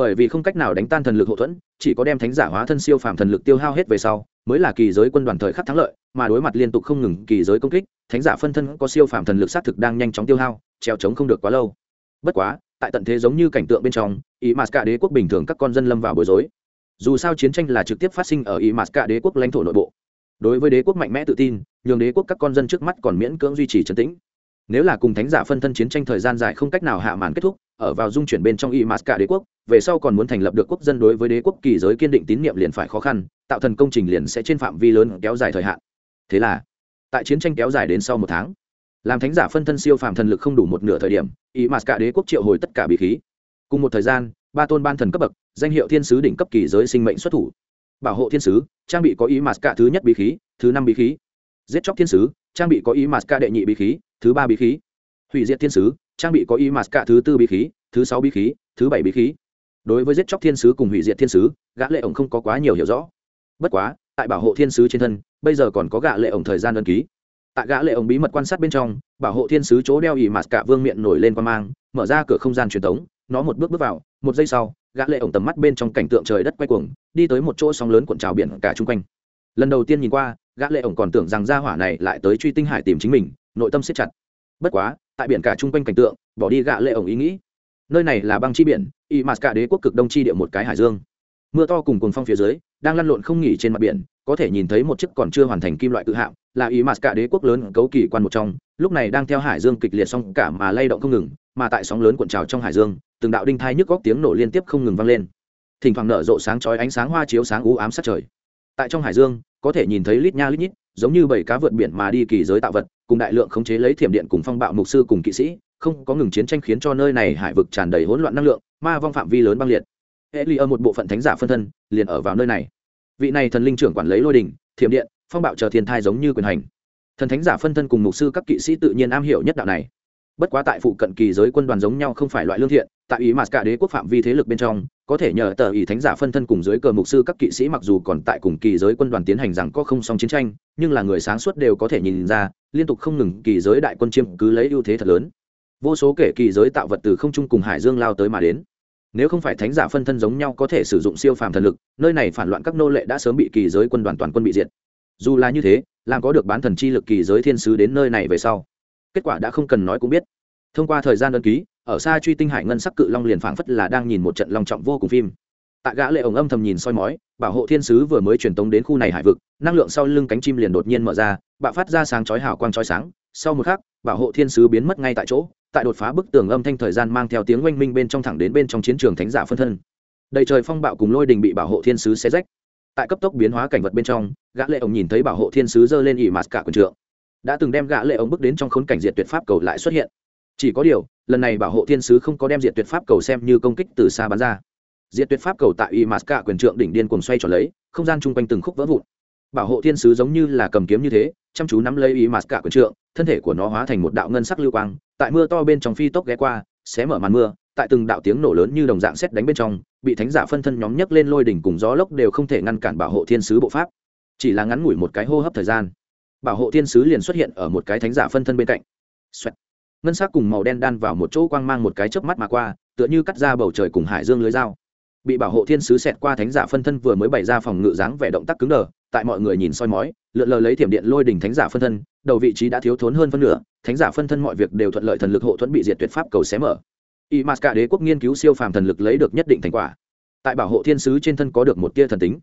S1: bởi vì không cách nào đánh tan thần lực hậu thuẫn, chỉ có đem thánh giả hóa thân siêu phàm thần lực tiêu hao hết về sau, mới là kỳ giới quân đoàn thời khắc thắng lợi, mà đối mặt liên tục không ngừng kỳ giới công kích, thánh giả phân thân có siêu phàm thần lực xác thực đang nhanh chóng tiêu hao treo trống không được quá lâu. Bất quá, tại tận thế giống như cảnh tượng bên trong ý mà cả đế quốc bình thường các con dân lâm vào bối rối. Dù sao chiến tranh là trực tiếp phát sinh ở ý mà cả đế quốc lãnh thổ nội bộ. Đối với đế quốc mạnh mẽ tự tin, nhường đế quốc các con dân trước mắt còn miễn cưỡng duy trì trấn tĩnh. Nếu là cùng thánh giả phân thân chiến tranh thời gian dài không cách nào hạ màn kết thúc ở vào dung chuyển bên trong y mát cả đế quốc, về sau còn muốn thành lập được quốc dân đối với đế quốc kỳ giới kiên định tín nhiệm liền phải khó khăn, tạo thần công trình liền sẽ trên phạm vi lớn kéo dài thời hạn. Thế là, tại chiến tranh kéo dài đến sau một tháng, làm thánh giả phân thân siêu phàm thần lực không đủ một nửa thời điểm y mát cả đế quốc triệu hồi tất cả bí khí. Cùng một thời gian, ba tôn ban thần cấp bậc, danh hiệu thiên sứ đỉnh cấp kỳ giới sinh mệnh xuất thủ. Bảo hộ thiên sứ, trang bị có ý mát cả thứ nhất bí khí, thứ năm bí khí. Giết chóc thiên sứ, trang bị có ý mát cả đệ nhị bí khí, thứ ba bí khí. Hủy diệt thiên sứ trang bị có y mát cả thứ tư bí khí, thứ sáu bí khí, thứ bảy bí khí. Đối với giết chóc thiên sứ cùng hủy diệt thiên sứ, gã lệ ổng không có quá nhiều hiểu rõ. Bất quá, tại bảo hộ thiên sứ trên thân, bây giờ còn có gã lệ ổng thời gian đơn ký. Tại gã lệ ổng bí mật quan sát bên trong, bảo hộ thiên sứ chỗ đeo ỉ mạt cả vương miệng nổi lên qua mang, mở ra cửa không gian truyền thống nó một bước bước vào, một giây sau, gã lệ ổng tầm mắt bên trong cảnh tượng trời đất quay cuồng, đi tới một chỗ sóng lớn cuộn trào biển cả chung quanh. Lần đầu tiên nhìn qua, gã lệ ổng còn tưởng rằng gia hỏa này lại tới truy tinh hải tìm chính mình, nội tâm siết chặt. Bất quá tại biển cả chung quanh cảnh tượng, bỏ đi gạ lệ ổng ý nghĩ. Nơi này là băng chi biển, y mạt cả đế quốc cực đông chi địa một cái hải dương. Mưa to cùng cuồng phong phía dưới, đang lăn lộn không nghỉ trên mặt biển, có thể nhìn thấy một chiếc còn chưa hoàn thành kim loại tự hạm, là y mạt cả đế quốc lớn cấu kỳ quan một trong, lúc này đang theo hải dương kịch liệt song cả mà lay động không ngừng, mà tại sóng lớn cuộn trào trong hải dương, từng đạo đinh thai nhức góc tiếng nổ liên tiếp không ngừng vang lên. Thỉnh thoảng nở rộ sáng chói ánh sáng hoa chiếu sáng u ám sát trời. Tại trong hải dương, có thể nhìn thấy lít nha lít nhít giống như bảy cá vượt biển mà đi kỳ giới tạo vật, cùng đại lượng khống chế lấy thiểm điện cùng phong bạo mục sư cùng kỵ sĩ, không có ngừng chiến tranh khiến cho nơi này hải vực tràn đầy hỗn loạn năng lượng, ma vong phạm vi lớn băng liệt. Hệ ly ở một bộ phận thánh giả phân thân, liền ở vào nơi này. Vị này thần linh trưởng quản lấy lôi đình thiểm điện, phong bạo chờ thiên thai giống như quyền hành. Thần thánh giả phân thân cùng mục sư các kỵ sĩ tự nhiên am hiểu nhất đạo này bất quá tại phụ cận kỳ giới quân đoàn giống nhau không phải loại lương thiện, tại ý mà cả đế quốc phạm vi thế lực bên trong, có thể nhờ tờ ý thánh giả phân thân cùng dưới cờ mục sư các kỵ sĩ mặc dù còn tại cùng kỳ giới quân đoàn tiến hành rằng có không song chiến tranh, nhưng là người sáng suốt đều có thể nhìn ra, liên tục không ngừng kỳ giới đại quân chiêm cứ lấy ưu thế thật lớn. Vô số kể kỳ giới tạo vật từ không trung cùng hải dương lao tới mà đến. Nếu không phải thánh giả phân thân giống nhau có thể sử dụng siêu phàm thần lực, nơi này phản loạn các nô lệ đã sớm bị kỳ giới quân đoàn toàn quân bị diệt. Dù là như thế, làm có được bán thần chi lực kỳ giới thiên sứ đến nơi này về sau kết quả đã không cần nói cũng biết. Thông qua thời gian đơn ký, ở xa truy tinh hải ngân sắc cự long liền phảng phất là đang nhìn một trận long trọng vô cùng phim. Tại gã lệ ổng âm thầm nhìn soi mói, bảo hộ thiên sứ vừa mới truyền tống đến khu này hải vực, năng lượng sau lưng cánh chim liền đột nhiên mở ra, bạo phát ra sáng chói hào quang chói sáng. Sau một khắc, bảo hộ thiên sứ biến mất ngay tại chỗ, tại đột phá bức tường âm thanh thời gian mang theo tiếng oanh minh bên trong thẳng đến bên trong chiến trường thánh giả phân thân. Đầy trời phong bạo cùng lôi đình bị bảo hộ thiên sứ xé rách. Tại cấp tốc biến hóa cảnh vật bên trong, gã lệ ổng nhìn thấy bảo hộ thiên sứ giơ lên ỉ mạt cả quần trượng đã từng đem gã lệ ống bước đến trong khốn cảnh diệt tuyệt pháp cầu lại xuất hiện. Chỉ có điều, lần này bảo hộ thiên sứ không có đem diệt tuyệt pháp cầu xem như công kích từ xa bắn ra. Diệt tuyệt pháp cầu tại y mát cả quyền trượng đỉnh điên cuồng xoay tròn lấy, không gian chung quanh từng khúc vỡ vụn. Bảo hộ thiên sứ giống như là cầm kiếm như thế, chăm chú nắm lấy y mát cả quyền trượng, thân thể của nó hóa thành một đạo ngân sắc lưu quang, tại mưa to bên trong phi tốc ghé qua, xé mở màn mưa, tại từng đạo tiếng nổ lớn như đồng dạng xét đánh bên trong, bị thánh giả phân thân nhóm nhấc lên lôi đỉnh cùng gió lốc đều không thể ngăn cản bảo hộ thiên sứ bộ pháp. Chỉ là ngắn ngủi một cái hô hấp thời gian bảo hộ thiên sứ liền xuất hiện ở một cái thánh giả phân thân bên cạnh. Xoẹt. ngân sắc cùng màu đen đan vào một chỗ quang mang một cái chớp mắt mà qua, tựa như cắt ra bầu trời cùng hải dương lưới dao. Bị bảo hộ thiên sứ xẹt qua thánh giả phân thân vừa mới bày ra phòng ngự dáng vẻ động tác cứng đờ, tại mọi người nhìn soi mói, lượn lờ lấy thiểm điện lôi đỉnh thánh giả phân thân, đầu vị trí đã thiếu thốn hơn phân nửa, thánh giả phân thân mọi việc đều thuận lợi thần lực hộ thuẫn bị diệt tuyệt pháp cầu xé mở. Y m đế quốc nghiên cứu siêu phàm thần lực lấy được nhất định thành quả. Tại bảo hộ thiên sứ trên thân có được một tia thần tính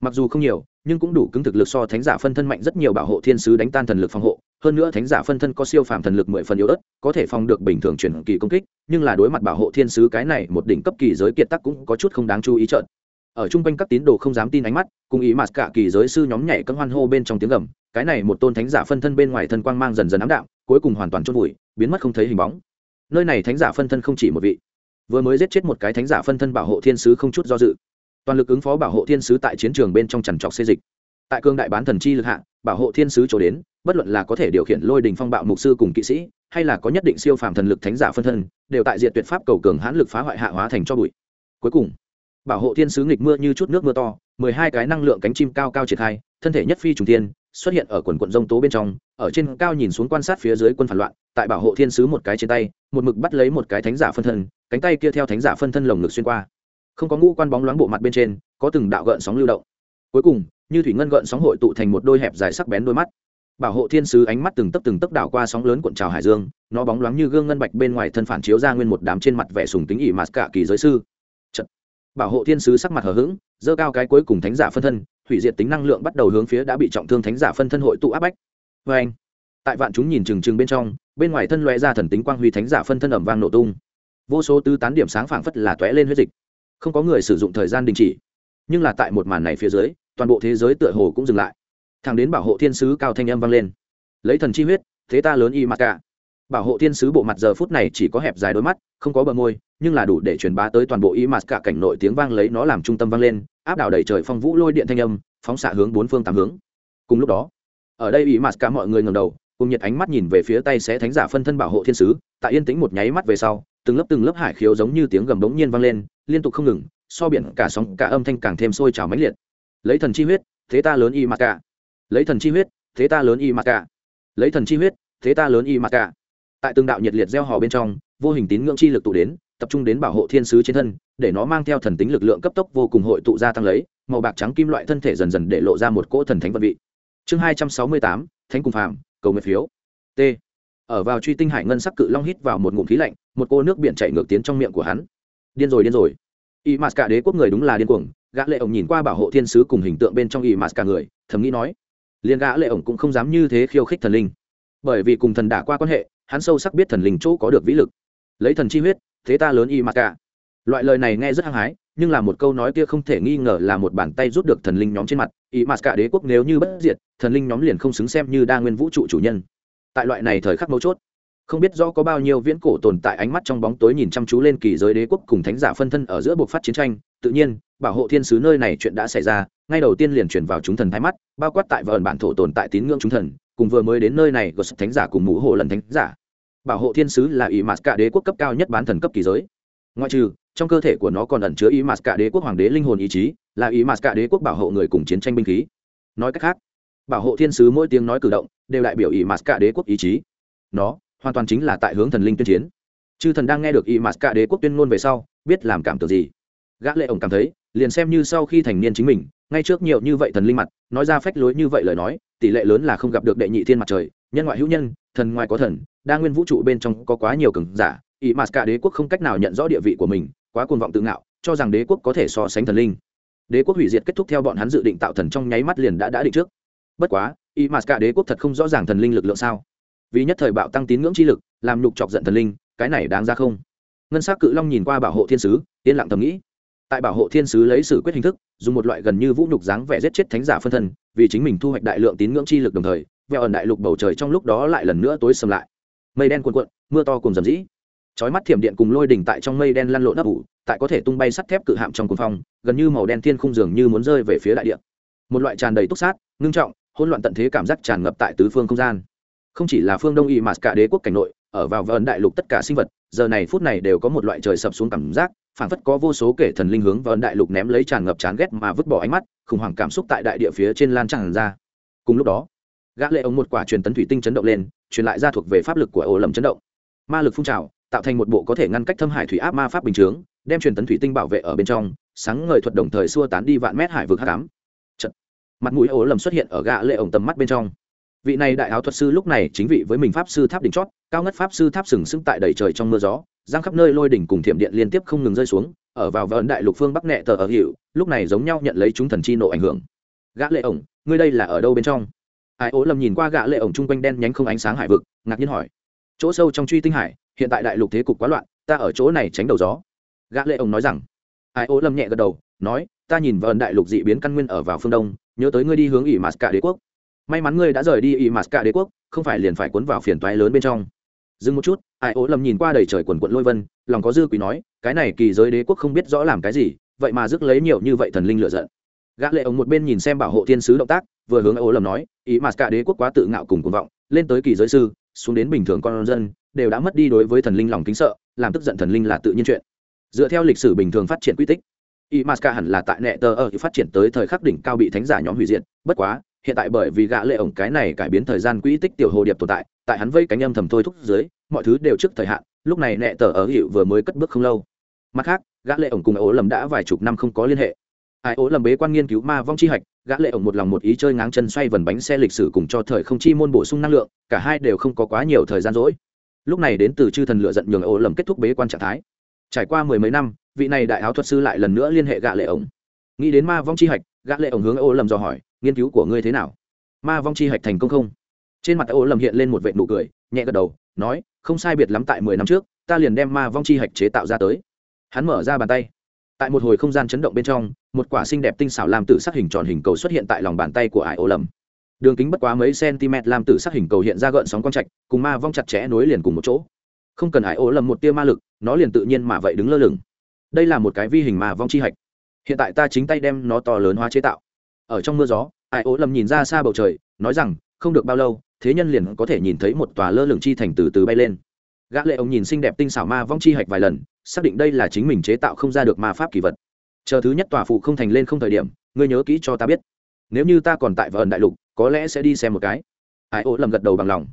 S1: mặc dù không nhiều, nhưng cũng đủ cứng thực lực so thánh giả phân thân mạnh rất nhiều bảo hộ thiên sứ đánh tan thần lực phòng hộ. Hơn nữa thánh giả phân thân có siêu phàm thần lực mười phần yếu ớt, có thể phòng được bình thường chuyển kỳ công kích, nhưng là đối mặt bảo hộ thiên sứ cái này một đỉnh cấp kỳ giới kiệt tắc cũng có chút không đáng chú ý trợn. Ở chung quanh các tín đồ không dám tin ánh mắt, cùng ý mà cả kỳ giới sư nhóm nhảy cân hoan hô bên trong tiếng gầm, cái này một tôn thánh giả phân thân bên ngoài thân quang mang dần dần ám đạm, cuối cùng hoàn toàn chôn vùi, biến mất không thấy hình bóng. Nơi này thánh giả phân thân không chỉ một vị, vừa mới giết chết một cái thánh giả phân thân bảo hộ thiên sứ không chút do dự toàn lực ứng phó bảo hộ thiên sứ tại chiến trường bên trong trằn trọc xê dịch. Tại cương đại bán thần chi lực hạ, bảo hộ thiên sứ chỗ đến, bất luận là có thể điều khiển lôi đình phong bạo mục sư cùng kỵ sĩ, hay là có nhất định siêu phàm thần lực thánh giả phân thân, đều tại diện tuyệt pháp cầu cường hãn lực phá hoại hạ hóa thành cho bụi. Cuối cùng, bảo hộ thiên sứ nghịch mưa như chút nước mưa to, mười hai cái năng lượng cánh chim cao cao triển khai, thân thể nhất phi trùng thiên, xuất hiện ở quần quận rông tố bên trong, ở trên cao nhìn xuống quan sát phía dưới quân phản loạn, tại bảo hộ thiên sứ một cái trên tay, một mực bắt lấy một cái thánh giả phân thân, cánh tay kia theo thánh giả phân thân lồng ngực xuyên qua không có ngũ quan bóng loáng bộ mặt bên trên, có từng đạo gợn sóng lưu động. Cuối cùng, như thủy ngân gợn sóng hội tụ thành một đôi hẹp dài sắc bén đôi mắt. Bảo hộ thiên sứ ánh mắt từng tấc từng tấc đảo qua sóng lớn cuộn trào hải dương, nó bóng loáng như gương ngân bạch bên ngoài thân phản chiếu ra nguyên một đám trên mặt vẻ sùng tính ỉ mà cả kỳ giới sư. Chật. bảo hộ thiên sứ sắc mặt hờ hững, giơ cao cái cuối cùng thánh giả phân thân, hủy diệt tính năng lượng bắt đầu hướng phía đã bị trọng thương thánh giả phân thân hội tụ áp bách. Vê anh, tại vạn chúng nhìn trừng trừng bên trong, bên ngoài thân loe ra thần tính quang huy thánh giả phân thân ẩm vang nổ tung. Vô số tứ tán điểm sáng phảng phất là tóe lên huyết dịch không có người sử dụng thời gian đình chỉ. Nhưng là tại một màn này phía dưới, toàn bộ thế giới tựa hồ cũng dừng lại. Thằng đến bảo hộ thiên sứ cao thanh âm vang lên. Lấy thần chi huyết, thế ta lớn y mặc cả. Bảo hộ thiên sứ bộ mặt giờ phút này chỉ có hẹp dài đôi mắt, không có bờ môi, nhưng là đủ để truyền bá tới toàn bộ y mặc cả cảnh nội tiếng vang lấy nó làm trung tâm vang lên, áp đảo đầy trời phong vũ lôi điện thanh âm, phóng xạ hướng bốn phương tám hướng. Cùng lúc đó, ở đây y mặc cả mọi người ngầm đầu, cùng nhiệt ánh mắt nhìn về phía tay sẽ thánh giả phân thân bảo hộ thiên sứ, tại yên tĩnh một nháy mắt về sau từng lớp từng lớp hải khiếu giống như tiếng gầm bỗng nhiên vang lên, liên tục không ngừng, so biển cả sóng, cả âm thanh càng thêm sôi trào mãnh liệt. Lấy thần chi huyết, thế ta lớn y mặc cả. Lấy thần chi huyết, thế ta lớn y mặc cả. Lấy thần chi huyết, thế ta lớn y mặc cả. Tại từng đạo nhiệt liệt gieo hò bên trong, vô hình tín ngưỡng chi lực tụ đến, tập trung đến bảo hộ thiên sứ trên thân, để nó mang theo thần tính lực lượng cấp tốc vô cùng hội tụ ra tăng lấy, màu bạc trắng kim loại thân thể dần dần để lộ ra một cỗ thần thánh vận vị. Chương hai trăm sáu mươi tám, thánh cùng phàm, cầu nguyện phiếu. T ở vào truy tinh hải ngân sắc cự long hít vào một ngụm khí lạnh, một cô nước biển chảy ngược tiến trong miệng của hắn. Điên rồi điên rồi. Y mạt cả đế quốc người đúng là điên cuồng, gã lệ ổng nhìn qua bảo hộ thiên sứ cùng hình tượng bên trong y mạt cả người, thầm nghĩ nói, liền gã lệ ổng cũng không dám như thế khiêu khích thần linh. Bởi vì cùng thần đả qua quan hệ, hắn sâu sắc biết thần linh chỗ có được vĩ lực. Lấy thần chi huyết, thế ta lớn y mạt cả. Loại lời này nghe rất hăng hái, nhưng là một câu nói kia không thể nghi ngờ là một bàn tay rút được thần linh nhóm trên mặt. Y mạt cả đế quốc nếu như bất diệt, thần linh nhóm liền không xứng xem như đa nguyên vũ trụ chủ nhân tại loại này thời khắc mấu chốt, không biết rõ có bao nhiêu viễn cổ tồn tại ánh mắt trong bóng tối nhìn chăm chú lên kỳ giới đế quốc cùng thánh giả phân thân ở giữa buộc phát chiến tranh. Tự nhiên, bảo hộ thiên sứ nơi này chuyện đã xảy ra, ngay đầu tiên liền chuyển vào chúng thần thái mắt, bao quát tại vợn bản thổ tồn tại tín ngưỡng chúng thần, cùng vừa mới đến nơi này có sự thánh giả cùng mũ hộ lần thánh giả. Bảo hộ thiên sứ là ý mạt cả đế quốc cấp cao nhất bán thần cấp kỳ giới. Ngoại trừ, trong cơ thể của nó còn ẩn chứa ý mạt cả đế quốc hoàng đế linh hồn ý chí, là ý mạt cả đế quốc bảo hộ người cùng chiến tranh binh khí. Nói cách khác, bảo hộ thiên sứ mỗi tiếng nói cử động đều đại biểu ý mạt cả đế quốc ý chí. Nó hoàn toàn chính là tại hướng thần linh tuyên chiến. Chư thần đang nghe được ỷ mạt cả đế quốc tuyên ngôn về sau, biết làm cảm tưởng gì. Gã lệ ổng cảm thấy, liền xem như sau khi thành niên chính mình, ngay trước nhiều như vậy thần linh mặt, nói ra phách lối như vậy lời nói, tỷ lệ lớn là không gặp được đệ nhị thiên mặt trời, nhân ngoại hữu nhân, thần ngoại có thần, đa nguyên vũ trụ bên trong có quá nhiều cường giả, ỷ mạt cả đế quốc không cách nào nhận rõ địa vị của mình, quá cuồng vọng tự ngạo, cho rằng đế quốc có thể so sánh thần linh. Đế quốc hủy diệt kết thúc theo bọn hắn dự định tạo thần trong nháy mắt liền đã đã định trước. Bất quá Y mà cả đế quốc thật không rõ ràng thần linh lực lượng sao? Vì nhất thời bạo tăng tín ngưỡng chi lực, làm nhục chọc giận thần linh, cái này đáng ra không? Ngân s á c cự long nhìn qua bảo hộ thiên sứ, yên lặng thầm nghĩ. Tại bảo hộ thiên sứ lấy xử quyết hình thức, dùng một loại gần như vũ nhục dáng vẻ giết chết thánh giả phân thân, vì chính mình thu hoạch đại lượng tín ngưỡng chi lực đồng thời vẹo ẩn đại lục bầu trời trong lúc đó lại lần nữa tối sầm lại. Mây đen cuồn cuộn, mưa to cùng dầm dĩ chói mắt thiểm điện cùng lôi đỉnh tại trong mây đen lăn lộn ấp ủ, tại có thể tung bay sắt thép cự hạm trong cuồng phong, gần như màu đen thiên khung dường như muốn rơi về phía đại địa. Một loại tràn đầy túc sát, ngưng trọng hỗn loạn tận thế cảm giác tràn ngập tại tứ phương không gian. Không chỉ là phương đông y mà cả đế quốc cảnh nội, ở vào vờn đại lục tất cả sinh vật, giờ này phút này đều có một loại trời sập xuống cảm giác phản phất có vô số kể thần linh hướng vờn đại lục ném lấy tràn ngập chán ghét mà vứt bỏ ánh mắt, khủng hoảng cảm xúc tại đại địa phía trên lan tràn ra. Cùng lúc đó, gã lệ ống một quả truyền tấn thủy tinh chấn động lên, truyền lại ra thuộc về pháp lực của ổ lầm chấn động. Ma lực phun trào, tạo thành một bộ có thể ngăn cách thâm hải thủy áp ma pháp bình chướng, đem truyền tấn thủy tinh bảo vệ ở bên trong, sáng ngời thuật đồng thời xua tán đi vạn mét hải vực hắc ám mặt mũi ổ lầm xuất hiện ở gã lệ ổng tầm mắt bên trong. Vị này đại áo thuật sư lúc này chính vị với mình pháp sư tháp đỉnh chót, cao ngất pháp sư tháp sừng sững tại đầy trời trong mưa gió, giang khắp nơi lôi đỉnh cùng thiểm điện liên tiếp không ngừng rơi xuống, ở vào vợn đại lục phương bắc nẹ tờ ở hiệu, lúc này giống nhau nhận lấy chúng thần chi nộ ảnh hưởng. Gã lệ ổng, ngươi đây là ở đâu bên trong? Ai ố lầm nhìn qua gã lệ ổng trung quanh đen nhánh không ánh sáng hải vực, ngạc nhiên hỏi. Chỗ sâu trong truy tinh hải, hiện tại đại lục thế cục quá loạn, ta ở chỗ này tránh đầu gió. Gã lệ ổng nói rằng. Ai ố lầm nhẹ gật đầu, nói, ta nhìn vợn đại lục dị biến căn nguyên ở vào phương đông nhớ tới ngươi đi hướng ỉ mạt cả đế quốc. May mắn ngươi đã rời đi ỉ mạt cả đế quốc, không phải liền phải cuốn vào phiền toái lớn bên trong. Dừng một chút, ai ố lầm nhìn qua đầy trời quần quận lôi vân, lòng có dư quý nói, cái này kỳ giới đế quốc không biết rõ làm cái gì, vậy mà rước lấy nhiều như vậy thần linh lựa giận. Gã lệ ông một bên nhìn xem bảo hộ thiên sứ động tác, vừa hướng ố lầm nói ý mà cả đế quốc quá tự ngạo cùng cuồng vọng, lên tới kỳ giới sư, xuống đến bình thường con dân, đều đã mất đi đối với thần linh lòng kính sợ, làm tức giận thần linh là tự nhiên chuyện. Dựa theo lịch sử bình thường phát triển quy tích y m hẳn là tại nệ tờ ở phát triển tới thời khắc đỉnh cao bị thánh giả nhóm hủy diệt. Bất quá, hiện tại bởi vì gã lệ ổng cái này cải biến thời gian quỹ tích tiểu hồ điệp tồn tại tại hắn vây cánh âm thầm thôi thúc dưới, mọi thứ đều trước thời hạn, lúc này nệ tờ ở hiệu vừa mới cất bước không lâu. Mặt khác, gã lệ ổng cùng ố lầm đã vài chục năm không có liên hệ. Ai ố lầm bế quan nghiên cứu ma vong chi hạch, gã lệ ổng một lòng một ý chơi ngáng chân xoay vần bánh xe lịch sử cùng cho thời không chi môn bổ sung năng lượng, cả hai đều không có quá nhiều thời gian rỗi. Lúc này đến từ chư thần lựa giận nhường ố lầm kết thúc bế quan trạng thái. Trải qua mười mấy năm vị này đại áo thuật sư lại lần nữa liên hệ gã lệ ổng. Nghĩ đến ma vong chi hạch gã lệ ổng hướng ô lầm dò hỏi, nghiên cứu của ngươi thế nào? Ma vong chi hạch thành công không? Trên mặt ô lầm hiện lên một vệt nụ cười, nhẹ gật đầu, nói, không sai biệt lắm tại mười năm trước, ta liền đem ma vong chi hạch chế tạo ra tới. Hắn mở ra bàn tay. Tại một hồi không gian chấn động bên trong, một quả xinh đẹp tinh xảo làm tử sắc hình tròn hình cầu xuất hiện tại lòng bàn tay của ải ô lầm đường kính bất quá mấy cm làm tử sắc hình cầu hiện ra gợn sóng quang trạch, cùng ma vong chặt chẽ nối liền cùng một chỗ. Không cần ải ô lầm một tia ma lực, nó liền tự nhiên mà vậy đứng lơ lửng đây là một cái vi hình mà vong chi hạch. Hiện tại ta chính tay đem nó to lớn hóa chế tạo. Ở trong mưa gió, Ai ô lầm nhìn ra xa bầu trời, nói rằng, không được bao lâu, thế nhân liền có thể nhìn thấy một tòa lơ lửng chi thành từ từ bay lên. Gã lệ ông nhìn xinh đẹp tinh xảo ma vong chi hạch vài lần, xác định đây là chính mình chế tạo không ra được ma pháp kỳ vật. Chờ thứ nhất tòa phụ không thành lên không thời điểm, ngươi nhớ kỹ cho ta biết. Nếu như ta còn tại vợ đại lục, có lẽ sẽ đi xem một cái. Ai ô lầm gật đầu bằng lòng.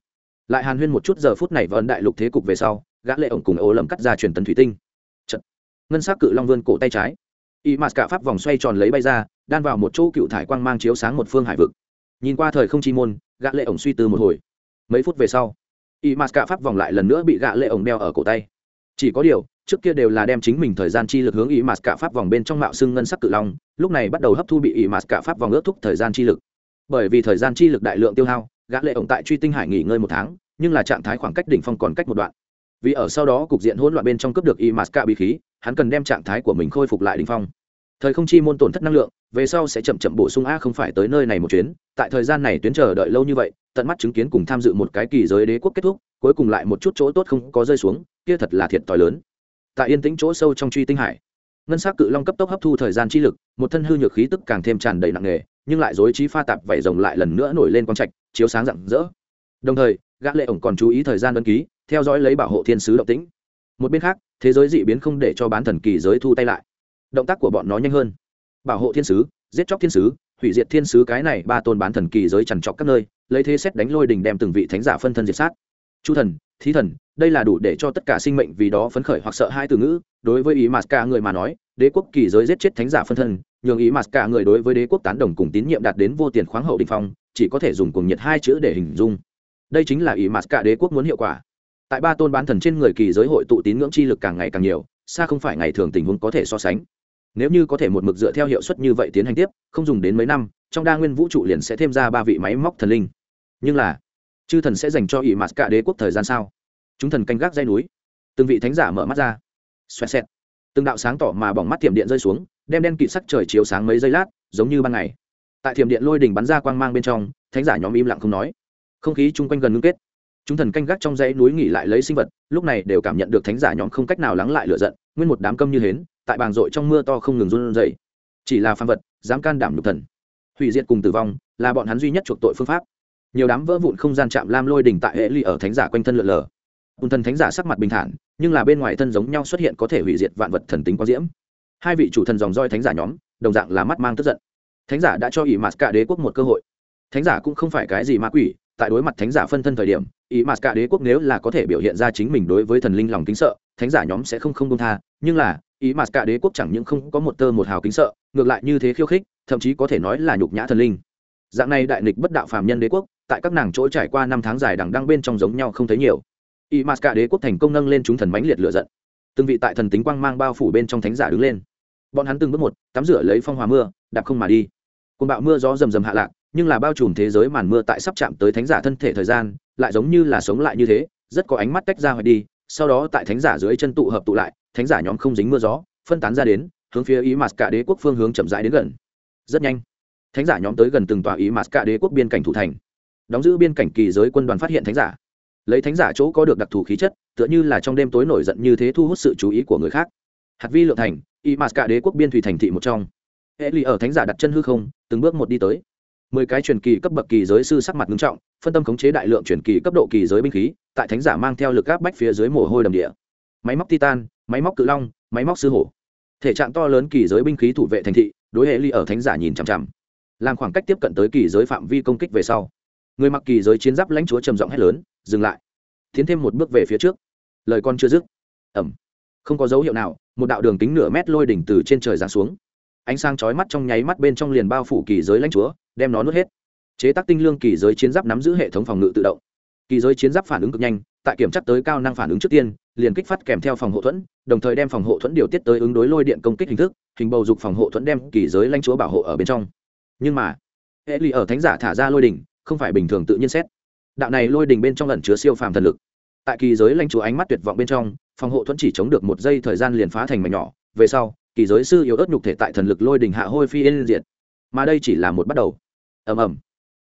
S1: Lại hàn huyên một chút giờ phút này vợ đại lục thế cục về sau, gã lệ ông cùng ô lầm cắt ra truyền tấn thủy tinh. Ngân sắc cự long vươn cổ tay trái. Y mạt cả pháp vòng xoay tròn lấy bay ra, đan vào một chỗ cựu thải quang mang chiếu sáng một phương hải vực. Nhìn qua thời không chi môn, gã lệ ổng suy tư một hồi. Mấy phút về sau, y mạt cả pháp vòng lại lần nữa bị gã lệ ổng đeo ở cổ tay. Chỉ có điều, trước kia đều là đem chính mình thời gian chi lực hướng Y mạt cả pháp vòng bên trong mạo xưng ngân sắc cự long, lúc này bắt đầu hấp thu bị Y mạt cả pháp vòng ước thúc thời gian chi lực. Bởi vì thời gian chi lực đại lượng tiêu hao, gã lệ ổng tại truy tinh hải nghỉ ngơi một tháng, nhưng là trạng thái khoảng cách đỉnh phong còn cách một đoạn. Vì ở sau đó cục diện hỗn loạn bên trong cướp được Y mạt cả bí khí hắn cần đem trạng thái của mình khôi phục lại đỉnh phong. Thời không chi môn tổn thất năng lượng, về sau sẽ chậm chậm bổ sung a không phải tới nơi này một chuyến, tại thời gian này tuyến chờ đợi lâu như vậy, tận mắt chứng kiến cùng tham dự một cái kỳ giới đế quốc kết thúc, cuối cùng lại một chút chỗ tốt không có rơi xuống, kia thật là thiệt thòi lớn. Tại yên tĩnh chỗ sâu trong truy tinh hải, ngân s á c cự long cấp tốc hấp thu thời gian chi lực, một thân hư nhược khí tức càng thêm tràn đầy nặng nề, nhưng lại dối trí pha tạp vẩy rồng lại lần nữa nổi lên quang trạch, chiếu sáng rạng rỡ. Đồng thời, gã lệ ổng còn chú ý thời gian đ ơ n ký, theo dõi lấy bảo hộ thiên sứ động tĩnh một bên khác, thế giới dị biến không để cho bán thần kỳ giới thu tay lại. Động tác của bọn nó nhanh hơn. Bảo hộ thiên sứ, giết chóc thiên sứ, hủy diệt thiên sứ cái này ba tôn bán thần kỳ giới trằn trọc các nơi, lấy thế xét đánh lôi đình đem từng vị thánh giả phân thân diệt sát. Chu thần, thí thần, đây là đủ để cho tất cả sinh mệnh vì đó phấn khởi hoặc sợ hai từ ngữ, đối với ý mạt cả người mà nói, đế quốc kỳ giới giết chết thánh giả phân thân, nhường ý mạt cả người đối với đế quốc tán đồng cùng tín nhiệm đạt đến vô tiền khoáng hậu đình phong, chỉ có thể dùng cùng nhiệt hai chữ để hình dung. Đây chính là ý mạt cả đế quốc muốn hiệu quả tại ba tôn bán thần trên người kỳ giới hội tụ tín ngưỡng chi lực càng ngày càng nhiều, xa không phải ngày thường tình huống có thể so sánh. Nếu như có thể một mực dựa theo hiệu suất như vậy tiến hành tiếp, không dùng đến mấy năm, trong đa nguyên vũ trụ liền sẽ thêm ra ba vị máy móc thần linh. Nhưng là, chư thần sẽ dành cho ỷ mặt cả đế quốc thời gian sao? Chúng thần canh gác dây núi. Từng vị thánh giả mở mắt ra. Xoẹt xẹt. Từng đạo sáng tỏ mà bỏng mắt thiểm điện rơi xuống, đem đen kịt sắc trời chiếu sáng mấy giây lát, giống như ban ngày. Tại thiểm điện lôi đỉnh bắn ra quang mang bên trong, thánh giả nhóm im lặng không nói. Không khí chung quanh gần ngưng kết chúng thần canh gác trong dãy núi nghỉ lại lấy sinh vật, lúc này đều cảm nhận được thánh giả nhóm không cách nào lắng lại lựa giận, nguyên một đám câm như hến, tại bàng rội trong mưa to không ngừng run dậy chỉ là phàm vật, dám can đảm nhục thần. Hủy diệt cùng tử vong, là bọn hắn duy nhất chuộc tội phương pháp. Nhiều đám vỡ vụn không gian chạm lam lôi đỉnh tại hệ ly ở thánh giả quanh thân lượn lờ. Ùn thần thánh giả sắc mặt bình thản, nhưng là bên ngoài thân giống nhau xuất hiện có thể hủy diệt vạn vật thần tính quang diễm. Hai vị chủ thần dòng roi thánh giả nhóm, đồng dạng là mắt mang tức giận. Thánh giả đã cho ỷ mặt cả đế quốc một cơ hội. Thánh giả cũng không phải cái gì ma quỷ tại đối mặt thánh giả phân thân thời điểm, ý mặt cả đế quốc nếu là có thể biểu hiện ra chính mình đối với thần linh lòng kính sợ, thánh giả nhóm sẽ không không công tha, nhưng là, ý mặt cả đế quốc chẳng những không có một tơ một hào kính sợ, ngược lại như thế khiêu khích, thậm chí có thể nói là nhục nhã thần linh. Dạng này đại nghịch bất đạo phàm nhân đế quốc, tại các nàng chỗ trải qua năm tháng dài đằng đăng bên trong giống nhau không thấy nhiều. Ý mà cả đế quốc thành công nâng lên chúng thần mãnh liệt lựa giận. Từng vị tại thần tính quang mang bao phủ bên trong thánh giả đứng lên. Bọn hắn từng bước một, tắm rửa lấy phong hòa mưa, đạp không mà đi. Côn bạo mưa gió rầm rầm hạ lạc nhưng là bao trùm thế giới màn mưa tại sắp chạm tới thánh giả thân thể thời gian, lại giống như là sống lại như thế, rất có ánh mắt tách ra hoặc đi, sau đó tại thánh giả dưới chân tụ hợp tụ lại, thánh giả nhóm không dính mưa gió, phân tán ra đến, hướng phía ý mặt cả đế quốc phương hướng chậm rãi đến gần. Rất nhanh, thánh giả nhóm tới gần từng tòa ý mặt cả đế quốc biên cảnh thủ thành. Đóng giữ biên cảnh kỳ giới quân đoàn phát hiện thánh giả. Lấy thánh giả chỗ có được đặc thù khí chất, tựa như là trong đêm tối nổi giận như thế thu hút sự chú ý của người khác. Hạt vi lượng thành y mạt cả đế quốc biên thủy thành thị một trong. Hệ lì ở thánh giả đặt chân hư không, từng bước một đi tới mười cái truyền kỳ cấp bậc kỳ giới sư sắc mặt nghiêm trọng, phân tâm khống chế đại lượng truyền kỳ cấp độ kỳ giới binh khí, tại thánh giả mang theo lực áp bách phía dưới mồ hôi đầm địa. Máy móc titan, máy móc cự long, máy móc sư hổ. Thể trạng to lớn kỳ giới binh khí thủ vệ thành thị, đối hệ ly ở thánh giả nhìn chằm chằm. Làm khoảng cách tiếp cận tới kỳ giới phạm vi công kích về sau, người mặc kỳ giới chiến giáp lãnh chúa trầm giọng hét lớn, dừng lại. Tiến thêm một bước về phía trước. Lời con chưa dứt ẩm không có dấu hiệu nào, một đạo đường kính nửa mét lôi đỉnh từ trên trời giáng xuống. Ánh sáng chói mắt trong nháy mắt bên trong liền bao phủ kỳ giới lãnh chúa đem nó nuốt hết. Chế tác tinh lương kỳ giới chiến giáp nắm giữ hệ thống phòng ngự tự động. Kỳ giới chiến giáp phản ứng cực nhanh, tại kiểm chắc tới cao năng phản ứng trước tiên, liền kích phát kèm theo phòng hộ thuẫn, đồng thời đem phòng hộ thuẫn điều tiết tới ứng đối lôi điện công kích hình thức, hình bầu dục phòng hộ thuẫn đem kỳ giới lanh chúa bảo hộ ở bên trong. Nhưng mà hệ lụy ở thánh giả thả ra lôi đỉnh, không phải bình thường tự nhiên xét. Đạo này lôi đỉnh bên trong lần chứa siêu phàm thần lực. Tại kỳ giới lanh chúa ánh mắt tuyệt vọng bên trong, phòng hộ thuẫn chỉ chống được một giây thời gian liền phá thành mảnh nhỏ, về sau, kỳ giới sư yếu ớt nhục thể tại thần lực lôi đỉnh hạ hôi phi yên diệt. Mà đây chỉ là một bắt đầu ầm ầm.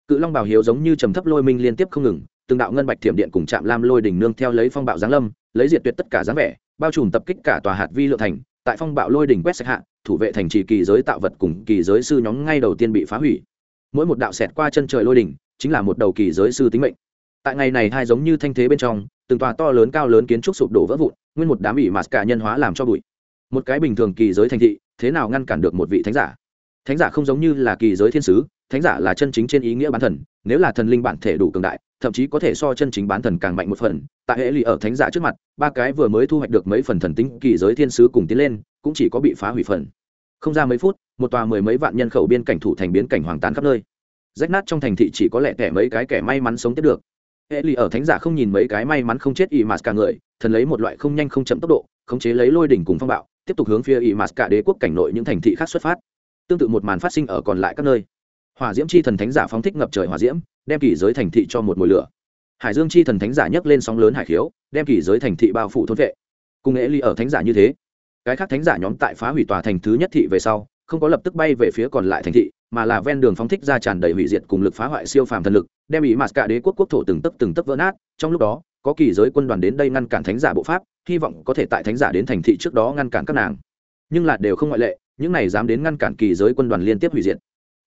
S1: Cự long bảo hiếu giống như trầm thấp lôi minh liên tiếp không ngừng, từng đạo ngân bạch thiểm điện cùng chạm lam lôi đỉnh nương theo lấy phong bạo giáng lâm, lấy diệt tuyệt tất cả dáng vẻ, bao trùm tập kích cả tòa hạt vi lượng thành, tại phong bạo lôi đỉnh quét sạch hạ, thủ vệ thành trì kỳ giới tạo vật cùng kỳ giới sư nhóm ngay đầu tiên bị phá hủy. Mỗi một đạo xẹt qua chân trời lôi đỉnh chính là một đầu kỳ giới sư tính mệnh. Tại ngày này hai giống như thanh thế bên trong, từng tòa to lớn cao lớn kiến trúc sụp đổ vỡ vụn, nguyên một đám bị mạt cả nhân hóa làm cho bụi. Một cái bình thường kỳ giới thành thị, thế nào ngăn cản được một vị thánh giả? Thánh giả không giống như là kỳ giới thiên sứ thánh giả là chân chính trên ý nghĩa bán thần, nếu là thần linh bản thể đủ cường đại, thậm chí có thể so chân chính bán thần càng mạnh một phần. Tại hệ lì ở thánh giả trước mặt, ba cái vừa mới thu hoạch được mấy phần thần tính kỳ giới thiên sứ cùng tiến lên, cũng chỉ có bị phá hủy phần. Không ra mấy phút, một tòa mười mấy vạn nhân khẩu biên cảnh thủ thành biến cảnh hoàng tán khắp nơi. Rách nát trong thành thị chỉ có lẽ kẻ mấy cái kẻ may mắn sống tiếp được. Hệ lì ở thánh giả không nhìn mấy cái may mắn không chết y mạt cả người, thần lấy một loại không nhanh không chậm tốc độ, khống chế lấy lôi đỉnh cùng phong bạo, tiếp tục hướng phía y mạt cả đế quốc cảnh nội những thành thị khác xuất phát. Tương tự một màn phát sinh ở còn lại các nơi hỏa diễm chi thần thánh giả phóng thích ngập trời hỏa diễm, đem kỳ giới thành thị cho một mùi lửa. Hải dương chi thần thánh giả nhấc lên sóng lớn hải khiếu, đem kỳ giới thành thị bao phủ thôn vệ. Cùng nghệ ly ở thánh giả như thế, cái khác thánh giả nhóm tại phá hủy tòa thành thứ nhất thị về sau, không có lập tức bay về phía còn lại thành thị, mà là ven đường phóng thích ra tràn đầy hủy diệt cùng lực phá hoại siêu phàm thần lực, đem ý mặt cả đế quốc quốc thổ từng tấc từng tấc vỡ nát. Trong lúc đó, có kỳ giới quân đoàn đến đây ngăn cản thánh giả bộ pháp, hy vọng có thể tại thánh giả đến thành thị trước đó ngăn cản các nàng. Nhưng là đều không ngoại lệ, những này dám đến ngăn cản kỳ giới quân đoàn liên tiếp hủy diệt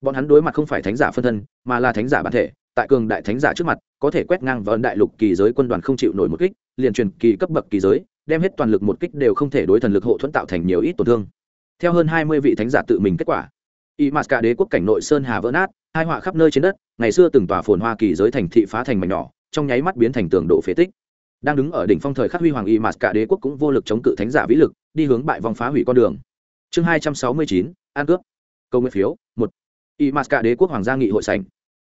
S1: bọn hắn đối mặt không phải thánh giả phân thân, mà là thánh giả bản thể, tại cường đại thánh giả trước mặt, có thể quét ngang vào đại lục kỳ giới quân đoàn không chịu nổi một kích, liền truyền kỳ cấp bậc kỳ giới, đem hết toàn lực một kích đều không thể đối thần lực hộ thuẫn tạo thành nhiều ít tổn thương. Theo hơn hai mươi vị thánh giả tự mình kết quả y mạt cả đế quốc cảnh nội sơn hà vỡ nát, hai họa khắp nơi trên đất, ngày xưa từng tòa phồn hoa kỳ giới thành thị phá thành mảnh nhỏ, trong nháy mắt biến thành tường độ phế tích. Đang đứng ở đỉnh phong thời khắc huy hoàng y mạt cả đế quốc cũng vô lực chống cự thánh giả vĩ lực, đi hướng bại vòng phá hủy con đường. Chương hai trăm sáu mươi chín an cướp. Câu nguyện phiếu, một y mạt cả đế quốc hoàng gia nghị hội sành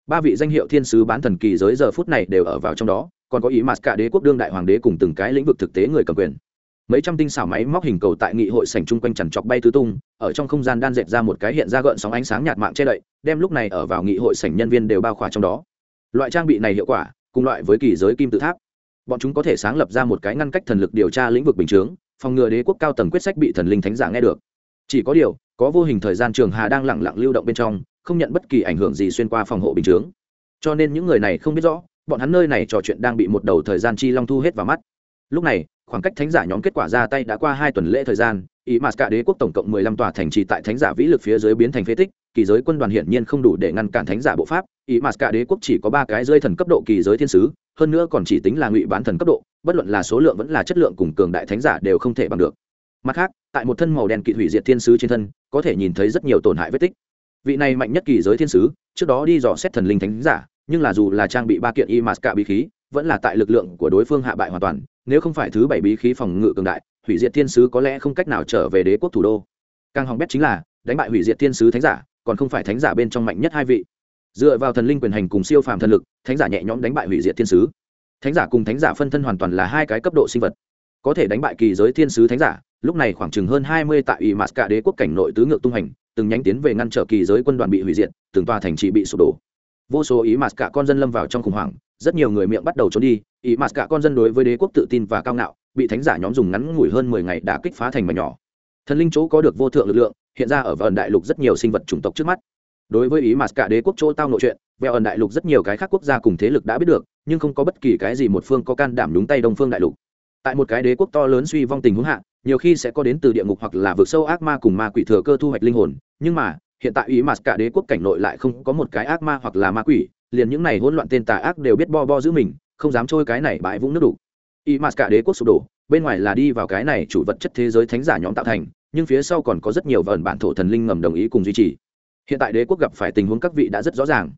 S1: ba vị danh hiệu thiên sứ bán thần kỳ giới giờ phút này đều ở vào trong đó, còn có ý mạt cả đế quốc đương đại hoàng đế cùng từng cái lĩnh vực thực tế người cầm quyền. Mấy trăm tinh xảo máy móc hình cầu tại nghị hội sảnh chung quanh chằn chọc bay tứ tung, ở trong không gian đan dệt ra một cái hiện ra gợn sóng ánh sáng nhạt mạng che đậy, đem lúc này ở vào nghị hội sảnh nhân viên đều bao khỏa trong đó. Loại trang bị này hiệu quả, cùng loại với kỳ giới kim tự tháp. Bọn chúng có thể sáng lập ra một cái ngăn cách thần lực điều tra lĩnh vực bình chướng, phòng ngừa đế quốc cao tầng quyết sách bị thần linh thánh giả nghe được. Chỉ có điều, có vô hình thời gian trường hà đang lẳng lặng lưu động bên trong không nhận bất kỳ ảnh hưởng gì xuyên qua phòng hộ bình chướng. Cho nên những người này không biết rõ, bọn hắn nơi này trò chuyện đang bị một đầu thời gian chi long thu hết vào mắt. Lúc này, khoảng cách thánh giả nhóm kết quả ra tay đã qua hai tuần lễ thời gian, ý mà cả đế quốc tổng cộng mười lăm tòa thành trì tại thánh giả vĩ lực phía dưới biến thành phế tích, kỳ giới quân đoàn hiển nhiên không đủ để ngăn cản thánh giả bộ pháp, ý mà cả đế quốc chỉ có ba cái rơi thần cấp độ kỳ giới thiên sứ, hơn nữa còn chỉ tính là ngụy bán thần cấp độ, bất luận là số lượng vẫn là chất lượng cùng cường đại thánh giả đều không thể bằng được. Mặt khác, tại một thân màu đen kỵ hủy diệt thiên sứ trên thân, có thể nhìn thấy rất nhiều tổn hại vết tích vị này mạnh nhất kỳ giới thiên sứ, trước đó đi dò xét thần linh thánh giả, nhưng là dù là trang bị ba kiện y mạt cả bí khí, vẫn là tại lực lượng của đối phương hạ bại hoàn toàn, nếu không phải thứ bảy bí khí phòng ngự cường đại, hủy diệt thiên sứ có lẽ không cách nào trở về đế quốc thủ đô. Càng hỏng bét chính là, đánh bại hủy diệt thiên sứ thánh giả, còn không phải thánh giả bên trong mạnh nhất hai vị. Dựa vào thần linh quyền hành cùng siêu phàm thần lực, thánh giả nhẹ nhõm đánh bại hủy diệt thiên sứ. Thánh giả cùng thánh giả phân thân hoàn toàn là hai cái cấp độ sinh vật. Có thể đánh bại kỳ giới thiên sứ thánh giả, lúc này khoảng chừng hơn hai mươi tại ủy mạt cả đế quốc cảnh nội tứ ngược tung hành từng nhánh tiến về ngăn trở kỳ giới quân đoàn bị hủy diệt, từng tòa thành trì bị sụp đổ. Vô số ý mạt cả con dân lâm vào trong khủng hoảng, rất nhiều người miệng bắt đầu trốn đi, ý mạt cả con dân đối với đế quốc tự tin và cao ngạo, bị thánh giả nhóm dùng ngắn ngủi hơn mười ngày đã kích phá thành mà nhỏ. Thần linh chỗ có được vô thượng lực lượng, hiện ra ở vần đại lục rất nhiều sinh vật chủng tộc trước mắt. Đối với ý mạt cả đế quốc chỗ tao nội chuyện, vẹo ẩn đại lục rất nhiều cái khác quốc gia cùng thế lực đã biết được, nhưng không có bất kỳ cái gì một phương có can đảm đúng tay đông phương đại lục. Tại một cái đế quốc to lớn suy vong tình huống hạ nhiều khi sẽ có đến từ địa ngục hoặc là vực sâu ác ma cùng ma quỷ thừa cơ thu hoạch linh hồn, nhưng mà, hiện tại ý mà cả đế quốc cảnh nội lại không có một cái ác ma hoặc là ma quỷ, liền những này hỗn loạn tên tà ác đều biết bo bo giữ mình, không dám trôi cái này bãi vũng nước đủ. Ý mà cả đế quốc sụp đổ, bên ngoài là đi vào cái này chủ vật chất thế giới thánh giả nhóm tạo thành, nhưng phía sau còn có rất nhiều vẩn bản thổ thần linh ngầm đồng ý cùng duy trì. Hiện tại đế quốc gặp phải tình huống các vị đã rất rõ ràng.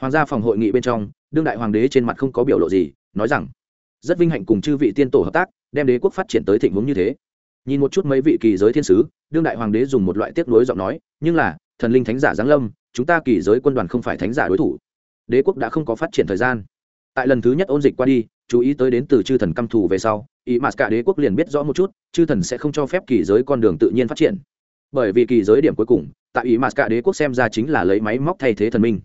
S1: Hoàng gia phòng hội nghị bên trong, đương đại hoàng đế trên mặt không có biểu lộ gì, nói rằng, rất vinh hạnh cùng chư vị tiên tổ hợp tác, đem đế quốc phát triển tới thịnh vượng như thế nhìn một chút mấy vị kỳ giới thiên sứ, đương đại hoàng đế dùng một loại tiếc nuối giọng nói, nhưng là, thần linh thánh giả giáng lâm, chúng ta kỳ giới quân đoàn không phải thánh giả đối thủ. Đế quốc đã không có phát triển thời gian. Tại lần thứ nhất ôn dịch qua đi, chú ý tới đến từ chư thần căm thù về sau, ý mà cả đế quốc liền biết rõ một chút, chư thần sẽ không cho phép kỳ giới con đường tự nhiên phát triển. Bởi vì kỳ giới điểm cuối cùng, tại ý mà cả đế quốc xem ra chính là lấy máy móc thay thế thần minh.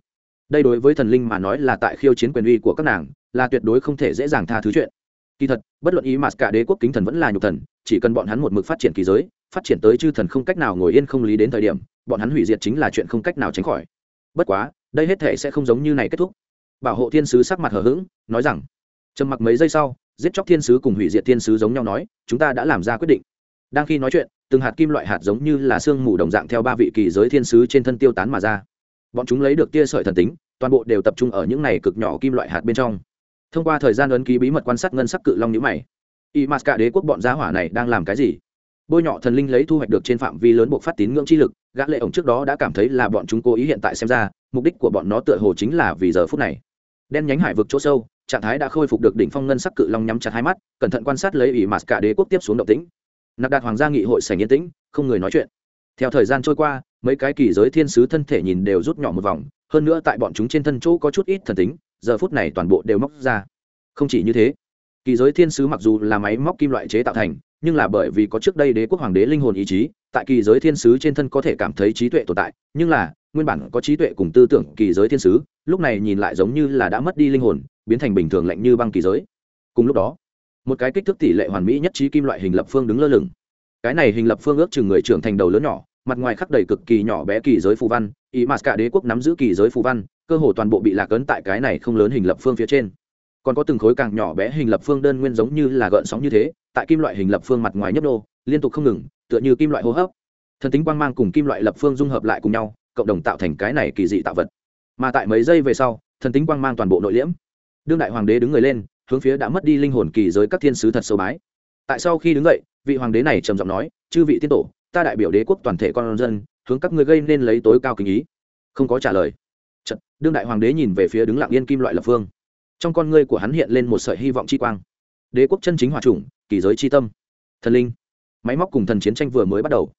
S1: Đây đối với thần linh mà nói là tại khiêu chiến quyền uy của các nàng, là tuyệt đối không thể dễ dàng tha thứ chuyện kỳ thật, bất luận ý mà cả đế quốc kính thần vẫn là nhục thần, chỉ cần bọn hắn một mực phát triển kỳ giới, phát triển tới chư thần không cách nào ngồi yên không lý đến thời điểm, bọn hắn hủy diệt chính là chuyện không cách nào tránh khỏi. Bất quá, đây hết thể sẽ không giống như này kết thúc. Bảo hộ thiên sứ sắc mặt hờ hững, nói rằng, trầm mặc mấy giây sau, giết chóc thiên sứ cùng hủy diệt thiên sứ giống nhau nói, chúng ta đã làm ra quyết định. Đang khi nói chuyện, từng hạt kim loại hạt giống như là sương mù đồng dạng theo ba vị kỳ giới thiên sứ trên thân tiêu tán mà ra. Bọn chúng lấy được tia sợi thần tính, toàn bộ đều tập trung ở những này cực nhỏ kim loại hạt bên trong thông qua thời gian ấn ký bí mật quan sát ngân sắc cự long nhữ mày. Y m a s cả đế quốc bọn giá hỏa này đang làm cái gì? Bôi nhọ thần linh lấy thu hoạch được trên phạm vi lớn buộc phát tín ngưỡng chi lực, gã lệ ổng trước đó đã cảm thấy là bọn chúng cố ý hiện tại xem ra, mục đích của bọn nó tựa hồ chính là vì giờ phút này. Đen nhánh hải vực chỗ sâu, trạng thái đã khôi phục được đỉnh phong ngân sắc cự long nhắm chặt hai mắt, cẩn thận quan sát lấy ủy mạt cả đế quốc tiếp xuống động tĩnh. Nạp đạt hoàng gia nghị hội sảnh yên tĩnh, không người nói chuyện. Theo thời gian trôi qua, mấy cái kỳ giới thiên sứ thân thể nhìn đều rút nhỏ một vòng, hơn nữa tại bọn chúng trên thân chỗ có chút ít thần tính giờ phút này toàn bộ đều móc ra. Không chỉ như thế, kỳ giới thiên sứ mặc dù là máy móc kim loại chế tạo thành, nhưng là bởi vì có trước đây đế quốc hoàng đế linh hồn ý chí, tại kỳ giới thiên sứ trên thân có thể cảm thấy trí tuệ tồn tại, nhưng là, nguyên bản có trí tuệ cùng tư tưởng kỳ giới thiên sứ, lúc này nhìn lại giống như là đã mất đi linh hồn, biến thành bình thường lạnh như băng kỳ giới. Cùng lúc đó, một cái kích thước tỷ lệ hoàn mỹ nhất trí kim loại hình lập phương đứng lơ lửng. Cái này hình lập phương ước chừng người trưởng thành đầu lớn nhỏ mặt ngoài khắc đầy cực kỳ nhỏ bé kỳ giới phù văn, ý mà cả đế quốc nắm giữ kỳ giới phù văn, cơ hồ toàn bộ bị lạc ấn tại cái này không lớn hình lập phương phía trên. Còn có từng khối càng nhỏ bé hình lập phương đơn nguyên giống như là gợn sóng như thế, tại kim loại hình lập phương mặt ngoài nhấp nô, liên tục không ngừng, tựa như kim loại hô hấp. Thần tính quang mang cùng kim loại lập phương dung hợp lại cùng nhau, cộng đồng tạo thành cái này kỳ dị tạo vật. Mà tại mấy giây về sau, thần tính quang mang toàn bộ nội liễm. Đương đại hoàng đế đứng người lên, hướng phía đã mất đi linh hồn kỳ giới các thiên sứ thật sâu bái. Tại sau khi đứng dậy, vị hoàng đế này trầm giọng nói, chư vị tiên tổ ta đại biểu đế quốc toàn thể con dân hướng các ngươi gây nên lấy tối cao kính ý. Không có trả lời. Chật, đương đại hoàng đế nhìn về phía đứng lặng yên kim loại lập phương. Trong con ngươi của hắn hiện lên một sợi hy vọng chi quang. Đế quốc chân chính hòa chủng kỳ giới chi tâm. Thần linh. Máy móc cùng thần chiến tranh vừa mới bắt đầu.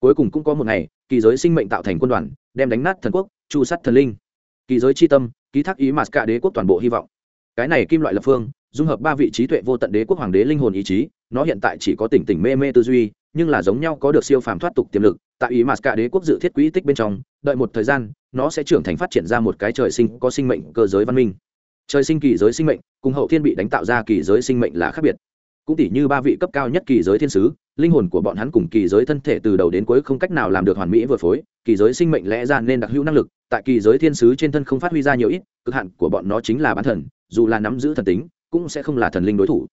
S1: Cuối cùng cũng có một ngày kỳ giới sinh mệnh tạo thành quân đoàn đem đánh nát thần quốc chu sắt thần linh. Kỳ giới chi tâm ký thác ý mà cả đế quốc toàn bộ hy vọng. Cái này kim loại lập phương dung hợp ba vị trí tuệ vô tận đế quốc hoàng đế linh hồn ý chí nó hiện tại chỉ có tỉnh tỉnh mê mê tư duy nhưng là giống nhau có được siêu phàm thoát tục tiềm lực, tại ý mà cả đế quốc dự thiết quỹ tích bên trong, đợi một thời gian, nó sẽ trưởng thành phát triển ra một cái trời sinh, có sinh mệnh, cơ giới văn minh. Trời sinh kỳ giới sinh mệnh, cùng hậu thiên bị đánh tạo ra kỳ giới sinh mệnh là khác biệt. Cũng tỷ như ba vị cấp cao nhất kỳ giới thiên sứ, linh hồn của bọn hắn cùng kỳ giới thân thể từ đầu đến cuối không cách nào làm được hoàn mỹ vừa phối, kỳ giới sinh mệnh lẽ ra nên đặc hữu năng lực, tại kỳ giới thiên sứ trên thân không phát huy ra nhiều ít, cực hạn của bọn nó chính là bán thần, dù là nắm giữ thần tính, cũng sẽ không là thần linh đối thủ.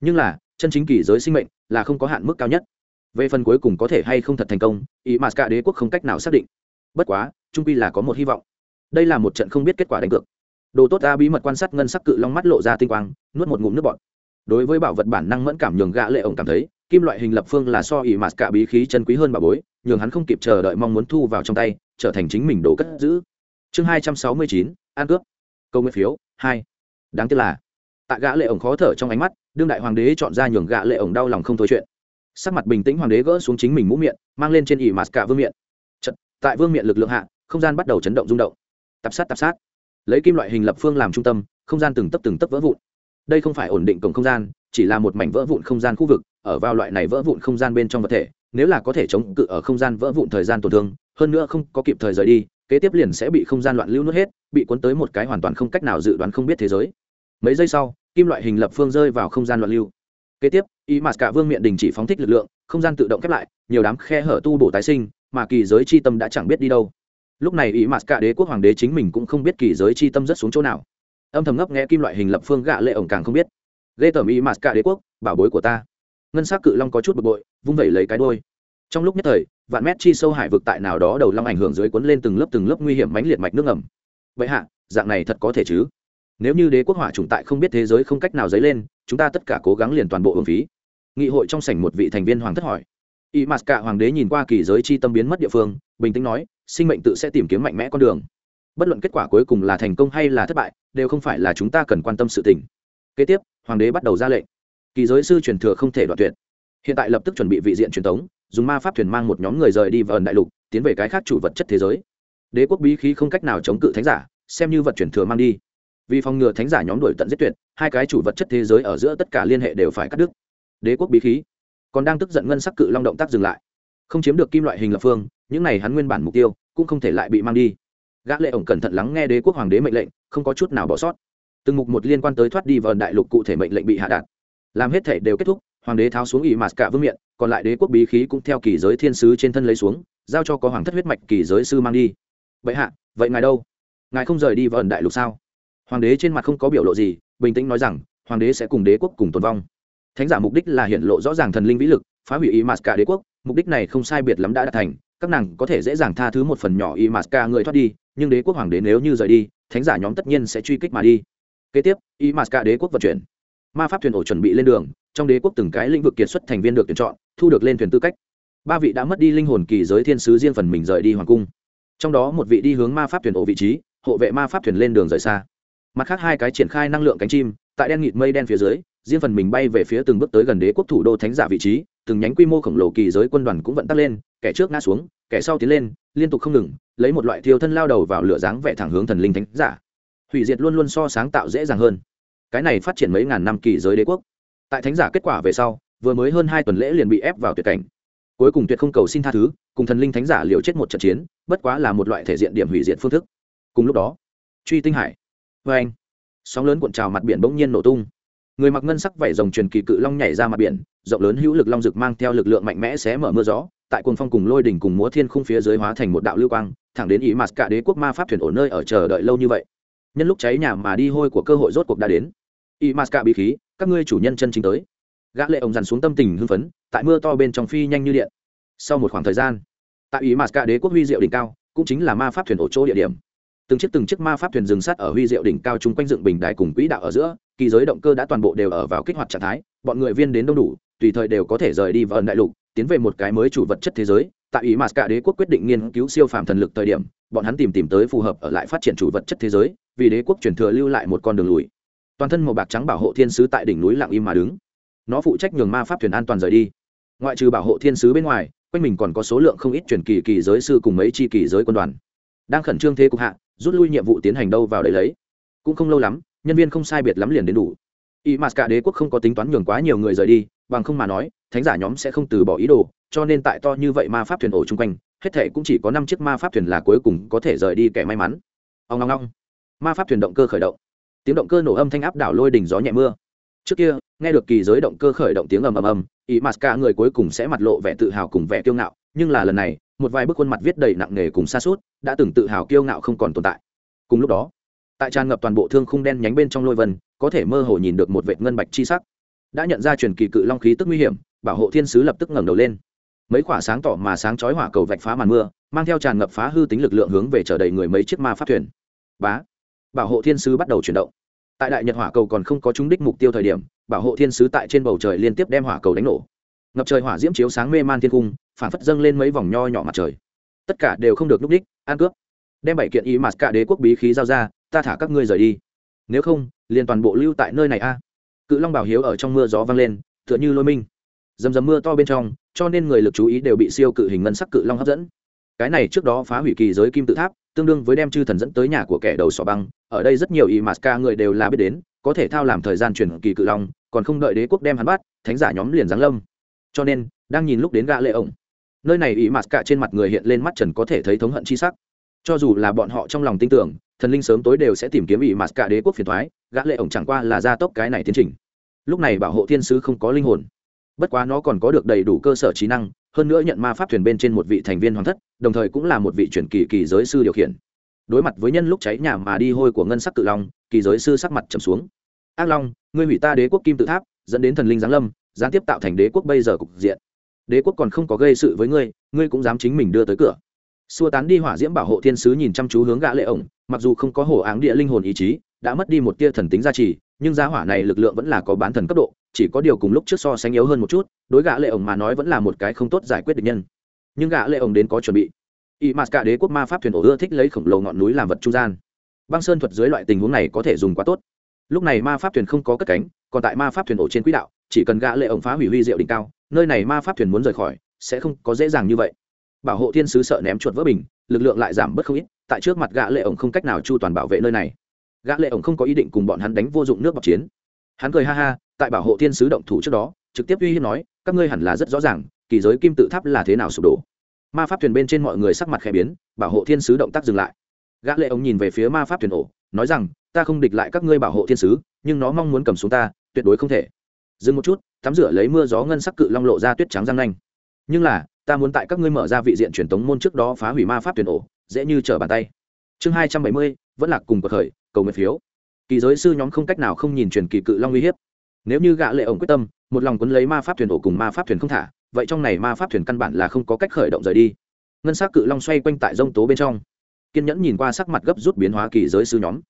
S1: Nhưng là, chân chính kỳ giới sinh mệnh là không có hạn mức cao nhất về phần cuối cùng có thể hay không thật thành công, ý mà cả đế quốc không cách nào xác định. Bất quá trung pi là có một hy vọng. Đây là một trận không biết kết quả đánh cược. Đồ tốt ta bí mật quan sát ngân sắc cự long mắt lộ ra tinh quang, nuốt một ngụm nước bọt. Đối với bảo vật bản năng mẫn cảm nhường gã lệ ổng cảm thấy, kim loại hình lập phương là so ỉ mạt cả bí khí chân quý hơn bà bối, nhường hắn không kịp chờ đợi mong muốn thu vào trong tay, trở thành chính mình đồ cất giữ. Chương hai trăm sáu mươi chín an cướp. Câu nguyên phiếu, hai. Đáng tiếc là, tại gã lệ ổng khó thở trong ánh mắt, đương đại hoàng đế chọn ra nhường gã lệ ổng đau lòng không thôi chuyện sắc mặt bình tĩnh hoàng đế gỡ xuống chính mình mũ miệng mang lên trên ỉ mạt cả vương miện Chật, tại vương miện lực lượng hạ không gian bắt đầu chấn động rung động. Tập sát tập sát. Lấy kim loại hình lập phương làm trung tâm không gian từng tấp từng tấp vỡ vụn. Đây không phải ổn định cổng không gian chỉ là một mảnh vỡ vụn không gian khu vực ở vào loại này vỡ vụn không gian bên trong vật thể nếu là có thể chống cự ở không gian vỡ vụn thời gian tổn thương hơn nữa không có kịp thời rời đi kế tiếp liền sẽ bị không gian loạn lưu nuốt hết bị cuốn tới một cái hoàn toàn không cách nào dự đoán không biết thế giới. Mấy giây sau kim loại hình lập phương rơi vào không gian loạn lưu. Kế tiếp y mạt cả vương miện đình chỉ phóng thích lực lượng, không gian tự động khép lại, nhiều đám khe hở tu bổ tái sinh, mà kỳ giới chi tâm đã chẳng biết đi đâu. Lúc này ý mạt cả đế quốc hoàng đế chính mình cũng không biết kỳ giới chi tâm rất xuống chỗ nào. Âm thầm ngấp nghe kim loại hình lập phương gạ lệ ổng càng không biết. Ghê tởm ý mạt cả đế quốc, bảo bối của ta. Ngân s á c cự long có chút bực bội, vung vẩy lấy cái đôi trong lúc nhất thời, vạn mét chi sâu hải vực tại nào đó đầu long ảnh hưởng dưới cuốn lên từng lớp từng lớp nguy hiểm mánh liệt mạch nước ngầm. Vậy hạ, dạng này thật có thể chứ? Nếu như đế quốc hỏa chủng tại không biết thế giới không cách nào dấy lên, chúng ta tất cả cố gắng liền toàn bộ hưởng phí nghị hội trong sảnh một vị thành viên hoàng thất hỏi. Y m a s cả hoàng đế nhìn qua kỳ giới chi tâm biến mất địa phương, bình tĩnh nói, sinh mệnh tự sẽ tìm kiếm mạnh mẽ con đường. Bất luận kết quả cuối cùng là thành công hay là thất bại, đều không phải là chúng ta cần quan tâm sự tình. Kế tiếp, hoàng đế bắt đầu ra lệnh. Kỳ giới sư truyền thừa không thể đoạn tuyệt. Hiện tại lập tức chuẩn bị vị diện truyền thống dùng ma pháp thuyền mang một nhóm người rời đi vào ẩn đại lục, tiến về cái khác chủ vật chất thế giới. Đế quốc bí khí không cách nào chống cự thánh giả, xem như vật truyền thừa mang đi. Vì phòng ngừa thánh giả nhóm đuổi tận giết tuyệt, hai cái chủ vật chất thế giới ở giữa tất cả liên hệ đều phải cắt đứt đế quốc bí khí. Còn đang tức giận ngân sắc cự long động tác dừng lại. Không chiếm được kim loại hình lập phương, những này hắn nguyên bản mục tiêu, cũng không thể lại bị mang đi. Gã lệ ổng cẩn thận lắng nghe đế quốc hoàng đế mệnh lệnh, không có chút nào bỏ sót. Từng mục một liên quan tới thoát đi vào đại lục cụ thể mệnh lệnh bị hạ đạt. Làm hết thể đều kết thúc, hoàng đế tháo xuống y mạt cả vương miện, còn lại đế quốc bí khí cũng theo kỳ giới thiên sứ trên thân lấy xuống, giao cho có hoàng thất huyết mạch kỳ giới sư mang đi. Vậy hạ, vậy ngài đâu? Ngài không rời đi vào ẩn đại lục sao? Hoàng đế trên mặt không có biểu lộ gì, bình tĩnh nói rằng, hoàng đế sẽ cùng đế quốc cùng tồn vong thánh giả mục đích là hiện lộ rõ ràng thần linh vĩ lực, phá hủy y mạt cả đế quốc. Mục đích này không sai biệt lắm đã đạt thành, các nàng có thể dễ dàng tha thứ một phần nhỏ y mạt cả người thoát đi, nhưng đế quốc hoàng đế nếu như rời đi, thánh giả nhóm tất nhiên sẽ truy kích mà đi. Kế tiếp y mạt cả đế quốc vận chuyển. Ma pháp thuyền ổ chuẩn bị lên đường, trong đế quốc từng cái lĩnh vực kiệt xuất thành viên được tuyển chọn, thu được lên thuyền tư cách. Ba vị đã mất đi linh hồn kỳ giới thiên sứ riêng phần mình rời đi hoàng cung. Trong đó một vị đi hướng ma pháp thuyền ổ vị trí, hộ vệ ma pháp thuyền lên đường rời xa. Mặt khác hai cái triển khai năng lượng cánh chim tại đen nghịt mây đen phía dưới, riêng phần mình bay về phía từng bước tới gần đế quốc thủ đô thánh giả vị trí, từng nhánh quy mô khổng lồ kỳ giới quân đoàn cũng vận tắt lên, kẻ trước ngã xuống, kẻ sau tiến lên, liên tục không ngừng, lấy một loại thiêu thân lao đầu vào lửa dáng vẻ thẳng hướng thần linh thánh giả. Hủy diệt luôn luôn so sáng tạo dễ dàng hơn. Cái này phát triển mấy ngàn năm kỳ giới đế quốc. Tại thánh giả kết quả về sau, vừa mới hơn hai tuần lễ liền bị ép vào tuyệt cảnh. Cuối cùng tuyệt không cầu xin tha thứ, cùng thần linh thánh giả liều chết một trận chiến, bất quá là một loại thể diện điểm hủy diệt phương thức. Cùng lúc đó, truy tinh hải. Vê anh sóng lớn cuộn trào mặt biển bỗng nhiên nổ tung. Người mặc ngân sắc vảy rồng truyền kỳ cự long nhảy ra mặt biển, rộng lớn hữu lực long rực mang theo lực lượng mạnh mẽ xé mở mưa gió, tại cuồng phong cùng lôi đỉnh cùng múa thiên khung phía dưới hóa thành một đạo lưu quang, thẳng đến ý mặt cả đế quốc ma pháp thuyền ổ nơi ở chờ đợi lâu như vậy. Nhân lúc cháy nhà mà đi hôi của cơ hội rốt cuộc đã đến. Ý mặt cả bí khí, các ngươi chủ nhân chân chính tới. Gã lệ ông dằn xuống tâm tình hưng phấn, tại mưa to bên trong phi nhanh như điện. Sau một khoảng thời gian, tại ý mặt cả đế quốc huy diệu đỉnh cao, cũng chính là ma pháp thuyền ổ chỗ địa điểm từng chiếc từng chiếc ma pháp thuyền dừng sát ở huy diệu đỉnh cao chung quanh dựng bình đài cùng quỹ đạo ở giữa, kỳ giới động cơ đã toàn bộ đều ở vào kích hoạt trạng thái, bọn người viên đến đông đủ, tùy thời đều có thể rời đi vào ẩn đại lục, tiến về một cái mới chủ vật chất thế giới. Tại ý mà cả đế quốc quyết định nghiên cứu siêu phàm thần lực thời điểm, bọn hắn tìm tìm tới phù hợp ở lại phát triển chủ vật chất thế giới, vì đế quốc truyền thừa lưu lại một con đường lùi. Toàn thân màu bạc trắng bảo hộ thiên sứ tại đỉnh núi lặng im mà đứng. Nó phụ trách nhường ma pháp thuyền an toàn rời đi. Ngoại trừ bảo hộ thiên sứ bên ngoài, quanh mình còn có số lượng không ít truyền kỳ kỳ giới sư cùng mấy chi kỳ giới quân đoàn. Đang khẩn trương thế cục hạ rút lui nhiệm vụ tiến hành đâu vào đấy lấy. Cũng không lâu lắm, nhân viên không sai biệt lắm liền đến đủ. Y m cả đế quốc không có tính toán nhường quá nhiều người rời đi, bằng không mà nói, thánh giả nhóm sẽ không từ bỏ ý đồ, cho nên tại to như vậy ma pháp thuyền ổ chung quanh, hết thệ cũng chỉ có năm chiếc ma pháp thuyền là cuối cùng có thể rời đi kẻ may mắn. Ông long long ma pháp thuyền động cơ khởi động. Tiếng động cơ nổ âm thanh áp đảo lôi đỉnh gió nhẹ mưa. Trước kia, nghe được kỳ giới động cơ khởi động tiếng ầm ầm ầm ý mát cả người cuối cùng sẽ mặt lộ vẻ tự hào cùng vẻ kiêu ngạo nhưng là lần này, một vài bức khuôn mặt viết đầy nặng nề cùng xa suốt đã từng tự hào kiêu ngạo không còn tồn tại. Cùng lúc đó, tại tràn ngập toàn bộ thương khung đen nhánh bên trong lôi vân, có thể mơ hồ nhìn được một vệt ngân bạch chi sắc. Đã nhận ra truyền kỳ cự long khí tức nguy hiểm, bảo hộ thiên sứ lập tức ngẩng đầu lên. Mấy quả sáng tỏ mà sáng chói hỏa cầu vạch phá màn mưa, mang theo tràn ngập phá hư tính lực lượng hướng về chở đầy người mấy chiếc ma pháp thuyền. Bá! Bảo hộ thiên sứ bắt đầu chuyển động. Tại đại nhật hỏa cầu còn không có trúng đích mục tiêu thời điểm, bảo hộ thiên sứ tại trên bầu trời liên tiếp đem hỏa cầu đánh nổ. Ngập trời hỏa diễm chiếu sáng mê man thiên cung phản phất dâng lên mấy vòng nho nhỏ mặt trời. Tất cả đều không được núp đích an cướp. Đem bảy kiện ý mặt cả đế quốc bí khí giao ra, ta thả các ngươi rời đi. Nếu không, liền toàn bộ lưu tại nơi này a. Cự long bảo hiếu ở trong mưa gió vang lên, tựa như lôi minh. Dầm dầm mưa to bên trong, cho nên người lực chú ý đều bị siêu cự hình ngân sắc cự long hấp dẫn. Cái này trước đó phá hủy kỳ giới kim tự tháp, tương đương với đem chư thần dẫn tới nhà của kẻ đầu sỏ băng. Ở đây rất nhiều ý mạt ca người đều là biết đến, có thể thao làm thời gian chuyển kỳ cự long, còn không đợi đế quốc đem hắn bắt, thánh giả nhóm liền giáng lâm. Cho nên, đang nhìn lúc đến gã lệ ổng nơi này y mạt cả trên mặt người hiện lên mắt trần có thể thấy thống hận chi sắc. Cho dù là bọn họ trong lòng tin tưởng, thần linh sớm tối đều sẽ tìm kiếm y mạt cả đế quốc phiền thoái, gã lệ ổng chẳng qua là gia tốc cái này tiến trình. Lúc này bảo hộ thiên sứ không có linh hồn. Bất quá nó còn có được đầy đủ cơ sở trí năng, hơn nữa nhận ma pháp thuyền bên trên một vị thành viên hoàng thất, đồng thời cũng là một vị truyền kỳ kỳ giới sư điều khiển. Đối mặt với nhân lúc cháy nhà mà đi hôi của ngân sắc cự long, kỳ giới sư sắc mặt trầm xuống. Ác long, ngươi hủy ta đế quốc kim tự tháp, dẫn đến thần linh giáng lâm, gián tiếp tạo thành đế quốc bây giờ cục diện đế quốc còn không có gây sự với ngươi ngươi cũng dám chính mình đưa tới cửa. Xua tán đi hỏa diễm bảo hộ thiên sứ nhìn chăm chú hướng gã lệ ổng, mặc dù không có hổ áng địa linh hồn ý chí, đã mất đi một tia thần tính gia trì, nhưng gia hỏa này lực lượng vẫn là có bán thần cấp độ, chỉ có điều cùng lúc trước so sánh yếu hơn một chút, đối gã lệ ổng mà nói vẫn là một cái không tốt giải quyết được nhân. Nhưng gã lệ ổng đến có chuẩn bị. Y mạt cả đế quốc ma pháp thuyền ổ ưa thích lấy khổng lồ ngọn núi làm vật trung gian. Băng sơn thuật dưới loại tình huống này có thể dùng quá tốt. Lúc này ma pháp thuyền không có cất cánh, còn tại ma pháp thuyền ổ trên quỹ đạo, chỉ cần gã lệ ổng phá hủy huy diệu đỉnh cao nơi này ma pháp thuyền muốn rời khỏi, sẽ không có dễ dàng như vậy. Bảo hộ thiên sứ sợ ném chuột vỡ bình, lực lượng lại giảm bớt không ít, tại trước mặt gã lệ ổng không cách nào chu toàn bảo vệ nơi này. Gã lệ ổng không có ý định cùng bọn hắn đánh vô dụng nước bọc chiến. Hắn cười ha ha, tại bảo hộ thiên sứ động thủ trước đó, trực tiếp uy hiếp nói, các ngươi hẳn là rất rõ ràng, kỳ giới kim tự tháp là thế nào sụp đổ. Ma pháp thuyền bên trên mọi người sắc mặt khẽ biến, bảo hộ thiên sứ động tác dừng lại. Gã lệ ổng nhìn về phía ma pháp thuyền ổ, nói rằng, ta không địch lại các ngươi bảo hộ thiên sứ, nhưng nó mong muốn cầm xuống ta, tuyệt đối không thể. Dừng một chút tắm rửa lấy mưa gió ngân sắc cự long lộ ra tuyết trắng răng nanh. Nhưng là, ta muốn tại các ngươi mở ra vị diện truyền tống môn trước đó phá hủy ma pháp tuyển ổ, dễ như trở bàn tay. Chương hai trăm bảy mươi, vẫn là cùng cuộc khởi, cầu nguyện phiếu. Kỳ giới sư nhóm không cách nào không nhìn truyền kỳ cự long uy hiếp. Nếu như gã lệ ổng quyết tâm, một lòng quấn lấy ma pháp thuyền ổ cùng ma pháp thuyền không thả, vậy trong này ma pháp thuyền căn bản là không có cách khởi động rời đi. Ngân s á c cự long xoay quanh tại dông tố bên trong. Kiên nhẫn nhìn qua sắc mặt gấp rút biến hóa kỳ giới sư nhóm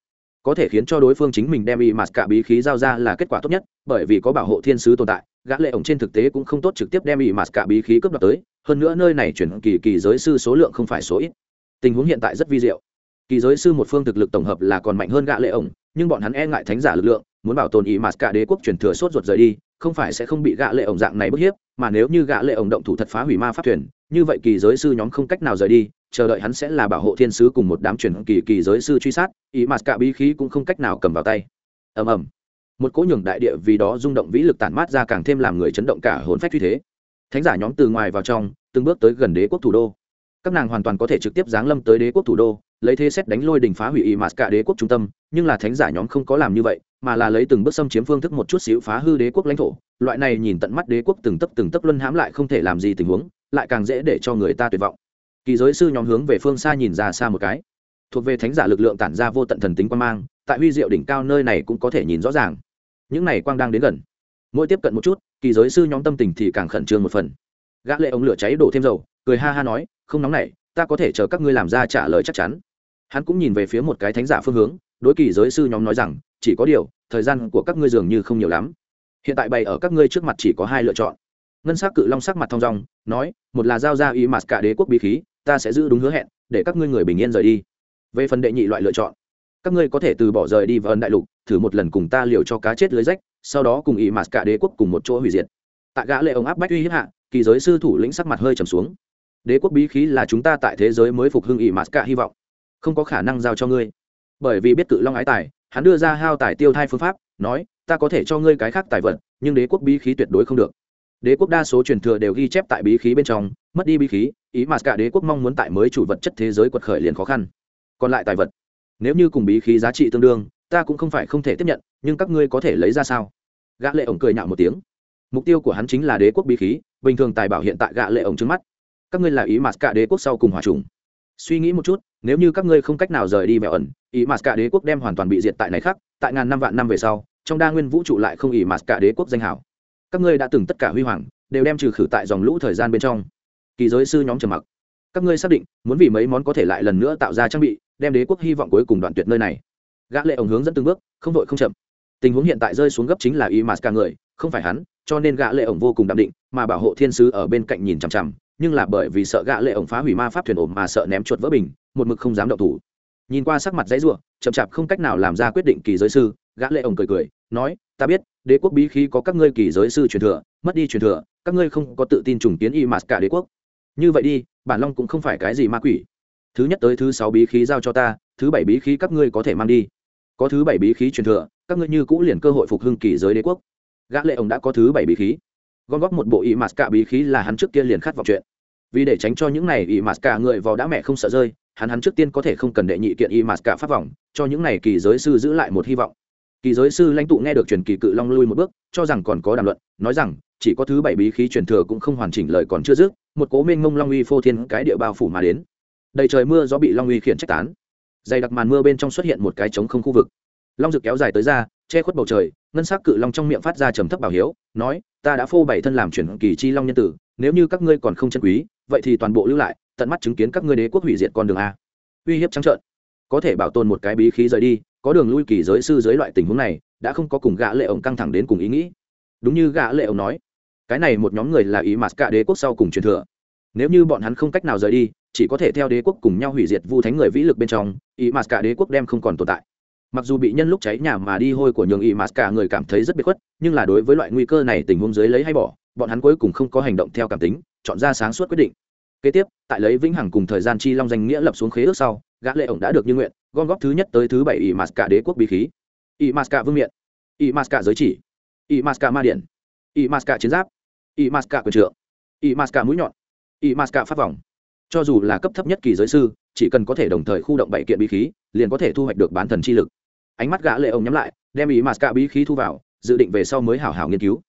S1: có thể khiến cho đối phương chính mình đem y mạt cả bí khí giao ra là kết quả tốt nhất, bởi vì có bảo hộ thiên sứ tồn tại, gã lệ ổng trên thực tế cũng không tốt trực tiếp đem y mạt cả bí khí cướp đoạt tới, hơn nữa nơi này chuyển kỳ kỳ giới sư số lượng không phải số ít. Tình huống hiện tại rất vi diệu. Kỳ giới sư một phương thực lực tổng hợp là còn mạnh hơn gã lệ ổng, nhưng bọn hắn e ngại thánh giả lực lượng, muốn bảo tồn y mạt cả đế quốc truyền thừa sốt ruột rời đi, không phải sẽ không bị gã lệ ổng dạng này bức hiếp, mà nếu như gã lệ ổng động thủ thật phá hủy ma pháp thuyền, như vậy kỳ giới sư nhóm không cách nào rời đi chờ đợi hắn sẽ là bảo hộ thiên sứ cùng một đám truyền kỳ kỳ giới sư truy sát, ý mặt cả bí khí cũng không cách nào cầm vào tay. Ầm ầm. Một cỗ nhường đại địa vì đó rung động vĩ lực tản mát ra càng thêm làm người chấn động cả hồn phách như thế. Thánh giả nhóm từ ngoài vào trong, từng bước tới gần đế quốc thủ đô. Các nàng hoàn toàn có thể trực tiếp giáng lâm tới đế quốc thủ đô, lấy thế xét đánh lôi đình phá hủy y mạt cả đế quốc trung tâm, nhưng là thánh giả nhóm không có làm như vậy, mà là lấy từng bước xâm chiếm phương thức một chút xíu phá hư đế quốc lãnh thổ. Loại này nhìn tận mắt đế quốc từng tấp từng tấp luân hãm lại không thể làm gì tình huống, lại càng dễ để cho người ta tuyệt vọng kỳ giới sư nhóm hướng về phương xa nhìn ra xa một cái. Thuộc về thánh giả lực lượng tản ra vô tận thần tính quan mang tại huy diệu đỉnh cao nơi này cũng có thể nhìn rõ ràng. Những này quang đang đến gần. Mỗi tiếp cận một chút kỳ giới sư nhóm tâm tình thì càng khẩn trương một phần. Gã lệ ống lửa cháy đổ thêm dầu cười ha ha nói không nóng này, ta có thể chờ các ngươi làm ra trả lời chắc chắn. Hắn cũng nhìn về phía một cái thánh giả phương hướng đối kỳ giới sư nhóm nói rằng chỉ có điều thời gian của các ngươi dường như không nhiều lắm. Hiện tại bày ở các ngươi trước mặt chỉ có hai lựa chọn. Ngân s ắ c cự long sắc mặt thong dong nói một là giao ra ý mặt cả đế quốc bí khí ta sẽ giữ đúng hứa hẹn, để các ngươi người bình yên rời đi. Về phần đệ nhị loại lựa chọn, các ngươi có thể từ bỏ rời đi vào ân đại lục, thử một lần cùng ta liều cho cá chết lưới rách, sau đó cùng ý mạt cả đế quốc cùng một chỗ hủy diệt. Tại gã lệ ông áp bách uy hiếp hạ, kỳ giới sư thủ lĩnh sắc mặt hơi trầm xuống. Đế quốc bí khí là chúng ta tại thế giới mới phục hưng ý mạt cả hy vọng, không có khả năng giao cho ngươi. Bởi vì biết cự long ái tài, hắn đưa ra hao tài tiêu thai phương pháp, nói, ta có thể cho ngươi cái khác tài vật, nhưng đế quốc bí khí tuyệt đối không được. Đế quốc đa số truyền thừa đều ghi chép tại bí khí bên trong, mất đi bí khí ý mà cả đế quốc mong muốn tại mới chủ vật chất thế giới quật khởi liền khó khăn. Còn lại tài vật, nếu như cùng bí khí giá trị tương đương, ta cũng không phải không thể tiếp nhận, nhưng các ngươi có thể lấy ra sao? Gã lệ ổng cười nhạo một tiếng. Mục tiêu của hắn chính là đế quốc bí khí, bình thường tài bảo hiện tại gã lệ ổng trước mắt. Các ngươi là ý mà cả đế quốc sau cùng hòa trùng. Suy nghĩ một chút, nếu như các ngươi không cách nào rời đi mèo ẩn, ý mà cả đế quốc đem hoàn toàn bị diệt tại này khác tại ngàn năm vạn năm về sau, trong đa nguyên vũ trụ lại không ý mà cả đế quốc danh hảo. Các ngươi đã từng tất cả huy hoàng, đều đem trừ khử tại dòng lũ thời gian bên trong kỳ giới sư nhóm trầm mặc. Các ngươi xác định, muốn vì mấy món có thể lại lần nữa tạo ra trang bị, đem đế quốc hy vọng cuối cùng đoạn tuyệt nơi này. Gã lệ ổng hướng dẫn từng bước, không vội không chậm. Tình huống hiện tại rơi xuống gấp chính là y mạt cả người, không phải hắn, cho nên gã lệ ổng vô cùng đạm định, mà bảo hộ thiên sứ ở bên cạnh nhìn chằm chằm, nhưng là bởi vì sợ gã lệ ổng phá hủy ma pháp thuyền ổn mà sợ ném chuột vỡ bình, một mực không dám động thủ. Nhìn qua sắc mặt dãy rủa, chậm chạp không cách nào làm ra quyết định kỳ giới sư, gã lệ ổng cười cười, nói, ta biết, đế quốc bí khí có các ngươi kỳ giới sư truyền thừa, mất đi truyền thừa, các ngươi không có tự tin trùng tiến y mạt cả đế quốc như vậy đi, bản long cũng không phải cái gì ma quỷ. Thứ nhất tới thứ sáu bí khí giao cho ta, thứ bảy bí khí các ngươi có thể mang đi. Có thứ bảy bí khí truyền thừa, các ngươi như cũ liền cơ hội phục hưng kỳ giới đế quốc. Gã lệ ổng đã có thứ bảy bí khí. Gom góp một bộ y mạt cả bí khí là hắn trước kia liền khát vọng chuyện. Vì để tránh cho những này y mạt cả người vào đã mẹ không sợ rơi, hắn hắn trước tiên có thể không cần đệ nhị kiện y mạt cả pháp vọng cho những này kỳ giới sư giữ lại một hy vọng kỳ giới sư lãnh tụ nghe được truyền kỳ cự long lui một bước, cho rằng còn có đàm luận, nói rằng, chỉ có thứ bảy bí khí truyền thừa cũng không hoàn chỉnh lời còn chưa dứt, một cố minh mông long uy phô thiên cái địa bao phủ mà đến. Đầy trời mưa gió bị long uy khiển trách tán. Dày đặc màn mưa bên trong xuất hiện một cái trống không khu vực. Long rực kéo dài tới ra, che khuất bầu trời, ngân s ắ c cự long trong miệng phát ra trầm thấp bảo hiếu, nói, ta đã phô bảy thân làm chuyển kỳ chi long nhân tử, nếu như các ngươi còn không chân quý, vậy thì toàn bộ lưu lại, tận mắt chứng kiến các ngươi đế quốc hủy diệt con đường a. Uy hiếp trắng trợn. Có thể bảo tồn một cái bí khí rời đi có đường lui kỳ giới sư dưới loại tình huống này, đã không có cùng gã lệ ổng căng thẳng đến cùng ý nghĩ. Đúng như gã lệ ổng nói, cái này một nhóm người là ý mặt cả đế quốc sau cùng truyền thừa. Nếu như bọn hắn không cách nào rời đi, chỉ có thể theo đế quốc cùng nhau hủy diệt vu thánh người vĩ lực bên trong, ý mặt cả đế quốc đem không còn tồn tại. Mặc dù bị nhân lúc cháy nhà mà đi hôi của nhường ý mặt cả người cảm thấy rất biệt khuất, nhưng là đối với loại nguy cơ này tình huống dưới lấy hay bỏ, bọn hắn cuối cùng không có hành động theo cảm tính, chọn ra sáng suốt quyết định. Kế tiếp, tại lấy vĩnh hằng cùng thời gian chi long danh nghĩa lập xuống khế ước sau, gã lệ ổng đã được như nguyện gom góp thứ nhất tới thứ bảy ỷ mạt cả đế quốc bí khí. Ỷ mạt cả vương miện. Ỷ mạt cả giới chỉ. Ỷ mạt cả ma điện. Ỷ mạt cả chiến giáp. Ỷ mạt cả quyền trượng. Ỷ mạt cả mũi nhọn. Ỷ mạt cả pháp vòng. Cho dù là cấp thấp nhất kỳ giới sư, chỉ cần có thể đồng thời khu động bảy kiện bí khí, liền có thể thu hoạch được bán thần chi lực. Ánh mắt gã lệ ông nhắm lại, đem ỷ mạt cả bí khí thu vào, dự định về sau mới hảo hảo nghiên cứu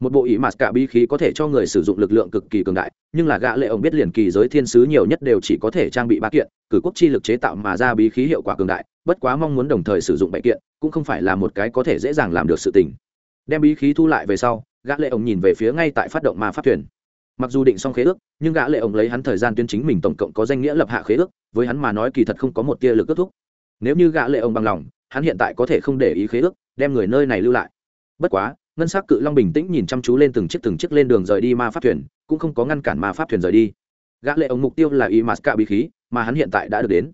S1: một bộ ý mạt cả bí khí có thể cho người sử dụng lực lượng cực kỳ cường đại, nhưng là gã lệ ông biết liền kỳ giới thiên sứ nhiều nhất đều chỉ có thể trang bị ba kiện, cử quốc chi lực chế tạo mà ra bí khí hiệu quả cường đại, bất quá mong muốn đồng thời sử dụng bảy kiện, cũng không phải là một cái có thể dễ dàng làm được sự tình. Đem bí khí thu lại về sau, gã lệ ông nhìn về phía ngay tại phát động ma pháp thuyền. Mặc dù định xong khế ước, nhưng gã lệ ông lấy hắn thời gian tuyên chính mình tổng cộng có danh nghĩa lập hạ khế ước, với hắn mà nói kỳ thật không có một tia lực kết thúc. Nếu như gã lệ ông bằng lòng, hắn hiện tại có thể không để ý khế ước, đem người nơi này lưu lại. Bất quá ngân sắc cự long bình tĩnh nhìn chăm chú lên từng chiếc từng chiếc lên đường rời đi ma pháp thuyền, cũng không có ngăn cản ma pháp thuyền rời đi. Gã lệ ống mục tiêu là y mạt bí khí, mà hắn hiện tại đã được đến.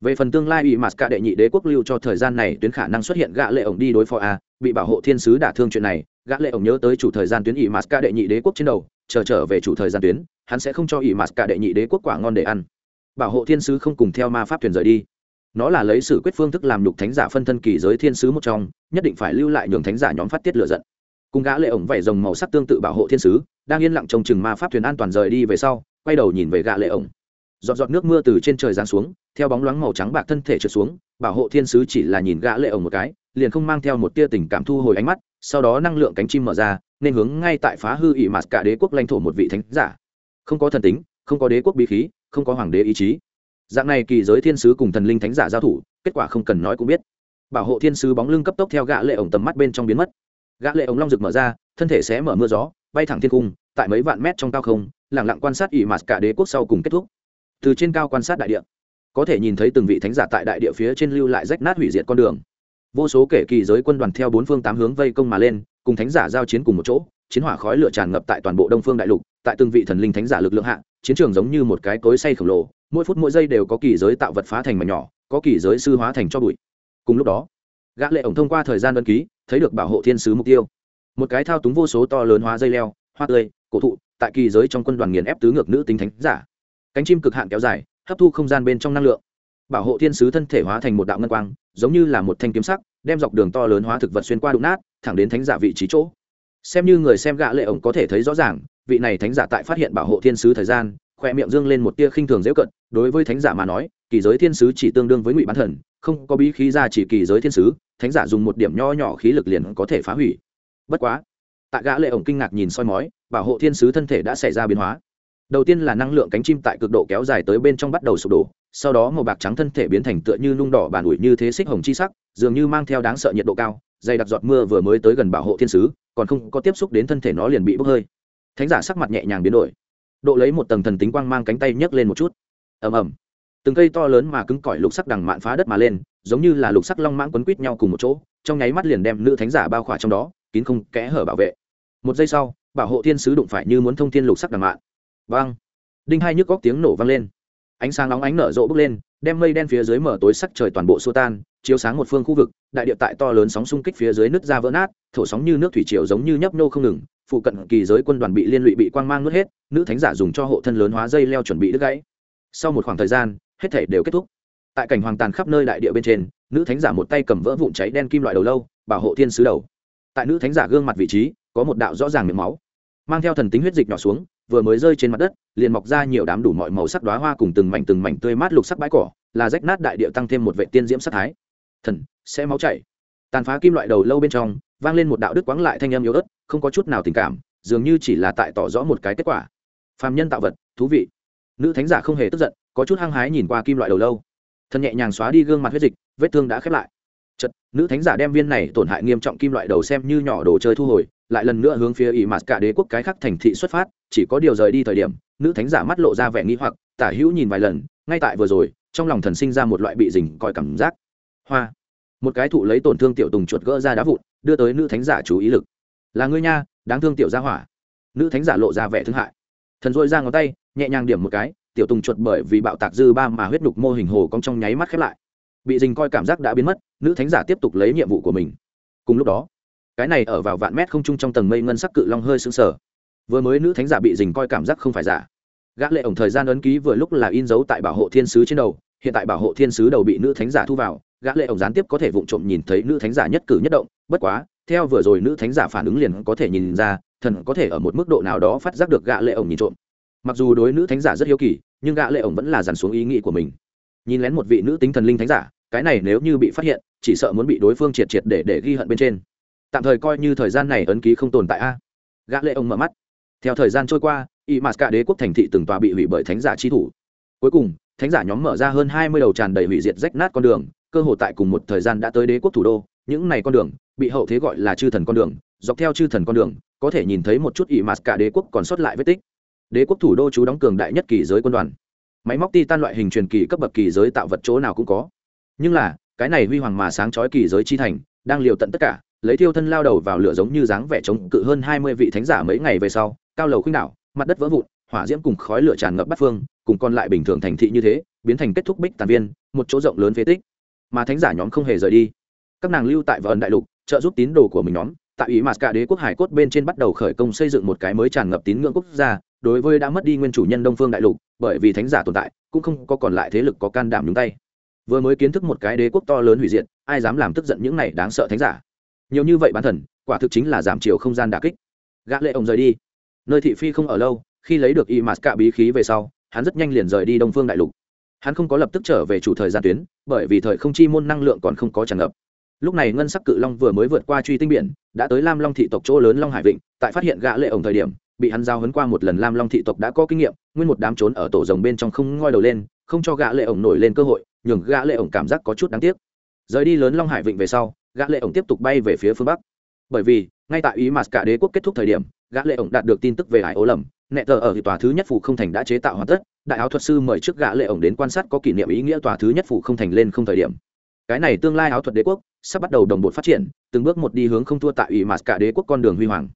S1: Về phần tương lai y mạt đệ nhị đế quốc lưu cho thời gian này, tuyến khả năng xuất hiện gã lệ ống đi đối phó a, bị bảo hộ thiên sứ đả thương chuyện này, gã lệ ống nhớ tới chủ thời gian tuyến y mạt đệ nhị đế quốc trên đầu, chờ trở về chủ thời gian tuyến, hắn sẽ không cho y mạt đệ nhị đế quốc quả ngon để ăn. Bảo hộ thiên sứ không cùng theo ma pháp thuyền rời đi. Nó là lấy sự quyết phương thức làm nhục thánh giả phân thân kỳ giới thiên sứ một trong, nhất định phải lưu lại nhường thánh giả nhóm phát tiết lửa giận cùng gã lệ ổng vảy rồng màu sắc tương tự bảo hộ thiên sứ, đang yên lặng trông chừng ma pháp thuyền an toàn rời đi về sau, quay đầu nhìn về gã lệ ổng. Giọt giọt nước mưa từ trên trời giáng xuống, theo bóng loáng màu trắng bạc thân thể trượt xuống, bảo hộ thiên sứ chỉ là nhìn gã lệ ổng một cái, liền không mang theo một tia tình cảm thu hồi ánh mắt, sau đó năng lượng cánh chim mở ra, nên hướng ngay tại phá hư ỉ mạt cả đế quốc lãnh thổ một vị thánh giả. Không có thần tính, không có đế quốc bí khí, không có hoàng đế ý chí. Dạng này kỳ giới thiên sứ cùng thần linh thánh giả giao thủ, kết quả không cần nói cũng biết. Bảo hộ thiên sứ bóng lưng cấp tốc theo gã lệ ổng tầm mắt bên trong biến mất gã lệ ống long rực mở ra, thân thể sẽ mở mưa gió, bay thẳng thiên cung, tại mấy vạn mét trong cao không lẳng lặng quan sát ỉ mạt cả đế quốc sau cùng kết thúc. Từ trên cao quan sát đại địa, có thể nhìn thấy từng vị thánh giả tại đại địa phía trên lưu lại rách nát hủy diệt con đường. Vô số kể kỳ giới quân đoàn theo bốn phương tám hướng vây công mà lên, cùng thánh giả giao chiến cùng một chỗ, chiến hỏa khói lửa tràn ngập tại toàn bộ đông phương đại lục, tại từng vị thần linh thánh giả lực lượng hạ, chiến trường giống như một cái cối say khổng lồ, mỗi phút mỗi giây đều có kỳ giới tạo vật phá thành mảnh nhỏ, có kỳ giới sư hóa thành cho bụi. Cùng lúc đó, gã lệ ổng thông qua thời gian đơn ký thấy được bảo hộ thiên sứ mục tiêu. Một cái thao túng vô số to lớn hóa dây leo, hoa tươi, cổ thụ, tại kỳ giới trong quân đoàn nghiền ép tứ ngược nữ tính thánh giả. Cánh chim cực hạn kéo dài, hấp thu không gian bên trong năng lượng. Bảo hộ thiên sứ thân thể hóa thành một đạo ngân quang, giống như là một thanh kiếm sắc, đem dọc đường to lớn hóa thực vật xuyên qua đụng nát, thẳng đến thánh giả vị trí chỗ. Xem như người xem gã lệ ổng có thể thấy rõ ràng, vị này thánh giả tại phát hiện bảo hộ thiên sứ thời gian, khoe miệng dương lên một tia khinh thường dễ cận, đối với thánh giả mà nói, kỳ giới thiên sứ chỉ tương đương với ngụy bán thần, không có bí khí ra chỉ kỳ giới thiên sứ thánh giả dùng một điểm nho nhỏ khí lực liền có thể phá hủy. Bất quá Tạ gã lệ ổng kinh ngạc nhìn soi mói, bảo hộ thiên sứ thân thể đã xảy ra biến hóa. Đầu tiên là năng lượng cánh chim tại cực độ kéo dài tới bên trong bắt đầu sụp đổ, sau đó màu bạc trắng thân thể biến thành tựa như nung đỏ bàn ủi như thế xích hồng chi sắc, dường như mang theo đáng sợ nhiệt độ cao, dày đặc giọt mưa vừa mới tới gần bảo hộ thiên sứ, còn không có tiếp xúc đến thân thể nó liền bị bốc hơi. Thánh giả sắc mặt nhẹ nhàng biến đổi. Độ lấy một tầng thần tính quang mang cánh tay nhấc lên một chút. Ầm ầm. Từng cây to lớn mà cứng cỏi lục sắc đằng mạn phá đất mà lên giống như là lục sắc long mãng quấn quít nhau cùng một chỗ, trong nháy mắt liền đem nữ thánh giả bao khỏa trong đó, kín không kẽ hở bảo vệ. Một giây sau, bảo hộ thiên sứ đụng phải như muốn thông thiên lục sắc đằng mạn. Vang. Đinh hai nhức góc tiếng nổ vang lên. Ánh sáng nóng ánh nở rộ bốc lên, đem mây đen phía dưới mở tối sắc trời toàn bộ xua tan, chiếu sáng một phương khu vực, đại địa tại to lớn sóng xung kích phía dưới nứt ra vỡ nát, thổ sóng như nước thủy triều giống như nhấp nô không ngừng, phụ cận kỳ giới quân đoàn bị liên lụy bị quang mang nuốt hết, nữ thánh giả dùng cho hộ thân lớn hóa dây leo chuẩn bị đứt gãy. Sau một khoảng thời gian, hết thể đều kết thúc tại cảnh hoàng tàn khắp nơi đại địa bên trên, nữ thánh giả một tay cầm vỡ vụn cháy đen kim loại đầu lâu, bảo hộ thiên sứ đầu. Tại nữ thánh giả gương mặt vị trí, có một đạo rõ ràng miệng máu. Mang theo thần tính huyết dịch nhỏ xuống, vừa mới rơi trên mặt đất, liền mọc ra nhiều đám đủ mọi màu sắc đoá hoa cùng từng mảnh từng mảnh tươi mát lục sắc bãi cỏ, là rách nát đại địa tăng thêm một vệ tiên diễm sắc thái. Thần, sẽ máu chảy. Tàn phá kim loại đầu lâu bên trong, vang lên một đạo đức quáng lại thanh âm yếu ớt, không có chút nào tình cảm, dường như chỉ là tại tỏ rõ một cái kết quả. Phàm nhân tạo vật, thú vị. Nữ thánh giả không hề tức giận, có chút hăng hái nhìn qua kim loại đầu lâu thần nhẹ nhàng xóa đi gương mặt huyết dịch, vết thương đã khép lại. Chật nữ thánh giả đem viên này tổn hại nghiêm trọng kim loại đầu xem như nhỏ đồ chơi thu hồi, lại lần nữa hướng phía ỷ mạt cả đế quốc cái khắc thành thị xuất phát, chỉ có điều rời đi thời điểm, nữ thánh giả mắt lộ ra vẻ nghi hoặc, tả hữu nhìn vài lần, ngay tại vừa rồi, trong lòng thần sinh ra một loại bị dình coi cảm giác. Hoa! Một cái thụ lấy tổn thương tiểu tùng chuột gỡ ra đá vụn, đưa tới nữ thánh giả chú ý lực. Là ngươi nha, đáng thương tiểu gia hỏa. Nữ thánh giả lộ ra vẻ thương hại. Thần dội ra ngón tay, nhẹ nhàng điểm một cái tiểu tùng chuột bởi vì bạo tạc dư ba mà huyết nhục mô hình hồ cong trong nháy mắt khép lại. Bị dình coi cảm giác đã biến mất, nữ thánh giả tiếp tục lấy nhiệm vụ của mình. Cùng lúc đó, cái này ở vào vạn mét không trung trong tầng mây ngân sắc cự long hơi sững sờ. Vừa mới nữ thánh giả bị dình coi cảm giác không phải giả. Gã lệ ổng thời gian ấn ký vừa lúc là in dấu tại bảo hộ thiên sứ trên đầu, hiện tại bảo hộ thiên sứ đầu bị nữ thánh giả thu vào, gã lệ ổng gián tiếp có thể vụng trộm nhìn thấy nữ thánh giả nhất cử nhất động, bất quá, theo vừa rồi nữ thánh giả phản ứng liền có thể nhìn ra, thần có thể ở một mức độ nào đó phát giác được gã lệ ổng nhìn trộm mặc dù đối nữ thánh giả rất hiếu kỳ, nhưng gã lệ ổng vẫn là dàn xuống ý nghĩ của mình. Nhìn lén một vị nữ tính thần linh thánh giả, cái này nếu như bị phát hiện, chỉ sợ muốn bị đối phương triệt triệt để để ghi hận bên trên. Tạm thời coi như thời gian này ấn ký không tồn tại a. Gã lệ ổng mở mắt. Theo thời gian trôi qua y mạt cả đế quốc thành thị từng tòa bị hủy bởi thánh giả chi thủ. Cuối cùng, thánh giả nhóm mở ra hơn hai mươi đầu tràn đầy hủy diệt rách nát con đường, cơ hồ tại cùng một thời gian đã tới đế quốc thủ đô. Những này con đường, bị hậu thế gọi là chư thần con đường, dọc theo chư thần con đường, có thể nhìn thấy một chút ỷ mạt cả đế quốc còn sót lại vết tích đế quốc thủ đô chú đóng cường đại nhất kỳ giới quân đoàn. Máy móc ti tan loại hình truyền kỳ cấp bậc kỳ giới tạo vật chỗ nào cũng có. Nhưng là, cái này huy hoàng mà sáng chói kỳ giới chi thành, đang liều tận tất cả, lấy thiêu thân lao đầu vào lửa giống như dáng vẻ chống cự hơn hai mươi vị thánh giả mấy ngày về sau, cao lầu khuynh đảo, mặt đất vỡ vụn, hỏa diễm cùng khói lửa tràn ngập bắt phương, cùng còn lại bình thường thành thị như thế, biến thành kết thúc bích tàn viên, một chỗ rộng lớn phế tích. Mà thánh giả nhóm không hề rời đi. Các nàng lưu tại vần đại lục, trợ giúp tín đồ của mình nhóm tại ý mà cả đế quốc hải cốt bên trên bắt đầu khởi công xây dựng một cái mới tràn ngập tín ngưỡng quốc gia, đối với đã mất đi nguyên chủ nhân đông phương đại lục, bởi vì thánh giả tồn tại, cũng không có còn lại thế lực có can đảm nhúng tay. Vừa mới kiến thức một cái đế quốc to lớn hủy diệt, ai dám làm tức giận những này đáng sợ thánh giả? Nhiều như vậy bản thần, quả thực chính là giảm chiều không gian đà kích. Gã lệ ông rời đi. Nơi thị phi không ở lâu, khi lấy được y mạt cả bí khí về sau, hắn rất nhanh liền rời đi đông phương đại lục. Hắn không có lập tức trở về chủ thời gian tuyến, bởi vì thời không chi môn năng lượng còn không có tràn ngập lúc này ngân sắc cự long vừa mới vượt qua truy tinh biển, đã tới lam long thị tộc chỗ lớn long hải vịnh, tại phát hiện gã lệ ổng thời điểm, bị hắn giao hấn qua một lần lam long thị tộc đã có kinh nghiệm, nguyên một đám trốn ở tổ rồng bên trong không ngoi đầu lên, không cho gã lệ ổng nổi lên cơ hội, nhường gã lệ ổng cảm giác có chút đáng tiếc. Rời đi lớn long hải vịnh về sau, gã lệ ổng tiếp tục bay về phía phương bắc. Bởi vì, ngay tại ý mà cả đế quốc kết thúc thời điểm, gã lệ ổng đạt được tin tức về hải ố lầm, nẹ tờ ở tòa thứ nhất phủ không thành đã chế tạo hoàn tất, đại áo thuật sư mời trước gã lệ ổng đến quan sát có kỷ niệm ý nghĩa tòa thứ nhất phủ không thành lên không thời điểm cái này tương lai áo thuật đế quốc sắp bắt đầu đồng bộ phát triển từng bước một đi hướng không thua tại ủy mạt cả đế quốc con đường huy hoàng.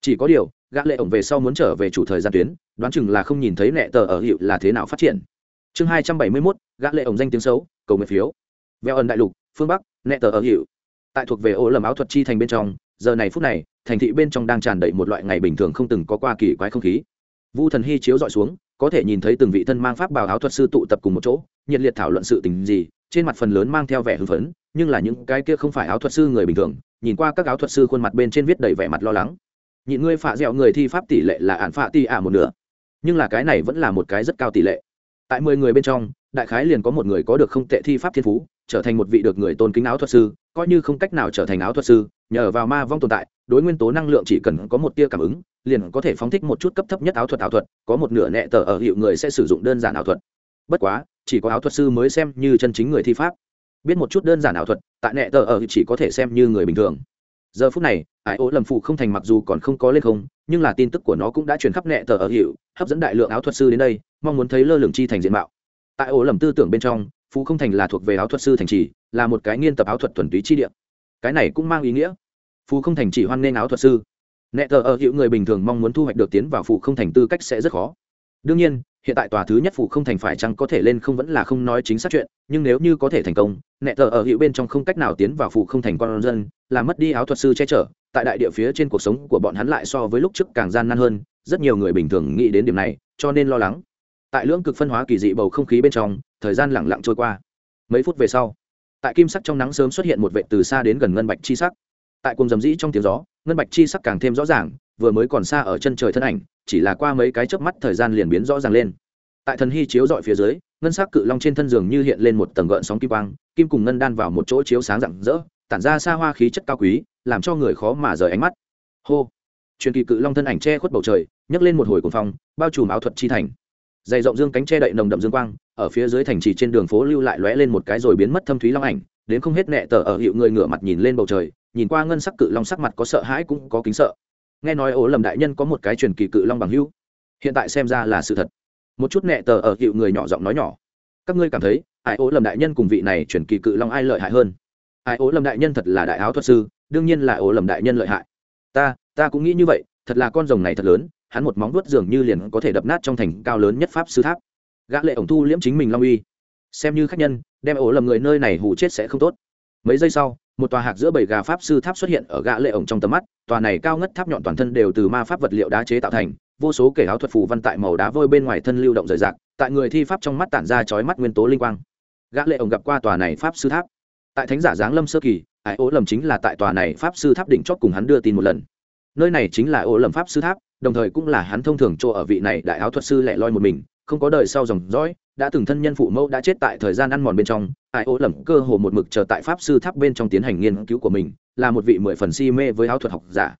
S1: Chỉ có điều gã lệ ổng về sau muốn trở về chủ thời gian tuyến đoán chừng là không nhìn thấy nẹ tờ ở hiệu là thế nào phát triển. Chương hai trăm bảy mươi 271, gã lệ ổng danh tiếng xấu cầu nguyện phiếu. Veo ẩn đại lục phương bắc nẹ tờ ở hiệu. Tại thuộc về ô lầm áo thuật chi thành bên trong giờ này phút này thành thị bên trong đang tràn đầy một loại ngày bình thường không từng có qua kỳ quái không khí. Vu thần hy chiếu dọi xuống có thể nhìn thấy từng vị thân mang pháp bào áo thuật sư tụ tập cùng một chỗ nhiệt liệt thảo luận sự tình gì trên mặt phần lớn mang theo vẻ hưng phấn, nhưng là những cái kia không phải áo thuật sư người bình thường, nhìn qua các áo thuật sư khuôn mặt bên trên viết đầy vẻ mặt lo lắng. Nhịn ngươi phạ dẻo người thi pháp tỷ lệ là ạn phạ ti ả một nửa, nhưng là cái này vẫn là một cái rất cao tỷ lệ. Tại mười người bên trong, đại khái liền có một người có được không tệ thi pháp thiên phú, trở thành một vị được người tôn kính áo thuật sư, coi như không cách nào trở thành áo thuật sư, nhờ vào ma vong tồn tại, đối nguyên tố năng lượng chỉ cần có một tia cảm ứng, liền có thể phóng thích một chút cấp thấp nhất áo thuật ảo thuật, có một nửa nẹ tờ ở hiệu người sẽ sử dụng đơn giản ảo thuật. Bất quá chỉ có áo thuật sư mới xem như chân chính người thi pháp. Biết một chút đơn giản ảo thuật, tại nẹ tờ ở chỉ có thể xem như người bình thường. Giờ phút này, ải ố lầm phụ không thành mặc dù còn không có lên không, nhưng là tin tức của nó cũng đã truyền khắp nẹ tờ ở hiệu, hấp dẫn đại lượng áo thuật sư đến đây, mong muốn thấy lơ lửng chi thành diện mạo. Tại ố lầm tư tưởng bên trong, phụ không thành là thuộc về áo thuật sư thành trì, là một cái nghiên tập áo thuật thuần túy chi địa. Cái này cũng mang ý nghĩa. Phụ không thành chỉ hoan nghênh áo thuật sư. Nẹ tờ ở hiệu người bình thường mong muốn thu hoạch được tiến vào phụ không thành tư cách sẽ rất khó. Đương nhiên hiện tại tòa thứ nhất phụ không thành phải chăng có thể lên không vẫn là không nói chính xác chuyện, nhưng nếu như có thể thành công, nẹ thờ ở hiệu bên trong không cách nào tiến vào phụ không thành con dân, là mất đi áo thuật sư che chở, tại đại địa phía trên cuộc sống của bọn hắn lại so với lúc trước càng gian nan hơn, rất nhiều người bình thường nghĩ đến điểm này, cho nên lo lắng. Tại lưỡng cực phân hóa kỳ dị bầu không khí bên trong, thời gian lẳng lặng trôi qua. Mấy phút về sau, tại kim sắc trong nắng sớm xuất hiện một vệ từ xa đến gần ngân bạch chi sắc. Tại cùng dầm dĩ trong tiếng gió, ngân bạch chi sắc càng thêm rõ ràng, vừa mới còn xa ở chân trời thân ảnh chỉ là qua mấy cái chớp mắt thời gian liền biến rõ ràng lên. Tại thần hy chiếu dọi phía dưới, ngân sắc cự long trên thân giường như hiện lên một tầng gợn sóng kim quang, kim cùng ngân đan vào một chỗ chiếu sáng rạng rỡ, tản ra xa hoa khí chất cao quý, làm cho người khó mà rời ánh mắt. Hô! Truyền kỳ cự long thân ảnh che khuất bầu trời, nhấc lên một hồi cuồng phong, bao trùm áo thuật chi thành. Dày rộng dương cánh che đậy nồng đậm dương quang, ở phía dưới thành trì trên đường phố lưu lại lóe lên một cái rồi biến mất thâm thúy long ảnh, đến không hết nẹ tờ ở hiệu người ngửa mặt nhìn lên bầu trời, nhìn qua ngân sắc cự long sắc mặt có sợ hãi cũng có kính sợ nghe nói ố lầm đại nhân có một cái truyền kỳ cự long bằng hữu. Hiện tại xem ra là sự thật. Một chút nẹ tờ ở hiệu người nhỏ giọng nói nhỏ. Các ngươi cảm thấy, ai ố lầm đại nhân cùng vị này truyền kỳ cự long ai lợi hại hơn? Ai ố lầm đại nhân thật là đại áo thuật sư, đương nhiên là ố lầm đại nhân lợi hại. Ta ta cũng nghĩ như vậy, thật là con rồng này thật lớn, hắn một móng vuốt dường như liền có thể đập nát trong thành cao lớn nhất pháp sư tháp. Gã lệ ổng thu liễm chính mình long uy. Xem như khách nhân, đem ổ lầm người nơi này hù chết sẽ không tốt. Mấy giây sau một tòa hạc giữa bảy gà pháp sư tháp xuất hiện ở gã lệ ổng trong tầm mắt, tòa này cao ngất tháp nhọn toàn thân đều từ ma pháp vật liệu đá chế tạo thành, vô số kể áo thuật phù văn tại màu đá vôi bên ngoài thân lưu động rời rạc, tại người thi pháp trong mắt tản ra chói mắt nguyên tố linh quang. Gã lệ ổng gặp qua tòa này pháp sư tháp. Tại thánh giả giáng lâm sơ kỳ ải ố lầm chính là tại tòa này pháp sư tháp đỉnh chót cùng hắn đưa tin một lần. Nơi này chính là ố lầm pháp sư tháp, đồng thời cũng là hắn thông thường chỗ ở vị này đại áo thuật sư lẻ loi một mình, không có đời sau dòng dõi, đã từng thân nhân phụ mẫu đã chết tại thời gian ăn mòn bên trong ai ô lầm cơ hồ một mực chờ tại pháp sư tháp bên trong tiến hành nghiên cứu của mình, là một vị mười phần si mê với áo thuật học giả.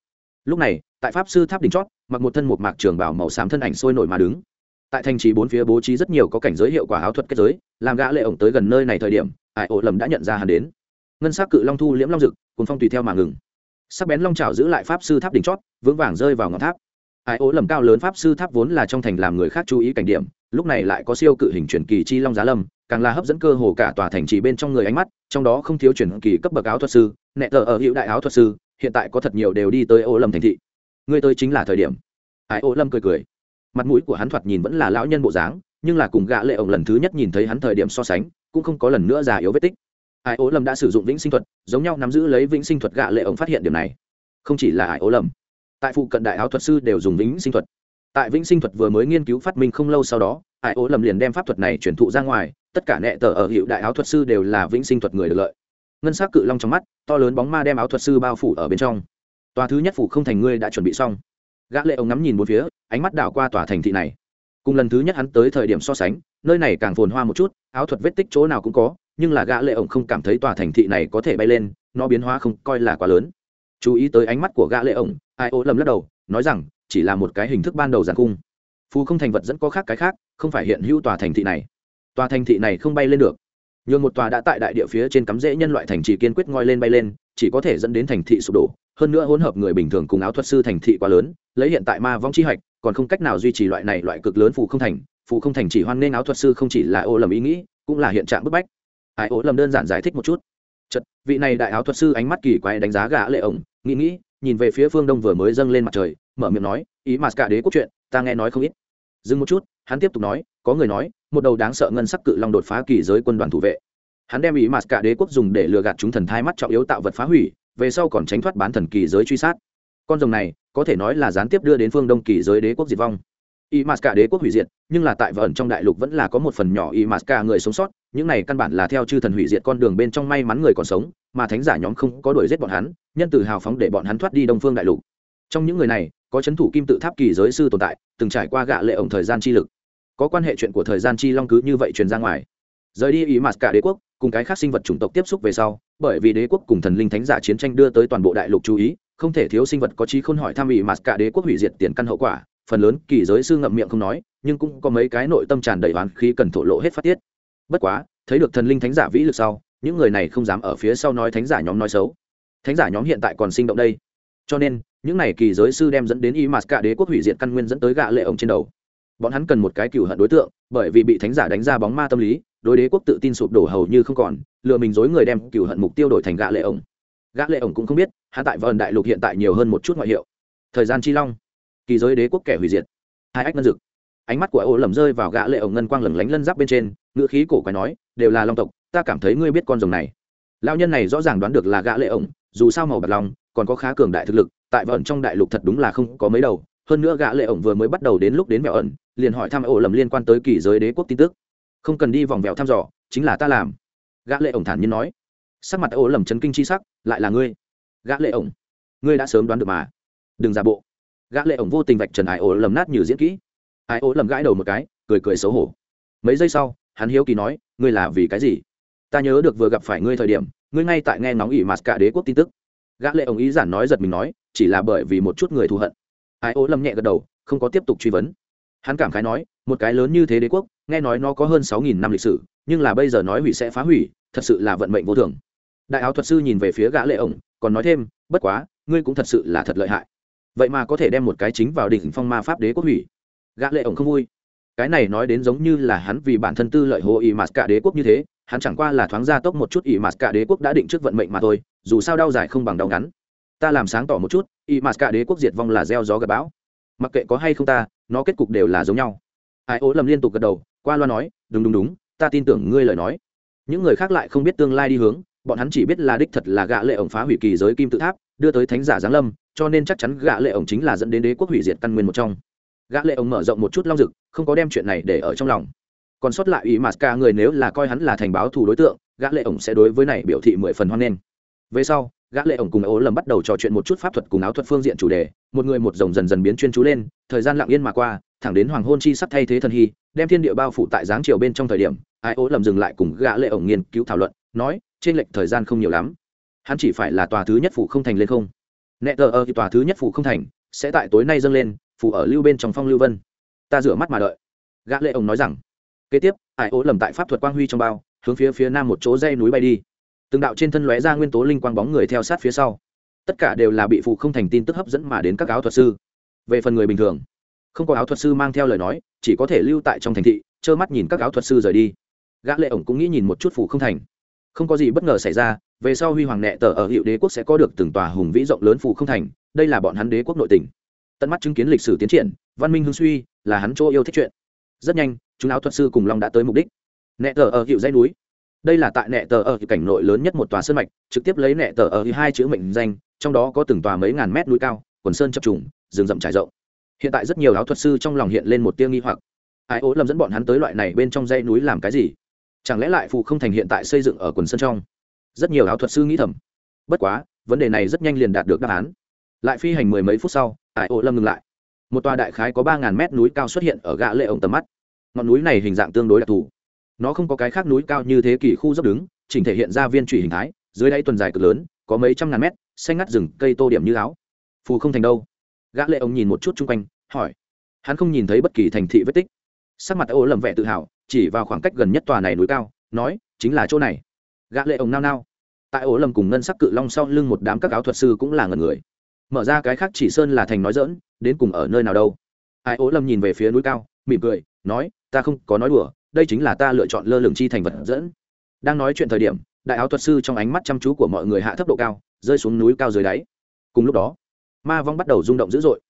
S1: Lúc này, tại pháp sư tháp đỉnh chót, mặc một thân một mạc trường bảo màu xám thân ảnh sôi nổi mà đứng. Tại thành trì bốn phía bố trí rất nhiều có cảnh giới hiệu quả áo thuật kết giới, làm gã lệ ổng tới gần nơi này thời điểm, ai ô lầm đã nhận ra hắn đến. Ngân sắc cự long thu liễm long dực cùng phong tùy theo mà ngừng. Sắc bén long trào giữ lại pháp sư tháp đỉnh chót, vững vàng rơi vào ngọn tháp. Ai ô lầm cao lớn pháp sư tháp vốn là trong thành làm người khác chú ý cảnh điểm, lúc này lại có siêu cự hình truyền kỳ chi long giá lâm càng là hấp dẫn cơ hồ cả tòa thành trì bên trong người ánh mắt, trong đó không thiếu chuyển kỳ cấp bậc áo thuật sư, nẹ tờ ở hữu đại áo thuật sư, hiện tại có thật nhiều đều đi tới ô lâm thành thị. Người tới chính là thời điểm. Ái ô lâm cười cười. Mặt mũi của hắn thoạt nhìn vẫn là lão nhân bộ dáng, nhưng là cùng gã lệ ổng lần thứ nhất nhìn thấy hắn thời điểm so sánh, cũng không có lần nữa già yếu vết tích. Ái ô lâm đã sử dụng vĩnh sinh thuật, giống nhau nắm giữ lấy vĩnh sinh thuật gã lệ ổng phát hiện điểm này. Không chỉ là ái ô lâm. Tại phụ cận đại áo thuật sư đều dùng vĩnh sinh thuật. Tại vĩnh sinh thuật vừa mới nghiên cứu phát minh không lâu sau đó, ai ố lầm liền đem pháp thuật này truyền thụ ra ngoài tất cả nệ tờ ở hiệu đại áo thuật sư đều là vĩnh sinh thuật người được lợi. Ngân s ắ c cự long trong mắt, to lớn bóng ma đem áo thuật sư bao phủ ở bên trong. Tòa thứ nhất phủ không thành ngươi đã chuẩn bị xong. Gã lệ ông ngắm nhìn một phía, ánh mắt đảo qua tòa thành thị này. Cùng lần thứ nhất hắn tới thời điểm so sánh, nơi này càng phồn hoa một chút, áo thuật vết tích chỗ nào cũng có, nhưng là gã lệ ông không cảm thấy tòa thành thị này có thể bay lên, nó biến hóa không coi là quá lớn. Chú ý tới ánh mắt của gã lệ ông, ai ô lầm lắc đầu, nói rằng, chỉ là một cái hình thức ban đầu giàn cung phù không thành vật dẫn có khác cái khác, không phải hiện hữu tòa thành thị này tòa thành thị này không bay lên được. Nhường một tòa đã tại đại địa phía trên cắm rễ nhân loại thành trì kiên quyết ngoi lên bay lên, chỉ có thể dẫn đến thành thị sụp đổ. Hơn nữa hỗn hợp người bình thường cùng áo thuật sư thành thị quá lớn, lấy hiện tại ma vong chi hạch, còn không cách nào duy trì loại này loại cực lớn phù không thành. Phù không thành chỉ hoan nên áo thuật sư không chỉ là ô lầm ý nghĩ, cũng là hiện trạng bức bách. Ai, ô lầm đơn giản giải thích một chút. Chật vị này đại áo thuật sư ánh mắt kỳ quái đánh giá gã lệ ổng, nghĩ nghĩ, nhìn về phía phương đông vừa mới dâng lên mặt trời, mở miệng nói, ý mà cả đế quốc chuyện, ta nghe nói không ít. Dừng một chút hắn tiếp tục nói, có người nói, một đầu đáng sợ ngân sắc cự long đột phá kỳ giới quân đoàn thủ vệ. Hắn đem ý mạt cả đế quốc dùng để lừa gạt chúng thần thai mắt trọng yếu tạo vật phá hủy, về sau còn tránh thoát bán thần kỳ giới truy sát. Con rồng này, có thể nói là gián tiếp đưa đến phương đông kỳ giới đế quốc diệt vong. Y m a s k a đế quốc hủy diệt, nhưng là tại vợn trong đại lục vẫn là có một phần nhỏ y m a s k a người sống sót, những này căn bản là theo chư thần hủy diệt con đường bên trong may mắn người còn sống, mà thánh giả nhóm không có đuổi giết bọn hắn, nhân từ hào phóng để bọn hắn thoát đi đông phương đại lục. Trong những người này, có c h ấ n thủ kim tự tháp kỳ giới sư tồn tại, từng trải qua gạ lệ ổng thời gian chi lực có quan hệ chuyện của thời gian chi long cứ như vậy truyền ra ngoài. Rời đi ý mạt cả đế quốc, cùng cái khác sinh vật chủng tộc tiếp xúc về sau, bởi vì đế quốc cùng thần linh thánh giả chiến tranh đưa tới toàn bộ đại lục chú ý, không thể thiếu sinh vật có trí khôn hỏi tham ý mà cả đế quốc hủy diệt tiền căn hậu quả, phần lớn kỳ giới sư ngậm miệng không nói, nhưng cũng có mấy cái nội tâm tràn đầy oán khí cần thổ lộ hết phát tiết. Bất quá, thấy được thần linh thánh giả vĩ lực sau, những người này không dám ở phía sau nói thánh giả nhóm nói xấu. Thánh giả nhóm hiện tại còn sinh động đây. Cho nên, những này kỳ giới sư đem dẫn đến y mạt cả đế quốc hủy diệt căn nguyên dẫn tới gạ lệ ổng trên đầu bọn hắn cần một cái cựu hận đối tượng, bởi vì bị thánh giả đánh ra bóng ma tâm lý, đối đế quốc tự tin sụp đổ hầu như không còn, lừa mình dối người đem cựu hận mục tiêu đổi thành gã lệ ổng. Gã lệ ổng cũng không biết hạ tại vần đại lục hiện tại nhiều hơn một chút ngoại hiệu. Thời gian chi long. Kỳ giới đế quốc kẻ hủy diệt. Hai ách ngân dực. Ánh mắt của ô lầm rơi vào gã lệ ổng ngân quang lửng lánh lân giáp bên trên ngựa khí cổ quái nói, đều là long tộc, ta cảm thấy ngươi biết con rồng này. Lão nhân này rõ ràng đoán được là gã lệ ổng, dù sao màu bạc long còn có khá cường đại thực lực, tại vợn trong đại lục thật đúng là không có mấy đầu. Hơn nữa gã lệ ổng vừa mới bắt đầu đến lúc đến mèo ẩn liền hỏi thăm ổ lầm liên quan tới kỳ giới đế quốc tin tức. Không cần đi vòng vèo thăm dò, chính là ta làm. Gã lệ ổng thản nhiên nói. Sắc mặt ổ lầm chấn kinh chi sắc, lại là ngươi. Gã lệ ổng, ngươi đã sớm đoán được mà. Đừng giả bộ. Gã lệ ổng vô tình vạch trần ải ổ lầm nát như diễn kỹ. Ải ổ lầm gãi đầu một cái, cười cười xấu hổ. Mấy giây sau, hắn hiếu kỳ nói, ngươi là vì cái gì? Ta nhớ được vừa gặp phải ngươi thời điểm, ngươi ngay tại nghe nóng ỉ mặt cả đế quốc tin tức. Gã lệ ổng ý giản nói giật mình nói, chỉ là bởi vì một chút người thù hận. Ai ổ lâm nhẹ gật đầu, không có tiếp tục truy vấn hắn cảm khái nói, một cái lớn như thế đế quốc, nghe nói nó có hơn sáu nghìn năm lịch sử, nhưng là bây giờ nói hủy sẽ phá hủy, thật sự là vận mệnh vô thường. Đại áo thuật sư nhìn về phía gã lệ ổng, còn nói thêm, bất quá, ngươi cũng thật sự là thật lợi hại. Vậy mà có thể đem một cái chính vào đỉnh phong ma pháp đế quốc hủy. Gã lệ ổng không vui. Cái này nói đến giống như là hắn vì bản thân tư lợi hồ ý mạt cả đế quốc như thế, hắn chẳng qua là thoáng ra tốc một chút ý mạt cả đế quốc đã định trước vận mệnh mà thôi, dù sao đau dài không bằng đau ngắn. Ta làm sáng tỏ một chút ý mạt cả đế quốc diệt vong là gieo gió gặp bão. Mặc kệ có hay không ta nó kết cục đều là giống nhau. Ai ố lầm liên tục gật đầu, qua loa nói, đúng đúng đúng, ta tin tưởng ngươi lời nói. Những người khác lại không biết tương lai đi hướng, bọn hắn chỉ biết là đích thật là gã lệ ổng phá hủy kỳ giới kim tự tháp, đưa tới thánh giả giáng lâm, cho nên chắc chắn gã lệ ổng chính là dẫn đến đế quốc hủy diệt căn nguyên một trong. Gã lệ ổng mở rộng một chút long dực, không có đem chuyện này để ở trong lòng. Còn sót lại ý mà ca người nếu là coi hắn là thành báo thù đối tượng gã lệ ổng sẽ đối với này biểu thị mười phần hoan nghênh. Về sau gã lệ ổng cùng ố lầm bắt đầu trò chuyện một chút pháp thuật cùng áo thuật phương diện chủ đề, một người một dòng dần dần biến chuyên chú lên, thời gian lặng yên mà qua, thẳng đến hoàng hôn chi sắp thay thế thần hy, đem thiên địa bao phủ tại dáng chiều bên trong thời điểm, ai ố lầm dừng lại cùng gã lệ ổng nghiên cứu thảo luận, nói, trên lệch thời gian không nhiều lắm. Hắn chỉ phải là tòa thứ nhất phủ không thành lên không. Nẹ tờ ở tòa thứ nhất phủ không thành, sẽ tại tối nay dâng lên, phủ ở lưu bên trong phong lưu vân. Ta rửa mắt mà đợi. Gã lệ ổng nói rằng. Kế tiếp, ai ố lầm tại pháp thuật quang huy trong bao, hướng phía phía nam một chỗ dây núi bay đi từng đạo trên thân lóe ra nguyên tố linh quang bóng người theo sát phía sau. Tất cả đều là bị phụ không thành tin tức hấp dẫn mà đến các áo thuật sư. Về phần người bình thường, không có áo thuật sư mang theo lời nói, chỉ có thể lưu tại trong thành thị, trơ mắt nhìn các áo thuật sư rời đi. Gã lệ ổng cũng nghĩ nhìn một chút phụ không thành. Không có gì bất ngờ xảy ra, về sau huy hoàng nệ tờ ở hiệu đế quốc sẽ có được từng tòa hùng vĩ rộng lớn phụ không thành, đây là bọn hắn đế quốc nội tỉnh tận mắt chứng kiến lịch sử tiến triển, văn minh hưng suy, là hắn chỗ yêu thích chuyện. Rất nhanh, chúng áo thuật sư cùng long đã tới mục đích. Nệ tờ ở hiệu dãy núi đây là tại nệ tờ ở cảnh nội lớn nhất một tòa sơn mạch, trực tiếp lấy nệ tờ ở hai chữ mệnh danh, trong đó có từng tòa mấy ngàn mét núi cao, quần sơn chập trùng, rừng rậm trải rộng. Hiện tại rất nhiều áo thuật sư trong lòng hiện lên một tiêu nghi hoặc. Ai ố lầm dẫn bọn hắn tới loại này bên trong dãy núi làm cái gì? Chẳng lẽ lại phụ không thành hiện tại xây dựng ở quần sơn trong? Rất nhiều áo thuật sư nghĩ thầm. Bất quá, vấn đề này rất nhanh liền đạt được đáp án. Lại phi hành mười mấy phút sau, ai ố lâm ngừng lại. Một tòa đại khái có ba ngàn mét núi cao xuất hiện ở gã lệ ổng tầm mắt. Ngọn núi này hình dạng tương đối đặc thù nó không có cái khác núi cao như thế kỷ khu dốc đứng, chỉnh thể hiện ra viên trụy hình thái, dưới đáy tuần dài cực lớn, có mấy trăm ngàn mét, xanh ngắt rừng, cây tô điểm như áo. Phù không thành đâu. Gã lệ ông nhìn một chút chung quanh, hỏi. Hắn không nhìn thấy bất kỳ thành thị vết tích. Sắc mặt ô lầm vẻ tự hào, chỉ vào khoảng cách gần nhất tòa này núi cao, nói, chính là chỗ này. Gã lệ ông nao nao. Tại ố lầm cùng ngân sắc cự long sau lưng một đám các áo thuật sư cũng là ngẩn người. Mở ra cái khác chỉ sơn là thành nói dỡn đến cùng ở nơi nào đâu. Ai ố lầm nhìn về phía núi cao, mỉm cười, nói, ta không có nói đùa đây chính là ta lựa chọn lơ lửng chi thành vật dẫn. Đang nói chuyện thời điểm, đại áo thuật sư trong ánh mắt chăm chú của mọi người hạ thấp độ cao, rơi xuống núi cao dưới đáy. Cùng lúc đó, ma vong bắt đầu rung động dữ dội.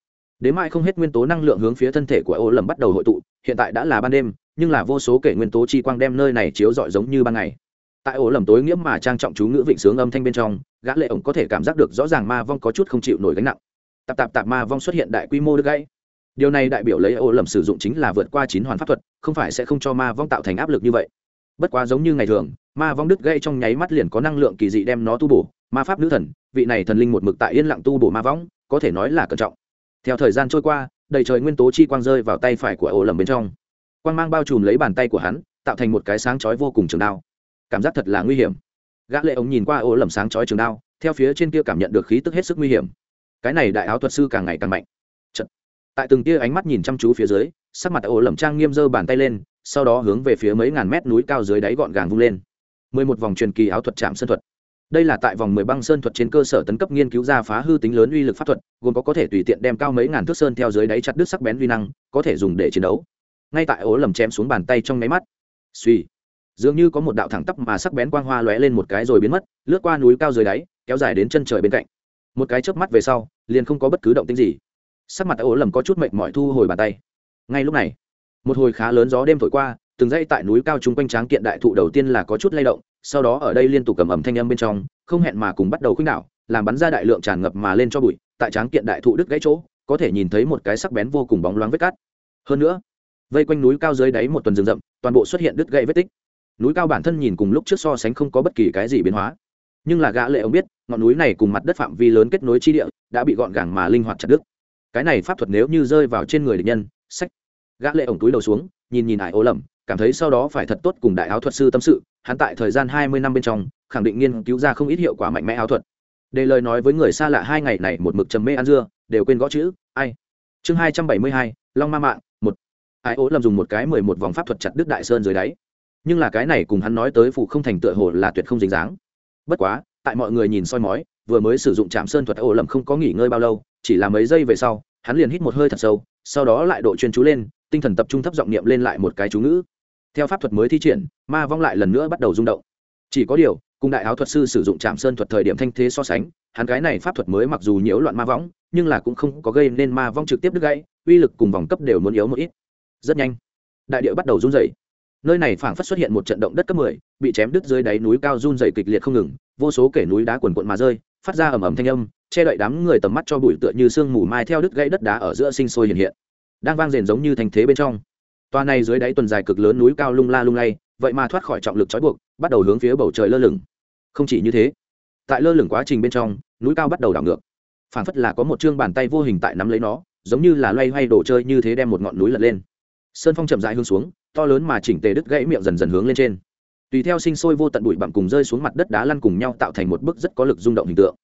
S1: Đến mai không hết nguyên tố năng lượng hướng phía thân thể của ô lầm bắt đầu hội tụ, hiện tại đã là ban đêm, nhưng là vô số kể nguyên tố chi quang đem nơi này chiếu rọi giống như ban ngày. Tại ổ lầm tối nghiễm mà trang trọng chú ngữ vịnh sướng âm thanh bên trong, gã lệ ổng có thể cảm giác được rõ ràng ma vong có chút không chịu nổi gánh nặng. Tạp tạp tạp ma vong xuất hiện đại quy mô đứt gãy điều này đại biểu lấy ô lầm sử dụng chính là vượt qua chín hoàn pháp thuật, không phải sẽ không cho ma vong tạo thành áp lực như vậy. Bất quá giống như ngày thường, ma vong đứt gây trong nháy mắt liền có năng lượng kỳ dị đem nó tu bổ, ma pháp nữ thần, vị này thần linh một mực tại yên lặng tu bổ ma vong, có thể nói là cẩn trọng. Theo thời gian trôi qua, đầy trời nguyên tố chi quang rơi vào tay phải của ô lầm bên trong. Quang mang bao trùm lấy bàn tay của hắn, tạo thành một cái sáng chói vô cùng trường đao. Cảm giác thật là nguy hiểm. Gã lệ ống nhìn qua ô lầm sáng chói trường đao, theo phía trên kia cảm nhận được khí tức hết sức nguy hiểm. Cái này đại áo thuật sư càng ngày càng mạnh tại từng tia ánh mắt nhìn chăm chú phía dưới, sắc mặt ô lầm trang nghiêm dơ bàn tay lên, sau đó hướng về phía mấy ngàn mét núi cao dưới đáy gọn gàng vung lên. Mười một vòng truyền kỳ áo thuật chạm sơn thuật. Đây là tại vòng mười băng sơn thuật trên cơ sở tấn cấp nghiên cứu ra phá hư tính lớn uy lực pháp thuật, gồm có có thể tùy tiện đem cao mấy ngàn thước sơn theo dưới đáy chặt đứt sắc bén vi năng, có thể dùng để chiến đấu. Ngay tại ố lầm chém xuống bàn tay trong nháy mắt, suy, dường như có một đạo thẳng tắp mà sắc bén quang hoa lóe lên một cái rồi biến mất, lướt qua núi cao dưới đáy, kéo dài đến chân trời bên cạnh. Một cái chớp mắt về sau, liền không có bất cứ động tĩnh gì sắc mặt ố lầm có chút mệt mỏi thu hồi bàn tay. Ngay lúc này, một hồi khá lớn gió đêm thổi qua, từng dãy tại núi cao chung quanh tráng kiện đại thụ đầu tiên là có chút lay động, sau đó ở đây liên tục cầm ẩm thanh âm bên trong, không hẹn mà cùng bắt đầu khuynh đảo, làm bắn ra đại lượng tràn ngập mà lên cho bụi, tại tráng kiện đại thụ đứt gãy chỗ, có thể nhìn thấy một cái sắc bén vô cùng bóng loáng vết cát. Hơn nữa, vây quanh núi cao dưới đáy một tuần rừng rậm, toàn bộ xuất hiện đứt gãy vết tích. Núi cao bản thân nhìn cùng lúc trước so sánh không có bất kỳ cái gì biến hóa. Nhưng là gã lệ ông biết, ngọn núi này cùng mặt đất phạm vi lớn kết nối chi địa, đã bị gọn gàng mà linh hoạt chặt đứt cái này pháp thuật nếu như rơi vào trên người địch nhân, sách. Gã lệ ổng túi đầu xuống, nhìn nhìn ải ố lầm, cảm thấy sau đó phải thật tốt cùng đại áo thuật sư tâm sự, hắn tại thời gian hai mươi năm bên trong, khẳng định nghiên cứu ra không ít hiệu quả mạnh mẽ áo thuật. Để lời nói với người xa lạ hai ngày này một mực trầm mê ăn dưa, đều quên gõ chữ, ai. Chương hai trăm bảy mươi hai, long ma mạng, một. Ải ố lầm dùng một cái mười một vòng pháp thuật chặt đứt đại sơn dưới đáy. Nhưng là cái này cùng hắn nói tới phụ không thành tựa hồ là tuyệt không dính dáng. Bất quá, tại mọi người nhìn soi mói vừa mới sử dụng chạm sơn thuật ổ lầm không có nghỉ ngơi bao lâu chỉ là mấy giây về sau hắn liền hít một hơi thật sâu sau đó lại độ chuyên chú lên tinh thần tập trung thấp giọng niệm lên lại một cái chú ngữ. Theo pháp thuật mới thi triển ma vong lại lần nữa bắt đầu rung động. Chỉ có điều cùng đại áo thuật sư sử dụng trạm sơn thuật thời điểm thanh thế so sánh hắn cái này pháp thuật mới mặc dù nhiễu loạn ma võng nhưng là cũng không có gây nên ma vong trực tiếp đứt gãy uy lực cùng vòng cấp đều muốn yếu một ít. Rất nhanh đại địa bắt đầu run dày nơi này phảng phất xuất hiện một trận động đất cấp 10, bị chém đứt dưới đáy núi cao run dày kịch liệt không ngừng vô số kể núi đá quần quận mà rơi, phát ra ầm ầm thanh âm, che đậy đám người tầm mắt cho bụi tựa như sương mù mai theo đứt gãy đất đá ở giữa sinh sôi hiện hiện, đang vang rền giống như thành thế bên trong. Toa này dưới đáy tuần dài cực lớn núi cao lung la lung lay, vậy mà thoát khỏi trọng lực trói buộc, bắt đầu hướng phía bầu trời lơ lửng. Không chỉ như thế, tại lơ lửng quá trình bên trong, núi cao bắt đầu đảo ngược. Phản phất là có một chương bàn tay vô hình tại nắm lấy nó, giống như là loay hoay đồ chơi như thế đem một ngọn núi lật lên. Sơn phong chậm rãi hướng xuống, to lớn mà chỉnh tề đứt gãy miệng dần dần hướng lên trên tùy theo sinh sôi vô tận bụi bặm cùng rơi xuống mặt đất đá lăn cùng nhau tạo thành một bức rất có lực rung động hình tượng.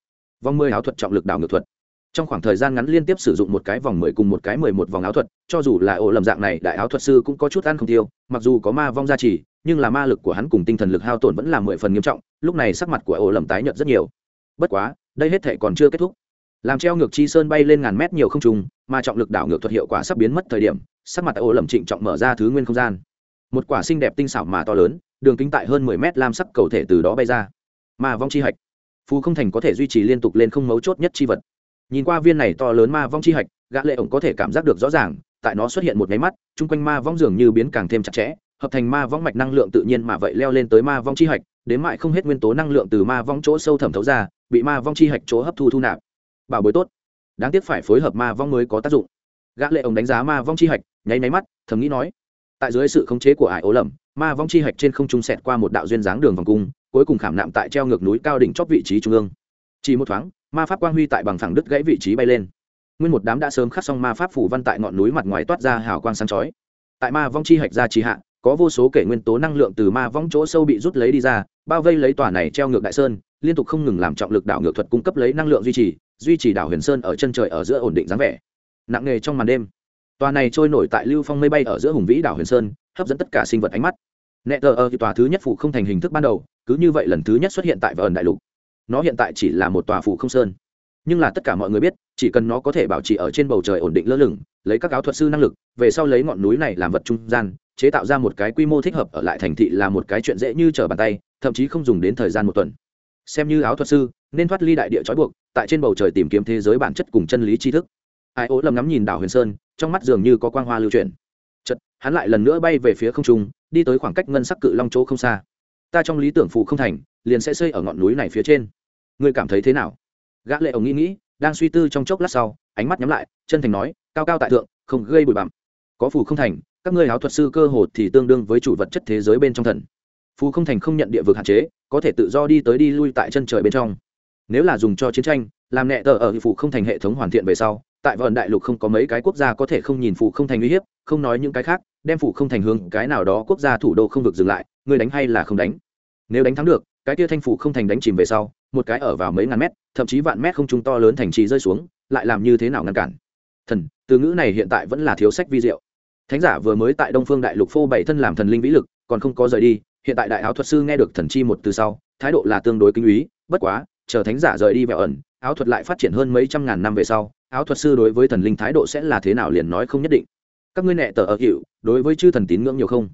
S1: Vòng mười áo thuật trọng lực đảo ngược thuật. Trong khoảng thời gian ngắn liên tiếp sử dụng một cái vòng mười cùng một cái mười một vòng áo thuật, cho dù là ổ lầm dạng này, đại áo thuật sư cũng có chút ăn không tiêu, mặc dù có ma vong gia trì, nhưng là ma lực của hắn cùng tinh thần lực hao tổn vẫn là mười phần nghiêm trọng, lúc này sắc mặt của ổ lầm tái nhợt rất nhiều. Bất quá, đây hết thể còn chưa kết thúc. Làm treo ngược chi sơn bay lên ngàn mét nhiều không trùng mà trọng lực đảo ngược thuật hiệu quả sắp biến mất thời điểm, sắc mặt ổ lầm trịnh trọng mở ra thứ nguyên không gian. Một quả xinh đẹp tinh xảo mà to lớn đường kính tại hơn mười mét lam sắc cầu thể từ đó bay ra. Ma vong chi hạch. Phù không thành có thể duy trì liên tục lên không mấu chốt nhất chi vật. Nhìn qua viên này to lớn ma vong chi hạch, gã lệ ổng có thể cảm giác được rõ ràng, tại nó xuất hiện một máy mắt, chung quanh ma vong dường như biến càng thêm chặt chẽ, hợp thành ma vong mạch năng lượng tự nhiên mà vậy leo lên tới ma vong chi hạch, đến mại không hết nguyên tố năng lượng từ ma vong chỗ sâu thẩm thấu ra, bị ma vong chi hạch chỗ hấp thu thu nạp. Bảo bối tốt. Đáng tiếc phải phối hợp ma vong mới có tác dụng. Gã lệ ổng đánh giá ma vong chi hạch, nháy nháy mắt, thầm nghĩ nói, tại dưới sự khống chế của ải ố lầm ma vong chi hạch trên không trung sẹt qua một đạo duyên dáng đường vòng cung, cuối cùng khảm nạm tại treo ngược núi cao đỉnh chót vị trí trung ương. Chỉ một thoáng, ma pháp quang huy tại bằng phẳng đứt gãy vị trí bay lên. Nguyên một đám đã sớm khắc xong ma pháp phủ văn tại ngọn núi mặt ngoài toát ra hào quang sáng chói. Tại ma vong chi hạch ra trì hạ, có vô số kể nguyên tố năng lượng từ ma vong chỗ sâu bị rút lấy đi ra, bao vây lấy tòa này treo ngược đại sơn, liên tục không ngừng làm trọng lực đảo ngược thuật cung cấp lấy năng lượng duy trì duy trì đảo huyền sơn ở chân trời ở giữa ổn định dáng vẻ. Nặng nề trong màn đêm, tòa này trôi nổi tại lưu phong mây bay ở giữa hùng vĩ đảo huyền sơn hấp dẫn tất cả sinh vật ánh mắt. Nẹ tờ ở tòa thứ nhất phụ không thành hình thức ban đầu, cứ như vậy lần thứ nhất xuất hiện tại vần đại lục. Nó hiện tại chỉ là một tòa phủ không sơn. Nhưng là tất cả mọi người biết, chỉ cần nó có thể bảo trì ở trên bầu trời ổn định lơ lửng, lấy các áo thuật sư năng lực, về sau lấy ngọn núi này làm vật trung gian, chế tạo ra một cái quy mô thích hợp ở lại thành thị là một cái chuyện dễ như trở bàn tay, thậm chí không dùng đến thời gian một tuần. Xem như áo thuật sư, nên thoát ly đại địa trói buộc, tại trên bầu trời tìm kiếm thế giới bản chất cùng chân lý tri thức. Ai ố lầm ngắm nhìn đảo huyền sơn, trong mắt dường như có quang hoa lưu truyền hắn lại lần nữa bay về phía không trung, đi tới khoảng cách ngân sắc cự long chỗ không xa. Ta trong lý tưởng phụ không thành, liền sẽ xây ở ngọn núi này phía trên. Ngươi cảm thấy thế nào? Gã lệ ổng nghĩ nghĩ, đang suy tư trong chốc lát sau, ánh mắt nhắm lại, chân thành nói, cao cao tại thượng, không gây bụi bặm. Có phù không thành, các ngươi háo thuật sư cơ hồ thì tương đương với chủ vật chất thế giới bên trong thần. Phù không thành không nhận địa vực hạn chế, có thể tự do đi tới đi lui tại chân trời bên trong. Nếu là dùng cho chiến tranh, làm nẹ tờ ở phù không thành hệ thống hoàn thiện về sau, tại vần đại lục không có mấy cái quốc gia có thể không nhìn phù không thành uy hiếp, không nói những cái khác đem phủ không thành hướng cái nào đó quốc gia thủ đô không vực dừng lại người đánh hay là không đánh? Nếu đánh thắng được, cái tia thanh phủ không thành đánh chìm về sau, một cái ở vào mấy ngàn mét, thậm chí vạn mét không trung to lớn thành trì rơi xuống, lại làm như thế nào ngăn cản? Thần, từ ngữ này hiện tại vẫn là thiếu sách vi diệu. Thánh giả vừa mới tại đông phương đại lục phô bảy thân làm thần linh vĩ lực, còn không có rời đi, hiện tại đại áo thuật sư nghe được thần chi một từ sau, thái độ là tương đối kinh úy bất quá, chờ thánh giả rời đi vẹo ẩn, áo thuật lại phát triển hơn mấy trăm ngàn năm về sau, áo thuật sư đối với thần linh thái độ sẽ là thế nào liền nói không nhất định các ngươi nệ tờ ở hiệu đối với chư thần tín ngưỡng nhiều không?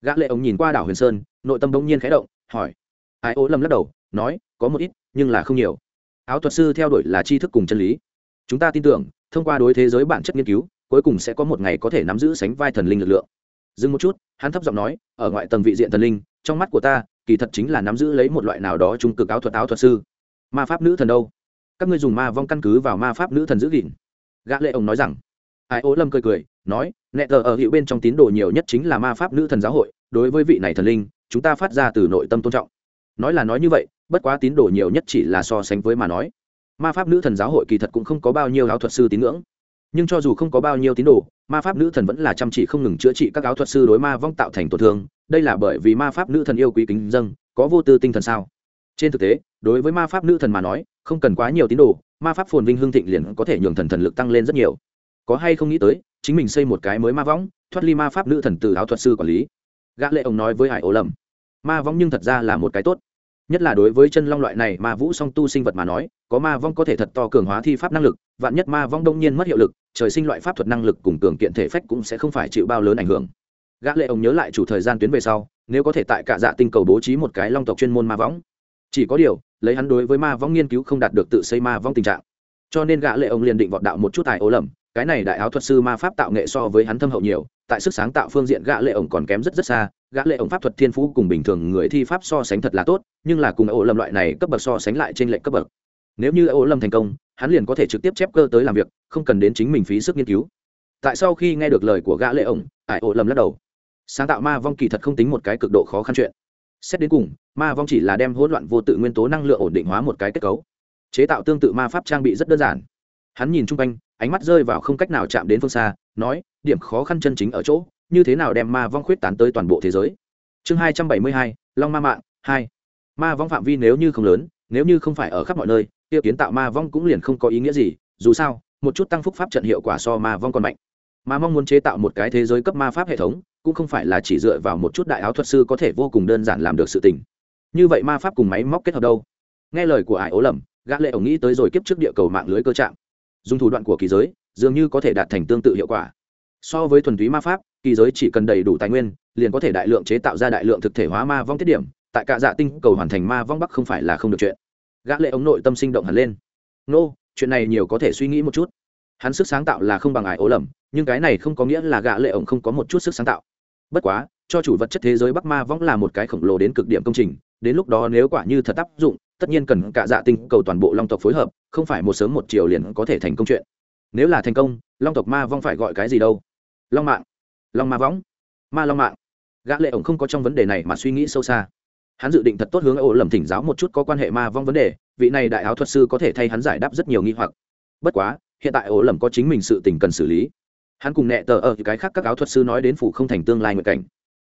S1: Gã lệ ông nhìn qua đảo huyền sơn, nội tâm bỗng nhiên khẽ động, hỏi. Ai ố lâm lắc đầu, nói, có một ít, nhưng là không nhiều. Áo thuật sư theo đuổi là tri thức cùng chân lý. Chúng ta tin tưởng, thông qua đối thế giới bản chất nghiên cứu, cuối cùng sẽ có một ngày có thể nắm giữ sánh vai thần linh lực lượng. Dừng một chút, hắn thấp giọng nói, ở ngoại tầng vị diện thần linh, trong mắt của ta, kỳ thật chính là nắm giữ lấy một loại nào đó trung cực áo thuật áo thuật sư. Ma pháp nữ thần đâu? Các ngươi dùng ma vong căn cứ vào ma pháp nữ thần giữ gìn. Gã lệ ông nói rằng ai ố lâm cười cười, nói, nẹ tờ ở hiệu bên trong tín đồ nhiều nhất chính là ma pháp nữ thần giáo hội, đối với vị này thần linh, chúng ta phát ra từ nội tâm tôn trọng. Nói là nói như vậy, bất quá tín đồ nhiều nhất chỉ là so sánh với mà nói. Ma pháp nữ thần giáo hội kỳ thật cũng không có bao nhiêu áo thuật sư tín ngưỡng. Nhưng cho dù không có bao nhiêu tín đồ, ma pháp nữ thần vẫn là chăm chỉ không ngừng chữa trị các áo thuật sư đối ma vong tạo thành tổn thương. Đây là bởi vì ma pháp nữ thần yêu quý kính dân có vô tư tinh thần sao? Trên thực tế, đối với ma pháp nữ thần mà nói, không cần quá nhiều tín đồ, ma pháp phồn vinh hương thịnh liền có thể nhường thần thần lực tăng lên rất nhiều có hay không nghĩ tới, chính mình xây một cái mới ma võng, thoát ly ma pháp nữ thần từ áo thuật sư quản lý. Gã lệ ông nói với hải ố lầm ma vong nhưng thật ra là một cái tốt. Nhất là đối với chân long loại này ma vũ song tu sinh vật mà nói, có ma vong có thể thật to cường hóa thi pháp năng lực, vạn nhất ma vong đông nhiên mất hiệu lực, trời sinh loại pháp thuật năng lực cùng cường kiện thể phách cũng sẽ không phải chịu bao lớn ảnh hưởng. Gã lệ ông nhớ lại chủ thời gian tuyến về sau, nếu có thể tại cả dạ tinh cầu bố trí một cái long tộc chuyên môn ma võng. Chỉ có điều, lấy hắn đối với ma vong nghiên cứu không đạt được tự xây ma vong tình trạng. Cho nên gã lệ ông liền định vọt đạo một chút tài ố lầm cái này đại áo thuật sư ma pháp tạo nghệ so với hắn thâm hậu nhiều, tại sức sáng tạo phương diện gã lệ ổng còn kém rất rất xa, gã lệ ổng pháp thuật thiên phú cùng bình thường người thi pháp so sánh thật là tốt, nhưng là cùng ổ lâm loại này cấp bậc so sánh lại trên lệnh cấp bậc. Nếu như ổ lâm thành công, hắn liền có thể trực tiếp chép cơ tới làm việc, không cần đến chính mình phí sức nghiên cứu. Tại sau khi nghe được lời của gã lệ ổng, ải ổ lâm lắc đầu. Sáng tạo ma vong kỳ thật không tính một cái cực độ khó khăn chuyện. Xét đến cùng, ma vong chỉ là đem hỗn loạn vô tự nguyên tố năng lượng ổn định hóa một cái kết cấu. Chế tạo tương tự ma pháp trang bị rất đơn giản. Hắn nhìn chung quanh ánh mắt rơi vào không cách nào chạm đến phương xa, nói, điểm khó khăn chân chính ở chỗ, như thế nào đem ma vong khuyết tán tới toàn bộ thế giới? Chương hai trăm bảy mươi hai, long ma mạng, hai. Ma vong phạm vi nếu như không lớn, nếu như không phải ở khắp mọi nơi tiêu kiến tạo ma vong cũng liền không có ý nghĩa gì, dù sao, một chút tăng phúc pháp trận hiệu quả so ma vong còn mạnh. Mà mong muốn chế tạo một cái thế giới cấp ma pháp hệ thống, cũng không phải là chỉ dựa vào một chút đại áo thuật sư có thể vô cùng đơn giản làm được sự tình. Như vậy ma pháp cùng máy móc kết hợp đâu? Nghe lời của ải ố lầm, gã lệ ổng nghĩ tới rồi kiếp trước địa cầu mạng lưới cơ trạng dùng thủ đoạn của kỳ giới, dường như có thể đạt thành tương tự hiệu quả. So với thuần túy ma pháp, kỳ giới chỉ cần đầy đủ tài nguyên, liền có thể đại lượng chế tạo ra đại lượng thực thể hóa ma vong tiết điểm, tại cả dạ tinh cầu hoàn thành ma vong bắc không phải là không được chuyện. Gã lệ ống nội tâm sinh động hẳn lên. Nô, chuyện này nhiều có thể suy nghĩ một chút. Hắn sức sáng tạo là không bằng ải ố lầm, nhưng cái này không có nghĩa là gã lệ ống không có một chút sức sáng tạo. Bất quá, cho chủ vật chất thế giới bắc ma vong là một cái khổng lồ đến cực điểm công trình, đến lúc đó nếu quả như thật áp dụng tất nhiên cần cả dạ tinh cầu toàn bộ long tộc phối hợp, không phải một sớm một chiều liền có thể thành công chuyện. Nếu là thành công, long tộc ma vong phải gọi cái gì đâu? Long mạng. Long ma võng. Ma long mạng. Gã lệ ổng không có trong vấn đề này mà suy nghĩ sâu xa. Hắn dự định thật tốt hướng ổ lầm thỉnh giáo một chút có quan hệ ma vong vấn đề, vị này đại áo thuật sư có thể thay hắn giải đáp rất nhiều nghi hoặc. Bất quá, hiện tại ổ lầm có chính mình sự tình cần xử lý. Hắn cùng nẹ tờ ở cái khác các áo thuật sư nói đến phủ không thành tương lai nguyện cảnh.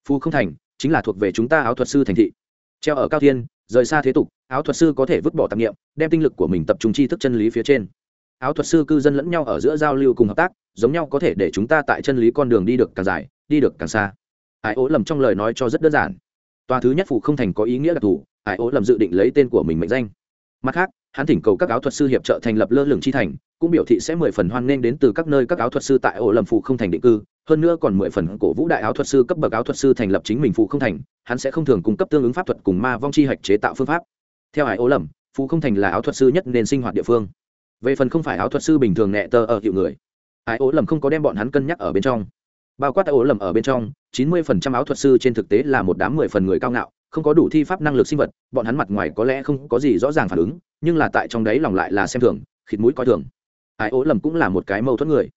S1: Phù không thành chính là thuộc về chúng ta áo thuật sư thành thị. Treo ở cao thiên rời xa thế tục, áo thuật sư có thể vứt bỏ tạp nghiệm, đem tinh lực của mình tập trung tri thức chân lý phía trên. Áo thuật sư cư dân lẫn nhau ở giữa giao lưu cùng hợp tác, giống nhau có thể để chúng ta tại chân lý con đường đi được càng dài, đi được càng xa. Ải ố lầm trong lời nói cho rất đơn giản. Tòa thứ nhất phủ không thành có ý nghĩa đặc thù ải ố lầm dự định lấy tên của mình mệnh danh mặt khác, hắn thỉnh cầu các áo thuật sư hiệp trợ thành lập lơ lửng chi thành, cũng biểu thị sẽ mười phần hoan nghênh đến từ các nơi các áo thuật sư tại ổ lầm phụ không thành định cư. Hơn nữa còn mười phần cổ vũ đại áo thuật sư cấp bậc áo thuật sư thành lập chính mình phụ không thành, hắn sẽ không thường cung cấp tương ứng pháp thuật cùng ma vong chi hạch chế tạo phương pháp. Theo hải ổ lầm phụ không thành là áo thuật sư nhất nên sinh hoạt địa phương. Về phần không phải áo thuật sư bình thường nhẹ tờ ở hiệu người, hải ổ lầm không có đem bọn hắn cân nhắc ở bên trong. Bao quát tại ổ lầm ở bên trong, chín mươi phần trăm áo thuật sư trên thực tế là một đám mười phần người cao ngạo không có đủ thi pháp năng lực sinh vật, bọn hắn mặt ngoài có lẽ không có gì rõ ràng phản ứng, nhưng là tại trong đấy lòng lại là xem thường, khịt mũi coi thường. Ai ố lầm cũng là một cái mâu thuẫn người.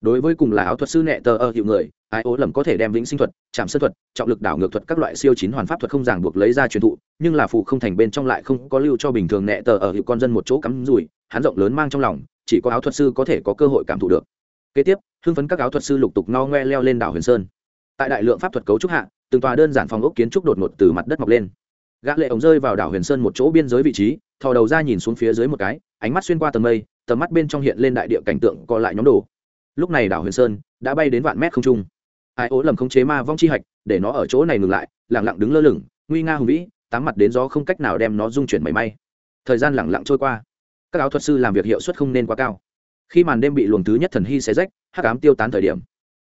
S1: Đối với cùng là áo thuật sư nệ tờ ở hiệu người, ai ố lầm có thể đem vĩnh sinh thuật chạm sân thuật, trọng lực đảo ngược thuật các loại siêu chín hoàn pháp thuật không ràng buộc lấy ra truyền thụ, nhưng là phụ không thành bên trong lại không có lưu cho bình thường nệ tờ ở hiệu con dân một chỗ cắm rủi, hắn rộng lớn mang trong lòng, chỉ có áo thuật sư có thể có cơ hội cảm thụ được. Kế tiếp, hưng phấn các áo thuật sư lục tục no ngoe leo lên đảo huyền sơn. Tại đại lượng pháp thuật cấu trúc hạ từng tòa đơn giản phòng ốc kiến trúc đột ngột từ mặt đất mọc lên. Gã lệ ống rơi vào đảo huyền sơn một chỗ biên giới vị trí, thò đầu ra nhìn xuống phía dưới một cái, ánh mắt xuyên qua tầng mây, tầm mắt bên trong hiện lên đại địa cảnh tượng co lại nhóm đồ. Lúc này đảo huyền sơn đã bay đến vạn mét không trung. Ai ố lầm khống chế ma vong chi hạch, để nó ở chỗ này ngừng lại, lặng lặng đứng lơ lửng, nguy nga hùng vĩ, tám mặt đến gió không cách nào đem nó dung chuyển mảy may. Thời gian lặng lặng trôi qua. Các áo thuật sư làm việc hiệu suất không nên quá cao. Khi màn đêm bị luồng thứ nhất thần hy xé rách, hắc ám tiêu tán thời điểm.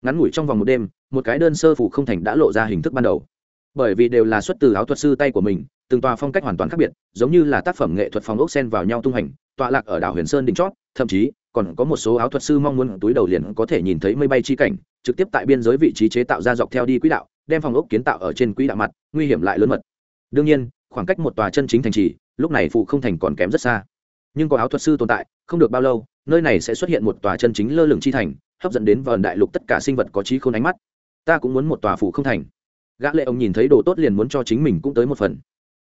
S1: Ngắn ngủi trong vòng một đêm một cái đơn sơ phủ không thành đã lộ ra hình thức ban đầu. Bởi vì đều là xuất từ áo thuật sư tay của mình, từng tòa phong cách hoàn toàn khác biệt, giống như là tác phẩm nghệ thuật phòng ốc sen vào nhau tung hành, tọa lạc ở đảo huyền sơn đỉnh chót, thậm chí, còn có một số áo thuật sư mong muốn túi đầu liền có thể nhìn thấy mây bay chi cảnh, trực tiếp tại biên giới vị trí chế tạo ra dọc theo đi quỹ đạo, đem phòng ốc kiến tạo ở trên quỹ đạo mặt, nguy hiểm lại lớn mật. Đương nhiên, khoảng cách một tòa chân chính thành trì, lúc này phụ không thành còn kém rất xa. Nhưng có áo thuật sư tồn tại, không được bao lâu, nơi này sẽ xuất hiện một tòa chân chính lơ lửng chi thành, hấp dẫn đến vờn đại lục tất cả sinh vật có trí không ánh mắt ta cũng muốn một tòa phủ không thành. Gã lệ ông nhìn thấy đồ tốt liền muốn cho chính mình cũng tới một phần.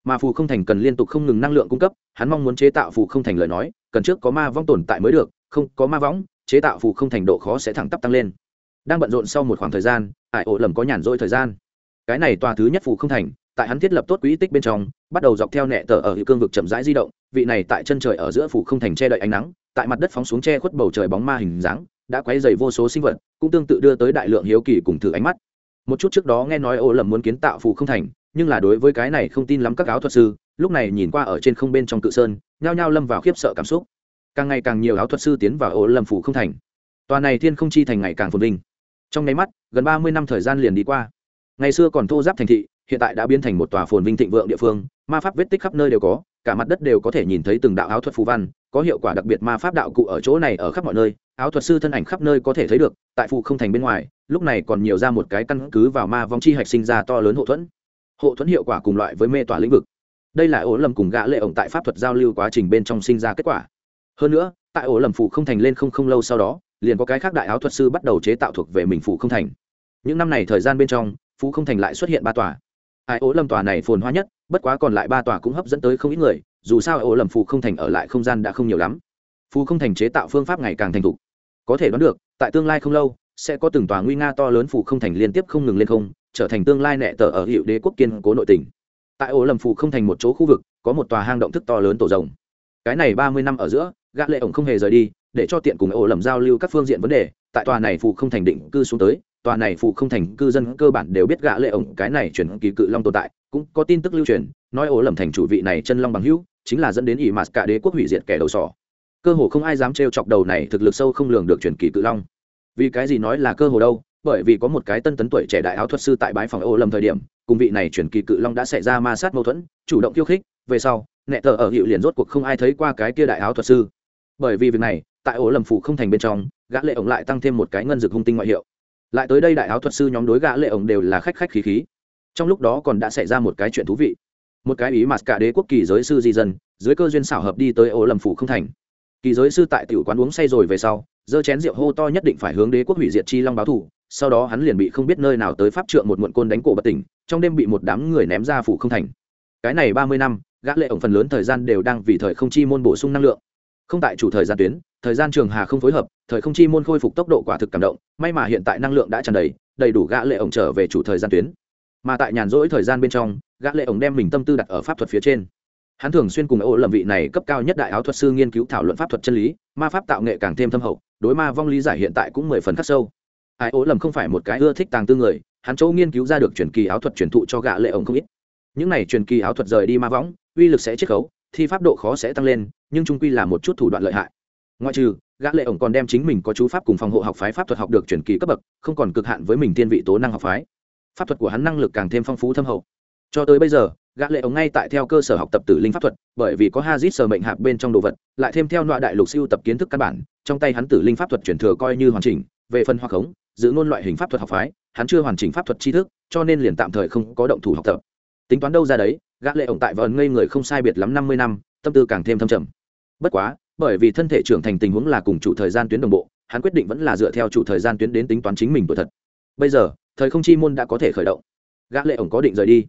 S1: Mà phù không thành cần liên tục không ngừng năng lượng cung cấp, hắn mong muốn chế tạo phù không thành lời nói, cần trước có ma vong tồn tại mới được, không có ma võng chế tạo phù không thành độ khó sẽ thẳng tắp tăng lên. Đang bận rộn sau một khoảng thời gian, ải ổ lầm có nhàn rỗi thời gian. Cái này tòa thứ nhất phù không thành, tại hắn thiết lập tốt quỹ tích bên trong, bắt đầu dọc theo nẹ tờ ở hữu cương vực chậm rãi di động, vị này tại chân trời ở giữa phủ không thành che đậy ánh nắng, tại mặt đất phóng xuống che khuất bầu trời bóng ma hình dáng đã quấy dày vô số sinh vật, cũng tương tự đưa tới đại lượng hiếu kỳ cùng thử ánh mắt. Một chút trước đó nghe nói ô lầm muốn kiến tạo phủ không thành, nhưng là đối với cái này không tin lắm các áo thuật sư, lúc này nhìn qua ở trên không bên trong cự sơn, nhao nhao lâm vào khiếp sợ cảm xúc. Càng ngày càng nhiều áo thuật sư tiến vào ô lầm phủ không thành. Tòa này thiên không chi thành ngày càng phồn vinh. Trong nháy mắt, gần ba mươi năm thời gian liền đi qua. Ngày xưa còn thô giáp thành thị, hiện tại đã biến thành một tòa phồn vinh thịnh vượng địa phương, ma pháp vết tích khắp nơi đều có cả mặt đất đều có thể nhìn thấy từng đạo áo thuật phù văn, có hiệu quả đặc biệt ma pháp đạo cụ ở chỗ này ở khắp mọi nơi, áo thuật sư thân ảnh khắp nơi có thể thấy được, tại phù không thành bên ngoài, lúc này còn nhiều ra một cái căn cứ vào ma vong chi hạch sinh ra to lớn hộ thuẫn. Hộ thuẫn hiệu quả cùng loại với mê tỏa lĩnh vực. Đây là ổ lầm cùng gã lệ ổng tại pháp thuật giao lưu quá trình bên trong sinh ra kết quả. Hơn nữa, tại ổ lầm phù không thành lên không không lâu sau đó, liền có cái khác đại áo thuật sư bắt đầu chế tạo thuộc về mình phù không thành. Những năm này thời gian bên trong phú không thành lại xuất hiện ba tòa ai ố lâm tòa này phồn hoa nhất, bất quá còn lại ba tòa cũng hấp dẫn tới không ít người, dù sao ố lầm phù không thành ở lại không gian đã không nhiều lắm. Phù không thành chế tạo phương pháp ngày càng thành thục. Có thể đoán được, tại tương lai không lâu, sẽ có từng tòa nguy nga to lớn phù không thành liên tiếp không ngừng lên không, trở thành tương lai nệ tờ ở hiệu đế quốc kiên cố nội tỉnh tại ố lầm phù không thành một chỗ khu vực, có một tòa hang động thức to lớn tổ rồng cái này ba mươi năm ở giữa, gã lệ ổng không hề rời đi, để cho tiện cùng ổ lầm giao lưu các phương diện vấn đề, tại tòa này phù không thành định cư xuống tới tòa này phụ không thành cư dân cơ bản đều biết gã lệ ổng, cái này chuyển kỳ cự long tồn tại, cũng có tin tức lưu truyền, nói ổ lầm thành chủ vị này chân long bằng hữu, chính là dẫn đến ỷ mạt cả đế quốc hủy diệt kẻ đầu sỏ. Cơ hồ không ai dám trêu chọc đầu này thực lực sâu không lường được chuyển kỳ cự long. Vì cái gì nói là cơ hồ đâu? Bởi vì có một cái tân tấn tuổi trẻ đại áo thuật sư tại bãi phòng ổ lầm thời điểm, cùng vị này chuyển kỳ cự long đã xảy ra ma sát mâu thuẫn, chủ động khiêu khích, về sau, nẹ tờ ở hiệu liền rốt cuộc không ai thấy qua cái kia đại áo thuật sư. Bởi vì việc này, tại ổ lầm phủ không thành bên trong, gã lệ ổng lại tăng thêm một cái ngân dược hung tinh ngoại hiệu lại tới đây đại áo thuật sư nhóm đối gã lệ ổng đều là khách khách khí khí. Trong lúc đó còn đã xảy ra một cái chuyện thú vị. Một cái ý mà cả đế quốc kỳ giới sư di dân, dưới cơ duyên xảo hợp đi tới ô lầm phủ không thành. Kỳ giới sư tại tiểu quán uống say rồi về sau dơ chén rượu hô to nhất định phải hướng đế quốc hủy diệt chi long báo thù sau đó hắn liền bị không biết nơi nào tới pháp trượng một muộn côn đánh cổ bất tỉnh, trong đêm bị một đám người ném ra phủ không thành. Cái này ba mươi năm, gã lệ ổng phần lớn thời gian đều đang vì thời không chi môn bổ sung năng lượng không tại chủ thời gian tuyến, thời gian trường hà không phối hợp, thời không chi môn khôi phục tốc độ quả thực cảm động, may mà hiện tại năng lượng đã tràn đầy đầy đủ gã lệ ổng trở về chủ thời gian tuyến. Mà tại nhàn rỗi thời gian bên trong, gã lệ ổng đem mình tâm tư đặt ở pháp thuật phía trên. Hắn thường xuyên cùng ô lầm vị này cấp cao nhất đại áo thuật sư nghiên cứu thảo luận pháp thuật chân lý, ma pháp tạo nghệ càng thêm thâm hậu, đối ma vong lý giải hiện tại cũng mười phần khắc sâu. Ai ô lầm không phải một cái ưa thích tàng tư người, hắn chỗ nghiên cứu ra được truyền kỳ áo thuật truyền thụ cho gã lệ ổng không ít. Những này truyền kỳ áo thuật rời đi ma võng uy lực sẽ chiết khấu thi pháp độ khó sẽ tăng lên, nhưng trung quy là một chút thủ đoạn lợi hại. Ngoại trừ, gã lệ ổng còn đem chính mình có chú pháp cùng phòng hộ học phái pháp thuật học được chuyển kỳ cấp bậc, không còn cực hạn với mình tiên vị tố năng học phái. Pháp thuật của hắn năng lực càng thêm phong phú thâm hậu. Cho tới bây giờ, gã lệ ổng ngay tại theo cơ sở học tập tử linh pháp thuật, bởi vì có hazit sở mệnh hạp bên trong đồ vật, lại thêm theo loại đại lục siêu tập kiến thức căn bản, trong tay hắn tử linh pháp thuật truyền thừa coi như hoàn chỉnh, về phần hoa khống, giữ ngôn loại hình pháp thuật học phái, hắn chưa hoàn chỉnh pháp thuật tri thức, cho nên liền tạm thời không có động thủ học tập. Tính toán đâu ra đấy gã lệ ổng tại vờn ngây người không sai biệt lắm năm mươi năm, tâm tư càng thêm thâm trầm. Bất quá, bởi vì thân thể trưởng thành tình huống là cùng chủ thời gian tuyến đồng bộ, hắn quyết định vẫn là dựa theo chủ thời gian tuyến đến tính toán chính mình tuổi thật. Bây giờ, thời không chi môn đã có thể khởi động. Gã lệ ổng có định rời đi.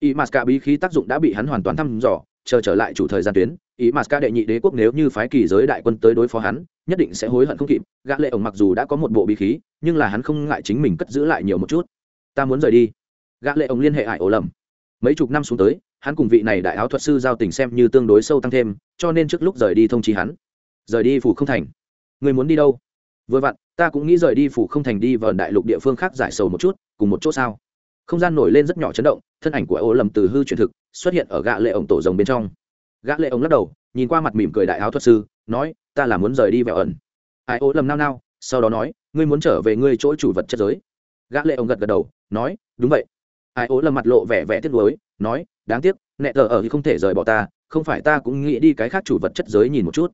S1: Y maska bí khí tác dụng đã bị hắn hoàn toàn thăm dò, chờ trở lại chủ thời gian tuyến ý mà đệ nhị đế quốc nếu như phái kỳ giới đại quân tới đối phó hắn, nhất định sẽ hối hận không kịp. Gã lệ ổng mặc dù đã có một bộ bí khí, nhưng là hắn không ngại chính mình cất giữ lại nhiều một chút. Ta muốn rời đi. Gã lệ ổng liên hệ hải ổ lầm. Mấy chục năm xuống tới hắn cùng vị này đại áo thuật sư giao tình xem như tương đối sâu tăng thêm, cho nên trước lúc rời đi thông chí hắn. Rời đi phủ không thành. Người muốn đi đâu? Vừa vặn, ta cũng nghĩ rời đi phủ không thành đi vào đại lục địa phương khác giải sầu một chút, cùng một chỗ sao? Không gian nổi lên rất nhỏ chấn động, thân ảnh của ô lầm từ hư truyền thực, xuất hiện ở gã lệ ổng tổ rồng bên trong. Gã lệ ổng lắc đầu, nhìn qua mặt mỉm cười đại áo thuật sư, nói, ta là muốn rời đi vẹo ẩn. Ai, ô lầm nao nao, sau đó nói, ngươi muốn trở về ngươi chỗ chủ vật chất giới. Gã lệ ổng gật gật đầu, nói, đúng vậy ai ố lầm mặt lộ vẻ vẻ tiếc nuối, nói, đáng tiếc, nẹ tờ ở thì không thể rời bỏ ta, không phải ta cũng nghĩ đi cái khác chủ vật chất giới nhìn một chút.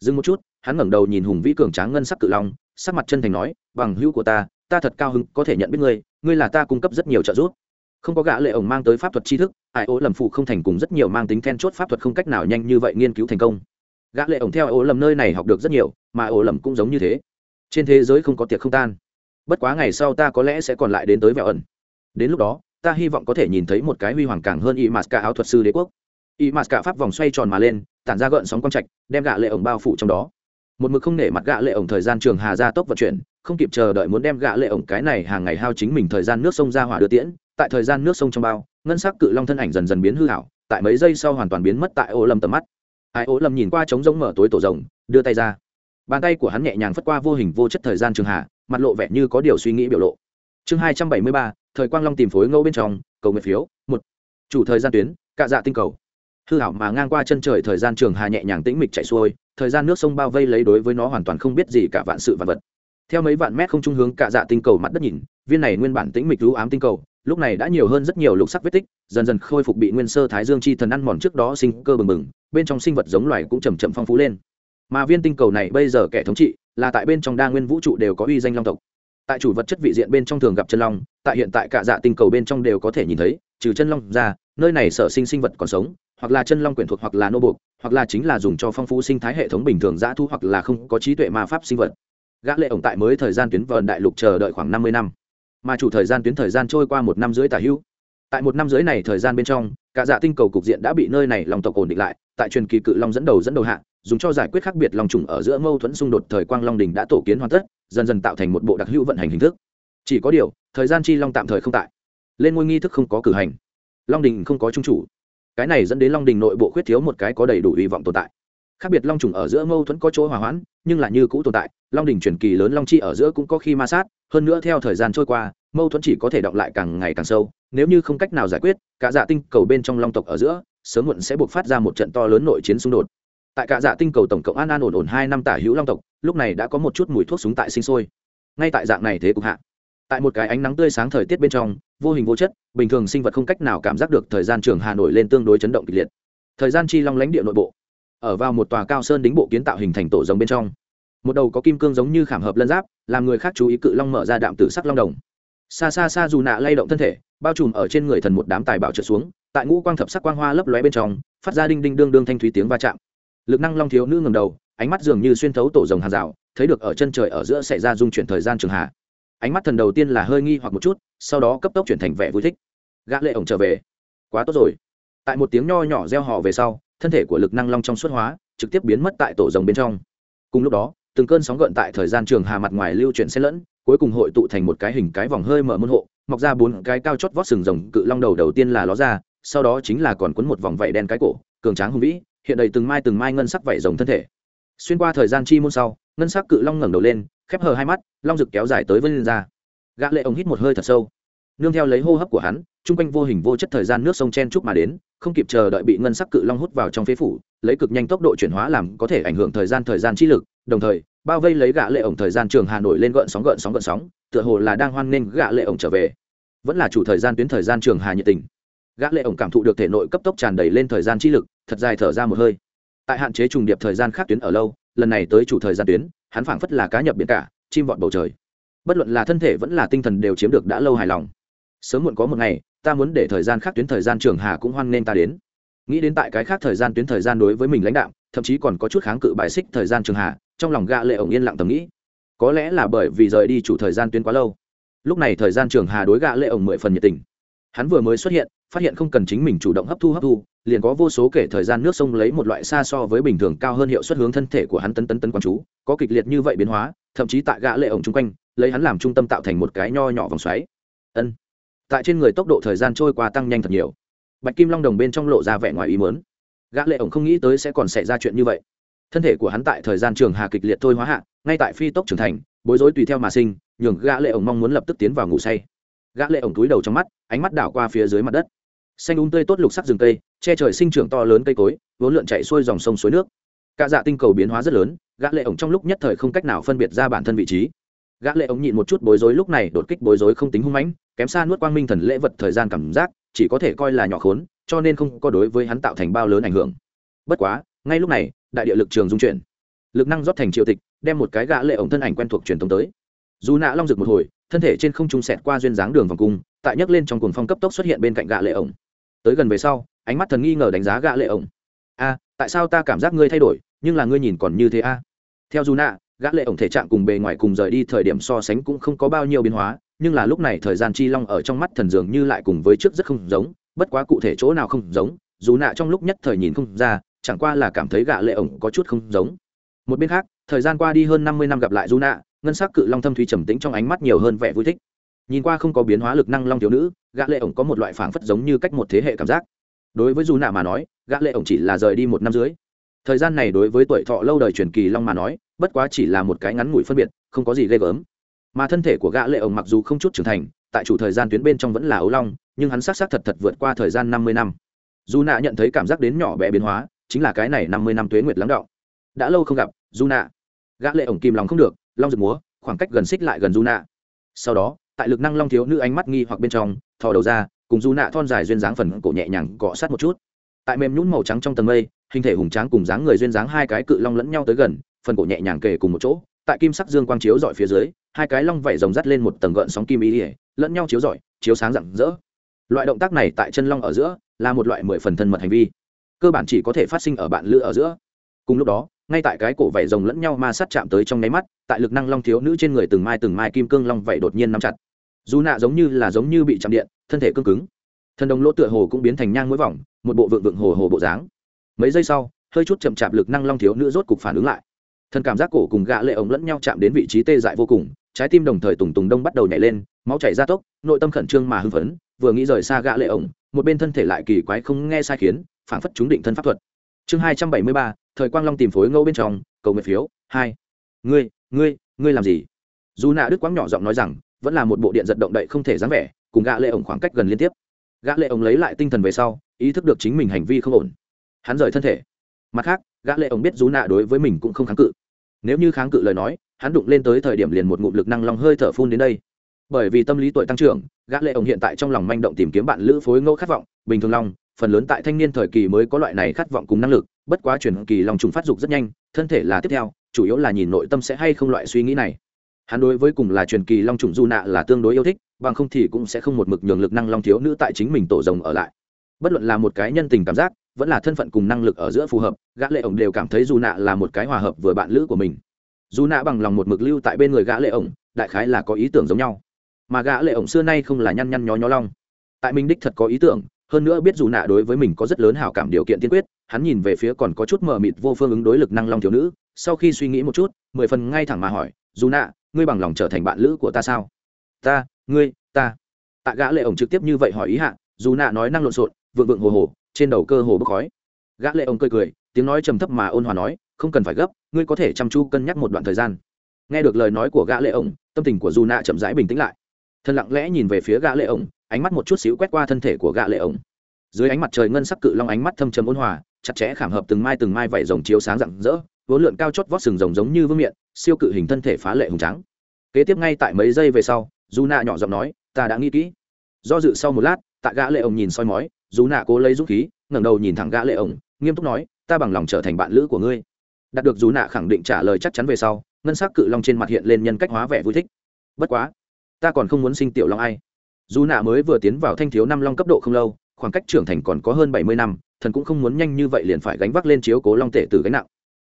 S1: Dừng một chút, hắn ngẩng đầu nhìn hùng vĩ cường tráng ngân sắc cự long, sắc mặt chân thành nói, bằng hữu của ta ta thật cao hứng có thể nhận biết ngươi ngươi là ta cung cấp rất nhiều trợ giúp. Không có gã lệ ổng mang tới pháp thuật tri thức, ai ố lầm phụ không thành cùng rất nhiều mang tính then chốt pháp thuật không cách nào nhanh như vậy nghiên cứu thành công. Gã lệ ổng theo ố lầm nơi này học được rất nhiều, mà ố lầm cũng giống như thế. Trên thế giới không có tiệc không tan. Bất quá ngày sau ta có lẽ sẽ còn lại đến tới vẹo ẩn. Đến lúc đó ta hy vọng có thể nhìn thấy một cái huy hoàng càng hơn y mạt cả áo thuật sư đế quốc. Y mạt cả pháp vòng xoay tròn mà lên, tản ra gợn sóng quang trạch, đem gạ lệ ổng bao phủ trong đó. Một mực không nể mặt gạ lệ ổng thời gian trường hà ra tốc vận chuyển, không kịp chờ đợi muốn đem gạ lệ ổng cái này hàng ngày hao chính mình thời gian nước sông ra hỏa đưa tiễn, tại thời gian nước sông trong bao, ngân sắc cự long thân ảnh dần dần biến hư hảo tại mấy giây sau hoàn toàn biến mất tại ô lâm tầm mắt. Ai ô lâm nhìn qua trống rỗng mở tối tổ rồng, đưa tay ra. Bàn tay của hắn nhẹ nhàng phất qua vô hình vô chất thời gian trường hạ mặt lộ vẻ như có điều suy nghĩ biểu lộ chương hai trăm bảy mươi ba, thời quang long tìm phối ngẫu bên trong, cầu nguyện phiếu, một. Chủ thời gian tuyến, cạ dạ tinh cầu. Hư hảo mà ngang qua chân trời thời gian trường hà nhẹ nhàng tĩnh mịch chạy xuôi, thời gian nước sông bao vây lấy đối với nó hoàn toàn không biết gì cả vạn sự vạn vật. Theo mấy vạn mét không trung hướng cạ dạ tinh cầu mặt đất nhìn, viên này nguyên bản tĩnh mịch lũ ám tinh cầu, lúc này đã nhiều hơn rất nhiều lục sắc vết tích, dần dần khôi phục bị nguyên sơ thái dương chi thần ăn mòn trước đó sinh cơ bừng bừng, bên trong sinh vật giống loài cũng chầm chậm phong phú lên. Mà viên tinh cầu này bây giờ kẻ thống trị, là tại bên trong đa nguyên vũ trụ đều có uy danh long tộc tại chủ vật chất vị diện bên trong thường gặp chân long, tại hiện tại cả dạ tinh cầu bên trong đều có thể nhìn thấy, trừ chân long ra, nơi này sở sinh sinh vật còn sống, hoặc là chân long quyển thuộc hoặc là nô buộc, hoặc là chính là dùng cho phong phú sinh thái hệ thống bình thường giã thu hoặc là không có trí tuệ ma pháp sinh vật. Gã lệ ổng tại mới thời gian tuyến vờn đại lục chờ đợi khoảng năm mươi năm. Mà chủ thời gian tuyến thời gian trôi qua một năm rưỡi tả hữu tại một năm dưới này thời gian bên trong, cả dạ tinh cầu cục diện đã bị nơi này lòng tộc ổn định lại, tại truyền kỳ cự long dẫn đầu dẫn đầu hạ, dùng cho giải quyết khác biệt lòng trùng ở giữa mâu thuẫn xung đột thời quang long đình đã tổ kiến hoàn tất, dần dần tạo thành một bộ đặc hữu vận hành hình thức. Chỉ có điều, thời gian chi long tạm thời không tại. Lên ngôi nghi thức không có cử hành. Long đình không có trung chủ. Cái này dẫn đến long đình nội bộ khuyết thiếu một cái có đầy đủ hy vọng tồn tại khác biệt long trùng ở giữa mâu thuẫn có chỗ hòa hoãn, nhưng là như cũ tồn tại, long đình truyền kỳ lớn long chi ở giữa cũng có khi ma sát, hơn nữa theo thời gian trôi qua, mâu thuẫn chỉ có thể động lại càng ngày càng sâu, nếu như không cách nào giải quyết, cả dạ tinh cầu bên trong long tộc ở giữa, sớm muộn sẽ buộc phát ra một trận to lớn nội chiến xung đột. Tại cả dạ tinh cầu tổng cộng an an ổn ổn hai năm tả hữu long tộc, lúc này đã có một chút mùi thuốc súng tại sinh sôi. Ngay tại dạng này thế cục hạ, tại một cái ánh nắng tươi sáng thời tiết bên trong, vô hình vô chất, bình thường sinh vật không cách nào cảm giác được thời gian trường hà nội lên tương đối chấn động kịch liệt. Thời gian chi long lãnh địa nội bộ ở vào một tòa cao sơn đính bộ kiến tạo hình thành tổ giống bên trong. Một đầu có kim cương giống như khảm hợp lân giáp, làm người khác chú ý cự long mở ra đạm tử sắc long đồng. Xa xa xa dù nạ lay động thân thể, bao trùm ở trên người thần một đám tài bảo trượt xuống, tại ngũ quang thập sắc quang hoa lấp lóe bên trong, phát ra đinh đinh đương đương thanh thúy tiếng va chạm. Lực năng long thiếu nữ ngầm đầu, ánh mắt dường như xuyên thấu tổ rồng hàng rào, thấy được ở chân trời ở giữa xảy ra dung chuyển thời gian trường hạ. Ánh mắt thần đầu tiên là hơi nghi hoặc một chút, sau đó cấp tốc chuyển thành vẻ vui thích. Gã lệ ổng trở về. Quá tốt rồi. Tại một tiếng nho nhỏ reo hò về sau thân thể của lực năng long trong suốt hóa, trực tiếp biến mất tại tổ rồng bên trong. Cùng lúc đó, từng cơn sóng gợn tại thời gian trường hà mặt ngoài lưu chuyển xen lẫn, cuối cùng hội tụ thành một cái hình cái vòng hơi mở môn hộ, mọc ra bốn cái cao chót vót sừng rồng cự long đầu đầu tiên là ló ra, sau đó chính là còn quấn một vòng vảy đen cái cổ, cường tráng hùng vĩ, hiện đầy từng mai từng mai ngân sắc vảy rồng thân thể. Xuyên qua thời gian chi môn sau, ngân sắc cự long ngẩng đầu lên, khép hờ hai mắt, long rực kéo dài tới vân lên ra. Gã lệ ông hít một hơi thật sâu. Nương theo lấy hô hấp của hắn trung quanh vô hình vô chất thời gian nước sông chen chúc mà đến không kịp chờ đợi bị ngân sắc cự long hút vào trong phế phủ, lấy cực nhanh tốc độ chuyển hóa làm có thể ảnh hưởng thời gian thời gian chi lực, đồng thời, bao vây lấy gã lệ ổng thời gian trường hà nội lên gợn sóng gợn sóng gợn sóng, tựa hồ là đang hoan nghênh gã lệ ổng trở về. Vẫn là chủ thời gian tuyến thời gian trường hà nhiệt tình. Gã lệ ổng cảm thụ được thể nội cấp tốc tràn đầy lên thời gian chi lực, thật dài thở ra một hơi. Tại hạn chế trùng điệp thời gian khác tuyến ở lâu, lần này tới chủ thời gian tuyến, hắn phảng phất là cá nhập biển cả, chim vọt bầu trời. Bất luận là thân thể vẫn là tinh thần đều chiếm được đã lâu hài lòng. Sớm muộn có một ngày ta muốn để thời gian khác tuyến thời gian trường hà cũng hoan nên ta đến. Nghĩ đến tại cái khác thời gian tuyến thời gian đối với mình lãnh đạo thậm chí còn có chút kháng cự bài xích thời gian trường hà, trong lòng gã lệ ổng yên lặng tầm nghĩ. Có lẽ là bởi vì rời đi chủ thời gian tuyến quá lâu. Lúc này thời gian trường hà đối gã lệ ổng mười phần nhiệt tình. Hắn vừa mới xuất hiện, phát hiện không cần chính mình chủ động hấp thu hấp thu, liền có vô số kể thời gian nước sông lấy một loại xa so với bình thường cao hơn hiệu suất hướng thân thể của hắn tấn tấn tấn quan chú, có kịch liệt như vậy biến hóa, thậm chí tại gã lệ ổng chung quanh, lấy hắn làm trung tâm tạo thành một cái nho nhỏ vòng xoáy. Ân tại trên người tốc độ thời gian trôi qua tăng nhanh thật nhiều. Bạch kim long đồng bên trong lộ ra vẻ ngoài ý muốn. Gã lệ ổng không nghĩ tới sẽ còn xảy ra chuyện như vậy. Thân thể của hắn tại thời gian trường hà kịch liệt thôi hóa hạ, ngay tại phi tốc trưởng thành, bối rối tùy theo mà sinh, nhường gã lệ ổng mong muốn lập tức tiến vào ngủ say. Gã lệ ổng túi đầu trong mắt, ánh mắt đảo qua phía dưới mặt đất. Xanh um tươi tốt lục sắc rừng cây, che trời sinh trưởng to lớn cây cối, vốn lượn chạy xuôi dòng sông suối nước. Cả dạ tinh cầu biến hóa rất lớn, gã lệ ổng trong lúc nhất thời không cách nào phân biệt ra bản thân vị trí gã lệ ống nhịn một chút bối rối lúc này đột kích bối rối không tính hung mãnh, kém xa nuốt quang minh thần lễ vật thời gian cảm giác, chỉ có thể coi là nhỏ khốn, cho nên không có đối với hắn tạo thành bao lớn ảnh hưởng. Bất quá, ngay lúc này, đại địa lực trường dung chuyển. Lực năng rót thành triệu tịch, đem một cái gã lệ ổng thân ảnh quen thuộc truyền thống tới. Dù nã long rực một hồi, thân thể trên không trung sẹt qua duyên dáng đường vòng cung, tại nhấc lên trong cuồng phong cấp tốc xuất hiện bên cạnh gã lệ ổng tới gần về sau, ánh mắt thần nghi ngờ đánh giá gã lệ ổng a, tại sao ta cảm giác ngươi thay đổi, nhưng là ngươi nhìn còn như thế a? Theo dù nạ gã lệ ổng thể trạng cùng bề ngoài cùng rời đi thời điểm so sánh cũng không có bao nhiêu biến hóa, nhưng là lúc này thời gian chi long ở trong mắt thần dường như lại cùng với trước rất không giống, bất quá cụ thể chỗ nào không giống, dù nạ trong lúc nhất thời nhìn không ra, chẳng qua là cảm thấy gã lệ ổng có chút không giống. Một bên khác, thời gian qua đi hơn năm mươi năm gặp lại dù nạ ngân sắc cự long thâm thúy trầm tĩnh trong ánh mắt nhiều hơn vẻ vui thích. Nhìn qua không có biến hóa lực năng long thiếu nữ, gã lệ ổng có một loại phảng phất giống như cách một thế hệ cảm giác. Đối với dù nạ mà nói, gã lệ ổng chỉ là rời đi một năm dưới thời gian này đối với tuổi thọ lâu đời truyền kỳ long mà nói bất quá chỉ là một cái ngắn ngủi phân biệt, không có gì ghê gớm. Mà thân thể của gã lệ ổng mặc dù không chút trưởng thành, tại chủ thời gian tuyến bên trong vẫn là ấu long, nhưng hắn xác xác thật thật vượt qua thời gian năm mươi năm. Dù nạ nhận thấy cảm giác đến nhỏ bé biến hóa, chính là cái này năm mươi năm tuế nguyệt lắng đọng đã lâu không gặp, dù nạ. Gã lệ ổng kìm lòng không được, long rực múa, khoảng cách gần xích lại gần dù nạ. Sau đó, tại lực năng long thiếu nữ ánh mắt nghi hoặc bên trong, thò đầu ra, cùng dù nạ thon dài duyên dáng phần cổ nhẹ nhàng cọ sát một chút. Tại mềm nhũn màu trắng trong tầng mây, hình thể hùng tráng cùng dáng người duyên dáng hai cái cự long lẫn nhau tới gần phần cổ nhẹ nhàng kề cùng một chỗ, tại kim sắc dương quang chiếu dọi phía dưới, hai cái long vẩy rồng dắt lên một tầng gợn sóng kim ý ỉa, lẫn nhau chiếu dọi chiếu sáng rạng rỡ. Loại động tác này tại chân long ở giữa, là một loại mười phần thân mật hành vi. Cơ bản chỉ có thể phát sinh ở bạn lữ ở giữa. Cùng lúc đó, ngay tại cái cổ vảy rồng lẫn nhau ma sát chạm tới trong nháy mắt, tại lực năng long thiếu nữ trên người từng mai từng mai kim cương long vảy đột nhiên nắm chặt. Dù nạ giống như là giống như bị chạm điện, thân thể cương cứng. Thần đồng lỗ tựa hồ cũng biến thành nhang mũi vòng, một bộ vượng vượng hồ hồ bộ dáng. Mấy giây sau, hơi chút chậm chạp lực năng long thiếu nữ rốt cục phản ứng lại thần cảm giác cổ cùng gã lệ ống lẫn nhau chạm đến vị trí tê dại vô cùng, trái tim đồng thời tùng tùng đông bắt đầu nhảy lên, máu chảy ra tốc, nội tâm khẩn trương mà hưng phấn, vừa nghĩ rời xa gã lệ ống, một bên thân thể lại kỳ quái không nghe sai khiến, phảng phất chúng định thân pháp thuật. Chương hai trăm bảy mươi ba, thời quang long tìm phối ngẫu bên trong, cầu nguyện phiếu, hai. Ngươi ngươi ngươi làm gì? Dù nạ đức quáng nhỏ giọng nói rằng, vẫn là một bộ điện giật động đậy không thể dáng vẻ, cùng gã lệ ổng khoảng cách gần liên tiếp. Gã lệ ổng lấy lại tinh thần về sau, ý thức được chính mình hành vi không ổn. Hắn rời thân thể mặt khác, gã lệ ổng biết dù nạ đối với mình cũng không kháng cự. Nếu như kháng cự lời nói, hắn đụng lên tới thời điểm liền một ngụm lực năng long hơi thở phun đến đây. Bởi vì tâm lý tuổi tăng trưởng, gã lệ ổng hiện tại trong lòng manh động tìm kiếm bạn lữ phối ngẫu khát vọng, bình thường long, phần lớn tại thanh niên thời kỳ mới có loại này khát vọng cùng năng lực, bất quá chuyển kỳ lòng trùng phát dục rất nhanh, thân thể là tiếp theo, chủ yếu là nhìn nội tâm sẽ hay không loại suy nghĩ này. Hắn đối với cùng là truyền kỳ long trùng du nạ là tương đối yêu thích, bằng không thì cũng sẽ không một mực nhường lực năng long thiếu nữ tại chính mình tổ rồng ở lại. Bất luận là một cái nhân tình cảm giác vẫn là thân phận cùng năng lực ở giữa phù hợp, gã lệ ổng đều cảm thấy dù nạ là một cái hòa hợp vừa bạn lữ của mình. Dù nạ bằng lòng một mực lưu tại bên người gã lệ ổng, đại khái là có ý tưởng giống nhau. Mà gã lệ ổng xưa nay không là nhăn nhăn nhó nhó long. Tại mình đích thật có ý tưởng, hơn nữa biết dù nạ đối với mình có rất lớn hảo cảm điều kiện tiên quyết, hắn nhìn về phía còn có chút mờ mịt vô phương ứng đối lực năng long thiếu nữ, sau khi suy nghĩ một chút, mười phần ngay thẳng mà hỏi, dù nạ, ngươi bằng lòng trở thành bạn lữ của ta sao? Ta, ngươi, ta. Tạ gã lệ ổng trực tiếp như vậy hỏi ý hạ, dù nạ nói năng lộn xộn, vượng vượng hồ hồ trên đầu cơ hồ bốc khói. Gã lệ ông cười cười tiếng nói trầm thấp mà ôn hòa nói không cần phải gấp ngươi có thể chăm chú cân nhắc một đoạn thời gian. Nghe được lời nói của gã lệ ông, tâm tình của Juna chậm rãi bình tĩnh lại. Thân lặng lẽ nhìn về phía gã lệ ông, ánh mắt một chút xíu quét qua thân thể của gã lệ ông. dưới ánh mặt trời ngân sắc cự long ánh mắt thâm trầm ôn hòa chặt chẽ khảm hợp từng mai từng mai vảy rồng chiếu sáng rạng rỡ vốn lượn cao chót vót sừng rồng giống như vương miện siêu cự hình thân thể phá lệ hùng trắng kế tiếp ngay tại mấy giây về sau Juna nhỏ giọng nói ta đã nghĩ kỹ. Do dự sau một lát tạ gã lệ ông nhìn soi mói dù nạ cố lấy dũng khí, ngẩng đầu nhìn thẳng gã lệ ổng, nghiêm túc nói, ta bằng lòng trở thành bạn lữ của ngươi. Đạt được dù nạ khẳng định trả lời chắc chắn về sau, ngân sắc cự long trên mặt hiện lên nhân cách hóa vẻ vui thích. Bất quá, ta còn không muốn sinh tiểu long ai. Dù nạ mới vừa tiến vào thanh thiếu năm long cấp độ không lâu, khoảng cách trưởng thành còn có hơn bảy mươi năm, thần cũng không muốn nhanh như vậy liền phải gánh vác lên chiếu cố long tể từ gánh nặng.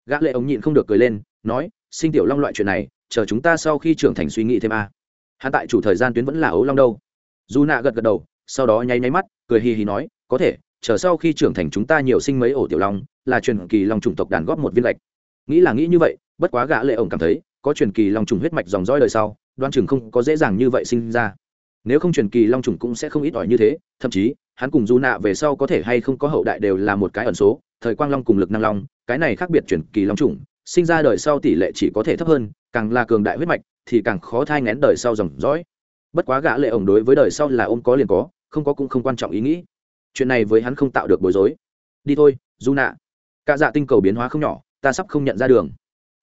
S1: Gã lệ ống nhịn không được cười lên, nói, sinh tiểu long loại chuyện này, chờ chúng ta sau khi trưởng thành suy nghĩ thêm a. À. hắn tại chủ thời gian tuyến vẫn là ấu long đâu. Dù nạ gật gật đầu, sau đó nháy nháy mắt cười hì hì nói, có thể, chờ sau khi trưởng thành chúng ta nhiều sinh mấy ổ tiểu long, là truyền kỳ long chủng tộc đàn góp một viên lệch nghĩ là nghĩ như vậy, bất quá gã lệ ổng cảm thấy, có truyền kỳ long trùng huyết mạch dòng dõi đời sau, đoan chừng không có dễ dàng như vậy sinh ra. Nếu không truyền kỳ long trùng cũng sẽ không ít ỏi như thế, thậm chí, hắn cùng du nạ về sau có thể hay không có hậu đại đều là một cái ẩn số, thời quang long cùng lực năng long, cái này khác biệt truyền kỳ long trùng sinh ra đời sau tỷ lệ chỉ có thể thấp hơn, càng là cường đại huyết mạch, thì càng khó thai ngén đời sau dòng dõi. Bất quá gã lệ ổng đối với đời sau là ôm có liền có không có cũng không quan trọng ý nghĩ. Chuyện này với hắn không tạo được bối rối. Đi thôi, du nạ. Cả dạ tinh cầu biến hóa không nhỏ, ta sắp không nhận ra đường.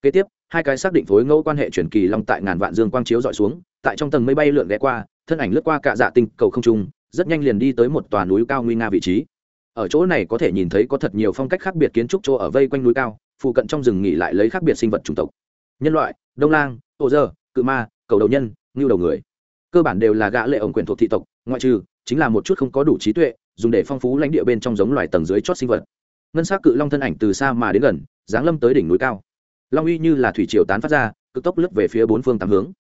S1: Kế tiếp, hai cái xác định phối ngẫu quan hệ chuyển kỳ long tại ngàn vạn dương quang chiếu dọi xuống, tại trong tầng mây bay lượn ghé qua, thân ảnh lướt qua cả dạ tinh cầu không trung, rất nhanh liền đi tới một tòa núi cao nguy nga vị trí. Ở chỗ này có thể nhìn thấy có thật nhiều phong cách khác biệt kiến trúc chỗ ở vây quanh núi cao, phụ cận trong rừng nghỉ lại lấy khác biệt sinh vật chủng tộc. Nhân loại, đông lang ô dơ, cự ma, cầu đầu nhân, ngưu đầu người. Cơ bản đều là gã lệ ổng quyền thuộc thị tộc, ngoại trừ chính là một chút không có đủ trí tuệ, dùng để phong phú lãnh địa bên trong giống loài tầng dưới chót sinh vật. Ngân sắc cự long thân ảnh từ xa mà đến gần, giáng lâm tới đỉnh núi cao. Long uy như là thủy triều tán phát ra, cực tốc lướt về phía bốn phương tám hướng.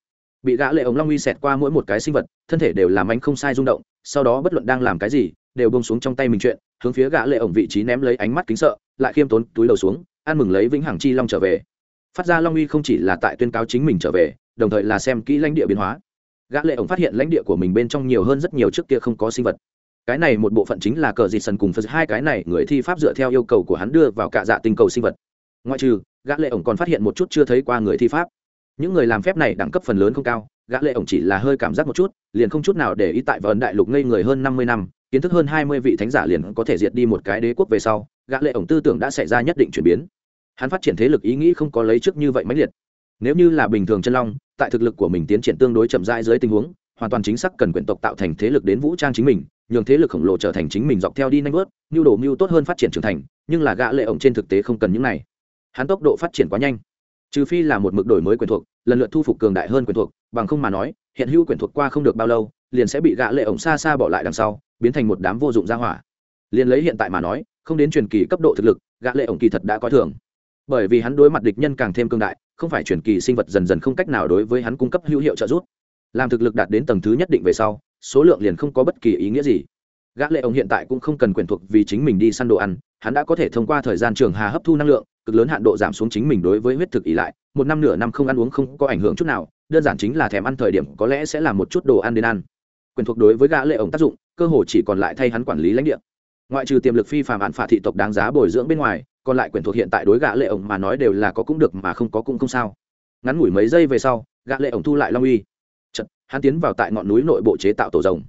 S1: Bị gã lệ ống long uy xẹt qua mỗi một cái sinh vật, thân thể đều làm anh không sai rung động, sau đó bất luận đang làm cái gì, đều bông xuống trong tay mình chuyện, hướng phía gã lệ ống vị trí ném lấy ánh mắt kính sợ, lại khiêm tốn túi đầu xuống, ăn mừng lấy vĩnh hằng chi long trở về. Phát ra long uy không chỉ là tại tuyên cáo chính mình trở về, đồng thời là xem kỹ lãnh địa biến hóa gã lệ ống phát hiện lãnh địa của mình bên trong nhiều hơn rất nhiều trước kia không có sinh vật. Cái này một bộ phận chính là cờ dịt sần cùng phật hai cái này, người thi pháp dựa theo yêu cầu của hắn đưa vào cả dạ tinh cầu sinh vật. Ngoại trừ, gã lệ ổng còn phát hiện một chút chưa thấy qua người thi pháp. Những người làm phép này đẳng cấp phần lớn không cao, gã lệ ổng chỉ là hơi cảm giác một chút, liền không chút nào để ý tại vườn đại lục ngây người hơn năm mươi năm, kiến thức hơn hai mươi vị thánh giả liền có thể diệt đi một cái đế quốc về sau, gã lệ ổng tư tưởng đã xảy ra nhất định chuyển biến. Hắn phát triển thế lực ý nghĩ không có lấy trước như vậy mãnh liệt nếu như là bình thường chân long, tại thực lực của mình tiến triển tương đối chậm rãi dưới tình huống, hoàn toàn chính xác cần quyển tộc tạo thành thế lực đến vũ trang chính mình, nhường thế lực khổng lồ trở thành chính mình dọc theo đi nanh vớt nhu đồ mưu tốt hơn phát triển trưởng thành, nhưng là gã lệ ổng trên thực tế không cần những này. Hắn tốc độ phát triển quá nhanh. Trừ phi là một mực đổi mới quyền thuộc, lần lượt thu phục cường đại hơn quyền thuộc, bằng không mà nói, hiện hữu quyền thuộc qua không được bao lâu, liền sẽ bị gã lệ ổng xa xa bỏ lại đằng sau, biến thành một đám vô dụng gia hỏa. Liền lấy hiện tại mà nói, không đến truyền kỳ cấp độ thực lực, gã lệ ổng kỳ thật đã coi thường bởi vì hắn đối mặt địch nhân càng thêm cường đại, không phải chuyển kỳ sinh vật dần dần không cách nào đối với hắn cung cấp hữu hiệu trợ giúp. Làm thực lực đạt đến tầng thứ nhất định về sau, số lượng liền không có bất kỳ ý nghĩa gì. Gã lệ ông hiện tại cũng không cần quyền thuộc vì chính mình đi săn đồ ăn, hắn đã có thể thông qua thời gian trường hà hấp thu năng lượng, cực lớn hạn độ giảm xuống chính mình đối với huyết thực ỉ lại, một năm nửa năm không ăn uống không có ảnh hưởng chút nào, đơn giản chính là thèm ăn thời điểm có lẽ sẽ là một chút đồ ăn đến ăn. Quyền thuộc đối với gã lệ ổng tác dụng, cơ hồ chỉ còn lại thay hắn quản lý lãnh địa. Ngoại trừ tiềm lực phi phàm hạn phạt thị tộc đáng giá bồi dưỡng bên ngoài còn lại quyền thuộc hiện tại đối gã lệ ổng mà nói đều là có cũng được mà không có cũng không sao. Ngắn ngủi mấy giây về sau gã lệ ổng thu lại long uy. Chật, hắn tiến vào tại ngọn núi nội bộ chế tạo tổ rồng.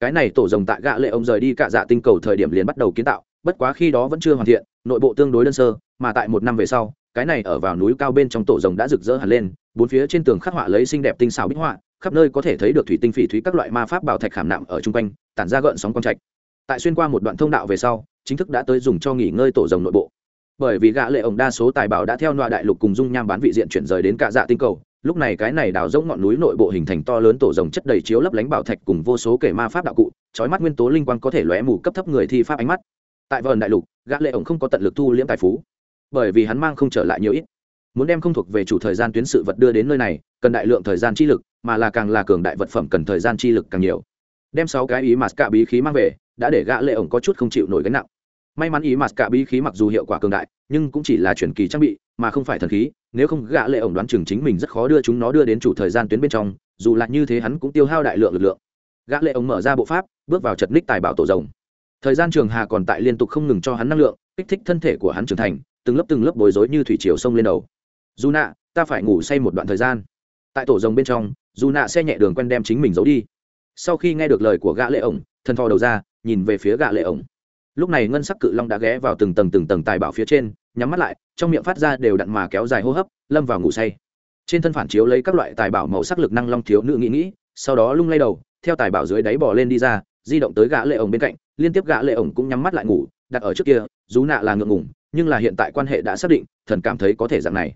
S1: Cái này tổ rồng tại gã lệ ổng rời đi cả dạ tinh cầu thời điểm liền bắt đầu kiến tạo bất quá khi đó vẫn chưa hoàn thiện nội bộ tương đối đơn sơ mà tại một năm về sau cái này ở vào núi cao bên trong tổ rồng đã rực rỡ hẳn lên bốn phía trên tường khắc họa lấy xinh đẹp tinh xảo bích họa khắp nơi có thể thấy được thủy tinh phỉ thúy các loại ma pháp bảo thạch khảm nạm ở chung quanh tản ra gợn sóng quang trạch. Tại xuyên qua một đoạn thông đạo về sau chính thức đã tới dùng cho nghỉ ngơi tổ rồng nội bộ bởi vì gã lệ ổng đa số tài bảo đã theo loại đại lục cùng dung nham bán vị diện chuyển rời đến cả dạ tinh cầu. Lúc này cái này đào rỗng ngọn núi nội bộ hình thành to lớn tổ rồng chất đầy chiếu lấp lánh bảo thạch cùng vô số kể ma pháp đạo cụ, chói mắt nguyên tố linh quang có thể lóe mù cấp thấp người thi pháp ánh mắt. Tại vườn đại lục, gã lệ ổng không có tận lực thu liễm tài phú, bởi vì hắn mang không trở lại nhiều ít. Muốn đem không thuộc về chủ thời gian tuyến sự vật đưa đến nơi này, cần đại lượng thời gian chi lực, mà là càng là cường đại vật phẩm cần thời gian chi lực càng nhiều. Đem sáu cái ý mà cả bí khí mang về, đã để gã lệ ổng có chút không chịu nổi gánh nặng may mắn ý mặt cả bí khí mặc dù hiệu quả cường đại, nhưng cũng chỉ là chuyển kỳ trang bị, mà không phải thần khí. Nếu không, gã lệ ổng đoán chừng chính mình rất khó đưa chúng nó đưa đến chủ thời gian tuyến bên trong, dù là như thế hắn cũng tiêu hao đại lượng lực lượng. Gã lệ ổng mở ra bộ pháp, bước vào chật ních tài bảo tổ rồng. Thời gian trường hà còn tại liên tục không ngừng cho hắn năng lượng, kích thích thân thể của hắn trưởng thành, từng lớp từng lớp bối rối như thủy triều sông lên đầu. Dù nạ ta phải ngủ say một đoạn thời gian. Tại tổ rồng bên trong dù nạ xe nhẹ đường quen đem chính mình giấu đi. Sau khi nghe được lời của gã lệ ổng thân thò đầu ra, nhìn về phía gã lệ ổng lúc này ngân sắc cự long đã ghé vào từng tầng từng tầng tài bảo phía trên, nhắm mắt lại, trong miệng phát ra đều đặn mà kéo dài hô hấp, lâm vào ngủ say. Trên thân phản chiếu lấy các loại tài bảo màu sắc lực năng long thiếu nữ nghĩ nghĩ, sau đó lung lay đầu, theo tài bảo dưới đáy bò lên đi ra, di động tới gã lệ ổng bên cạnh, liên tiếp gã lệ ổng cũng nhắm mắt lại ngủ, đặt ở trước kia, dù nạ là ngượng ngùng, nhưng là hiện tại quan hệ đã xác định, thần cảm thấy có thể dạng này.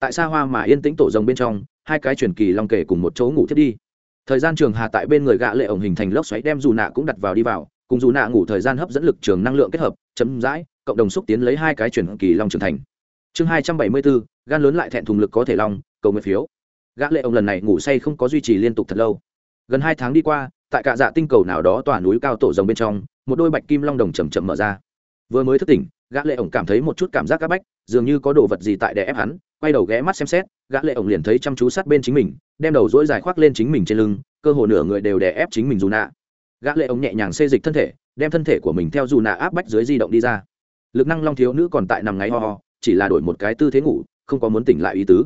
S1: Tại xa hoa mà yên tĩnh tổ rồng bên trong, hai cái truyền kỳ long kể cùng một chỗ ngủ thiết đi. Thời gian trường hà tại bên người gã lệ ổng hình thành lốc xoáy đem dù nạ cũng đặt vào đi vào cùng dù nạ ngủ thời gian hấp dẫn lực trường năng lượng kết hợp, chấm dãi, cộng đồng xúc tiến lấy hai cái chuyển kỳ long trưởng thành. Chương hai trăm bảy mươi bốn, gan lớn lại thẹn thùng lực có thể long, cầu nguyện phiếu. Gã lệ ông lần này ngủ say không có duy trì liên tục thật lâu. Gần hai tháng đi qua, tại cả dạ tinh cầu nào đó tòa núi cao tổ rồng bên trong, một đôi bạch kim long đồng chầm chậm mở ra. Vừa mới thức tỉnh, gã lệ ổng cảm thấy một chút cảm giác áp bách, dường như có đồ vật gì tại đè ép hắn, quay đầu ghé mắt xem xét, gã lệ ổng liền thấy chăm chú sát bên chính mình, đem đầu dỗi dài khoác lên chính mình trên lưng, cơ hồ nửa người đều đè ép chính mình dù nạ gã lệ ống nhẹ nhàng xê dịch thân thể, đem thân thể của mình theo dù nạ áp bách dưới di động đi ra. Lực năng long thiếu nữ còn tại nằm ngáy ho ho, chỉ là đổi một cái tư thế ngủ, không có muốn tỉnh lại ý tứ.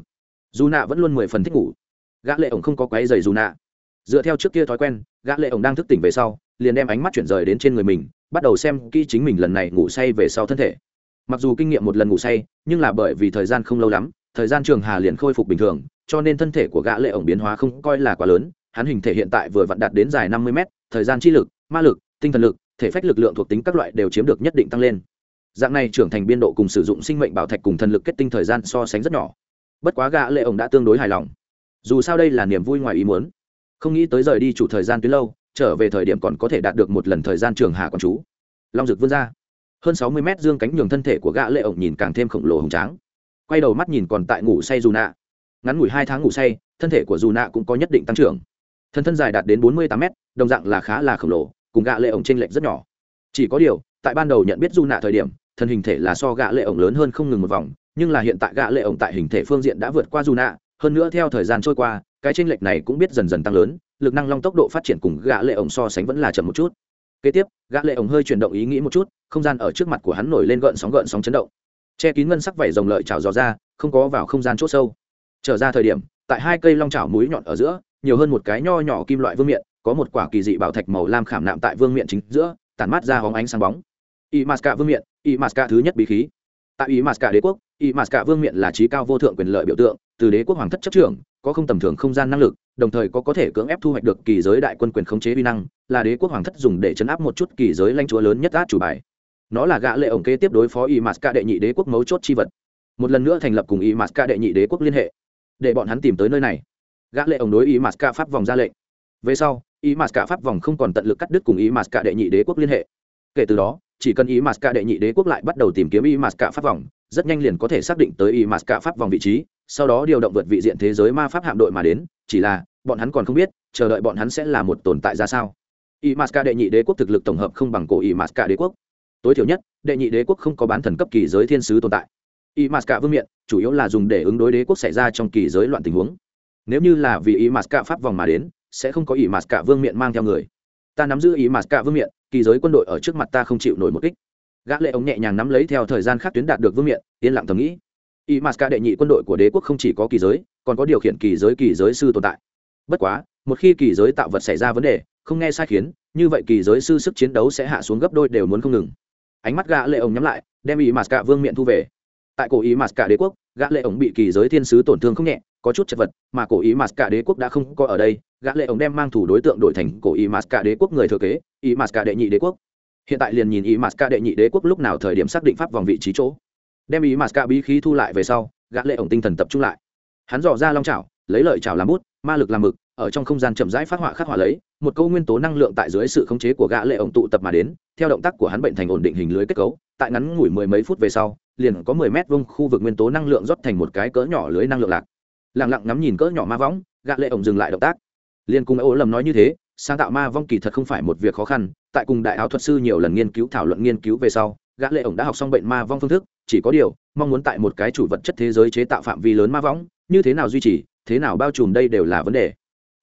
S1: Dù nạ vẫn luôn mười phần thích ngủ. Gã lệ ổng không có quấy giày dù nạ. Dựa theo trước kia thói quen, gã lệ ổng đang thức tỉnh về sau, liền đem ánh mắt chuyển rời đến trên người mình, bắt đầu xem kỹ chính mình lần này ngủ say về sau thân thể. Mặc dù kinh nghiệm một lần ngủ say, nhưng là bởi vì thời gian không lâu lắm, thời gian trường hà liền khôi phục bình thường, cho nên thân thể của gã lệ ổng biến hóa không coi là quá lớn, hắn hình thể hiện tại vừa vặn đạt đến dài năm mươi mét thời gian chi lực, ma lực, tinh thần lực, thể phách lực lượng thuộc tính các loại đều chiếm được nhất định tăng lên. Dạng này trưởng thành biên độ cùng sử dụng sinh mệnh bảo thạch cùng thần lực kết tinh thời gian so sánh rất nhỏ. Bất quá gã lệ ổng đã tương đối hài lòng. Dù sao đây là niềm vui ngoài ý muốn. Không nghĩ tới rời đi chủ thời gian tuyến lâu, trở về thời điểm còn có thể đạt được một lần thời gian trường hà quan chú. Long dực vươn ra. Hơn sáu mươi mét dương cánh nhường thân thể của gã lệ ổng nhìn càng thêm khổng lồ hùng tráng. Quay đầu mắt nhìn còn tại ngủ say dù nạ ngắn ngủi hai tháng ngủ say, thân thể của dù nạ cũng có nhất định tăng trưởng thân thân dài đạt đến bốn mươi tám mét, đồng dạng là khá là khổng lồ, cùng gạ lệ ổng trên lệch rất nhỏ. Chỉ có điều, tại ban đầu nhận biết du nạ thời điểm, thân hình thể là so gạ lệ ổng lớn hơn không ngừng một vòng, nhưng là hiện tại gạ lệ ổng tại hình thể phương diện đã vượt qua du nạ, hơn nữa theo thời gian trôi qua, cái chênh lệch này cũng biết dần dần tăng lớn, lực năng long tốc độ phát triển cùng gạ lệ ổng so sánh vẫn là chậm một chút. Kế tiếp gã lệ ổng hơi chuyển động ý nghĩ một chút, không gian ở trước mặt của hắn nổi lên gợn sóng gợn sóng chấn động. Che kín ngân sắc vảy rồng lợi chảo dò ra, không có vào không gian chỗ sâu. Trở ra thời điểm, tại hai cây long chảo mũi nhọn ở giữa nhiều hơn một cái nho nhỏ kim loại vương miện, có một quả kỳ dị bảo thạch màu lam khảm nạm tại vương miện chính giữa, tản mát ra hóng ánh sáng bóng. Y masca vương miện y masca thứ nhất bí khí. Tại y masca đế quốc y masca vương miện là trí cao vô thượng quyền lợi biểu tượng, từ đế quốc hoàng thất chấp trưởng, có không tầm thường không gian năng lực, đồng thời có có thể cưỡng ép thu hoạch được kỳ giới đại quân quyền khống chế vi năng, là đế quốc hoàng thất dùng để chấn áp một chút kỳ giới lãnh chúa lớn nhất át chủ bài. Nó là gã lệ ổng kế tiếp đối phó y mạt đệ nhị đế quốc mấu chốt chi vật. Một lần nữa thành lập cùng y mạt đệ nhị đế quốc liên hệ. Để bọn hắn tìm tới nơi này gã lệ ổng đối ý mạt pháp vòng ra lệnh. Về sau, ý mạt pháp vòng không còn tận lực cắt đứt cùng ý mạt đệ nhị đế quốc liên hệ. Kể từ đó, chỉ cần ý mạt đệ nhị đế quốc lại bắt đầu tìm kiếm ý mạt pháp vòng, rất nhanh liền có thể xác định tới ý mạt pháp vòng vị trí, sau đó điều động vượt vị diện thế giới ma pháp hạm đội mà đến, chỉ là, bọn hắn còn không biết, chờ đợi bọn hắn sẽ là một tồn tại ra sao. Ý mạt đệ nhị đế quốc thực lực tổng hợp không bằng cổ ý mạt đế quốc. Tối thiểu nhất, đệ nhị đế quốc không có bán thần cấp kỳ giới thiên sứ tồn tại. Y m a vương miện, chủ yếu là dùng để ứng đối đế quốc xảy ra trong kỳ giới loạn tình huống nếu như là vì ý mạt cả pháp vòng mà đến, sẽ không có ý mạt cả vương miện mang theo người. Ta nắm giữ ý mạt cả vương miện, kỳ giới quân đội ở trước mặt ta không chịu nổi một kích. Gã lệ ống nhẹ nhàng nắm lấy theo thời gian khác tuyến đạt được vương miện, yên lặng thầm nghĩ. Ý mạt cả đệ nhị quân đội của đế quốc không chỉ có kỳ giới, còn có điều khiển kỳ giới kỳ giới sư tồn tại. Bất quá, một khi kỳ giới tạo vật xảy ra vấn đề, không nghe sai khiến, như vậy kỳ giới sư sức chiến đấu sẽ hạ xuống gấp đôi đều muốn không ngừng. Ánh mắt gã lệ ổng nhắm lại, đem ý mạt cả vương miện thu về. Tại cổ ý mạt cả đế quốc, gã lệ ổng bị kỳ giới thiên sứ tổn thương không nhẹ có chút chật vật, mà cổ ý mát cả đế quốc đã không có ở đây, gã lệ ổng đem mang thủ đối tượng đổi thành cổ ý mát cả đế quốc người thừa kế, ý mát cả đệ nhị đế quốc. Hiện tại liền nhìn ý mát cả đệ nhị đế quốc lúc nào thời điểm xác định pháp vòng vị trí chỗ. Đem ý mát cả bí khí thu lại về sau, gã lệ ổng tinh thần tập trung lại. Hắn dò ra long chảo, lấy lợi chảo làm bút, ma lực làm mực, ở trong không gian chậm rãi phát họa khắc họa lấy, một câu nguyên tố năng lượng tại dưới sự khống chế của gã lệ ổng tụ tập mà đến, theo động tác của hắn bệnh thành ổn định hình lưới kết cấu, tại ngắn ngủi mười mấy phút về sau, liền có mười mét vuông khu vực nguyên tố năng lượng rót thành một cái cỡ nhỏ lưới năng lượng lạc lặng lặng ngắm nhìn cỡ nhỏ ma võng gã lệ ổng dừng lại động tác. Liên cùng ô lầm nói như thế sáng tạo ma vong kỳ thật không phải một việc khó khăn tại cùng đại áo thuật sư nhiều lần nghiên cứu thảo luận nghiên cứu về sau gã lệ ổng đã học xong bệnh ma vong phương thức chỉ có điều mong muốn tại một cái chủ vật chất thế giới chế tạo phạm vi lớn ma vong, như thế nào duy trì thế nào bao trùm đây đều là vấn đề.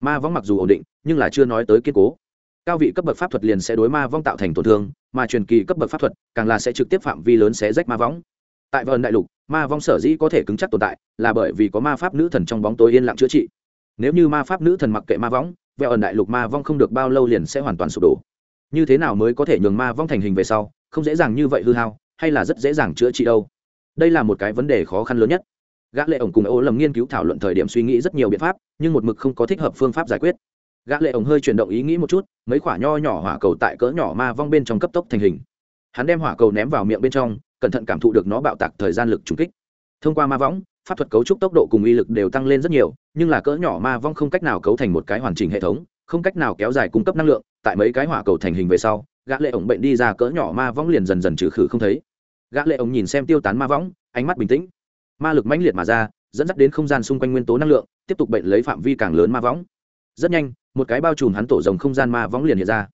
S1: Ma vong mặc dù ổn định nhưng là chưa nói tới kiên cố. Cao vị cấp bậc pháp thuật liền sẽ đối ma vong tạo thành tổn thương mà truyền kỳ cấp bậc pháp thuật càng là sẽ trực tiếp phạm vi lớn sẽ rách ma vong. tại vân đại lục ma vong sở dĩ có thể cứng chắc tồn tại là bởi vì có ma pháp nữ thần trong bóng tối yên lặng chữa trị. Nếu như ma pháp nữ thần mặc kệ ma vong, vẹo ẩn đại lục ma vong không được bao lâu liền sẽ hoàn toàn sụp đổ. Như thế nào mới có thể nhường ma vong thành hình về sau không dễ dàng như vậy hư hao hay là rất dễ dàng chữa trị đâu? Đây là một cái vấn đề khó khăn lớn nhất. Gã lệ ổng cùng ô lầm nghiên cứu thảo luận thời điểm suy nghĩ rất nhiều biện pháp nhưng một mực không có thích hợp phương pháp giải quyết. Gã lệ ổng hơi chuyển động ý nghĩ một chút mấy quả nho nhỏ hỏa cầu tại cỡ nhỏ ma vong bên trong cấp tốc thành hình. Hắn đem hỏa cầu ném vào miệng bên trong cẩn thận cảm thụ được nó bạo tạc thời gian lực trùng kích. Thông qua ma vong pháp thuật cấu trúc tốc độ cùng uy lực đều tăng lên rất nhiều, nhưng là cỡ nhỏ ma vong không cách nào cấu thành một cái hoàn chỉnh hệ thống, không cách nào kéo dài cung cấp năng lượng, tại mấy cái hỏa cầu thành hình về sau, gã lệ ổng bệnh đi ra cỡ nhỏ ma vong liền dần dần trừ khử không thấy. Gã lệ ổng nhìn xem tiêu tán ma vong ánh mắt bình tĩnh. Ma lực mãnh liệt mà ra, dẫn dắt đến không gian xung quanh nguyên tố năng lượng, tiếp tục bệnh lấy phạm vi càng lớn ma võng. Rất nhanh, một cái bao trùm hắn tổ rồng không gian ma võng liền hiện ra.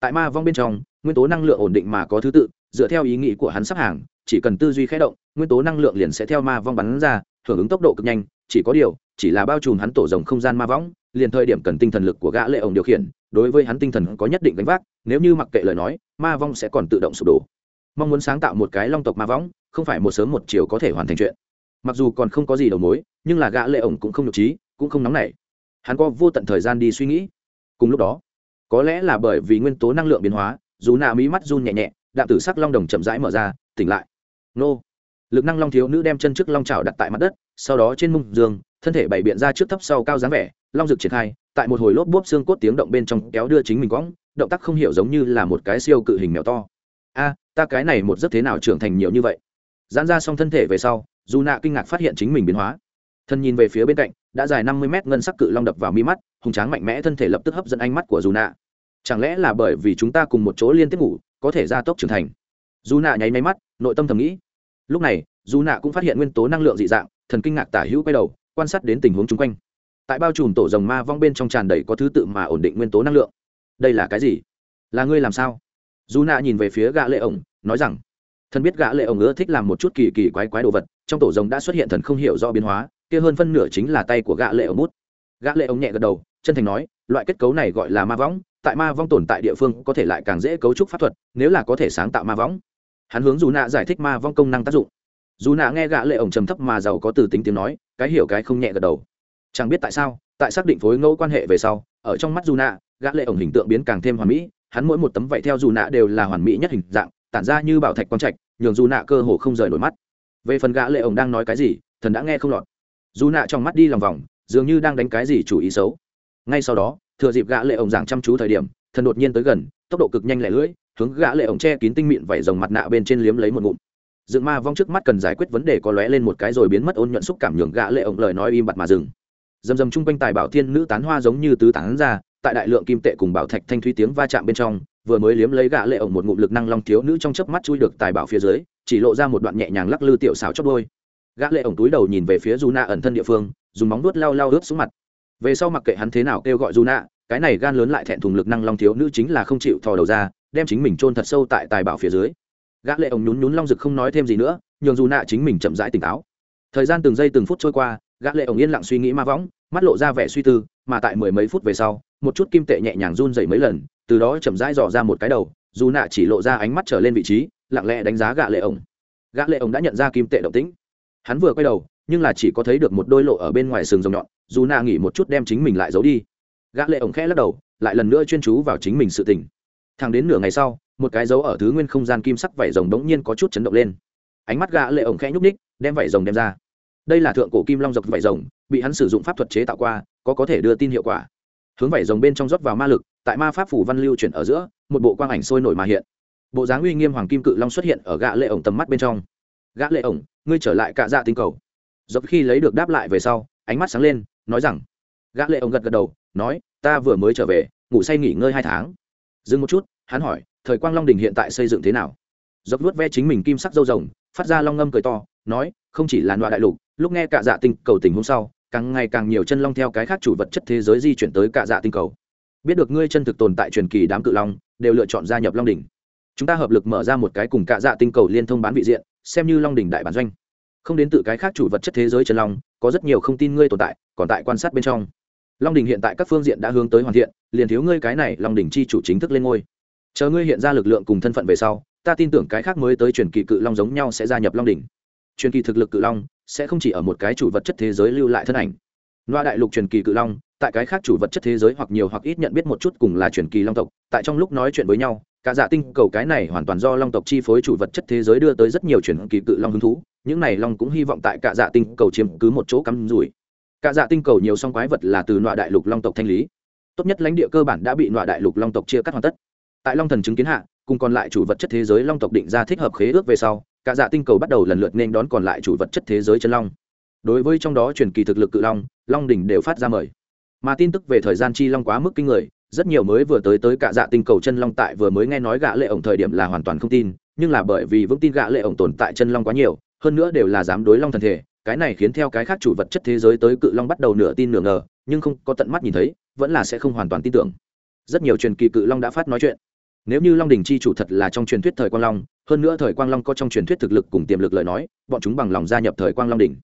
S1: Tại ma vong bên trong, nguyên tố năng lượng ổn định mà có thứ tự, dựa theo ý nghĩ của hắn sắp hàng chỉ cần tư duy khẽ động, nguyên tố năng lượng liền sẽ theo ma vong bắn ra, hưởng ứng tốc độ cực nhanh, chỉ có điều, chỉ là bao trùm hắn tổ rồng không gian ma võng liền thời điểm cần tinh thần lực của gã lệ ổng điều khiển, đối với hắn tinh thần có nhất định gánh vác, nếu như mặc kệ lời nói, ma vong sẽ còn tự động sụp đổ. Mong muốn sáng tạo một cái long tộc ma võng không phải một sớm một chiều có thể hoàn thành chuyện. Mặc dù còn không có gì đầu mối, nhưng là gã lệ ổng cũng không nhục trí, cũng không nóng nảy. Hắn có vô tận thời gian đi suy nghĩ. Cùng lúc đó, có lẽ là bởi vì nguyên tố năng lượng biến hóa, dù nạ mí mắt run nhẹ nhẹ, đạm tử sắc long đồng chậm rãi mở ra, tỉnh lại nô. Lực năng long thiếu nữ đem chân trước long chảo đặt tại mặt đất, sau đó trên mông giường, thân thể bảy biện ra trước thấp sau cao dáng vẻ, long rực triển khai, tại một hồi lốp bốp xương cốt tiếng động bên trong kéo đưa chính mình quõng động tác không hiểu giống như là một cái siêu cự hình mèo to. A, ta cái này một giấc thế nào trưởng thành nhiều như vậy? Giãn ra xong thân thể về sau, dù nạ kinh ngạc phát hiện chính mình biến hóa. Thân nhìn về phía bên cạnh, đã dài năm mươi mét ngân sắc cự long đập vào mi mắt, hùng tráng mạnh mẽ thân thể lập tức hấp dẫn ánh mắt của dù nạ chẳng lẽ là bởi vì chúng ta cùng một chỗ liên tiếp ngủ, có thể gia tốc trưởng thành? Dù nạ nháy máy mắt, nội tâm thầm nghĩ lúc này, dù nạ cũng phát hiện nguyên tố năng lượng dị dạng, thần kinh ngạc tả hữu quay đầu, quan sát đến tình huống chung quanh. Tại bao trùm tổ rồng ma vong bên trong tràn đầy có thứ tự mà ổn định nguyên tố năng lượng. Đây là cái gì? Là ngươi làm sao? Dù nạ nhìn về phía gã lệ ổng, nói rằng, thần biết gã lệ ổng ưa thích làm một chút kỳ kỳ quái quái đồ vật, trong tổ rồng đã xuất hiện thần không hiểu do biến hóa, kia hơn phân nửa chính là tay của gã lệ ổng bút. Gã lệ ổng nhẹ gật đầu, chân thành nói, loại kết cấu này gọi là ma võng tại ma vong tồn tại địa phương có thể lại càng dễ cấu trúc pháp thuật, nếu là có thể sáng tạo ma võng hắn hướng dù nạ giải thích ma vong công năng tác dụng. Dù nạ nghe gã lệ ổng trầm thấp mà giàu có từ tính tiếng nói, cái hiểu cái không nhẹ gật đầu. Chẳng biết tại sao, tại xác định phối ngẫu quan hệ về sau, ở trong mắt dù nạ, gã lệ ổng hình tượng biến càng thêm hoàn mỹ, hắn mỗi một tấm vảy theo dù nạ đều là hoàn mỹ nhất hình dạng, tản ra như bảo thạch quang trạch, nhường dù nạ cơ hồ không rời nổi mắt. Về phần gã lệ ổng đang nói cái gì, thần đã nghe không lọt. Dù nạ trong mắt đi lòng vòng, dường như đang đánh cái gì chủ ý xấu. Ngay sau đó, thừa dịp gã lệ ổng giảng chăm chú thời điểm, thần đột nhiên tới gần, tốc độ cực nhanh lẻ lưỡi hướng gã lệ ổng che kín tinh mịn vảy rồng mặt nạ bên trên liếm lấy một ngụm. Dựng ma vong trước mắt cần giải quyết vấn đề có lóe lên một cái rồi biến mất ôn nhuận xúc cảm nhường gã lệ ổng lời nói im bặt mà dừng. Dầm dầm trung quanh tài bảo thiên nữ tán hoa giống như tứ tán ra, tại đại lượng kim tệ cùng bảo thạch thanh thúy tiếng va chạm bên trong, vừa mới liếm lấy gã lệ ổng một ngụm lực năng long thiếu nữ trong chớp mắt chui được tài bảo phía dưới, chỉ lộ ra một đoạn nhẹ nhàng lắc lư tiểu xảo chóp đôi. Gã lệ ổng túi đầu nhìn về phía Juna na ẩn thân địa phương, dùng móng vuốt lau lau ướt xuống mặt. Về sau mặc kệ hắn thế nào kêu gọi Juna na cái này gan lớn lại thẹn thùng lực năng long thiếu nữ chính là không chịu thò đầu ra đem chính mình chôn thật sâu tại tài bảo phía dưới. Gã lệ ổng nhún nhún long rực không nói thêm gì nữa, nhường dù nạ chính mình chậm rãi tỉnh táo. Thời gian từng giây từng phút trôi qua, gã lệ ổng yên lặng suy nghĩ ma võng, mắt lộ ra vẻ suy tư, mà tại mười mấy phút về sau, một chút kim tệ nhẹ nhàng run rẩy mấy lần, từ đó chậm rãi dò ra một cái đầu, dù nạ chỉ lộ ra ánh mắt trở lên vị trí, lặng lẽ đánh giá gã lệ ổng. Gã lệ ổng đã nhận ra kim tệ động tĩnh. Hắn vừa quay đầu, nhưng là chỉ có thấy được một đôi lộ ở bên ngoài sừng rồng nhọn, dù nạ nghỉ một chút đem chính mình lại giấu đi. Gã lệ ổng khẽ lắc đầu, lại lần nữa chuyên chú vào chính mình sự tỉnh thẳng đến nửa ngày sau, một cái dấu ở thứ nguyên không gian kim sắc vảy rồng đống nhiên có chút chấn động lên. Ánh mắt gã lệ ổng khẽ nhúc ních đem vảy rồng đem ra. Đây là thượng cổ kim long dọc vảy rồng, bị hắn sử dụng pháp thuật chế tạo qua, có có thể đưa tin hiệu quả. Hướng vảy rồng bên trong rót vào ma lực, tại ma pháp phủ văn lưu chuyển ở giữa, một bộ quang ảnh sôi nổi mà hiện. Bộ dáng uy nghiêm hoàng kim cự long xuất hiện ở gã lệ ổng tầm mắt bên trong. Gã lệ ổng, ngươi trở lại cả dạ tinh cầu. Dọc khi lấy được đáp lại về sau, ánh mắt sáng lên, nói rằng. Gã lệ ổng gật gật đầu, nói, ta vừa mới trở về, ngủ say nghỉ ngơi hai tháng dừng một chút, hắn hỏi, thời quang long đình hiện tại xây dựng thế nào? Dốc vuốt ve chính mình kim sắc dâu rồng, phát ra long ngâm cười to, nói, không chỉ là loại đại lục, lúc nghe cả dạ tinh cầu tình hôm sau, càng ngày càng nhiều chân long theo cái khác chủ vật chất thế giới di chuyển tới cả dạ tinh cầu. Biết được ngươi chân thực tồn tại truyền kỳ đám cự long, đều lựa chọn gia nhập long đỉnh chúng ta hợp lực mở ra một cái cùng cả dạ tinh cầu liên thông bán vị diện, xem như long đỉnh đại bản doanh. Không đến từ cái khác chủ vật chất thế giới chân long, có rất nhiều không tin ngươi tồn tại, còn tại quan sát bên trong. Long đình hiện tại các phương diện đã hướng tới hoàn thiện liền thiếu ngươi cái này long đỉnh chi chủ chính thức lên ngôi. Chờ ngươi hiện ra lực lượng cùng thân phận về sau, ta tin tưởng cái khác mới tới truyền kỳ cự long giống nhau sẽ gia nhập long đỉnh. truyền kỳ thực lực cự long sẽ không chỉ ở một cái chủ vật chất thế giới lưu lại thân ảnh. Loa đại lục truyền kỳ cự long, tại cái khác chủ vật chất thế giới hoặc nhiều hoặc ít nhận biết một chút cùng là truyền kỳ long tộc, tại trong lúc nói chuyện với nhau, cả dạ tinh cầu cái này hoàn toàn do long tộc chi phối chủ vật chất thế giới đưa tới rất nhiều truyền kỳ cự long hứng thú, những này long cũng hy vọng tại cả dạ tinh cầu chiếm cứ một chỗ cắm rủi. Cả dạ tinh cầu nhiều song quái vật là từ loa đại lục long tộc thanh lý tốt nhất lãnh địa cơ bản đã bị loại đại lục long tộc chia cắt hoàn tất. Tại long thần chứng kiến hạ, cùng còn lại chủ vật chất thế giới long tộc định ra thích hợp khế ước về sau, cả dạ tinh cầu bắt đầu lần lượt nên đón còn lại chủ vật chất thế giới chân long. Đối với trong đó truyền kỳ thực lực cự long long đỉnh đều phát ra mời. Mà tin tức về thời gian chi long quá mức kinh người, rất nhiều mới vừa tới tới cả dạ tinh cầu chân long tại vừa mới nghe nói gã lệ ổng thời điểm là hoàn toàn không tin, nhưng là bởi vì vững tin gã lệ ổng tồn tại chân long quá nhiều, hơn nữa đều là dám đối long thần thể, cái này khiến theo cái khác chủ vật chất thế giới tới cự long bắt đầu nửa tin nửa ngờ nhưng không có tận mắt nhìn thấy, vẫn là sẽ không hoàn toàn tin tưởng. Rất nhiều truyền kỳ cự long đã phát nói chuyện. Nếu như long đình chi chủ thật là trong truyền thuyết thời quang long, hơn nữa thời quang long có trong truyền thuyết thực lực cùng tiềm lực lời nói, bọn chúng bằng lòng gia nhập thời quang long đình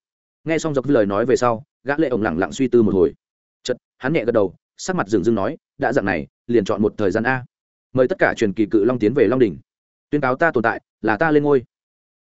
S1: nghe xong dọc lời nói về sau, gã lệ ổng lẳng lặng suy tư một hồi. Chật hắn nhẹ gật đầu, sắc mặt dừng dưng nói, đã dặn này, liền chọn một thời gian a. Mời tất cả truyền kỳ cự long tiến về long đình tuyên cáo ta tồn tại, là ta lên ngôi.